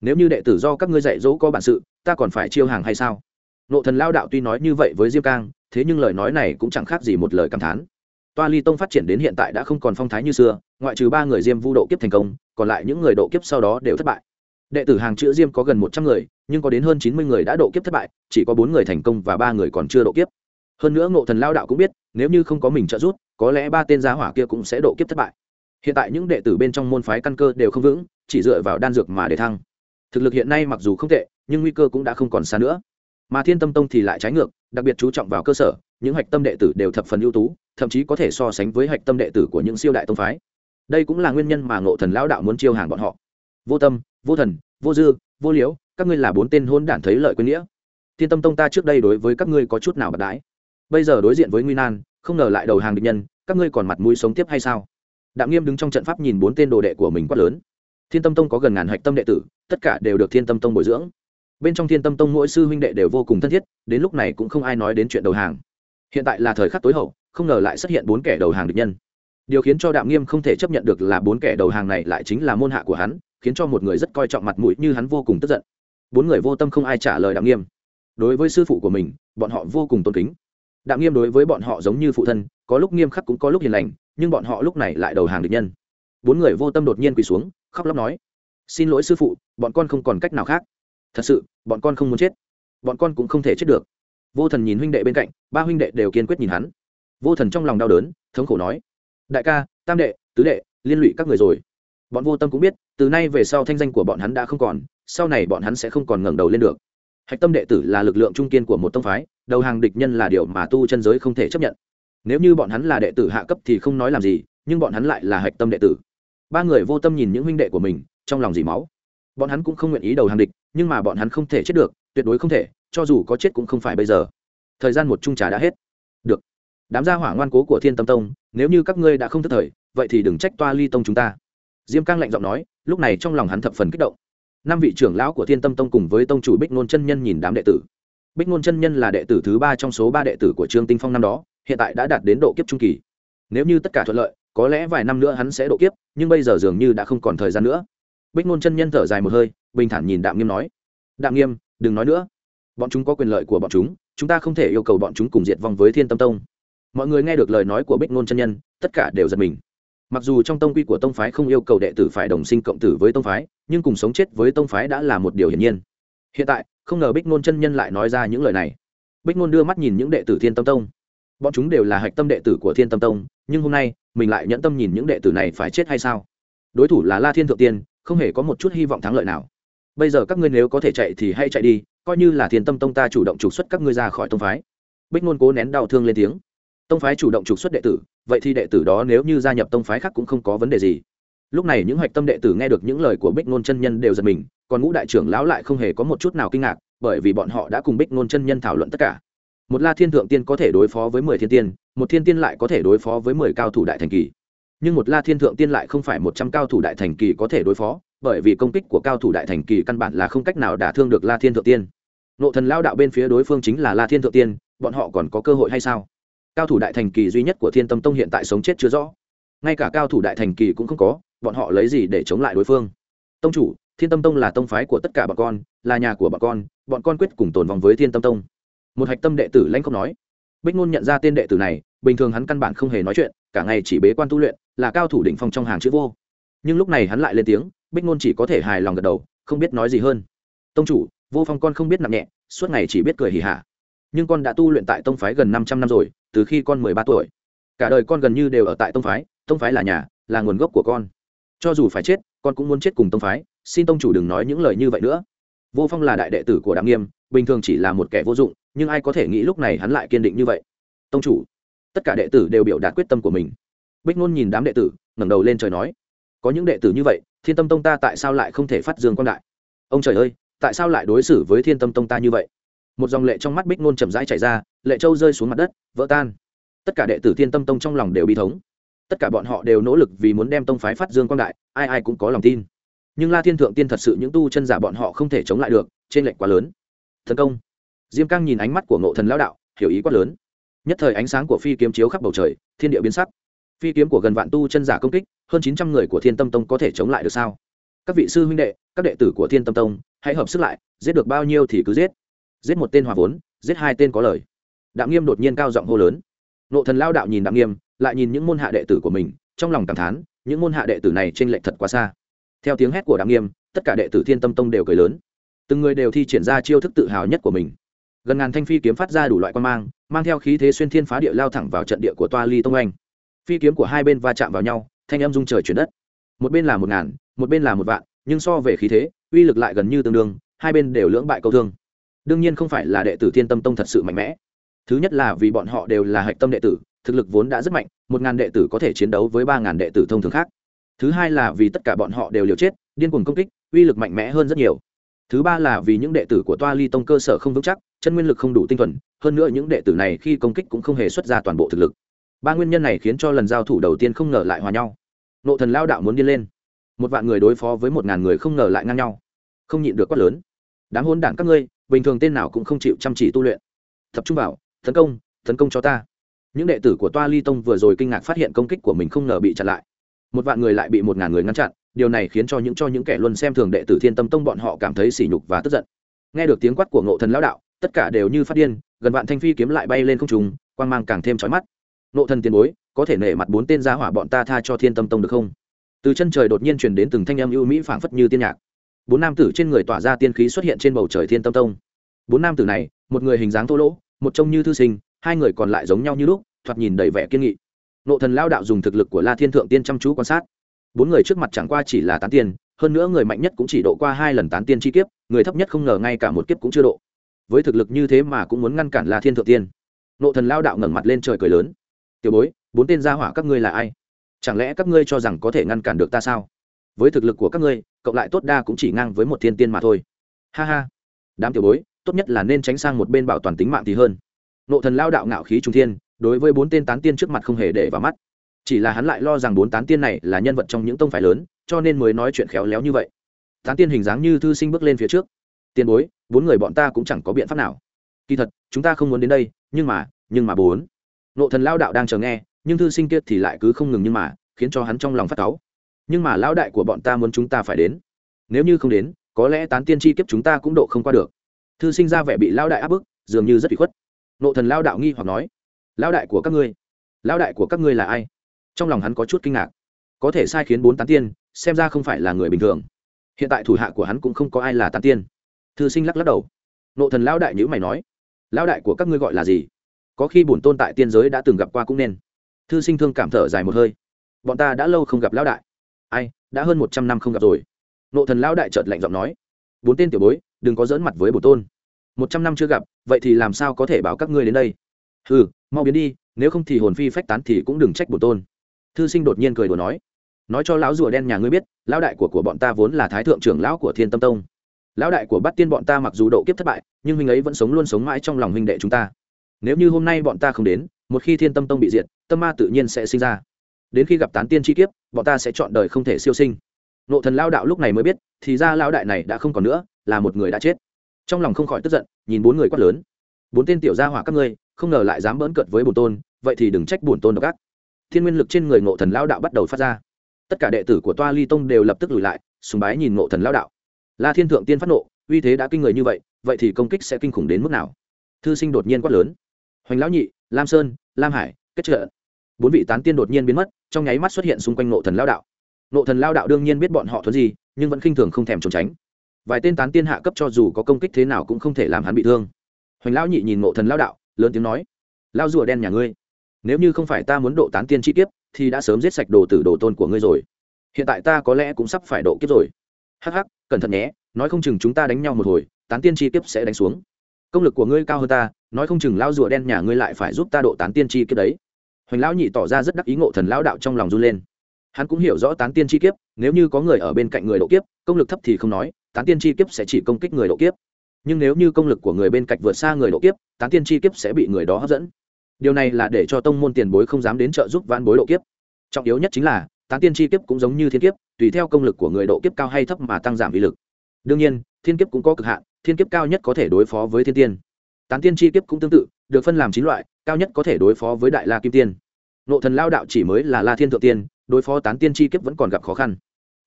[SPEAKER 1] Nếu như đệ tử do các ngươi dạy dỗ có bản sự, ta còn phải chiêu hàng hay sao? Nộ thần lao đạo tuy nói như vậy với diêm cang, thế nhưng lời nói này cũng chẳng khác gì một lời cảm thán. Toa ly tông phát triển đến hiện tại đã không còn phong thái như xưa, ngoại trừ ba người diêm vu độ kiếp thành công, còn lại những người độ kiếp sau đó đều thất bại. Đệ tử hàng chữ diêm có gần một trăm người, nhưng có đến hơn chín mươi người đã độ kiếp thất bại, chỉ có bốn người thành công và ba người còn chưa độ kiếp. Hơn nữa ngộ thần lao đạo cũng biết, nếu như không có mình trợ giúp, có lẽ ba tên gia hỏa kia cũng sẽ độ kiếp thất bại. Hiện tại những đệ tử bên trong môn phái căn cơ đều không vững, chỉ dựa vào đan dược mà để thăng. Thực lực hiện nay mặc dù không tệ, nhưng nguy cơ cũng đã không còn xa nữa mà thiên tâm tông thì lại trái ngược đặc biệt chú trọng vào cơ sở những hạch tâm đệ tử đều thập phần ưu tú thậm chí có thể so sánh với hạch tâm đệ tử của những siêu đại tông phái. Đây cũng là nguyên nhân mà ngộ thần lão đạo muốn chiêu hàng bọn họ. Vô tâm vô thần vô dư vô liếu, các ngươi là bốn tên hôn đản thấy lợi quên nghĩa. Thiên tâm tông ta trước đây đối với các ngươi có chút nào bật đái bây giờ đối diện với nguy nan không ngờ lại đầu hàng địch nhân các ngươi còn mặt mũi sống tiếp hay sao? Đạm nghiêm đứng trong trận pháp nhìn bốn tên đồ đệ của mình quát lớn. Thiên tâm tông có gần ngàn hạch tâm đệ tử tất cả đều được thiên tâm tông bồi dưỡng bên trong thiên tâm tông mỗi sư huynh đệ đều vô cùng thân thiết, đến lúc này cũng không ai nói đến chuyện đầu hàng. Hiện tại là thời khắc tối hậu, không ngờ lại xuất hiện bốn kẻ đầu hàng địch nhân. Điều khiến cho đạm nghiêm không thể chấp nhận được là bốn kẻ đầu hàng này lại chính là môn hạ của hắn, khiến cho một người rất coi trọng mặt mũi như hắn vô cùng tức giận. Bốn người vô tâm không ai trả lời đạm nghiêm. Đối với sư phụ của mình, bọn họ vô cùng tôn kính. Đạm nghiêm đối với bọn họ giống như phụ thân, có lúc nghiêm khắc cũng có lúc hiền lành, nhưng bọn họ lúc này lại đầu hàng địch nhân. Bốn người vô tâm đột nhiên quỳ xuống, khóc lóc nói, xin lỗi sư phụ, bọn con không còn cách nào khác thật sự, bọn con không muốn chết. Bọn con cũng không thể chết được. Vô thần nhìn huynh đệ bên cạnh, ba huynh đệ đều kiên quyết nhìn hắn. Vô thần trong lòng đau đớn, thống khổ nói, đại ca, tam đệ, tứ đệ, liên lụy các người rồi. Bọn vô tâm cũng biết, từ nay về sau thanh danh của bọn hắn đã không còn, sau này bọn hắn sẽ không còn ngẩng đầu lên được. Hạch tâm đệ tử là lực lượng trung kiên của một tông phái, đầu hàng địch nhân là điều mà tu chân giới không thể chấp nhận. Nếu như bọn hắn là đệ tử hạ cấp thì không nói làm gì, nhưng bọn hắn lại là hạch tâm đệ tử. Ba người vô tâm nhìn những huynh đệ của mình, trong lòng dì máu. Bọn hắn cũng không nguyện ý đầu hàng địch nhưng mà bọn hắn không thể chết được, tuyệt đối không thể, cho dù có chết cũng không phải bây giờ. Thời gian một chung trà đã hết. Được. Đám gia hỏa ngoan cố của thiên tâm tông, nếu như các ngươi đã không thức thời, vậy thì đừng trách toa ly tông chúng ta. Diêm cang lạnh giọng nói, lúc này trong lòng hắn thập phần kích động. Năm vị trưởng lão của thiên tâm tông cùng với tông chủ bích nôn chân nhân nhìn đám đệ tử. Bích nôn chân nhân là đệ tử thứ ba trong số ba đệ tử của trương tinh phong năm đó, hiện tại đã đạt đến độ kiếp trung kỳ. Nếu như tất cả thuận lợi, có lẽ vài năm nữa hắn sẽ độ kiếp, nhưng bây giờ dường như đã không còn thời gian nữa bích nôn chân nhân thở dài một hơi, bình thản nhìn đạm nghiêm nói, đạm nghiêm, đừng nói nữa. Bọn chúng có quyền lợi của bọn chúng chúng ta không thể yêu cầu bọn chúng cùng diệt vong với thiên tâm tông. Mọi người nghe được lời nói của bích nôn chân nhân, tất cả đều giật mình. Mặc dù trong tông quy của tông phái không yêu cầu đệ tử phải đồng sinh cộng tử với tông phái, nhưng cùng sống chết với tông phái đã là một điều hiển nhiên. Hiện tại, không ngờ bích nôn chân nhân lại nói ra những lời này. Bích nôn đưa mắt nhìn những đệ tử thiên tâm tông. Bọn chúng đều là hạch tâm đệ tử của thiên tâm tông, nhưng hôm nay, mình lại nhẫn tâm nhìn những đệ tử này phải chết hay sao? Đối thủ là la thiên thượng tiên không hề có một chút hy vọng thắng lợi nào. Bây giờ các ngươi nếu có thể chạy thì hãy chạy đi, coi như là thiên tâm tông ta chủ động trục xuất các ngươi ra khỏi tông phái. Bích ngôn cố nén đau thương lên tiếng. Tông phái chủ động trục xuất đệ tử, vậy thì đệ tử đó nếu như gia nhập tông phái khác cũng không có vấn đề gì. Lúc này những hạch tâm đệ tử nghe được những lời của bích ngôn chân nhân đều giật mình, còn ngũ đại trưởng lão lại không hề có một chút nào kinh ngạc, bởi vì bọn họ đã cùng bích ngôn chân nhân thảo luận tất cả. Một la thiên thượng tiên có thể đối phó với mười thiên tiên, một thiên tiên lại có thể đối phó với mười cao thủ đại thành kỳ nhưng một la thiên thượng tiên lại không phải một trăm cao thủ đại thành kỳ có thể đối phó, bởi vì công kích của cao thủ đại thành kỳ căn bản là không cách nào đả thương được la thiên thượng tiên. Nộ thần lao đạo bên phía đối phương chính là la thiên thượng tiên, bọn họ còn có cơ hội hay sao? Cao thủ đại thành kỳ duy nhất của thiên tâm tông hiện tại sống chết chưa rõ. Ngay cả cao thủ đại thành kỳ cũng không có, bọn họ lấy gì để chống lại đối phương? Tông chủ, thiên tâm tông là tông phái của tất cả bọn con, là nhà của bọn con bọn con quyết cùng tồn vòng với thiên tâm tông. Một hạch tâm đệ tử lanh không nói. Bích ngôn nhận ra tên đệ tử này bình thường hắn căn bản không hề nói chuyện, cả ngày chỉ bế quan tu luyện, là cao thủ đỉnh phong trong hàng chữ vô. Nhưng lúc này hắn lại lên tiếng, bích ngôn chỉ có thể hài lòng gật đầu, không biết nói gì hơn. Tông chủ, vô phong con không biết nặng nhẹ, suốt ngày chỉ biết cười hỉ hả. Nhưng con đã tu luyện tại tông phái gần năm trăm năm rồi, từ khi con mười ba tuổi. Cả đời con gần như đều ở tại tông phái tông phái là nhà, là nguồn gốc của con. Cho dù phải chết, con cũng muốn chết cùng tông phái, xin tông chủ đừng nói những lời như vậy nữa. Vô phong là đại đệ tử của đạm nghiêm, bình thường chỉ là một kẻ vô dụng, nhưng ai có thể nghĩ lúc này hắn lại kiên định như vậy? Tông chủ tất cả đệ tử đều biểu đạt quyết tâm của mình. Bích ngôn nhìn đám đệ tử, ngẩng đầu lên trời nói, có những đệ tử như vậy, thiên tâm tông ta tại sao lại không thể phát dương quan đại? Ông trời ơi, tại sao lại đối xử với thiên tâm tông ta như vậy? Một dòng lệ trong mắt bích ngôn chậm rãi chảy ra, lệ châu rơi xuống mặt đất, vỡ tan. Tất cả đệ tử thiên tâm tông trong lòng đều bi thống. Tất cả bọn họ đều nỗ lực vì muốn đem tông phái phát dương quan đại, ai ai cũng có lòng tin. Nhưng la thiên thượng tiên thật sự những tu chân giả bọn họ không thể chống lại được trên lệnh quá lớn. Thần công. Diêm cang nhìn ánh mắt của ngộ thần lão đạo, hiểu ý quá lớn nhất thời ánh sáng của phi kiếm chiếu khắp bầu trời, thiên địa biến sắc. Phi kiếm của gần vạn tu chân giả công kích, hơn chín trăm người của thiên tâm tông có thể chống lại được sao? Các vị sư huynh đệ, các đệ tử của thiên tâm tông, hãy hợp sức lại, giết được bao nhiêu thì cứ giết. Giết một tên hòa vốn, giết hai tên có lời. Đạm nghiêm đột nhiên cao giọng hô lớn. Nộ thần lao đạo nhìn đạm nghiêm, lại nhìn những môn hạ đệ tử của mình, trong lòng cảm thán, những môn hạ đệ tử này t r ê n lệch thật quá xa. Theo tiếng hét của đạm nghiêm, tất cả đệ tử thiên tâm tông đều cười lớn. Từng người đều thi triển ra chiêu thức tự hào nhất của mình gần ngàn thanh phi kiếm phát ra đủ loại quan mang mang theo khí thế xuyên thiên phá địa lao thẳng vào trận địa của toa ly tông anh. Phi kiếm của hai bên va chạm vào nhau, thanh âm dung trời chuyển đất. Một bên là một ngàn, một bên là một vạn, nhưng so về khí thế, uy lực lại gần như tương đương, hai bên đều lưỡng bại câu thương. Đương nhiên không phải là đệ tử thiên tâm tông thật sự mạnh mẽ. Thứ nhất là vì bọn họ đều là hạch tâm đệ tử, thực lực vốn đã rất mạnh, một ngàn đệ tử có thể chiến đấu với ba ngàn đệ tử thông thường khác. Thứ hai là vì tất cả bọn họ đều liều chết, điên cuồng công kích, uy lực mạnh mẽ hơn rất nhiều. Thứ ba là vì những đệ tử của toa ly tông cơ sở không vững chắc chân nguyên lực không đủ tinh thuần, hơn nữa những đệ tử này khi công kích cũng không hề xuất ra toàn bộ thực lực. Ba nguyên nhân này khiến cho lần giao thủ đầu tiên không ngờ lại hòa nhau. Nộ thần lao đạo muốn đi lên. Một vạn người đối phó với một ngàn người không ngờ lại ngang nhau. Không nhịn được quát lớn. Đám hôn đảng các ngươi, bình thường tên nào cũng không chịu chăm chỉ tu luyện. Tập trung vào, tấn công tấn công cho ta. Những đệ tử của toa ly tông vừa rồi kinh ngạc phát hiện công kích của mình không ngờ bị chặn lại. Một vạn người lại bị một ngàn người ngăn chặn, điều này khiến cho những cho những kẻ luôn xem thường đệ tử thiên tâm tông bọn họ cảm thấy sỉ nhục và tức giận. Nghe được tiếng quát của ngộ thần lão đạo tất cả đều như phát điên, gần vạn thanh phi kiếm lại bay lên không trùng quang mang càng thêm chói mắt. Nộ thần tiền bối, có thể nể mặt bốn tên gia hỏa bọn ta tha cho thiên tâm tông được không? Từ chân trời đột nhiên truyền đến từng thanh âm ưu mỹ phảng phất như tiên nhạc. Bốn nam tử trên người tỏa ra tiên khí xuất hiện trên bầu trời thiên tâm tông. Bốn nam tử này, một người hình dáng thô lỗ, một trông như thư sinh, hai người còn lại giống nhau như lúc, thoạt nhìn đầy vẻ kiên nghị. Nộ thần lao đạo dùng thực lực của la thiên thượng tiên chăm chú quan sát. Bốn người trước mặt chẳng qua chỉ là tán tiên, hơn nữa người mạnh nhất cũng chỉ độ qua hai lần tán tiên chi kiếp, người thấp nhất không ngờ ngay cả một kiếp cũng chưa độ với thực lực như thế mà cũng muốn ngăn cản la thiên thượng tiên. Nộ thần lao đạo ngẩng mặt lên trời cười lớn. Tiểu bối, bốn tên gia hỏa các ngươi là ai? Chẳng lẽ các ngươi cho rằng có thể ngăn cản được ta sao? Với thực lực của các ngươi, cộng lại tốt đa cũng chỉ ngang với một thiên tiên mà thôi. Ha ha. Đám tiểu bối, tốt nhất là nên tránh sang một bên bảo toàn tính mạng thì hơn. Nộ thần lao đạo ngạo khí trung thiên, đối với bốn tên tán tiên trước mặt không hề để vào mắt. Chỉ là hắn lại lo rằng bốn tán tiên này là nhân vật trong những tông phái lớn, cho nên mới nói chuyện khéo léo như vậy. Tán tiên hình dáng như thư sinh bước lên phía trước tiền bối, bốn người bọn ta cũng chẳng có biện pháp nào. Kỳ thật, chúng ta không muốn đến đây, nhưng mà nhưng mà bốn. Nộ thần lao đạo đang chờ nghe, nhưng thư sinh kia thì lại cứ không ngừng nhưng mà, khiến cho hắn trong lòng phát cáu. Nhưng mà lão đại của bọn ta muốn chúng ta phải đến. Nếu như không đến, có lẽ tán tiên chi kiếp chúng ta cũng độ không qua được. Thư sinh ra vẻ bị lão đại áp bức, dường như rất bị khuất. Nộ thần lao đạo nghi hoặc nói, lão đại của các ngươi, lão đại của các ngươi là ai? Trong lòng hắn có chút kinh ngạc. Có thể sai khiến bốn tán tiên, xem ra không phải là người bình thường. Hiện tại thủ hạ của hắn cũng không có ai là tán tiên thư sinh lắc lắc đầu. Nộ thần lão đại nhữ mày nói, lão đại của các ngươi gọi là gì? Có khi bổn tôn tại tiên giới đã từng gặp qua cũng nên. Thư sinh thương cảm thở dài một hơi, bọn ta đã lâu không gặp lão đại. Ai, đã hơn một trăm năm không gặp rồi. Nộ thần lão đại chợt lạnh giọng nói, bốn tên tiểu bối, đừng có dỡn mặt với bổn tôn. Một trăm năm chưa gặp, vậy thì làm sao có thể bảo các ngươi đến đây? Ừ mau biến đi, nếu không thì hồn phi phách tán thì cũng đừng trách bổn tôn. Thư sinh đột nhiên cười đùa nói nói cho lão rùa đen nhà ngươi biết, lão đại của của bọn ta vốn là thái thượng trưởng lão của thiên tâm tông lão đại của bắt tiên bọn ta mặc dù độ kiếp thất bại, nhưng huynh ấy vẫn sống luôn sống mãi trong lòng huynh đệ chúng ta. Nếu như hôm nay bọn ta không đến, một khi thiên tâm tông bị diệt, tâm ma tự nhiên sẽ sinh ra. Đến khi gặp tán tiên chi kiếp, bọn ta sẽ chọn đời không thể siêu sinh. Nộ thần lao đạo lúc này mới biết, thì ra lao đại này đã không còn nữa, là một người đã chết. Trong lòng không khỏi tức giận, nhìn bốn người quát lớn. Bốn tên tiểu gia hỏa các ngươi, không ngờ lại dám bỡn cợt với bổn tôn, vậy thì đừng trách bổn tôn độc ác. Thiên nguyên lực trên người ngộ thần lao đạo bắt đầu phát ra. Tất cả đệ tử của toa ly tông đều lập tức lùi lại, sùng bái nhìn ngộ thần lao đạo la thiên thượng tiên phát nộ, uy thế đã kinh người như vậy vậy thì công kích sẽ kinh khủng đến mức nào? Thư sinh đột nhiên quát lớn. Hoành lão nhị, lam sơn, lam hải, kết trợ. Bốn vị tán tiên đột nhiên biến mất, trong nháy mắt xuất hiện xung quanh nộ thần lao đạo. Nộ thần lao đạo đương nhiên biết bọn họ thuấn gì, nhưng vẫn khinh thường không thèm trốn tránh. Vài tên tán tiên hạ cấp cho dù có công kích thế nào cũng không thể làm hắn bị thương. Hoành lão nhị nhìn nộ thần lao đạo, lớn tiếng nói, lao rùa đen nhà ngươi, nếu như không phải ta muốn độ tán tiên chi kiếp, thì đã sớm giết sạch đồ tử đồ tôn của ngươi rồi. Hiện tại ta có lẽ cũng sắp phải độ kiếp rồi hắc hắc, cẩn thận nhé, nói không chừng chúng ta đánh nhau một hồi, tán tiên chi kiếp sẽ đánh xuống. Công lực của ngươi cao hơn ta, nói không chừng lao rùa đen nhà ngươi lại phải giúp ta độ tán tiên chi kiếp đấy. Hoành lão nhị tỏ ra rất đắc ý ngộ thần lão đạo trong lòng run lên. Hắn cũng hiểu rõ tán tiên chi kiếp, nếu như có người ở bên cạnh người độ kiếp, công lực thấp thì không nói, tán tiên chi kiếp sẽ chỉ công kích người độ kiếp. Nhưng nếu như công lực của người bên cạnh vượt xa người độ kiếp, tán tiên chi kiếp sẽ bị người đó hấp dẫn. Điều này là để cho tông môn tiền bối không dám đến trợ giúp vãn bối độ kiếp. Trọng yếu nhất chính là tán tiên chi kiếp cũng giống như thiên kiếp, tùy theo công lực của người độ kiếp cao hay thấp mà tăng giảm uy lực. Đương nhiên, thiên kiếp cũng có cực hạn, thiên kiếp cao nhất có thể đối phó với thiên tiên. Tán tiên chi kiếp cũng tương tự, được phân làm chín loại, cao nhất có thể đối phó với đại la kim tiên. Nộ thần lao đạo chỉ mới là la thiên thượng tiên, đối phó tán tiên chi kiếp vẫn còn gặp khó khăn.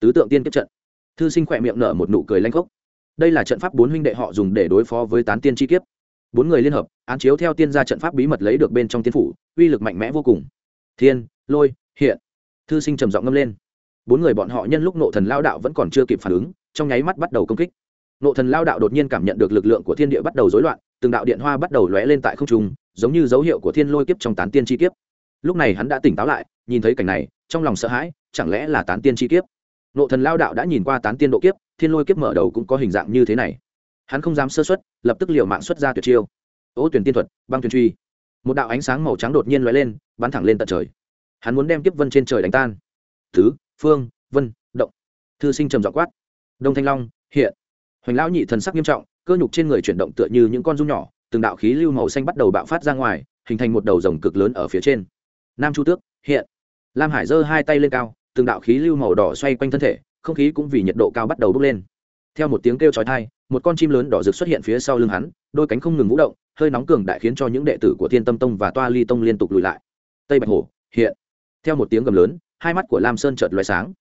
[SPEAKER 1] Tứ tượng tiên kiếp trận. Thư sinh khỏe miệng nở một nụ cười lanh khốc. Đây là trận pháp bốn huynh đệ họ dùng để đối phó với tán tiên chi kiếp. Bốn người liên hợp, án chiếu theo tiên gia trận pháp bí mật lấy được bên trong tiên phủ, uy lực mạnh mẽ vô cùng. Thiên, lôi, hiện thư sinh trầm giọng ngâm lên. Bốn người bọn họ nhân lúc nộ thần lao đạo vẫn còn chưa kịp phản ứng, trong nháy mắt bắt đầu công kích. Nộ thần lao đạo đột nhiên cảm nhận được lực lượng của thiên địa bắt đầu rối loạn, từng đạo điện hoa bắt đầu lóe lên tại không trung, giống như dấu hiệu của thiên lôi kiếp trong tán tiên chi kiếp. Lúc này hắn đã tỉnh táo lại, nhìn thấy cảnh này, trong lòng sợ hãi, chẳng lẽ là tán tiên chi kiếp? Nộ thần lao đạo đã nhìn qua tán tiên độ kiếp, thiên lôi kiếp mở đầu cũng có hình dạng như thế này. Hắn không dám sơ xuất lập tức liều mạng xuất ra tuyệt chiêu. Ô tuyển tiên thuật, băng tuyển truy. Một đạo ánh sáng màu trắng đột nhiên lóe lên, bắn thẳng lên tận trời hắn muốn đem kiếp vân trên trời đánh tan. Thứ, phương, vân, động. Thư sinh trầm dọ quát. Đông thanh long, hiện. Hoành lão nhị thần sắc nghiêm trọng, cơ nhục trên người chuyển động tựa như những con run nhỏ, từng đạo khí lưu màu xanh bắt đầu bạo phát ra ngoài, hình thành một đầu rồng cực lớn ở phía trên. Nam chu tước, hiện. Lam hải giơ hai tay lên cao, từng đạo khí lưu màu đỏ xoay quanh thân thể, không khí cũng vì nhiệt độ cao bắt đầu bốc lên. Theo một tiếng kêu chói tai, một con chim lớn đỏ rực xuất hiện phía sau lưng hắn, đôi cánh không ngừng vũ động, hơi nóng cường đại khiến cho những đệ tử của thiên tâm tông và toa ly tông liên tục lùi lại. Tây bạch hổ, hiện theo một tiếng gầm lớn, hai mắt của lam sơn chợt loé sáng.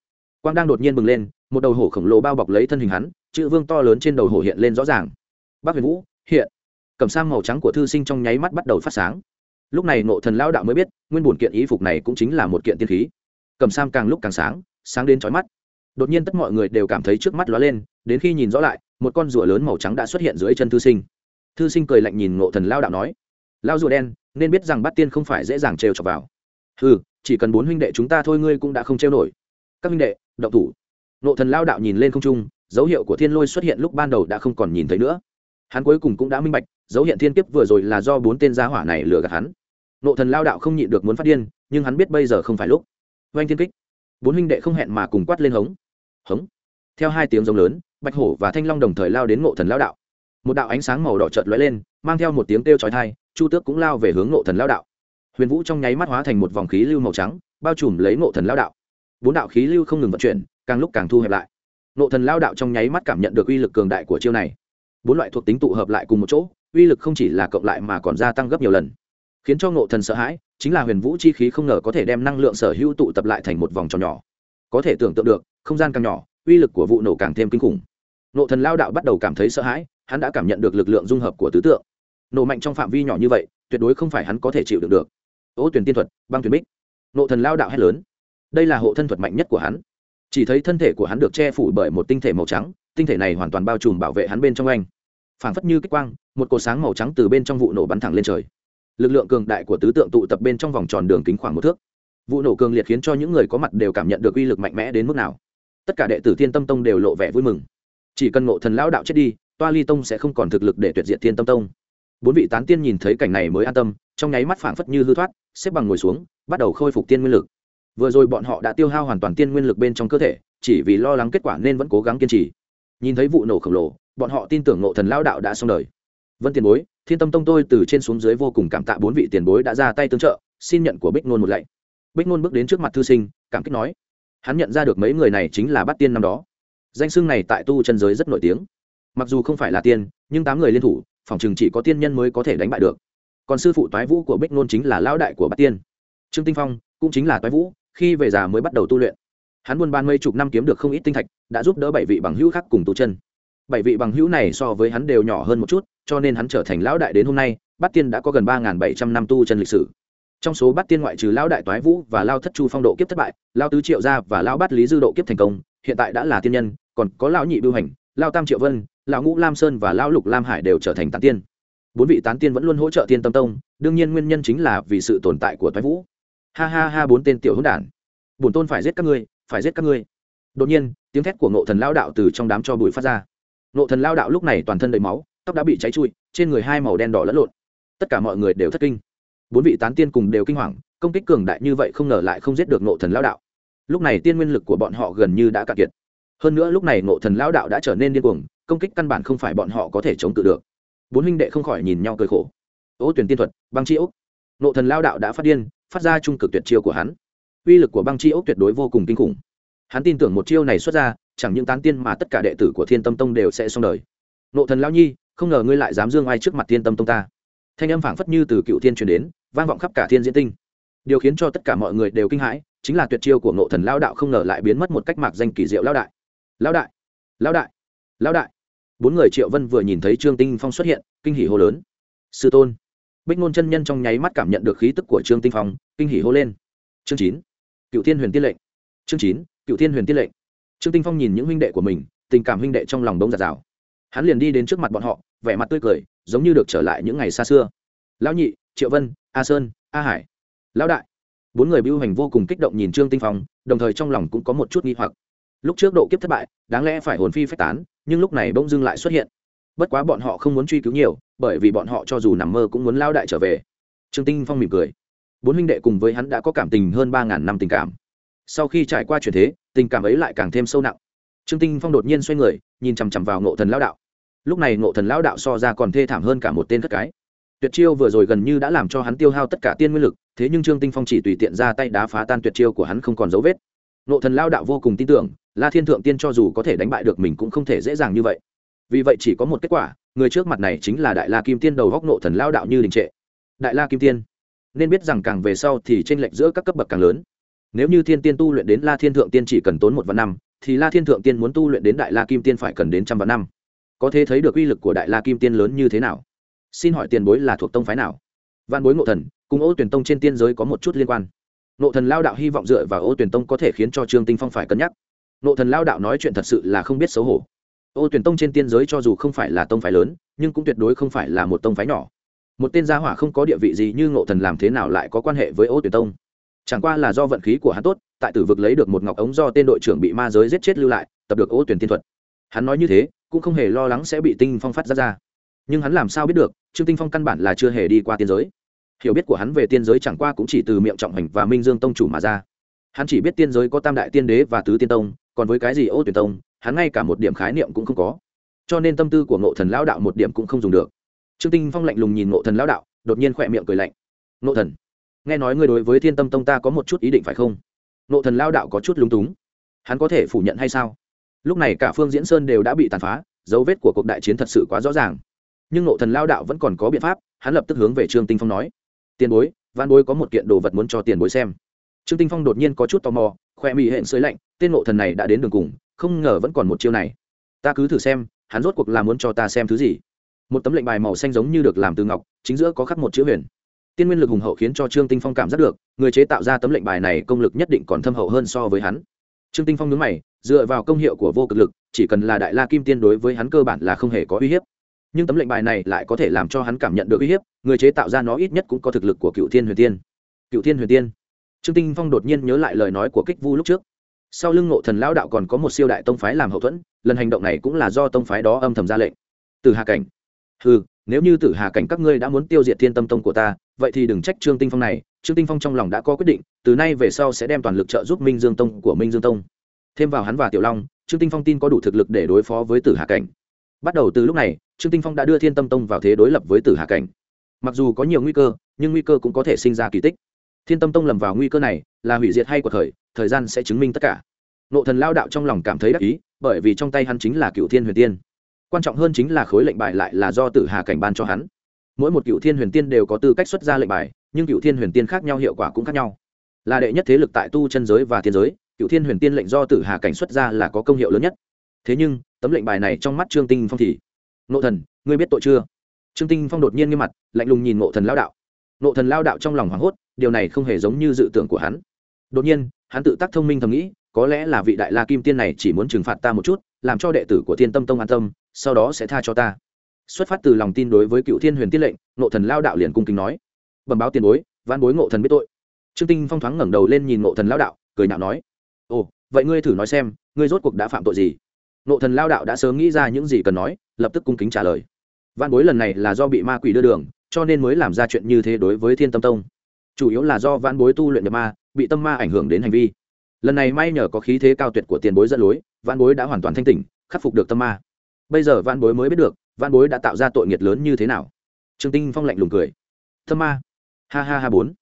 [SPEAKER 1] Quang đang đột nhiên bừng lên, một đầu hổ khổng lồ bao bọc lấy thân hình hắn, chữ vương to lớn trên đầu hổ hiện lên rõ ràng. Bác huyền vũ, hiện. Cầm sang màu trắng của thư sinh trong nháy mắt bắt đầu phát sáng. Lúc này nộ thần lao đạo mới biết, nguyên bổn kiện ý phục này cũng chính là một kiện tiên khí. Cầm sam càng lúc càng sáng sáng đến chói mắt. Đột nhiên tất mọi người đều cảm thấy trước mắt ló lên, đến khi nhìn rõ lại, một con rùa lớn màu trắng đã xuất hiện dưới chân thư sinh. Thư sinh cười lạnh nhìn nộ thần lao đạo nói lao rùa đen, nên biết rằng bắt tiên không phải dễ dàng trêu chọc vào. Ừ chỉ cần bốn huynh đệ chúng ta thôi ngươi cũng đã không trêu nổi. Các huynh đệ, động thủ. Nộ thần lao đạo nhìn lên không trung, dấu hiệu của thiên lôi xuất hiện lúc ban đầu đã không còn nhìn thấy nữa. Hắn cuối cùng cũng đã minh bạch, dấu hiện thiên kiếp vừa rồi là do bốn tên gia hỏa này lừa gạt hắn. Nộ thần lao đạo không nhịn được muốn phát điên, nhưng hắn biết bây giờ không phải lúc. Oanh thiên kích. Bốn huynh đệ không hẹn mà cùng quát lên hống. Hống. Theo hai tiếng giống lớn, bạch hổ và thanh long đồng thời lao đến ngộ thần lao đạo. Một đạo ánh sáng màu đỏ trợt lóe lên, mang theo một tiếng kêu chói thai chu tước cũng lao về hướng ngộ thần lao đạo huyền vũ trong nháy mắt hóa thành một vòng khí lưu màu trắng, bao trùm lấy ngộ thần lao đạo. Bốn đạo khí lưu không ngừng vận chuyển, càng lúc càng thu hẹp lại. Ngộ thần lao đạo trong nháy mắt cảm nhận được uy lực cường đại của chiêu này. Bốn loại thuộc tính tụ hợp lại cùng một chỗ, uy lực không chỉ là cộng lại mà còn gia tăng gấp nhiều lần. Khiến cho ngộ thần sợ hãi, chính là huyền vũ chi khí không ngờ có thể đem năng lượng sở hữu tụ tập lại thành một vòng tròn nhỏ. Có thể tưởng tượng được, không gian càng nhỏ, uy lực của vụ nổ càng thêm kinh khủng. Nộ thần lao đạo bắt đầu cảm thấy sợ hãi, hắn đã cảm nhận được lực lượng dung hợp của tứ tượng. Nổ mạnh trong phạm vi nhỏ như vậy, tuyệt đối không phải hắn có thể chịu được được ô tuyển tiên thuật, băng tuyển bích. Nộ thần lao đạo hét lớn. Đây là hộ thân thuật mạnh nhất của hắn. Chỉ thấy thân thể của hắn được che phủ bởi một tinh thể màu trắng, tinh thể này hoàn toàn bao trùm bảo vệ hắn bên trong anh. Phảng phất như kích quang, một cột sáng màu trắng từ bên trong vụ nổ bắn thẳng lên trời. Lực lượng cường đại của tứ tượng tụ tập bên trong vòng tròn đường kính khoảng một thước. Vụ nổ cường liệt khiến cho những người có mặt đều cảm nhận được uy lực mạnh mẽ đến mức nào. Tất cả đệ tử thiên tâm tông đều lộ vẻ vui mừng. Chỉ cần ngộ thần lão đạo chết đi, toa ly tông sẽ không còn thực lực để tuyệt diệt thiên tâm tông. Bốn vị tán tiên nhìn thấy cảnh này mới an tâm, trong nháy mắt phảng phất như hư thoát xếp bằng ngồi xuống, bắt đầu khôi phục tiên nguyên lực. Vừa rồi bọn họ đã tiêu hao hoàn toàn tiên nguyên lực bên trong cơ thể, chỉ vì lo lắng kết quả nên vẫn cố gắng kiên trì. Nhìn thấy vụ nổ khổng lồ, bọn họ tin tưởng ngộ thần lao đạo đã xong đời. Vân tiền bối, thiên tâm tông tôi từ trên xuống dưới vô cùng cảm tạ bốn vị tiền bối đã ra tay tương trợ, xin nhận của bích nôn một lạy. Bích nôn bước đến trước mặt thư sinh, cảm kích nói. Hắn nhận ra được mấy người này chính là bát tiên năm đó. Danh xưng này tại tu chân giới rất nổi tiếng. Mặc dù không phải là tiên, nhưng tám người liên thủ, phòng chừng chỉ có tiên nhân mới có thể đánh bại được còn sư phụ toái vũ của bích nôn chính là lão đại của bát tiên. Trương tinh phong cũng chính là toái vũ, khi về già mới bắt đầu tu luyện. Hắn buôn ban mấy chục năm kiếm được không ít tinh thạch, đã giúp đỡ bảy vị bằng hữu khác cùng tu chân. Bảy vị bằng hữu này so với hắn đều nhỏ hơn một chút, cho nên hắn trở thành lão đại đến hôm nay, bát tiên đã có gần ba bảy trăm năm tu chân lịch sử. Trong số bát tiên ngoại trừ lão đại toái vũ và lao thất chu phong độ kiếp thất bại lao tứ triệu gia và lao bát lý dư độ kiếp thành công, hiện tại đã là tiên nhân, còn có lão nhị bưu hành lao tam triệu vân, lão ngũ lam sơn và lão lục lam hải đều trở thành tán tiên bốn vị tán tiên vẫn luôn hỗ trợ tiên tâm tông, đương nhiên nguyên nhân chính là vì sự tồn tại của thoái vũ. Ha ha ha, bốn tên tiểu hữu đản. Bổn tôn phải giết các ngươi, phải giết các ngươi. Đột nhiên, tiếng thét của ngộ thần lao đạo từ trong đám cho bụi phát ra. Ngộ thần lao đạo lúc này toàn thân đầy máu, tóc đã bị cháy trụi, trên người hai màu đen đỏ lẫn lộn. Tất cả mọi người đều thất kinh. Bốn vị tán tiên cùng đều kinh hoàng, công kích cường đại như vậy không ngờ lại không giết được ngộ thần lao đạo. Lúc này tiên nguyên lực của bọn họ gần như đã cạn kiệt. Hơn nữa lúc này ngộ thần lao đạo đã trở nên điên cuồng, công kích căn bản không phải bọn họ có thể chống cự được bốn huynh đệ không khỏi nhìn nhau cười khổ. Ô tuyển tiên thuật, băng chi ốc. Nộ thần lao đạo đã phát điên, phát ra trung cực tuyệt chiêu của hắn. Uy lực của băng chi ốc tuyệt đối vô cùng kinh khủng. Hắn tin tưởng một chiêu này xuất ra, chẳng những tán tiên mà tất cả đệ tử của thiên tâm tông đều sẽ xong đời. Nộ thần lao nhi, không ngờ ngươi lại dám dương ai trước mặt thiên tâm tông ta. Thanh âm phảng phất như từ cựu thiên truyền đến, vang vọng khắp cả thiên diễn tinh. Điều khiến cho tất cả mọi người đều kinh hãi, chính là tuyệt chiêu của ngộ thần lao đạo không ngờ lại biến mất một cách mạc danh kỳ diệu lao đại. Lao đại! Lao đại! Lao đại! Bốn người triệu vân vừa nhìn thấy trương tinh phong xuất hiện, kinh hỉ hô lớn. Sư tôn. Bích ngôn chân nhân trong nháy mắt cảm nhận được khí tức của trương tinh phong, kinh hỉ hô lên. Chương chín, cựu thiên huyền tiên lệnh. Chương chín, cựu thiên huyền tiên lệnh. Trương tinh phong nhìn những huynh đệ của mình, tình cảm huynh đệ trong lòng đông giạt rào. Hắn liền đi đến trước mặt bọn họ, vẻ mặt tươi cười, giống như được trở lại những ngày xa xưa. Lão nhị, triệu vân, a sơn, a hải. Lão đại. Bốn người bưu hành vô cùng kích động nhìn trương tinh phong, đồng thời trong lòng cũng có một chút nghi hoặc lúc trước độ kiếp thất bại, đáng lẽ phải hồn phi phách tán, nhưng lúc này bỗng dưng lại xuất hiện. Bất quá bọn họ không muốn truy cứu nhiều, bởi vì bọn họ cho dù nằm mơ cũng muốn lao đại trở về. Trương tinh phong mỉm cười. Bốn huynh đệ cùng với hắn đã có cảm tình hơn ba ngàn năm tình cảm. Sau khi trải qua chuyển thế, tình cảm ấy lại càng thêm sâu nặng. Trương tinh phong đột nhiên xoay người, nhìn chằm chằm vào ngộ thần lao đạo. Lúc này ngộ thần lao đạo so ra còn thê thảm hơn cả một tên thất cái. Tuyệt chiêu vừa rồi gần như đã làm cho hắn tiêu hao tất cả tiên nguyên lực, thế nhưng trương tinh phong chỉ tùy tiện ra tay đá phá tan tuyệt chiêu của hắn không còn dấu vết nộ thần lao đạo vô cùng tin tưởng, la thiên thượng tiên cho dù có thể đánh bại được mình cũng không thể dễ dàng như vậy. Vì vậy chỉ có một kết quả, người trước mặt này chính là đại la kim tiên đầu góc nộ thần lao đạo như đình trệ. Đại la kim tiên, nên biết rằng càng về sau thì tranh lệch giữa các cấp bậc càng lớn. Nếu như thiên tiên tu luyện đến la thiên thượng tiên chỉ cần tốn một vạn năm, thì la thiên thượng tiên muốn tu luyện đến đại la kim tiên phải cần đến trăm vạn năm. Có thể thấy được uy lực của đại la kim tiên lớn như thế nào? Xin hỏi tiền bối là thuộc tông phái nào? Văn bối ngộ thần, cùng ô tuyển tông trên tiên giới có một chút liên quan nộ thần lao đạo hy vọng dựa vào ô tuyển tông có thể khiến cho trương tinh phong phải cân nhắc. Nộ thần lao đạo nói chuyện thật sự là không biết xấu hổ. Ô tuyển tông trên tiên giới cho dù không phải là tông phái lớn, nhưng cũng tuyệt đối không phải là một tông phái nhỏ. Một tên gia hỏa không có địa vị gì như ngộ thần làm thế nào lại có quan hệ với ô tuyển tông? Chẳng qua là do vận khí của hắn tốt, tại tử vực lấy được một ngọc ống do tên đội trưởng bị ma giới giết chết lưu lại, tập được ô tuyển tiên thuật. Hắn nói như thế, cũng không hề lo lắng sẽ bị tinh phong phát ra ra. Nhưng hắn làm sao biết được, trương tinh phong căn bản là chưa hề đi qua tiên giới hiểu biết của hắn về tiên giới chẳng qua cũng chỉ từ miệng trọng hành và minh dương tông chủ mà ra. Hắn chỉ biết tiên giới có tam đại tiên đế và tứ tiên tông, còn với cái gì ô tuyển tông, hắn ngay cả một điểm khái niệm cũng không có. Cho nên tâm tư của ngộ thần lão đạo một điểm cũng không dùng được. Trương tinh phong lạnh lùng nhìn ngộ thần lão đạo, đột nhiên khỏe miệng cười lạnh. Ngộ thần, nghe nói ngươi đối với thiên tâm tông ta có một chút ý định phải không? Ngộ thần lão đạo có chút lúng túng. Hắn có thể phủ nhận hay sao? Lúc này cả phương diễn sơn đều đã bị tàn phá, dấu vết của cuộc đại chiến thật sự quá rõ ràng. Nhưng ngộ thần lao đạo vẫn còn có biện pháp, hắn lập tức hướng về trương tinh phong nói tiền bối văn bối có một kiện đồ vật muốn cho tiền bối xem. Trương tinh phong đột nhiên có chút tò mò, khoe mị hẹn sới lạnh, tên ngộ thần này đã đến đường cùng, không ngờ vẫn còn một chiêu này. Ta cứ thử xem, hắn rốt cuộc là muốn cho ta xem thứ gì. Một tấm lệnh bài màu xanh giống như được làm từ ngọc, chính giữa có khắc một chữ huyền. Tiên nguyên lực hùng hậu khiến cho trương tinh phong cảm giác được, người chế tạo ra tấm lệnh bài này công lực nhất định còn thâm hậu hơn so với hắn. Trương tinh phong nhớ mày, dựa vào công hiệu của vô cực lực, chỉ cần là đại la kim tiên đối với hắn cơ bản là không hề có uy hiếp nhưng tấm lệnh bài này lại có thể làm cho hắn cảm nhận được uy hiếp, người chế tạo ra nó ít nhất cũng có thực lực của cựu thiên huyền tiên. Cựu thiên huyền tiên. Trương tinh phong đột nhiên nhớ lại lời nói của kích vu lúc trước. Sau lưng ngộ thần lão đạo còn có một siêu đại tông phái làm hậu thuẫn, lần hành động này cũng là do tông phái đó âm thầm ra lệnh. Từ hà cảnh. Ừ nếu như tử hà cảnh các ngươi đã muốn tiêu diệt thiên tâm tông của ta, vậy thì đừng trách trương tinh phong này, trương tinh phong trong lòng đã có quyết định, từ nay về sau sẽ đem toàn lực trợ giúp minh dương tông của minh dương tông. Thêm vào hắn và tiểu long, trương tinh phong tin có đủ thực lực để đối phó với tử hà cảnh bắt đầu từ lúc này, trương tinh phong đã đưa thiên tâm tông vào thế đối lập với tử hà cảnh. Mặc dù có nhiều nguy cơ, nhưng nguy cơ cũng có thể sinh ra kỳ tích. Thiên tâm tông lầm vào nguy cơ này là hủy diệt hay của thời thời gian sẽ chứng minh tất cả. Nộ thần lao đạo trong lòng cảm thấy đắc ý, bởi vì trong tay hắn chính là cựu thiên huyền tiên. Quan trọng hơn chính là khối lệnh bài lại là do tử hà cảnh ban cho hắn. Mỗi một cựu thiên huyền tiên đều có tư cách xuất ra lệnh bài, nhưng cựu thiên huyền tiên khác nhau hiệu quả cũng khác nhau. Là đệ nhất thế lực tại tu chân giới và thiên giới cựu thiên huyền tiên lệnh do tử hà cảnh xuất ra là có công hiệu lớn nhất. Thế nhưng tấm lệnh bài này trong mắt trương tinh phong thì nộ thần, ngươi biết tội chưa? Trương tinh phong đột nhiên nghiêm mặt, lạnh lùng nhìn nộ thần lao đạo. Nộ thần lao đạo trong lòng hoảng hốt, điều này không hề giống như dự tưởng của hắn. Đột nhiên, hắn tự tác thông minh thầm nghĩ, có lẽ là vị đại la kim tiên này chỉ muốn trừng phạt ta một chút, làm cho đệ tử của thiên tâm tông an tâm, sau đó sẽ tha cho ta. Xuất phát từ lòng tin đối với cựu thiên huyền tiết lệnh nộ thần lao đạo liền cung kính nói, bẩm báo tiền bối văn bối ngộ thần biết tội. Trương tinh phong thoáng ngẩng đầu lên nhìn ngộ thần lao đạo, cười nhạo nói, ồ, vậy ngươi thử nói xem, ngươi rốt cuộc đã phạm tội gì? Nộ thần lao đạo đã sớm nghĩ ra những gì cần nói, lập tức cung kính trả lời. Văn bối lần này là do bị ma quỷ đưa đường, cho nên mới làm ra chuyện như thế đối với thiên tâm tông. Chủ yếu là do văn bối tu luyện nhập ma, bị tâm ma ảnh hưởng đến hành vi. Lần này may nhờ có khí thế cao tuyệt của tiền bối dẫn lối văn bối đã hoàn toàn thanh tỉnh, khắc phục được tâm ma. Bây giờ văn bối mới biết được văn bối đã tạo ra tội nghiệt lớn như thế nào. Trương tinh phong lạnh lùng cười. Tâm ma? Ha ha ha bốn.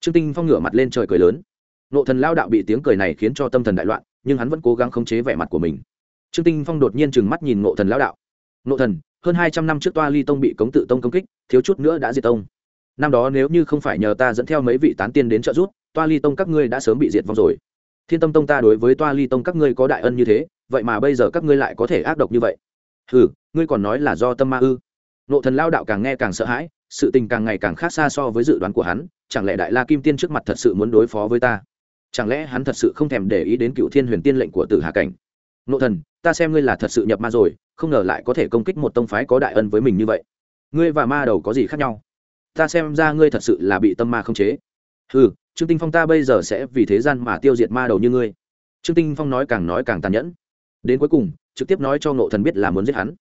[SPEAKER 1] Trương tinh phong ngửa mặt lên trời cười lớn. Nộ thần lao đạo bị tiếng cười này khiến cho tâm thần đại loạn, nhưng hắn vẫn cố gắng khống chế vẻ mặt của mình trương tinh phong đột nhiên trừng mắt nhìn nộ thần Lão đạo. Nộ thần, hơn hai trăm năm trước toa ly tông bị cống tự tông công kích, thiếu chút nữa đã diệt tông. Năm đó nếu như không phải nhờ ta dẫn theo mấy vị tán tiên đến trợ giúp, toa ly tông các ngươi đã sớm bị diệt vong rồi. Thiên tâm tông ta đối với toa ly tông các ngươi có đại ân như thế, vậy mà bây giờ các ngươi lại có thể ác độc như vậy. Ừ ngươi còn nói là do tâm ma ư? Nộ thần lao đạo càng nghe càng sợ hãi, sự tình càng ngày càng khác xa so với dự đoán của hắn, chẳng lẽ đại la kim tiên trước mặt thật sự muốn đối phó với ta? Chẳng lẽ hắn thật sự không thèm để ý đến cựu thiên huyền tiên lệnh của tử hà cảnh? Nộ thần, ta xem ngươi là thật sự nhập ma rồi, không ngờ lại có thể công kích một tông phái có đại ân với mình như vậy. Ngươi và ma đầu có gì khác nhau? Ta xem ra ngươi thật sự là bị tâm ma không chế. Ừ trương tinh phong ta bây giờ sẽ vì thế gian mà tiêu diệt ma đầu như ngươi. Trương tinh phong nói càng nói càng tàn nhẫn. Đến cuối cùng, trực tiếp nói cho nộ thần biết là muốn giết hắn.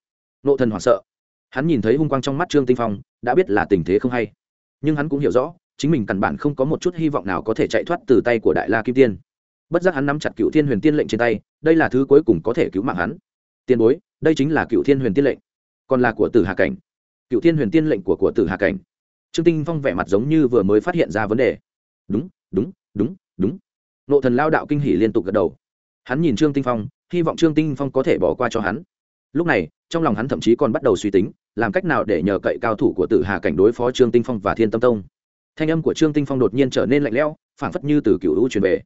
[SPEAKER 1] Nộ thần hoảng sợ. Hắn nhìn thấy hung quang trong mắt trương tinh phong, đã biết là tình thế không hay. Nhưng hắn cũng hiểu rõ, chính mình căn bản không có một chút hy vọng nào có thể chạy thoát từ tay của đại la kim tiên bất giác hắn nắm chặt cựu thiên huyền tiên lệnh trên tay, đây là thứ cuối cùng có thể cứu mạng hắn. Tiền bối, đây chính là cựu thiên huyền tiên lệnh. Còn là của tử hà cảnh. Cựu thiên huyền tiên lệnh của của tử hà cảnh. Trương tinh phong vẻ mặt giống như vừa mới phát hiện ra vấn đề. Đúng đúng đúng đúng. Nộ thần lao đạo kinh hỉ liên tục gật đầu. Hắn nhìn trương tinh phong, hy vọng trương tinh phong có thể bỏ qua cho hắn. Lúc này, trong lòng hắn thậm chí còn bắt đầu suy tính, làm cách nào để nhờ cậy cao thủ của tử hà cảnh đối phó trương tinh phong và thiên tâm tông. Thanh âm của trương tinh phong đột nhiên trở nên lạnh lẽo, phảng phất như từ cựu lũ truyền về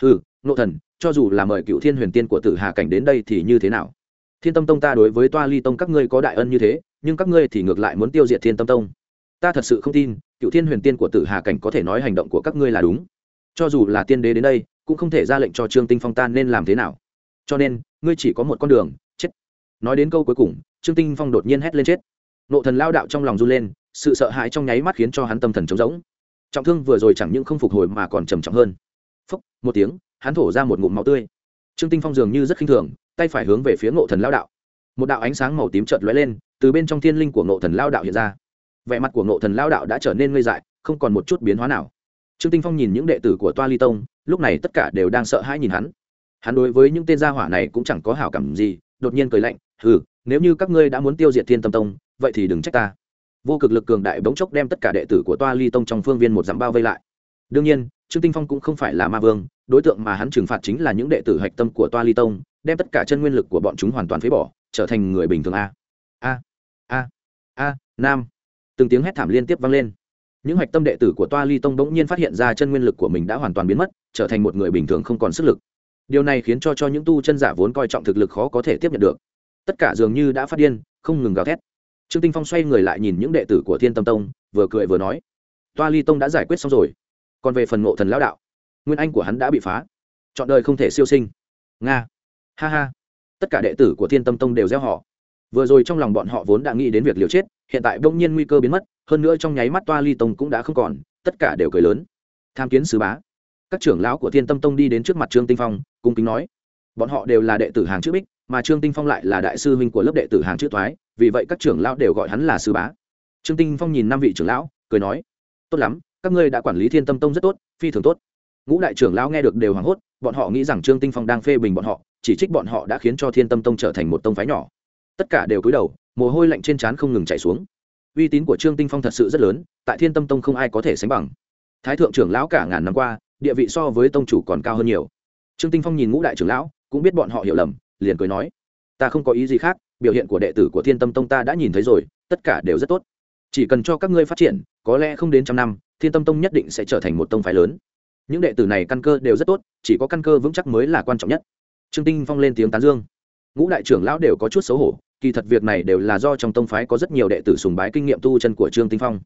[SPEAKER 1] ừ nộ thần, cho dù là mời cựu thiên huyền tiên của tử hà cảnh đến đây thì như thế nào? Thiên tâm tông ta đối với toa ly tông các ngươi có đại ân như thế, nhưng các ngươi thì ngược lại muốn tiêu diệt thiên tâm tông. Ta thật sự không tin, cựu thiên huyền tiên của tử hà cảnh có thể nói hành động của các ngươi là đúng. Cho dù là tiên đế đến đây, cũng không thể ra lệnh cho trương tinh phong ta nên làm thế nào. Cho nên, ngươi chỉ có một con đường, chết. Nói đến câu cuối cùng, trương tinh phong đột nhiên hét lên chết. Nộ thần lao đạo trong lòng run lên, sự sợ hãi trong nháy mắt khiến cho hắn tâm thần trống rỗng. Trọng thương vừa rồi chẳng những không phục hồi mà còn trầm trọng hơn phúc, một tiếng, hắn thổ ra một ngụm máu tươi. Trương tinh phong dường như rất khinh thường, tay phải hướng về phía ngộ thần lao đạo. Một đạo ánh sáng màu tím chợt lóe lên, từ bên trong thiên linh của ngộ thần lao đạo hiện ra. Vẻ mặt của ngộ thần lao đạo đã trở nên ngây dại, không còn một chút biến hóa nào. Trương tinh phong nhìn những đệ tử của toa ly tông, lúc này tất cả đều đang sợ hãi nhìn hắn. Hắn đối với những tên gia hỏa này cũng chẳng có hảo cảm gì, đột nhiên cười lạnh, hừ, nếu như các ngươi đã muốn tiêu diệt thiên tâm tông, vậy thì đừng trách ta. Vô cực lực cường đại bỗng chốc đem tất cả đệ tử của toa ly tông trong phương viên một dặm bao vây lại. Đương nhiên trương tinh phong cũng không phải là ma vương, đối tượng mà hắn trừng phạt chính là những đệ tử hạch tâm của toa ly tông, đem tất cả chân nguyên lực của bọn chúng hoàn toàn phế bỏ, trở thành người bình thường a. A a a, nam. Từng tiếng hét thảm liên tiếp vang lên. Những hạch tâm đệ tử của toa ly tông bỗng nhiên phát hiện ra chân nguyên lực của mình đã hoàn toàn biến mất, trở thành một người bình thường không còn sức lực. Điều này khiến cho cho những tu chân giả vốn coi trọng thực lực khó có thể tiếp nhận được. Tất cả dường như đã phát điên, không ngừng gào thét. Trương tinh phong xoay người lại nhìn những đệ tử của thiên tâm tông, vừa cười vừa nói, toa ly tông đã giải quyết xong rồi còn về phần ngộ thần lão đạo, nguyên anh của hắn đã bị phá, chọn đời không thể siêu sinh. Nga. Ha ha. Tất cả đệ tử của thiên tâm tông đều gieo họ. Vừa rồi trong lòng bọn họ vốn đã nghĩ đến việc liều chết, hiện tại bỗng nhiên nguy cơ biến mất, hơn nữa trong nháy mắt toa ly tông cũng đã không còn, tất cả đều cười lớn. Tham kiến sứ bá. Các trưởng lão của thiên tâm tông đi đến trước mặt trương tinh phong, cung kính nói. Bọn họ đều là đệ tử hàng chữ bích, mà trương tinh phong lại là đại sư huynh của lớp đệ tử hàng chữ thoái, vì vậy các trưởng lão đều gọi hắn là sư bá. Trương tinh phong nhìn năm vị trưởng lão, cười nói. Tốt lắm các ngươi đã quản lý thiên tâm tông rất tốt, phi thường tốt. Ngũ đại trưởng lão nghe được đều hoảng hốt, bọn họ nghĩ rằng trương tinh phong đang phê bình bọn họ, chỉ trích bọn họ đã khiến cho thiên tâm tông trở thành một tông phái nhỏ. Tất cả đều cúi đầu, mồ hôi lạnh trên trán không ngừng chảy xuống. Uy tín của trương tinh phong thật sự rất lớn, tại thiên tâm tông không ai có thể sánh bằng. Thái thượng trưởng lão cả ngàn năm qua, địa vị so với tông chủ còn cao hơn nhiều. Trương tinh phong nhìn ngũ đại trưởng lão, cũng biết bọn họ hiểu lầm, liền cười nói, ta không có ý gì khác, biểu hiện của đệ tử của thiên tâm tông ta đã nhìn thấy rồi, tất cả đều rất tốt. Chỉ cần cho các ngươi phát triển, có lẽ không đến trăm năm thiên tâm tông nhất định sẽ trở thành một tông phái lớn. Những đệ tử này căn cơ đều rất tốt, chỉ có căn cơ vững chắc mới là quan trọng nhất. Trương tinh phong lên tiếng tán dương. Ngũ đại trưởng lão đều có chút xấu hổ, kỳ thật việc này đều là do trong tông phái có rất nhiều đệ tử sùng bái kinh nghiệm tu chân của trương tinh phong.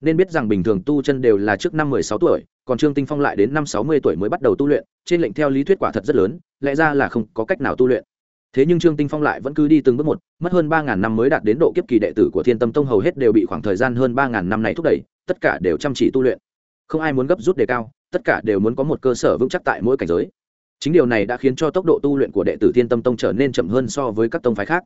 [SPEAKER 1] Nên biết rằng bình thường tu chân đều là trước năm mười sáu tuổi, còn trương tinh phong lại đến năm sáu mươi tuổi mới bắt đầu tu luyện, trên lệnh theo lý thuyết quả thật rất lớn, lẽ ra là không có cách nào tu luyện. Thế nhưng trương tinh phong lại vẫn cứ đi từng bước một, mất hơn ba ngàn năm mới đạt đến độ kiếp kỳ đệ tử của thiên tâm tông hầu hết đều bị khoảng thời gian hơn ba ngàn năm này thúc đẩy tất cả đều chăm chỉ tu luyện. Không ai muốn gấp rút đề cao, tất cả đều muốn có một cơ sở vững chắc tại mỗi cảnh giới. Chính điều này đã khiến cho tốc độ tu luyện của đệ tử thiên tâm tông trở nên chậm hơn so với các tông phái khác.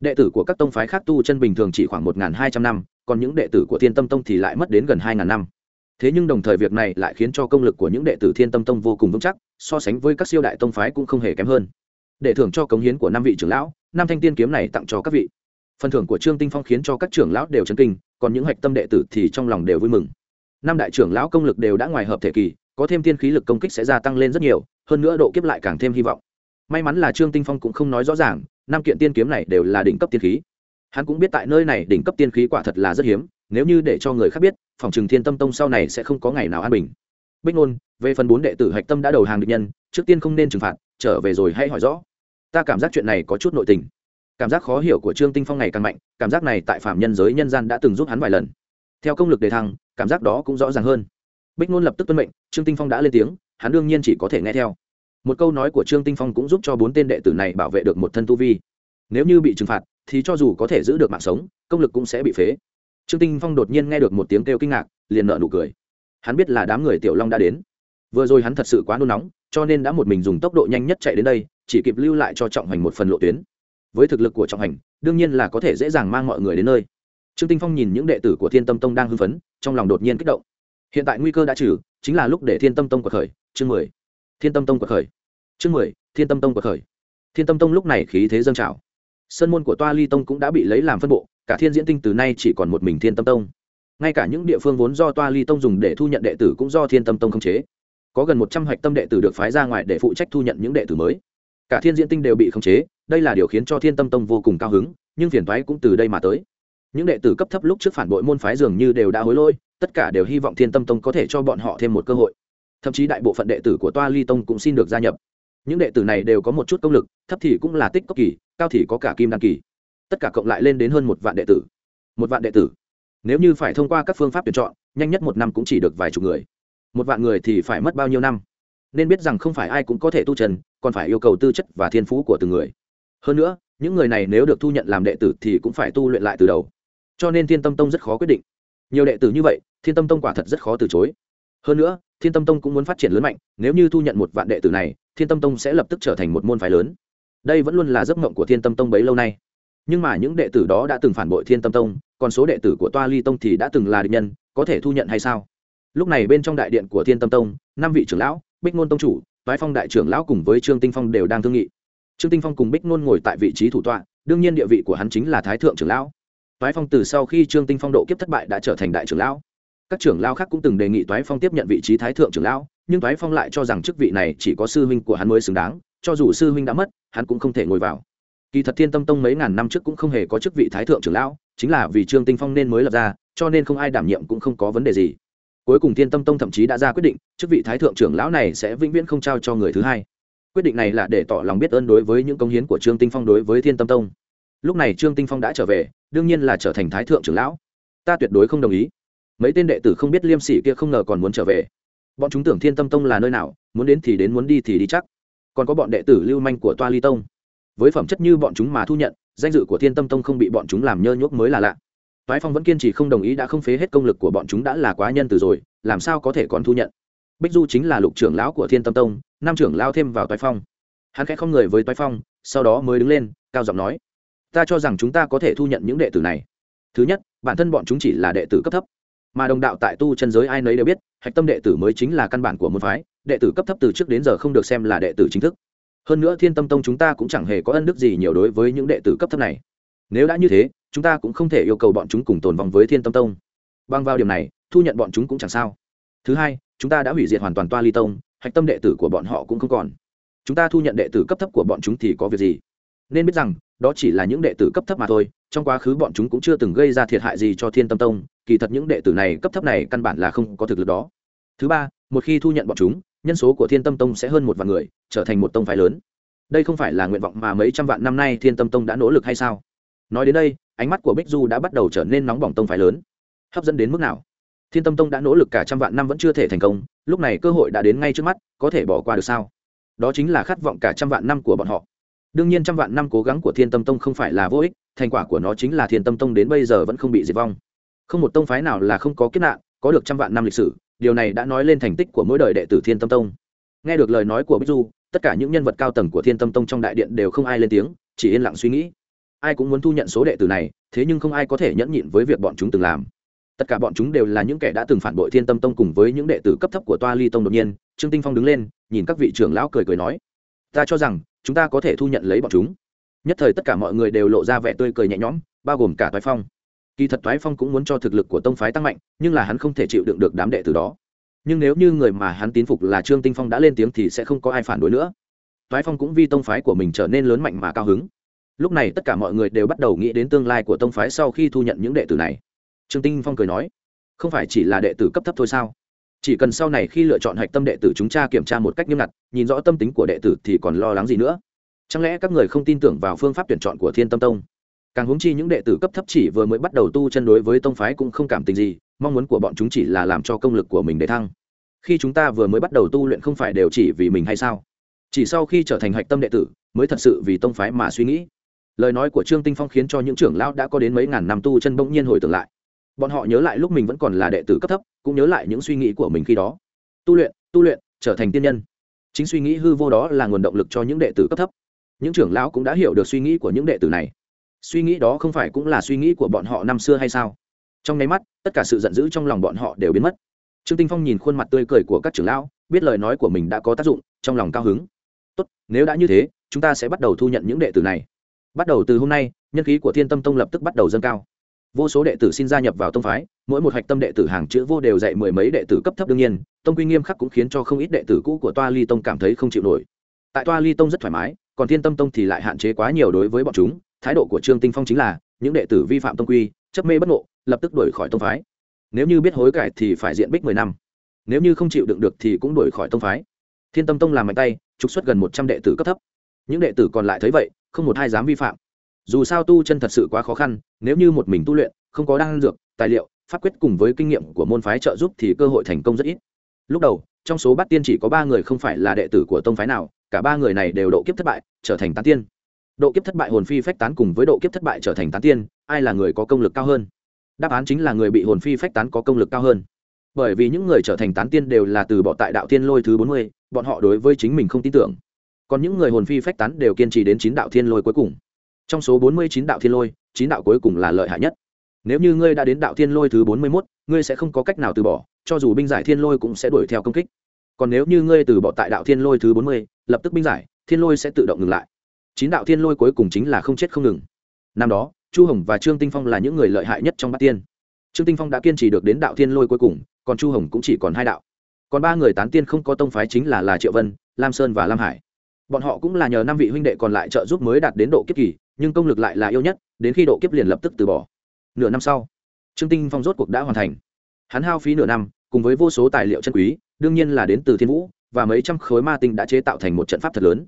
[SPEAKER 1] Đệ tử của các tông phái khác tu chân bình thường chỉ khoảng một hai trăm năm, còn những đệ tử của thiên tâm tông thì lại mất đến gần hai năm. Thế nhưng đồng thời việc này lại khiến cho công lực của những đệ tử thiên tâm tông vô cùng vững chắc, so sánh với các siêu đại tông phái cũng không hề kém hơn. Để thưởng cho cống hiến của năm vị trưởng lão, năm thanh tiên kiếm này tặng cho các vị. Phần thưởng của trương tinh phong khiến cho các trưởng lão đều chấn kinh còn những hạch tâm đệ tử thì trong lòng đều vui mừng. Năm đại trưởng lão công lực đều đã ngoài hợp thể kỳ, có thêm tiên khí lực công kích sẽ gia tăng lên rất nhiều, hơn nữa độ kiếp lại càng thêm hy vọng. May mắn là trương tinh phong cũng không nói rõ ràng, năm kiện tiên kiếm này đều là đỉnh cấp tiên khí. Hắn cũng biết tại nơi này đỉnh cấp tiên khí quả thật là rất hiếm, nếu như để cho người khác biết, phòng trừng thiên tâm tông sau này sẽ không có ngày nào an bình. Bích ngôn về phần bốn đệ tử hạch tâm đã đầu hàng địch nhân, trước tiên không nên trừng phạt, trở về rồi hãy hỏi rõ. Ta cảm giác chuyện này có chút nội tình cảm giác khó hiểu của trương tinh phong ngày càng mạnh, cảm giác này tại phạm nhân giới nhân gian đã từng giúp hắn vài lần. Theo công lực đề thăng, cảm giác đó cũng rõ ràng hơn. Bích ngôn lập tức tuân mệnh, trương tinh phong đã lên tiếng, hắn đương nhiên chỉ có thể nghe theo. Một câu nói của trương tinh phong cũng giúp cho bốn tên đệ tử này bảo vệ được một thân tu vi. Nếu như bị trừng phạt, thì cho dù có thể giữ được mạng sống, công lực cũng sẽ bị phế. Trương tinh phong đột nhiên nghe được một tiếng kêu kinh ngạc, liền nợ nụ cười. Hắn biết là đám người tiểu long đã đến. Vừa rồi hắn thật sự quá nôn nóng, cho nên đã một mình dùng tốc độ nhanh nhất chạy đến đây, chỉ kịp lưu lại cho trọng hành một phần lộ tuyến với thực lực của trọng hành, đương nhiên là có thể dễ dàng mang mọi người đến nơi. Trương tinh phong nhìn những đệ tử của thiên tâm tông đang hưng phấn, trong lòng đột nhiên kích động. Hiện tại nguy cơ đã trừ, chính là lúc để thiên tâm tông quật khởi. Chương mười. Thiên tâm tông quật khởi. Chương mười, thiên tâm tông quật khởi. Thiên tâm tông lúc này khí thế dâng trào. Sân môn của toa ly tông cũng đã bị lấy làm phân bộ, cả thiên diễn tinh từ nay chỉ còn một mình thiên tâm tông. Ngay cả những địa phương vốn do toa ly tông dùng để thu nhận đệ tử cũng do thiên tâm tông khống chế. Có gần một trăm hạch tâm đệ tử được phái ra ngoài để phụ trách thu nhận những đệ tử mới cả thiên diễn tinh đều bị khống chế đây là điều khiến cho thiên tâm tông vô cùng cao hứng nhưng phiền thoái cũng từ đây mà tới. Những đệ tử cấp thấp lúc trước phản bội môn phái dường như đều đã hối lỗi, tất cả đều hy vọng thiên tâm tông có thể cho bọn họ thêm một cơ hội. Thậm chí đại bộ phận đệ tử của toa ly tông cũng xin được gia nhập. Những đệ tử này đều có một chút công lực thấp thì cũng là tích cốc kỳ cao thì có cả kim đăng kỳ. Tất cả cộng lại lên đến hơn một vạn đệ tử. Một vạn đệ tử. Nếu như phải thông qua các phương pháp tuyển chọn nhanh nhất một năm cũng chỉ được vài chục người. Một vạn người thì phải mất bao nhiêu năm? Nên biết rằng không phải ai cũng có thể tu trần còn phải yêu cầu tư chất và thiên phú của từng người. Hơn nữa, những người này nếu được thu nhận làm đệ tử thì cũng phải tu luyện lại từ đầu. Cho nên thiên tâm tông rất khó quyết định. Nhiều đệ tử như vậy, thiên tâm tông quả thật rất khó từ chối. Hơn nữa, thiên tâm tông cũng muốn phát triển lớn mạnh, nếu như thu nhận một vạn đệ tử này, thiên tâm tông sẽ lập tức trở thành một môn phái lớn. Đây vẫn luôn là giấc mộng của thiên tâm tông bấy lâu nay. Nhưng mà những đệ tử đó đã từng phản bội thiên tâm tông, còn số đệ tử của toa ly tông thì đã từng là địch nhân, có thể thu nhận hay sao? Lúc này bên trong đại điện của thiên tâm tông, năm vị trưởng lão, bích ngôn tông chủ toái phong đại trưởng lão cùng với trương tinh phong đều đang thương nghị. Trương tinh phong cùng bích Nôn ngồi tại vị trí thủ tọa, đương nhiên địa vị của hắn chính là thái thượng trưởng lão. Toái phong từ sau khi trương tinh phong độ kiếp thất bại đã trở thành đại trưởng lão. Các trưởng lão khác cũng từng đề nghị toái phong tiếp nhận vị trí thái thượng trưởng lão, nhưng toái phong lại cho rằng chức vị này chỉ có sư huynh của hắn mới xứng đáng, cho dù sư huynh đã mất, hắn cũng không thể ngồi vào. Kỳ thật thiên tâm tông mấy ngàn năm trước cũng không hề có chức vị thái thượng trưởng lão, chính là vì trương tinh phong nên mới lập ra, cho nên không ai đảm nhiệm cũng không có vấn đề gì cuối cùng thiên tâm tông thậm chí đã ra quyết định, chức vị thái thượng trưởng lão này sẽ vĩnh viễn không trao cho người thứ hai. Quyết định này là để tỏ lòng biết ơn đối với những công hiến của trương tinh phong đối với thiên tâm tông. Lúc này trương tinh phong đã trở về, đương nhiên là trở thành thái thượng trưởng lão. Ta tuyệt đối không đồng ý. Mấy tên đệ tử không biết liêm sỉ kia không ngờ còn muốn trở về. Bọn chúng tưởng thiên tâm tông là nơi nào, muốn đến thì đến, muốn đi thì đi chắc. Còn có bọn đệ tử lưu manh của toa ly tông. Với phẩm chất như bọn chúng mà thu nhận, danh dự của thiên tâm tông không bị bọn chúng làm nhơ nhuốc mới là lạ toái phong vẫn kiên trì không đồng ý đã không phế hết công lực của bọn chúng đã là quá nhân từ rồi, làm sao có thể còn thu nhận? Bích du chính là lục trưởng lão của thiên tâm tông nam trưởng lao thêm vào toái phong. Hắn khẽ không người với toái phong, sau đó mới đứng lên, cao giọng nói, ta cho rằng chúng ta có thể thu nhận những đệ tử này. Thứ nhất, bản thân bọn chúng chỉ là đệ tử cấp thấp, mà đồng đạo tại tu chân giới ai nấy đều biết, hạch tâm đệ tử mới chính là căn bản của môn phái, đệ tử cấp thấp từ trước đến giờ không được xem là đệ tử chính thức. Hơn nữa thiên tâm tông chúng ta cũng chẳng hề có ân đức gì nhiều đối với những đệ tử cấp thấp này nếu đã như thế, chúng ta cũng không thể yêu cầu bọn chúng cùng tồn vong với thiên tâm tông. Bằng vào điểm này, thu nhận bọn chúng cũng chẳng sao. Thứ hai, chúng ta đã hủy diệt hoàn toàn toa ly tông, hạch tâm đệ tử của bọn họ cũng không còn. Chúng ta thu nhận đệ tử cấp thấp của bọn chúng thì có việc gì? Nên biết rằng, đó chỉ là những đệ tử cấp thấp mà thôi, trong quá khứ bọn chúng cũng chưa từng gây ra thiệt hại gì cho thiên tâm tông, kỳ thật những đệ tử này cấp thấp này căn bản là không có thực lực đó. Thứ ba, một khi thu nhận bọn chúng, nhân số của thiên tâm tông sẽ hơn một vạn người, trở thành một tông phái lớn. Đây không phải là nguyện vọng mà mấy trăm vạn năm nay thiên tâm tông đã nỗ lực hay sao? Nói đến đây, ánh mắt của bích du đã bắt đầu trở nên nóng bỏng tông phái lớn. Hấp dẫn đến mức nào? Thiên tâm tông đã nỗ lực cả trăm vạn năm vẫn chưa thể thành công, lúc này cơ hội đã đến ngay trước mắt, có thể bỏ qua được sao? Đó chính là khát vọng cả trăm vạn năm của bọn họ. Đương nhiên trăm vạn năm cố gắng của thiên tâm tông không phải là vô ích, thành quả của nó chính là thiên tâm tông đến bây giờ vẫn không bị diệt vong. Không một tông phái nào là không có kiếp nạn, có được trăm vạn năm lịch sử, điều này đã nói lên thành tích của mỗi đời đệ tử thiên tâm tông. Nghe được lời nói của bích du, tất cả những nhân vật cao tầng của thiên tâm tông trong đại điện đều không ai lên tiếng, chỉ yên lặng suy nghĩ ai cũng muốn thu nhận số đệ tử này, thế nhưng không ai có thể nhẫn nhịn với việc bọn chúng từng làm. Tất cả bọn chúng đều là những kẻ đã từng phản bội thiên tâm tông cùng với những đệ tử cấp thấp của toa ly tông đột nhiên, trương tinh phong đứng lên, nhìn các vị trưởng lão cười cười nói, ta cho rằng, chúng ta có thể thu nhận lấy bọn chúng. Nhất thời tất cả mọi người đều lộ ra vẻ tươi cười nhẹ nhõm, bao gồm cả toái phong. Kỳ thật toái phong cũng muốn cho thực lực của tông phái tăng mạnh, nhưng là hắn không thể chịu đựng được đám đệ tử đó. Nhưng nếu như người mà hắn tín phục là trương tinh phong đã lên tiếng thì sẽ không có ai phản đối nữa. Toái phong cũng vì tông phái của mình trở nên lớn mạnh mà cao hứng lúc này tất cả mọi người đều bắt đầu nghĩ đến tương lai của tông phái sau khi thu nhận những đệ tử này. Trương tinh phong cười nói, không phải chỉ là đệ tử cấp thấp thôi sao? Chỉ cần sau này khi lựa chọn hạch tâm đệ tử chúng ta kiểm tra một cách nghiêm ngặt, nhìn rõ tâm tính của đệ tử thì còn lo lắng gì nữa? Chẳng lẽ các người không tin tưởng vào phương pháp tuyển chọn của thiên tâm tông? Càng huống chi những đệ tử cấp thấp chỉ vừa mới bắt đầu tu chân đối với tông phái cũng không cảm tình gì, mong muốn của bọn chúng chỉ là làm cho công lực của mình để thăng. Khi chúng ta vừa mới bắt đầu tu luyện không phải đều chỉ vì mình hay sao? Chỉ sau khi trở thành hạch tâm đệ tử, mới thật sự vì tông phái mà suy nghĩ lời nói của trương tinh phong khiến cho những trưởng lão đã có đến mấy ngàn năm tu chân bỗng nhiên hồi tưởng lại. Bọn họ nhớ lại lúc mình vẫn còn là đệ tử cấp thấp, cũng nhớ lại những suy nghĩ của mình khi đó. Tu luyện tu luyện, trở thành tiên nhân. Chính suy nghĩ hư vô đó là nguồn động lực cho những đệ tử cấp thấp. Những trưởng lão cũng đã hiểu được suy nghĩ của những đệ tử này. Suy nghĩ đó không phải cũng là suy nghĩ của bọn họ năm xưa hay sao? Trong nháy mắt, tất cả sự giận dữ trong lòng bọn họ đều biến mất. Trương tinh phong nhìn khuôn mặt tươi cười của các trưởng lão, biết lời nói của mình đã có tác dụng, trong lòng cao hứng. Tốt, nếu đã như thế, chúng ta sẽ bắt đầu thu nhận những đệ tử này bắt đầu từ hôm nay, nhân khí của thiên tâm tông lập tức bắt đầu dâng cao. Vô số đệ tử xin gia nhập vào tông phái, mỗi một hạch tâm đệ tử hàng chữ vô đều dạy mười mấy đệ tử cấp thấp đương nhiên, tông quy nghiêm khắc cũng khiến cho không ít đệ tử cũ của toa ly tông cảm thấy không chịu nổi. Tại toa ly tông rất thoải mái, còn thiên tâm tông thì lại hạn chế quá nhiều đối với bọn chúng, thái độ của trương tinh phong chính là, những đệ tử vi phạm tông quy, chấp mê bất ngộ, lập tức đuổi khỏi tông phái. Nếu như biết hối cải thì phải diện bích mười năm, nếu như không chịu đựng được thì cũng đuổi khỏi tông phái. Thiên tâm tông làm mạnh tay, trục xuất gần một trăm đệ tử cấp thấp. Những đệ tử còn lại thấy vậy không một ai dám vi phạm. Dù sao tu chân thật sự quá khó khăn, nếu như một mình tu luyện, không có đan dược, tài liệu, pháp quyết cùng với kinh nghiệm của môn phái trợ giúp thì cơ hội thành công rất ít. Lúc đầu, trong số bát tiên chỉ có ba người không phải là đệ tử của tông phái nào, cả ba người này đều độ kiếp thất bại, trở thành tán tiên. Độ kiếp thất bại hồn phi phách tán cùng với độ kiếp thất bại trở thành tán tiên, ai là người có công lực cao hơn? Đáp án chính là người bị hồn phi phách tán có công lực cao hơn. Bởi vì những người trở thành tán tiên đều là từ bỏ tại đạo tiên lôi thứ bốn mươi, bọn họ đối với chính mình không tin tưởng còn những người hồn phi phách tán đều kiên trì đến chín đạo thiên lôi cuối cùng. Trong số bốn mươi chín đạo thiên lôi, chín đạo cuối cùng là lợi hại nhất. Nếu như ngươi đã đến đạo thiên lôi thứ bốn mươi mốt, ngươi sẽ không có cách nào từ bỏ, cho dù binh giải thiên lôi cũng sẽ đuổi theo công kích. Còn nếu như ngươi từ bỏ tại đạo thiên lôi thứ bốn mươi, lập tức binh giải, thiên lôi sẽ tự động ngừng lại. Chín đạo thiên lôi cuối cùng chính là không chết không ngừng. Năm đó, chu hồng và trương tinh phong là những người lợi hại nhất trong bát tiên. Trương tinh phong đã kiên trì được đến đạo thiên lôi cuối cùng, còn chu hồng cũng chỉ còn hai đạo. Còn ba người tán tiên không có tông phái chính là là triệu vân, lam sơn và lam hải bọn họ cũng là nhờ năm vị huynh đệ còn lại trợ giúp mới đạt đến độ kiếp kỳ, nhưng công lực lại là yêu nhất, đến khi độ kiếp liền lập tức từ bỏ. Nửa năm sau, trương tinh phong rốt cuộc đã hoàn thành. Hắn hao phí nửa năm, cùng với vô số tài liệu chân quý, đương nhiên là đến từ thiên vũ, và mấy trăm khối ma tinh đã chế tạo thành một trận pháp thật lớn.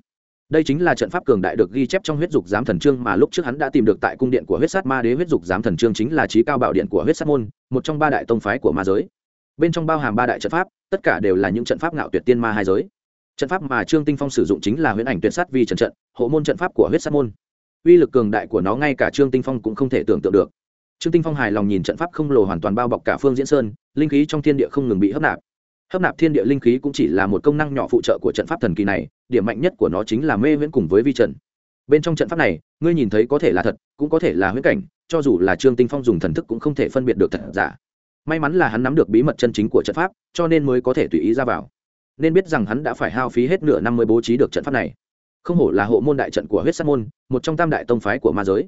[SPEAKER 1] Đây chính là trận pháp cường đại được ghi chép trong huyết dục giám thần trương mà lúc trước hắn đã tìm được tại cung điện của huyết sát ma đế huyết dục giám thần trương chính là trí cao bảo điện của huyết sát môn, một trong ba đại tông phái của ma giới. Bên trong bao hàm ba đại trận pháp, tất cả đều là những trận pháp ngạo tuyệt tiên ma hai giới trận pháp mà trương tinh phong sử dụng chính là huyễn ảnh tuyệt sát vi trận trận, hộ môn trận pháp của huyết sát môn. Uy lực cường đại của nó ngay cả trương tinh phong cũng không thể tưởng tượng được. Trương tinh phong hài lòng nhìn trận pháp không lồ hoàn toàn bao bọc cả phương diễn sơn, linh khí trong thiên địa không ngừng bị hấp nạp. Hấp nạp thiên địa linh khí cũng chỉ là một công năng nhỏ phụ trợ của trận pháp thần kỳ này, điểm mạnh nhất của nó chính là mê huyễn cùng với vi trận. bên trong trận pháp này, ngươi nhìn thấy có thể là thật, cũng có thể là huyễn cảnh, cho dù là trương tinh phong dùng thần thức cũng không thể phân biệt được thật giả. May mắn là hắn nắm được bí mật chân chính của trận pháp, cho nên mới có thể tùy ý ra vào nên biết rằng hắn đã phải hao phí hết nửa năm mới bố trí được trận pháp này. Không hổ là hộ môn đại trận của huyết sát môn, một trong tam đại tông phái của ma giới.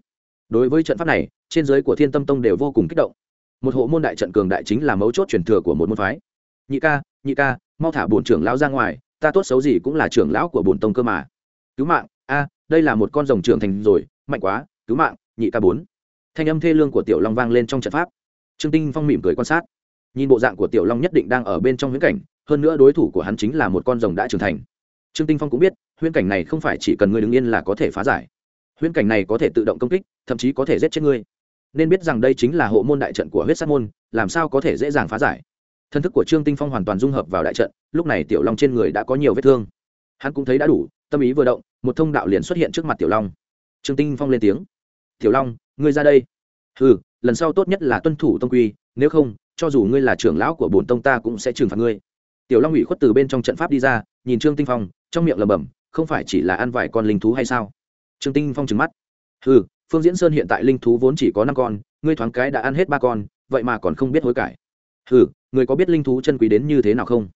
[SPEAKER 1] Đối với trận pháp này, trên giới của thiên tâm tông đều vô cùng kích động. Một hộ môn đại trận cường đại chính là mấu chốt truyền thừa của một môn phái. Nhị ca nhị ca, mau thả bổn trưởng lão ra ngoài, ta tốt xấu gì cũng là trưởng lão của bổn tông cơ mà. Cứu mạng, a, đây là một con rồng trưởng thành rồi, mạnh quá, cứu mạng, nhị ca bốn. Thanh âm thê lương của tiểu long vang lên trong trận pháp. Trương tinh phong mỉm cười quan sát. Nhìn bộ dạng của tiểu long nhất định đang ở bên trong huyễn cảnh hơn nữa đối thủ của hắn chính là một con rồng đã trưởng thành. Trương tinh phong cũng biết, huyễn cảnh này không phải chỉ cần ngươi đứng yên là có thể phá giải. Huyễn cảnh này có thể tự động công kích, thậm chí có thể giết chết ngươi. Nên biết rằng đây chính là hộ môn đại trận của huyết sát môn, làm sao có thể dễ dàng phá giải. Thân thức của trương tinh phong hoàn toàn dung hợp vào đại trận, lúc này tiểu long trên người đã có nhiều vết thương. Hắn cũng thấy đã đủ, tâm ý vừa động, một thông đạo liền xuất hiện trước mặt tiểu long. Trương tinh phong lên tiếng. Tiểu long, ngươi ra đây. Ừ lần sau tốt nhất là tuân thủ tông quy, nếu không, cho dù ngươi là trưởng lão của bổn tông ta cũng sẽ trừng phạt ngươi tiểu long ủy khuất từ bên trong trận pháp đi ra, nhìn trương tinh phong, trong miệng lẩm bẩm, không phải chỉ là ăn vài con linh thú hay sao? Trương tinh phong trừng mắt. Ừ phương diễn sơn hiện tại linh thú vốn chỉ có năm con, ngươi thoáng cái đã ăn hết ba con, vậy mà còn không biết hối cải. Ừ người có biết linh thú chân quý đến như thế nào không?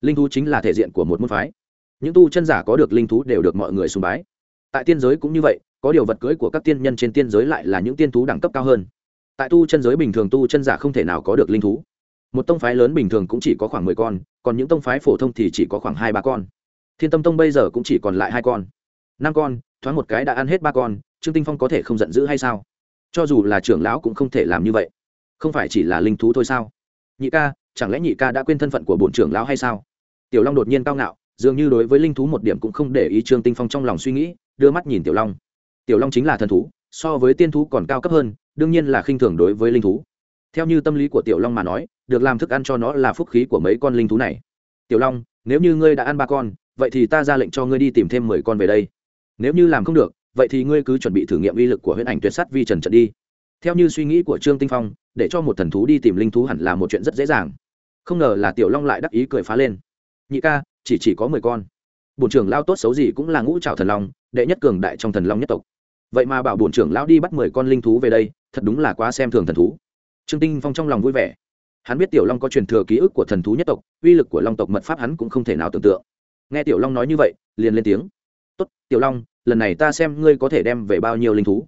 [SPEAKER 1] Linh thú chính là thể diện của một môn phái. Những tu chân giả có được linh thú đều được mọi người sùng bái. Tại tiên giới cũng như vậy, có điều vật cưới của các tiên nhân trên tiên giới lại là những tiên thú đẳng cấp cao hơn. Tại tu chân giới bình thường tu chân giả không thể nào có được linh thú. Một tông phái lớn bình thường cũng chỉ có khoảng mười con còn những tông phái phổ thông thì chỉ có khoảng hai ba con. Thiên tâm tông bây giờ cũng chỉ còn lại hai con. Năm con, thoáng một cái đã ăn hết ba con, trương tinh phong có thể không giận dữ hay sao? Cho dù là trưởng lão cũng không thể làm như vậy. Không phải chỉ là linh thú thôi sao? Nhị ca, chẳng lẽ nhị ca đã quên thân phận của bổn trưởng lão hay sao? Tiểu long đột nhiên cao ngạo, dường như đối với linh thú một điểm cũng không để ý trương tinh phong trong lòng suy nghĩ, đưa mắt nhìn tiểu long. Tiểu long chính là thần thú, so với tiên thú còn cao cấp hơn, đương nhiên là khinh thường đối với linh thú theo như tâm lý của tiểu long mà nói, được làm thức ăn cho nó là phúc khí của mấy con linh thú này. Tiểu long, nếu như ngươi đã ăn ba con, vậy thì ta ra lệnh cho ngươi đi tìm thêm mười con về đây. Nếu như làm không được, vậy thì ngươi cứ chuẩn bị thử nghiệm uy lực của huyễn ảnh tuyệt sắt vi trần trận đi. Theo như suy nghĩ của trương tinh phong, để cho một thần thú đi tìm linh thú hẳn là một chuyện rất dễ dàng. Không ngờ là tiểu long lại đắc ý cười phá lên. Nhị ca, chỉ chỉ có mười con. Bổn trưởng lao tốt xấu gì cũng là ngũ trào thần long, đệ nhất cường đại trong thần long nhất tộc. Vậy mà bảo bổn trưởng lão đi bắt mười con linh thú về đây, thật đúng là quá xem thường thần thú trương tinh phong trong lòng vui vẻ. Hắn biết tiểu long có truyền thừa ký ức của thần thú nhất tộc, uy lực của long tộc mật pháp hắn cũng không thể nào tưởng tượng. Nghe tiểu long nói như vậy, liền lên tiếng. Tốt, tiểu long, lần này ta xem ngươi có thể đem về bao nhiêu linh thú.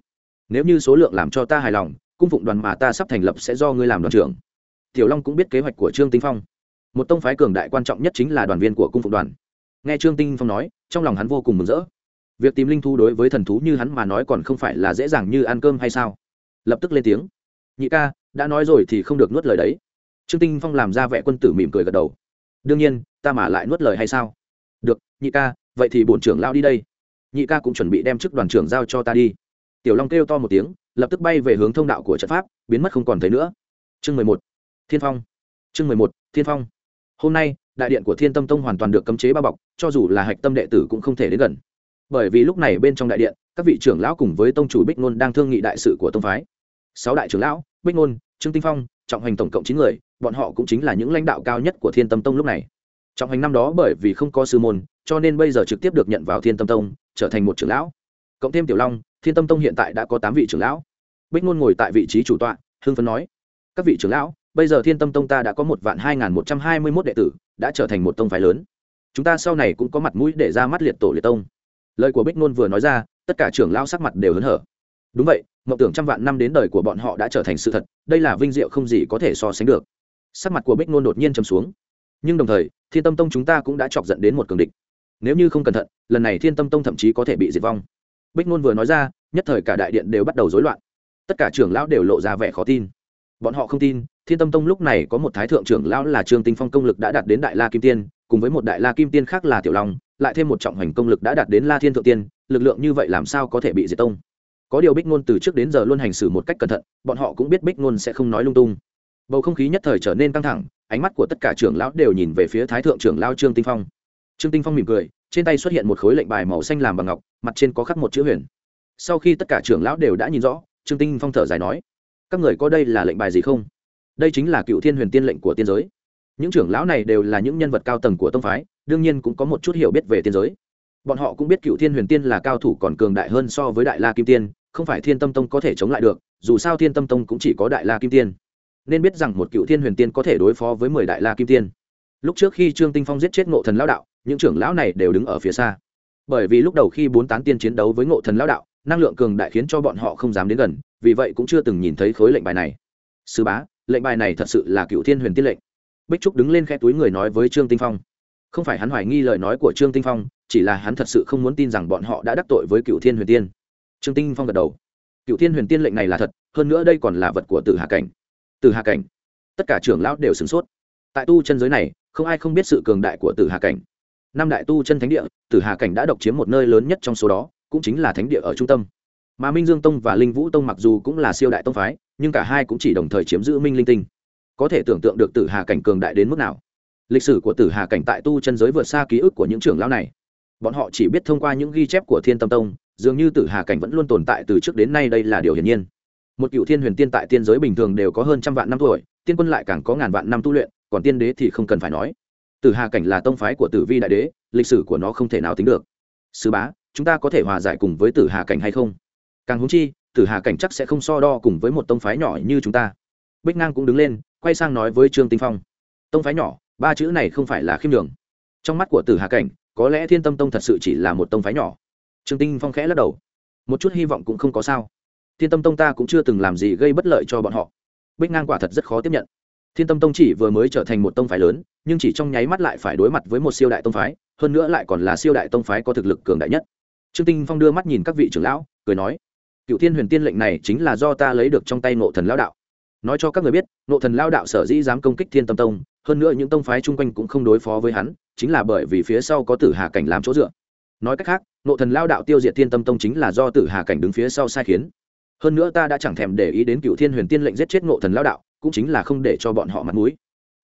[SPEAKER 1] Nếu như số lượng làm cho ta hài lòng, cung phụng đoàn mà ta sắp thành lập sẽ do ngươi làm đoàn trưởng. Tiểu long cũng biết kế hoạch của trương tinh phong. Một tông phái cường đại quan trọng nhất chính là đoàn viên của cung phụng đoàn. Nghe trương tinh phong nói, trong lòng hắn vô cùng mừng rỡ. Việc tìm linh thú đối với thần thú như hắn mà nói còn không phải là dễ dàng như ăn cơm hay sao? Lập tức lên tiếng. Nhị ca đã nói rồi thì không được nuốt lời đấy. Trương tinh phong làm ra vẻ quân tử mỉm cười gật đầu. Đương nhiên, ta mà lại nuốt lời hay sao? Được, nhị ca, vậy thì bổn trưởng lao đi đây. Nhị ca cũng chuẩn bị đem chức đoàn trưởng giao cho ta đi. Tiểu long kêu to một tiếng, lập tức bay về hướng thông đạo của trận pháp, biến mất không còn thấy nữa. Chương mười một. Thiên phong. Chương mười một, thiên phong. Hôm nay, đại điện của thiên tâm tông hoàn toàn được cấm chế bao bọc, cho dù là hạch tâm đệ tử cũng không thể đến gần. Bởi vì lúc này bên trong đại điện, các vị trưởng lão cùng với tông chủ bích ngôn đang thương nghị đại sự của tông phái. Sáu đại trưởng lão, bích ngôn trương tinh phong, trọng hành tổng cộng chín người, bọn họ cũng chính là những lãnh đạo cao nhất của thiên tâm tông lúc này. Trọng hành năm đó bởi vì không có sư môn, cho nên bây giờ trực tiếp được nhận vào thiên tâm tông, trở thành một trưởng lão. Cộng thêm tiểu long, thiên tâm tông hiện tại đã có tám vị trưởng lão. Bích ngôn ngồi tại vị trí chủ tọa hương phấn nói, các vị trưởng lão, bây giờ thiên tâm tông ta đã có một vạn hai n một trăm hai mươi mốt đệ tử, đã trở thành một tông phái lớn. Chúng ta sau này cũng có mặt mũi để ra mắt liệt tổ liệt tông. Lời của bích ngôn vừa nói ra, tất cả trưởng lão sắc mặt đều hớn hở. Đúng vậy mộng tưởng trăm vạn năm đến đời của bọn họ đã trở thành sự thật, đây là vinh diệu không gì có thể so sánh được. Sắc mặt của bích nôn đột nhiên chấm xuống. Nhưng đồng thời, thiên tâm tông chúng ta cũng đã chọc dẫn đến một cường địch. Nếu như không cẩn thận, lần này thiên tâm tông thậm chí có thể bị diệt vong. Bích nôn vừa nói ra, nhất thời cả đại điện đều bắt đầu rối loạn. Tất cả trưởng lão đều lộ ra vẻ khó tin. Bọn họ không tin, thiên tâm tông lúc này có một thái thượng trưởng lão là trương tinh phong công lực đã đạt đến đại la kim tiên, cùng với một đại la kim tiên khác là tiểu long, lại thêm một trọng hành công lực đã đạt đến la thiên thượng tiên, lực lượng như vậy làm sao có thể bị diệt tông? Có điều bích ngôn từ trước đến giờ luôn hành xử một cách cẩn thận, bọn họ cũng biết bích ngôn sẽ không nói lung tung. Bầu không khí nhất thời trở nên căng thẳng, ánh mắt của tất cả trưởng lão đều nhìn về phía thái thượng trưởng lão trương tinh phong. Trương tinh phong mỉm cười, trên tay xuất hiện một khối lệnh bài màu xanh làm bằng ngọc, mặt trên có khắc một chữ huyền. Sau khi tất cả trưởng lão đều đã nhìn rõ, trương tinh phong thở dài nói, các người có đây là lệnh bài gì không? Đây chính là cựu thiên huyền tiên lệnh của tiên giới. Những trưởng lão này đều là những nhân vật cao tầng của tông phái, đương nhiên cũng có một chút hiểu biết về tiên giới bọn họ cũng biết cựu thiên huyền tiên là cao thủ còn cường đại hơn so với đại la kim tiên, không phải thiên tâm tông có thể chống lại được, dù sao thiên tâm tông cũng chỉ có đại la kim tiên. Nên biết rằng một cựu thiên huyền tiên có thể đối phó với mười đại la kim tiên. Lúc trước khi trương tinh phong giết chết ngộ thần lão đạo, những trưởng lão này đều đứng ở phía xa. Bởi vì lúc đầu khi bốn tán tiên chiến đấu với ngộ thần lão đạo, năng lượng cường đại khiến cho bọn họ không dám đến gần, vì vậy cũng chưa từng nhìn thấy khối lệnh bài này. Sư bá, lệnh bài này thật sự là cựu thiên huyền tiên lệnh. Bích trúc đứng lên khe túi người nói với trương tinh phong. Không phải hắn hoài nghi lời nói của trương tinh phong chỉ là hắn thật sự không muốn tin rằng bọn họ đã đắc tội với cựu thiên huyền tiên. Trương tinh phong gật đầu. Cựu thiên huyền tiên lệnh này là thật, hơn nữa đây còn là vật của tử hà cảnh. Tử hà cảnh. Tất cả trưởng lão đều sửng sốt. Tại tu chân giới này, không ai không biết sự cường đại của tử hà cảnh. Năm đại tu chân thánh địa, tử hà cảnh đã độc chiếm một nơi lớn nhất trong số đó, cũng chính là thánh địa ở trung tâm. Mà minh dương tông và linh vũ tông mặc dù cũng là siêu đại tông phái, nhưng cả hai cũng chỉ đồng thời chiếm giữ minh linh tinh. Có thể tưởng tượng được tử hà cảnh cường đại đến mức nào. Lịch sử của tử hà cảnh tại tu chân giới vượt xa ký ức của những trưởng lão này bọn họ chỉ biết thông qua những ghi chép của thiên tâm tông, dường như tử hà cảnh vẫn luôn tồn tại từ trước đến nay đây là điều hiển nhiên. Một cựu thiên huyền tiên tại tiên giới bình thường đều có hơn trăm vạn năm tuổi, tiên quân lại càng có ngàn vạn năm tu luyện, còn tiên đế thì không cần phải nói. Tử hà cảnh là tông phái của tử vi đại đế, lịch sử của nó không thể nào tính được. Sứ bá, chúng ta có thể hòa giải cùng với tử hà cảnh hay không? Càng húng chi, tử hà cảnh chắc sẽ không so đo cùng với một tông phái nhỏ như chúng ta. Bích ngang cũng đứng lên, quay sang nói với trương tinh phong. Tông phái nhỏ, ba chữ này không phải là khiêm đường trong mắt của tử hà cảnh có lẽ thiên tâm tông thật sự chỉ là một tông phái nhỏ. Trương tinh phong khẽ lắc đầu. Một chút hy vọng cũng không có sao. Thiên tâm tông ta cũng chưa từng làm gì gây bất lợi cho bọn họ. Bích ngang quả thật rất khó tiếp nhận. Thiên tâm tông chỉ vừa mới trở thành một tông phái lớn, nhưng chỉ trong nháy mắt lại phải đối mặt với một siêu đại tông phái, hơn nữa lại còn là siêu đại tông phái có thực lực cường đại nhất. Trương tinh phong đưa mắt nhìn các vị trưởng lão, cười nói, cựu thiên huyền tiên lệnh này chính là do ta lấy được trong tay ngộ thần lao đạo. Nói cho các người biết, ngộ thần lao đạo sở dĩ dám công kích thiên tâm tông, hơn nữa những tông phái chung quanh cũng không đối phó với hắn chính là bởi vì phía sau có tử hà cảnh làm chỗ dựa. Nói cách khác, ngộ thần lao đạo tiêu diệt thiên tâm tông chính là do tử hà cảnh đứng phía sau sai khiến. Hơn nữa ta đã chẳng thèm để ý đến cựu thiên huyền tiên lệnh giết chết ngộ thần lao đạo, cũng chính là không để cho bọn họ mặt mũi.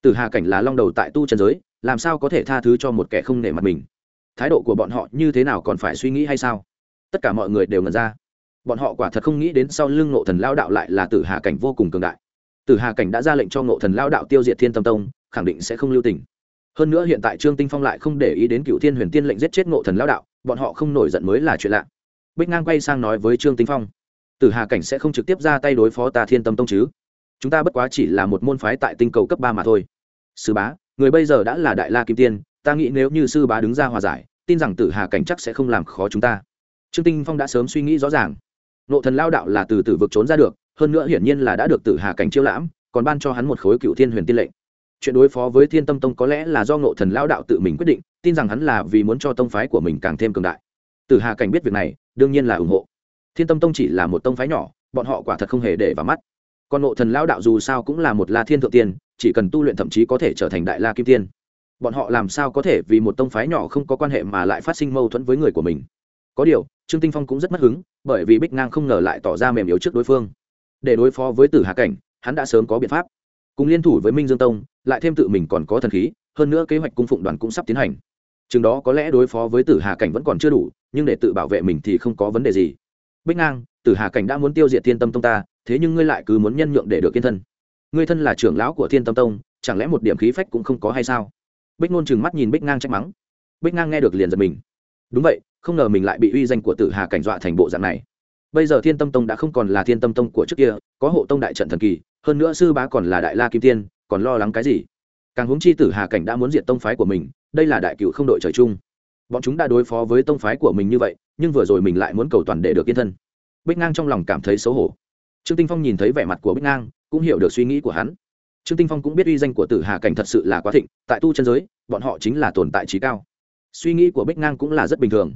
[SPEAKER 1] Tử hà cảnh là long đầu tại tu trần giới, làm sao có thể tha thứ cho một kẻ không nể mặt mình? Thái độ của bọn họ như thế nào còn phải suy nghĩ hay sao? Tất cả mọi người đều ngần ra. Bọn họ quả thật không nghĩ đến sau lưng ngộ thần lao đạo lại là tử hà cảnh vô cùng cường đại. Tử hà cảnh đã ra lệnh cho ngộ thần lao đạo tiêu diệt thiên tâm tông, khẳng định sẽ không lưu tình hơn nữa hiện tại trương tinh phong lại không để ý đến cựu thiên huyền tiên lệnh giết chết ngộ thần lao đạo, bọn họ không nổi giận mới là chuyện lạ. Bích ngang quay sang nói với trương tinh phong, tử hà cảnh sẽ không trực tiếp ra tay đối phó ta thiên tâm tông chứ? Chúng ta bất quá chỉ là một môn phái tại tinh cầu cấp ba mà thôi. Sư bá, người bây giờ đã là đại la kim tiên, ta nghĩ nếu như sư bá đứng ra hòa giải, tin rằng tử hà cảnh chắc sẽ không làm khó chúng ta. Trương tinh phong đã sớm suy nghĩ rõ ràng. Nộ thần lao đạo là từ tử vực trốn ra được, hơn nữa hiển nhiên là đã được tử hà cảnh chiêu lãm, còn ban cho hắn một khối cựu thiên huyền tiên lệnh chuyện đối phó với thiên tâm tông có lẽ là do ngộ thần lao đạo tự mình quyết định, tin rằng hắn là vì muốn cho tông phái của mình càng thêm cường đại. Tử hà cảnh biết việc này, đương nhiên là ủng hộ. Thiên tâm tông chỉ là một tông phái nhỏ, bọn họ quả thật không hề để vào mắt. Còn ngộ thần lao đạo dù sao cũng là một la thiên thượng tiên, chỉ cần tu luyện thậm chí có thể trở thành đại la kim tiên. Bọn họ làm sao có thể vì một tông phái nhỏ không có quan hệ mà lại phát sinh mâu thuẫn với người của mình? Có điều, trương tinh phong cũng rất mất hứng, bởi vì bích ngang không ngờ lại tỏ ra mềm yếu trước đối phương. Để đối phó với tử hà cảnh, hắn đã sớm có biện pháp cùng liên thủ với minh dương tông, lại thêm tự mình còn có thần khí, hơn nữa kế hoạch cung phụng đoàn cũng sắp tiến hành. Chừng đó có lẽ đối phó với tử hà cảnh vẫn còn chưa đủ, nhưng để tự bảo vệ mình thì không có vấn đề gì. Bích ngang, tử hà cảnh đã muốn tiêu diệt thiên tâm tông ta, thế nhưng ngươi lại cứ muốn nhân nhượng để được kiên thân. Ngươi thân là trưởng lão của thiên tâm tông, chẳng lẽ một điểm khí phách cũng không có hay sao? Bích ngôn chừng mắt nhìn bích ngang trách mắng. Bích ngang nghe được liền giật mình. Đúng vậy, không ngờ mình lại bị uy danh của tử hà cảnh dọa thành bộ dạng này bây giờ thiên tâm tông đã không còn là thiên tâm tông của trước kia, có hộ tông đại trận thần kỳ, hơn nữa sư bá còn là đại la kim tiên, còn lo lắng cái gì? Càng huống chi tử hà cảnh đã muốn diệt tông phái của mình, đây là đại cựu không đội trời chung. Bọn chúng đã đối phó với tông phái của mình như vậy, nhưng vừa rồi mình lại muốn cầu toàn để được yên thân. Bích ngang trong lòng cảm thấy xấu hổ. Trương tinh phong nhìn thấy vẻ mặt của bích ngang, cũng hiểu được suy nghĩ của hắn. Trương tinh phong cũng biết uy danh của tử hà cảnh thật sự là quá thịnh, tại tu chân giới, bọn họ chính là tồn tại trí cao. Suy nghĩ của bích ngang cũng là rất bình thường.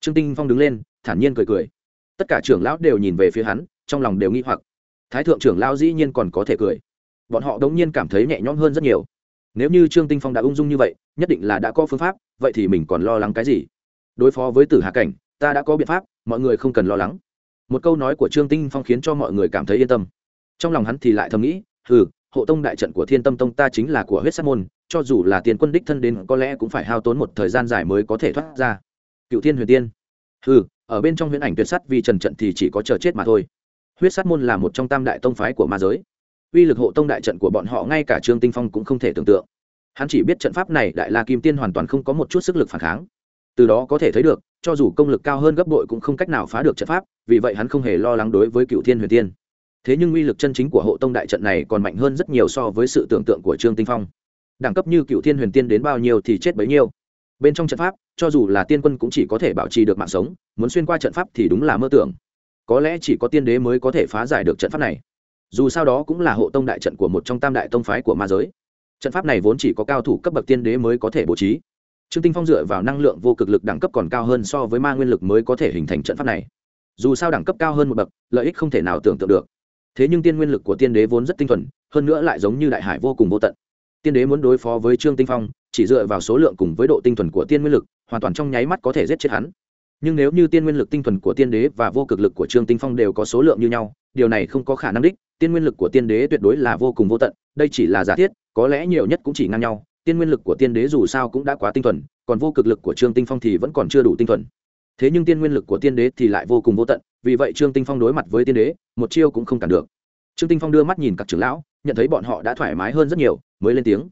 [SPEAKER 1] Trương tinh phong đứng lên, thản nhiên cười cười tất cả trưởng lão đều nhìn về phía hắn, trong lòng đều nghi hoặc. Thái thượng trưởng lão dĩ nhiên còn có thể cười. Bọn họ đống nhiên cảm thấy nhẹ nhõm hơn rất nhiều. Nếu như trương tinh phong đã ung dung như vậy, nhất định là đã có phương pháp, vậy thì mình còn lo lắng cái gì? Đối phó với tử hạ cảnh, ta đã có biện pháp, mọi người không cần lo lắng. Một câu nói của trương tinh phong khiến cho mọi người cảm thấy yên tâm. Trong lòng hắn thì lại thầm nghĩ ừ hộ tông đại trận của thiên tâm tông ta chính là của huyết sát môn, cho dù là tiền quân đích thân đến, có lẽ cũng phải hao tốn một thời gian dài mới có thể thoát ra. Cựu thiên huyền tiên ừ ở bên trong huyễn ảnh tuyệt sắt vì trần trận thì chỉ có chờ chết mà thôi. Huyết sát môn là một trong tam đại tông phái của ma giới. Uy lực hộ tông đại trận của bọn họ ngay cả trương tinh phong cũng không thể tưởng tượng. Hắn chỉ biết trận pháp này đại la kim tiên hoàn toàn không có một chút sức lực phản kháng. Từ đó có thể thấy được, cho dù công lực cao hơn gấp bội cũng không cách nào phá được trận pháp, vì vậy hắn không hề lo lắng đối với cựu thiên huyền tiên. Thế nhưng uy lực chân chính của hộ tông đại trận này còn mạnh hơn rất nhiều so với sự tưởng tượng của trương tinh phong. Đẳng cấp như cựu thiên huyền tiên đến bao nhiêu thì chết bấy nhiêu bên trong trận pháp, cho dù là tiên quân cũng chỉ có thể bảo trì được mạng sống, muốn xuyên qua trận pháp thì đúng là mơ tưởng. Có lẽ chỉ có tiên đế mới có thể phá giải được trận pháp này. Dù sao đó cũng là hộ tông đại trận của một trong tam đại tông phái của ma giới. Trận pháp này vốn chỉ có cao thủ cấp bậc tiên đế mới có thể bố trí. Trương tinh phong dựa vào năng lượng vô cực lực đẳng cấp còn cao hơn so với ma nguyên lực mới có thể hình thành trận pháp này. Dù sao đẳng cấp cao hơn một bậc, lợi ích không thể nào tưởng tượng được. Thế nhưng tiên nguyên lực của tiên đế vốn rất tinh thuần, hơn nữa lại giống như đại hải vô cùng vô tận tiên đế muốn đối phó với trương tinh phong, chỉ dựa vào số lượng cùng với độ tinh thuần của tiên nguyên lực, hoàn toàn trong nháy mắt có thể giết chết hắn. Nhưng nếu như tiên nguyên lực tinh thuần của tiên đế và vô cực lực của trương tinh phong đều có số lượng như nhau, điều này không có khả năng đích, tiên nguyên lực của tiên đế tuyệt đối là vô cùng vô tận, đây chỉ là giả thiết, có lẽ nhiều nhất cũng chỉ ngang nhau, tiên nguyên lực của tiên đế dù sao cũng đã quá tinh thuần, còn vô cực lực của trương tinh phong thì vẫn còn chưa đủ tinh thuần. Thế nhưng tiên nguyên lực của tiên đế thì lại vô cùng vô tận, vì vậy trương tinh phong đối mặt với tiên đế, một chiêu cũng không cản được. Trương tinh phong đưa mắt nhìn các trưởng lão, nhận thấy bọn họ đã thoải mái hơn rất nhiều mới lên tiếng.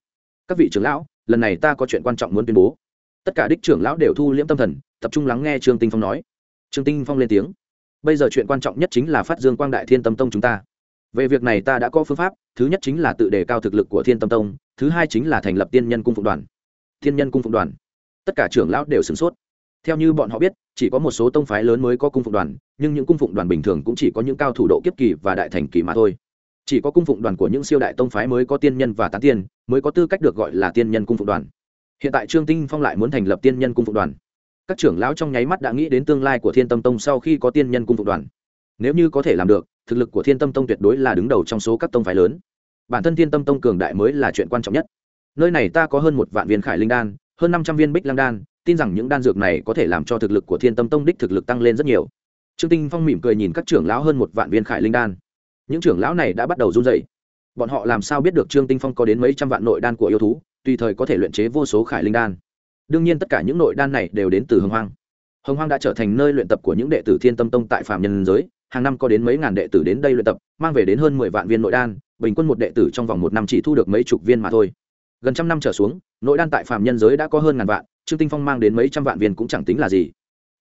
[SPEAKER 1] Các vị trưởng lão, lần này ta có chuyện quan trọng muốn tuyên bố. Tất cả đích trưởng lão đều thu liễm tâm thần, tập trung lắng nghe trương tinh phong nói. Trương tinh phong lên tiếng. Bây giờ chuyện quan trọng nhất chính là phát dương quang đại thiên tâm tông chúng ta. Về việc này ta đã có phương pháp, thứ nhất chính là tự đề cao thực lực của thiên tâm tông, thứ hai chính là thành lập tiên nhân cung phụng đoàn. Thiên nhân cung phụng đoàn. Tất cả trưởng lão đều sửng sốt. Theo như bọn họ biết, chỉ có một số tông phái lớn mới có cung phụng đoàn, nhưng những cung phụng đoàn bình thường cũng chỉ có những cao thủ độ kiếp kỳ và đại thành kỳ mà thôi chỉ có cung phụng đoàn của những siêu đại tông phái mới có tiên nhân và tán tiên, mới có tư cách được gọi là tiên nhân cung phụng đoàn. Hiện tại trương tinh phong lại muốn thành lập tiên nhân cung phụng đoàn. Các trưởng lão trong nháy mắt đã nghĩ đến tương lai của thiên tâm tông sau khi có tiên nhân cung phụng đoàn. Nếu như có thể làm được, thực lực của thiên tâm tông tuyệt đối là đứng đầu trong số các tông phái lớn. Bản thân thiên tâm tông cường đại mới là chuyện quan trọng nhất. Nơi này ta có hơn một vạn viên khải linh đan, hơn năm trăm viên bích lăng đan, tin rằng những đan dược này có thể làm cho thực lực của thiên tâm tông đích thực lực tăng lên rất nhiều. Trương tinh phong mỉm cười nhìn các trưởng lão hơn một vạn viên khải linh đan những trưởng lão này đã bắt đầu run dậy bọn họ làm sao biết được trương tinh phong có đến mấy trăm vạn nội đan của yêu thú, tùy thời có thể luyện chế vô số khải linh đan. Đương nhiên tất cả những nội đan này đều đến từ hồng hoang. Hồng hoang đã trở thành nơi luyện tập của những đệ tử thiên tâm tông tại phạm nhân giới. Hàng năm có đến mấy ngàn đệ tử đến đây luyện tập, mang về đến hơn mười vạn viên nội đan, bình quân một đệ tử trong vòng một năm chỉ thu được mấy chục viên mà thôi. Gần trăm năm trở xuống, nội đan tại phạm nhân giới đã có hơn ngàn vạn, trương tinh phong mang đến mấy trăm vạn viên cũng chẳng tính là gì.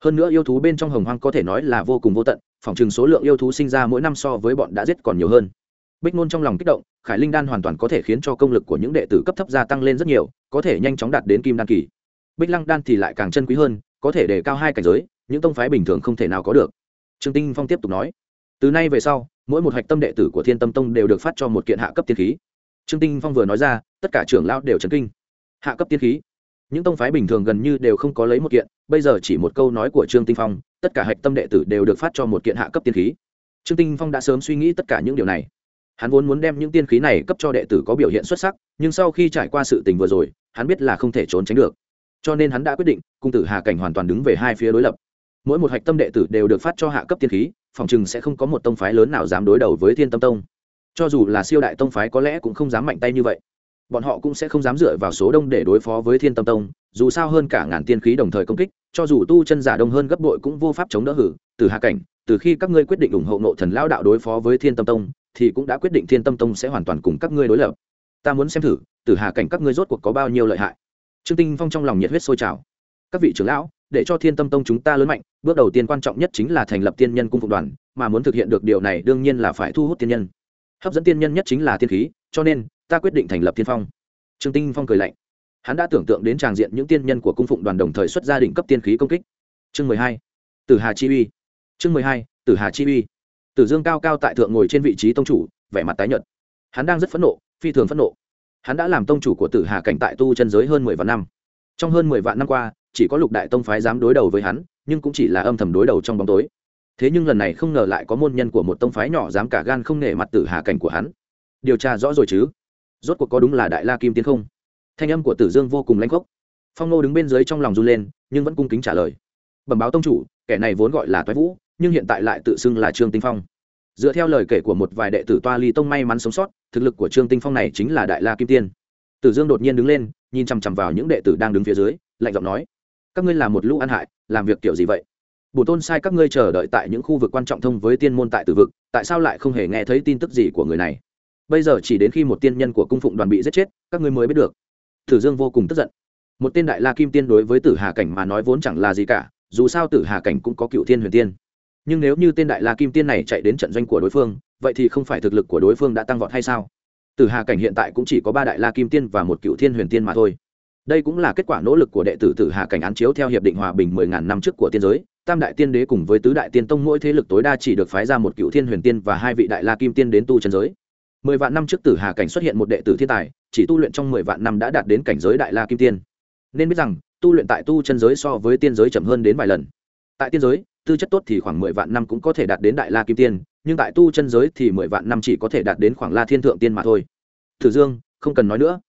[SPEAKER 1] Hơn nữa yêu thú bên trong hồng hoang có thể nói là vô cùng vô tận phòng chừng số lượng yêu thú sinh ra mỗi năm so với bọn đã giết còn nhiều hơn. Bích nôn trong lòng kích động, khải linh đan hoàn toàn có thể khiến cho công lực của những đệ tử cấp thấp gia tăng lên rất nhiều, có thể nhanh chóng đạt đến kim đan kỳ. Bích lăng đan thì lại càng chân quý hơn, có thể đề cao hai cảnh giới, những tông phái bình thường không thể nào có được. Trương tinh phong tiếp tục nói, từ nay về sau, mỗi một hạch tâm đệ tử của thiên tâm tông đều được phát cho một kiện hạ cấp tiên khí. Trương tinh phong vừa nói ra, tất cả trưởng lao đều chấn kinh. Hạ cấp tiên khí? Những tông phái bình thường gần như đều không có lấy một kiện, bây giờ chỉ một câu nói của trương tinh phong tất cả hạch tâm đệ tử đều được phát cho một kiện hạ cấp tiên khí. Trương tinh phong đã sớm suy nghĩ tất cả những điều này. Hắn vốn muốn đem những tiên khí này cấp cho đệ tử có biểu hiện xuất sắc, nhưng sau khi trải qua sự tình vừa rồi, hắn biết là không thể trốn tránh được. Cho nên hắn đã quyết định, cung tử hà cảnh hoàn toàn đứng về hai phía đối lập. Mỗi một hạch tâm đệ tử đều được phát cho hạ cấp tiên khí, phòng chừng sẽ không có một tông phái lớn nào dám đối đầu với thiên tâm tông. Cho dù là siêu đại tông phái có lẽ cũng không dám mạnh tay như vậy bọn họ cũng sẽ không dám dựa vào số đông để đối phó với thiên tâm tông, dù sao hơn cả ngàn tiên khí đồng thời công kích, cho dù tu chân giả đông hơn gấp bội cũng vô pháp chống đỡ hử. Từ hạ cảnh, từ khi các ngươi quyết định ủng hộ nộ thần lao đạo đối phó với thiên tâm tông, thì cũng đã quyết định thiên tâm tông sẽ hoàn toàn cùng các ngươi đối lập. Ta muốn xem thử, từ hạ cảnh các ngươi rốt cuộc có bao nhiêu lợi hại. Trương tinh phong trong lòng nhiệt huyết sôi trào. Các vị trưởng lão, để cho thiên tâm tông chúng ta lớn mạnh, bước đầu tiên quan trọng nhất chính là thành lập tiên nhân cung phục đoàn, mà muốn thực hiện được điều này đương nhiên là phải thu hút tiên nhân. Hấp dẫn tiên nhân nhất chính là tiên khí, cho nên ta quyết định thành lập tiên phong. Trương tinh phong cười lạnh. Hắn đã tưởng tượng đến tràng diện những tiên nhân của cung phụng đoàn đồng thời xuất gia đình cấp tiên khí công kích. Chương mười hai. Tử hà chi uy. Chương mười hai. Tử hà chi uy. Tử dương cao cao tại thượng ngồi trên vị trí tông chủ, vẻ mặt tái nhợt. Hắn đang rất phẫn nộ, phi thường phẫn nộ. Hắn đã làm tông chủ của tử hà cảnh tại tu chân giới hơn mười vạn năm. Trong hơn mười vạn năm qua, chỉ có lục đại tông phái dám đối đầu với hắn, nhưng cũng chỉ là âm thầm đối đầu trong bóng tối. Thế nhưng lần này không ngờ lại có môn nhân của một tông phái nhỏ dám cả gan không nể mặt tử hà cảnh của hắn. Điều tra rõ rồi chứ? Rốt cuộc có đúng là đại la kim tiến không? Thanh âm của tử dương vô cùng lanh khốc. Phong nô đứng bên dưới trong lòng run lên, nhưng vẫn cung kính trả lời. Bẩm báo tông chủ, kẻ này vốn gọi là toái vũ, nhưng hiện tại lại tự xưng là trương tinh phong. Dựa theo lời kể của một vài đệ tử toa ly tông may mắn sống sót, thực lực của trương tinh phong này chính là đại la kim tiên. Tử dương đột nhiên đứng lên, nhìn chằm chằm vào những đệ tử đang đứng phía dưới, lạnh giọng nói, các ngươi là một lũ ăn hại, làm việc kiểu gì vậy? Bổ tôn sai các ngươi chờ đợi tại những khu vực quan trọng thông với tiên môn tại tử vực, tại sao lại không hề nghe thấy tin tức gì của người này? Bây giờ chỉ đến khi một tiên nhân của cung phụng đoàn bị giết chết, các ngươi mới biết được. Tử dương vô cùng tức giận. Một tên đại la kim tiên đối với tử hà cảnh mà nói vốn chẳng là gì cả, dù sao tử hà cảnh cũng có cựu thiên huyền tiên. Nhưng nếu như tên đại la kim tiên này chạy đến trận doanh của đối phương, vậy thì không phải thực lực của đối phương đã tăng vọt hay sao? Tử hà cảnh hiện tại cũng chỉ có ba đại la kim tiên và một cựu thiên huyền tiên mà thôi. Đây cũng là kết quả nỗ lực của đệ tử tử hà cảnh án chiếu theo hiệp định hòa bình mười ngàn năm trước của tiên giới. Tam đại tiên đế cùng với tứ đại tiên tông mỗi thế lực tối đa chỉ được phái ra một cựu thiên huyền tiên và hai vị đại la kim tiên đến tu chân giới mười vạn năm trước tử hà cảnh xuất hiện một đệ tử thiên tài, chỉ tu luyện trong mười vạn năm đã đạt đến cảnh giới đại la kim tiên. Nên biết rằng, tu luyện tại tu chân giới so với tiên giới chậm hơn đến vài lần. Tại tiên giới, tư chất tốt thì khoảng mười vạn năm cũng có thể đạt đến đại la kim tiên, nhưng tại tu chân giới thì mười vạn năm chỉ có thể đạt đến khoảng la thiên thượng tiên mà thôi. Thử dương, không cần nói nữa.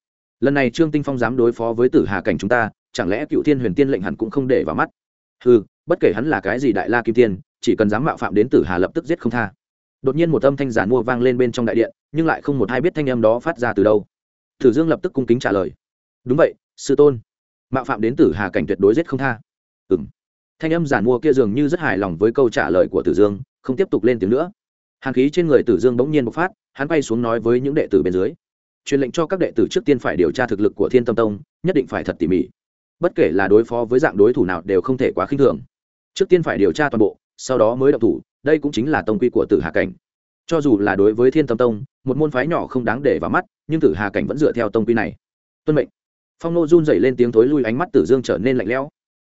[SPEAKER 1] Lần này trương tinh phong dám đối phó với tử hà cảnh chúng ta, chẳng lẽ cựu thiên huyền tiên lệnh hẳn cũng không để vào mắt? Ừ bất kể hắn là cái gì đại la kim tiên, chỉ cần dám mạo phạm đến tử hà lập tức giết không tha đột nhiên một âm thanh giản mua vang lên bên trong đại điện, nhưng lại không một ai biết thanh âm đó phát ra từ đâu. Tử dương lập tức cung kính trả lời. Đúng vậy, sư tôn. Mạo phạm đến tử hà cảnh tuyệt đối giết không tha. Ừ m thanh âm giản mua kia dường như rất hài lòng với câu trả lời của tử dương, không tiếp tục lên tiếng nữa. Hàn khí trên người tử dương bỗng nhiên bộc phát, hắn quay xuống nói với những đệ tử bên dưới. Truyền lệnh cho các đệ tử trước tiên phải điều tra thực lực của thiên tâm tông, nhất định phải thật tỉ mỉ. Bất kể là đối phó với dạng đối thủ nào đều không thể quá khinh thường. Trước tiên phải điều tra toàn bộ, sau đó mới động thủ đây cũng chính là tông quy của tử hà cảnh. Cho dù là đối với thiên tâm tông, một môn phái nhỏ không đáng để vào mắt, nhưng tử hà cảnh vẫn dựa theo tông quy này. Tuân mệnh. Phong nô run dậy lên tiếng thối lui, ánh mắt tử dương trở nên lạnh lẽo.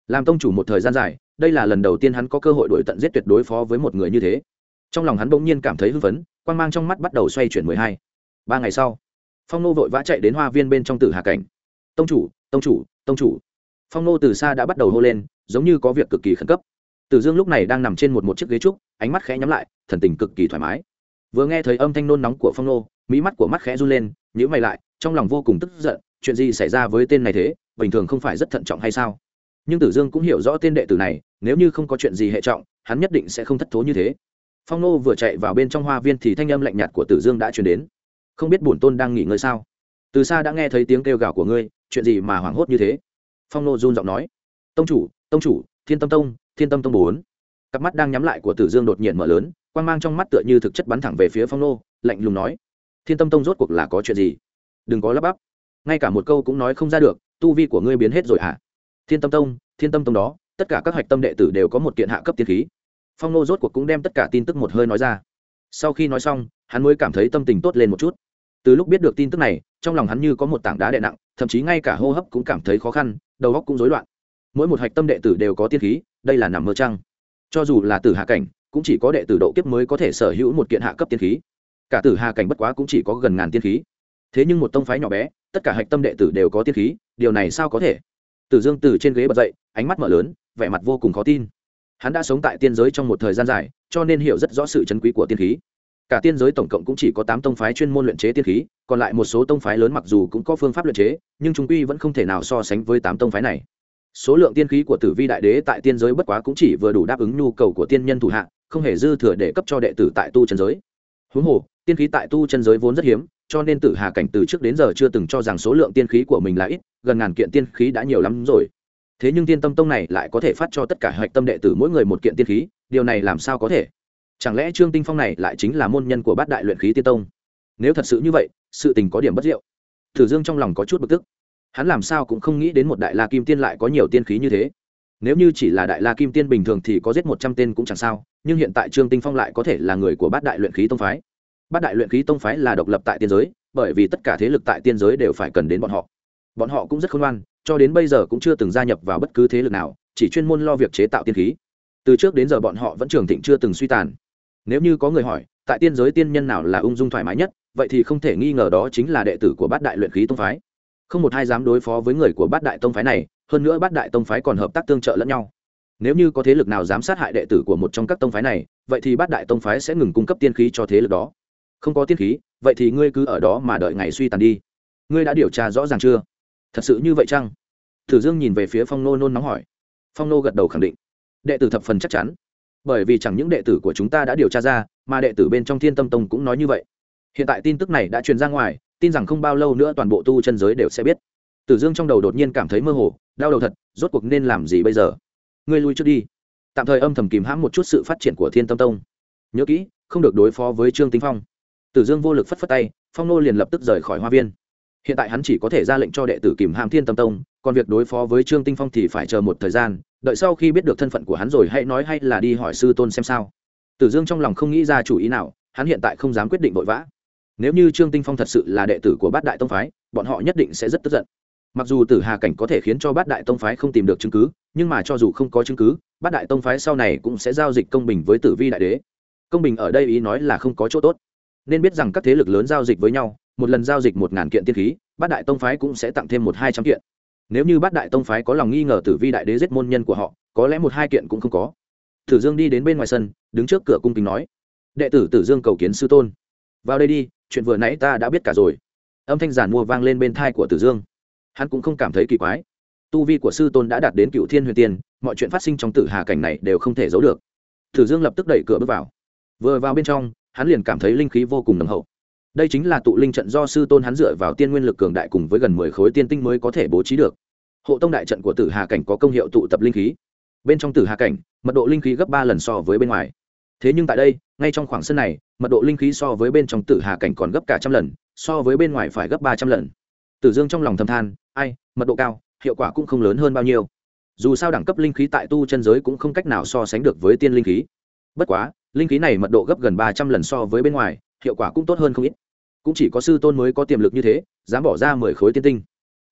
[SPEAKER 1] Làm tông chủ một thời gian dài, đây là lần đầu tiên hắn có cơ hội đổi tận giết tuyệt đối phó với một người như thế. Trong lòng hắn bỗng nhiên cảm thấy hưng phấn quan g mang trong mắt bắt đầu xoay chuyển mười hai. Ba ngày sau, phong nô vội vã chạy đến hoa viên bên trong tử hà cảnh. Tông chủ tông chủ tông chủ. Phong nô từ xa đã bắt đầu hô lên, giống như có việc cực kỳ khẩn cấp tử dương lúc này đang nằm trên một một chiếc ghế trúc, ánh mắt khẽ nhắm lại, thần tình cực kỳ thoải mái. Vừa nghe thấy âm thanh nôn nóng của phong nô, mỹ mắt của mắt khẽ run lên, nhíu mày lại, trong lòng vô cùng tức giận, chuyện gì xảy ra với tên này thế, bình thường không phải rất thận trọng hay sao? Nhưng tử dương cũng hiểu rõ tên đệ tử này, nếu như không có chuyện gì hệ trọng, hắn nhất định sẽ không thất thố như thế. Phong nô vừa chạy vào bên trong hoa viên thì thanh âm lạnh nhạt của tử dương đã truyền đến. Không biết bổn tôn đang nghỉ ngơi sao? Từ xa đã nghe thấy tiếng kêu gào của ngươi, chuyện gì mà hoảng hốt như thế? Phong nô run giọng nói. Tông chủ tông chủ, thiên tâm tông thiên tâm tông bốn. Cặp mắt đang nhắm lại của tử dương đột nhiên mở lớn quan g mang trong mắt tựa như thực chất bắn thẳng về phía phong nô, lạnh lùng nói, thiên tâm tông rốt cuộc là có chuyện gì? Đừng có lắp bắp. Ngay cả một câu cũng nói không ra được, tu vi của ngươi biến hết rồi hả? Thiên tâm tông, thiên tâm tông đó, tất cả các hạch tâm đệ tử đều có một kiện hạ cấp tiên khí. Phong nô rốt cuộc cũng đem tất cả tin tức một hơi nói ra. Sau khi nói xong, hắn mới cảm thấy tâm tình tốt lên một chút. Từ lúc biết được tin tức này, trong lòng hắn như có một tảng đá đè nặng, thậm chí ngay cả hô hấp cũng cảm thấy khó khăn, đầu óc cũng rối loạn. Mỗi một hạch tâm đệ tử đều có tiên khí đây là nằm mơ trăng. Cho dù là tử hạ cảnh, cũng chỉ có đệ tử độ kiếp mới có thể sở hữu một kiện hạ cấp tiên khí. Cả tử hà cảnh bất quá cũng chỉ có gần ngàn tiên khí. Thế nhưng một tông phái nhỏ bé, tất cả hạch tâm đệ tử đều có tiên khí, điều này sao có thể? Tử dương từ trên ghế bật dậy, ánh mắt mở lớn, vẻ mặt vô cùng khó tin. Hắn đã sống tại tiên giới trong một thời gian dài, cho nên hiểu rất rõ sự chân quý của tiên khí. Cả tiên giới tổng cộng cũng chỉ có tám tông phái chuyên môn luyện chế tiên khí, còn lại một số tông phái lớn mặc dù cũng có phương pháp luyện chế, nhưng chúng quy vẫn không thể nào so sánh với tám tông phái này số lượng tiên khí của tử vi đại đế tại tiên giới bất quá cũng chỉ vừa đủ đáp ứng nhu cầu của tiên nhân thủ hạ, không hề dư thừa để cấp cho đệ tử tại tu chân giới. Huống hồ, tiên khí tại tu chân giới vốn rất hiếm, cho nên tử hà cảnh từ trước đến giờ chưa từng cho rằng số lượng tiên khí của mình là ít, gần ngàn kiện tiên khí đã nhiều lắm rồi. Thế nhưng tiên tâm tông này lại có thể phát cho tất cả hạch tâm đệ tử mỗi người một kiện tiên khí, điều này làm sao có thể? Chẳng lẽ trương tinh phong này lại chính là môn nhân của bát đại luyện khí tiên tông? Nếu thật sự như vậy, sự tình có điểm bất diệu. Thử dương trong lòng có chút bực tức hắn làm sao cũng không nghĩ đến một đại la kim tiên lại có nhiều tiên khí như thế. Nếu như chỉ là đại la kim tiên bình thường thì có giết một trăm tên cũng chẳng sao, nhưng hiện tại trương tinh phong lại có thể là người của bát đại luyện khí tông phái. Bát đại luyện khí tông phái là độc lập tại tiên giới, bởi vì tất cả thế lực tại tiên giới đều phải cần đến bọn họ. Bọn họ cũng rất khôn ngoan, cho đến bây giờ cũng chưa từng gia nhập vào bất cứ thế lực nào, chỉ chuyên môn lo việc chế tạo tiên khí. Từ trước đến giờ bọn họ vẫn trường thịnh chưa từng suy tàn. Nếu như có người hỏi, tại tiên giới tiên nhân nào là ung dung thoải mái nhất, vậy thì không thể nghi ngờ đó chính là đệ tử của bát đại luyện khí tông phái không một ai dám đối phó với người của bát đại tông phái này, hơn nữa bát đại tông phái còn hợp tác tương trợ lẫn nhau. Nếu như có thế lực nào dám sát hại đệ tử của một trong các tông phái này, vậy thì bát đại tông phái sẽ ngừng cung cấp tiên khí cho thế lực đó. Không có tiên khí, vậy thì ngươi cứ ở đó mà đợi ngày suy tàn đi. Ngươi đã điều tra rõ ràng chưa? Thật sự như vậy chăng? Thử dương nhìn về phía phong nô nôn nóng hỏi. Phong nô gật đầu khẳng định. Đệ tử thập phần chắc chắn. Bởi vì chẳng những đệ tử của chúng ta đã điều tra ra, mà đệ tử bên trong thiên tâm tông cũng nói như vậy. Hiện tại tin tức này đã truyền ra ngoài tin rằng không bao lâu nữa toàn bộ tu chân giới đều sẽ biết. Tử dương trong đầu đột nhiên cảm thấy mơ hồ, đau đầu thật, rốt cuộc nên làm gì bây giờ? Ngươi lui trước đi. Tạm thời âm thầm kìm hãm một chút sự phát triển của thiên tâm tông. Nhớ kỹ, không được đối phó với trương tinh phong. Tử dương vô lực phất phất tay, phong nô liền lập tức rời khỏi hoa viên. Hiện tại hắn chỉ có thể ra lệnh cho đệ tử kìm hãm thiên tâm tông, còn việc đối phó với trương tinh phong thì phải chờ một thời gian, đợi sau khi biết được thân phận của hắn rồi hãy nói hay là đi hỏi sư tôn xem sao. Tử dương trong lòng không nghĩ ra chủ ý nào, hắn hiện tại không dám quyết định vội vã nếu như trương tinh phong thật sự là đệ tử của bát đại tông phái, bọn họ nhất định sẽ rất tức giận. Mặc dù tử hà cảnh có thể khiến cho bát đại tông phái không tìm được chứng cứ, nhưng mà cho dù không có chứng cứ, bát đại tông phái sau này cũng sẽ giao dịch công bình với tử vi đại đế. Công bình ở đây ý nói là không có chỗ tốt. Nên biết rằng các thế lực lớn giao dịch với nhau, một lần giao dịch một ngàn kiện tiên khí, bát đại tông phái cũng sẽ tặng thêm một hai trăm kiện. Nếu như bát đại tông phái có lòng nghi ngờ tử vi đại đế giết môn nhân của họ, có lẽ một hai kiện cũng không có. Tử dương đi đến bên ngoài sân, đứng trước cửa cung kính nói, đệ tử tử dương cầu kiến sư tôn. Vào đây đi chuyện vừa nãy ta đã biết cả rồi. Âm thanh giản mua vang lên bên thai của tử dương. Hắn cũng không cảm thấy kỳ quái. Tu vi của sư tôn đã đạt đến cựu thiên huyền tiên, mọi chuyện phát sinh trong tử hà cảnh này đều không thể giấu được. Tử dương lập tức đẩy cửa bước vào. Vừa vào bên trong, hắn liền cảm thấy linh khí vô cùng nồng hậu. Đây chính là tụ linh trận do sư tôn hắn dựa vào tiên nguyên lực cường đại cùng với gần mười khối tiên tinh mới có thể bố trí được. Hộ tông đại trận của tử hà cảnh có công hiệu tụ tập linh khí. Bên trong tử hà cảnh, mật độ linh khí gấp ba lần so với bên ngoài thế nhưng tại đây, ngay trong khoảng sân này, mật độ linh khí so với bên trong tử hà cảnh còn gấp cả trăm lần, so với bên ngoài phải gấp ba trăm lần. Tử dương trong lòng thầm than, ai, mật độ cao, hiệu quả cũng không lớn hơn bao nhiêu. Dù sao đẳng cấp linh khí tại tu chân giới cũng không cách nào so sánh được với tiên linh khí. Bất quá, linh khí này mật độ gấp gần ba trăm lần so với bên ngoài, hiệu quả cũng tốt hơn không ít. Cũng chỉ có sư tôn mới có tiềm lực như thế, dám bỏ ra mười khối tiên tinh.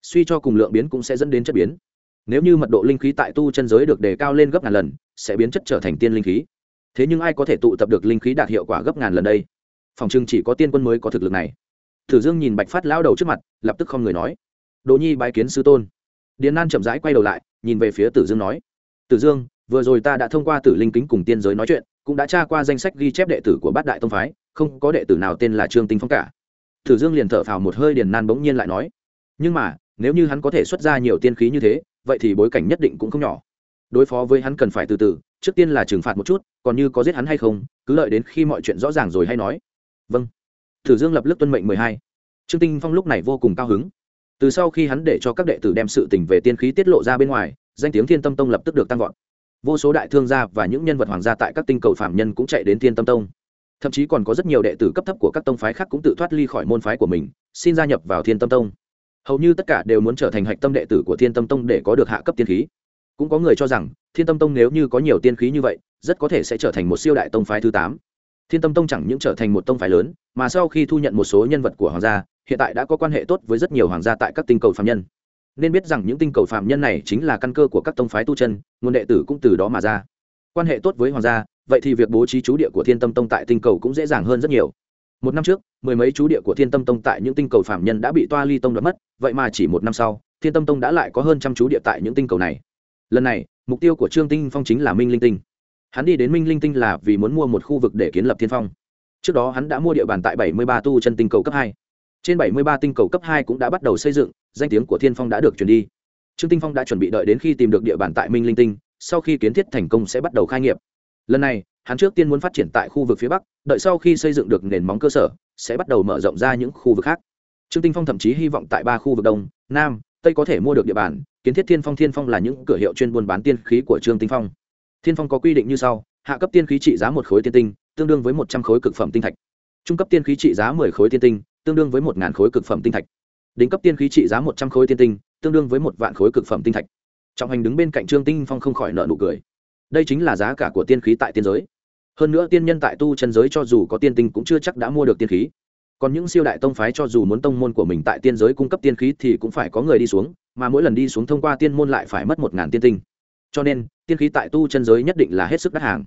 [SPEAKER 1] Suy cho cùng lượng biến cũng sẽ dẫn đến chất biến. Nếu như mật độ linh khí tại tu chân giới được đề cao lên gấp ngàn lần, sẽ biến chất trở thành tiên linh khí thế nhưng ai có thể tụ tập được linh khí đạt hiệu quả gấp ngàn lần đây? Phòng trưng chỉ có tiên quân mới có thực lực này. Thử dương nhìn bạch phát lao đầu trước mặt, lập tức không người nói. Đỗ nhi bái kiến sư tôn. Điền nan chậm rãi quay đầu lại, nhìn về phía tử dương nói. Tử dương, vừa rồi ta đã thông qua tử linh kính cùng tiên giới nói chuyện, cũng đã tra qua danh sách ghi chép đệ tử của bát đại tông phái, không có đệ tử nào tên là trương tinh phong cả. Tử dương liền thở phào một hơi điền nan bỗng nhiên lại nói. Nhưng mà, nếu như hắn có thể xuất ra nhiều tiên khí như thế, vậy thì bối cảnh nhất định cũng không nhỏ đối phó với hắn cần phải từ từ, trước tiên là trừng phạt một chút, còn như có giết hắn hay không, cứ lợi đến khi mọi chuyện rõ ràng rồi hay nói. Vâng. Thử dương lập tức tuân mệnh mười hai. Trương tinh phong lúc này vô cùng cao hứng. Từ sau khi hắn để cho các đệ tử đem sự tình về tiên khí tiết lộ ra bên ngoài, danh tiếng thiên tâm tông lập tức được tăng vọt. Vô số đại thương gia và những nhân vật hoàng gia tại các tinh cầu phạm nhân cũng chạy đến thiên tâm tông. Thậm chí còn có rất nhiều đệ tử cấp thấp của các tông phái khác cũng tự thoát ly khỏi môn phái của mình, xin gia nhập vào thiên tâm tông. Hầu như tất cả đều muốn trở thành hạch tâm đệ tử của thiên tâm tông để có được hạ cấp tiên khí cũng có người cho rằng, thiên tâm tông nếu như có nhiều tiên khí như vậy, rất có thể sẽ trở thành một siêu đại tông phái thứ tám. Thiên tâm tông chẳng những trở thành một tông phái lớn, mà sau khi thu nhận một số nhân vật của hoàng gia, hiện tại đã có quan hệ tốt với rất nhiều hoàng gia tại các tinh cầu phạm nhân. Nên biết rằng những tinh cầu phạm nhân này chính là căn cơ của các tông phái tu chân, nguồn đệ tử cũng từ đó mà ra. Quan hệ tốt với hoàng gia, vậy thì việc bố trí chú địa của thiên tâm tông tại tinh cầu cũng dễ dàng hơn rất nhiều. Một năm trước, mười mấy chú địa của thiên tâm tông tại những tinh cầu phạm nhân đã bị toa ly tông đoạt mất, vậy mà chỉ một năm sau, thiên tâm tông đã lại có hơn trăm chú địa tại những tinh cầu này lần này, mục tiêu của trương tinh phong chính là minh linh tinh. Hắn đi đến minh linh tinh là vì muốn mua một khu vực để kiến lập thiên phong. Trước đó hắn đã mua địa bàn tại bảy mươi ba tu chân tinh cầu cấp hai. Trên bảy mươi ba tinh cầu cấp hai cũng đã bắt đầu xây dựng, danh tiếng của thiên phong đã được truyền đi. Trương tinh phong đã chuẩn bị đợi đến khi tìm được địa bàn tại minh linh tinh, sau khi kiến thiết thành công sẽ bắt đầu khai nghiệp. Lần này, hắn trước tiên muốn phát triển tại khu vực phía bắc, đợi sau khi xây dựng được nền móng cơ sở, sẽ bắt đầu mở rộng ra những khu vực khác. Trương tinh phong thậm chí hy vọng tại ba khu vực đông, nam, tây có thể mua được địa bàn kiến thiết thiên phong thiên phong là những cửa hiệu chuyên buôn bán tiên khí của trương tinh phong. Thiên phong có quy định như sau, hạ cấp tiên khí trị giá một khối tiên tinh, tương đương với một trăm khối cực phẩm tinh thạch. Trung cấp tiên khí trị giá mười khối tiên tinh, tương đương với một ngàn khối cực phẩm tinh thạch. Đỉnh cấp tiên khí trị giá một trăm khối tiên tinh, tương đương với một vạn khối cực phẩm tinh thạch. Trọng hành đứng bên cạnh trương tinh phong không khỏi nợ nụ cười. Đây chính là giá cả của tiên khí tại tiên giới. Hơn nữa tiên nhân tại tu chân giới cho dù có tiên tinh cũng chưa chắc đã mua được tiên khí còn những siêu đại tông phái cho dù muốn tông môn của mình tại tiên giới cung cấp tiên khí thì cũng phải có người đi xuống, mà mỗi lần đi xuống thông qua tiên môn lại phải mất một ngàn tiên tinh. Cho nên, tiên khí tại tu chân giới nhất định là hết sức đắt hàng.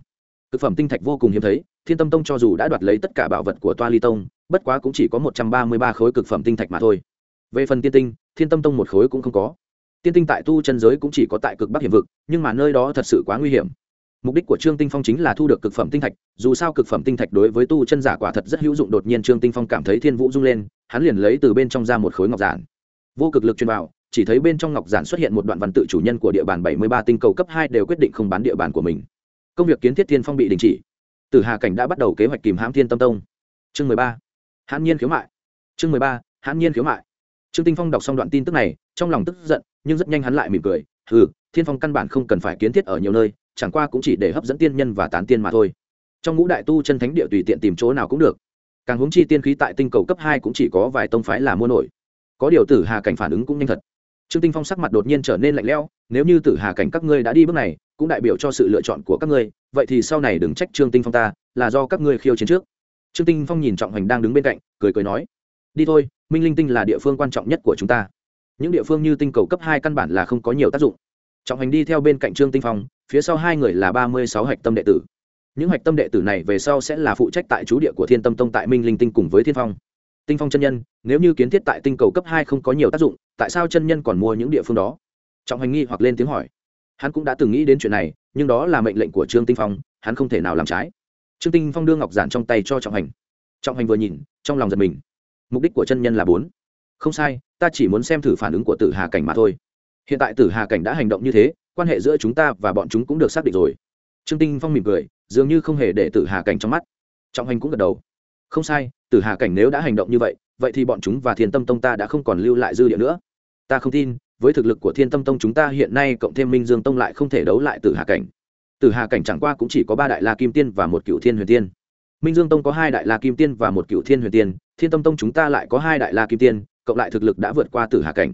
[SPEAKER 1] Thực phẩm tinh thạch vô cùng hiếm thấy, thiên tâm tông cho dù đã đoạt lấy tất cả bảo vật của toa ly tông, bất quá cũng chỉ có một trăm ba mươi ba khối cực phẩm tinh thạch mà thôi. Về phần tiên tinh, thiên tâm tông một khối cũng không có. Tiên tinh tại tu chân giới cũng chỉ có tại cực bắc hiểm vực, nhưng mà nơi đó thật sự quá nguy hiểm mục đích của trương tinh phong chính là thu được cực phẩm tinh thạch, dù sao cực phẩm tinh thạch đối với tu chân giả quả thật rất hữu dụng, đột nhiên trương tinh phong cảm thấy thiên vũ rung lên, hắn liền lấy từ bên trong ra một khối ngọc giản. Vô cực lực truyền vào, chỉ thấy bên trong ngọc giản xuất hiện một đoạn văn tự chủ nhân của địa bàn bảy mươi ba tinh cầu cấp hai đều quyết định không bán địa bàn của mình. Công việc kiến thiết thiên phong bị đình chỉ. Từ hà cảnh đã bắt đầu kế hoạch kìm hãm thiên tâm tông. Chương mười ba. Hãn nhiên khiếu mại. Chương mười ba. Hãn nhiên khiếu mại. Trương tinh phong đọc xong đoạn tin tức này, trong lòng tức giận, nhưng rất nhanh hắn lại mỉm cười. Ừ thiên phong căn bản không cần phải kiến thiết ở nhiều nơi chẳng qua cũng chỉ để hấp dẫn tiên nhân và tán tiên mà thôi. Trong ngũ đại tu chân thánh địa tùy tiện tìm chỗ nào cũng được. Càng hướng chi tiên khí tại tinh cầu cấp hai cũng chỉ có vài tông phái là mua nổi. Có điều tử hà cảnh phản ứng cũng nhanh thật. Trương tinh phong sắc mặt đột nhiên trở nên lạnh lẽo, nếu như tử hà cảnh các ngươi đã đi bước này, cũng đại biểu cho sự lựa chọn của các ngươi, vậy thì sau này đừng trách trương tinh phong ta, là do các ngươi khiêu chiến trước. Trương tinh phong nhìn trọng hoành đang đứng bên cạnh, cười cười nói, đi thôi, minh linh tinh là địa phương quan trọng nhất của chúng ta. Những địa phương như tinh cầu cấp hai căn bản là không có nhiều tác dụng. Trọng hành đi theo bên cạnh trương tinh phong phía sau hai người là ba mươi sáu hạch tâm đệ tử. Những hạch tâm đệ tử này về sau sẽ là phụ trách tại chú địa của thiên tâm tông tại minh linh tinh cùng với thiên phong. Tinh phong chân nhân, nếu như kiến thiết tại tinh cầu cấp hai không có nhiều tác dụng, tại sao chân nhân còn mua những địa phương đó? Trọng hành nghi hoặc lên tiếng hỏi. Hắn cũng đã từng nghĩ đến chuyện này, nhưng đó là mệnh lệnh của trương tinh phong, hắn không thể nào làm trái. Trương tinh phong đưa ngọc giản trong tay cho trọng hành trọng hành vừa nhìn, trong lòng giật mình. Mục đích của chân nhân là bốn. Không sai, ta chỉ muốn xem thử phản ứng của tử hà cảnh mà thôi. Hiện tại tử hà cảnh đã hành động như thế quan hệ giữa chúng ta và bọn chúng cũng được xác định rồi. Trương tinh phong mỉm cười, dường như không hề để tử hà cảnh trong mắt. Trọng hành cũng gật đầu. Không sai, tử hà cảnh nếu đã hành động như vậy vậy thì bọn chúng và thiên tâm tông ta đã không còn lưu lại dư địa nữa. Ta không tin, với thực lực của thiên tâm tông chúng ta hiện nay cộng thêm minh dương tông lại không thể đấu lại tử hà cảnh. Tử hà cảnh chẳng qua cũng chỉ có ba đại la kim tiên và một cựu thiên huyền tiên. Minh dương tông có hai đại la kim tiên và một cựu thiên huyền tiên, thiên tâm tông chúng ta lại có hai đại la kim tiên, cộng lại thực lực đã vượt qua tử hà cảnh.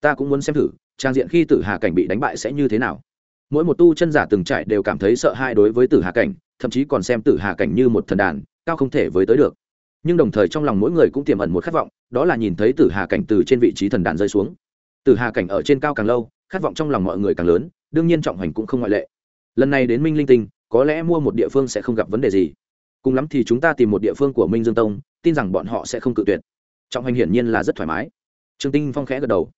[SPEAKER 1] Ta cũng muốn xem thử trang diện khi tử hà cảnh bị đánh bại sẽ như thế nào? Mỗi một tu chân giả từng trải đều cảm thấy sợ hãi đối với tử hà cảnh, thậm chí còn xem tử hà cảnh như một thần đàn, cao không thể với tới được. Nhưng đồng thời trong lòng mỗi người cũng tiềm ẩn một khát vọng, đó là nhìn thấy tử hà cảnh từ trên vị trí thần đàn rơi xuống. Tử hà cảnh ở trên cao càng lâu, khát vọng trong lòng mọi người càng lớn, đương nhiên trọng hành cũng không ngoại lệ. Lần này đến minh linh tinh, có lẽ mua một địa phương sẽ không gặp vấn đề gì. Cùng lắm thì chúng ta tìm một địa phương của minh dương tông, tin rằng bọn họ sẽ không cự tuyệt. Trọng hành hiển nhiên là rất thoải mái. Trương tinh phong khẽ gật đầu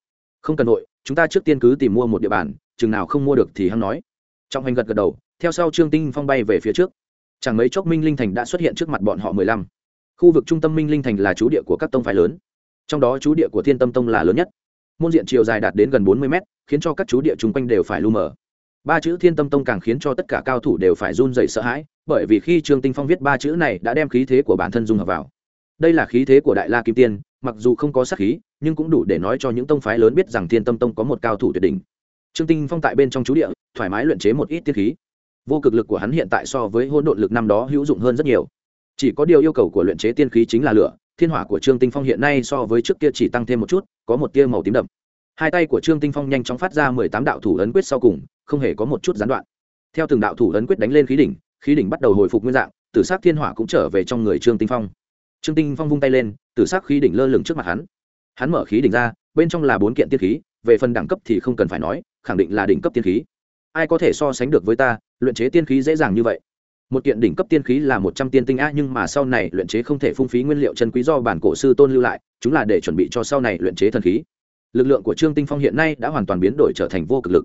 [SPEAKER 1] không cần nội chúng ta trước tiên cứ tìm mua một địa bàn, chừng nào không mua được thì hắn nói. Trọng hành gật gật đầu, theo sau trương tinh phong bay về phía trước. Chẳng mấy chốc minh linh thành đã xuất hiện trước mặt bọn họ mười lăm. Khu vực trung tâm minh linh thành là chú địa của các tông phái lớn. Trong đó chú địa của thiên tâm tông là lớn nhất. Môn diện chiều dài đạt đến gần bốn mươi mét, khiến cho các chú địa chung quanh đều phải lu mờ. Ba chữ thiên tâm tông càng khiến cho tất cả cao thủ đều phải run rẩy sợ hãi, bởi vì khi trương tinh phong viết ba chữ này đã đem khí thế của bản thân dung hợp vào. Đây là khí thế của đại la kim tiên mặc dù không có sát khí, nhưng cũng đủ để nói cho những tông phái lớn biết rằng thiên tâm tông có một cao thủ tuyệt đỉnh. Trương tinh phong tại bên trong chú địa, thoải mái luyện chế một ít tiên khí. Vô cực lực của hắn hiện tại so với hỗn độn lực năm đó hữu dụng hơn rất nhiều. Chỉ có điều yêu cầu của luyện chế tiên khí chính là lửa, thiên hỏa của trương tinh phong hiện nay so với trước kia chỉ tăng thêm một chút, có một tia màu tím đậm. Hai tay của trương tinh phong nhanh chóng phát ra mười tám đạo thủ ấn quyết sau cùng, không hề có một chút gián đoạn. Theo từng đạo thủ ấn quyết đánh lên khí đỉnh khí đỉnh bắt đầu hồi phục nguyên dạng, tử sắc thiên hỏa cũng trở về trong người trương tinh phong trương tinh phong vung tay lên, tử sắc khí đỉnh lơ lửng trước mặt hắn. Hắn mở khí đỉnh ra, bên trong là bốn kiện tiên khí, về phần đẳng cấp thì không cần phải nói, khẳng định là đỉnh cấp tiên khí. Ai có thể so sánh được với ta, luyện chế tiên khí dễ dàng như vậy? Một kiện đỉnh cấp tiên khí là một trăm tiên tinh a, nhưng mà sau này luyện chế không thể phung phí nguyên liệu chân quý do bản cổ sư tôn lưu lại, chúng là để chuẩn bị cho sau này luyện chế thần khí. Lực lượng của trương tinh phong hiện nay đã hoàn toàn biến đổi trở thành vô cực lực.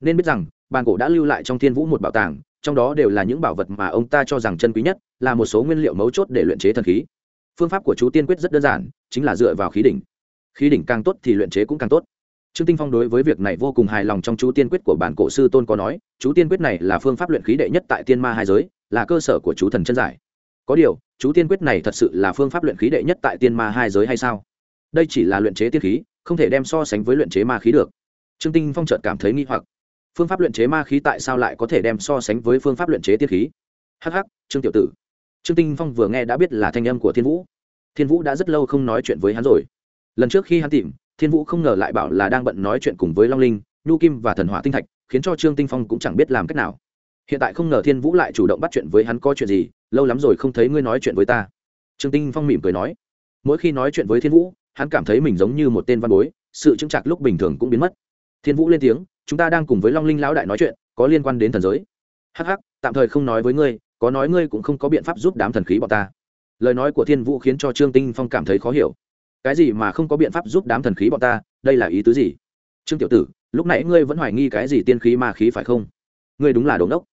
[SPEAKER 1] Nên biết rằng, bản cổ đã lưu lại trong thiên vũ một bảo tàng, trong đó đều là những bảo vật mà ông ta cho rằng chân quý nhất, là một số nguyên liệu mấu chốt để luyện chế thần khí phương pháp của chú tiên quyết rất đơn giản, chính là dựa vào khí đỉnh. Khí đỉnh càng tốt thì luyện chế cũng càng tốt. Trương tinh phong đối với việc này vô cùng hài lòng trong chú tiên quyết của bản cổ sư tôn có nói, chú tiên quyết này là phương pháp luyện khí đệ nhất tại tiên ma hai giới, là cơ sở của chú thần chân giải. Có điều, chú tiên quyết này thật sự là phương pháp luyện khí đệ nhất tại tiên ma hai giới hay sao? Đây chỉ là luyện chế tiên khí, không thể đem so sánh với luyện chế ma khí được. Trương tinh phong chợt cảm thấy nghi hoặc. Phương pháp luyện chế ma khí tại sao lại có thể đem so sánh với phương pháp luyện chế tiên khí? Hh trương tiểu tử trương tinh phong vừa nghe đã biết là thanh âm của thiên vũ. Thiên vũ đã rất lâu không nói chuyện với hắn rồi. Lần trước khi hắn tìm thiên vũ không ngờ lại bảo là đang bận nói chuyện cùng với long linh nhu kim và thần hỏa tinh thạch khiến cho trương tinh phong cũng chẳng biết làm cách nào. Hiện tại không ngờ thiên vũ lại chủ động bắt chuyện với hắn có chuyện gì lâu lắm rồi không thấy ngươi nói chuyện với ta. Trương tinh phong mỉm cười nói. Mỗi khi nói chuyện với thiên vũ hắn cảm thấy mình giống như một tên văn bối sự chững chạc lúc bình thường cũng biến mất. Thiên vũ lên tiếng chúng ta đang cùng với long linh lão đại nói chuyện có liên quan đến thần giới. Hắc hắc, tạm thời không nói với ngươi có nói ngươi cũng không có biện pháp giúp đám thần khí bọn ta. Lời nói của thiên vũ khiến cho trương tinh phong cảm thấy khó hiểu. Cái gì mà không có biện pháp giúp đám thần khí bọn ta, đây là ý tứ gì? Trương tiểu tử, lúc nãy ngươi vẫn hoài nghi cái gì tiên khí ma khí phải không? Ngươi đúng là đống đốc.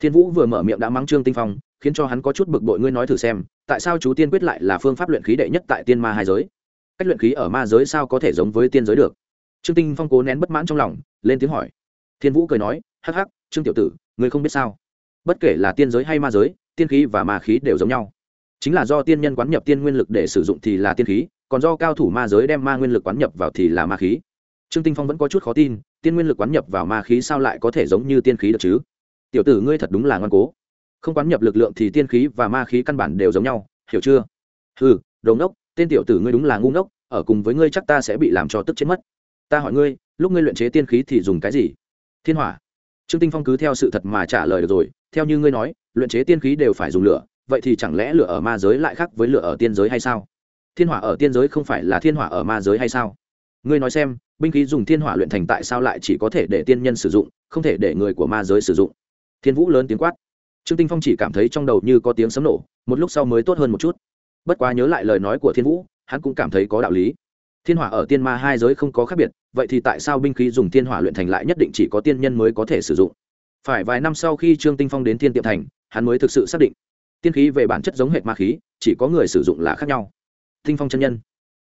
[SPEAKER 1] Thiên vũ vừa mở miệng đã mắng trương tinh phong, khiến cho hắn có chút bực bội ngươi nói thử xem, tại sao chú tiên quyết lại là phương pháp luyện khí đệ nhất tại tiên ma hai giới? Cách luyện khí ở ma giới sao có thể giống với tiên giới được? Trương tinh phong cố nén bất mãn trong lòng, lên tiếng hỏi. Thiên vũ cười nói, hắc hắc, trương tiểu tử, ngươi không biết sao? Bất kể là tiên giới hay ma giới, tiên khí và ma khí đều giống nhau. Chính là do tiên nhân quán nhập tiên nguyên lực để sử dụng thì là tiên khí, còn do cao thủ ma giới đem ma nguyên lực quán nhập vào thì là ma khí. Trương tinh phong vẫn có chút khó tin, tiên nguyên lực quán nhập vào ma khí sao lại có thể giống như tiên khí được chứ? Tiểu tử ngươi thật đúng là ngoan cố. Không quán nhập lực lượng thì tiên khí và ma khí căn bản đều giống nhau, hiểu chưa? Ừ đồ ngốc, tên tiểu tử ngươi đúng là ngu ngốc, ở cùng với ngươi chắc ta sẽ bị làm cho tức chết mất. Ta hỏi ngươi, lúc ngươi luyện chế tiên khí thì dùng cái gì? Thiên hỏa. Trương tinh phong cứ theo sự thật mà trả lời được rồi theo như ngươi nói, luyện chế tiên khí đều phải dùng lửa, vậy thì chẳng lẽ lửa ở ma giới lại khác với lửa ở tiên giới hay sao? Thiên hỏa ở tiên giới không phải là thiên hỏa ở ma giới hay sao? Ngươi nói xem, binh khí dùng thiên hỏa luyện thành tại sao lại chỉ có thể để tiên nhân sử dụng, không thể để người của ma giới sử dụng? Thiên vũ lớn tiếng quát. Trương tinh phong chỉ cảm thấy trong đầu như có tiếng sấm nổ, một lúc sau mới tốt hơn một chút. Bất quá nhớ lại lời nói của thiên vũ, hắn cũng cảm thấy có đạo lý. Thiên hỏa ở tiên ma hai giới không có khác biệt, vậy thì tại sao binh khí dùng thiên hỏa luyện thành lại nhất định chỉ có tiên nhân mới có thể sử dụng? Phải vài năm sau khi trương tinh phong đến thiên tiệm thành, hắn mới thực sự xác định. Tiên khí về bản chất giống hệt ma khí, chỉ có người sử dụng là khác nhau. Tinh phong chân nhân.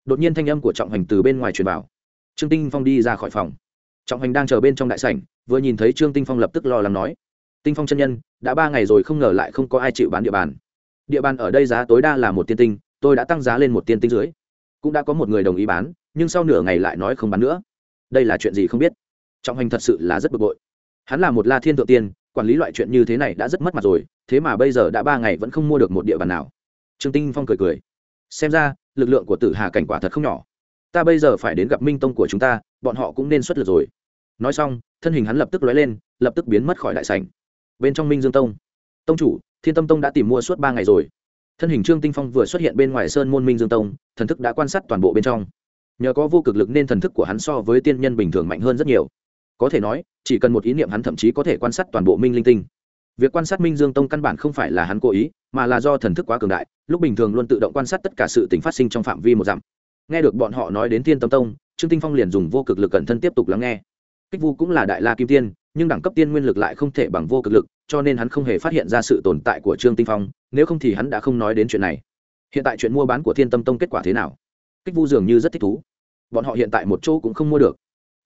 [SPEAKER 1] Đột nhiên thanh âm của trọng hành từ bên ngoài truyền vào. Trương tinh phong đi ra khỏi phòng. Trọng hành đang chờ bên trong đại sảnh, vừa nhìn thấy trương tinh phong lập tức lo lắng nói. Tinh phong chân nhân, đã ba ngày rồi không ngờ lại không có ai chịu bán địa bàn. Địa bàn ở đây giá tối đa là một tiên tinh, tôi đã tăng giá lên một tiên tinh dưới. Cũng đã có một người đồng ý bán, nhưng sau nửa ngày lại nói không bán nữa. Đây là chuyện gì không biết? Trọng hành thật sự là rất bực bội hắn là một la thiên thượng tiên, quản lý loại chuyện như thế này đã rất mất mặt rồi, thế mà bây giờ đã ba ngày vẫn không mua được một địa bàn nào. Trương tinh phong cười cười. Xem ra, lực lượng của tử hà cảnh quả thật không nhỏ. Ta bây giờ phải đến gặp minh tông của chúng ta, bọn họ cũng nên xuất lực rồi. Nói xong, thân hình hắn lập tức lóe lên, lập tức biến mất khỏi đại sảnh. Bên trong minh dương tông. Tông chủ, thiên tâm tông đã tìm mua suốt ba ngày rồi. Thân hình trương tinh phong vừa xuất hiện bên ngoài sơn môn minh dương tông, thần thức đã quan sát toàn bộ bên trong. Nhờ có vô cực lực nên thần thức của hắn so với tiên nhân bình thường mạnh hơn rất nhiều. Có thể nói chỉ cần một ý niệm hắn thậm chí có thể quan sát toàn bộ minh linh tinh. Việc quan sát minh dương tông căn bản không phải là hắn cố ý, mà là do thần thức quá cường đại, lúc bình thường luôn tự động quan sát tất cả sự t phát sinh trong phạm vi một dặm. Nghe được bọn họ nói đến thiên tâm tông, trương tinh phong liền dùng vô cực lực cẩn thân tiếp tục lắng nghe. Kích vu cũng là đại la kim tiên, nhưng đẳng cấp tiên nguyên lực lại không thể bằng vô cực lực, cho nên hắn không hề phát hiện ra sự tồn tại của trương tinh phong, nếu không thì hắn đã không nói đến chuyện này. Hiện tại chuyện mua bán của thiên tâm tông kết quả thế nào? Kích vu dường như rất thích thú. Bọn họ hiện tại một chỗ cũng không mua được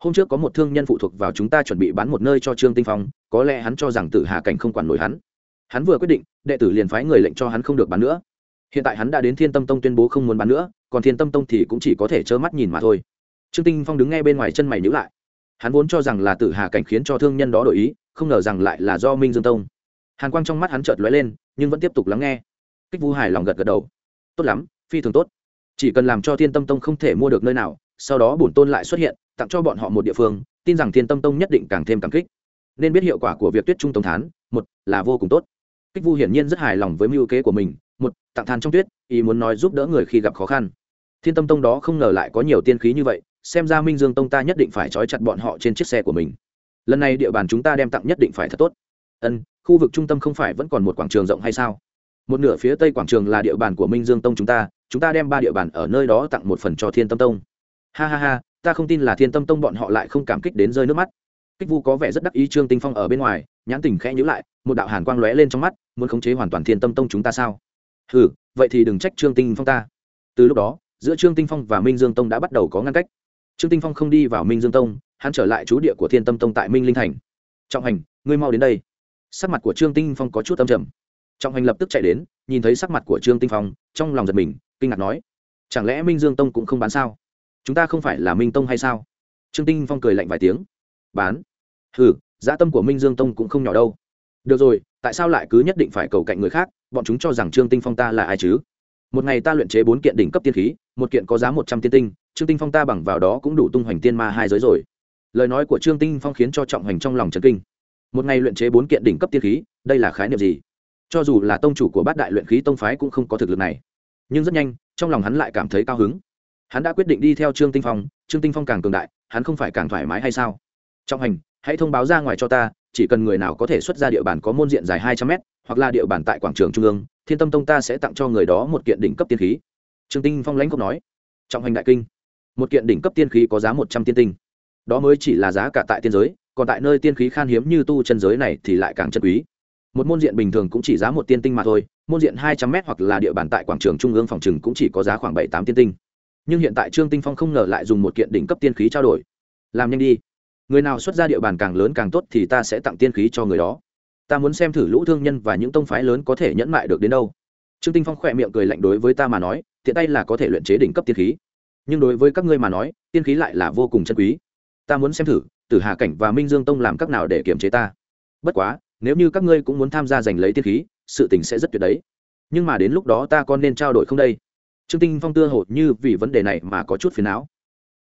[SPEAKER 1] hôm trước có một thương nhân phụ thuộc vào chúng ta chuẩn bị bán một nơi cho trương tinh phong, có lẽ hắn cho rằng tử hà cảnh không quản nổi hắn. Hắn vừa quyết định, đệ tử liền phái người lệnh cho hắn không được bán nữa. Hiện tại hắn đã đến thiên tâm tông tuyên bố không muốn bán nữa, còn thiên tâm tông thì cũng chỉ có thể trơ mắt nhìn mà thôi. Trương tinh phong đứng ngay bên ngoài chân mày nhữ lại. Hắn vốn cho rằng là tử hà cảnh khiến cho thương nhân đó đổi ý, không ngờ rằng lại là do minh dương tông. Hàn quang trong mắt hắn chợt lóe lên, nhưng vẫn tiếp tục lắng nghe. Kích vu hài lòng gật gật đầu. Tốt lắm, phi thường tốt. Chỉ cần làm cho thiên tâm tông không thể mua được nơi nào, sau đó bổn tôn lại xuất hiện tặng cho bọn họ một địa phương, tin rằng thiên tâm tông nhất định càng thêm cảm kích. Nên biết hiệu quả của việc tuyết trung tông thán, một, là vô cùng tốt. Kích vu hiển nhiên rất hài lòng với mưu kế của mình, một, tặng than trong tuyết, ý muốn nói giúp đỡ người khi gặp khó khăn. Thiên tâm tông đó không ngờ lại có nhiều tiên khí như vậy, xem ra minh dương tông ta nhất định phải trói chặt bọn họ trên chiếc xe của mình. Lần này địa bàn chúng ta đem tặng nhất định phải thật tốt. Ân, khu vực trung tâm không phải vẫn còn một quảng trường rộng hay sao? Một nửa phía tây quảng trường là địa bàn của minh dương tông chúng ta chúng ta đem ba địa bàn ở nơi đó tặng một phần cho thiên tâm tông. Ha ha ha ta không tin là thiên tâm tông bọn họ lại không cảm kích đến rơi nước mắt. Kích vu có vẻ rất đắc ý trương tinh phong ở bên ngoài nhãn tình khẽ nhữ lại một đạo hàn quang lóe lên trong mắt muốn khống chế hoàn toàn thiên tâm tông chúng ta sao? Hừ, vậy thì đừng trách trương tinh phong ta. Từ lúc đó giữa trương tinh phong và minh dương tông đã bắt đầu có ngăn cách. Trương tinh phong không đi vào minh dương tông hắn trở lại chú địa của thiên tâm tông tại minh linh thành. Trọng hành ngươi mau đến đây. Sắc mặt của trương tinh phong có chút âm trầm. Trọng hành lập tức chạy đến nhìn thấy sắc mặt của trương tinh phong trong lòng giật mình kinh ngạc nói chẳng lẽ minh dương tông cũng không bán sao? Chúng ta không phải là minh tông hay sao? Trương tinh phong cười lạnh vài tiếng. Bán. Hừ dã tâm của minh dương tông cũng không nhỏ đâu. Được rồi, tại sao lại cứ nhất định phải cầu cạnh người khác? Bọn chúng cho rằng trương tinh phong ta là ai chứ? Một ngày ta luyện chế bốn kiện đỉnh cấp tiên khí, một kiện có giá một trăm tiên tinh, trương tinh phong ta bằng vào đó cũng đủ tung hoành tiên ma hai giới rồi. Lời nói của trương tinh phong khiến cho trọng hoành trong lòng trần kinh. Một ngày luyện chế bốn kiện đỉnh cấp tiên khí, đây là khái niệm gì? Cho dù là tông chủ của bát đại luyện khí tông phái cũng không có thực lực này. Nhưng rất nhanh, trong lòng hắn lại cảm thấy cao hứng hắn đã quyết định đi theo trương tinh phong, trương tinh phong càng cường đại, hắn không phải càng thoải mái hay sao? Trọng hành, hãy thông báo ra ngoài cho ta, chỉ cần người nào có thể xuất ra địa bàn có môn diện dài hai trăm mét, hoặc là địa bàn tại quảng trường trung ương, thiên tâm tông ta sẽ tặng cho người đó một kiện đỉnh cấp tiên khí. Trương tinh phong lãnh không nói. Trọng hành đại kinh. Một kiện đỉnh cấp tiên khí có giá một trăm tiên tinh. Đó mới chỉ là giá cả tại tiên giới, còn tại nơi tiên khí khan hiếm như tu chân giới này thì lại càng chân quý. Một môn diện bình thường cũng chỉ giá một tiên tinh mà thôi, môn diện hai trăm mét hoặc là địa bàn tại quảng trường trung ương phòng trừng cũng chỉ có giá khoảng bảy tám tiên tinh nhưng hiện tại trương tinh phong không ngờ lại dùng một kiện đỉnh cấp tiên khí trao đổi. Làm nhanh đi. Người nào xuất ra địa bàn càng lớn càng tốt thì ta sẽ tặng tiên khí cho người đó. Ta muốn xem thử lũ thương nhân và những tông phái lớn có thể nhẫn mại được đến đâu. Trương tinh phong khỏe miệng cười lạnh đối với ta mà nói, tiện tay là có thể luyện chế đỉnh cấp tiên khí. Nhưng đối với các ngươi mà nói, tiên khí lại là vô cùng chân quý. Ta muốn xem thử, tử hà cảnh và minh dương tông làm các nào để kiểm chế ta. Bất quá, nếu như các ngươi cũng muốn tham gia giành lấy tiên khí, sự tình sẽ rất tuyệt đấy. Nhưng mà đến lúc đó ta còn nên trao đổi không đây? Trương tinh phong tưa hột như vì vấn đề này mà có chút phiền não.